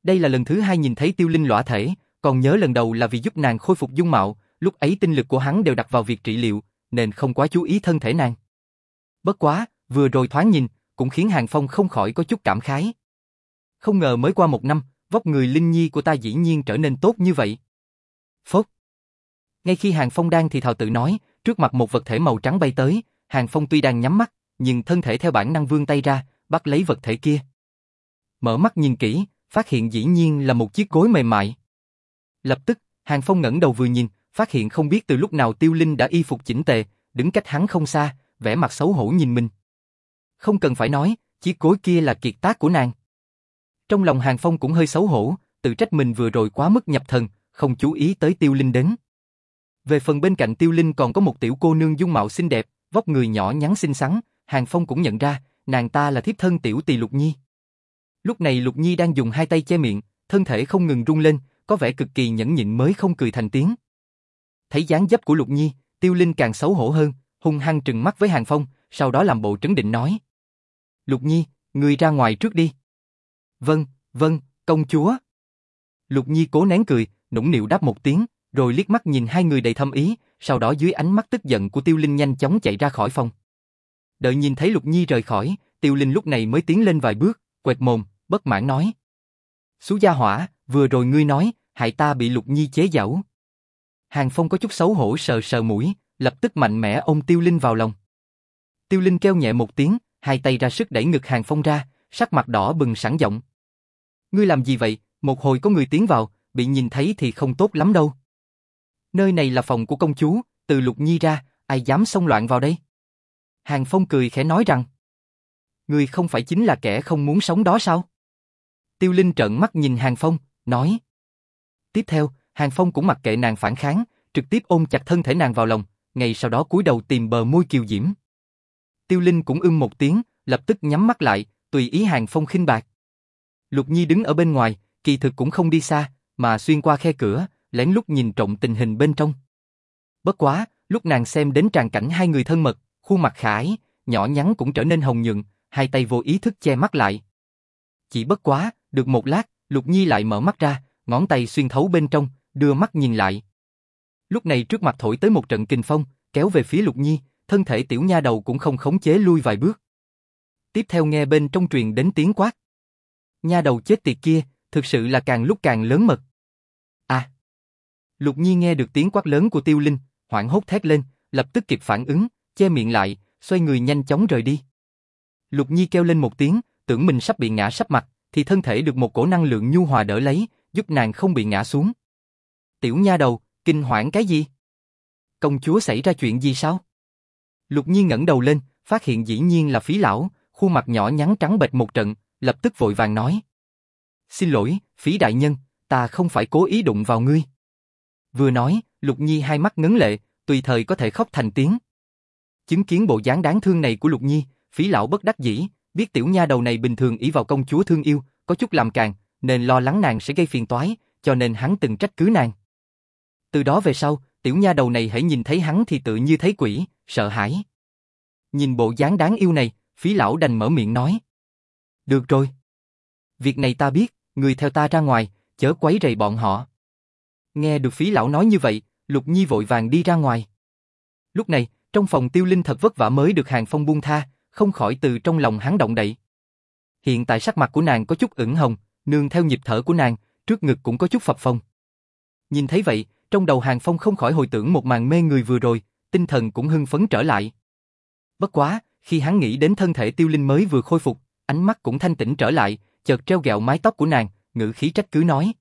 Đây là lần thứ hai nhìn thấy tiêu linh lõa thể, còn nhớ lần đầu là vì giúp nàng khôi phục dung mạo, lúc ấy tinh lực của hắn đều đặt vào việc trị liệu, nên không quá chú ý thân thể nàng. Bất quá, vừa rồi thoáng nhìn, cũng khiến Hàng Phong không khỏi có chút cảm khái. Không ngờ mới qua một năm, vóc người linh nhi của ta dĩ nhiên trở nên tốt như vậy. Phốt. Ngay khi Hàng Phong đang thì thào tự nói, trước mặt một vật thể màu trắng bay tới, Hàng Phong tuy đang nhắm mắt, nhưng thân thể theo bản năng vươn tay ra, bắt lấy vật thể kia. Mở mắt nhìn kỹ, phát hiện dĩ nhiên là một chiếc gối mềm mại. Lập tức, Hàng Phong ngẩng đầu vừa nhìn, phát hiện không biết từ lúc nào Tiêu Linh đã y phục chỉnh tề, đứng cách hắn không xa, vẻ mặt xấu hổ nhìn mình. Không cần phải nói, chiếc cối kia là kiệt tác của nàng. Trong lòng Hàng Phong cũng hơi xấu hổ, tự trách mình vừa rồi quá mức nhập thần, không chú ý tới Tiêu Linh đến. Về phần bên cạnh Tiêu Linh còn có một tiểu cô nương dung mạo xinh đẹp, vóc người nhỏ nhắn xinh xắn, Hàng Phong cũng nhận ra, nàng ta là thiếp thân tiểu tỳ Lục Nhi. Lúc này Lục Nhi đang dùng hai tay che miệng, thân thể không ngừng rung lên, có vẻ cực kỳ nhẫn nhịn mới không cười thành tiếng. Thấy dáng dấp của Lục Nhi, Tiêu Linh càng xấu hổ hơn, hung hăng trừng mắt với Hàng Phong, sau đó làm bộ trấn định nói. Lục Nhi, người ra ngoài trước đi. Vâng, vâng, công chúa. Lục Nhi cố nén cười, nũng nịu đáp một tiếng, rồi liếc mắt nhìn hai người đầy thâm ý, sau đó dưới ánh mắt tức giận của Tiêu Linh nhanh chóng chạy ra khỏi phòng. Đợi nhìn thấy Lục Nhi rời khỏi, Tiêu Linh lúc này mới tiến lên vài bước, quẹt mồm, bất mãn nói. Xú gia hỏa, vừa rồi ngươi nói, hại ta bị Lục Nhi chế giễu. Hàng Phong có chút xấu hổ sờ sờ mũi, lập tức mạnh mẽ ôm Tiêu Linh vào lòng. Tiêu Linh kêu nhẹ một tiếng, hai tay ra sức đẩy ngực Hàng Phong ra, sắc mặt đỏ bừng sẵn giọng. Ngươi làm gì vậy, một hồi có người tiến vào, bị nhìn thấy thì không tốt lắm đâu. Nơi này là phòng của công chúa, từ Lục Nhi ra, ai dám xông loạn vào đây? Hàng Phong cười khẽ nói rằng, Ngươi không phải chính là kẻ không muốn sống đó sao? Tiêu Linh trợn mắt nhìn Hàng Phong, nói. Tiếp theo, Hàng Phong cũng mặc kệ nàng phản kháng, trực tiếp ôm chặt thân thể nàng vào lòng, ngay sau đó cúi đầu tìm bờ môi kiều diễm. Tiêu Linh cũng ưng một tiếng, lập tức nhắm mắt lại, tùy ý Hàng Phong khinh bạc. Lục Nhi đứng ở bên ngoài, kỳ thực cũng không đi xa, mà xuyên qua khe cửa, lén lút nhìn trộm tình hình bên trong. Bất quá, lúc nàng xem đến tràn cảnh hai người thân mật, khuôn mặt khải, nhỏ nhắn cũng trở nên hồng nhuận, hai tay vô ý thức che mắt lại. Chỉ bất quá, được một lát, Lục Nhi lại mở mắt ra, ngón tay xuyên thấu bên trong, đưa mắt nhìn lại. Lúc này trước mặt thổi tới một trận kinh phong, kéo về phía Lục Nhi, thân thể tiểu nha đầu cũng không khống chế lui vài bước. Tiếp theo nghe bên trong truyền đến tiếng quát. Nha đầu chết tiệt kia, thực sự là càng lúc càng lớn mật. À! Lục Nhi nghe được tiếng quát lớn của Tiêu Linh, hoảng hốt thét lên, lập tức kịp phản ứng, che miệng lại, xoay người nhanh chóng rời đi. Lục Nhi kêu lên một tiếng, tưởng mình sắp bị ngã sắp mặt, thì thân thể được một cổ năng lượng nhu hòa đỡ lấy, giúp nàng không bị ngã xuống. Tiểu nha đầu, kinh hoảng cái gì? Công chúa xảy ra chuyện gì sao? Lục Nhi ngẩng đầu lên, phát hiện dĩ nhiên là phí lão, khuôn mặt nhỏ nhắn trắng bệch một trận, lập tức vội vàng nói. Xin lỗi, phí đại nhân, ta không phải cố ý đụng vào ngươi. Vừa nói, Lục Nhi hai mắt ngấn lệ, tùy thời có thể khóc thành tiếng. Chứng kiến bộ dáng đáng thương này của Lục Nhi, phí lão bất đắc dĩ, biết tiểu nha đầu này bình thường ý vào công chúa thương yêu, có chút làm càng, nên lo lắng nàng sẽ gây phiền toái, cho nên hắn từng trách cứ nàng. Từ đó về sau, tiểu nha đầu này hãy nhìn thấy hắn thì tự như thấy quỷ, sợ hãi. Nhìn bộ dáng đáng yêu này, phí lão đành mở miệng nói. Được rồi. Việc này ta biết, người theo ta ra ngoài, chớ quấy rầy bọn họ. Nghe được phí lão nói như vậy, Lục Nhi vội vàng đi ra ngoài. Lúc này, trong phòng tiêu linh thật vất vả mới được hàng phong buông tha, không khỏi từ trong lòng hắn động đậy. Hiện tại sắc mặt của nàng có chút ửng hồng, nương theo nhịp thở của nàng, trước ngực cũng có chút phập phồng. Nhìn thấy vậy, trong đầu hàng phong không khỏi hồi tưởng một màn mê người vừa rồi, tinh thần cũng hưng phấn trở lại. Bất quá, khi hắn nghĩ đến thân thể tiêu linh mới vừa khôi phục, ánh mắt cũng thanh tĩnh trở lại, chợt treo gẹo mái tóc của nàng, ngữ khí trách cứ nói.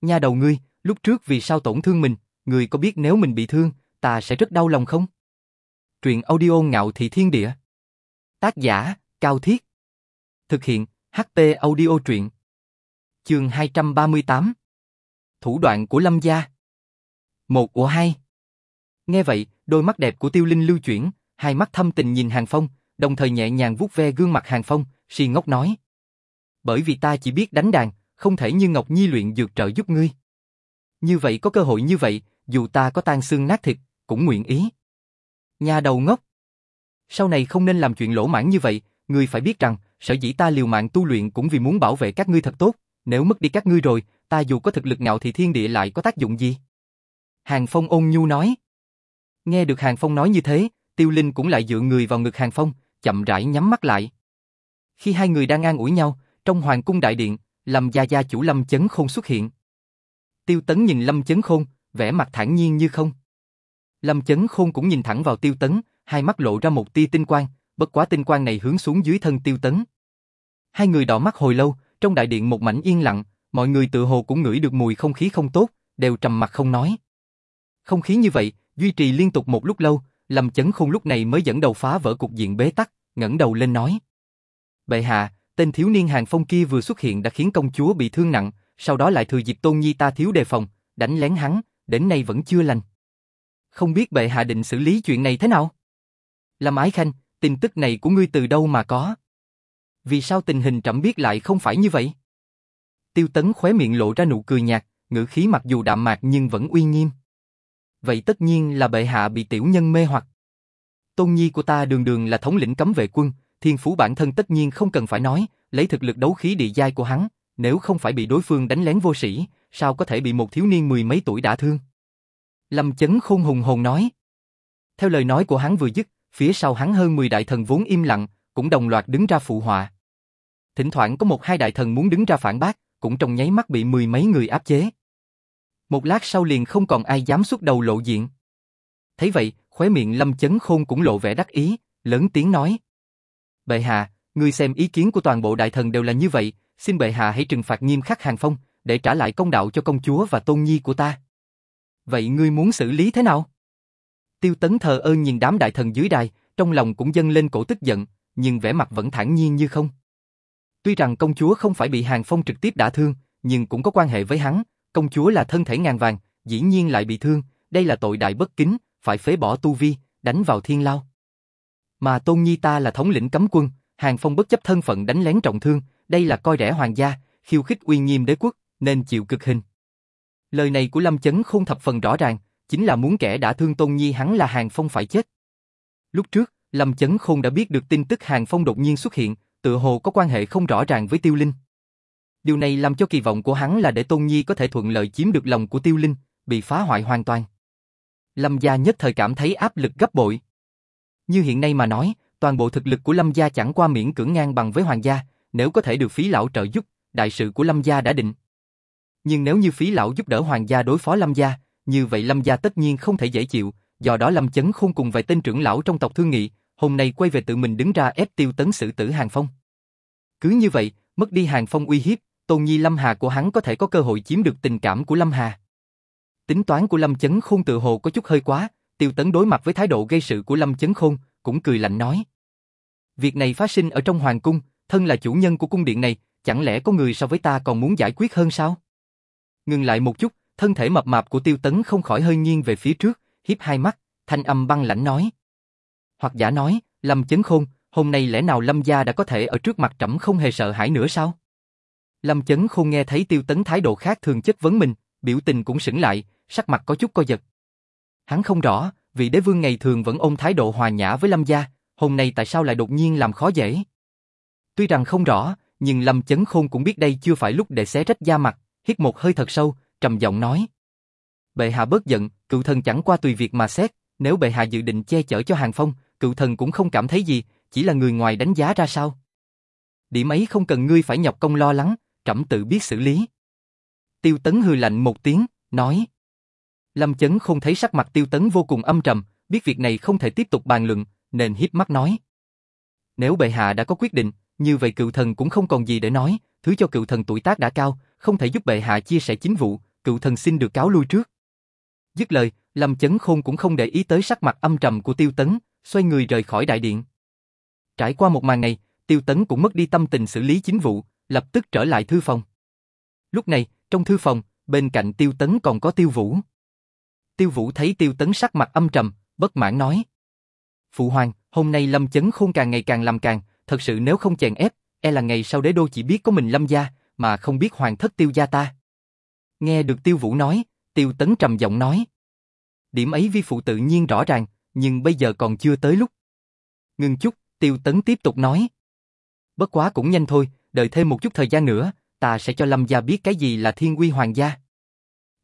Nha đầu ngươi, Lúc trước vì sao tổn thương mình, người có biết nếu mình bị thương, ta sẽ rất đau lòng không? Truyện audio ngạo thị thiên địa. Tác giả, Cao Thiết. Thực hiện, HT audio truyện. Chương 238 Thủ đoạn của Lâm Gia Một của hai Nghe vậy, đôi mắt đẹp của Tiêu Linh lưu chuyển, hai mắt thâm tình nhìn Hàng Phong, đồng thời nhẹ nhàng vuốt ve gương mặt Hàng Phong, si ngốc nói. Bởi vì ta chỉ biết đánh đàn, không thể như Ngọc Nhi luyện dược trợ giúp ngươi. Như vậy có cơ hội như vậy, dù ta có tan xương nát thịt, cũng nguyện ý. Nhà đầu ngốc. Sau này không nên làm chuyện lỗ mãng như vậy, ngươi phải biết rằng, sở dĩ ta liều mạng tu luyện cũng vì muốn bảo vệ các ngươi thật tốt, nếu mất đi các ngươi rồi, ta dù có thực lực ngạo thì thiên địa lại có tác dụng gì? Hàng Phong ôn nhu nói. Nghe được Hàng Phong nói như thế, Tiêu Linh cũng lại dựa người vào ngực Hàng Phong, chậm rãi nhắm mắt lại. Khi hai người đang an ủi nhau, trong hoàng cung đại điện, Lâm gia gia chủ Lâm Chấn Khôn xuất hiện. Tiêu Tấn nhìn Lâm Chấn Khôn, vẻ mặt thản nhiên như không. Lâm Chấn Khôn cũng nhìn thẳng vào Tiêu Tấn, hai mắt lộ ra một tia tinh quang, bất quá tinh quang này hướng xuống dưới thân Tiêu Tấn. Hai người đỏ mắt hồi lâu, trong đại điện một mảnh yên lặng, mọi người tự hồ cũng ngửi được mùi không khí không tốt, đều trầm mặt không nói. Không khí như vậy, duy trì liên tục một lúc lâu, Lâm Chấn Khôn lúc này mới dẫn đầu phá vỡ cục diện bế tắc, ngẩng đầu lên nói. Bệ hạ, tên thiếu niên hàng phong kia vừa xuất hiện đã khiến công chúa bị thương nặng, sau đó lại thừa dịp tôn nhi ta thiếu đề phòng, đánh lén hắn, đến nay vẫn chưa lành. Không biết bệ hạ định xử lý chuyện này thế nào? Lâm Ái Khanh, tin tức này của ngươi từ đâu mà có? Vì sao tình hình trẫm biết lại không phải như vậy? Tiêu Tấn khóe miệng lộ ra nụ cười nhạt, ngữ khí mặc dù đạm mạc nhưng vẫn uy nghiêm. Vậy tất nhiên là bệ hạ bị tiểu nhân mê hoặc. Tôn nhi của ta đường đường là thống lĩnh cấm vệ quân, thiên phú bản thân tất nhiên không cần phải nói, lấy thực lực đấu khí địa giai của hắn, nếu không phải bị đối phương đánh lén vô sĩ, sao có thể bị một thiếu niên mười mấy tuổi đả thương? Lâm chấn khôn hùng hồn nói. Theo lời nói của hắn vừa dứt, phía sau hắn hơn 10 đại thần vốn im lặng, cũng đồng loạt đứng ra phụ họa. Thỉnh thoảng có một hai đại thần muốn đứng ra phản bác, cũng trong nháy mắt bị mười mấy người áp chế. Một lát sau liền không còn ai dám xuất đầu lộ diện. Thấy vậy, khóe miệng Lâm Chấn Khôn cũng lộ vẻ đắc ý, lớn tiếng nói. Bệ hạ, ngươi xem ý kiến của toàn bộ đại thần đều là như vậy, xin bệ hạ hãy trừng phạt nghiêm khắc Hàng Phong, để trả lại công đạo cho công chúa và tôn nhi của ta. Vậy ngươi muốn xử lý thế nào? Tiêu Tấn thờ ơ nhìn đám đại thần dưới đài, trong lòng cũng dâng lên cổ tức giận, nhưng vẻ mặt vẫn thản nhiên như không. Tuy rằng công chúa không phải bị Hàng Phong trực tiếp đả thương, nhưng cũng có quan hệ với hắn, công chúa là thân thể ngàn vàng, dĩ nhiên lại bị thương, đây là tội đại bất kính, phải phế bỏ tu vi, đánh vào thiên lao. Mà Tôn Nhi ta là thống lĩnh cấm quân, Hàng Phong bất chấp thân phận đánh lén trọng thương, đây là coi rẻ hoàng gia, khiêu khích uy nghiêm đế quốc, nên chịu cực hình. Lời này của Lâm Chấn không thập phần rõ ràng, chính là muốn kẻ đã thương Tôn Nhi hắn là Hàng Phong phải chết. Lúc trước, Lâm Chấn Khôn đã biết được tin tức Hàng Phong đột nhiên xuất hiện, tự hồ có quan hệ không rõ ràng với Tiêu Linh. Điều này làm cho kỳ vọng của hắn là để Tôn Nhi có thể thuận lợi chiếm được lòng của Tiêu Linh, bị phá hoại hoàn toàn. Lâm gia nhất thời cảm thấy áp lực gấp bội. Như hiện nay mà nói, toàn bộ thực lực của Lâm gia chẳng qua miễn cưỡng ngang bằng với Hoàng gia, nếu có thể được phí lão trợ giúp, đại sự của Lâm gia đã định. Nhưng nếu như phí lão giúp đỡ Hoàng gia đối phó Lâm gia, như vậy Lâm gia tất nhiên không thể dễ chịu, do đó Lâm Chấn khôn cùng vài tên trưởng lão trong tộc thương nghị, hôm nay quay về tự mình đứng ra ép tiêu tấn xử tử Hàng Phong. Cứ như vậy, mất đi Hàng Phong uy hiếp, Tôn Nhi Lâm Hà của hắn có thể có cơ hội chiếm được tình cảm của Lâm Hà. Tính toán của Lâm Chấn Khôn tự hồ có chút hơi quá, tiêu tấn đối mặt với thái độ gây sự của Lâm Chấn Khôn, cũng cười lạnh nói. Việc này phát sinh ở trong Hoàng Cung, thân là chủ nhân của cung điện này, chẳng lẽ có người so với ta còn muốn giải quyết hơn sao? Ngừng lại một chút, thân thể mập mạp của tiêu tấn không khỏi hơi nghiêng về phía trước, hiếp hai mắt, thanh âm băng lãnh nói. Hoặc giả nói, Lâm Chấn Khôn, hôm nay lẽ nào Lâm gia đã có thể ở trước mặt trẫm không hề sợ hãi nữa sao? Lâm Chấn Khôn nghe thấy Tiêu Tấn thái độ khác thường chất vấn mình, biểu tình cũng sững lại, sắc mặt có chút co giật. Hắn không rõ, vị đế vương ngày thường vẫn ôm thái độ hòa nhã với Lâm gia, hôm nay tại sao lại đột nhiên làm khó dễ? Tuy rằng không rõ, nhưng Lâm Chấn Khôn cũng biết đây chưa phải lúc để xé rách da mặt, hít một hơi thật sâu, trầm giọng nói. Bệ hạ bớt giận, cựu thần chẳng qua tùy việc mà xét, nếu bệ hạ dự định che chở cho Hàng Phong, cựu thần cũng không cảm thấy gì, chỉ là người ngoài đánh giá ra sao. Điểm ấy không cần ngươi phải nhọc công lo lắng, trẫm tự biết xử lý. Tiêu Tấn hừ lạnh một tiếng, nói. Lâm Chấn không thấy sắc mặt Tiêu Tấn vô cùng âm trầm, biết việc này không thể tiếp tục bàn luận, nên hiếp mắt nói. Nếu bệ hạ đã có quyết định, như vậy cựu thần cũng không còn gì để nói, thứ cho cựu thần tuổi tác đã cao, không thể giúp bệ hạ chia sẻ chính vụ, cựu thần xin được cáo lui trước. Dứt lời, Lâm Chấn Khôn cũng không để ý tới sắc mặt âm trầm của Tiêu Tấn, xoay người rời khỏi đại điện. Trải qua một màn này, Tiêu Tấn cũng mất đi tâm tình xử lý chính vụ, lập tức trở lại thư phòng. Lúc này, trong thư phòng, bên cạnh Tiêu Tấn còn có Tiêu Vũ. Tiêu Vũ thấy Tiêu Tấn sắc mặt âm trầm, bất mãn nói. Phụ hoàng, hôm nay Lâm Chấn Khôn càng ngày càng làm càng, thật sự nếu không chèn ép, e là ngày sau đế đô chỉ biết có mình Lâm gia, mà không biết hoàng thất Tiêu gia ta. Nghe được Tiêu Vũ nói, Tiêu Tấn trầm giọng nói. Điểm ấy vi phụ tự nhiên rõ ràng, nhưng bây giờ còn chưa tới lúc. Ngưng chút, Tiêu Tấn tiếp tục nói. Bất quá cũng nhanh thôi, đợi thêm một chút thời gian nữa, ta sẽ cho Lâm gia biết cái gì là thiên quy hoàng gia.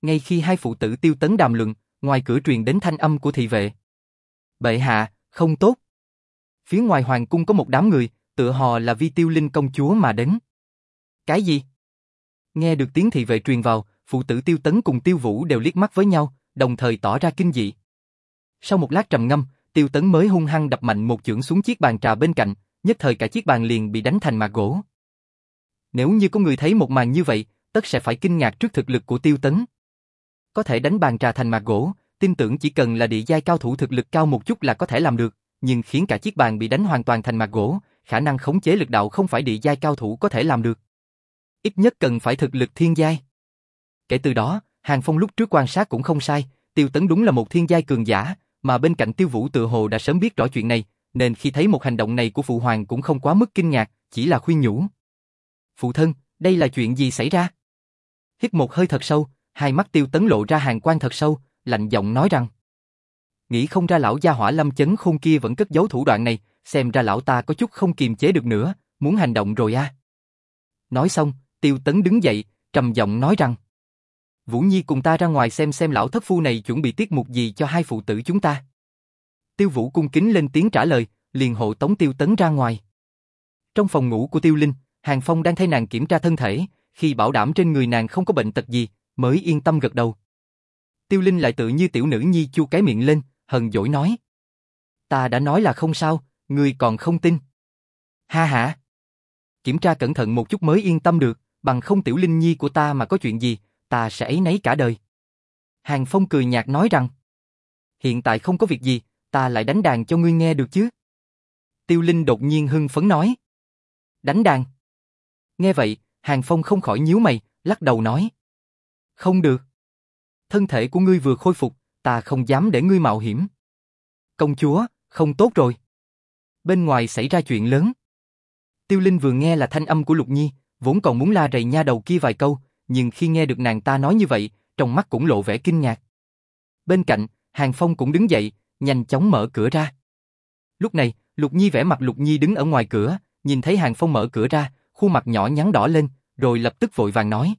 Ngay khi hai phụ tử Tiêu Tấn đàm luận, ngoài cửa truyền đến thanh âm của thị vệ. Bệ hạ, không tốt. Phía ngoài hoàng cung có một đám người, tựa hò là vi tiêu linh công chúa mà đến. Cái gì? Nghe được tiếng thị vệ truyền vào, phụ tử tiêu tấn cùng tiêu vũ đều liếc mắt với nhau, đồng thời tỏ ra kinh dị. Sau một lát trầm ngâm, tiêu tấn mới hung hăng đập mạnh một chưởng xuống chiếc bàn trà bên cạnh, nhất thời cả chiếc bàn liền bị đánh thành mạt gỗ. Nếu như có người thấy một màn như vậy, tất sẽ phải kinh ngạc trước thực lực của tiêu tấn. Có thể đánh bàn trà thành mạt gỗ, tin tưởng chỉ cần là địa giai cao thủ thực lực cao một chút là có thể làm được, nhưng khiến cả chiếc bàn bị đánh hoàn toàn thành mạt gỗ, khả năng khống chế lực đạo không phải địa giai cao thủ có thể làm được. Ít nhất cần phải thực lực thiên giai. Kể từ đó, Hàng Phong lúc trước quan sát cũng không sai, Tiêu Tấn đúng là một thiên giai cường giả, mà bên cạnh Tiêu Vũ tự hồ đã sớm biết rõ chuyện này, nên khi thấy một hành động này của phụ hoàng cũng không quá mức kinh ngạc, chỉ là khuyên nhủ. Phụ thân, đây là chuyện gì xảy ra? Hít một hơi thật sâu, hai mắt Tiêu Tấn lộ ra hàng quan thật sâu, lạnh giọng nói rằng Nghĩ không ra lão gia hỏa lâm chấn khôn kia vẫn cất giấu thủ đoạn này, xem ra lão ta có chút không kiềm chế được nữa, muốn hành động rồi a. À. Nói xong, Tiêu Tấn đứng dậy, trầm giọng nói rằng Vũ Nhi cùng ta ra ngoài xem xem lão thất phu này chuẩn bị tiết mục gì cho hai phụ tử chúng ta. Tiêu Vũ cung kính lên tiếng trả lời, liền hộ tống Tiêu Tấn ra ngoài. Trong phòng ngủ của Tiêu Linh, Hàng Phong đang thay nàng kiểm tra thân thể, khi bảo đảm trên người nàng không có bệnh tật gì, mới yên tâm gật đầu. Tiêu Linh lại tự như tiểu nữ nhi chu cái miệng lên, hờn dỗi nói. Ta đã nói là không sao, ngươi còn không tin. Ha ha. Kiểm tra cẩn thận một chút mới yên tâm được, bằng không tiểu Linh nhi của ta mà có chuyện gì, ta sẽ ấy nấy cả đời. Hàng Phong cười nhạt nói rằng. Hiện tại không có việc gì, ta lại đánh đàn cho ngươi nghe được chứ. Tiêu Linh đột nhiên hưng phấn nói. Đánh đàn. Nghe vậy, Hàng Phong không khỏi nhíu mày, lắc đầu nói. Không được. Thân thể của ngươi vừa khôi phục, ta không dám để ngươi mạo hiểm. Công chúa, không tốt rồi. Bên ngoài xảy ra chuyện lớn. Tiêu Linh vừa nghe là thanh âm của Lục Nhi, vốn còn muốn la rầy nha đầu kia vài câu, nhưng khi nghe được nàng ta nói như vậy, trong mắt cũng lộ vẻ kinh ngạc. Bên cạnh, Hàng Phong cũng đứng dậy, nhanh chóng mở cửa ra. Lúc này, Lục Nhi vẻ mặt Lục Nhi đứng ở ngoài cửa, nhìn thấy Hàng Phong mở cửa ra, khuôn mặt nhỏ nhắn đỏ lên, rồi lập tức vội vàng nói.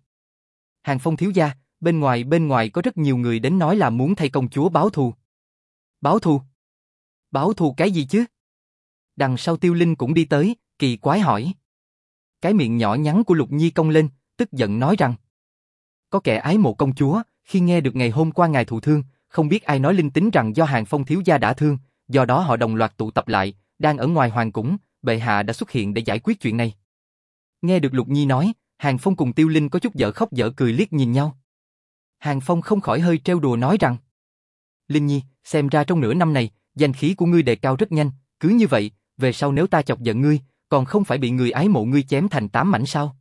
Hàng Phong thiếu gia, bên ngoài bên ngoài có rất nhiều người đến nói là muốn thay công chúa báo thù. Báo thù? Báo thù cái gì chứ? Đằng sau tiêu linh cũng đi tới, kỳ quái hỏi. Cái miệng nhỏ nhắn của Lục Nhi cong lên, tức giận nói rằng. Có kẻ ái mộ công chúa, khi nghe được ngày hôm qua ngài thụ thương, không biết ai nói linh tính rằng do hàng phong thiếu gia đã thương, do đó họ đồng loạt tụ tập lại, đang ở ngoài hoàng cung, bệ hạ đã xuất hiện để giải quyết chuyện này. Nghe được Lục Nhi nói, Hàng Phong cùng Tiêu Linh có chút dở khóc dở cười liếc nhìn nhau. Hàng Phong không khỏi hơi trêu đùa nói rằng Linh Nhi, xem ra trong nửa năm này, danh khí của ngươi đề cao rất nhanh, cứ như vậy, về sau nếu ta chọc giận ngươi, còn không phải bị người ái mộ ngươi chém thành tám mảnh sao?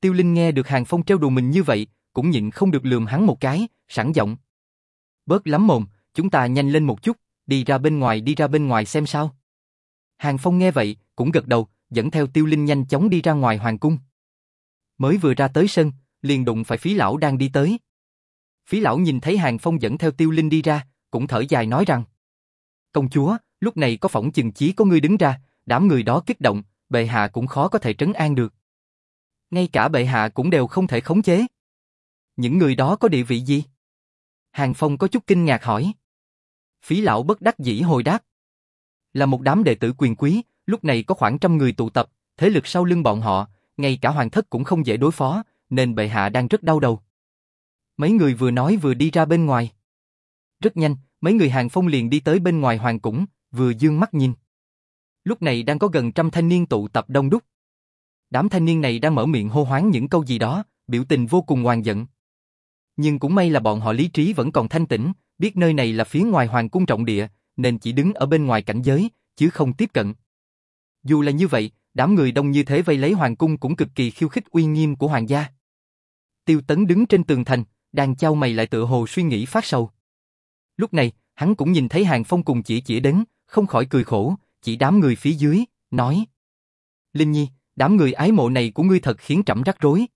Tiêu Linh nghe được Hàng Phong treo đùa mình như vậy, cũng nhịn không được lườm hắn một cái, sẵn giọng. Bớt lắm mồm, chúng ta nhanh lên một chút, đi ra bên ngoài đi ra bên ngoài xem sao. Hàng Phong nghe vậy, cũng gật đầu, dẫn theo Tiêu Linh nhanh chóng đi ra ngoài hoàng cung. Mới vừa ra tới sân, liền đụng phải phí lão đang đi tới. Phí lão nhìn thấy Hàng Phong dẫn theo Tiêu Linh đi ra, cũng thở dài nói rằng Công chúa, lúc này có phỏng chừng chí có ngươi đứng ra, đám người đó kích động, bệ hạ cũng khó có thể trấn an được. Ngay cả bệ hạ cũng đều không thể khống chế. Những người đó có địa vị gì? Hàng Phong có chút kinh ngạc hỏi. Phí lão bất đắc dĩ hồi đáp. Là một đám đệ tử quyền quý, lúc này có khoảng trăm người tụ tập, thế lực sau lưng bọn họ, ngay cả hoàng thất cũng không dễ đối phó, nên bệ hạ đang rất đau đầu. Mấy người vừa nói vừa đi ra bên ngoài. Rất nhanh, mấy người hàng phong liền đi tới bên ngoài hoàng cung, vừa dương mắt nhìn. Lúc này đang có gần trăm thanh niên tụ tập đông đúc. Đám thanh niên này đang mở miệng hô hoáng những câu gì đó, biểu tình vô cùng hoàng giận. Nhưng cũng may là bọn họ lý trí vẫn còn thanh tĩnh, biết nơi này là phía ngoài hoàng cung trọng địa, nên chỉ đứng ở bên ngoài cảnh giới, chứ không tiếp cận. Dù là như vậy, đám người đông như thế vây lấy hoàng cung cũng cực kỳ khiêu khích uy nghiêm của hoàng gia. Tiêu Tấn đứng trên tường thành, đang trao mày lại tựa hồ suy nghĩ phát sầu. Lúc này, hắn cũng nhìn thấy Hàng Phong cùng chỉ chỉ đến, không khỏi cười khổ, chỉ đám người phía dưới, nói. Linh Nhi, đám người ái mộ này của ngươi thật khiến trẫm rắc rối.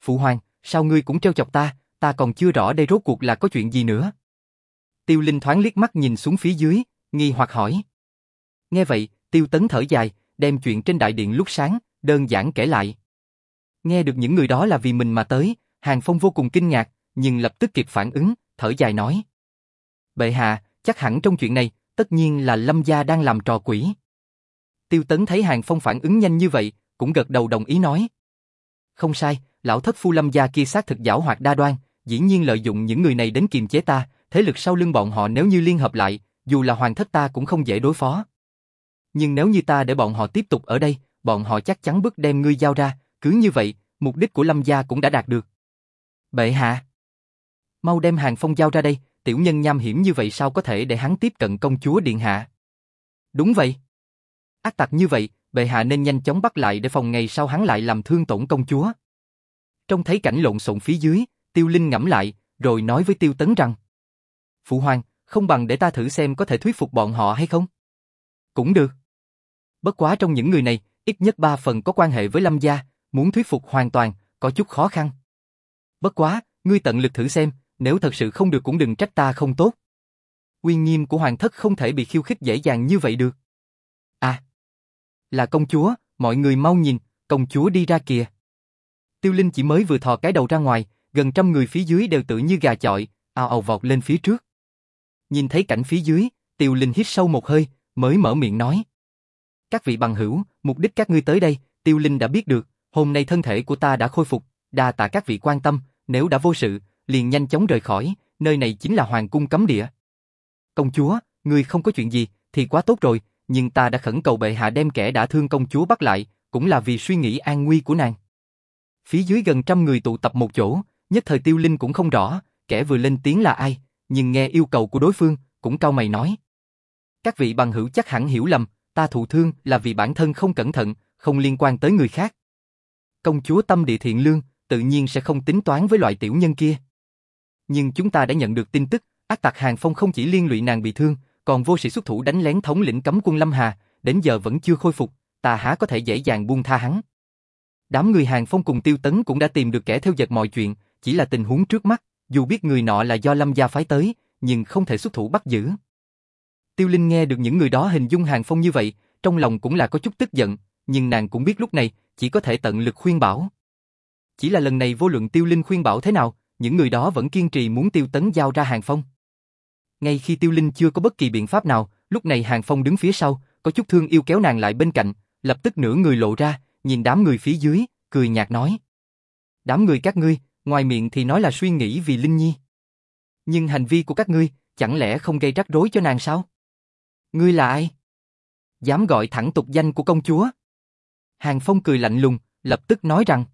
Phụ hoàng, sao ngươi cũng treo chọc ta, ta còn chưa rõ đây rốt cuộc là có chuyện gì nữa. Tiêu Linh thoáng liếc mắt nhìn xuống phía dưới, nghi hoặc hỏi. Nghe vậy, Tiêu Tấn thở dài, đem chuyện trên đại điện lúc sáng, đơn giản kể lại. Nghe được những người đó là vì mình mà tới, Hàng Phong vô cùng kinh ngạc, nhưng lập tức kịp phản ứng, thở dài nói. Bệ hạ, chắc hẳn trong chuyện này, tất nhiên là Lâm Gia đang làm trò quỷ. Tiêu Tấn thấy Hàng Phong phản ứng nhanh như vậy, cũng gật đầu đồng ý nói. Không sai, lão thất phu Lâm Gia kia xác thực giảo hoạt đa đoan, dĩ nhiên lợi dụng những người này đến kiềm chế ta, thế lực sau lưng bọn họ nếu như liên hợp lại, dù là hoàng thất ta cũng không dễ đối phó. Nhưng nếu như ta để bọn họ tiếp tục ở đây, bọn họ chắc chắn bức đem ngươi giao ra, cứ như vậy, mục đích của Lâm gia cũng đã đạt được. Bệ hạ, mau đem hàng phong giao ra đây, tiểu nhân nham hiểm như vậy sao có thể để hắn tiếp cận công chúa điện hạ? Đúng vậy. Ác tặc như vậy, bệ hạ nên nhanh chóng bắt lại để phòng ngày sau hắn lại làm thương tổn công chúa. Trong thấy cảnh lộn xộn phía dưới, Tiêu Linh ngẫm lại, rồi nói với Tiêu Tấn rằng Phụ hoàng, không bằng để ta thử xem có thể thuyết phục bọn họ hay không? Cũng được. Bất quá trong những người này, ít nhất ba phần có quan hệ với Lâm gia, muốn thuyết phục hoàn toàn, có chút khó khăn. Bất quá, ngươi tận lực thử xem, nếu thật sự không được cũng đừng trách ta không tốt. Uy nghiêm của hoàng thất không thể bị khiêu khích dễ dàng như vậy được. À, là công chúa, mọi người mau nhìn, công chúa đi ra kìa. Tiêu Linh chỉ mới vừa thò cái đầu ra ngoài, gần trăm người phía dưới đều tự như gà chọi, ào ào vọt lên phía trước. Nhìn thấy cảnh phía dưới, Tiêu Linh hít sâu một hơi, mới mở miệng nói. Các vị bằng hữu, mục đích các ngươi tới đây, Tiêu Linh đã biết được, hôm nay thân thể của ta đã khôi phục, đa tạ các vị quan tâm, nếu đã vô sự, liền nhanh chóng rời khỏi, nơi này chính là hoàng cung cấm địa. Công chúa, ngươi không có chuyện gì, thì quá tốt rồi, nhưng ta đã khẩn cầu bệ hạ đem kẻ đã thương công chúa bắt lại, cũng là vì suy nghĩ an nguy của nàng. Phía dưới gần trăm người tụ tập một chỗ, nhất thời tiêu linh cũng không rõ, kẻ vừa lên tiếng là ai, nhưng nghe yêu cầu của đối phương, cũng cao mày nói. Các vị bằng hữu chắc hẳn hiểu lầm, ta thụ thương là vì bản thân không cẩn thận, không liên quan tới người khác. Công chúa tâm địa thiện lương, tự nhiên sẽ không tính toán với loại tiểu nhân kia. Nhưng chúng ta đã nhận được tin tức, ác tặc Hàng Phong không chỉ liên lụy nàng bị thương, còn vô sĩ xuất thủ đánh lén thống lĩnh cấm quân Lâm Hà, đến giờ vẫn chưa khôi phục, ta há có thể dễ dàng buông tha hắn. Đám người Hàng Phong cùng Tiêu Tấn cũng đã tìm được kẻ theo dệt mọi chuyện, chỉ là tình huống trước mắt, dù biết người nọ là do Lâm gia phái tới, nhưng không thể xuất thủ bắt giữ. Tiêu Linh nghe được những người đó hình dung Hàng Phong như vậy, trong lòng cũng là có chút tức giận, nhưng nàng cũng biết lúc này, chỉ có thể tận lực khuyên bảo. Chỉ là lần này vô luận Tiêu Linh khuyên bảo thế nào, những người đó vẫn kiên trì muốn Tiêu Tấn giao ra Hàng Phong. Ngay khi Tiêu Linh chưa có bất kỳ biện pháp nào, lúc này Hàng Phong đứng phía sau, có chút thương yêu kéo nàng lại bên cạnh, lập tức nửa người lộ ra, nhìn đám người phía dưới, cười nhạt nói. Đám người các ngươi, ngoài miệng thì nói là suy nghĩ vì Linh Nhi. Nhưng hành vi của các ngươi, chẳng lẽ không gây rắc rối cho nàng sao? Ngươi là ai? Dám gọi thẳng tục danh của công chúa? Hàng Phong cười lạnh lùng, lập tức nói rằng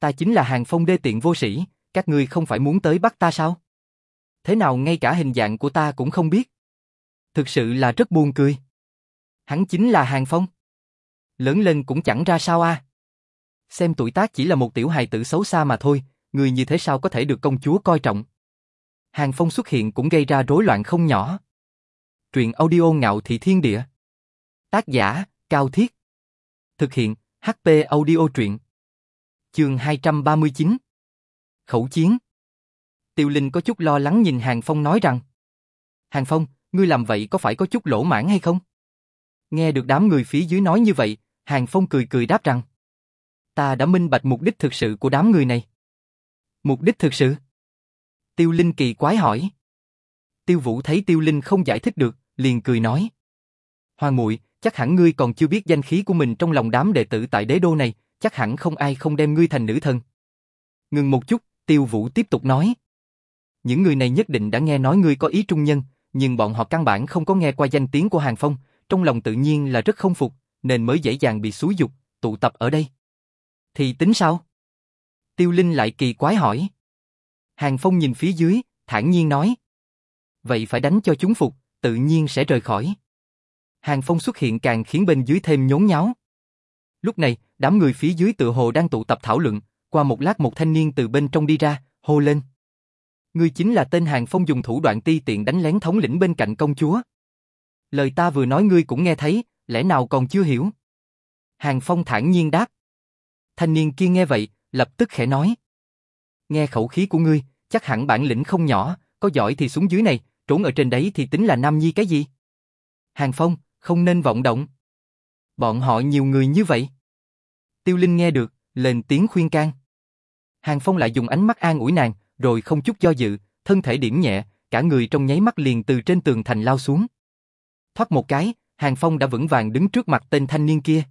Ta chính là Hàng Phong đê tiện vô sĩ, các ngươi không phải muốn tới bắt ta sao? Thế nào ngay cả hình dạng của ta cũng không biết? Thực sự là rất buồn cười. Hắn chính là Hàng Phong. Lớn lên cũng chẳng ra sao a. Xem tuổi tác chỉ là một tiểu hài tử xấu xa mà thôi, người như thế sao có thể được công chúa coi trọng. Hàng Phong xuất hiện cũng gây ra rối loạn không nhỏ. Truyện audio ngạo thị thiên địa. Tác giả, Cao Thiết. Thực hiện, HP audio truyện. Chương 239. Khẩu chiến. Tiêu Linh có chút lo lắng nhìn Hàng Phong nói rằng Hàng Phong, ngươi làm vậy có phải có chút lỗ mãn hay không? Nghe được đám người phía dưới nói như vậy, Hàng Phong cười cười đáp rằng Ta đã minh bạch mục đích thực sự của đám người này. Mục đích thực sự? Tiêu Linh kỳ quái hỏi. Tiêu Vũ thấy Tiêu Linh không giải thích được, liền cười nói. Hoàng muội, chắc hẳn ngươi còn chưa biết danh khí của mình trong lòng đám đệ tử tại đế đô này, chắc hẳn không ai không đem ngươi thành nữ thần. Ngừng một chút, Tiêu Vũ tiếp tục nói. Những người này nhất định đã nghe nói ngươi có ý trung nhân, nhưng bọn họ căn bản không có nghe qua danh tiếng của Hàng Phong, trong lòng tự nhiên là rất không phục, nên mới dễ dàng bị xúi dục, tụ tập ở đây. Thì tính sao? Tiêu Linh lại kỳ quái hỏi. Hàng Phong nhìn phía dưới, thản nhiên nói. Vậy phải đánh cho chúng phục, tự nhiên sẽ rời khỏi. Hàng Phong xuất hiện càng khiến bên dưới thêm nhốn nháo. Lúc này, đám người phía dưới tự hồ đang tụ tập thảo luận, qua một lát một thanh niên từ bên trong đi ra, hô lên. Ngươi chính là tên Hàng Phong dùng thủ đoạn ti tiện đánh lén thống lĩnh bên cạnh công chúa. Lời ta vừa nói ngươi cũng nghe thấy, lẽ nào còn chưa hiểu? Hàng Phong thản nhiên đáp. Thanh niên kia nghe vậy, lập tức khẽ nói. Nghe khẩu khí của ngươi, chắc hẳn bản lĩnh không nhỏ, có giỏi thì xuống dưới này, trốn ở trên đấy thì tính là nam nhi cái gì? Hàng Phong, không nên vọng động. Bọn họ nhiều người như vậy. Tiêu Linh nghe được, lên tiếng khuyên can. Hàng Phong lại dùng ánh mắt an ủi nàng, rồi không chút do dự, thân thể điểm nhẹ, cả người trong nháy mắt liền từ trên tường thành lao xuống. Thoát một cái, Hàng Phong đã vững vàng đứng trước mặt tên thanh niên kia.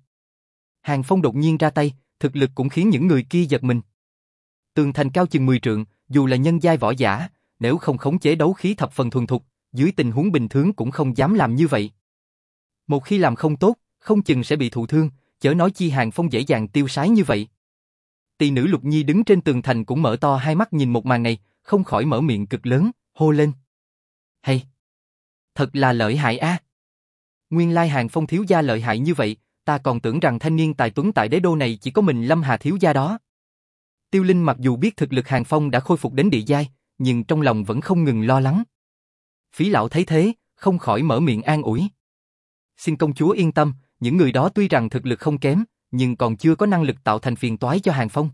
Hàng Phong đột nhiên ra tay, thực lực cũng khiến những người kia giật mình. Tường thành cao chừng 10 trượng, dù là nhân giai võ giả, nếu không khống chế đấu khí thập phần thuần thục, dưới tình huống bình thường cũng không dám làm như vậy. Một khi làm không tốt, không chừng sẽ bị thụ thương, chớ nói chi Hàng Phong dễ dàng tiêu sái như vậy. Tỷ nữ Lục Nhi đứng trên tường thành cũng mở to hai mắt nhìn một màn này, không khỏi mở miệng cực lớn, hô lên. Hay! Thật là lợi hại a. Nguyên lai Hàng Phong thiếu gia lợi hại như vậy, ta còn tưởng rằng thanh niên tài tuấn tại đế đô này chỉ có mình Lâm Hà thiếu gia đó. Tiêu Linh mặc dù biết thực lực Hàng Phong đã khôi phục đến địa giai, nhưng trong lòng vẫn không ngừng lo lắng. Phí lão thấy thế, không khỏi mở miệng an ủi. Xin công chúa yên tâm, những người đó tuy rằng thực lực không kém, nhưng còn chưa có năng lực tạo thành phiền toái cho Hàng Phong.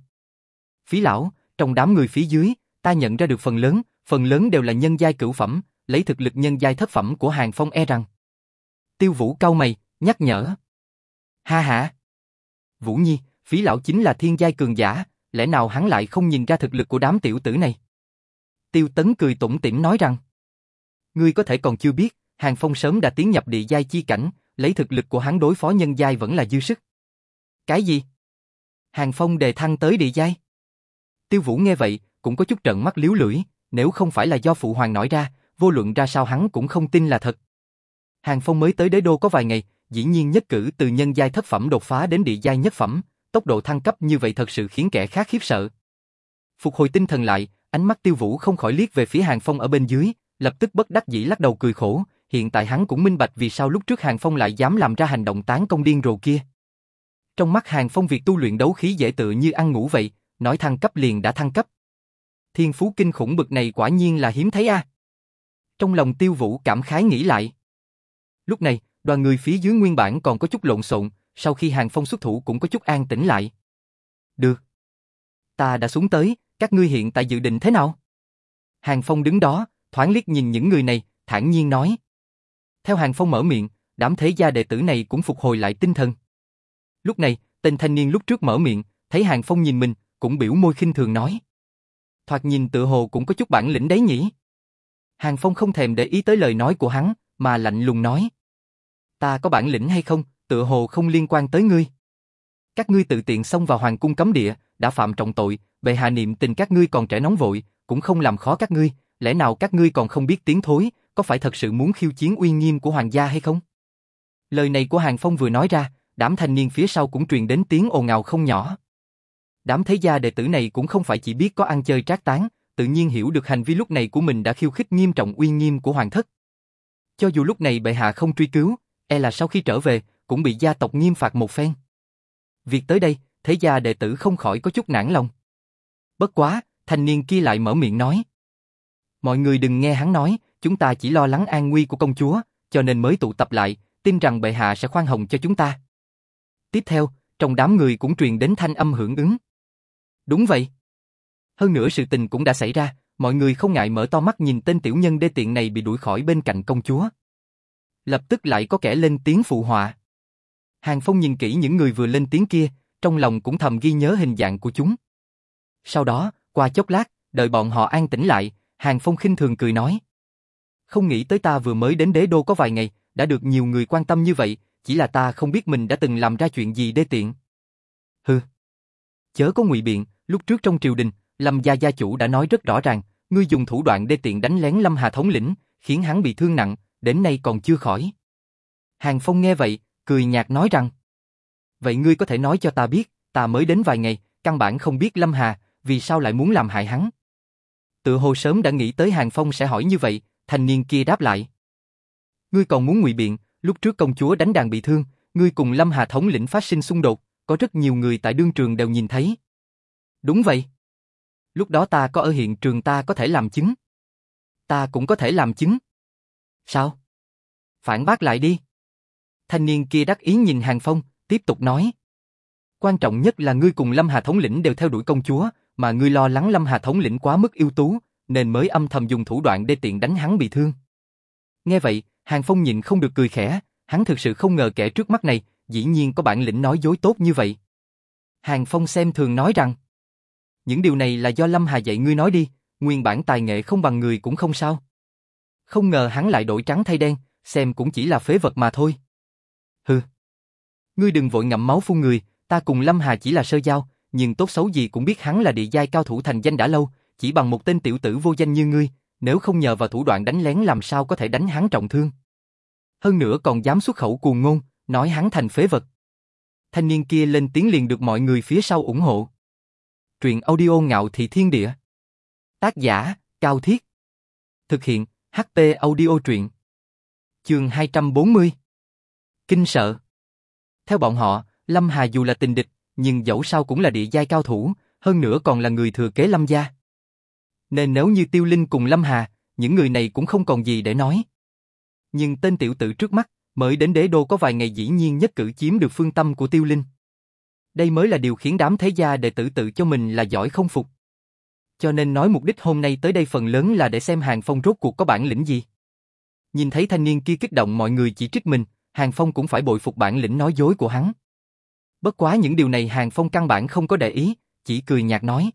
Phí lão, trong đám người phía dưới, ta nhận ra được phần lớn, phần lớn đều là nhân giai cửu phẩm, lấy thực lực nhân giai thất phẩm của Hàng Phong e rằng. Tiêu Vũ cau mày, nhắc nhở. Ha ha. Vũ Nhi, phí lão chính là thiên giai cường giả, lẽ nào hắn lại không nhìn ra thực lực của đám tiểu tử này? Tiêu Tấn cười tủm tỉm nói rằng. Ngươi có thể còn chưa biết, Hàng Phong sớm đã tiến nhập địa giai chi cảnh, lấy thực lực của hắn đối phó nhân giai vẫn là dư sức. Cái gì? Hàng Phong đề thăng tới địa giai. Tiêu Vũ nghe vậy, cũng có chút trợn mắt liếu lưỡi, nếu không phải là do phụ hoàng nói ra, vô luận ra sao hắn cũng không tin là thật. Hàng Phong mới tới đế đô có vài ngày, dĩ nhiên nhất cử từ nhân giai thất phẩm đột phá đến địa giai nhất phẩm, tốc độ thăng cấp như vậy thật sự khiến kẻ khác khiếp sợ. Phục hồi tinh thần lại, ánh mắt Tiêu Vũ không khỏi liếc về phía Hàng Phong ở bên dưới, lập tức bất đắc dĩ lắc đầu cười khổ, hiện tại hắn cũng minh bạch vì sao lúc trước Hàng Phong lại dám làm ra hành động tán công điên rồ kia. Trong mắt Hàng Phong việc tu luyện đấu khí dễ tự như ăn ngủ vậy, nói thăng cấp liền đã thăng cấp. Thiên phú kinh khủng bực này quả nhiên là hiếm thấy a. Trong lòng Tiêu Vũ cảm khái nghĩ lại. Lúc này, đoàn người phía dưới nguyên bản còn có chút lộn xộn, sau khi Hàng Phong xuất thủ cũng có chút an tĩnh lại. Được. Ta đã xuống tới, các ngươi hiện tại dự định thế nào? Hàng Phong đứng đó, thoáng liếc nhìn những người này, thản nhiên nói. Theo Hàng Phong mở miệng, đám thế gia đệ tử này cũng phục hồi lại tinh thần. Lúc này, tên thanh niên lúc trước mở miệng, thấy Hàng Phong nhìn mình, cũng biểu môi khinh thường nói. Thoạt nhìn tự hồ cũng có chút bản lĩnh đấy nhỉ. Hàng Phong không thèm để ý tới lời nói của hắn, mà lạnh lùng nói. Ta có bản lĩnh hay không, tự hồ không liên quan tới ngươi. Các ngươi tự tiện xông vào hoàng cung cấm địa, đã phạm trọng tội, bệ hạ niệm tình các ngươi còn trẻ nóng vội, cũng không làm khó các ngươi, lẽ nào các ngươi còn không biết tiếng thối, có phải thật sự muốn khiêu chiến uy nghiêm của hoàng gia hay không? Lời này của Hàng Phong vừa nói ra, đám thanh niên phía sau cũng truyền đến tiếng ồn ào không nhỏ. Đám thế gia đệ tử này cũng không phải chỉ biết có ăn chơi trác tán, tự nhiên hiểu được hành vi lúc này của mình đã khiêu khích nghiêm trọng uy nghiêm của hoàng thất. Cho dù lúc này bệ hạ không truy cứu, e là sau khi trở về, cũng bị gia tộc nghiêm phạt một phen. Việc tới đây, thế gia đệ tử không khỏi có chút nản lòng. Bất quá, thanh niên kia lại mở miệng nói. Mọi người đừng nghe hắn nói, chúng ta chỉ lo lắng an nguy của công chúa, cho nên mới tụ tập lại, tin rằng bệ hạ sẽ khoan hồng cho chúng ta. Tiếp theo, trong đám người cũng truyền đến thanh âm hưởng ứng. Đúng vậy. Hơn nữa sự tình cũng đã xảy ra, mọi người không ngại mở to mắt nhìn tên tiểu nhân đê tiện này bị đuổi khỏi bên cạnh công chúa. Lập tức lại có kẻ lên tiếng phụ họa. Hàng Phong nhìn kỹ những người vừa lên tiếng kia, trong lòng cũng thầm ghi nhớ hình dạng của chúng. Sau đó, qua chốc lát, đợi bọn họ an tĩnh lại, Hàng Phong khinh thường cười nói. Không nghĩ tới ta vừa mới đến đế đô có vài ngày, đã được nhiều người quan tâm như vậy, chỉ là ta không biết mình đã từng làm ra chuyện gì đê tiện. Hừ. Chớ có ngụy biện, lúc trước trong triều đình, Lâm gia gia chủ đã nói rất rõ ràng, ngươi dùng thủ đoạn đê tiện đánh lén Lâm Hà thống lĩnh, khiến hắn bị thương nặng, đến nay còn chưa khỏi. Hàng Phong nghe vậy, cười nhạt nói rằng, vậy ngươi có thể nói cho ta biết, ta mới đến vài ngày, căn bản không biết Lâm Hà, vì sao lại muốn làm hại hắn. Tự hồ sớm đã nghĩ tới Hàng Phong sẽ hỏi như vậy, thanh niên kia đáp lại. Ngươi còn muốn ngụy biện, lúc trước công chúa đánh đàn bị thương, ngươi cùng Lâm Hà thống lĩnh phát sinh xung đột, có rất nhiều người tại đương trường đều nhìn thấy. Đúng vậy. Lúc đó ta có ở hiện trường ta có thể làm chứng. Ta cũng có thể làm chứng. Sao? Phản bác lại đi. Thanh niên kia đắc ý nhìn Hàng Phong, tiếp tục nói. Quan trọng nhất là ngươi cùng Lâm Hà thống lĩnh đều theo đuổi công chúa, mà ngươi lo lắng Lâm Hà thống lĩnh quá mức ưu tú, nên mới âm thầm dùng thủ đoạn để tiện đánh hắn bị thương. Nghe vậy, Hàng Phong nhịn không được cười khẽ, hắn thực sự không ngờ kẻ trước mắt này, dĩ nhiên có bản lĩnh nói dối tốt như vậy. Hàng Phong xem thường nói rằng, những điều này là do Lâm Hà dạy ngươi nói đi, nguyên bản tài nghệ không bằng người cũng không sao. Không ngờ hắn lại đổi trắng thay đen, xem cũng chỉ là phế vật mà thôi. Hừ. Ngươi đừng vội ngậm máu phun người, ta cùng Lâm Hà chỉ là sơ giao, nhưng tốt xấu gì cũng biết hắn là địa giai cao thủ thành danh đã lâu, chỉ bằng một tên tiểu tử vô danh như ngươi, nếu không nhờ vào thủ đoạn đánh lén làm sao có thể đánh hắn trọng thương. Hơn nữa còn dám xuất khẩu cuồng ngôn, nói hắn thành phế vật. Thanh niên kia lên tiếng liền được mọi người phía sau ủng hộ. Truyện audio ngạo thị thiên địa. Tác giả, Cao Thiết. Thực hiện, HP audio truyện. Chương 240. Kinh sợ. Theo bọn họ, Lâm Hà dù là tình địch, nhưng dẫu sao cũng là địa giai cao thủ, hơn nữa còn là người thừa kế Lâm gia. Nên nếu như Tiêu Linh cùng Lâm Hà, những người này cũng không còn gì để nói. Nhưng tên tiểu tử trước mắt, mới đến đế đô có vài ngày dĩ nhiên nhất cử chiếm được phương tâm của Tiêu Linh. Đây mới là điều khiến đám thế gia đệ tử tự cho mình là giỏi không phục. Cho nên nói mục đích hôm nay tới đây phần lớn là để xem Hàng Phong rốt cuộc có bản lĩnh gì. Nhìn thấy thanh niên kia kích động mọi người chỉ trích mình, Hàng Phong cũng phải bội phục bản lĩnh nói dối của hắn. Bất quá những điều này Hàng Phong căn bản không có để ý, chỉ cười nhạt nói.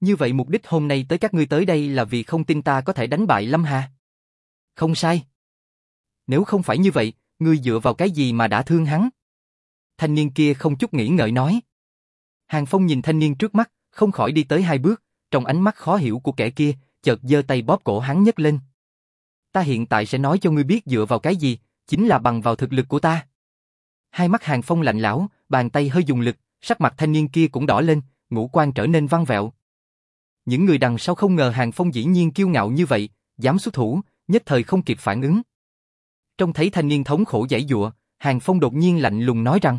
Như vậy mục đích hôm nay tới các ngươi tới đây là vì không tin ta có thể đánh bại Lâm Hà. Không sai. Nếu không phải như vậy, ngươi dựa vào cái gì mà đã thương hắn? Thanh niên kia không chút nghĩ ngợi nói. Hàng Phong nhìn thanh niên trước mắt, không khỏi đi tới hai bước, trong ánh mắt khó hiểu của kẻ kia, chợt giơ tay bóp cổ hắn nhấc lên. Ta hiện tại sẽ nói cho ngươi biết dựa vào cái gì, chính là bằng vào thực lực của ta. Hai mắt Hàng Phong lạnh lão, bàn tay hơi dùng lực, sắc mặt thanh niên kia cũng đỏ lên, ngũ quan trở nên văng vẹo. Những người đằng sau không ngờ Hàng Phong dĩ nhiên kiêu ngạo như vậy, dám xuất thủ, nhất thời không kịp phản ứng. Trong thấy thanh niên thống khổ giải dụa, Hàng Phong đột nhiên lạnh lùng nói rằng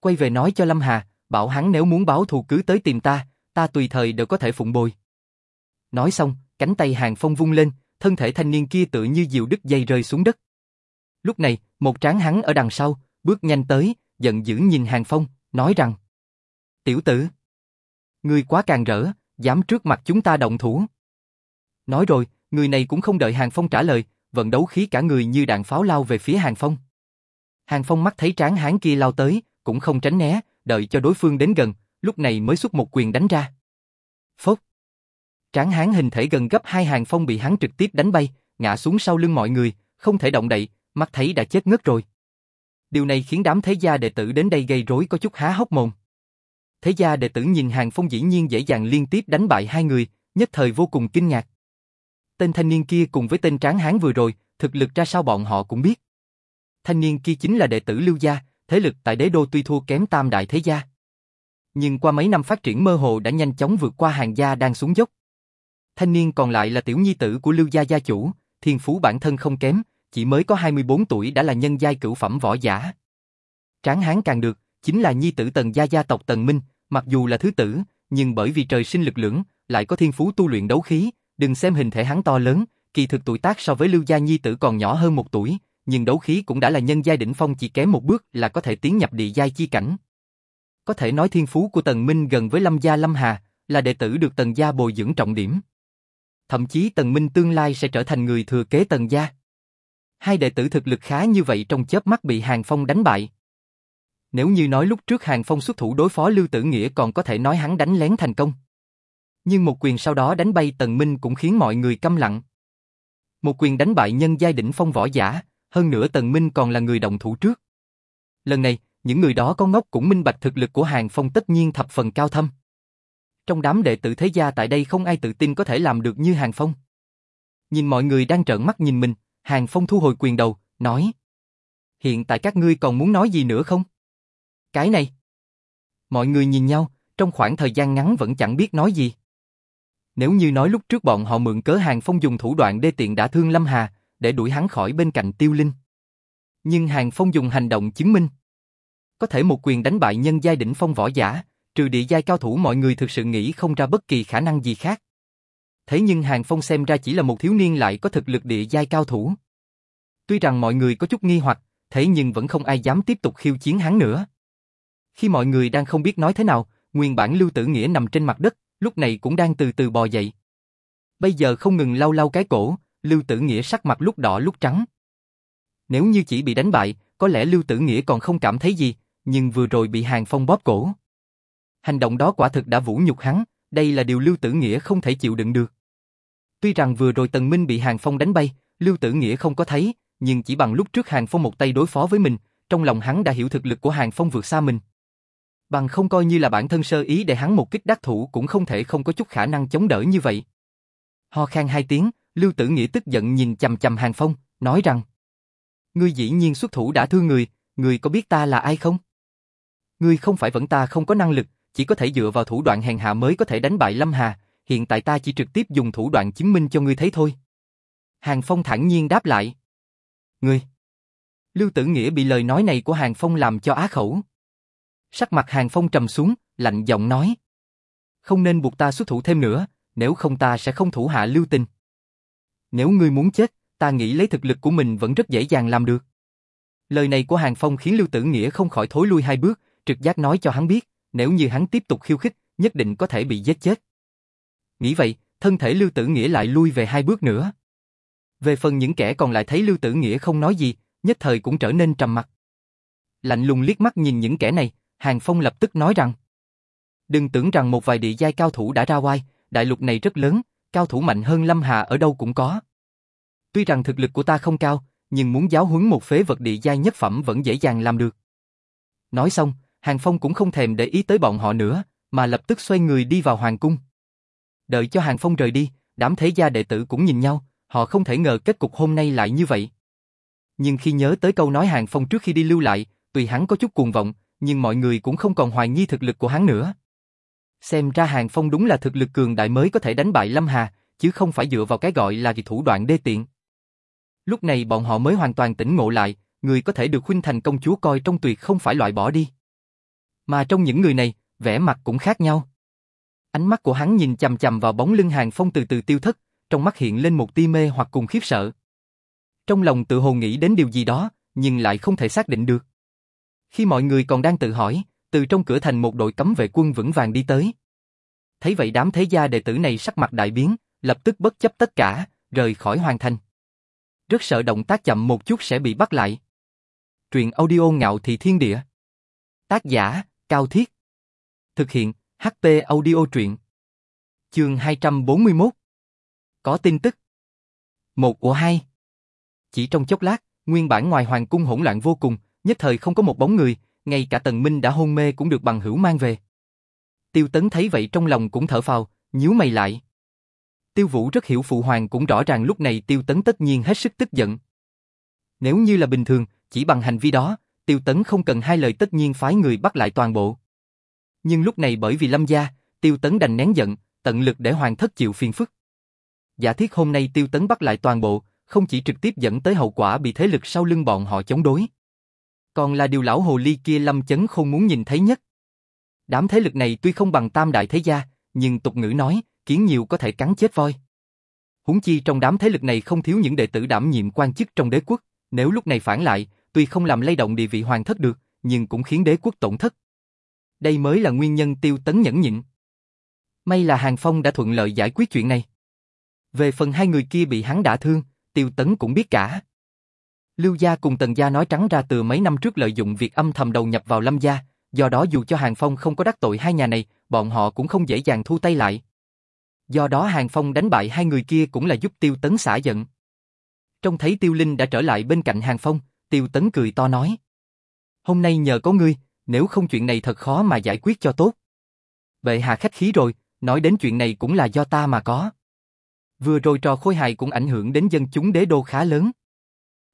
Quay về nói cho Lâm Hà, bảo hắn nếu muốn báo thù cứ tới tìm ta, ta tùy thời đều có thể phụng bồi. Nói xong, cánh tay Hàng Phong vung lên, thân thể thanh niên kia tự như diều đứt dây rơi xuống đất. Lúc này, một tráng hắn ở đằng sau, bước nhanh tới, giận dữ nhìn Hàng Phong, nói rằng Tiểu tử, ngươi quá càng rỡ, dám trước mặt chúng ta động thủ. Nói rồi, người này cũng không đợi Hàng Phong trả lời, vận đấu khí cả người như đạn pháo lao về phía Hàng Phong. Hàng Phong mắt thấy tráng hán kia lao tới, cũng không tránh né, đợi cho đối phương đến gần, lúc này mới xuất một quyền đánh ra. Phốc. Tráng hán hình thể gần gấp hai Hàng Phong bị hắn trực tiếp đánh bay, ngã xuống sau lưng mọi người, không thể động đậy, mắt thấy đã chết ngất rồi. Điều này khiến đám thế gia đệ tử đến đây gây rối có chút há hốc mồm. Thế gia đệ tử nhìn Hàng Phong dĩ nhiên dễ dàng liên tiếp đánh bại hai người, nhất thời vô cùng kinh ngạc. Tên thanh niên kia cùng với tên tráng hán vừa rồi, thực lực ra sao bọn họ cũng biết. Thanh niên kia chính là đệ tử Lưu Gia, thế lực tại đế đô tuy thua kém tam đại thế gia. Nhưng qua mấy năm phát triển mơ hồ đã nhanh chóng vượt qua hàng gia đang xuống dốc. Thanh niên còn lại là tiểu nhi tử của Lưu Gia gia chủ, thiên phú bản thân không kém, chỉ mới có 24 tuổi đã là nhân giai cửu phẩm võ giả. Tráng hán càng được, chính là nhi tử tần gia gia tộc tần minh, mặc dù là thứ tử, nhưng bởi vì trời sinh lực lưỡng, lại có thiên phú tu luyện đấu khí, đừng xem hình thể hắn to lớn, kỳ thực tuổi tác so với Lưu Gia Nhi tử còn nhỏ hơn một tuổi, nhưng đấu khí cũng đã là nhân giai đỉnh phong chỉ kém một bước là có thể tiến nhập địa giai chi cảnh. Có thể nói thiên phú của Tần Minh gần với Lâm Gia Lâm Hà, là đệ tử được Tần Gia bồi dưỡng trọng điểm. Thậm chí Tần Minh tương lai sẽ trở thành người thừa kế Tần Gia. Hai đệ tử thực lực khá như vậy trong chớp mắt bị Hàng Phong đánh bại. Nếu như nói lúc trước Hàng Phong xuất thủ đối phó Lưu Tử Nghĩa còn có thể nói hắn đánh lén thành công. Nhưng một quyền sau đó đánh bay Tần Minh cũng khiến mọi người câm lặng. Một quyền đánh bại nhân giai đỉnh phong võ giả, hơn nữa Tần Minh còn là người đồng thủ trước. Lần này, những người đó có ngốc cũng minh bạch thực lực của Hàng Phong tất nhiên thập phần cao thâm. Trong đám đệ tử thế gia tại đây không ai tự tin có thể làm được như Hàng Phong. Nhìn mọi người đang trợn mắt nhìn mình, Hàng Phong thu hồi quyền đầu, nói. Hiện tại các ngươi còn muốn nói gì nữa không? Cái này. Mọi người nhìn nhau, trong khoảng thời gian ngắn vẫn chẳng biết nói gì. Nếu như nói lúc trước bọn họ mượn cớ Hàng Phong dùng thủ đoạn đê tiện đã thương Lâm Hà, để đuổi hắn khỏi bên cạnh tiêu linh. Nhưng Hàng Phong dùng hành động chứng minh. Có thể một quyền đánh bại nhân giai đỉnh phong võ giả, trừ địa giai cao thủ mọi người thực sự nghĩ không ra bất kỳ khả năng gì khác. Thế nhưng Hàng Phong xem ra chỉ là một thiếu niên lại có thực lực địa giai cao thủ. Tuy rằng mọi người có chút nghi hoặc, thế nhưng vẫn không ai dám tiếp tục khiêu chiến hắn nữa. Khi mọi người đang không biết nói thế nào, nguyên bản Lưu Tử Nghĩa nằm trên mặt đất, lúc này cũng đang từ từ bò dậy. Bây giờ không ngừng lau lau cái cổ, Lưu Tử Nghĩa sắc mặt lúc đỏ lúc trắng. Nếu như chỉ bị đánh bại, có lẽ Lưu Tử Nghĩa còn không cảm thấy gì, nhưng vừa rồi bị Hàng Phong bóp cổ. Hành động đó quả thực đã vũ nhục hắn, đây là điều Lưu Tử Nghĩa không thể chịu đựng được. Tuy rằng vừa rồi Tần Minh bị Hàng Phong đánh bay, Lưu Tử Nghĩa không có thấy, nhưng chỉ bằng lúc trước Hàng Phong một tay đối phó với mình, trong lòng hắn đã hiểu thực lực của Hàng Phong vượt xa mình. Bằng không coi như là bản thân sơ ý để hắn một kích đắc thủ cũng không thể không có chút khả năng chống đỡ như vậy. Ho khan hai tiếng, Lưu Tử Nghĩa tức giận nhìn chầm chầm Hàng Phong, nói rằng Ngươi dĩ nhiên xuất thủ đã thương người, ngươi có biết ta là ai không? Ngươi không phải vẫn ta không có năng lực, chỉ có thể dựa vào thủ đoạn hèn hạ mới có thể đánh bại Lâm Hà, hiện tại ta chỉ trực tiếp dùng thủ đoạn chứng minh cho ngươi thấy thôi. Hàng Phong thản nhiên đáp lại. Ngươi! Lưu Tử Nghĩa bị lời nói này của Hàng Phong làm cho á khẩu. Sắc mặt Hàng Phong trầm xuống, lạnh giọng nói. Không nên buộc ta xuất thủ thêm nữa, nếu không ta sẽ không thủ hạ lưu tình. Nếu ngươi muốn chết, ta nghĩ lấy thực lực của mình vẫn rất dễ dàng làm được. Lời này của Hàng Phong khiến Lưu Tử Nghĩa không khỏi thối lui hai bước, trực giác nói cho hắn biết, nếu như hắn tiếp tục khiêu khích, nhất định có thể bị giết chết. Nghĩ vậy, thân thể Lưu Tử Nghĩa lại lui về hai bước nữa. Về phần những kẻ còn lại thấy Lưu Tử Nghĩa không nói gì, nhất thời cũng trở nên trầm mặc. Lạnh lùng liếc mắt nhìn những kẻ này, Hàng Phong lập tức nói rằng Đừng tưởng rằng một vài địa giai cao thủ đã ra oai, đại lục này rất lớn, cao thủ mạnh hơn Lâm Hà ở đâu cũng có. Tuy rằng thực lực của ta không cao, nhưng muốn giáo huấn một phế vật địa giai nhất phẩm vẫn dễ dàng làm được. Nói xong, Hàng Phong cũng không thèm để ý tới bọn họ nữa, mà lập tức xoay người đi vào hoàng cung. Đợi cho Hàng Phong rời đi, đám thế gia đệ tử cũng nhìn nhau, họ không thể ngờ kết cục hôm nay lại như vậy. Nhưng khi nhớ tới câu nói Hàng Phong trước khi đi lưu lại, tùy hắn có chút cuồng vọng, nhưng mọi người cũng không còn hoài nghi thực lực của hắn nữa. Xem ra Hàng Phong đúng là thực lực cường đại mới có thể đánh bại Lâm Hà, chứ không phải dựa vào cái gọi là gì thủ đoạn đê tiện. Lúc này bọn họ mới hoàn toàn tỉnh ngộ lại, người có thể được huynh thành công chúa coi trong tuyệt không phải loại bỏ đi. Mà trong những người này, vẻ mặt cũng khác nhau. Ánh mắt của hắn nhìn chầm chầm vào bóng lưng Hàng Phong từ từ tiêu thất, trong mắt hiện lên một tia mê hoặc cùng khiếp sợ. Trong lòng tự hồ nghĩ đến điều gì đó, nhưng lại không thể xác định được. Khi mọi người còn đang tự hỏi, từ trong cửa thành một đội cấm vệ quân vững vàng đi tới. Thấy vậy đám thế gia đệ tử này sắc mặt đại biến, lập tức bất chấp tất cả, rời khỏi hoàng thành. Rất sợ động tác chậm một chút sẽ bị bắt lại. Truyện audio ngạo thị thiên địa. Tác giả, Cao Thiết. Thực hiện, HP audio truyện. Chương 241. Có tin tức. Một của hai. Chỉ trong chốc lát, nguyên bản ngoài hoàng cung hỗn loạn vô cùng, nhất thời không có một bóng người, ngay cả Tần Minh đã hôn mê cũng được bằng hữu mang về. Tiêu Tấn thấy vậy trong lòng cũng thở phào, nhíu mày lại. Tiêu Vũ rất hiểu phụ hoàng cũng rõ ràng lúc này Tiêu Tấn tất nhiên hết sức tức giận. Nếu như là bình thường, chỉ bằng hành vi đó, Tiêu Tấn không cần hai lời tất nhiên phái người bắt lại toàn bộ. Nhưng lúc này bởi vì Lâm gia, Tiêu Tấn đành nén giận, tận lực để hoàng thất chịu phiền phức. Giả thiết hôm nay Tiêu Tấn bắt lại toàn bộ, không chỉ trực tiếp dẫn tới hậu quả bị thế lực sau lưng bọn họ chống đối. Còn là điều lão hồ ly kia Lâm Chấn không muốn nhìn thấy nhất. Đám thế lực này tuy không bằng tam đại thế gia, nhưng tục ngữ nói, kiến nhiều có thể cắn chết voi. Huống chi trong đám thế lực này không thiếu những đệ tử đảm nhiệm quan chức trong đế quốc, nếu lúc này phản lại, tuy không làm lay động địa vị hoàng thất được, nhưng cũng khiến đế quốc tổn thất. Đây mới là nguyên nhân tiêu tấn nhẫn nhịn. May là Hàng Phong đã thuận lợi giải quyết chuyện này. Về phần hai người kia bị hắn đả thương, tiêu tấn cũng biết cả. Lưu Gia cùng Tần Gia nói trắng ra từ mấy năm trước lợi dụng việc âm thầm đầu nhập vào Lâm Gia, do đó dù cho Hàng Phong không có đắc tội hai nhà này, bọn họ cũng không dễ dàng thu tay lại. Do đó Hàng Phong đánh bại hai người kia cũng là giúp Tiêu Tấn xả giận. Trông thấy Tiêu Linh đã trở lại bên cạnh Hàng Phong, Tiêu Tấn cười to nói. Hôm nay nhờ có ngươi, nếu không chuyện này thật khó mà giải quyết cho tốt. Bệ hạ khách khí rồi, nói đến chuyện này cũng là do ta mà có. Vừa rồi trò khôi hài cũng ảnh hưởng đến dân chúng đế đô khá lớn.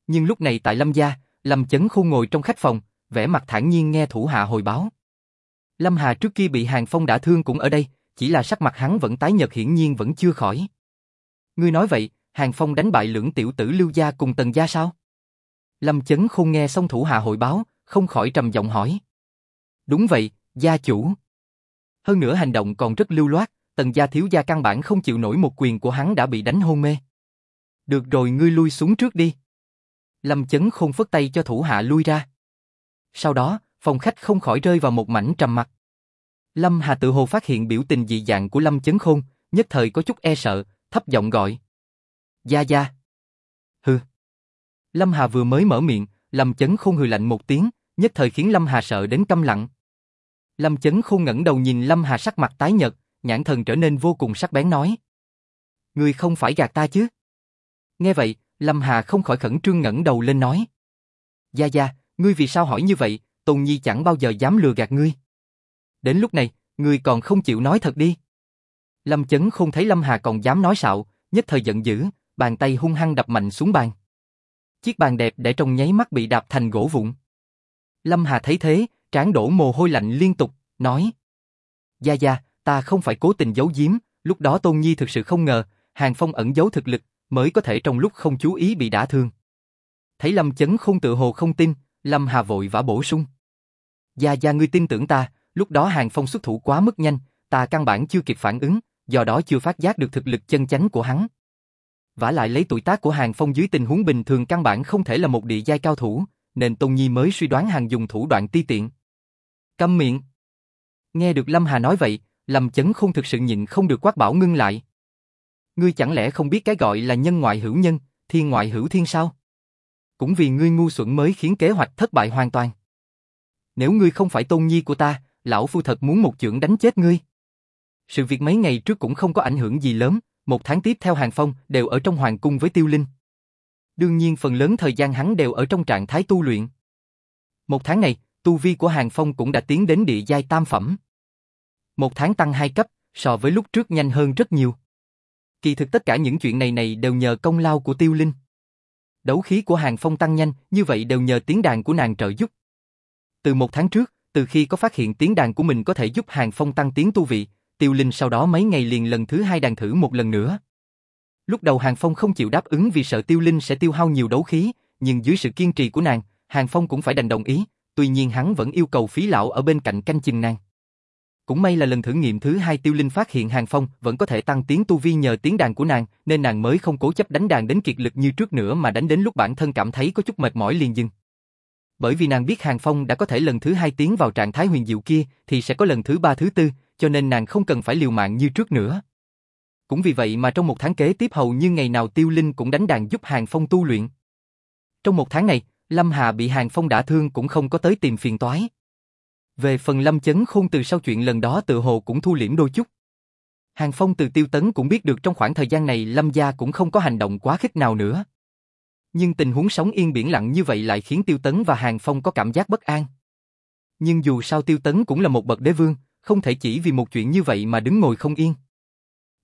Nhưng lúc này tại Lâm gia, Lâm Chấn Khu ngồi trong khách phòng, vẻ mặt thản nhiên nghe thủ hạ hồi báo. Lâm Hà trước kia bị Hàng Phong đã thương cũng ở đây, chỉ là sắc mặt hắn vẫn tái nhợt hiển nhiên vẫn chưa khỏi. Ngươi nói vậy, Hàng Phong đánh bại lưỡng tiểu tử Lưu Gia cùng Tần Gia sao? Lâm Chấn Khôn nghe xong thủ hạ hội báo, không khỏi trầm giọng hỏi. Đúng vậy, gia chủ. Hơn nữa hành động còn rất lưu loát, Tần Gia thiếu gia căn bản không chịu nổi một quyền của hắn đã bị đánh hôn mê. Được rồi ngươi lui xuống trước đi. Lâm Chấn Khôn phất tay cho thủ hạ lui ra. Sau đó, phòng khách không khỏi rơi vào một mảnh trầm mặc. Lâm Hà tự hồ phát hiện biểu tình dị dạng của Lâm Chấn Khôn, nhất thời có chút e sợ, thấp giọng gọi. Gia Gia. Hừ. Lâm Hà vừa mới mở miệng, Lâm Chấn Khôn hừ lạnh một tiếng, nhất thời khiến Lâm Hà sợ đến câm lặng. Lâm Chấn Khôn ngẩng đầu nhìn Lâm Hà sắc mặt tái nhợt, nhãn thần trở nên vô cùng sắc bén nói. Ngươi không phải gạt ta chứ? Nghe vậy, Lâm Hà không khỏi khẩn trương ngẩng đầu lên nói. Gia Gia, ngươi vì sao hỏi như vậy, Tôn Nhi chẳng bao giờ dám lừa gạt ngươi. Đến lúc này, ngươi còn không chịu nói thật đi. Lâm Chấn không thấy Lâm Hà còn dám nói xạo, nhất thời giận dữ, bàn tay hung hăng đập mạnh xuống bàn. Chiếc bàn đẹp để trong nháy mắt bị đạp thành gỗ vụn. Lâm Hà thấy thế, trán đổ mồ hôi lạnh liên tục, nói. Gia Gia, ta không phải cố tình giấu giếm, lúc đó Tôn Nhi thực sự không ngờ, Hàng Phong ẩn giấu thực lực, mới có thể trong lúc không chú ý bị đả thương. Thấy Lâm Chấn không tự hồ không tin, Lâm Hà vội vã bổ sung. Gia Gia ngươi tin tưởng ta, lúc đó Hàng Phong xuất thủ quá mức nhanh, ta căn bản chưa kịp phản ứng, do đó chưa phát giác được thực lực chân chánh của hắn. Vả lại lấy tuổi tác của Hàng Phong dưới tình huống bình thường căn bản không thể là một địa giai cao thủ, nên Tôn Nhi mới suy đoán Hàng dùng thủ đoạn ti tiện. Câm miệng. Nghe được Lâm Hà nói vậy, Lâm Chấn không thực sự nhịn không được quát bảo ngưng lại. Ngươi chẳng lẽ không biết cái gọi là nhân ngoại hữu nhân, thiên ngoại hữu thiên sao? Cũng vì ngươi ngu xuẩn mới khiến kế hoạch thất bại hoàn toàn. Nếu ngươi không phải tôn nhi của ta, lão phu thật muốn một chưởng đánh chết ngươi. Sự việc mấy ngày trước cũng không có ảnh hưởng gì lớn, một tháng tiếp theo Hàng Phong đều ở trong hoàng cung với Tiêu Linh. Đương nhiên phần lớn thời gian hắn đều ở trong trạng thái tu luyện. Một tháng này, tu vi của Hàng Phong cũng đã tiến đến địa giai tam phẩm. Một tháng tăng hai cấp, so với lúc trước nhanh hơn rất nhiều. Kỳ thực tất cả những chuyện này này đều nhờ công lao của Tiêu Linh. Đấu khí của Hàng Phong tăng nhanh, như vậy đều nhờ tiếng đàn của nàng trợ giúp. Từ một tháng trước, từ khi có phát hiện tiếng đàn của mình có thể giúp Hàng Phong tăng tiếng tu vị, Tiêu Linh sau đó mấy ngày liền lần thứ hai đàn thử một lần nữa. Lúc đầu Hàng Phong không chịu đáp ứng vì sợ Tiêu Linh sẽ tiêu hao nhiều đấu khí, nhưng dưới sự kiên trì của nàng, Hàng Phong cũng phải đành đồng ý, tuy nhiên hắn vẫn yêu cầu phí lão ở bên cạnh canh chừng nàng. Cũng may là lần thử nghiệm thứ hai Tiêu Linh phát hiện Hàng Phong vẫn có thể tăng tiến tu vi nhờ tiếng đàn của nàng, nên nàng mới không cố chấp đánh đàn đến kiệt lực như trước nữa mà đánh đến lúc bản thân cảm thấy có chút mệt mỏi liền dừng. Bởi vì nàng biết Hàng Phong đã có thể lần thứ hai tiến vào trạng thái huyền diệu kia, thì sẽ có lần thứ ba thứ tư, cho nên nàng không cần phải liều mạng như trước nữa. Cũng vì vậy mà trong một tháng kế tiếp hầu như ngày nào Tiêu Linh cũng đánh đàn giúp Hàng Phong tu luyện. Trong một tháng này, Lâm Hà bị Hàng Phong đả thương cũng không có tới tìm phiền toái. Về phần Lâm Chấn Khôn từ sau chuyện lần đó tự hồ cũng thu liễm đôi chút. Hàng Phong từ Tiêu Tấn cũng biết được trong khoảng thời gian này Lâm gia cũng không có hành động quá khích nào nữa. Nhưng tình huống sống yên biển lặng như vậy lại khiến Tiêu Tấn và Hàng Phong có cảm giác bất an. Nhưng dù sao Tiêu Tấn cũng là một bậc đế vương, không thể chỉ vì một chuyện như vậy mà đứng ngồi không yên.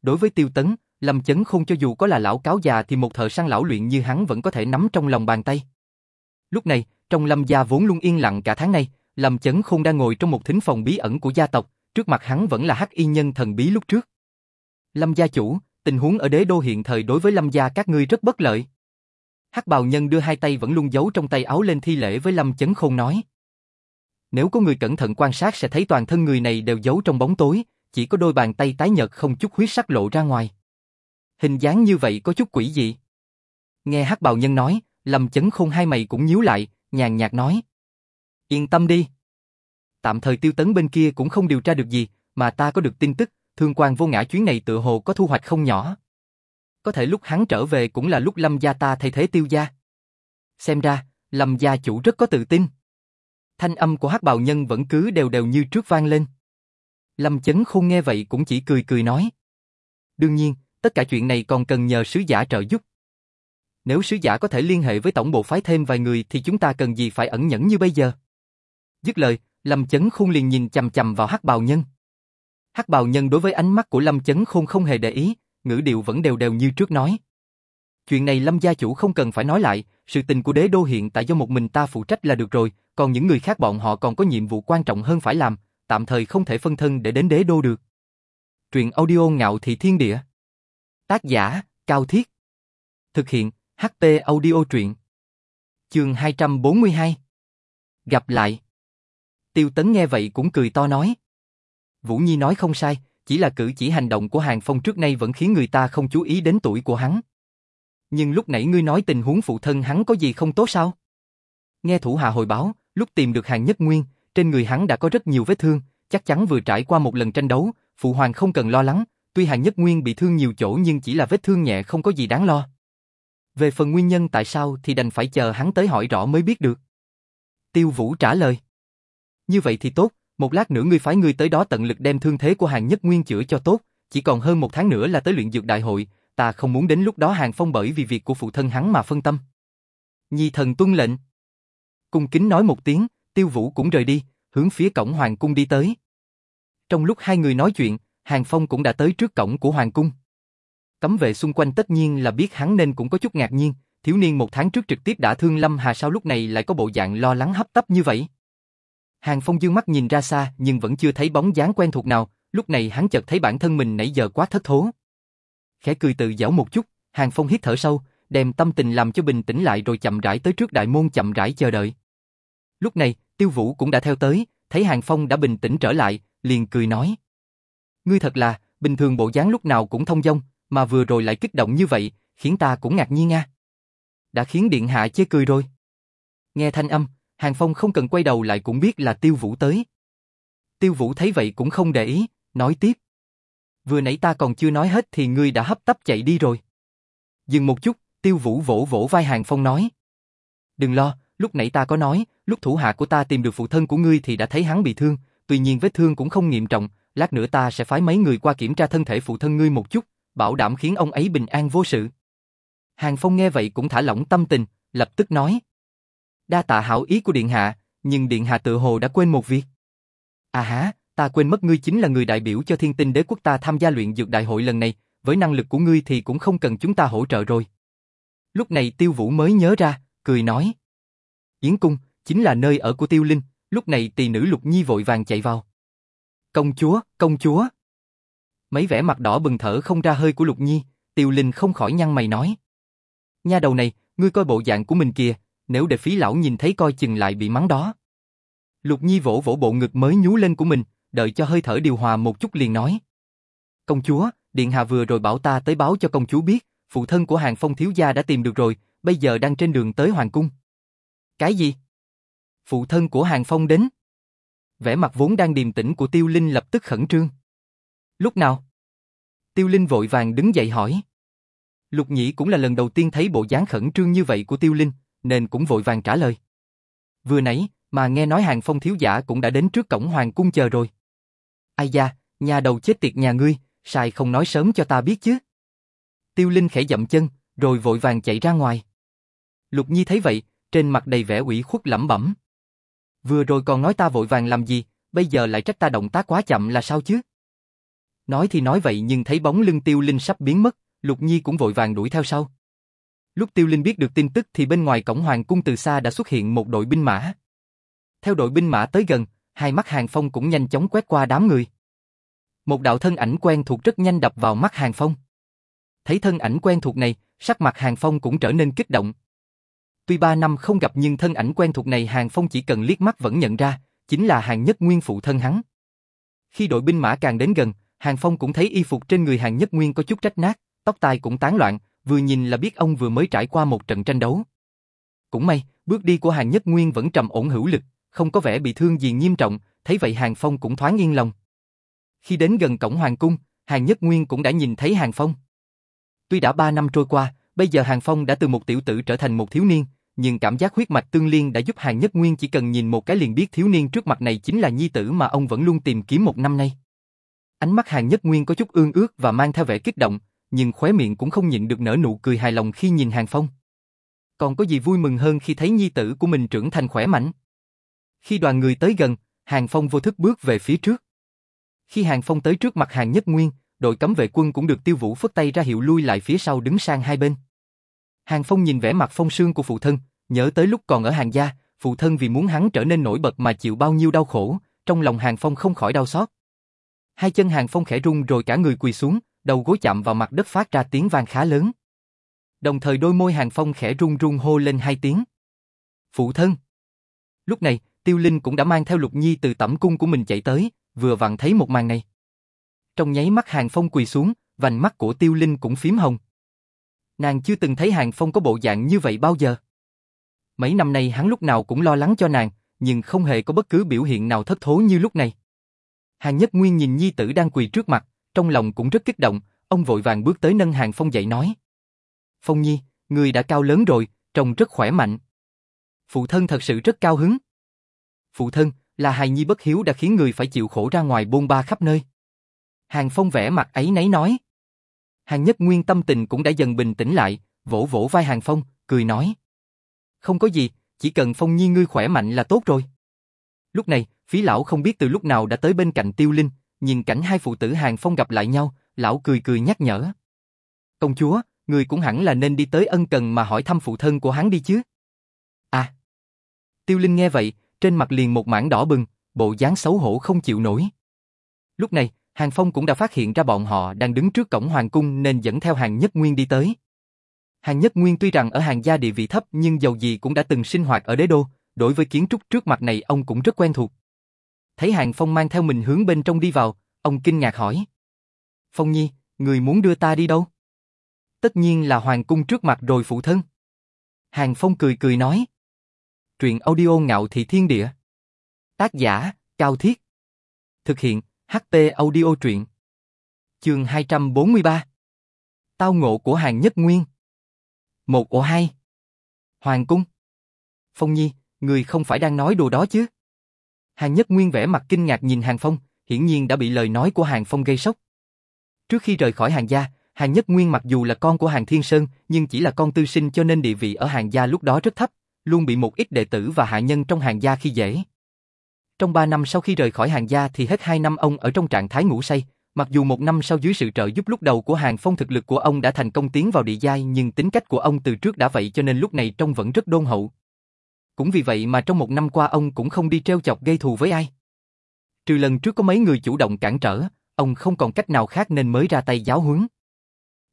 Đối với Tiêu Tấn, Lâm Chấn Khôn cho dù có là lão cáo già thì một thợ săn lão luyện như hắn vẫn có thể nắm trong lòng bàn tay. Lúc này, trong Lâm gia vốn luôn yên lặng cả tháng nay, Lâm Chấn Khôn đang ngồi trong một thính phòng bí ẩn của gia tộc, trước mặt hắn vẫn là hắc y nhân thần bí lúc trước. Lâm gia chủ, tình huống ở đế đô hiện thời đối với Lâm gia các ngươi rất bất lợi. Hắc bào nhân đưa hai tay vẫn luôn giấu trong tay áo lên thi lễ với Lâm Chấn Khôn nói. Nếu có người cẩn thận quan sát sẽ thấy toàn thân người này đều giấu trong bóng tối, chỉ có đôi bàn tay tái nhợt không chút huyết sắc lộ ra ngoài. Hình dáng như vậy có chút quỷ dị. Nghe Hắc bào nhân nói, Lâm Chấn Khôn hai mày cũng nhíu lại, nhàn nhạt nói. Yên tâm đi. Tạm thời tiêu tấn bên kia cũng không điều tra được gì, mà ta có được tin tức, thương quan vô ngã chuyến này tựa hồ có thu hoạch không nhỏ. Có thể lúc hắn trở về cũng là lúc lâm gia ta thay thế tiêu gia. Xem ra, lâm gia chủ rất có tự tin. Thanh âm của hắc bào nhân vẫn cứ đều đều như trước vang lên. Lâm chấn không nghe vậy cũng chỉ cười cười nói. Đương nhiên, tất cả chuyện này còn cần nhờ sứ giả trợ giúp. Nếu sứ giả có thể liên hệ với tổng bộ phái thêm vài người thì chúng ta cần gì phải ẩn nhẫn như bây giờ. Dứt lời, Lâm Chấn Khôn liền nhìn chằm chằm vào Hắc Bào Nhân. Hắc Bào Nhân đối với ánh mắt của Lâm Chấn Khôn không hề để ý, ngữ điệu vẫn đều đều như trước nói. Chuyện này Lâm gia chủ không cần phải nói lại, sự tình của đế đô hiện tại do một mình ta phụ trách là được rồi, còn những người khác bọn họ còn có nhiệm vụ quan trọng hơn phải làm, tạm thời không thể phân thân để đến đế đô được. truyện audio ngạo thị thiên địa. Tác giả, Cao Thiết. Thực hiện, HP audio truyện. Chương 242. Gặp lại. Tiêu Tấn nghe vậy cũng cười to nói. Vũ Nhi nói không sai, chỉ là cử chỉ hành động của Hàng Phong trước nay vẫn khiến người ta không chú ý đến tuổi của hắn. Nhưng lúc nãy ngươi nói tình huống phụ thân hắn có gì không tốt sao? Nghe thủ hạ hồi báo, lúc tìm được Hàng Nhất Nguyên, trên người hắn đã có rất nhiều vết thương, chắc chắn vừa trải qua một lần tranh đấu, phụ hoàng không cần lo lắng, tuy Hàng Nhất Nguyên bị thương nhiều chỗ nhưng chỉ là vết thương nhẹ không có gì đáng lo. Về phần nguyên nhân tại sao thì đành phải chờ hắn tới hỏi rõ mới biết được. Tiêu Vũ trả lời. Như vậy thì tốt, một lát nữa ngươi phái ngươi tới đó tận lực đem thương thế của Hàng Nhất Nguyên chữa cho tốt, chỉ còn hơn một tháng nữa là tới luyện dược đại hội, ta không muốn đến lúc đó Hàng Phong bởi vì việc của phụ thân hắn mà phân tâm. Nhi thần tuân lệnh. Cung kính nói một tiếng, Tiêu Vũ cũng rời đi, hướng phía cổng hoàng cung đi tới. Trong lúc hai người nói chuyện, Hàng Phong cũng đã tới trước cổng của hoàng cung. Cấm vệ xung quanh tất nhiên là biết hắn nên cũng có chút ngạc nhiên, thiếu niên một tháng trước trực tiếp đã thương Lâm Hà sao lúc này lại có bộ dạng lo lắng hấp tấp như vậy. Hàng Phong dương mắt nhìn ra xa nhưng vẫn chưa thấy bóng dáng quen thuộc nào, lúc này hắn chợt thấy bản thân mình nãy giờ quá thất thố. Khẽ cười tự giảo một chút, Hàng Phong hít thở sâu, đem tâm tình làm cho bình tĩnh lại rồi chậm rãi tới trước đại môn chậm rãi chờ đợi. Lúc này, Tiêu Vũ cũng đã theo tới, thấy Hàng Phong đã bình tĩnh trở lại, liền cười nói. Ngươi thật là, bình thường bộ dáng lúc nào cũng thông dong, mà vừa rồi lại kích động như vậy, khiến ta cũng ngạc nhiên nha. Đã khiến Điện Hạ chê cười rồi. Nghe thanh âm, Hàng Phong không cần quay đầu lại cũng biết là Tiêu Vũ tới. Tiêu Vũ thấy vậy cũng không để ý, nói tiếp. Vừa nãy ta còn chưa nói hết thì ngươi đã hấp tấp chạy đi rồi. Dừng một chút, Tiêu Vũ vỗ vỗ vai Hàng Phong nói. Đừng lo, lúc nãy ta có nói, lúc thủ hạ của ta tìm được phụ thân của ngươi thì đã thấy hắn bị thương, tuy nhiên vết thương cũng không nghiêm trọng, lát nữa ta sẽ phái mấy người qua kiểm tra thân thể phụ thân ngươi một chút, bảo đảm khiến ông ấy bình an vô sự. Hàng Phong nghe vậy cũng thả lỏng tâm tình, lập tức nói. Đa tạ hảo ý của Điện Hạ, nhưng Điện Hạ tự hồ đã quên một việc. À hả, ta quên mất ngươi chính là người đại biểu cho thiên tinh đế quốc ta tham gia luyện dược đại hội lần này, với năng lực của ngươi thì cũng không cần chúng ta hỗ trợ rồi. Lúc này Tiêu Vũ mới nhớ ra, cười nói. Yến Cung, chính là nơi ở của Tiêu Linh, lúc này tỳ nữ Lục Nhi vội vàng chạy vào. Công chúa, công chúa. Mấy vẻ mặt đỏ bừng thở không ra hơi của Lục Nhi, Tiêu Linh không khỏi nhăn mày nói. Nha đầu này, ngươi coi bộ dạng của mình kìa, nếu để phí lão nhìn thấy coi chừng lại bị mắng đó. Lục Nhi vỗ vỗ bộ ngực mới nhú lên của mình, đợi cho hơi thở điều hòa một chút liền nói. Công chúa, Điện Hạ vừa rồi bảo ta tới báo cho công chúa biết, phụ thân của hàng phong thiếu gia đã tìm được rồi, bây giờ đang trên đường tới Hoàng Cung. Cái gì? Phụ thân của hàng phong đến. Vẻ mặt vốn đang điềm tĩnh của Tiêu Linh lập tức khẩn trương. Lúc nào? Tiêu Linh vội vàng đứng dậy hỏi. Lục Nhĩ cũng là lần đầu tiên thấy bộ dáng khẩn trương như vậy của Tiêu Linh, nên cũng vội vàng trả lời. Vừa nãy, mà nghe nói hàng phong thiếu giả cũng đã đến trước cổng hoàng cung chờ rồi. Ai da, nhà đầu chết tiệt nhà ngươi, sai không nói sớm cho ta biết chứ. Tiêu Linh khẽ dậm chân, rồi vội vàng chạy ra ngoài. Lục Nhi thấy vậy, trên mặt đầy vẻ ủy khuất lẩm bẩm. Vừa rồi còn nói ta vội vàng làm gì, bây giờ lại trách ta động tác quá chậm là sao chứ? Nói thì nói vậy nhưng thấy bóng lưng Tiêu Linh sắp biến mất, Lục Nhi cũng vội vàng đuổi theo sau. Lúc Tiêu Linh biết được tin tức thì bên ngoài cổng hoàng cung từ xa đã xuất hiện một đội binh mã. Theo đội binh mã tới gần, hai mắt Hàng Phong cũng nhanh chóng quét qua đám người. Một đạo thân ảnh quen thuộc rất nhanh đập vào mắt Hàng Phong. Thấy thân ảnh quen thuộc này, sắc mặt Hàng Phong cũng trở nên kích động. Tuy ba năm không gặp nhưng thân ảnh quen thuộc này Hàng Phong chỉ cần liếc mắt vẫn nhận ra, chính là Hàng Nhất Nguyên phụ thân hắn. Khi đội binh mã càng đến gần, Hàng Phong cũng thấy y phục trên người Hàng Nhất Nguyên có chút rách nát, tóc tai cũng tán loạn, vừa nhìn là biết ông vừa mới trải qua một trận tranh đấu. Cũng may, bước đi của Hàng Nhất Nguyên vẫn trầm ổn hữu lực, không có vẻ bị thương gì nghiêm trọng, thấy vậy Hàng Phong cũng thoáng yên lòng. Khi đến gần cổng Hoàng Cung, Hàng Nhất Nguyên cũng đã nhìn thấy Hàng Phong. Tuy đã ba năm trôi qua, bây giờ Hàng Phong đã từ một tiểu tử trở thành một thiếu niên, nhưng cảm giác huyết mạch tương liên đã giúp Hàng Nhất Nguyên chỉ cần nhìn một cái liền biết thiếu niên trước mặt này chính là nhi tử mà ông vẫn luôn tìm kiếm một năm nay. Ánh mắt Hàng Nhất Nguyên có chút ương ước và mang theo vẻ kích động, nhưng khóe miệng cũng không nhịn được nở nụ cười hài lòng khi nhìn Hàng Phong. Còn có gì vui mừng hơn khi thấy nhi tử của mình trưởng thành khỏe mạnh? Khi đoàn người tới gần, Hàng Phong vô thức bước về phía trước. Khi Hàng Phong tới trước mặt Hàng Nhất Nguyên, đội cấm vệ quân cũng được tiêu vũ phất tay ra hiệu lui lại phía sau đứng sang hai bên. Hàng Phong nhìn vẻ mặt phong sương của phụ thân, nhớ tới lúc còn ở hàng gia, phụ thân vì muốn hắn trở nên nổi bật mà chịu bao nhiêu đau khổ, trong lòng Hàng Phong không khỏi đau xót. Hai chân Hàng Phong khẽ rung rồi cả người quỳ xuống, đầu gối chạm vào mặt đất phát ra tiếng vang khá lớn. Đồng thời đôi môi Hàng Phong khẽ run run hô lên hai tiếng. Phụ thân. Lúc này, Tiêu Linh cũng đã mang theo Lục Nhi từ tẩm cung của mình chạy tới, vừa vặn thấy một màn này. Trong nháy mắt Hàng Phong quỳ xuống, vành mắt của Tiêu Linh cũng phím hồng. Nàng chưa từng thấy Hàng Phong có bộ dạng như vậy bao giờ. Mấy năm nay hắn lúc nào cũng lo lắng cho nàng, nhưng không hề có bất cứ biểu hiện nào thất thố như lúc này. Hàng Nhất Nguyên nhìn Nhi tử đang quỳ trước mặt, trong lòng cũng rất kích động, ông vội vàng bước tới nâng Hàng Phong dậy nói. Phong Nhi, người đã cao lớn rồi, trông rất khỏe mạnh. Phụ thân thật sự rất cao hứng. Phụ thân, là hài nhi bất hiếu đã khiến người phải chịu khổ ra ngoài bôn ba khắp nơi. Hàng Phong vẽ mặt ấy nấy nói. Hàng Nhất Nguyên tâm tình cũng đã dần bình tĩnh lại, vỗ vỗ vai Hàng Phong, cười nói. Không có gì, chỉ cần Phong Nhi ngươi khỏe mạnh là tốt rồi. Lúc này, phí lão không biết từ lúc nào đã tới bên cạnh Tiêu Linh, nhìn cảnh hai phụ tử Hàng Phong gặp lại nhau, lão cười cười nhắc nhở. Công chúa, người cũng hẳn là nên đi tới ân cần mà hỏi thăm phụ thân của hắn đi chứ. À. Tiêu Linh nghe vậy, trên mặt liền một mảng đỏ bừng, bộ dáng xấu hổ không chịu nổi. Lúc này, Hàng Phong cũng đã phát hiện ra bọn họ đang đứng trước cổng hoàng cung nên dẫn theo Hàng Nhất Nguyên đi tới. Hàng Nhất Nguyên tuy rằng ở hàng gia địa vị thấp nhưng dầu gì cũng đã từng sinh hoạt ở đế đô, đối với kiến trúc trước mặt này ông cũng rất quen thuộc. Thấy Hàng Phong mang theo mình hướng bên trong đi vào, ông kinh ngạc hỏi. Phong Nhi, người muốn đưa ta đi đâu? Tất nhiên là hoàng cung trước mặt rồi phụ thân. Hàng Phong cười cười nói. Truyện audio ngạo thị thiên địa. Tác giả, Cao Thiết. Thực hiện, HT audio truyện. Chương 243. Tao ngộ của hàng nhất nguyên. Một ổ hai. Hoàng cung. Phong Nhi, người không phải đang nói đồ đó chứ? Hàng nhất nguyên vẻ mặt kinh ngạc nhìn Hàng Phong, hiển nhiên đã bị lời nói của Hàng Phong gây sốc. Trước khi rời khỏi hàng gia, Hàng Nhất Nguyên mặc dù là con của Hàng Thiên Sơn, nhưng chỉ là con tư sinh cho nên địa vị ở hàng gia lúc đó rất thấp, luôn bị một ít đệ tử và hạ nhân trong hàng gia khi dễ. Trong 3 năm sau khi rời khỏi hàng gia thì hết 2 năm ông ở trong trạng thái ngủ say, mặc dù một năm sau dưới sự trợ giúp lúc đầu của hàng phong thực lực của ông đã thành công tiến vào địa giai nhưng tính cách của ông từ trước đã vậy cho nên lúc này trông vẫn rất đôn hậu. Cũng vì vậy mà trong một năm qua ông cũng không đi treo chọc gây thù với ai. Trừ lần trước có mấy người chủ động cản trở, ông không còn cách nào khác nên mới ra tay giáo huấn.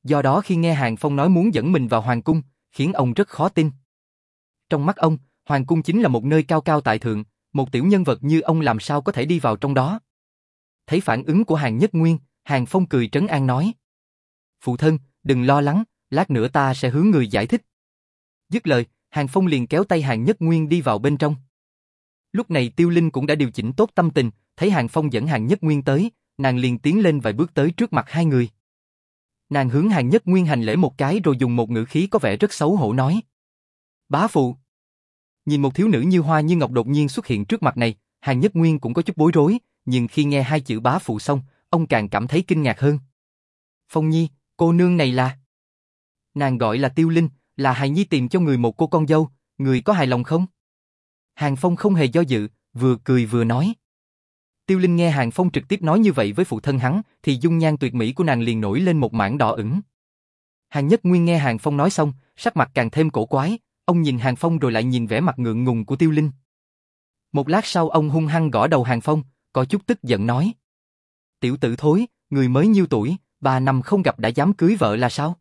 Do đó khi nghe Hàng Phong nói muốn dẫn mình vào Hoàng Cung, khiến ông rất khó tin. Trong mắt ông, Hoàng Cung chính là một nơi cao cao tại thượng, một tiểu nhân vật như ông làm sao có thể đi vào trong đó. Thấy phản ứng của Hàng Nhất Nguyên, Hàng Phong cười trấn an nói. Phụ thân, đừng lo lắng, lát nữa ta sẽ hướng người giải thích. Dứt lời, Hàng Phong liền kéo tay Hàng Nhất Nguyên đi vào bên trong. Lúc này Tiêu Linh cũng đã điều chỉnh tốt tâm tình, thấy Hàng Phong dẫn Hàng Nhất Nguyên tới, nàng liền tiến lên vài bước tới trước mặt hai người. Nàng hướng Hàng Nhất Nguyên hành lễ một cái rồi dùng một ngữ khí có vẻ rất xấu hổ nói. Bá phụ. Nhìn một thiếu nữ như hoa như ngọc đột nhiên xuất hiện trước mặt này, Hàng Nhất Nguyên cũng có chút bối rối, nhưng khi nghe hai chữ bá phụ xong, ông càng cảm thấy kinh ngạc hơn. Phong Nhi, cô nương này là... Nàng gọi là Tiêu Linh, là hài nhi tìm cho người một cô con dâu, người có hài lòng không? Hàng Phong không hề do dự, vừa cười vừa nói. Tiêu Linh nghe Hàng Phong trực tiếp nói như vậy với phụ thân hắn, thì dung nhan tuyệt mỹ của nàng liền nổi lên một mảng đỏ ửng. Hàng Nhất Nguyên nghe Hàng Phong nói xong, sắc mặt càng thêm cổ quái, ông nhìn Hàng Phong rồi lại nhìn vẻ mặt ngượng ngùng của Tiêu Linh. Một lát sau ông hung hăng gõ đầu Hàng Phong, có chút tức giận nói. Tiểu tử thối, người mới nhiêu tuổi, ba năm không gặp đã dám cưới vợ là sao?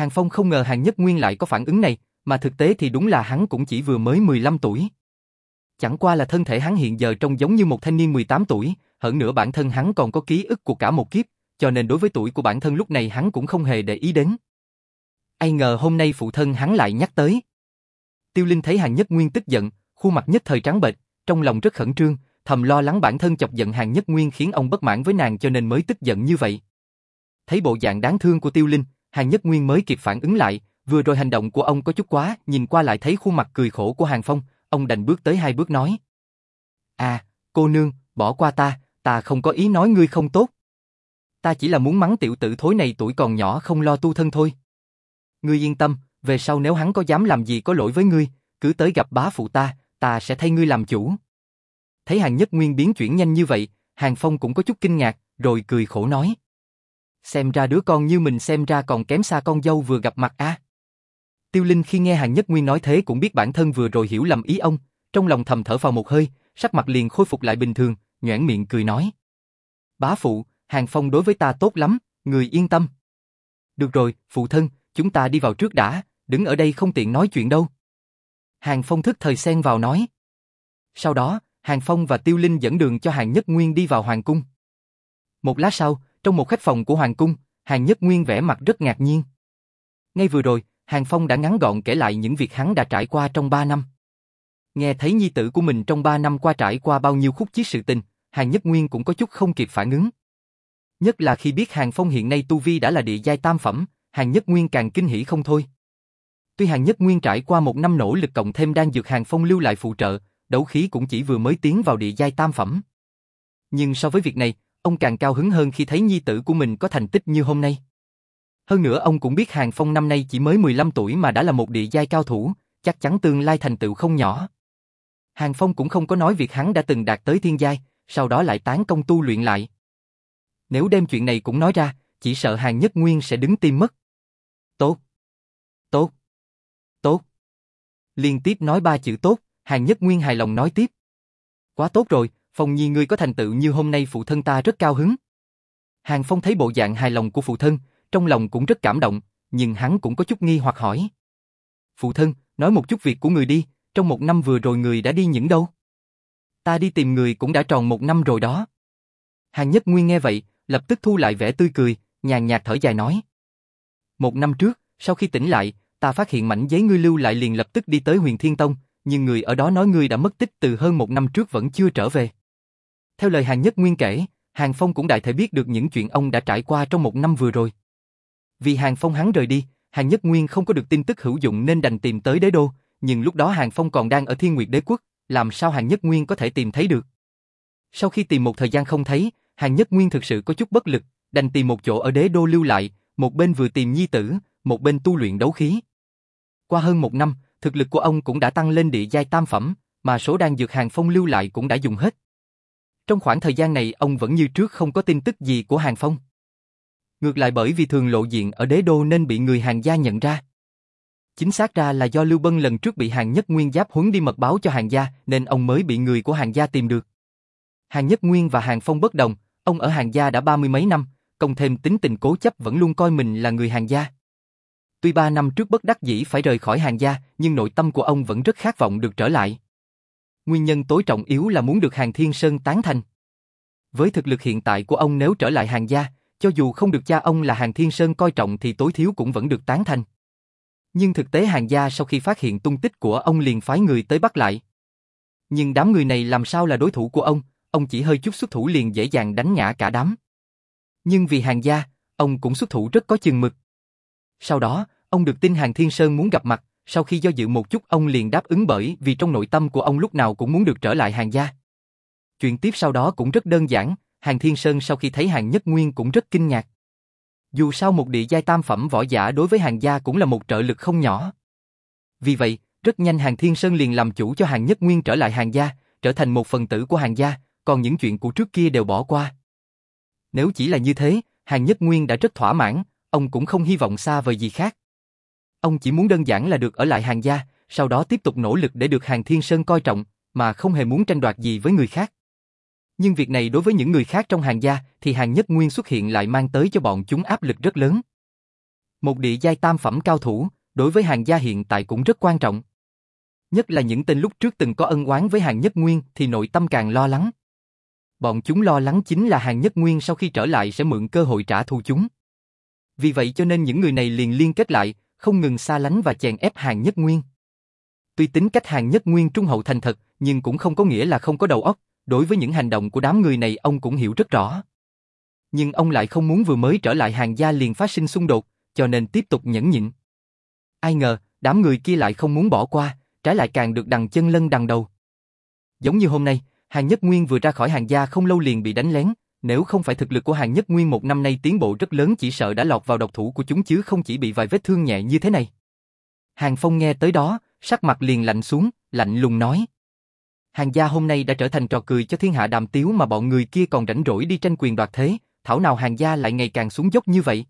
Hàng Phong không ngờ Hàng Nhất Nguyên lại có phản ứng này, mà thực tế thì đúng là hắn cũng chỉ vừa mới 15 tuổi. Chẳng qua là thân thể hắn hiện giờ trông giống như một thanh niên 18 tuổi, hơn nữa bản thân hắn còn có ký ức của cả một kiếp, cho nên đối với tuổi của bản thân lúc này hắn cũng không hề để ý đến. Ai ngờ hôm nay phụ thân hắn lại nhắc tới. Tiêu Linh thấy Hàng Nhất Nguyên tức giận, khuôn mặt nhất thời trắng bệch, trong lòng rất khẩn trương, thầm lo lắng bản thân chọc giận Hàng Nhất Nguyên khiến ông bất mãn với nàng cho nên mới tức giận như vậy. Thấy bộ dạng đáng thương của Tiêu Linh, Hàng Nhất Nguyên mới kịp phản ứng lại, vừa rồi hành động của ông có chút quá, nhìn qua lại thấy khuôn mặt cười khổ của Hàng Phong, ông đành bước tới hai bước nói. À, cô nương, bỏ qua ta, ta không có ý nói ngươi không tốt. Ta chỉ là muốn mắng tiểu tử thối này tuổi còn nhỏ không lo tu thân thôi. Ngươi yên tâm, về sau nếu hắn có dám làm gì có lỗi với ngươi, cứ tới gặp bá phụ ta, ta sẽ thay ngươi làm chủ. Thấy hàng nhất nguyên biến chuyển nhanh như vậy, hàng phong cũng có chút kinh ngạc, rồi cười khổ nói. Xem ra đứa con như mình xem ra còn kém xa con dâu vừa gặp mặt a. Tiêu Linh khi nghe hàng nhất nguyên nói thế cũng biết bản thân vừa rồi hiểu lầm ý ông, trong lòng thầm thở vào một hơi, sắc mặt liền khôi phục lại bình thường, nhoẻn miệng cười nói. Bá phụ, Hàng Phong đối với ta tốt lắm, người yên tâm. Được rồi, phụ thân, chúng ta đi vào trước đã, đứng ở đây không tiện nói chuyện đâu. Hàng Phong thức thời xen vào nói. Sau đó, Hàng Phong và Tiêu Linh dẫn đường cho Hàng Nhất Nguyên đi vào Hoàng Cung. Một lát sau, trong một khách phòng của Hoàng Cung, Hàng Nhất Nguyên vẻ mặt rất ngạc nhiên. Ngay vừa rồi, Hàng Phong đã ngắn gọn kể lại những việc hắn đã trải qua trong 3 năm. Nghe thấy nhi tử của mình trong 3 năm qua trải qua bao nhiêu khúc chiết sự tình, Hàng Nhất Nguyên cũng có chút không kịp phản ứng. Nhất là khi biết Hàng Phong hiện nay tu vi đã là địa giai tam phẩm, Hàng Nhất Nguyên càng kinh hỉ không thôi. Tuy Hàng Nhất Nguyên trải qua một năm nỗ lực cộng thêm đang dược Hàng Phong lưu lại phụ trợ, đấu khí cũng chỉ vừa mới tiến vào địa giai tam phẩm. Nhưng so với việc này, ông càng cao hứng hơn khi thấy nhi tử của mình có thành tích như hôm nay. Hơn nữa ông cũng biết Hàng Phong năm nay chỉ mới 15 tuổi mà đã là một địa giai cao thủ, chắc chắn tương lai thành tựu không nhỏ. Hàng Phong cũng không có nói việc hắn đã từng đạt tới thiên giai, sau đó lại tán công tu luyện lại. Nếu đem chuyện này cũng nói ra, chỉ sợ Hàng Nhất Nguyên sẽ đứng tim mất. Tốt. Tốt. Tốt. Liên tiếp nói ba chữ tốt, Hàng Nhất Nguyên hài lòng nói tiếp. Quá tốt rồi, Phong Nhi ngươi có thành tựu như hôm nay phụ thân ta rất cao hứng. Hàng Phong thấy bộ dạng hài lòng của phụ thân, trong lòng cũng rất cảm động, nhưng hắn cũng có chút nghi hoặc hỏi. Phụ thân, nói một chút việc của người đi, trong một năm vừa rồi người đã đi những đâu? Ta đi tìm người cũng đã tròn một năm rồi đó. Hàng Nhất Nguyên nghe vậy, lập tức thu lại vẻ tươi cười, nhàn nhạt thở dài nói. Một năm trước, sau khi tỉnh lại, ta phát hiện mảnh giấy ngươi lưu lại liền lập tức đi tới huyền Thiên Tông, nhưng người ở đó nói ngươi đã mất tích từ hơn một năm trước vẫn chưa trở về. Theo lời Hàng Nhất Nguyên kể, Hàng Phong cũng đại thể biết được những chuyện ông đã trải qua trong một năm vừa rồi. Vì Hàng Phong hắn rời đi, Hàng Nhất Nguyên không có được tin tức hữu dụng nên đành tìm tới đế đô, nhưng lúc đó Hàng Phong còn đang ở Thiên Nguyệt Đế Quốc, làm sao Hàng Nhất Nguyên có thể tìm thấy được. Sau khi tìm một thời gian không thấy, Hàng Nhất Nguyên thực sự có chút bất lực, đành tìm một chỗ ở đế đô lưu lại, một bên vừa tìm nhi tử, một bên tu luyện đấu khí. Qua hơn một năm, thực lực của ông cũng đã tăng lên địa giai tam phẩm, mà số đan dược Hàng Phong lưu lại cũng đã dùng hết. Trong khoảng thời gian này ông vẫn như trước không có tin tức gì của Hàng Phong. Ngược lại bởi vì thường lộ diện ở đế đô nên bị người hàng gia nhận ra. Chính xác ra là do Lưu Bân lần trước bị hàng nhất nguyên giáp huấn đi mật báo cho hàng gia nên ông mới bị người của hàng gia tìm được. Hàng nhất nguyên và hàng phong bất đồng, ông ở hàng gia đã ba mươi mấy năm, cộng thêm tính tình cố chấp vẫn luôn coi mình là người hàng gia. Tuy ba năm trước bất đắc dĩ phải rời khỏi hàng gia, nhưng nội tâm của ông vẫn rất khát vọng được trở lại. Nguyên nhân tối trọng yếu là muốn được hàng thiên sơn tán thành. Với thực lực hiện tại của ông nếu trở lại hàng gia, cho dù không được cha ông là hàng thiên sơn coi trọng thì tối thiếu cũng vẫn được tán thành. Nhưng thực tế hàng gia sau khi phát hiện tung tích của ông liền phái người tới bắt lại. Nhưng đám người này làm sao là đối thủ của ông, ông chỉ hơi chút xuất thủ liền dễ dàng đánh ngã cả đám. Nhưng vì hàng gia, ông cũng xuất thủ rất có chừng mực. Sau đó, ông được tin hàng thiên sơn muốn gặp mặt, sau khi do dự một chút ông liền đáp ứng bởi vì trong nội tâm của ông lúc nào cũng muốn được trở lại hàng gia. Chuyện tiếp sau đó cũng rất đơn giản, hàng thiên sơn sau khi thấy hàng nhất nguyên cũng rất kinh ngạc. Dù sao một địa giai tam phẩm võ giả đối với hàng gia cũng là một trợ lực không nhỏ. Vì vậy, rất nhanh hàng thiên sơn liền làm chủ cho hàng nhất nguyên trở lại hàng gia, trở thành một phần tử của hàng gia, còn những chuyện của trước kia đều bỏ qua. Nếu chỉ là như thế, hàng nhất nguyên đã rất thỏa mãn, ông cũng không hy vọng xa vời gì khác. Ông chỉ muốn đơn giản là được ở lại hàng gia, sau đó tiếp tục nỗ lực để được hàng thiên sơn coi trọng, mà không hề muốn tranh đoạt gì với người khác. Nhưng việc này đối với những người khác trong hàng gia thì hàng nhất nguyên xuất hiện lại mang tới cho bọn chúng áp lực rất lớn. Một địa giai tam phẩm cao thủ, đối với hàng gia hiện tại cũng rất quan trọng. Nhất là những tên lúc trước từng có ân oán với hàng nhất nguyên thì nội tâm càng lo lắng. Bọn chúng lo lắng chính là hàng nhất nguyên sau khi trở lại sẽ mượn cơ hội trả thù chúng. Vì vậy cho nên những người này liền liên kết lại, không ngừng xa lánh và chèn ép hàng nhất nguyên. Tuy tính cách hàng nhất nguyên trung hậu thành thật, nhưng cũng không có nghĩa là không có đầu óc, đối với những hành động của đám người này ông cũng hiểu rất rõ. Nhưng ông lại không muốn vừa mới trở lại hàng gia liền phát sinh xung đột, cho nên tiếp tục nhẫn nhịn. Ai ngờ, đám người kia lại không muốn bỏ qua, trái lại càng được đằng chân lân đằng đầu. Giống như hôm nay, Hàng Nhất Nguyên vừa ra khỏi hàng gia không lâu liền bị đánh lén, nếu không phải thực lực của Hàng Nhất Nguyên một năm nay tiến bộ rất lớn chỉ sợ đã lọt vào độc thủ của chúng chứ không chỉ bị vài vết thương nhẹ như thế này. Hàng Phong nghe tới đó, sắc mặt liền lạnh xuống, lạnh lùng nói. Hàng gia hôm nay đã trở thành trò cười cho thiên hạ đàm tiếu mà bọn người kia còn rảnh rỗi đi tranh quyền đoạt thế, thảo nào hàng gia lại ngày càng xuống dốc như vậy.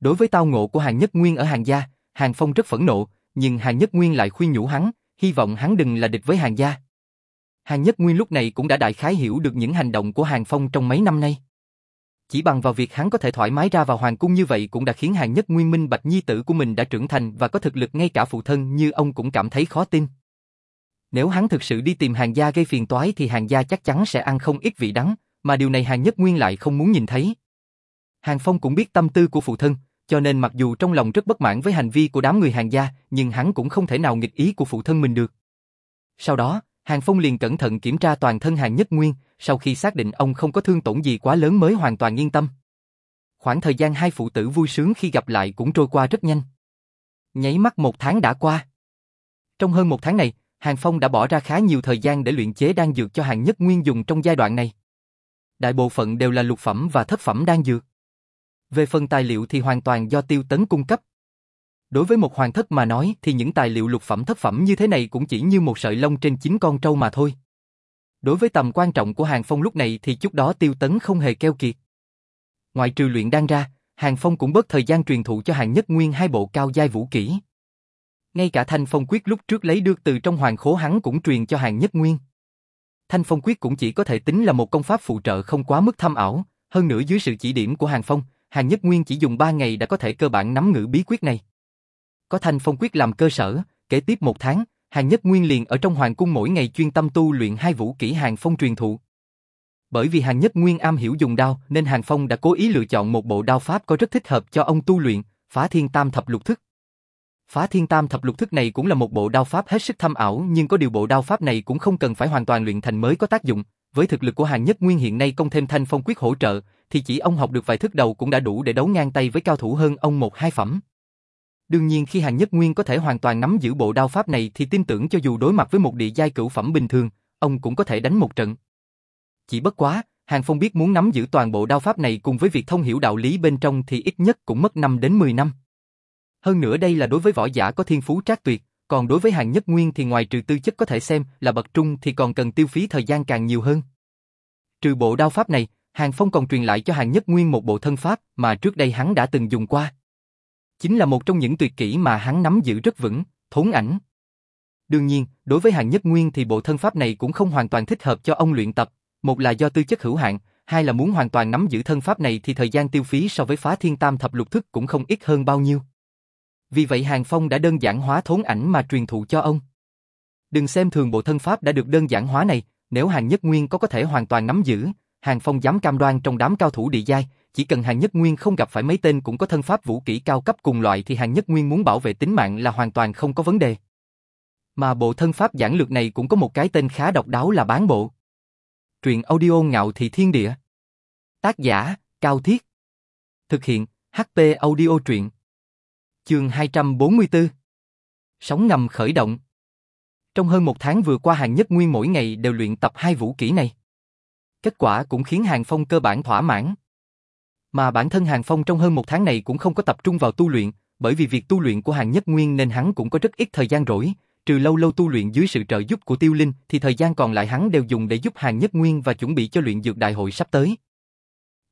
Đối với tao ngộ của hàng nhất nguyên ở hàng gia, hàng phong rất phẫn nộ, nhưng hàng nhất nguyên lại khuyên nhủ hắn, hy vọng hắn đừng là địch với hàng gia. Hàng nhất nguyên lúc này cũng đã đại khái hiểu được những hành động của hàng phong trong mấy năm nay. Chỉ bằng vào việc hắn có thể thoải mái ra vào hoàng cung như vậy cũng đã khiến hàng nhất nguyên minh bạch nhi tử của mình đã trưởng thành và có thực lực ngay cả phụ thân như ông cũng cảm thấy khó tin. Nếu hắn thực sự đi tìm hàng gia gây phiền toái thì hàng gia chắc chắn sẽ ăn không ít vị đắng, mà điều này hàng nhất nguyên lại không muốn nhìn thấy. Hàng Phong cũng biết tâm tư của phụ thân, cho nên mặc dù trong lòng rất bất mãn với hành vi của đám người hàng gia, nhưng hắn cũng không thể nào nghịch ý của phụ thân mình được. Sau đó, Hàng Phong liền cẩn thận kiểm tra toàn thân Hàng Nhất Nguyên, sau khi xác định ông không có thương tổn gì quá lớn mới hoàn toàn yên tâm. Khoảng thời gian hai phụ tử vui sướng khi gặp lại cũng trôi qua rất nhanh. Nháy mắt một tháng đã qua. Trong hơn một tháng này, Hàng Phong đã bỏ ra khá nhiều thời gian để luyện chế đan dược cho Hàng Nhất Nguyên dùng trong giai đoạn này. Đại bộ phận đều là lục phẩm và thất phẩm đan dược. Về phần tài liệu thì hoàn toàn do tiêu tấn cung cấp. Đối với một hoàng thất mà nói thì những tài liệu lục phẩm thất phẩm như thế này cũng chỉ như một sợi lông trên chín con trâu mà thôi. Đối với tầm quan trọng của Hàng Phong lúc này thì chút đó tiêu tấn không hề keo kiệt. Ngoại trừ luyện đan ra, Hàng Phong cũng bớt thời gian truyền thụ cho Hàng Nhất Nguyên hai bộ cao giai vũ kỹ. Ngay cả Thanh Phong Quyết lúc trước lấy được từ trong hoàng khố hắn cũng truyền cho Hàng Nhất Nguyên. Thanh Phong Quyết cũng chỉ có thể tính là một công pháp phụ trợ không quá mức thâm ảo, hơn nữa dưới sự chỉ điểm của Hàng Phong, Hàng Nhất Nguyên chỉ dùng 3 ngày đã có thể cơ bản nắm ngữ bí quyết này. Có Thanh Phong Quyết làm cơ sở, kế tiếp một tháng, Hàng Nhất Nguyên liền ở trong hoàng cung mỗi ngày chuyên tâm tu luyện hai vũ kỹ Hàng Phong truyền thụ. Bởi vì Hàng Nhất Nguyên am hiểu dùng đao nên Hàng Phong đã cố ý lựa chọn một bộ đao pháp có rất thích hợp cho ông tu luyện, phá thiên tam thập lục thức. Phá thiên tam thập lục thức này cũng là một bộ đao pháp hết sức thâm ảo nhưng có điều bộ đao pháp này cũng không cần phải hoàn toàn luyện thành mới có tác dụng. Với thực lực của Hàng Nhất Nguyên hiện nay công thêm thanh phong quyết hỗ trợ, thì chỉ ông học được vài thức đầu cũng đã đủ để đấu ngang tay với cao thủ hơn ông một hai phẩm. Đương nhiên khi Hàng Nhất Nguyên có thể hoàn toàn nắm giữ bộ đao pháp này thì tin tưởng cho dù đối mặt với một địa giai cửu phẩm bình thường, ông cũng có thể đánh một trận. Chỉ bất quá, Hàng Phong biết muốn nắm giữ toàn bộ đao pháp này cùng với việc thông hiểu đạo lý bên trong thì ít nhất cũng mất 5 đến 10 năm. Hơn nữa đây là đối với võ giả có thiên phú trác tuyệt, còn đối với Hàng Nhất Nguyên thì ngoài trừ tư chất có thể xem là bậc trung thì còn cần tiêu phí thời gian càng nhiều hơn. Trừ bộ đao pháp này, Hàng Phong còn truyền lại cho Hàng Nhất Nguyên một bộ thân pháp mà trước đây hắn đã từng dùng qua. Chính là một trong những tuyệt kỹ mà hắn nắm giữ rất vững, thốn ảnh. Đương nhiên, đối với Hàng Nhất Nguyên thì bộ thân pháp này cũng không hoàn toàn thích hợp cho ông luyện tập, một là do tư chất hữu hạn, hai là muốn hoàn toàn nắm giữ thân pháp này thì thời gian tiêu phí so với phá thiên tam thập lục thức cũng không ít hơn bao nhiêu. Vì vậy Hàng Phong đã đơn giản hóa thốn ảnh mà truyền thụ cho ông. Đừng xem thường bộ thân pháp đã được đơn giản hóa này, nếu Hàng Nhất Nguyên có có thể hoàn toàn nắm giữ, Hàng Phong dám cam đoan trong đám cao thủ địa giai, chỉ cần Hàng Nhất Nguyên không gặp phải mấy tên cũng có thân pháp vũ kỹ cao cấp cùng loại thì Hàng Nhất Nguyên muốn bảo vệ tính mạng là hoàn toàn không có vấn đề. Mà bộ thân pháp giản lược này cũng có một cái tên khá độc đáo là bán bộ. Truyện audio ngạo thị thiên địa. Tác giả, Cao Thiết. Thực hiện, HP audio truyện. Chương 244 Sóng ngầm khởi động Trong hơn một tháng vừa qua Hàng Nhất Nguyên mỗi ngày đều luyện tập hai vũ kỹ này. Kết quả cũng khiến Hàng Phong cơ bản thỏa mãn. Mà bản thân Hàng Phong trong hơn một tháng này cũng không có tập trung vào tu luyện, bởi vì việc tu luyện của Hàng Nhất Nguyên nên hắn cũng có rất ít thời gian rỗi, trừ lâu lâu tu luyện dưới sự trợ giúp của Tiêu Linh thì thời gian còn lại hắn đều dùng để giúp Hàng Nhất Nguyên và chuẩn bị cho luyện dược đại hội sắp tới.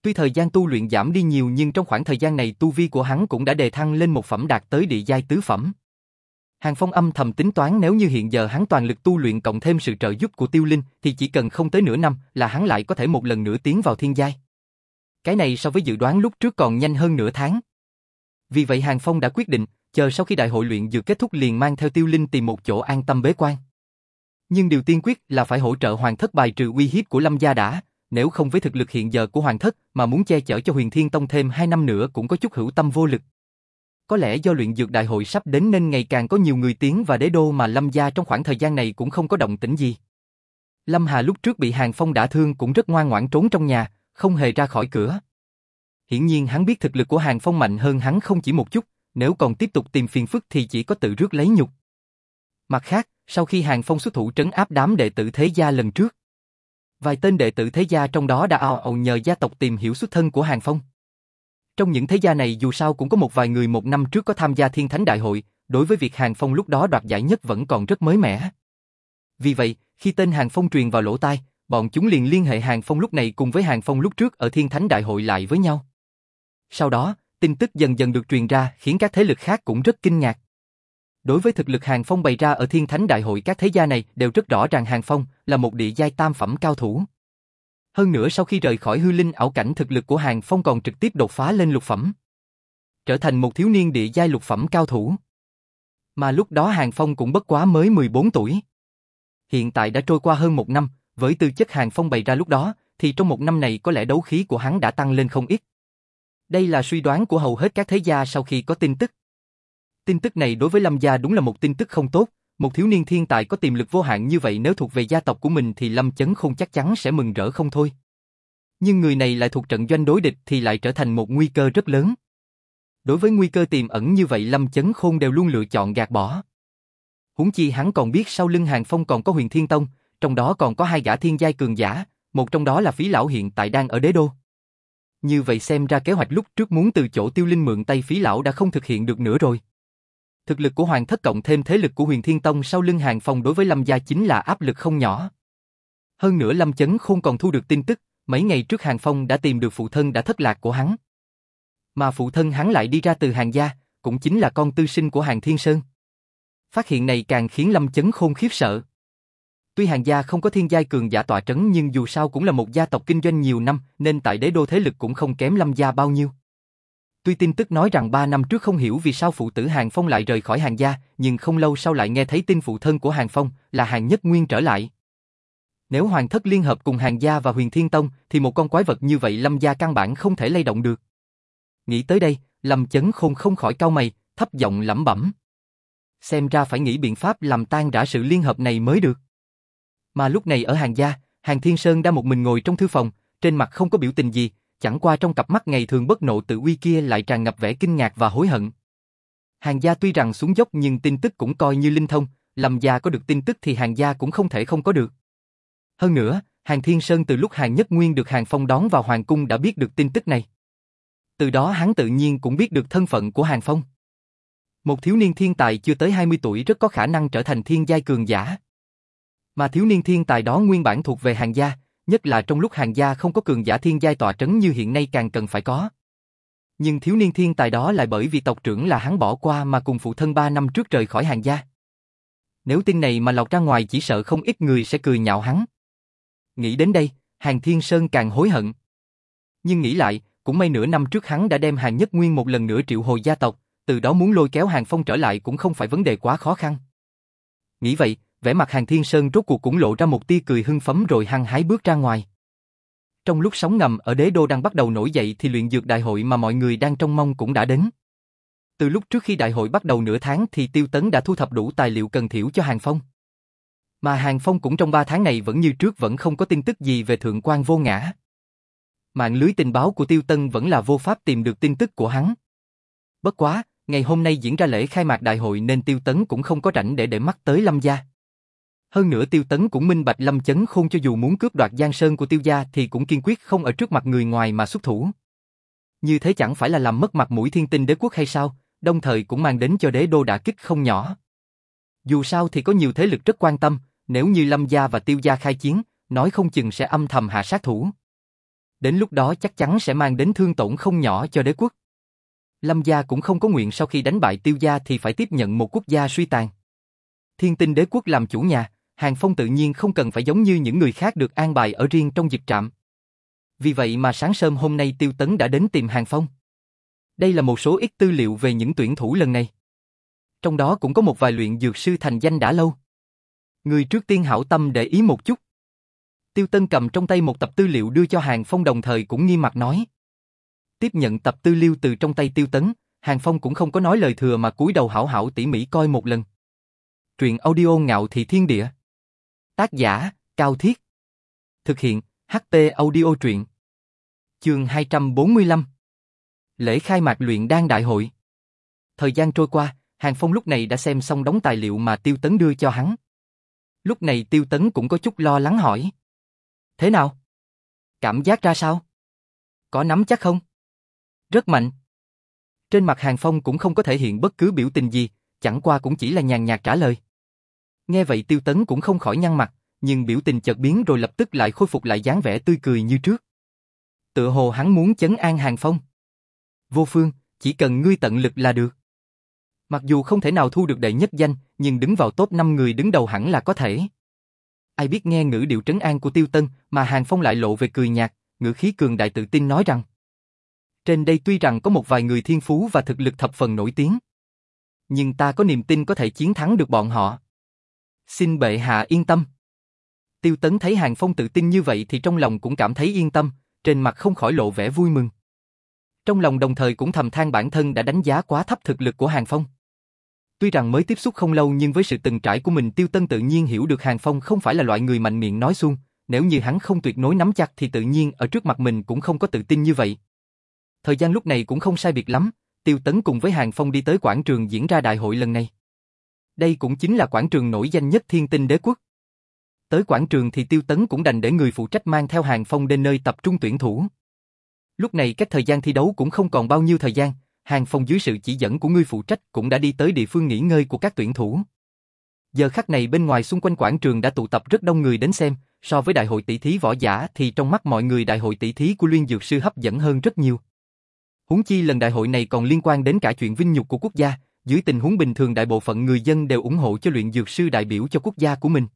Tuy thời gian tu luyện giảm đi nhiều nhưng trong khoảng thời gian này tu vi của hắn cũng đã đề thăng lên một phẩm đạt tới địa giai tứ phẩm. Hàng Phong âm thầm tính toán nếu như hiện giờ hắn toàn lực tu luyện cộng thêm sự trợ giúp của Tiêu Linh thì chỉ cần không tới nửa năm là hắn lại có thể một lần nữa tiến vào thiên giai. Cái này so với dự đoán lúc trước còn nhanh hơn nửa tháng. Vì vậy Hàng Phong đã quyết định, chờ sau khi đại hội luyện dược kết thúc liền mang theo Tiêu Linh tìm một chỗ an tâm bế quan. Nhưng điều tiên quyết là phải hỗ trợ Hoàng thất bài trừ uy hiếp của Lâm gia đã, nếu không với thực lực hiện giờ của Hoàng thất mà muốn che chở cho Huyền Thiên Tông thêm 2 năm nữa cũng có chút hữu tâm vô lực. Có lẽ do luyện dược đại hội sắp đến nên ngày càng có nhiều người tiến và đế đô mà Lâm gia trong khoảng thời gian này cũng không có động tĩnh gì. Lâm Hà lúc trước bị Hàng Phong đả thương cũng rất ngoan ngoãn trốn trong nhà, không hề ra khỏi cửa. Hiển nhiên hắn biết thực lực của Hàng Phong mạnh hơn hắn không chỉ một chút, nếu còn tiếp tục tìm phiền phức thì chỉ có tự rước lấy nhục. Mặt khác, sau khi Hàng Phong xuất thủ trấn áp đám đệ tử thế gia lần trước, vài tên đệ tử thế gia trong đó đã ào ào nhờ gia tộc tìm hiểu xuất thân của Hàng Phong. Trong những thế gia này dù sao cũng có một vài người một năm trước có tham gia Thiên Thánh Đại hội, đối với việc Hàng Phong lúc đó đoạt giải nhất vẫn còn rất mới mẻ. Vì vậy, khi tên Hàng Phong truyền vào lỗ tai, bọn chúng liền liên hệ Hàng Phong lúc này cùng với Hàng Phong lúc trước ở Thiên Thánh Đại hội lại với nhau. Sau đó, tin tức dần dần được truyền ra khiến các thế lực khác cũng rất kinh ngạc. Đối với thực lực Hàng Phong bày ra ở Thiên Thánh Đại hội các thế gia này đều rất rõ ràng Hàng Phong là một địa giai tam phẩm cao thủ. Hơn nữa sau khi rời khỏi hư linh ảo cảnh thực lực của Hàng Phong còn trực tiếp đột phá lên lục phẩm. Trở thành một thiếu niên địa giai lục phẩm cao thủ. Mà lúc đó Hàng Phong cũng bất quá mới 14 tuổi. Hiện tại đã trôi qua hơn một năm, với tư chất Hàng Phong bày ra lúc đó, thì trong một năm này có lẽ đấu khí của hắn đã tăng lên không ít. Đây là suy đoán của hầu hết các thế gia sau khi có tin tức. Tin tức này đối với Lâm gia đúng là một tin tức không tốt, một thiếu niên thiên tài có tiềm lực vô hạn như vậy nếu thuộc về gia tộc của mình thì Lâm Chấn không chắc chắn sẽ mừng rỡ không thôi. Nhưng người này lại thuộc trận doanh đối địch thì lại trở thành một nguy cơ rất lớn. Đối với nguy cơ tiềm ẩn như vậy Lâm Chấn Khôn đều luôn lựa chọn gạt bỏ. Huống chi hắn còn biết sau lưng Hàng Phong còn có huyền thiên tông, trong đó còn có hai gã thiên giai cường giả, một trong đó là phí lão hiện tại đang ở đế đô. Như vậy xem ra kế hoạch lúc trước muốn từ chỗ tiêu linh mượn tay phí lão đã không thực hiện được nữa rồi. Thực lực của Hoàng thất cộng thêm thế lực của huyền thiên tông sau lưng hàng phòng đối với Lâm gia chính là áp lực không nhỏ. Hơn nữa Lâm chấn không còn thu được tin tức, mấy ngày trước hàng phong đã tìm được phụ thân đã thất lạc của hắn. Mà phụ thân hắn lại đi ra từ hàng gia, cũng chính là con tư sinh của hàng thiên sơn. Phát hiện này càng khiến Lâm chấn khôn khiếp sợ. Tuy hàng gia không có thiên giai cường giả tọa trấn nhưng dù sao cũng là một gia tộc kinh doanh nhiều năm nên tại đế đô thế lực cũng không kém lâm gia bao nhiêu. Tuy tin tức nói rằng 3 năm trước không hiểu vì sao phụ tử Hàng Phong lại rời khỏi hàng gia, nhưng không lâu sau lại nghe thấy tin phụ thân của Hàng Phong là Hàng Nhất Nguyên trở lại. Nếu Hoàng thất liên hợp cùng Hàng gia và Huyền Thiên Tông thì một con quái vật như vậy Lâm gia căn bản không thể lay động được. Nghĩ tới đây, Lâm Chấn Khôn không khỏi cau mày, thấp giọng lẩm bẩm. Xem ra phải nghĩ biện pháp làm tan rã sự liên hợp này mới được. Mà lúc này ở hàng gia, hàng thiên sơn đang một mình ngồi trong thư phòng, trên mặt không có biểu tình gì, chẳng qua trong cặp mắt ngày thường bất nộ tự uy kia lại tràn ngập vẻ kinh ngạc và hối hận. Hàng gia tuy rằng xuống dốc nhưng tin tức cũng coi như linh thông, làm gia có được tin tức thì hàng gia cũng không thể không có được. Hơn nữa, hàng thiên sơn từ lúc hàng nhất nguyên được hàng phong đón vào hoàng cung đã biết được tin tức này. Từ đó hắn tự nhiên cũng biết được thân phận của hàng phong. Một thiếu niên thiên tài chưa tới 20 tuổi rất có khả năng trở thành thiên giai cường giả. Mà thiếu niên thiên tài đó nguyên bản thuộc về hàng gia, nhất là trong lúc hàng gia không có cường giả thiên giai tọa trấn như hiện nay càng cần phải có. Nhưng thiếu niên thiên tài đó lại bởi vì tộc trưởng là hắn bỏ qua mà cùng phụ thân 3 năm trước rời khỏi hàng gia. Nếu tin này mà lọt ra ngoài chỉ sợ không ít người sẽ cười nhạo hắn. Nghĩ đến đây, hàng thiên sơn càng hối hận. Nhưng nghĩ lại, cũng may nửa năm trước hắn đã đem hàng nhất nguyên một lần nữa triệu hồi gia tộc, từ đó muốn lôi kéo hàng phong trở lại cũng không phải vấn đề quá khó khăn. Nghĩ vậy, vẻ mặt Hàng Thiên Sơn rốt cuộc cũng lộ ra một tia cười hưng phấn rồi hăng hái bước ra ngoài. Trong lúc sóng ngầm ở đế đô đang bắt đầu nổi dậy thì luyện dược đại hội mà mọi người đang trông mong cũng đã đến. Từ lúc trước khi đại hội bắt đầu nửa tháng thì Tiêu Tấn đã thu thập đủ tài liệu cần thiểu cho Hàng Phong. Mà Hàng Phong cũng trong ba tháng này vẫn như trước vẫn không có tin tức gì về Thượng quan vô ngã. Mạng lưới tình báo của Tiêu Tân vẫn là vô pháp tìm được tin tức của hắn. Bất quá, ngày hôm nay diễn ra lễ khai mạc đại hội nên Tiêu Tấn cũng không có rảnh để để mắt tới Lâm gia. Hơn nữa Tiêu Tấn cũng minh bạch Lâm Chấn Khôn cho dù muốn cướp đoạt Giang Sơn của Tiêu gia thì cũng kiên quyết không ở trước mặt người ngoài mà xuất thủ. Như thế chẳng phải là làm mất mặt mũi thiên tinh đế quốc hay sao, đồng thời cũng mang đến cho đế đô đả kích không nhỏ. Dù sao thì có nhiều thế lực rất quan tâm, nếu như Lâm gia và Tiêu gia khai chiến, nói không chừng sẽ âm thầm hạ sát thủ. Đến lúc đó chắc chắn sẽ mang đến thương tổn không nhỏ cho đế quốc. Lâm gia cũng không có nguyện sau khi đánh bại Tiêu gia thì phải tiếp nhận một quốc gia suy tàn. Thiên tinh đế quốc làm chủ nhà, Hàng Phong tự nhiên không cần phải giống như những người khác được an bài ở riêng trong dịch trạm. Vì vậy mà sáng sớm hôm nay Tiêu Tấn đã đến tìm Hàng Phong. Đây là một số ít tư liệu về những tuyển thủ lần này. Trong đó cũng có một vài luyện dược sư thành danh đã lâu. Người trước tiên hảo tâm để ý một chút. Tiêu Tân cầm trong tay một tập tư liệu đưa cho Hàng Phong đồng thời cũng nghiêm mặt nói. Tiếp nhận tập tư liệu từ trong tay Tiêu Tấn, Hàng Phong cũng không có nói lời thừa mà cúi đầu hảo hảo tỉ mỉ coi một lần. Truyện audio ngạo thị thiên địa. Tác giả, Cao Thiết. Thực hiện, HT audio truyện. Chương 245 Lễ khai mạc luyện đan đại hội. Thời gian trôi qua, Hàng Phong lúc này đã xem xong đống tài liệu mà Tiêu Tấn đưa cho hắn. Lúc này Tiêu Tấn cũng có chút lo lắng hỏi. Thế nào? Cảm giác ra sao? Có nắm chắc không? Rất mạnh. Trên mặt Hàng Phong cũng không có thể hiện bất cứ biểu tình gì, chẳng qua cũng chỉ là nhàn nhạt trả lời. Nghe vậy Tiêu Tấn cũng không khỏi nhăn mặt, nhưng biểu tình chợt biến rồi lập tức lại khôi phục lại dáng vẻ tươi cười như trước. Tựa hồ hắn muốn chấn an Hàng Phong. Vô phương, chỉ cần ngươi tận lực là được. Mặc dù không thể nào thu được đệ nhất danh, nhưng đứng vào top 5 người đứng đầu hẳn là có thể. Ai biết nghe ngữ điệu trấn an của Tiêu Tân mà Hàng Phong lại lộ về cười nhạt, ngữ khí cường đại tự tin nói rằng Trên đây tuy rằng có một vài người thiên phú và thực lực thập phần nổi tiếng, nhưng ta có niềm tin có thể chiến thắng được bọn họ. Xin bệ hạ yên tâm. Tiêu Tấn thấy Hàng Phong tự tin như vậy thì trong lòng cũng cảm thấy yên tâm, trên mặt không khỏi lộ vẻ vui mừng. Trong lòng đồng thời cũng thầm than bản thân đã đánh giá quá thấp thực lực của Hàng Phong. Tuy rằng mới tiếp xúc không lâu nhưng với sự từng trải của mình Tiêu Tân tự nhiên hiểu được Hàng Phong không phải là loại người mạnh miệng nói xuông. nếu như hắn không tuyệt đối nắm chặt thì tự nhiên ở trước mặt mình cũng không có tự tin như vậy. Thời gian lúc này cũng không sai biệt lắm, Tiêu Tấn cùng với Hàng Phong đi tới quảng trường diễn ra đại hội lần này. Đây cũng chính là quảng trường nổi danh nhất thiên tinh đế quốc. Tới quảng trường thì Tiêu Tấn cũng đành để người phụ trách mang theo Hàng Phong đến nơi tập trung tuyển thủ. Lúc này cách thời gian thi đấu cũng không còn bao nhiêu thời gian, Hàng Phong dưới sự chỉ dẫn của người phụ trách cũng đã đi tới địa phương nghỉ ngơi của các tuyển thủ. Giờ khắc này bên ngoài xung quanh quảng trường đã tụ tập rất đông người đến xem, so với đại hội tỷ thí võ giả thì trong mắt mọi người đại hội tỷ thí của Liên Dược Sư hấp dẫn hơn rất nhiều. Huống chi lần đại hội này còn liên quan đến cả chuyện vinh nhục của quốc gia, dưới tình huống bình thường đại bộ phận người dân đều ủng hộ cho luyện dược sư đại biểu cho quốc gia của mình.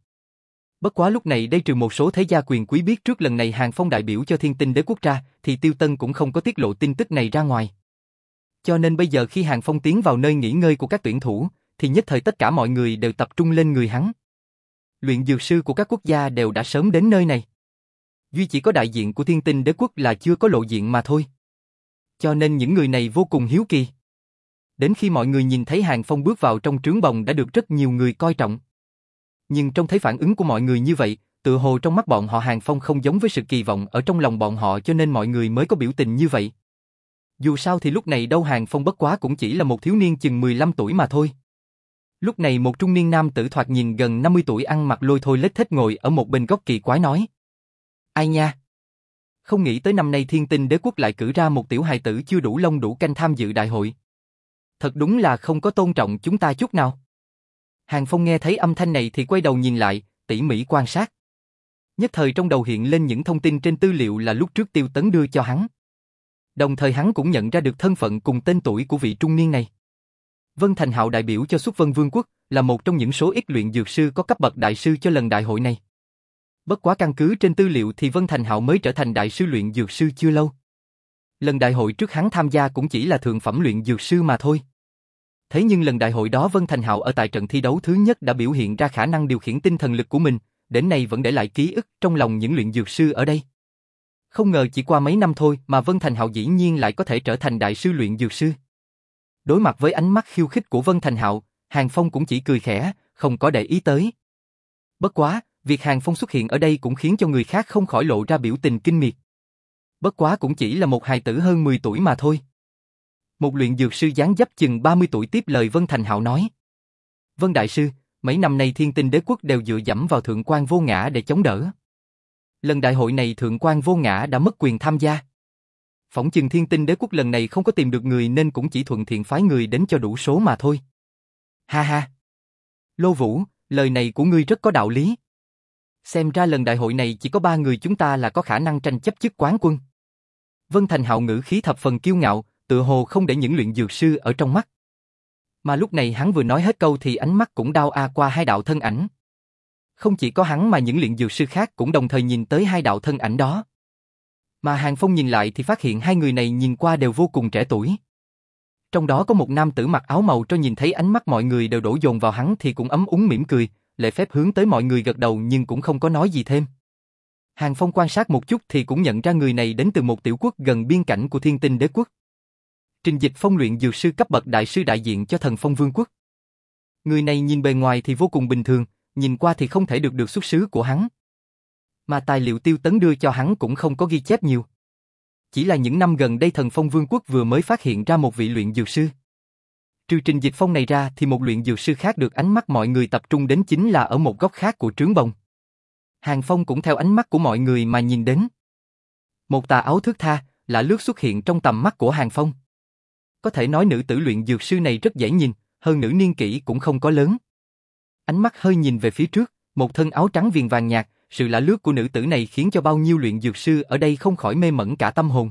Bất quá lúc này đây trừ một số thế gia quyền quý biết trước lần này Hàng Phong đại biểu cho thiên tinh đế quốc ra, thì Tiêu Tân cũng không có tiết lộ tin tức này ra ngoài. Cho nên bây giờ khi Hàng Phong tiến vào nơi nghỉ ngơi của các tuyển thủ, thì nhất thời tất cả mọi người đều tập trung lên người hắn. Luyện dược sư của các quốc gia đều đã sớm đến nơi này. Duy chỉ có đại diện của thiên tinh đế quốc là chưa có lộ diện mà thôi. Cho nên những người này vô cùng hiếu kỳ. Đến khi mọi người nhìn thấy Hàng Phong bước vào trong trướng bồng đã được rất nhiều người coi trọng. Nhưng trong thấy phản ứng của mọi người như vậy, tự hồ trong mắt bọn họ Hàng Phong không giống với sự kỳ vọng ở trong lòng bọn họ cho nên mọi người mới có biểu tình như vậy. Dù sao thì lúc này đâu Hàng Phong bất quá cũng chỉ là một thiếu niên chừng 15 tuổi mà thôi. Lúc này một trung niên nam tử thoạt nhìn gần 50 tuổi ăn mặc lôi thôi lết thết ngồi ở một bên góc kỳ quái nói. Ai nha? Không nghĩ tới năm nay thiên tinh đế quốc lại cử ra một tiểu hài tử chưa đủ lông đủ canh tham dự đại hội. Thật đúng là không có tôn trọng chúng ta chút nào. Hàng Phong nghe thấy âm thanh này thì quay đầu nhìn lại, tỉ mỉ quan sát. Nhất thời trong đầu hiện lên những thông tin trên tư liệu là lúc trước tiêu tấn đưa cho hắn. Đồng thời hắn cũng nhận ra được thân phận cùng tên tuổi của vị trung niên này. Vân Thành Hạo đại biểu cho Xuất Vân Vương quốc, là một trong những số ít luyện dược sư có cấp bậc đại sư cho lần đại hội này. Bất quá căn cứ trên tư liệu thì Vân Thành Hạo mới trở thành đại sư luyện dược sư chưa lâu. Lần đại hội trước hắn tham gia cũng chỉ là thượng phẩm luyện dược sư mà thôi. Thế nhưng lần đại hội đó Vân Thành Hạo ở tại trận thi đấu thứ nhất đã biểu hiện ra khả năng điều khiển tinh thần lực của mình, đến nay vẫn để lại ký ức trong lòng những luyện dược sư ở đây. Không ngờ chỉ qua mấy năm thôi mà Vân Thành Hạo dĩ nhiên lại có thể trở thành đại sư luyện dược sư. Đối mặt với ánh mắt khiêu khích của Vân Thành Hạo, Hàng Phong cũng chỉ cười khẽ, không có để ý tới. Bất quá, việc Hàng Phong xuất hiện ở đây cũng khiến cho người khác không khỏi lộ ra biểu tình kinh miệt. Bất quá cũng chỉ là một hài tử hơn 10 tuổi mà thôi. Một luyện dược sư dáng dấp chừng 30 tuổi tiếp lời Vân Thành Hạo nói. Vân Đại Sư, mấy năm nay thiên tinh đế quốc đều dựa dẫm vào thượng quan vô ngã để chống đỡ. Lần đại hội này thượng quan vô ngã đã mất quyền tham gia. Phỏng chừng thiên tinh đế quốc lần này không có tìm được người nên cũng chỉ thuận thiện phái người đến cho đủ số mà thôi. Ha ha. Lô Vũ, lời này của ngươi rất có đạo lý. Xem ra lần đại hội này chỉ có ba người chúng ta là có khả năng tranh chấp chức quán quân. Vân Thành hạo ngữ khí thập phần kiêu ngạo, tự hồ không để những luyện dược sư ở trong mắt. Mà lúc này hắn vừa nói hết câu thì ánh mắt cũng đau a qua hai đạo thân ảnh. Không chỉ có hắn mà những luyện dược sư khác cũng đồng thời nhìn tới hai đạo thân ảnh đó. Mà Hàng Phong nhìn lại thì phát hiện hai người này nhìn qua đều vô cùng trẻ tuổi. Trong đó có một nam tử mặc áo màu cho nhìn thấy ánh mắt mọi người đều đổ dồn vào hắn thì cũng ấm úng mỉm cười, lệ phép hướng tới mọi người gật đầu nhưng cũng không có nói gì thêm. Hàng Phong quan sát một chút thì cũng nhận ra người này đến từ một tiểu quốc gần biên cảnh của thiên tinh đế quốc. Trình dịch phong luyện dược sư cấp bậc đại sư đại diện cho thần phong vương quốc. Người này nhìn bề ngoài thì vô cùng bình thường, nhìn qua thì không thể được được xuất xứ của hắn. Mà tài liệu tiêu tấn đưa cho hắn cũng không có ghi chép nhiều. Chỉ là những năm gần đây thần phong vương quốc vừa mới phát hiện ra một vị luyện dược sư. Trừ trình dịch phong này ra thì một luyện dược sư khác được ánh mắt mọi người tập trung đến chính là ở một góc khác của trướng bồng. Hàng Phong cũng theo ánh mắt của mọi người mà nhìn đến. Một tà áo thước tha, lạ lướt xuất hiện trong tầm mắt của Hàng Phong. Có thể nói nữ tử luyện dược sư này rất dễ nhìn, hơn nữ niên kỷ cũng không có lớn. Ánh mắt hơi nhìn về phía trước, một thân áo trắng viền vàng nhạt, sự lạ lướt của nữ tử này khiến cho bao nhiêu luyện dược sư ở đây không khỏi mê mẩn cả tâm hồn.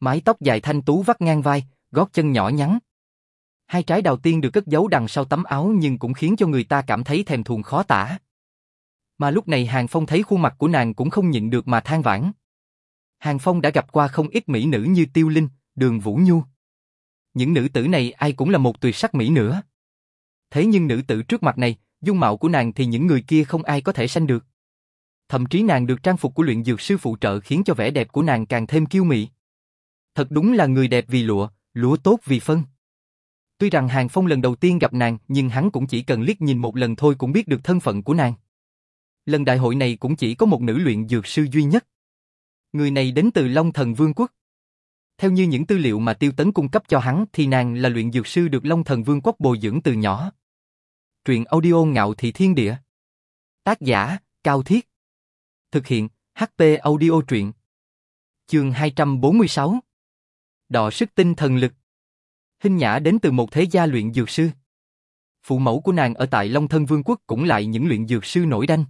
Mái tóc dài thanh tú vắt ngang vai, gót chân nhỏ nhắn. Hai trái đào tiên được cất giấu đằng sau tấm áo nhưng cũng khiến cho người ta cảm thấy thèm thuồng khó tả. Mà lúc này Hàng Phong thấy khuôn mặt của nàng cũng không nhịn được mà than vãn. Hàng Phong đã gặp qua không ít mỹ nữ như Tiêu Linh, Đường Vũ Nhu. Những nữ tử này ai cũng là một tuyệt sắc mỹ nữa. Thế nhưng nữ tử trước mặt này, dung mạo của nàng thì những người kia không ai có thể sanh được. Thậm chí nàng được trang phục của luyện dược sư phụ trợ khiến cho vẻ đẹp của nàng càng thêm kiêu mị. Thật đúng là người đẹp vì lụa, lúa tốt vì phân. Tuy rằng Hàng Phong lần đầu tiên gặp nàng, nhưng hắn cũng chỉ cần liếc nhìn một lần thôi cũng biết được thân phận của nàng. Lần đại hội này cũng chỉ có một nữ luyện dược sư duy nhất. Người này đến từ Long Thần Vương quốc. Theo như những tư liệu mà Tiêu Tấn cung cấp cho hắn thì nàng là luyện dược sư được Long Thần Vương quốc bồi dưỡng từ nhỏ. Truyện audio ngạo thị thiên địa. Tác giả, Cao Thiết. Thực hiện, HP audio truyện. Chương 246 Đọ sức tinh thần lực Hình Nhã đến từ một thế gia luyện dược sư. Phụ mẫu của nàng ở tại Long Thân Vương quốc cũng lại những luyện dược sư nổi danh.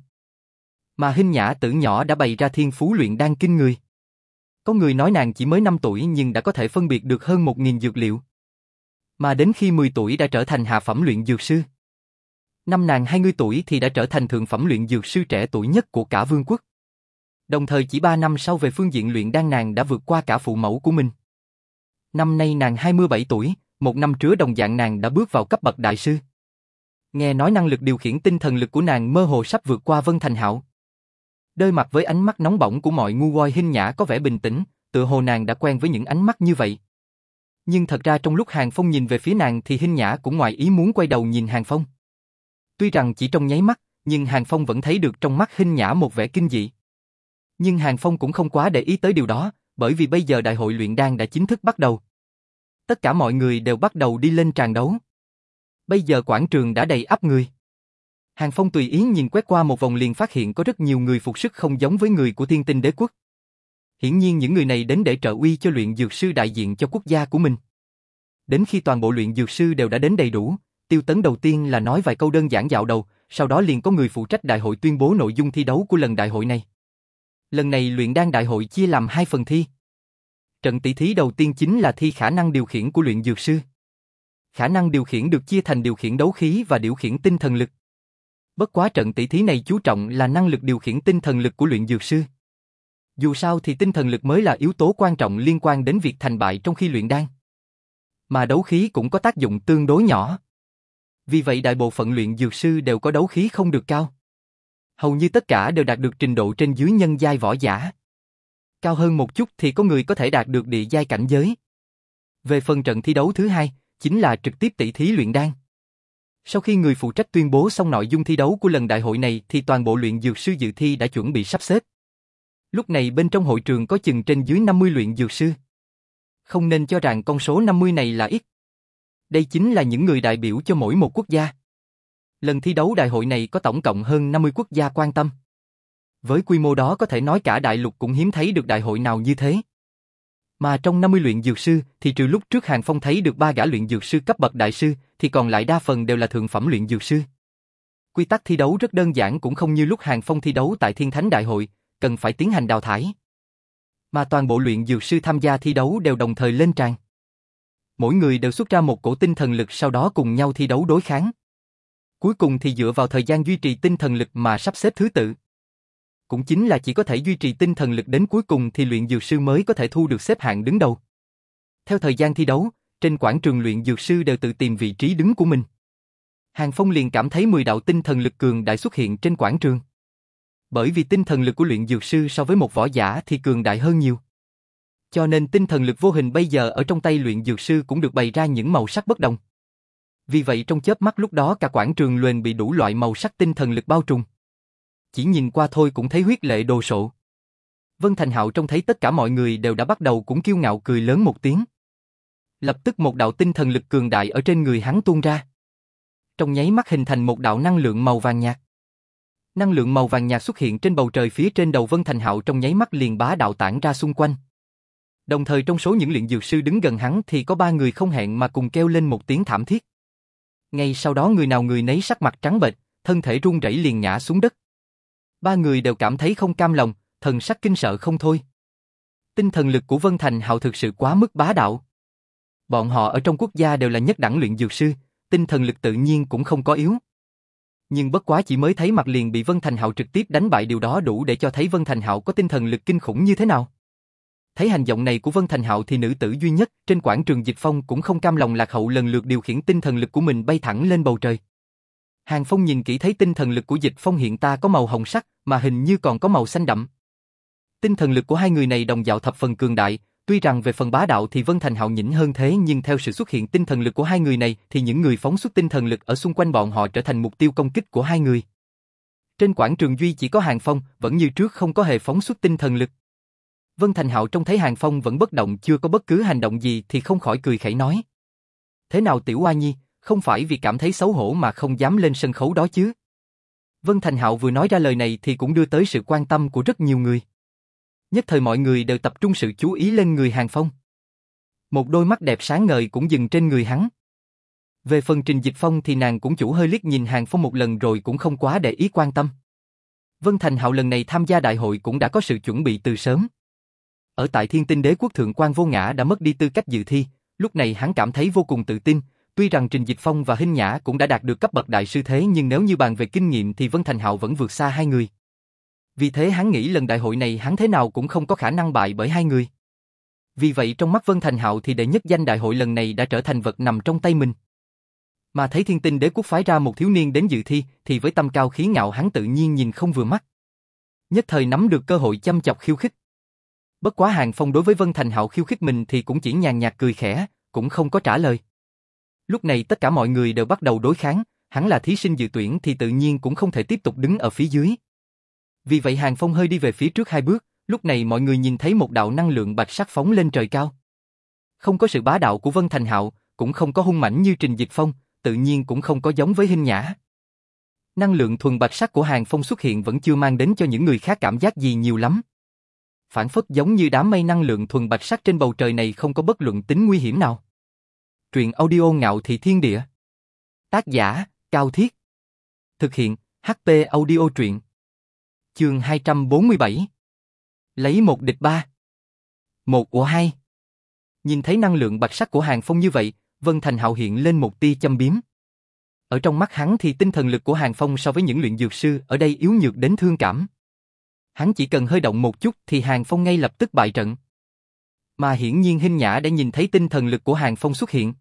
Mà Hình Nhã tử nhỏ đã bày ra thiên phú luyện đan kinh người. Có người nói nàng chỉ mới 5 tuổi nhưng đã có thể phân biệt được hơn 1.000 dược liệu. Mà đến khi 10 tuổi đã trở thành hạ phẩm luyện dược sư. Năm nàng 20 tuổi thì đã trở thành thượng phẩm luyện dược sư trẻ tuổi nhất của cả vương quốc. Đồng thời chỉ 3 năm sau về phương diện luyện đan nàng đã vượt qua cả phụ mẫu của mình. Năm nay nàng 27 tuổi, một năm trước đồng dạng nàng đã bước vào cấp bậc đại sư. Nghe nói năng lực điều khiển tinh thần lực của nàng mơ hồ sắp vượt qua Vân Thành Hạo. Đôi mặt với ánh mắt nóng bỏng của mọi ngu voi hình nhã có vẻ bình tĩnh, tựa hồ nàng đã quen với những ánh mắt như vậy. Nhưng thật ra trong lúc Hàng Phong nhìn về phía nàng thì hình nhã cũng ngoài ý muốn quay đầu nhìn Hàng Phong. Tuy rằng chỉ trong nháy mắt, nhưng Hàng Phong vẫn thấy được trong mắt hình nhã một vẻ kinh dị. Nhưng Hàng Phong cũng không quá để ý tới điều đó, bởi vì bây giờ đại hội luyện đan đã chính thức bắt đầu. Tất cả mọi người đều bắt đầu đi lên tràn đấu. Bây giờ quảng trường đã đầy ắp người. Hàng Phong tùy ý nhìn quét qua một vòng liền phát hiện có rất nhiều người phục sức không giống với người của thiên tinh đế quốc. Hiển nhiên những người này đến để trợ uy cho luyện dược sư đại diện cho quốc gia của mình. Đến khi toàn bộ luyện dược sư đều đã đến đầy đủ, tiêu tấn đầu tiên là nói vài câu đơn giản dạo đầu, sau đó liền có người phụ trách đại hội tuyên bố nội dung thi đấu của lần đại hội này. Lần này luyện đan đại hội chia làm hai phần thi. Trận tỷ thí đầu tiên chính là thi khả năng điều khiển của luyện dược sư. Khả năng điều khiển được chia thành điều khiển đấu khí và điều khiển tinh thần lực. Bất quá trận tỷ thí này chú trọng là năng lực điều khiển tinh thần lực của luyện dược sư. Dù sao thì tinh thần lực mới là yếu tố quan trọng liên quan đến việc thành bại trong khi luyện đan. Mà đấu khí cũng có tác dụng tương đối nhỏ. Vì vậy đại bộ phận luyện dược sư đều có đấu khí không được cao. Hầu như tất cả đều đạt được trình độ trên dưới nhân giai võ giả. Cao hơn một chút thì có người có thể đạt được địa giai cảnh giới. Về phần trận thi đấu thứ hai, chính là trực tiếp tỷ thí luyện đan. Sau khi người phụ trách tuyên bố xong nội dung thi đấu của lần đại hội này thì toàn bộ luyện dược sư dự thi đã chuẩn bị sắp xếp. Lúc này bên trong hội trường có chừng trên dưới 50 luyện dược sư. Không nên cho rằng con số 50 này là ít. Đây chính là những người đại biểu cho mỗi một quốc gia. Lần thi đấu đại hội này có tổng cộng hơn 50 quốc gia quan tâm. Với quy mô đó có thể nói cả đại lục cũng hiếm thấy được đại hội nào như thế. Mà trong 50 luyện dược sư, thì trừ lúc trước Hàng Phong thấy được ba gã luyện dược sư cấp bậc đại sư, thì còn lại đa phần đều là thượng phẩm luyện dược sư. Quy tắc thi đấu rất đơn giản cũng không như lúc Hàng Phong thi đấu tại Thiên Thánh Đại hội, cần phải tiến hành đào thải. Mà toàn bộ luyện dược sư tham gia thi đấu đều đồng thời lên tràng. Mỗi người đều xuất ra một cổ tinh thần lực sau đó cùng nhau thi đấu đối kháng. Cuối cùng thì dựa vào thời gian duy trì tinh thần lực mà sắp xếp thứ tự. Cũng chính là chỉ có thể duy trì tinh thần lực đến cuối cùng thì luyện dược sư mới có thể thu được xếp hạng đứng đầu. Theo thời gian thi đấu, trên quảng trường luyện dược sư đều tự tìm vị trí đứng của mình. Hàng Phong liền cảm thấy 10 đạo tinh thần lực cường đại xuất hiện trên quảng trường. Bởi vì tinh thần lực của luyện dược sư so với một võ giả thì cường đại hơn nhiều. Cho nên tinh thần lực vô hình bây giờ ở trong tay luyện dược sư cũng được bày ra những màu sắc bất đồng. Vì vậy trong chớp mắt lúc đó cả quảng trường luyện bị đủ loại màu sắc tinh thần lực bao trùm. Chỉ nhìn qua thôi cũng thấy huyết lệ đồ sộ. Vân Thành Hạo trông thấy tất cả mọi người đều đã bắt đầu cũng kiêu ngạo cười lớn một tiếng. Lập tức một đạo tinh thần lực cường đại ở trên người hắn tuôn ra. Trong nháy mắt hình thành một đạo năng lượng màu vàng nhạt. Năng lượng màu vàng nhạt xuất hiện trên bầu trời phía trên đầu Vân Thành Hạo trong nháy mắt liền bá đạo tản ra xung quanh. Đồng thời trong số những luyện dược sư đứng gần hắn thì có ba người không hẹn mà cùng kêu lên một tiếng thảm thiết. Ngay sau đó người nào người nấy sắc mặt trắng bệch, thân thể run rẩy liền ngã xuống đất. Ba người đều cảm thấy không cam lòng, thần sắc kinh sợ không thôi. Tinh thần lực của Vân Thành Hạo thực sự quá mức bá đạo. Bọn họ ở trong quốc gia đều là nhất đẳng luyện dược sư, tinh thần lực tự nhiên cũng không có yếu. nhưng bất quá chỉ mới thấy mặt liền bị Vân Thành Hạo trực tiếp đánh bại điều đó đủ để cho thấy Vân Thành Hạo có tinh thần lực kinh khủng như thế nào. Thấy hành động này của Vân Thành Hạo thì nữ tử duy nhất trên quảng trường Dịch Phong cũng không cam lòng lạc hậu lần lượt điều khiển tinh thần lực của mình bay thẳng lên bầu trời. Hàng Phong nhìn kỹ thấy tinh thần lực của Dịch Phong hiện ta có màu hồng sắc, mà hình như còn có màu xanh đậm. Tinh thần lực của hai người này đồng dạo thập phần cường đại, tuy rằng về phần bá đạo thì Vân Thành Hạo nhỉnh hơn thế nhưng theo sự xuất hiện tinh thần lực của hai người này thì những người phóng xuất tinh thần lực ở xung quanh bọn họ trở thành mục tiêu công kích của hai người. Trên quảng trường Duy chỉ có Hàng Phong, vẫn như trước không có hề phóng xuất tinh thần lực. Vân Thành Hạo trông thấy Hàng Phong vẫn bất động chưa có bất cứ hành động gì thì không khỏi cười khẩy nói. Thế nào Tiểu Hoa Nhi, không phải vì cảm thấy xấu hổ mà không dám lên sân khấu đó chứ? Vân Thành Hạo vừa nói ra lời này thì cũng đưa tới sự quan tâm của rất nhiều người. Nhất thời mọi người đều tập trung sự chú ý lên người Hàng Phong. Một đôi mắt đẹp sáng ngời cũng dừng trên người hắn. Về phần Trình Dịch Phong thì nàng cũng chủ hơi liếc nhìn Hàng Phong một lần rồi cũng không quá để ý quan tâm. Vân Thành Hạo lần này tham gia đại hội cũng đã có sự chuẩn bị từ sớm. Ở tại Thiên Tinh Đế quốc thượng quan vô ngã đã mất đi tư cách dự thi, lúc này hắn cảm thấy vô cùng tự tin, tuy rằng Trình Dịch Phong và Hinh Nhã cũng đã đạt được cấp bậc đại sư thế nhưng nếu như bàn về kinh nghiệm thì Vân Thành Hạo vẫn vượt xa hai người. Vì thế hắn nghĩ lần đại hội này hắn thế nào cũng không có khả năng bại bởi hai người. Vì vậy trong mắt Vân Thành Hạo thì đệ nhất danh đại hội lần này đã trở thành vật nằm trong tay mình. Mà thấy thiên tinh đế quốc phái ra một thiếu niên đến dự thi thì với tâm cao khí ngạo hắn tự nhiên nhìn không vừa mắt. Nhất thời nắm được cơ hội chăm chọc khiêu khích. Bất quá Hàng Phong đối với Vân Thành Hạo khiêu khích mình thì cũng chỉ nhàn nhạt cười khẽ, cũng không có trả lời. Lúc này tất cả mọi người đều bắt đầu đối kháng, hắn là thí sinh dự tuyển thì tự nhiên cũng không thể tiếp tục đứng ở phía dưới. Vì vậy Hàng Phong hơi đi về phía trước hai bước, lúc này mọi người nhìn thấy một đạo năng lượng bạch sắc phóng lên trời cao. Không có sự bá đạo của Vân Thành Hạo, cũng không có hung mãnh như Trình Dịch Phong, tự nhiên cũng không có giống với Hinh Nhã. Năng lượng thuần bạch sắc của Hàng Phong xuất hiện vẫn chưa mang đến cho những người khác cảm giác gì nhiều lắm. Phản phất giống như đám mây năng lượng thuần bạch sắc trên bầu trời này không có bất luận tính nguy hiểm nào. Truyện audio ngạo thị thiên địa. Tác giả, Cao Thiết. Thực hiện, HP audio truyện. Chương 247 Lấy một địch ba Một của hai Nhìn thấy năng lượng bạch sắc của Hàng Phong như vậy, Vân Thành Hạo hiện lên một tia châm biếm. Ở trong mắt hắn thì tinh thần lực của Hàng Phong so với những luyện dược sư ở đây yếu nhược đến thương cảm. Hắn chỉ cần hơi động một chút thì Hàng Phong ngay lập tức bại trận. Mà hiển nhiên Hinh Nhã đã nhìn thấy tinh thần lực của Hàng Phong xuất hiện.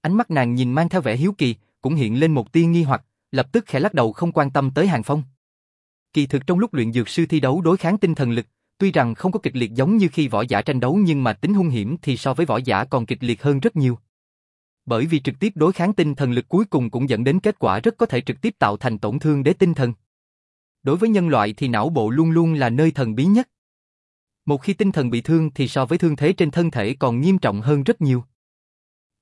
Ánh mắt nàng nhìn mang theo vẻ hiếu kỳ, cũng hiện lên một tia nghi hoặc, lập tức khẽ lắc đầu không quan tâm tới Hàng Phong. Kỳ thực trong lúc luyện dược sư thi đấu đối kháng tinh thần lực, tuy rằng không có kịch liệt giống như khi võ giả tranh đấu nhưng mà tính hung hiểm thì so với võ giả còn kịch liệt hơn rất nhiều. Bởi vì trực tiếp đối kháng tinh thần lực cuối cùng cũng dẫn đến kết quả rất có thể trực tiếp tạo thành tổn thương để tinh thần. Đối với nhân loại thì não bộ luôn luôn là nơi thần bí nhất. Một khi tinh thần bị thương thì so với thương thế trên thân thể còn nghiêm trọng hơn rất nhiều.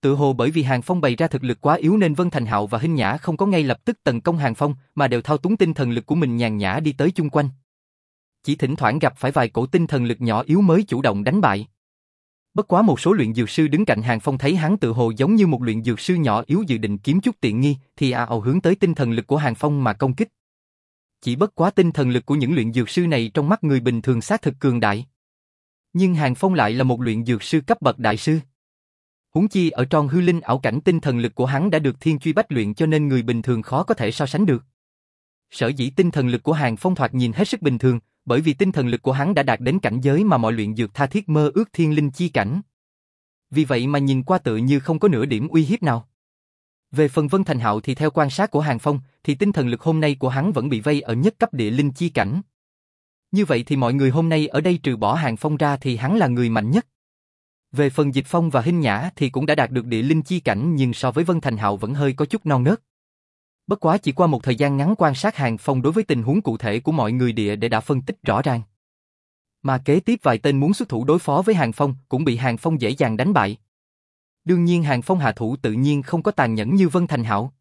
Tự hồ bởi vì Hàng Phong bày ra thực lực quá yếu nên Vân Thành Hạo và Hinh Nhã không có ngay lập tức tấn công Hàng Phong, mà đều thao túng tinh thần lực của mình nhàn nhã đi tới chung quanh. Chỉ thỉnh thoảng gặp phải vài cổ tinh thần lực nhỏ yếu mới chủ động đánh bại. Bất quá một số luyện dược sư đứng cạnh Hàng Phong thấy hắn tự hồ giống như một luyện dược sư nhỏ yếu dự định kiếm chút tiện nghi, thì à ào hướng tới tinh thần lực của Hàng Phong mà công kích. Chỉ bất quá tinh thần lực của những luyện dược sư này trong mắt người bình thường xác thực cường đại. Nhưng Hàng Phong lại là một luyện dược sư cấp bậc đại sư. Huống chi ở trong hư linh ảo cảnh tinh thần lực của hắn đã được thiên truy bách luyện cho nên người bình thường khó có thể so sánh được. Sở dĩ tinh thần lực của Hàng Phong thoạt nhìn hết sức bình thường, bởi vì tinh thần lực của hắn đã đạt đến cảnh giới mà mọi luyện dược tha thiết mơ ước thiên linh chi cảnh. Vì vậy mà nhìn qua tự như không có nửa điểm uy hiếp nào. Về phần Vân Thành Hạo thì theo quan sát của Hàng Phong, thì tinh thần lực hôm nay của hắn vẫn bị vây ở nhất cấp địa linh chi cảnh. Như vậy thì mọi người hôm nay ở đây trừ bỏ Hàng Phong ra thì hắn là người mạnh nhất. Về phần Dịch Phong và Hinh Nhã thì cũng đã đạt được địa linh chi cảnh nhưng so với Vân Thành Hạo vẫn hơi có chút non nớt. Bất quá chỉ qua một thời gian ngắn quan sát Hàng Phong đối với tình huống cụ thể của mọi người địa để đã phân tích rõ ràng. Mà kế tiếp vài tên muốn xuất thủ đối phó với Hàng Phong cũng bị Hàng Phong dễ dàng đánh bại. Đương nhiên Hàng Phong hạ thủ tự nhiên không có tàn nhẫn như Vân Thành Hạo.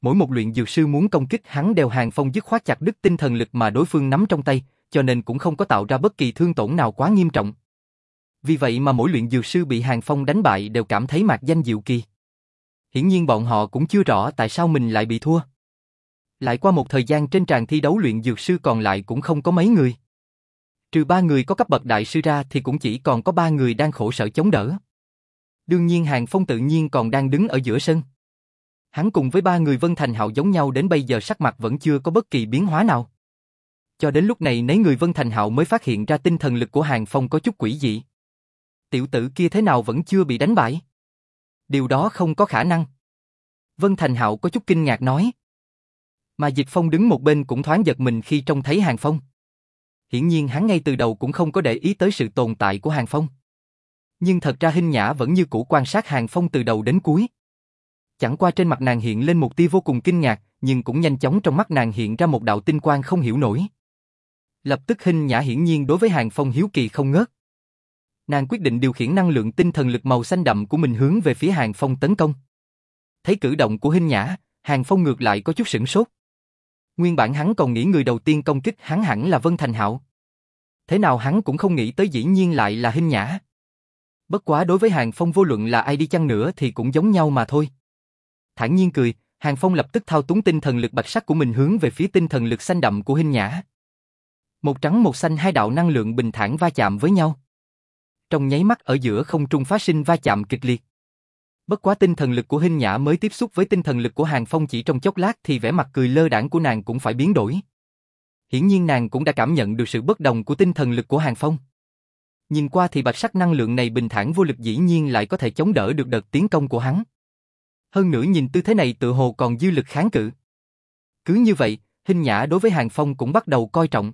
Mỗi một luyện dược sư muốn công kích hắn đều Hàng Phong dứt khoát chặt đứt tinh thần lực mà đối phương nắm trong tay, cho nên cũng không có tạo ra bất kỳ thương tổn nào quá nghiêm trọng. Vì vậy mà mỗi luyện dược sư bị Hàng Phong đánh bại đều cảm thấy mạc danh diệu kỳ. Hiển nhiên bọn họ cũng chưa rõ tại sao mình lại bị thua. Lại qua một thời gian trên tràng thi đấu luyện dược sư còn lại cũng không có mấy người. Trừ ba người có cấp bậc đại sư ra thì cũng chỉ còn có ba người đang khổ sở chống đỡ. Đương nhiên Hàng Phong tự nhiên còn đang đứng ở giữa sân. Hắn cùng với ba người Vân Thành Hạo giống nhau đến bây giờ sắc mặt vẫn chưa có bất kỳ biến hóa nào. Cho đến lúc này nấy người Vân Thành Hạo mới phát hiện ra tinh thần lực của Hàng Phong có chút quỷ dị. Tiểu tử kia thế nào vẫn chưa bị đánh bại? Điều đó không có khả năng. Vân Thành Hạo có chút kinh ngạc nói. Mà Dịch Phong đứng một bên cũng thoáng giật mình khi trông thấy Hàng Phong. Hiển nhiên hắn ngay từ đầu cũng không có để ý tới sự tồn tại của Hàng Phong. Nhưng thật ra Hinh Nhã vẫn như cũ quan sát Hàng Phong từ đầu đến cuối. Chẳng qua trên mặt nàng hiện lên một tia vô cùng kinh ngạc, nhưng cũng nhanh chóng trong mắt nàng hiện ra một đạo tinh quang không hiểu nổi. Lập tức hình Nhã hiển nhiên đối với Hàng Phong hiếu kỳ không ngớt. Nàng quyết định điều khiển năng lượng tinh thần lực màu xanh đậm của mình hướng về phía Hàng Phong tấn công. Thấy cử động của hình Nhã, Hàng Phong ngược lại có chút sửng sốt. Nguyên bản hắn còn nghĩ người đầu tiên công kích hắn hẳn là Vân Thành Hạo. Thế nào hắn cũng không nghĩ tới dĩ nhiên lại là hình Nhã. Bất quá đối với Hàng Phong vô luận là ai đi chăng nữa thì cũng giống nhau mà thôi. Thản nhiên cười, Hàng Phong lập tức thao túng tinh thần lực bạch sắc của mình hướng về phía tinh thần lực xanh đậm của hình Nhã. Một trắng một xanh hai đạo năng lượng bình thản va chạm với nhau. Trong nháy mắt ở giữa không trung phát sinh va chạm kịch liệt. Bất quá tinh thần lực của Hinh Nhã mới tiếp xúc với tinh thần lực của Hàng Phong chỉ trong chốc lát thì vẻ mặt cười lơ đãng của nàng cũng phải biến đổi. Hiển nhiên nàng cũng đã cảm nhận được sự bất đồng của tinh thần lực của Hàng Phong. Nhìn qua thì bạch sắc năng lượng này bình thản vô lực dĩ nhiên lại có thể chống đỡ được đợt tiến công của hắn. Hơn nữa nhìn tư thế này tự hồ còn dư lực kháng cự. Cứ như vậy, Hinh Nhã đối với Hàng Phong cũng bắt đầu coi trọng.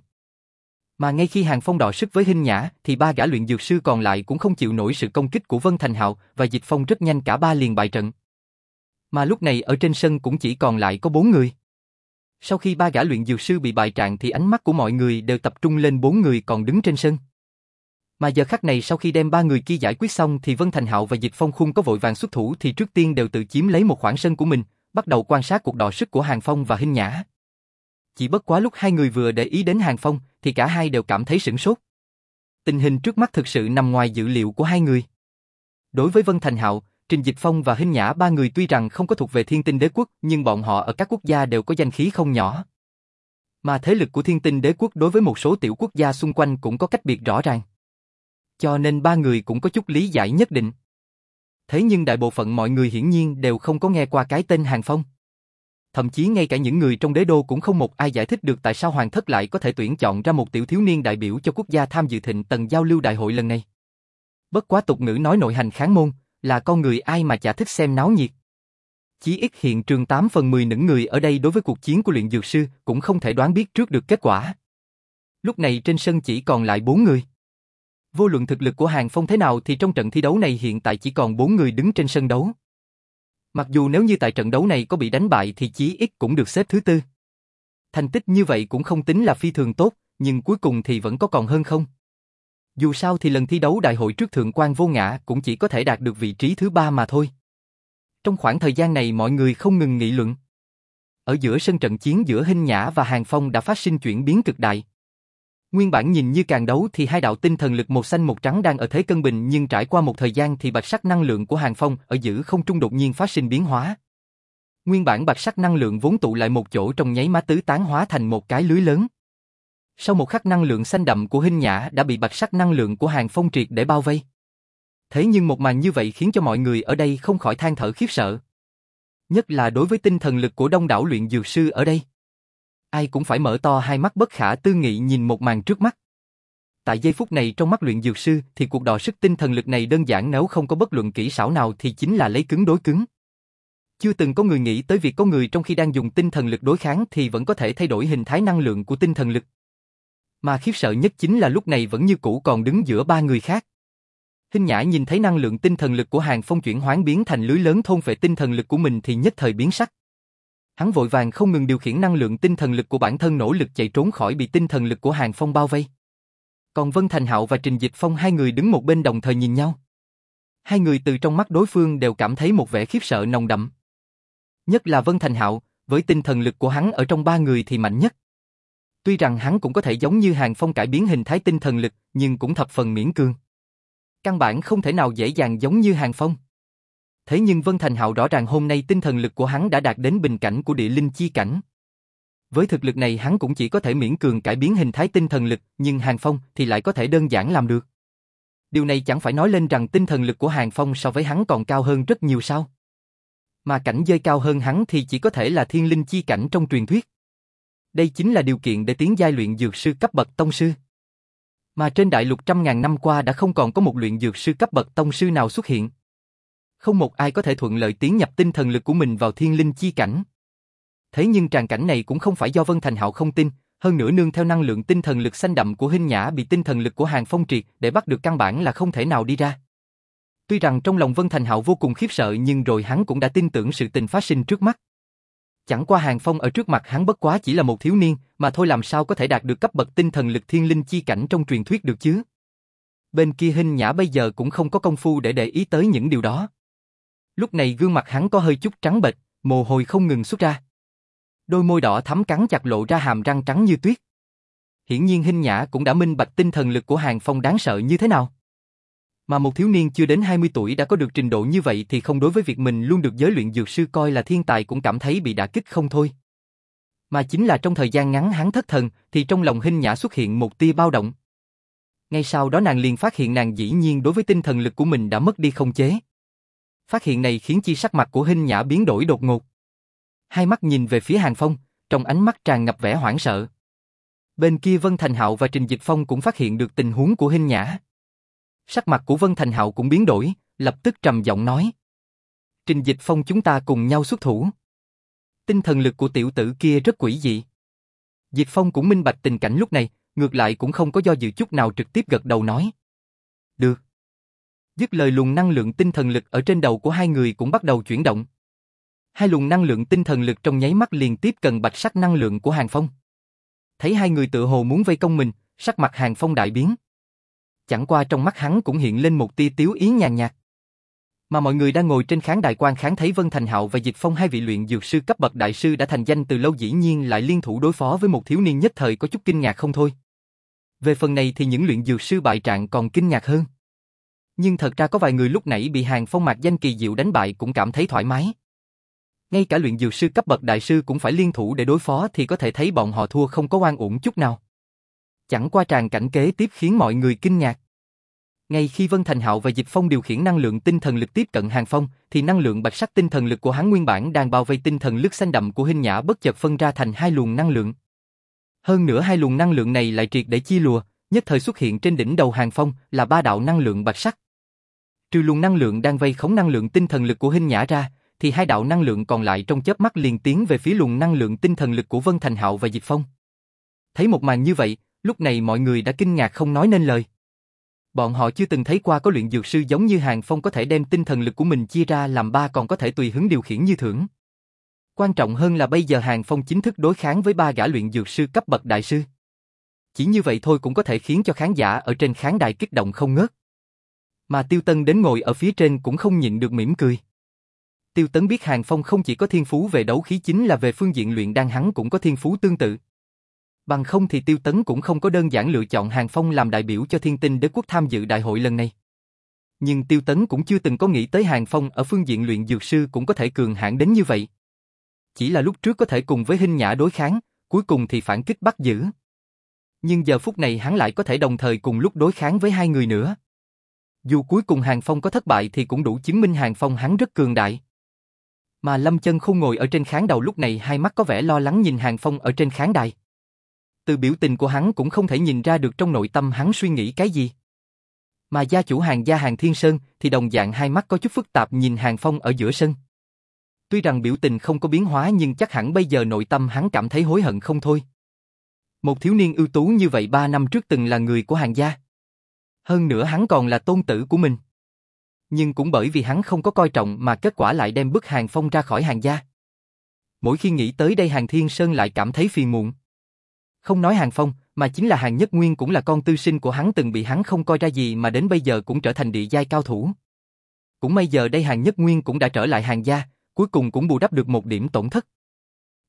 Mà ngay khi Hàng Phong đọ sức với Hinh Nhã, thì ba gã luyện dược sư còn lại cũng không chịu nổi sự công kích của Vân Thành Hạo và Dịch Phong rất nhanh cả ba liền bại trận. Mà lúc này ở trên sân cũng chỉ còn lại có bốn người. Sau khi ba gã luyện dược sư bị bại trận thì ánh mắt của mọi người đều tập trung lên bốn người còn đứng trên sân. Mà giờ khắc này sau khi đem ba người kia giải quyết xong thì Vân Thành Hạo và Dịch Phong khung có vội vàng xuất thủ thì trước tiên đều tự chiếm lấy một khoảng sân của mình, bắt đầu quan sát cuộc đọ sức của Hàng Phong và Hinh Nhã. Chỉ bất quá lúc hai người vừa để ý đến Hàng Phong thì cả hai đều cảm thấy sửng sốt. Tình hình trước mắt thực sự nằm ngoài dự liệu của hai người. Đối với Vân Thành Hạo, Trình Dịch Phong và Hinh Nhã ba người tuy rằng không có thuộc về thiên tinh đế quốc nhưng bọn họ ở các quốc gia đều có danh khí không nhỏ. Mà thế lực của thiên tinh đế quốc đối với một số tiểu quốc gia xung quanh cũng có cách biệt rõ ràng. Cho nên ba người cũng có chút lý giải nhất định. Thế nhưng đại bộ phận mọi người hiển nhiên đều không có nghe qua cái tên Hàng Phong. Thậm chí ngay cả những người trong đế đô cũng không một ai giải thích được tại sao Hoàng thất lại có thể tuyển chọn ra một tiểu thiếu niên đại biểu cho quốc gia tham dự thịnh tầng giao lưu đại hội lần này. Bất quá tục ngữ nói nội hành kháng môn, là con người ai mà chả thích xem náo nhiệt. Chí ít hiện trường 8 phần 10 những người ở đây đối với cuộc chiến của luyện dược sư cũng không thể đoán biết trước được kết quả. Lúc này trên sân chỉ còn lại 4 người. Vô luận thực lực của Hàng Phong thế nào thì trong trận thi đấu này hiện tại chỉ còn 4 người đứng trên sân đấu. Mặc dù nếu như tại trận đấu này có bị đánh bại thì chí ít cũng được xếp thứ tư. Thành tích như vậy cũng không tính là phi thường tốt, nhưng cuối cùng thì vẫn có còn hơn không. Dù sao thì lần thi đấu đại hội trước thượng quan vô ngã cũng chỉ có thể đạt được vị trí thứ ba mà thôi. Trong khoảng thời gian này mọi người không ngừng nghị luận. Ở giữa sân trận chiến giữa Hinh Nhã và Hàng Phong đã phát sinh chuyển biến cực đại. Nguyên bản nhìn như càng đấu thì hai đạo tinh thần lực một xanh một trắng đang ở thế cân bình nhưng trải qua một thời gian thì bạch sắc năng lượng của Hàng Phong ở giữa không trung đột nhiên phát sinh biến hóa. Nguyên bản bạch sắc năng lượng vốn tụ lại một chỗ trong nháy mắt tứ tán hóa thành một cái lưới lớn. Sau một khắc năng lượng xanh đậm của Hinh Nhã đã bị bạch sắc năng lượng của Hàng Phong triệt để bao vây. Thế nhưng một màn như vậy khiến cho mọi người ở đây không khỏi than thở khiếp sợ. Nhất là đối với tinh thần lực của đông đảo luyện dược sư ở đây ai cũng phải mở to hai mắt bất khả tư nghị nhìn một màn trước mắt. Tại giây phút này trong mắt luyện dược sư thì cuộc đọ sức tinh thần lực này đơn giản nếu không có bất luận kỹ xảo nào thì chính là lấy cứng đối cứng. Chưa từng có người nghĩ tới việc có người trong khi đang dùng tinh thần lực đối kháng thì vẫn có thể thay đổi hình thái năng lượng của tinh thần lực. Mà khiếp sợ nhất chính là lúc này vẫn như cũ còn đứng giữa ba người khác. hình Nhã nhìn thấy năng lượng tinh thần lực của Hàng Phong chuyển hoán biến thành lưới lớn thôn phệ tinh thần lực của mình thì nhất thời biến sắc. Hắn vội vàng không ngừng điều khiển năng lượng tinh thần lực của bản thân nỗ lực chạy trốn khỏi bị tinh thần lực của Hàng Phong bao vây. Còn Vân Thành Hạo và Trình Dịch Phong hai người đứng một bên đồng thời nhìn nhau. Hai người từ trong mắt đối phương đều cảm thấy một vẻ khiếp sợ nồng đậm. Nhất là Vân Thành Hạo, với tinh thần lực của hắn ở trong ba người thì mạnh nhất. Tuy rằng hắn cũng có thể giống như Hàng Phong cải biến hình thái tinh thần lực, nhưng cũng thập phần miễn cương. Căn bản không thể nào dễ dàng giống như Hàng Phong. Thế nhưng Vân Thành Hạo rõ ràng hôm nay tinh thần lực của hắn đã đạt đến bình cảnh của địa linh chi cảnh. Với thực lực này hắn cũng chỉ có thể miễn cường cải biến hình thái tinh thần lực, nhưng Hàng Phong thì lại có thể đơn giản làm được. Điều này chẳng phải nói lên rằng tinh thần lực của Hàng Phong so với hắn còn cao hơn rất nhiều sao? Mà cảnh giới cao hơn hắn thì chỉ có thể là thiên linh chi cảnh trong truyền thuyết. Đây chính là điều kiện để tiến giai luyện dược sư cấp bậc tông sư. Mà trên đại lục trăm ngàn năm qua đã không còn có một luyện dược sư cấp bậc tông sư nào xuất hiện. Không một ai có thể thuận lợi tiến nhập tinh thần lực của mình vào thiên linh chi cảnh. Thế nhưng tràn cảnh này cũng không phải do Vân Thành Hạo không tin, hơn nữa nương theo năng lượng tinh thần lực xanh đậm của Hinh Nhã bị tinh thần lực của Hàng Phong triệt để bắt được căn bản là không thể nào đi ra. Tuy rằng trong lòng Vân Thành Hạo vô cùng khiếp sợ nhưng rồi hắn cũng đã tin tưởng sự tình phát sinh trước mắt. Chẳng qua Hàng Phong ở trước mặt hắn bất quá chỉ là một thiếu niên, mà thôi làm sao có thể đạt được cấp bậc tinh thần lực thiên linh chi cảnh trong truyền thuyết được chứ? Bên kia Hinh Nhã bây giờ cũng không có công phu để để ý tới những điều đó. Lúc này gương mặt hắn có hơi chút trắng bệch, mồ hôi không ngừng xuất ra. Đôi môi đỏ thắm cắn chặt lộ ra hàm răng trắng như tuyết. Hiển nhiên Hinh Nhã cũng đã minh bạch tinh thần lực của Hàng Phong đáng sợ như thế nào. Mà một thiếu niên chưa đến 20 tuổi đã có được trình độ như vậy thì không đối với việc mình luôn được giới luyện dược sư coi là thiên tài cũng cảm thấy bị đả kích không thôi. Mà chính là trong thời gian ngắn hắn thất thần thì trong lòng Hinh Nhã xuất hiện một tia bao động. Ngay sau đó nàng liền phát hiện nàng dĩ nhiên đối với tinh thần lực của mình đã mất đi không chế. Phát hiện này khiến chi sắc mặt của Hinh Nhã biến đổi đột ngột. Hai mắt nhìn về phía Hàng Phong, trong ánh mắt tràn ngập vẻ hoảng sợ. Bên kia Vân Thành Hạo và Trình Dịch Phong cũng phát hiện được tình huống của Hinh Nhã. Sắc mặt của Vân Thành Hạo cũng biến đổi, lập tức trầm giọng nói. Trình Dịch Phong chúng ta cùng nhau xuất thủ. Tinh thần lực của tiểu tử kia rất quỷ dị. Dịch Phong cũng minh bạch tình cảnh lúc này, ngược lại cũng không có do dự chút nào trực tiếp gật đầu nói. Được. Dứt lời luồng năng lượng tinh thần lực ở trên đầu của hai người cũng bắt đầu chuyển động. Hai luồng năng lượng tinh thần lực trong nháy mắt liền tiếp cận bạch sắc năng lượng của Hàng Phong. Thấy hai người tự hồ muốn vây công mình, sắc mặt Hàng Phong đại biến. Chẳng qua trong mắt hắn cũng hiện lên một tia tiếu ý nhàn nhạt. Mà mọi người đang ngồi trên khán đài quan khán thấy Vân Thành Hạo và Dịch Phong hai vị luyện dược sư cấp bậc đại sư đã thành danh từ lâu dĩ nhiên lại liên thủ đối phó với một thiếu niên nhất thời có chút kinh ngạc không thôi. Về phần này thì những luyện dược sư bại trạng còn kinh ngạc hơn. Nhưng thật ra có vài người lúc nãy bị hàng phong mạc danh kỳ diệu đánh bại cũng cảm thấy thoải mái. Ngay cả luyện dược sư cấp bậc đại sư cũng phải liên thủ để đối phó thì có thể thấy bọn họ thua không có oan uổng chút nào. Chẳng qua tràn cảnh kế tiếp khiến mọi người kinh ngạc. Ngay khi Vân Thành Hạo và Dịch Phong điều khiển năng lượng tinh thần lực tiếp cận Hàng Phong, thì năng lượng bạch sắc tinh thần lực của hắn nguyên bản đang bao vây tinh thần lực xanh đậm của Hinh Nhã bất chợt phân ra thành hai luồng năng lượng. Hơn nữa hai luồng năng lượng này lại triệt để chia lùa, nhất thời xuất hiện trên đỉnh đầu Hàng Phong là ba đạo năng lượng bạch sắc. Trừ luồng năng lượng đang vây khống năng lượng tinh thần lực của Hinh Nhã ra, thì hai đạo năng lượng còn lại trong chớp mắt liền tiến về phía luồng năng lượng tinh thần lực của Vân Thành Hạo và Diệp Phong. Thấy một màn như vậy, lúc này mọi người đã kinh ngạc không nói nên lời. Bọn họ chưa từng thấy qua có luyện dược sư giống như Hàng Phong có thể đem tinh thần lực của mình chia ra làm ba còn có thể tùy hứng điều khiển như thưởng. Quan trọng hơn là bây giờ Hàng Phong chính thức đối kháng với ba gã luyện dược sư cấp bậc đại sư. Chỉ như vậy thôi cũng có thể khiến cho khán giả ở trên khán đài kích động không ngớt. Mà Tiêu Tân đến ngồi ở phía trên cũng không nhịn được mỉm cười. Tiêu Tấn biết Hàng Phong không chỉ có thiên phú về đấu khí chính là về phương diện luyện đan hắn cũng có thiên phú tương tự. Bằng không thì Tiêu Tấn cũng không có đơn giản lựa chọn Hàng Phong làm đại biểu cho thiên tinh đế quốc tham dự đại hội lần này. Nhưng Tiêu Tấn cũng chưa từng có nghĩ tới Hàng Phong ở phương diện luyện dược sư cũng có thể cường hãn đến như vậy. Chỉ là lúc trước có thể cùng với hình Nhã đối kháng, cuối cùng thì phản kích bắt giữ. Nhưng giờ phút này hắn lại có thể đồng thời cùng lúc đối kháng với hai người nữa. Dù cuối cùng Hàng Phong có thất bại thì cũng đủ chứng minh Hàng Phong hắn rất cường đại. Mà Lâm Chân không ngồi ở trên khán đầu lúc này hai mắt có vẻ lo lắng nhìn Hàng Phong ở trên khán đài. Từ biểu tình của hắn cũng không thể nhìn ra được trong nội tâm hắn suy nghĩ cái gì. Mà gia chủ hàng gia hàng Thiên Sơn thì đồng dạng hai mắt có chút phức tạp nhìn Hàng Phong ở giữa sân. Tuy rằng biểu tình không có biến hóa nhưng chắc hẳn bây giờ nội tâm hắn cảm thấy hối hận không thôi. Một thiếu niên ưu tú như vậy ba năm trước từng là người của hàng gia. Hơn nữa hắn còn là tôn tử của mình. Nhưng cũng bởi vì hắn không có coi trọng mà kết quả lại đem bức hàng phong ra khỏi hàng gia. Mỗi khi nghĩ tới đây hàng thiên sơn lại cảm thấy phiền muộn. Không nói hàng phong, mà chính là hàng nhất nguyên cũng là con tư sinh của hắn từng bị hắn không coi ra gì mà đến bây giờ cũng trở thành địa giai cao thủ. Cũng may giờ đây hàng nhất nguyên cũng đã trở lại hàng gia, cuối cùng cũng bù đắp được một điểm tổn thất.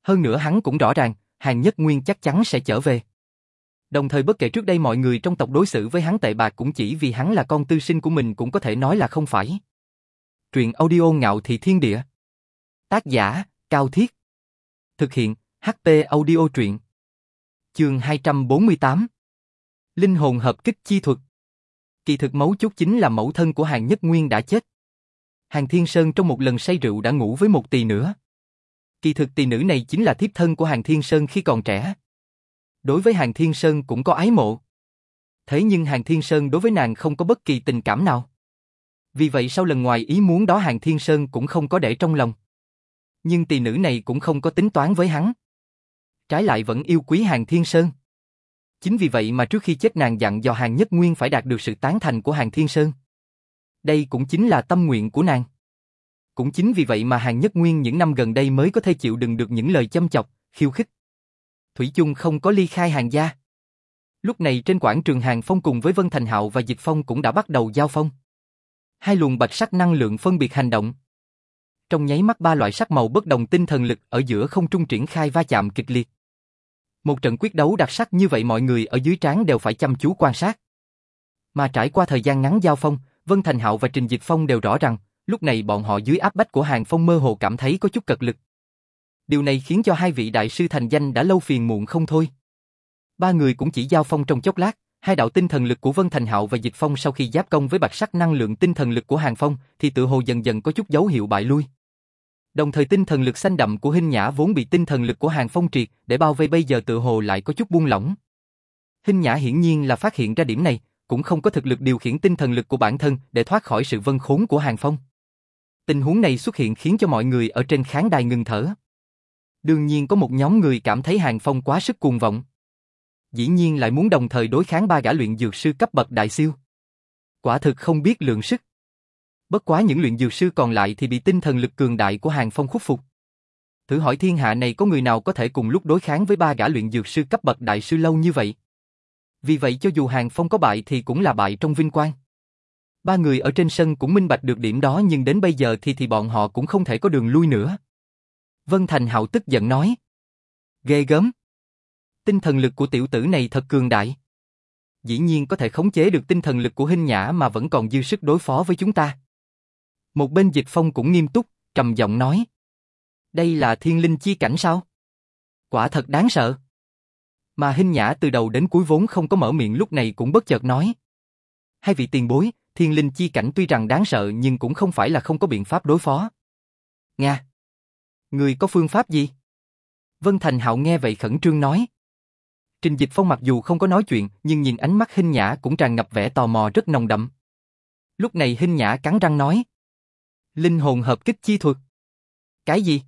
Hơn nữa hắn cũng rõ ràng, hàng nhất nguyên chắc chắn sẽ trở về. Đồng thời bất kể trước đây mọi người trong tộc đối xử với hắn tệ bạc cũng chỉ vì hắn là con tư sinh của mình cũng có thể nói là không phải. Truyện audio ngạo thị thiên địa. Tác giả, Cao Thiết. Thực hiện, HP audio truyện. Chương 248. Linh hồn hợp kích chi thuật. Kỳ thực mấu chốt chính là mẫu thân của hàng nhất nguyên đã chết. Hàng Thiên Sơn trong một lần say rượu đã ngủ với một tỳ nữa. Kỳ thực tỳ nữ này chính là thiếp thân của Hàng Thiên Sơn khi còn trẻ. Đối với Hàng Thiên Sơn cũng có ái mộ. Thế nhưng Hàng Thiên Sơn đối với nàng không có bất kỳ tình cảm nào. Vì vậy sau lần ngoài ý muốn đó Hàng Thiên Sơn cũng không có để trong lòng. Nhưng tỷ nữ này cũng không có tính toán với hắn. Trái lại vẫn yêu quý Hàng Thiên Sơn. Chính vì vậy mà trước khi chết nàng dặn dò Hàng Nhất Nguyên phải đạt được sự tán thành của Hàng Thiên Sơn. Đây cũng chính là tâm nguyện của nàng. Cũng chính vì vậy mà Hàng Nhất Nguyên những năm gần đây mới có thể chịu đựng được những lời châm chọc, khiêu khích. Thủy chung không có ly khai hàng gia. Lúc này trên quảng trường Hàng Phong cùng với Vân Thành Hạo và Dịch Phong cũng đã bắt đầu giao phong. Hai luồng bạch sắc năng lượng phân biệt hành động. Trong nháy mắt ba loại sắc màu bất đồng tinh thần lực ở giữa không trung triển khai va chạm kịch liệt. Một trận quyết đấu đặc sắc như vậy mọi người ở dưới trán đều phải chăm chú quan sát. Mà trải qua thời gian ngắn giao phong, Vân Thành Hạo và Trình Dịch Phong đều rõ rằng, lúc này bọn họ dưới áp bách của Hàng Phong mơ hồ cảm thấy có chút cật lực. Điều này khiến cho hai vị đại sư thành danh đã lâu phiền muộn không thôi. Ba người cũng chỉ giao phong trong chốc lát, hai đạo tinh thần lực của Vân Thành Hạo và Dịch Phong sau khi giáp công với bạch sắc năng lượng tinh thần lực của Hàng Phong thì tự hồ dần dần có chút dấu hiệu bại lui. Đồng thời tinh thần lực xanh đậm của Hinh Nhã vốn bị tinh thần lực của Hàng Phong triệt để bao vây bây giờ tự hồ lại có chút buông lỏng. Hinh Nhã hiển nhiên là phát hiện ra điểm này, cũng không có thực lực điều khiển tinh thần lực của bản thân để thoát khỏi sự vân khốn của Hàng Phong. Tình huống này xuất hiện khiến cho mọi người ở trên khán đài ngừng thở. Đương nhiên có một nhóm người cảm thấy Hàng Phong quá sức cuồng vọng. Dĩ nhiên lại muốn đồng thời đối kháng ba gã luyện dược sư cấp bậc đại siêu. Quả thực không biết lượng sức. Bất quá những luyện dược sư còn lại thì bị tinh thần lực cường đại của Hàng Phong khuất phục. Thử hỏi thiên hạ này có người nào có thể cùng lúc đối kháng với ba gã luyện dược sư cấp bậc đại sư lâu như vậy? Vì vậy cho dù Hàng Phong có bại thì cũng là bại trong vinh quang. Ba người ở trên sân cũng minh bạch được điểm đó nhưng đến bây giờ thì thì bọn họ cũng không thể có đường lui nữa. Vân Thành Hạo tức giận nói. Ghê gớm. Tinh thần lực của tiểu tử này thật cường đại. Dĩ nhiên có thể khống chế được tinh thần lực của hình nhã mà vẫn còn dư sức đối phó với chúng ta. Một bên dịch phong cũng nghiêm túc, trầm giọng nói. Đây là thiên linh chi cảnh sao? Quả thật đáng sợ. Mà hình nhã từ đầu đến cuối vốn không có mở miệng lúc này cũng bất chợt nói. Hai vị tiền bối, thiên linh chi cảnh tuy rằng đáng sợ nhưng cũng không phải là không có biện pháp đối phó. Nga. Người có phương pháp gì? Vân Thành Hạo nghe vậy khẩn trương nói. Trình Dịch Phong mặc dù không có nói chuyện, nhưng nhìn ánh mắt Hinh Nhã cũng tràn ngập vẻ tò mò rất nồng đậm. Lúc này Hinh Nhã cắn răng nói. Linh hồn hợp kích chi thuật. Cái gì?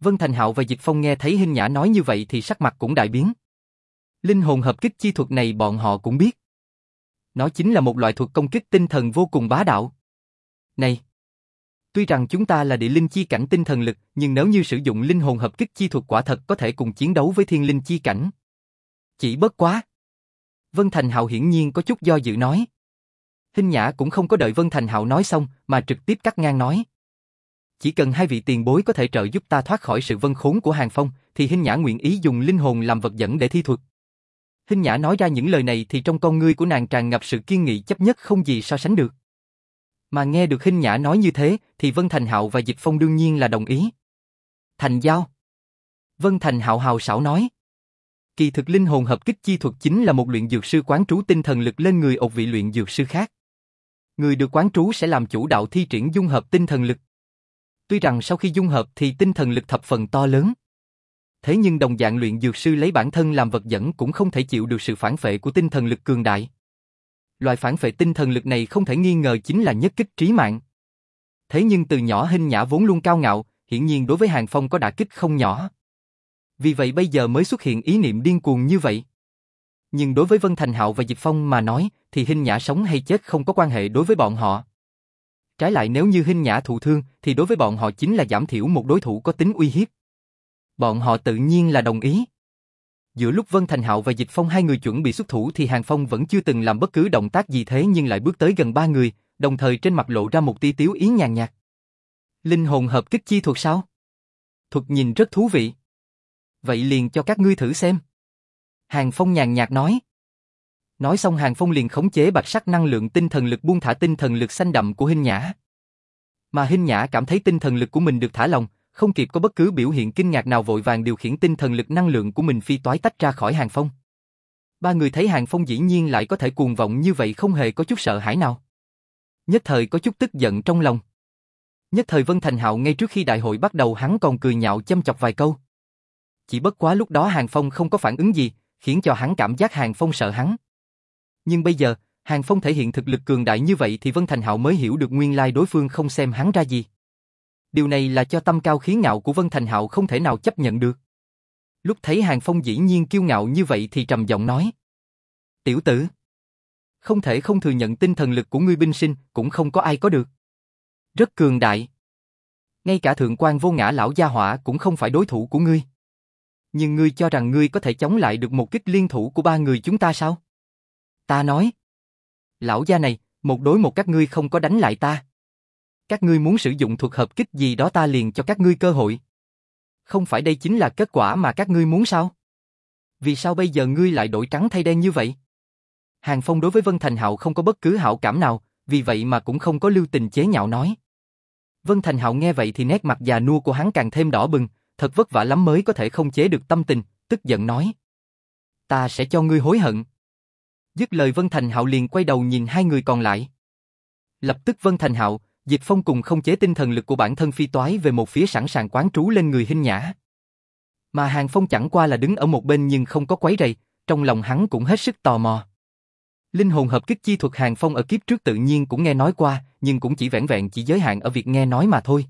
Vân Thành Hạo và Dịch Phong nghe thấy Hinh Nhã nói như vậy thì sắc mặt cũng đại biến. Linh hồn hợp kích chi thuật này bọn họ cũng biết. Nó chính là một loại thuật công kích tinh thần vô cùng bá đạo. Này! Tuy rằng chúng ta là địa linh chi cảnh tinh thần lực, nhưng nếu như sử dụng linh hồn hợp kích chi thuật quả thật có thể cùng chiến đấu với thiên linh chi cảnh. Chỉ bất quá. Vân Thành Hạo hiển nhiên có chút do dự nói. Hinh Nhã cũng không có đợi Vân Thành Hạo nói xong, mà trực tiếp cắt ngang nói. Chỉ cần hai vị tiền bối có thể trợ giúp ta thoát khỏi sự vân khốn của Hàng Phong, thì Hinh Nhã nguyện ý dùng linh hồn làm vật dẫn để thi thuật. Hinh Nhã nói ra những lời này thì trong con ngươi của nàng tràn ngập sự kiên nghị chấp nhất không gì so sánh được. Mà nghe được Hinh Nhã nói như thế, thì Vân Thành Hạo và Dịch Phong đương nhiên là đồng ý. Thành giao. Vân Thành Hạo hào sảo nói. Kỳ thực linh hồn hợp kích chi thuật chính là một luyện dược sư quán trú tinh thần lực lên người ột vị luyện dược sư khác. Người được quán trú sẽ làm chủ đạo thi triển dung hợp tinh thần lực. Tuy rằng sau khi dung hợp thì tinh thần lực thập phần to lớn. Thế nhưng đồng dạng luyện dược sư lấy bản thân làm vật dẫn cũng không thể chịu được sự phản phệ của tinh thần lực cường đại. Loại phản phệ tinh thần lực này không thể nghi ngờ chính là nhất kích trí mạng. Thế nhưng từ nhỏ hình nhã vốn luôn cao ngạo, hiển nhiên đối với Hàng Phong có đả kích không nhỏ. Vì vậy bây giờ mới xuất hiện ý niệm điên cuồng như vậy. Nhưng đối với Vân Thành Hạo và Diệp Phong mà nói, thì Hinh Nhã sống hay chết không có quan hệ đối với bọn họ. Trái lại nếu như Hinh Nhã thụ thương, thì đối với bọn họ chính là giảm thiểu một đối thủ có tính uy hiếp. Bọn họ tự nhiên là đồng ý. Giữa lúc Vân Thành Hạo và Dịch Phong hai người chuẩn bị xuất thủ thì Hàng Phong vẫn chưa từng làm bất cứ động tác gì thế nhưng lại bước tới gần ba người, đồng thời trên mặt lộ ra một tia tiếu ý nhàn nhạt. Linh hồn hợp kích chi thuật sao? Thuật nhìn rất thú vị. Vậy liền cho các ngươi thử xem. Hàng Phong nhàn nhạt nói. Nói xong Hàng Phong liền khống chế bạch sắc năng lượng tinh thần lực buông thả tinh thần lực xanh đậm của Hinh Nhã. Mà Hinh Nhã cảm thấy tinh thần lực của mình được thả lỏng, không kịp có bất cứ biểu hiện kinh ngạc nào vội vàng điều khiển tinh thần lực năng lượng của mình phi toái tách ra khỏi Hàng Phong. Ba người thấy Hàng Phong dĩ nhiên lại có thể cuồng vọng như vậy không hề có chút sợ hãi nào. Nhất thời có chút tức giận trong lòng. Nhất thời Vân Thành Hạo ngay trước khi đại hội bắt đầu hắn còn cười nhạo châm chọc vài câu. Chỉ bất quá lúc đó Hàng Phong không có phản ứng gì, khiến cho hắn cảm giác Hàng Phong sợ hắn. Nhưng bây giờ, Hàng Phong thể hiện thực lực cường đại như vậy thì Vân Thành Hạo mới hiểu được nguyên lai đối phương không xem hắn ra gì. Điều này là cho tâm cao khí ngạo của Vân Thành Hạo không thể nào chấp nhận được. Lúc thấy Hàng Phong dĩ nhiên kiêu ngạo như vậy thì trầm giọng nói. Tiểu tử, không thể không thừa nhận tinh thần lực của ngươi binh sinh, cũng không có ai có được. Rất cường đại. Ngay cả thượng quan vô ngã lão gia hỏa cũng không phải đối thủ của ngươi. Nhưng ngươi cho rằng ngươi có thể chống lại được một kích liên thủ của ba người chúng ta sao? Ta nói. Lão gia này, một đối một các ngươi không có đánh lại ta. Các ngươi muốn sử dụng thuật hợp kích gì đó ta liền cho các ngươi cơ hội. Không phải đây chính là kết quả mà các ngươi muốn sao? Vì sao bây giờ ngươi lại đổi trắng thay đen như vậy? Hàng Phong đối với Vân Thành Hạo không có bất cứ hảo cảm nào, vì vậy mà cũng không có lưu tình chế nhạo nói. Vân Thành Hạo nghe vậy thì nét mặt già nua của hắn càng thêm đỏ bừng, thật vất vả lắm mới có thể không chế được tâm tình, tức giận nói. Ta sẽ cho ngươi hối hận. Dứt lời Vân Thành Hạo liền quay đầu nhìn hai người còn lại. Lập tức Vân Thành Hạo, Dịch Phong cùng không chế tinh thần lực của bản thân phi toái về một phía sẵn sàng quán trú lên người hình nhã. Mà Hàng Phong chẳng qua là đứng ở một bên nhưng không có quấy rầy, trong lòng hắn cũng hết sức tò mò. Linh hồn hợp kích chi thuật Hàng Phong ở kiếp trước tự nhiên cũng nghe nói qua, nhưng cũng chỉ vẻn vẹn chỉ giới hạn ở việc nghe nói mà thôi.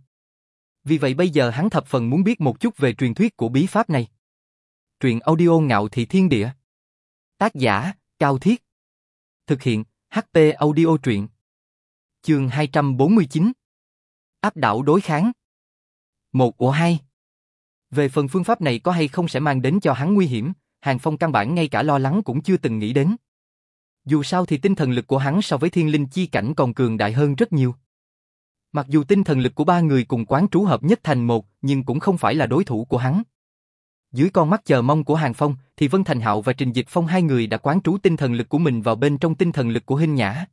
Vì vậy bây giờ hắn thập phần muốn biết một chút về truyền thuyết của bí pháp này. Truyện audio ngạo thị thiên địa. Tác giả, Cao Thiết. Thực hiện, HP audio truyện. Chương 249. Áp đảo đối kháng. Một của hai. Về phần phương pháp này có hay không sẽ mang đến cho hắn nguy hiểm, Hàng Phong căn bản ngay cả lo lắng cũng chưa từng nghĩ đến. Dù sao thì tinh thần lực của hắn so với thiên linh chi cảnh còn cường đại hơn rất nhiều. Mặc dù tinh thần lực của ba người cùng quán trú hợp nhất thành một, nhưng cũng không phải là đối thủ của hắn. Dưới con mắt chờ mong của Hàng Phong, thì Vân Thành Hạo và Trình Dịch Phong hai người đã quán trú tinh thần lực của mình vào bên trong tinh thần lực của Hinh Nhã.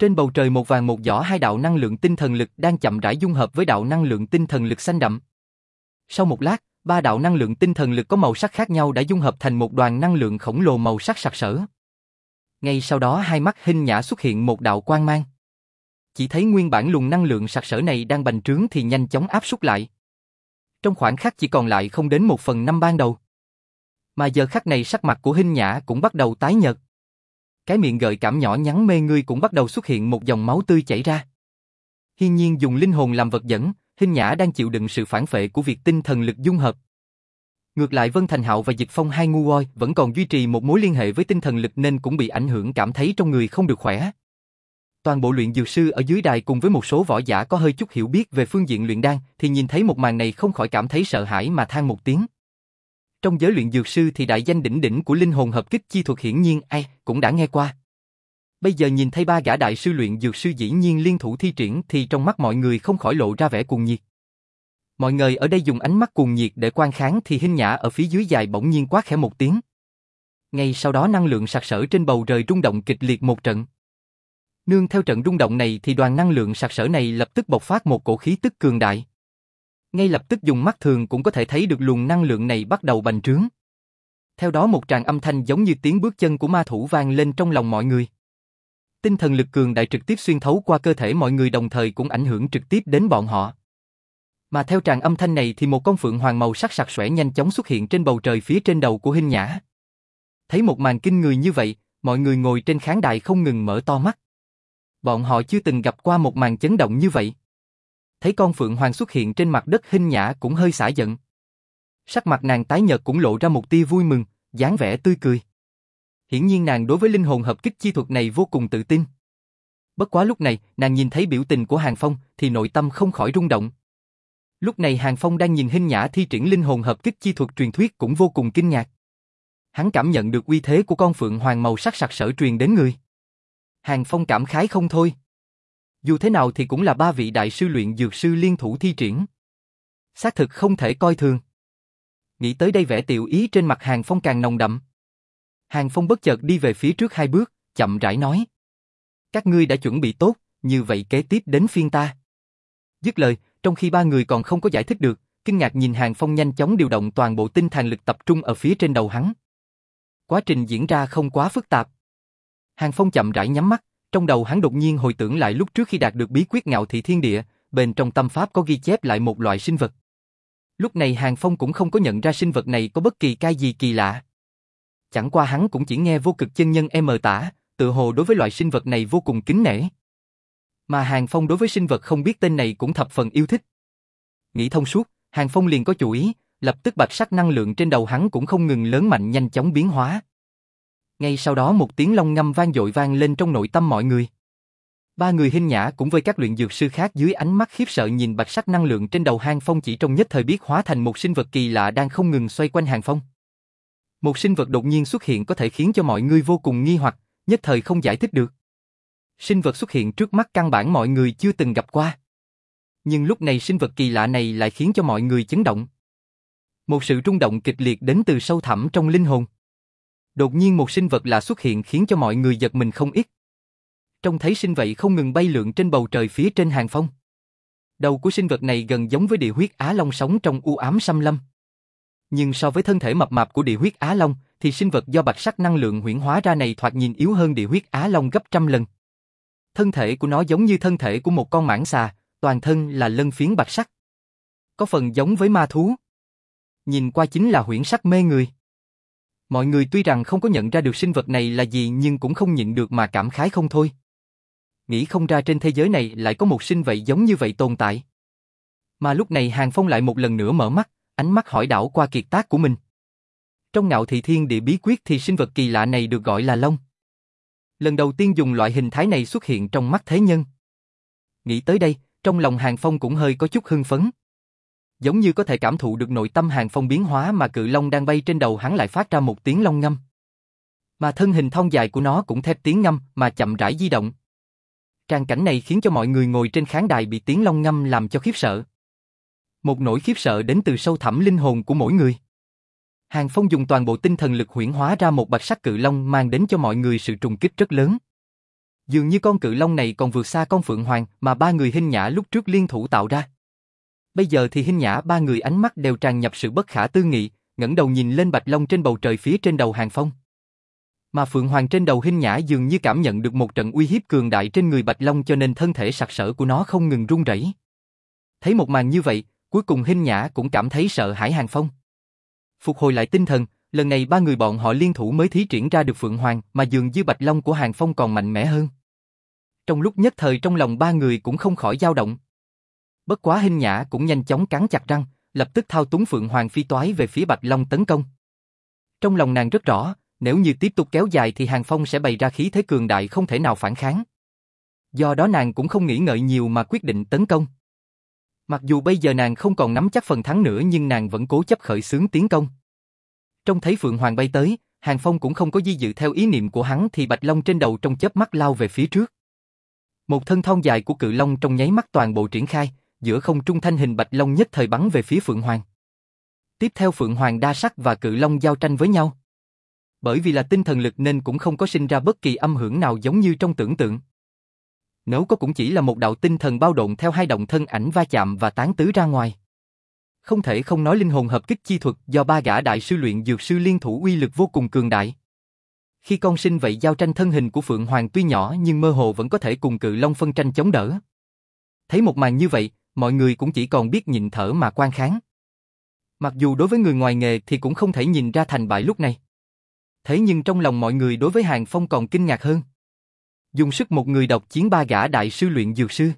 Trên bầu trời một vàng một giỏ hai đạo năng lượng tinh thần lực đang chậm rãi dung hợp với đạo năng lượng tinh thần lực xanh đậm. Sau một lát, ba đạo năng lượng tinh thần lực có màu sắc khác nhau đã dung hợp thành một đoàn năng lượng khổng lồ màu sắc sặc sỡ. Ngay sau đó hai mắt hình Nhã xuất hiện một đạo quang mang. Chỉ thấy nguyên bản luồng năng lượng sặc sỡ này đang bành trướng thì nhanh chóng áp súc lại. Trong khoảng khắc chỉ còn lại không đến một phần năm ban đầu. Mà giờ khắc này sắc mặt của hình Nhã cũng bắt đầu tái nhợt. Cái miệng gợi cảm nhỏ nhắn mê ngươi cũng bắt đầu xuất hiện một dòng máu tươi chảy ra. Hiên nhiên dùng linh hồn làm vật dẫn, hình Nhã đang chịu đựng sự phản phệ của việc tinh thần lực dung hợp. Ngược lại Vân Thành Hạo và Dịch Phong hai ngu oi vẫn còn duy trì một mối liên hệ với tinh thần lực nên cũng bị ảnh hưởng cảm thấy trong người không được khỏe. Toàn bộ luyện dược sư ở dưới đài cùng với một số võ giả có hơi chút hiểu biết về phương diện luyện đan thì nhìn thấy một màn này không khỏi cảm thấy sợ hãi mà than một tiếng. Trong giới luyện dược sư thì đại danh đỉnh đỉnh của linh hồn hợp kích chi thuật hiển nhiên ai cũng đã nghe qua. Bây giờ nhìn thấy ba gã đại sư luyện dược sư dĩ nhiên liên thủ thi triển thì trong mắt mọi người không khỏi lộ ra vẻ cuồng nhiệt. Mọi người ở đây dùng ánh mắt cuồng nhiệt để quan kháng thì hình nhã ở phía dưới dài bỗng nhiên quát khẽ một tiếng. Ngay sau đó năng lượng sặc sỡ trên bầu trời rung động kịch liệt một trận. Nương theo trận rung động này thì đoàn năng lượng sặc sỡ này lập tức bộc phát một cổ khí tức cường đại. Ngay lập tức dùng mắt thường cũng có thể thấy được luồng năng lượng này bắt đầu bành trướng. Theo đó một tràng âm thanh giống như tiếng bước chân của ma thủ vang lên trong lòng mọi người. Tinh thần lực cường đại trực tiếp xuyên thấu qua cơ thể mọi người đồng thời cũng ảnh hưởng trực tiếp đến bọn họ. Mà theo tràng âm thanh này thì một con phượng hoàng màu sắc sặc sỡ nhanh chóng xuất hiện trên bầu trời phía trên đầu của Hinh Nhã. Thấy một màn kinh người như vậy, mọi người ngồi trên khán đài không ngừng mở to mắt. Bọn họ chưa từng gặp qua một màn chấn động như vậy. Thấy con phượng hoàng xuất hiện trên mặt đất Hinh Nhã cũng hơi xả giận. Sắc mặt nàng tái nhợt cũng lộ ra một tia vui mừng, dáng vẻ tươi cười. Hiển nhiên nàng đối với linh hồn hợp kích chi thuật này vô cùng tự tin. Bất quá lúc này, nàng nhìn thấy biểu tình của Hàng Phong thì nội tâm không khỏi rung động. Lúc này Hàng Phong đang nhìn hình nhã thi triển linh hồn hợp kích chi thuật truyền thuyết cũng vô cùng kinh ngạc. Hắn cảm nhận được uy thế của con phượng hoàng màu sắc sặc sỡ truyền đến người. Hàng Phong cảm khái không thôi. Dù thế nào thì cũng là ba vị đại sư luyện dược sư liên thủ thi triển. Xác thực không thể coi thường. Nghĩ tới đây vẻ tiểu ý trên mặt Hàng Phong càng nồng đậm. Hàng Phong bất chợt đi về phía trước hai bước, chậm rãi nói. Các ngươi đã chuẩn bị tốt, như vậy kế tiếp đến phiên ta. Dứt lời, trong khi ba người còn không có giải thích được, kinh ngạc nhìn Hàng Phong nhanh chóng điều động toàn bộ tinh thần lực tập trung ở phía trên đầu hắn. Quá trình diễn ra không quá phức tạp. Hàng Phong chậm rãi nhắm mắt, trong đầu hắn đột nhiên hồi tưởng lại lúc trước khi đạt được bí quyết ngạo thị thiên địa, bên trong tâm pháp có ghi chép lại một loại sinh vật. Lúc này Hàng Phong cũng không có nhận ra sinh vật này có bất kỳ cái gì kỳ lạ. Chẳng qua hắn cũng chỉ nghe vô cực chân nhân em tả, tự hồ đối với loại sinh vật này vô cùng kính nể. Mà Hàng Phong đối với sinh vật không biết tên này cũng thập phần yêu thích. Nghĩ thông suốt, Hàng Phong liền có chủ ý, lập tức bạch sắc năng lượng trên đầu hắn cũng không ngừng lớn mạnh nhanh chóng biến hóa. Ngay sau đó một tiếng long ngâm vang dội vang lên trong nội tâm mọi người. Ba người hình nhã cũng với các luyện dược sư khác dưới ánh mắt khiếp sợ nhìn bạch sắc năng lượng trên đầu Hàng Phong chỉ trong nhất thời biết hóa thành một sinh vật kỳ lạ đang không ngừng xoay quanh Hàng Phong. Một sinh vật đột nhiên xuất hiện có thể khiến cho mọi người vô cùng nghi hoặc, nhất thời không giải thích được. Sinh vật xuất hiện trước mắt căn bản mọi người chưa từng gặp qua. Nhưng lúc này sinh vật kỳ lạ này lại khiến cho mọi người chấn động. Một sự rung động kịch liệt đến từ sâu thẳm trong linh hồn. Đột nhiên một sinh vật lạ xuất hiện khiến cho mọi người giật mình không ít. Trông thấy sinh vậy không ngừng bay lượn trên bầu trời phía trên hàng phong. Đầu của sinh vật này gần giống với địa huyết Á Long sống trong u ám xâm lâm. Nhưng so với thân thể mập mạp của địa huyết Á Long, thì sinh vật do bạch sắc năng lượng huyễn hóa ra này thoạt nhìn yếu hơn địa huyết Á Long gấp trăm lần. Thân thể của nó giống như thân thể của một con mãng xà, toàn thân là lân phiến bạch sắc. Có phần giống với ma thú. Nhìn qua chính là huyễn sắc mê người. Mọi người tuy rằng không có nhận ra được sinh vật này là gì nhưng cũng không nhịn được mà cảm khái không thôi. Nghĩ không ra trên thế giới này lại có một sinh vậy giống như vậy tồn tại. Mà lúc này Hàng Phong lại một lần nữa mở mắt, ánh mắt hỏi đảo qua kiệt tác của mình. Trong ngạo thị thiên địa bí quyết thì sinh vật kỳ lạ này được gọi là Long. Lần đầu tiên dùng loại hình thái này xuất hiện trong mắt thế nhân. Nghĩ tới đây, trong lòng Hàng Phong cũng hơi có chút hưng phấn. Giống như có thể cảm thụ được nội tâm Hàng Phong biến hóa mà cự long đang bay trên đầu hắn lại phát ra một tiếng long ngâm. Mà thân hình thon dài của nó cũng theo tiếng ngâm mà chậm rãi di động. Trang cảnh này khiến cho mọi người ngồi trên khán đài bị tiếng long ngâm làm cho khiếp sợ. Một nỗi khiếp sợ đến từ sâu thẳm linh hồn của mỗi người. Hàng Phong dùng toàn bộ tinh thần lực huyễn hóa ra một bạch sắc cự long mang đến cho mọi người sự trùng kích rất lớn. Dường như con cự long này còn vượt xa con phượng hoàng mà ba người hình nhã lúc trước liên thủ tạo ra. Bây giờ thì hình nhã ba người ánh mắt đều tràn nhập sự bất khả tư nghị, ngẩng đầu nhìn lên bạch long trên bầu trời phía trên đầu hàng phong. Mà phượng hoàng trên đầu hình nhã dường như cảm nhận được một trận uy hiếp cường đại trên người bạch long cho nên thân thể sặc sỡ của nó không ngừng run rẩy. Thấy một màn như vậy, cuối cùng hình nhã cũng cảm thấy sợ hãi hàng phong. Phục hồi lại tinh thần, lần này ba người bọn họ liên thủ mới thí triển ra được Phượng Hoàng mà dường như Bạch Long của Hàng Phong còn mạnh mẽ hơn. Trong lúc nhất thời trong lòng ba người cũng không khỏi dao động. Bất quá hình nhã cũng nhanh chóng cắn chặt răng, lập tức thao túng Phượng Hoàng phi toái về phía Bạch Long tấn công. Trong lòng nàng rất rõ, nếu như tiếp tục kéo dài thì Hàng Phong sẽ bày ra khí thế cường đại không thể nào phản kháng. Do đó nàng cũng không nghĩ ngợi nhiều mà quyết định tấn công. Mặc dù bây giờ nàng không còn nắm chắc phần thắng nữa nhưng nàng vẫn cố chấp khởi xướng tiến công. Trong thấy Phượng Hoàng bay tới, Hàng Phong cũng không có di dự theo ý niệm của hắn thì Bạch Long trên đầu trong chớp mắt lao về phía trước. Một thân thon dài của cự long trong nháy mắt toàn bộ triển khai, giữa không trung thanh hình bạch long nhất thời bắn về phía Phượng Hoàng. Tiếp theo Phượng Hoàng đa sắc và cự long giao tranh với nhau. Bởi vì là tinh thần lực nên cũng không có sinh ra bất kỳ âm hưởng nào giống như trong tưởng tượng. Nếu có cũng chỉ là một đạo tinh thần bao động theo hai động thân ảnh va chạm và tán tứ ra ngoài. Không thể không nói linh hồn hợp kích chi thuật do ba gã đại sư luyện dược sư liên thủ uy lực vô cùng cường đại. Khi con sinh vậy giao tranh thân hình của Phượng Hoàng tuy nhỏ nhưng mơ hồ vẫn có thể cùng cự long phân tranh chống đỡ. Thấy một màn như vậy, mọi người cũng chỉ còn biết nhìn thở mà quan kháng. Mặc dù đối với người ngoài nghề thì cũng không thể nhìn ra thành bại lúc này. Thế nhưng trong lòng mọi người đối với Hàng Phong còn kinh ngạc hơn. Dùng sức một người độc chiến ba gã đại sư luyện dược sư.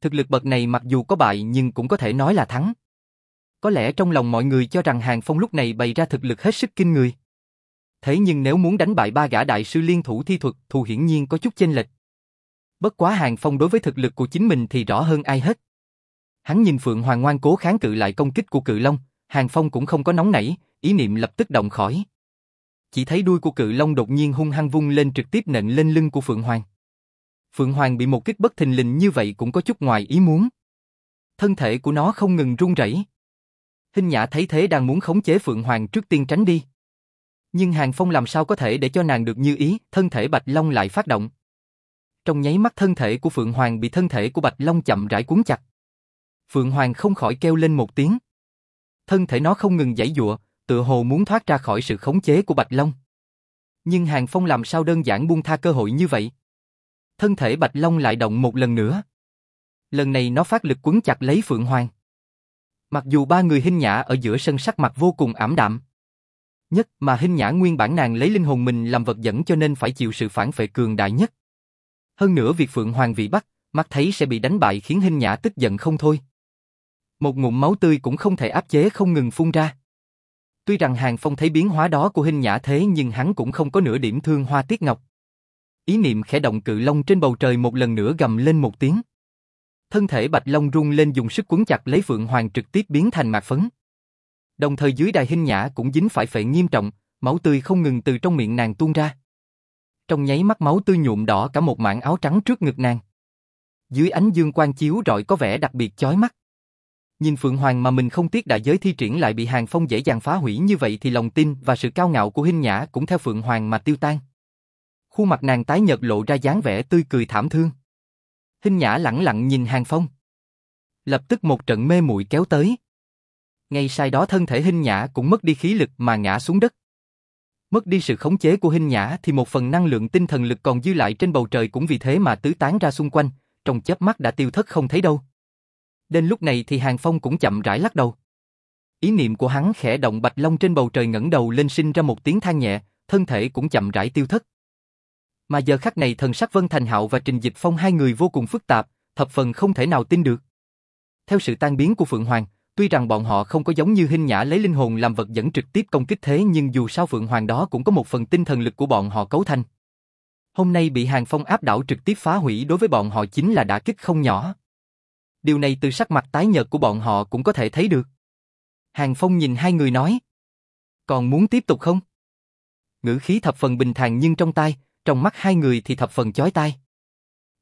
Thực lực bậc này mặc dù có bại nhưng cũng có thể nói là thắng. Có lẽ trong lòng mọi người cho rằng Hàng Phong lúc này bày ra thực lực hết sức kinh người. Thế nhưng nếu muốn đánh bại ba gã đại sư liên thủ thi thuật, thù hiển nhiên có chút chênh lệch. Bất quá Hàng Phong đối với thực lực của chính mình thì rõ hơn ai hết. Hắn nhìn Phượng Hoàng ngoan cố kháng cự lại công kích của cự long, Hàng Phong cũng không có nóng nảy, ý niệm lập tức động khỏi. Chỉ thấy đuôi của cự long đột nhiên hung hăng vung lên trực tiếp nện lên lưng của Phượng Hoàng. Phượng Hoàng bị một kích bất thình lình như vậy cũng có chút ngoài ý muốn. Thân thể của nó không ngừng run rẩy. Hình Nhã thấy thế đang muốn khống chế Phượng Hoàng trước tiên tránh đi. Nhưng Hàng Phong làm sao có thể để cho nàng được như ý, thân thể Bạch Long lại phát động. Trong nháy mắt thân thể của Phượng Hoàng bị thân thể của Bạch Long chậm rãi cuốn chặt. Phượng Hoàng không khỏi kêu lên một tiếng. Thân thể nó không ngừng giãy giụa, tựa hồ muốn thoát ra khỏi sự khống chế của Bạch Long. Nhưng Hàng Phong làm sao đơn giản buông tha cơ hội như vậy? Thân thể Bạch Long lại động một lần nữa. Lần này nó phát lực quấn chặt lấy Phượng Hoàng. Mặc dù ba người hình nhã ở giữa sân sắc mặt vô cùng ảm đạm. Nhất mà hình nhã nguyên bản nàng lấy linh hồn mình làm vật dẫn cho nên phải chịu sự phản phệ cường đại nhất. Hơn nữa việc Phượng Hoàng bị bắt, mắt thấy sẽ bị đánh bại khiến hình nhã tức giận không thôi. Một ngụm máu tươi cũng không thể áp chế không ngừng phun ra. Tuy rằng Hàng Phong thấy biến hóa đó của hình nhã thế nhưng hắn cũng không có nửa điểm thương hoa tiết ngọc. Ý niệm khẽ động cự long trên bầu trời một lần nữa gầm lên một tiếng. Thân thể bạch long rung lên dùng sức cuốn chặt lấy Phượng Hoàng trực tiếp biến thành mạc phấn. Đồng thời dưới đài hình nhã cũng dính phải phệ nghiêm trọng, máu tươi không ngừng từ trong miệng nàng tuôn ra. Trong nháy mắt máu tươi nhuộm đỏ cả một mảng áo trắng trước ngực nàng. Dưới ánh dương quang chiếu rọi có vẻ đặc biệt chói mắt. Nhìn Phượng Hoàng mà mình không tiếc đại giới thi triển lại bị Hàng Phong dễ dàng phá hủy như vậy thì lòng tin và sự cao ngạo của Hinh Nhã cũng theo Phượng Hoàng mà tiêu tan. Khuôn mặt nàng tái nhợt lộ ra dáng vẻ tươi cười thảm thương. Hinh Nhã lẳng lặng nhìn Hàng Phong. Lập tức một trận mê muội kéo tới. Ngay sai đó thân thể Hinh Nhã cũng mất đi khí lực mà ngã xuống đất. Mất đi sự khống chế của Hinh Nhã thì một phần năng lượng tinh thần lực còn dư lại trên bầu trời cũng vì thế mà tứ tán ra xung quanh, trong chớp mắt đã tiêu thất không thấy đâu. Đến lúc này thì Hàng Phong cũng chậm rãi lắc đầu. Ý niệm của hắn khẽ động bạch long trên bầu trời ngẩng đầu lên sinh ra một tiếng than nhẹ, thân thể cũng chậm rãi tiêu thất. Mà giờ khắc này thần sắc Vân Thành Hạo và Trình Dịch Phong hai người vô cùng phức tạp, thập phần không thể nào tin được. Theo sự tan biến của Phượng Hoàng, tuy rằng bọn họ không có giống như hình nhã lấy linh hồn làm vật dẫn trực tiếp công kích thế nhưng dù sao Phượng Hoàng đó cũng có một phần tinh thần lực của bọn họ cấu thành. Hôm nay bị Hàng Phong áp đảo trực tiếp phá hủy đối với bọn họ chính là đả kích không nhỏ. Điều này từ sắc mặt tái nhợt của bọn họ cũng có thể thấy được. Hàng Phong nhìn hai người nói. Còn muốn tiếp tục không? Ngữ khí thập phần bình thản nhưng trong tai, trong mắt hai người thì thập phần chói tai.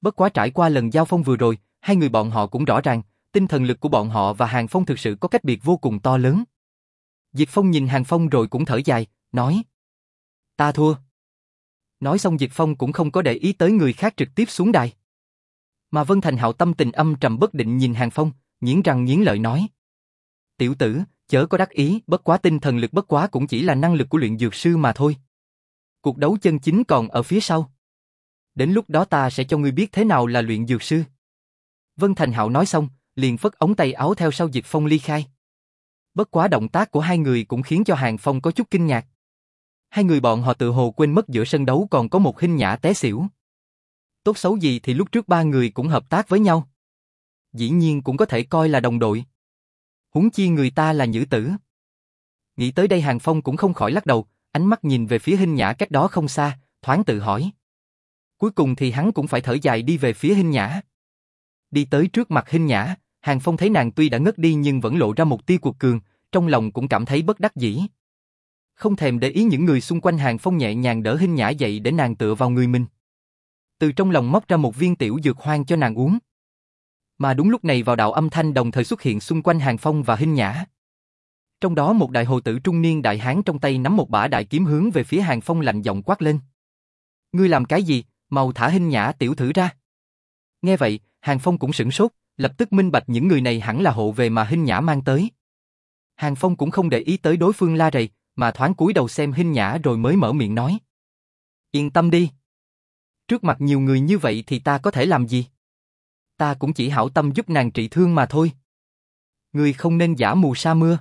Bất quá trải qua lần giao phong vừa rồi, hai người bọn họ cũng rõ ràng, tinh thần lực của bọn họ và Hàng Phong thực sự có cách biệt vô cùng to lớn. Diệp Phong nhìn Hàng Phong rồi cũng thở dài, nói. Ta thua. Nói xong Diệp Phong cũng không có để ý tới người khác trực tiếp xuống đài. Mà Vân Thành Hạo tâm tình âm trầm bất định nhìn Hàng Phong, nghiến răng nghiến lợi nói. Tiểu tử, chớ có đắc ý, bất quá tinh thần lực bất quá cũng chỉ là năng lực của luyện dược sư mà thôi. Cuộc đấu chân chính còn ở phía sau. Đến lúc đó ta sẽ cho ngươi biết thế nào là luyện dược sư. Vân Thành Hạo nói xong, liền phất ống tay áo theo sau Diệp Phong ly khai. Bất quá động tác của hai người cũng khiến cho Hàng Phong có chút kinh ngạc. Hai người bọn họ tự hồ quên mất giữa sân đấu còn có một hình nhã té xỉu tốt xấu gì thì lúc trước ba người cũng hợp tác với nhau. Dĩ nhiên cũng có thể coi là đồng đội. Húng chi người ta là nữ tử. Nghĩ tới đây Hàng Phong cũng không khỏi lắc đầu, ánh mắt nhìn về phía hình nhã cách đó không xa, thoáng tự hỏi. Cuối cùng thì hắn cũng phải thở dài đi về phía hình nhã. Đi tới trước mặt hình nhã, Hàng Phong thấy nàng tuy đã ngất đi nhưng vẫn lộ ra một tia cuộc cường, trong lòng cũng cảm thấy bất đắc dĩ. Không thèm để ý những người xung quanh Hàng Phong nhẹ nhàng đỡ hình nhã dậy để nàng tựa vào người mình từ trong lòng móc ra một viên tiểu dược hoang cho nàng uống. Mà đúng lúc này vào đạo âm thanh đồng thời xuất hiện xung quanh Hàng Phong và Hinh Nhã. Trong đó một đại hồ tử trung niên đại hán trong tay nắm một bả đại kiếm hướng về phía Hàng Phong lạnh giọng quát lên. Ngươi làm cái gì, mau thả Hinh Nhã tiểu thử ra. Nghe vậy, Hàng Phong cũng sửng sốt, lập tức minh bạch những người này hẳn là hộ về mà Hinh Nhã mang tới. Hàng Phong cũng không để ý tới đối phương la rầy, mà thoáng cúi đầu xem Hinh Nhã rồi mới mở miệng nói. Yên tâm đi. Trước mặt nhiều người như vậy thì ta có thể làm gì? Ta cũng chỉ hảo tâm giúp nàng trị thương mà thôi. Ngươi không nên giả mù sa mưa.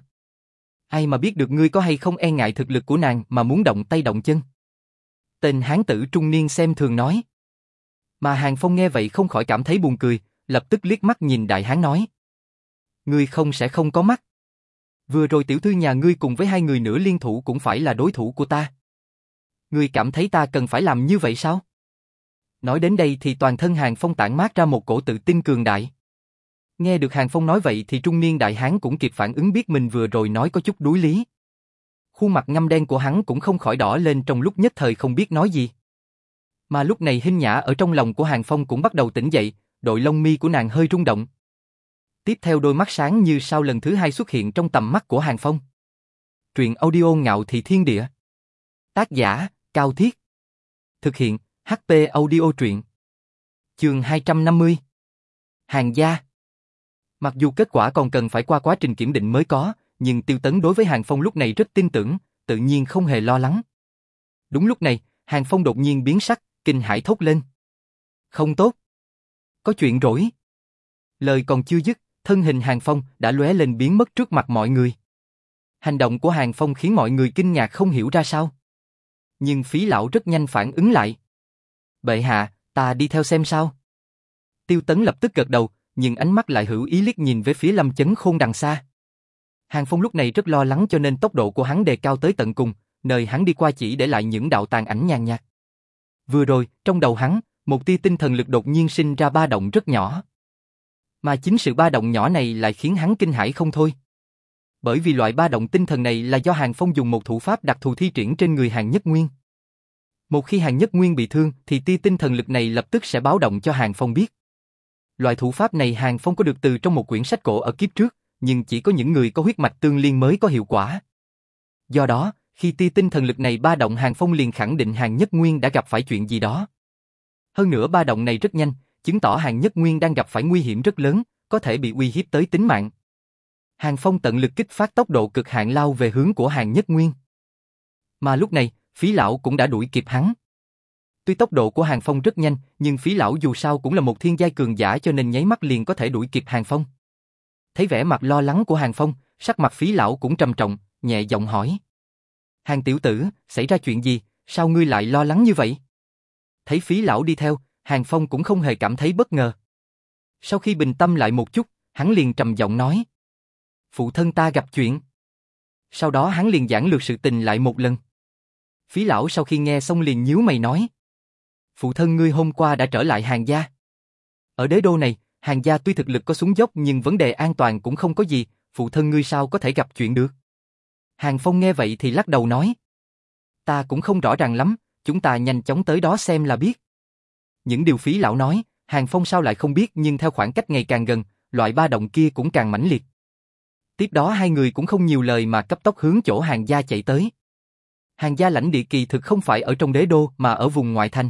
Ai mà biết được ngươi có hay không e ngại thực lực của nàng mà muốn động tay động chân. Tên hán tử trung niên xem thường nói. Mà Hàng Phong nghe vậy không khỏi cảm thấy buồn cười, lập tức liếc mắt nhìn đại hán nói. Ngươi không sẽ không có mắt. Vừa rồi tiểu thư nhà ngươi cùng với hai người nữa liên thủ cũng phải là đối thủ của ta. Ngươi cảm thấy ta cần phải làm như vậy sao? Nói đến đây thì toàn thân Hàng Phong tản mát ra một cổ tự tin cường đại. Nghe được Hàng Phong nói vậy thì trung niên đại hán cũng kịp phản ứng biết mình vừa rồi nói có chút đuối lý. Khuôn mặt ngăm đen của hắn cũng không khỏi đỏ lên trong lúc nhất thời không biết nói gì. Mà lúc này hình nhã ở trong lòng của Hàng Phong cũng bắt đầu tỉnh dậy, đội lông mi của nàng hơi rung động. Tiếp theo đôi mắt sáng như sao lần thứ hai xuất hiện trong tầm mắt của Hàng Phong. Truyện audio ngạo thị thiên địa. Tác giả, Cao Thiết. Thực hiện, HP audio truyện. Chương 250 Hàng gia Mặc dù kết quả còn cần phải qua quá trình kiểm định mới có, nhưng tiêu tấn đối với Hàng Phong lúc này rất tin tưởng, tự nhiên không hề lo lắng. Đúng lúc này, Hàng Phong đột nhiên biến sắc, kinh hãi thốt lên. Không tốt. Có chuyện rỗi. Lời còn chưa dứt, thân hình Hàng Phong đã lóe lên biến mất trước mặt mọi người. Hành động của Hàng Phong khiến mọi người kinh ngạc không hiểu ra sao. Nhưng phí lão rất nhanh phản ứng lại. Bệ hạ, ta đi theo xem sao. Tiêu Tấn lập tức gật đầu, nhưng ánh mắt lại hữu ý liếc nhìn về phía Lâm Chấn Khôn đằng xa. Hàng Phong lúc này rất lo lắng cho nên tốc độ của hắn đề cao tới tận cùng, nơi hắn đi qua chỉ để lại những đạo tàn ảnh nhàn nhạt. Vừa rồi, trong đầu hắn, một tia tinh thần lực đột nhiên sinh ra ba động rất nhỏ. Mà chính sự ba động nhỏ này lại khiến hắn kinh hãi không thôi. Bởi vì loại ba động tinh thần này là do Hàng Phong dùng một thủ pháp đặc thù thi triển trên người Hàng Nhất Nguyên. Một khi Hàng Nhất Nguyên bị thương thì tia tinh thần lực này lập tức sẽ báo động cho Hàng Phong biết. Loại thủ pháp này Hàng Phong có được từ trong một quyển sách cổ ở kiếp trước, nhưng chỉ có những người có huyết mạch tương liên mới có hiệu quả. Do đó, khi tia tinh thần lực này ba động Hàng Phong liền khẳng định Hàng Nhất Nguyên đã gặp phải chuyện gì đó. Hơn nữa ba động này rất nhanh, chứng tỏ Hàng Nhất Nguyên đang gặp phải nguy hiểm rất lớn, có thể bị uy hiếp tới tính mạng. Hàng Phong tận lực kích phát tốc độ cực hạn lao về hướng của Hàng Nhất Nguyên. Mà lúc này, phí lão cũng đã đuổi kịp hắn. Tuy tốc độ của Hàng Phong rất nhanh, nhưng phí lão dù sao cũng là một thiên giai cường giả cho nên nháy mắt liền có thể đuổi kịp Hàng Phong. Thấy vẻ mặt lo lắng của Hàng Phong, sắc mặt phí lão cũng trầm trọng, nhẹ giọng hỏi. Hàng tiểu tử, xảy ra chuyện gì, sao ngươi lại lo lắng như vậy? Thấy phí lão đi theo, Hàng Phong cũng không hề cảm thấy bất ngờ. Sau khi bình tâm lại một chút, hắn liền trầm giọng nói. Phụ thân ta gặp chuyện. Sau đó hắn liền giảng lược sự tình lại một lần. Phí lão sau khi nghe xong liền nhíu mày nói. Phụ thân ngươi hôm qua đã trở lại hàng gia. Ở đế đô này, hàng gia tuy thực lực có xuống dốc nhưng vấn đề an toàn cũng không có gì, phụ thân ngươi sao có thể gặp chuyện được. Hàng Phong nghe vậy thì lắc đầu nói. Ta cũng không rõ ràng lắm, chúng ta nhanh chóng tới đó xem là biết. Những điều phí lão nói, Hàng Phong sao lại không biết nhưng theo khoảng cách ngày càng gần, loại ba động kia cũng càng mãnh liệt. Tiếp đó hai người cũng không nhiều lời mà cấp tốc hướng chỗ hàng gia chạy tới. Hàng gia lãnh địa kỳ thực không phải ở trong đế đô mà ở vùng ngoại thành.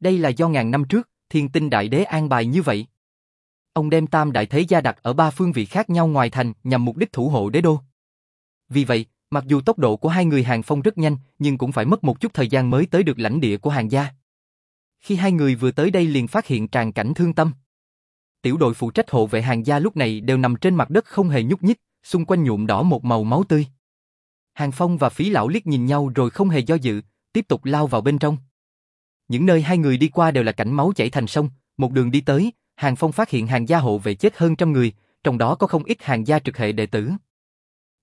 Đây là do ngàn năm trước, thiên tinh đại đế an bài như vậy. Ông đem tam đại thế gia đặt ở ba phương vị khác nhau ngoài thành nhằm mục đích thủ hộ đế đô. Vì vậy, mặc dù tốc độ của hai người hàng phong rất nhanh, nhưng cũng phải mất một chút thời gian mới tới được lãnh địa của hàng gia. Khi hai người vừa tới đây liền phát hiện tràn cảnh thương tâm. Tiểu đội phụ trách hộ vệ hàng gia lúc này đều nằm trên mặt đất không hề nhúc nhích, xung quanh nhuộm đỏ một màu máu tươi. Hàng Phong và phí lão liếc nhìn nhau rồi không hề do dự, tiếp tục lao vào bên trong. Những nơi hai người đi qua đều là cảnh máu chảy thành sông, một đường đi tới, Hàng Phong phát hiện hàng gia hộ vệ chết hơn trăm người, trong đó có không ít hàng gia trực hệ đệ tử.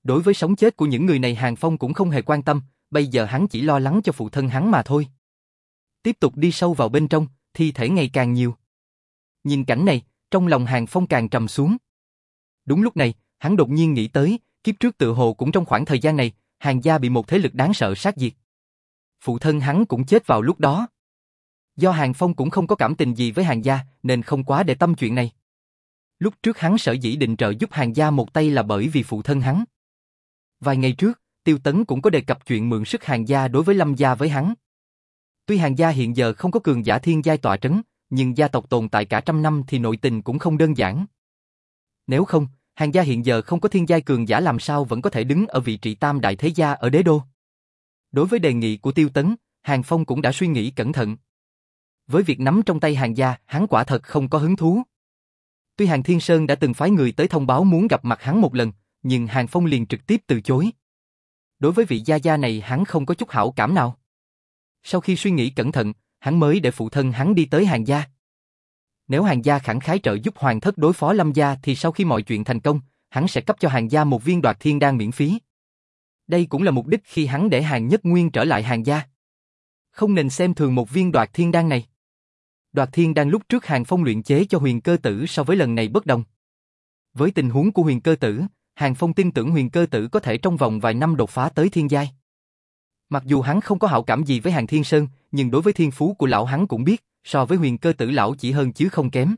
Đối với sống chết của những người này Hàng Phong cũng không hề quan tâm, bây giờ hắn chỉ lo lắng cho phụ thân hắn mà thôi. Tiếp tục đi sâu vào bên trong, thi thể ngày càng nhiều. Nhìn cảnh này, trong lòng Hàng Phong càng trầm xuống. Đúng lúc này, hắn đột nhiên nghĩ tới, kiếp trước tự hồ cũng trong khoảng thời gian này, Hàng gia bị một thế lực đáng sợ sát diệt. Phụ thân hắn cũng chết vào lúc đó. Do Hàng Phong cũng không có cảm tình gì với Hàng gia, nên không quá để tâm chuyện này. Lúc trước hắn sở dĩ định trợ giúp Hàng gia một tay là bởi vì phụ thân hắn. Vài ngày trước, Tiêu Tấn cũng có đề cập chuyện mượn sức Hàng gia đối với Lâm gia với hắn. Tuy Hàng gia hiện giờ không có cường giả thiên giai tọa trấn, nhưng gia tộc tồn tại cả trăm năm thì nội tình cũng không đơn giản. Nếu không, Hàng gia hiện giờ không có thiên giai cường giả làm sao vẫn có thể đứng ở vị trí tam đại thế gia ở đế đô. Đối với đề nghị của Tiêu Tấn, Hàng Phong cũng đã suy nghĩ cẩn thận. Với việc nắm trong tay hàng gia, hắn quả thật không có hứng thú. Tuy Hàng Thiên Sơn đã từng phái người tới thông báo muốn gặp mặt hắn một lần, nhưng Hàng Phong liền trực tiếp từ chối. Đối với vị gia gia này hắn không có chút hảo cảm nào. Sau khi suy nghĩ cẩn thận, hắn mới để phụ thân hắn đi tới hàng gia. Nếu hàng gia khẳng khái trợ giúp hoàng thất đối phó lâm gia thì sau khi mọi chuyện thành công, hắn sẽ cấp cho hàng gia một viên đoạt thiên đan miễn phí. Đây cũng là mục đích khi hắn để hàng nhất nguyên trở lại hàng gia. Không nên xem thường một viên đoạt thiên đan này. Đoạt thiên đan lúc trước hàng phong luyện chế cho huyền cơ tử so với lần này bất đồng. Với tình huống của huyền cơ tử, hàng phong tin tưởng huyền cơ tử có thể trong vòng vài năm đột phá tới thiên giai. Mặc dù hắn không có hảo cảm gì với hàng thiên sơn, nhưng đối với thiên phú của lão hắn cũng biết, so với huyền cơ tử lão chỉ hơn chứ không kém.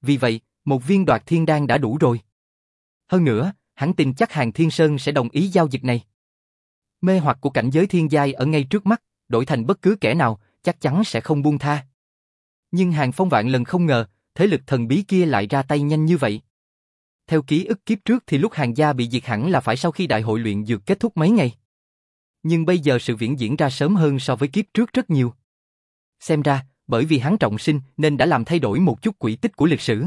Vì vậy, một viên đoạt thiên đan đã đủ rồi. Hơn nữa, hắn tin chắc hàng thiên sơn sẽ đồng ý giao dịch này. Mê hoặc của cảnh giới thiên giai ở ngay trước mắt, đổi thành bất cứ kẻ nào, chắc chắn sẽ không buông tha. Nhưng hàng phong vạn lần không ngờ, thế lực thần bí kia lại ra tay nhanh như vậy. Theo ký ức kiếp trước thì lúc hàng gia bị diệt hẳn là phải sau khi đại hội luyện dược kết thúc mấy ngày. Nhưng bây giờ sự viễn diễn ra sớm hơn so với kiếp trước rất nhiều. Xem ra, bởi vì hắn trọng sinh nên đã làm thay đổi một chút quỹ tích của lịch sử.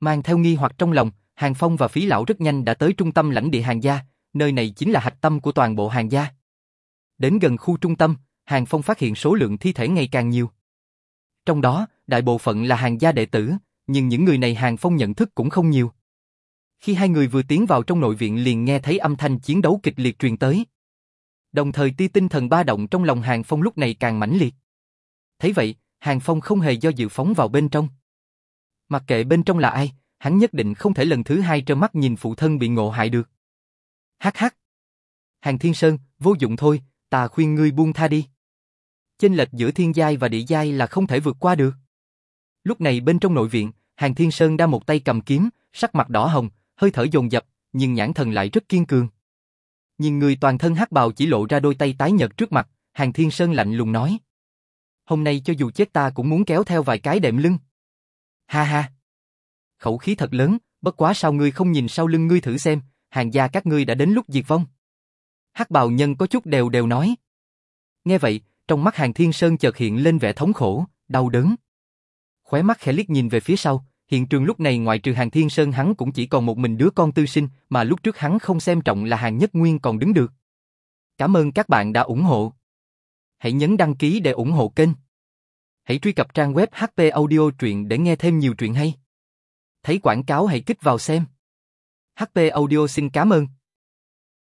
Mang theo nghi hoặc trong lòng, Hàng Phong và Phí Lão rất nhanh đã tới trung tâm lãnh địa hàng gia, nơi này chính là hạch tâm của toàn bộ hàng gia. Đến gần khu trung tâm, Hàng Phong phát hiện số lượng thi thể ngày càng nhiều. Trong đó, đại bộ phận là hàng gia đệ tử, nhưng những người này Hàng Phong nhận thức cũng không nhiều. Khi hai người vừa tiến vào trong nội viện liền nghe thấy âm thanh chiến đấu kịch liệt truyền tới. Đồng thời ti tinh thần ba động trong lòng Hàng Phong lúc này càng mãnh liệt. Thấy vậy, Hàng Phong không hề do dự phóng vào bên trong. Mặc kệ bên trong là ai, hắn nhất định không thể lần thứ hai trơ mắt nhìn phụ thân bị ngộ hại được. Hắc hắc. Hàng Thiên Sơn, vô dụng thôi, ta khuyên ngươi buông tha đi. Chênh lệch giữa thiên giai và địa giai là không thể vượt qua được. Lúc này bên trong nội viện, Hàng Thiên Sơn đang một tay cầm kiếm, sắc mặt đỏ hồng, hơi thở dồn dập, nhưng nhãn thần lại rất kiên cường. Nhìn người toàn thân hắc bào chỉ lộ ra đôi tay tái nhợt trước mặt, Hàng Thiên Sơn lạnh lùng nói. Hôm nay cho dù chết ta cũng muốn kéo theo vài cái đệm lưng. Ha ha. Khẩu khí thật lớn, bất quá sao ngươi không nhìn sau lưng ngươi thử xem, hàng gia các ngươi đã đến lúc diệt vong. Hắc bào nhân có chút đều đều nói. Nghe vậy, trong mắt hàng thiên sơn chợt hiện lên vẻ thống khổ, đau đớn. Khóe mắt khẽ liếc nhìn về phía sau, hiện trường lúc này ngoại trừ hàng thiên sơn hắn cũng chỉ còn một mình đứa con tư sinh, mà lúc trước hắn không xem trọng là hàng nhất nguyên còn đứng được. Cảm ơn các bạn đã ủng hộ. Hãy nhấn đăng ký để ủng hộ kênh. Hãy truy cập trang web HP Audio truyện để nghe thêm nhiều truyện hay. Thấy quảng cáo hãy kích vào xem. HP Audio xin cảm ơn.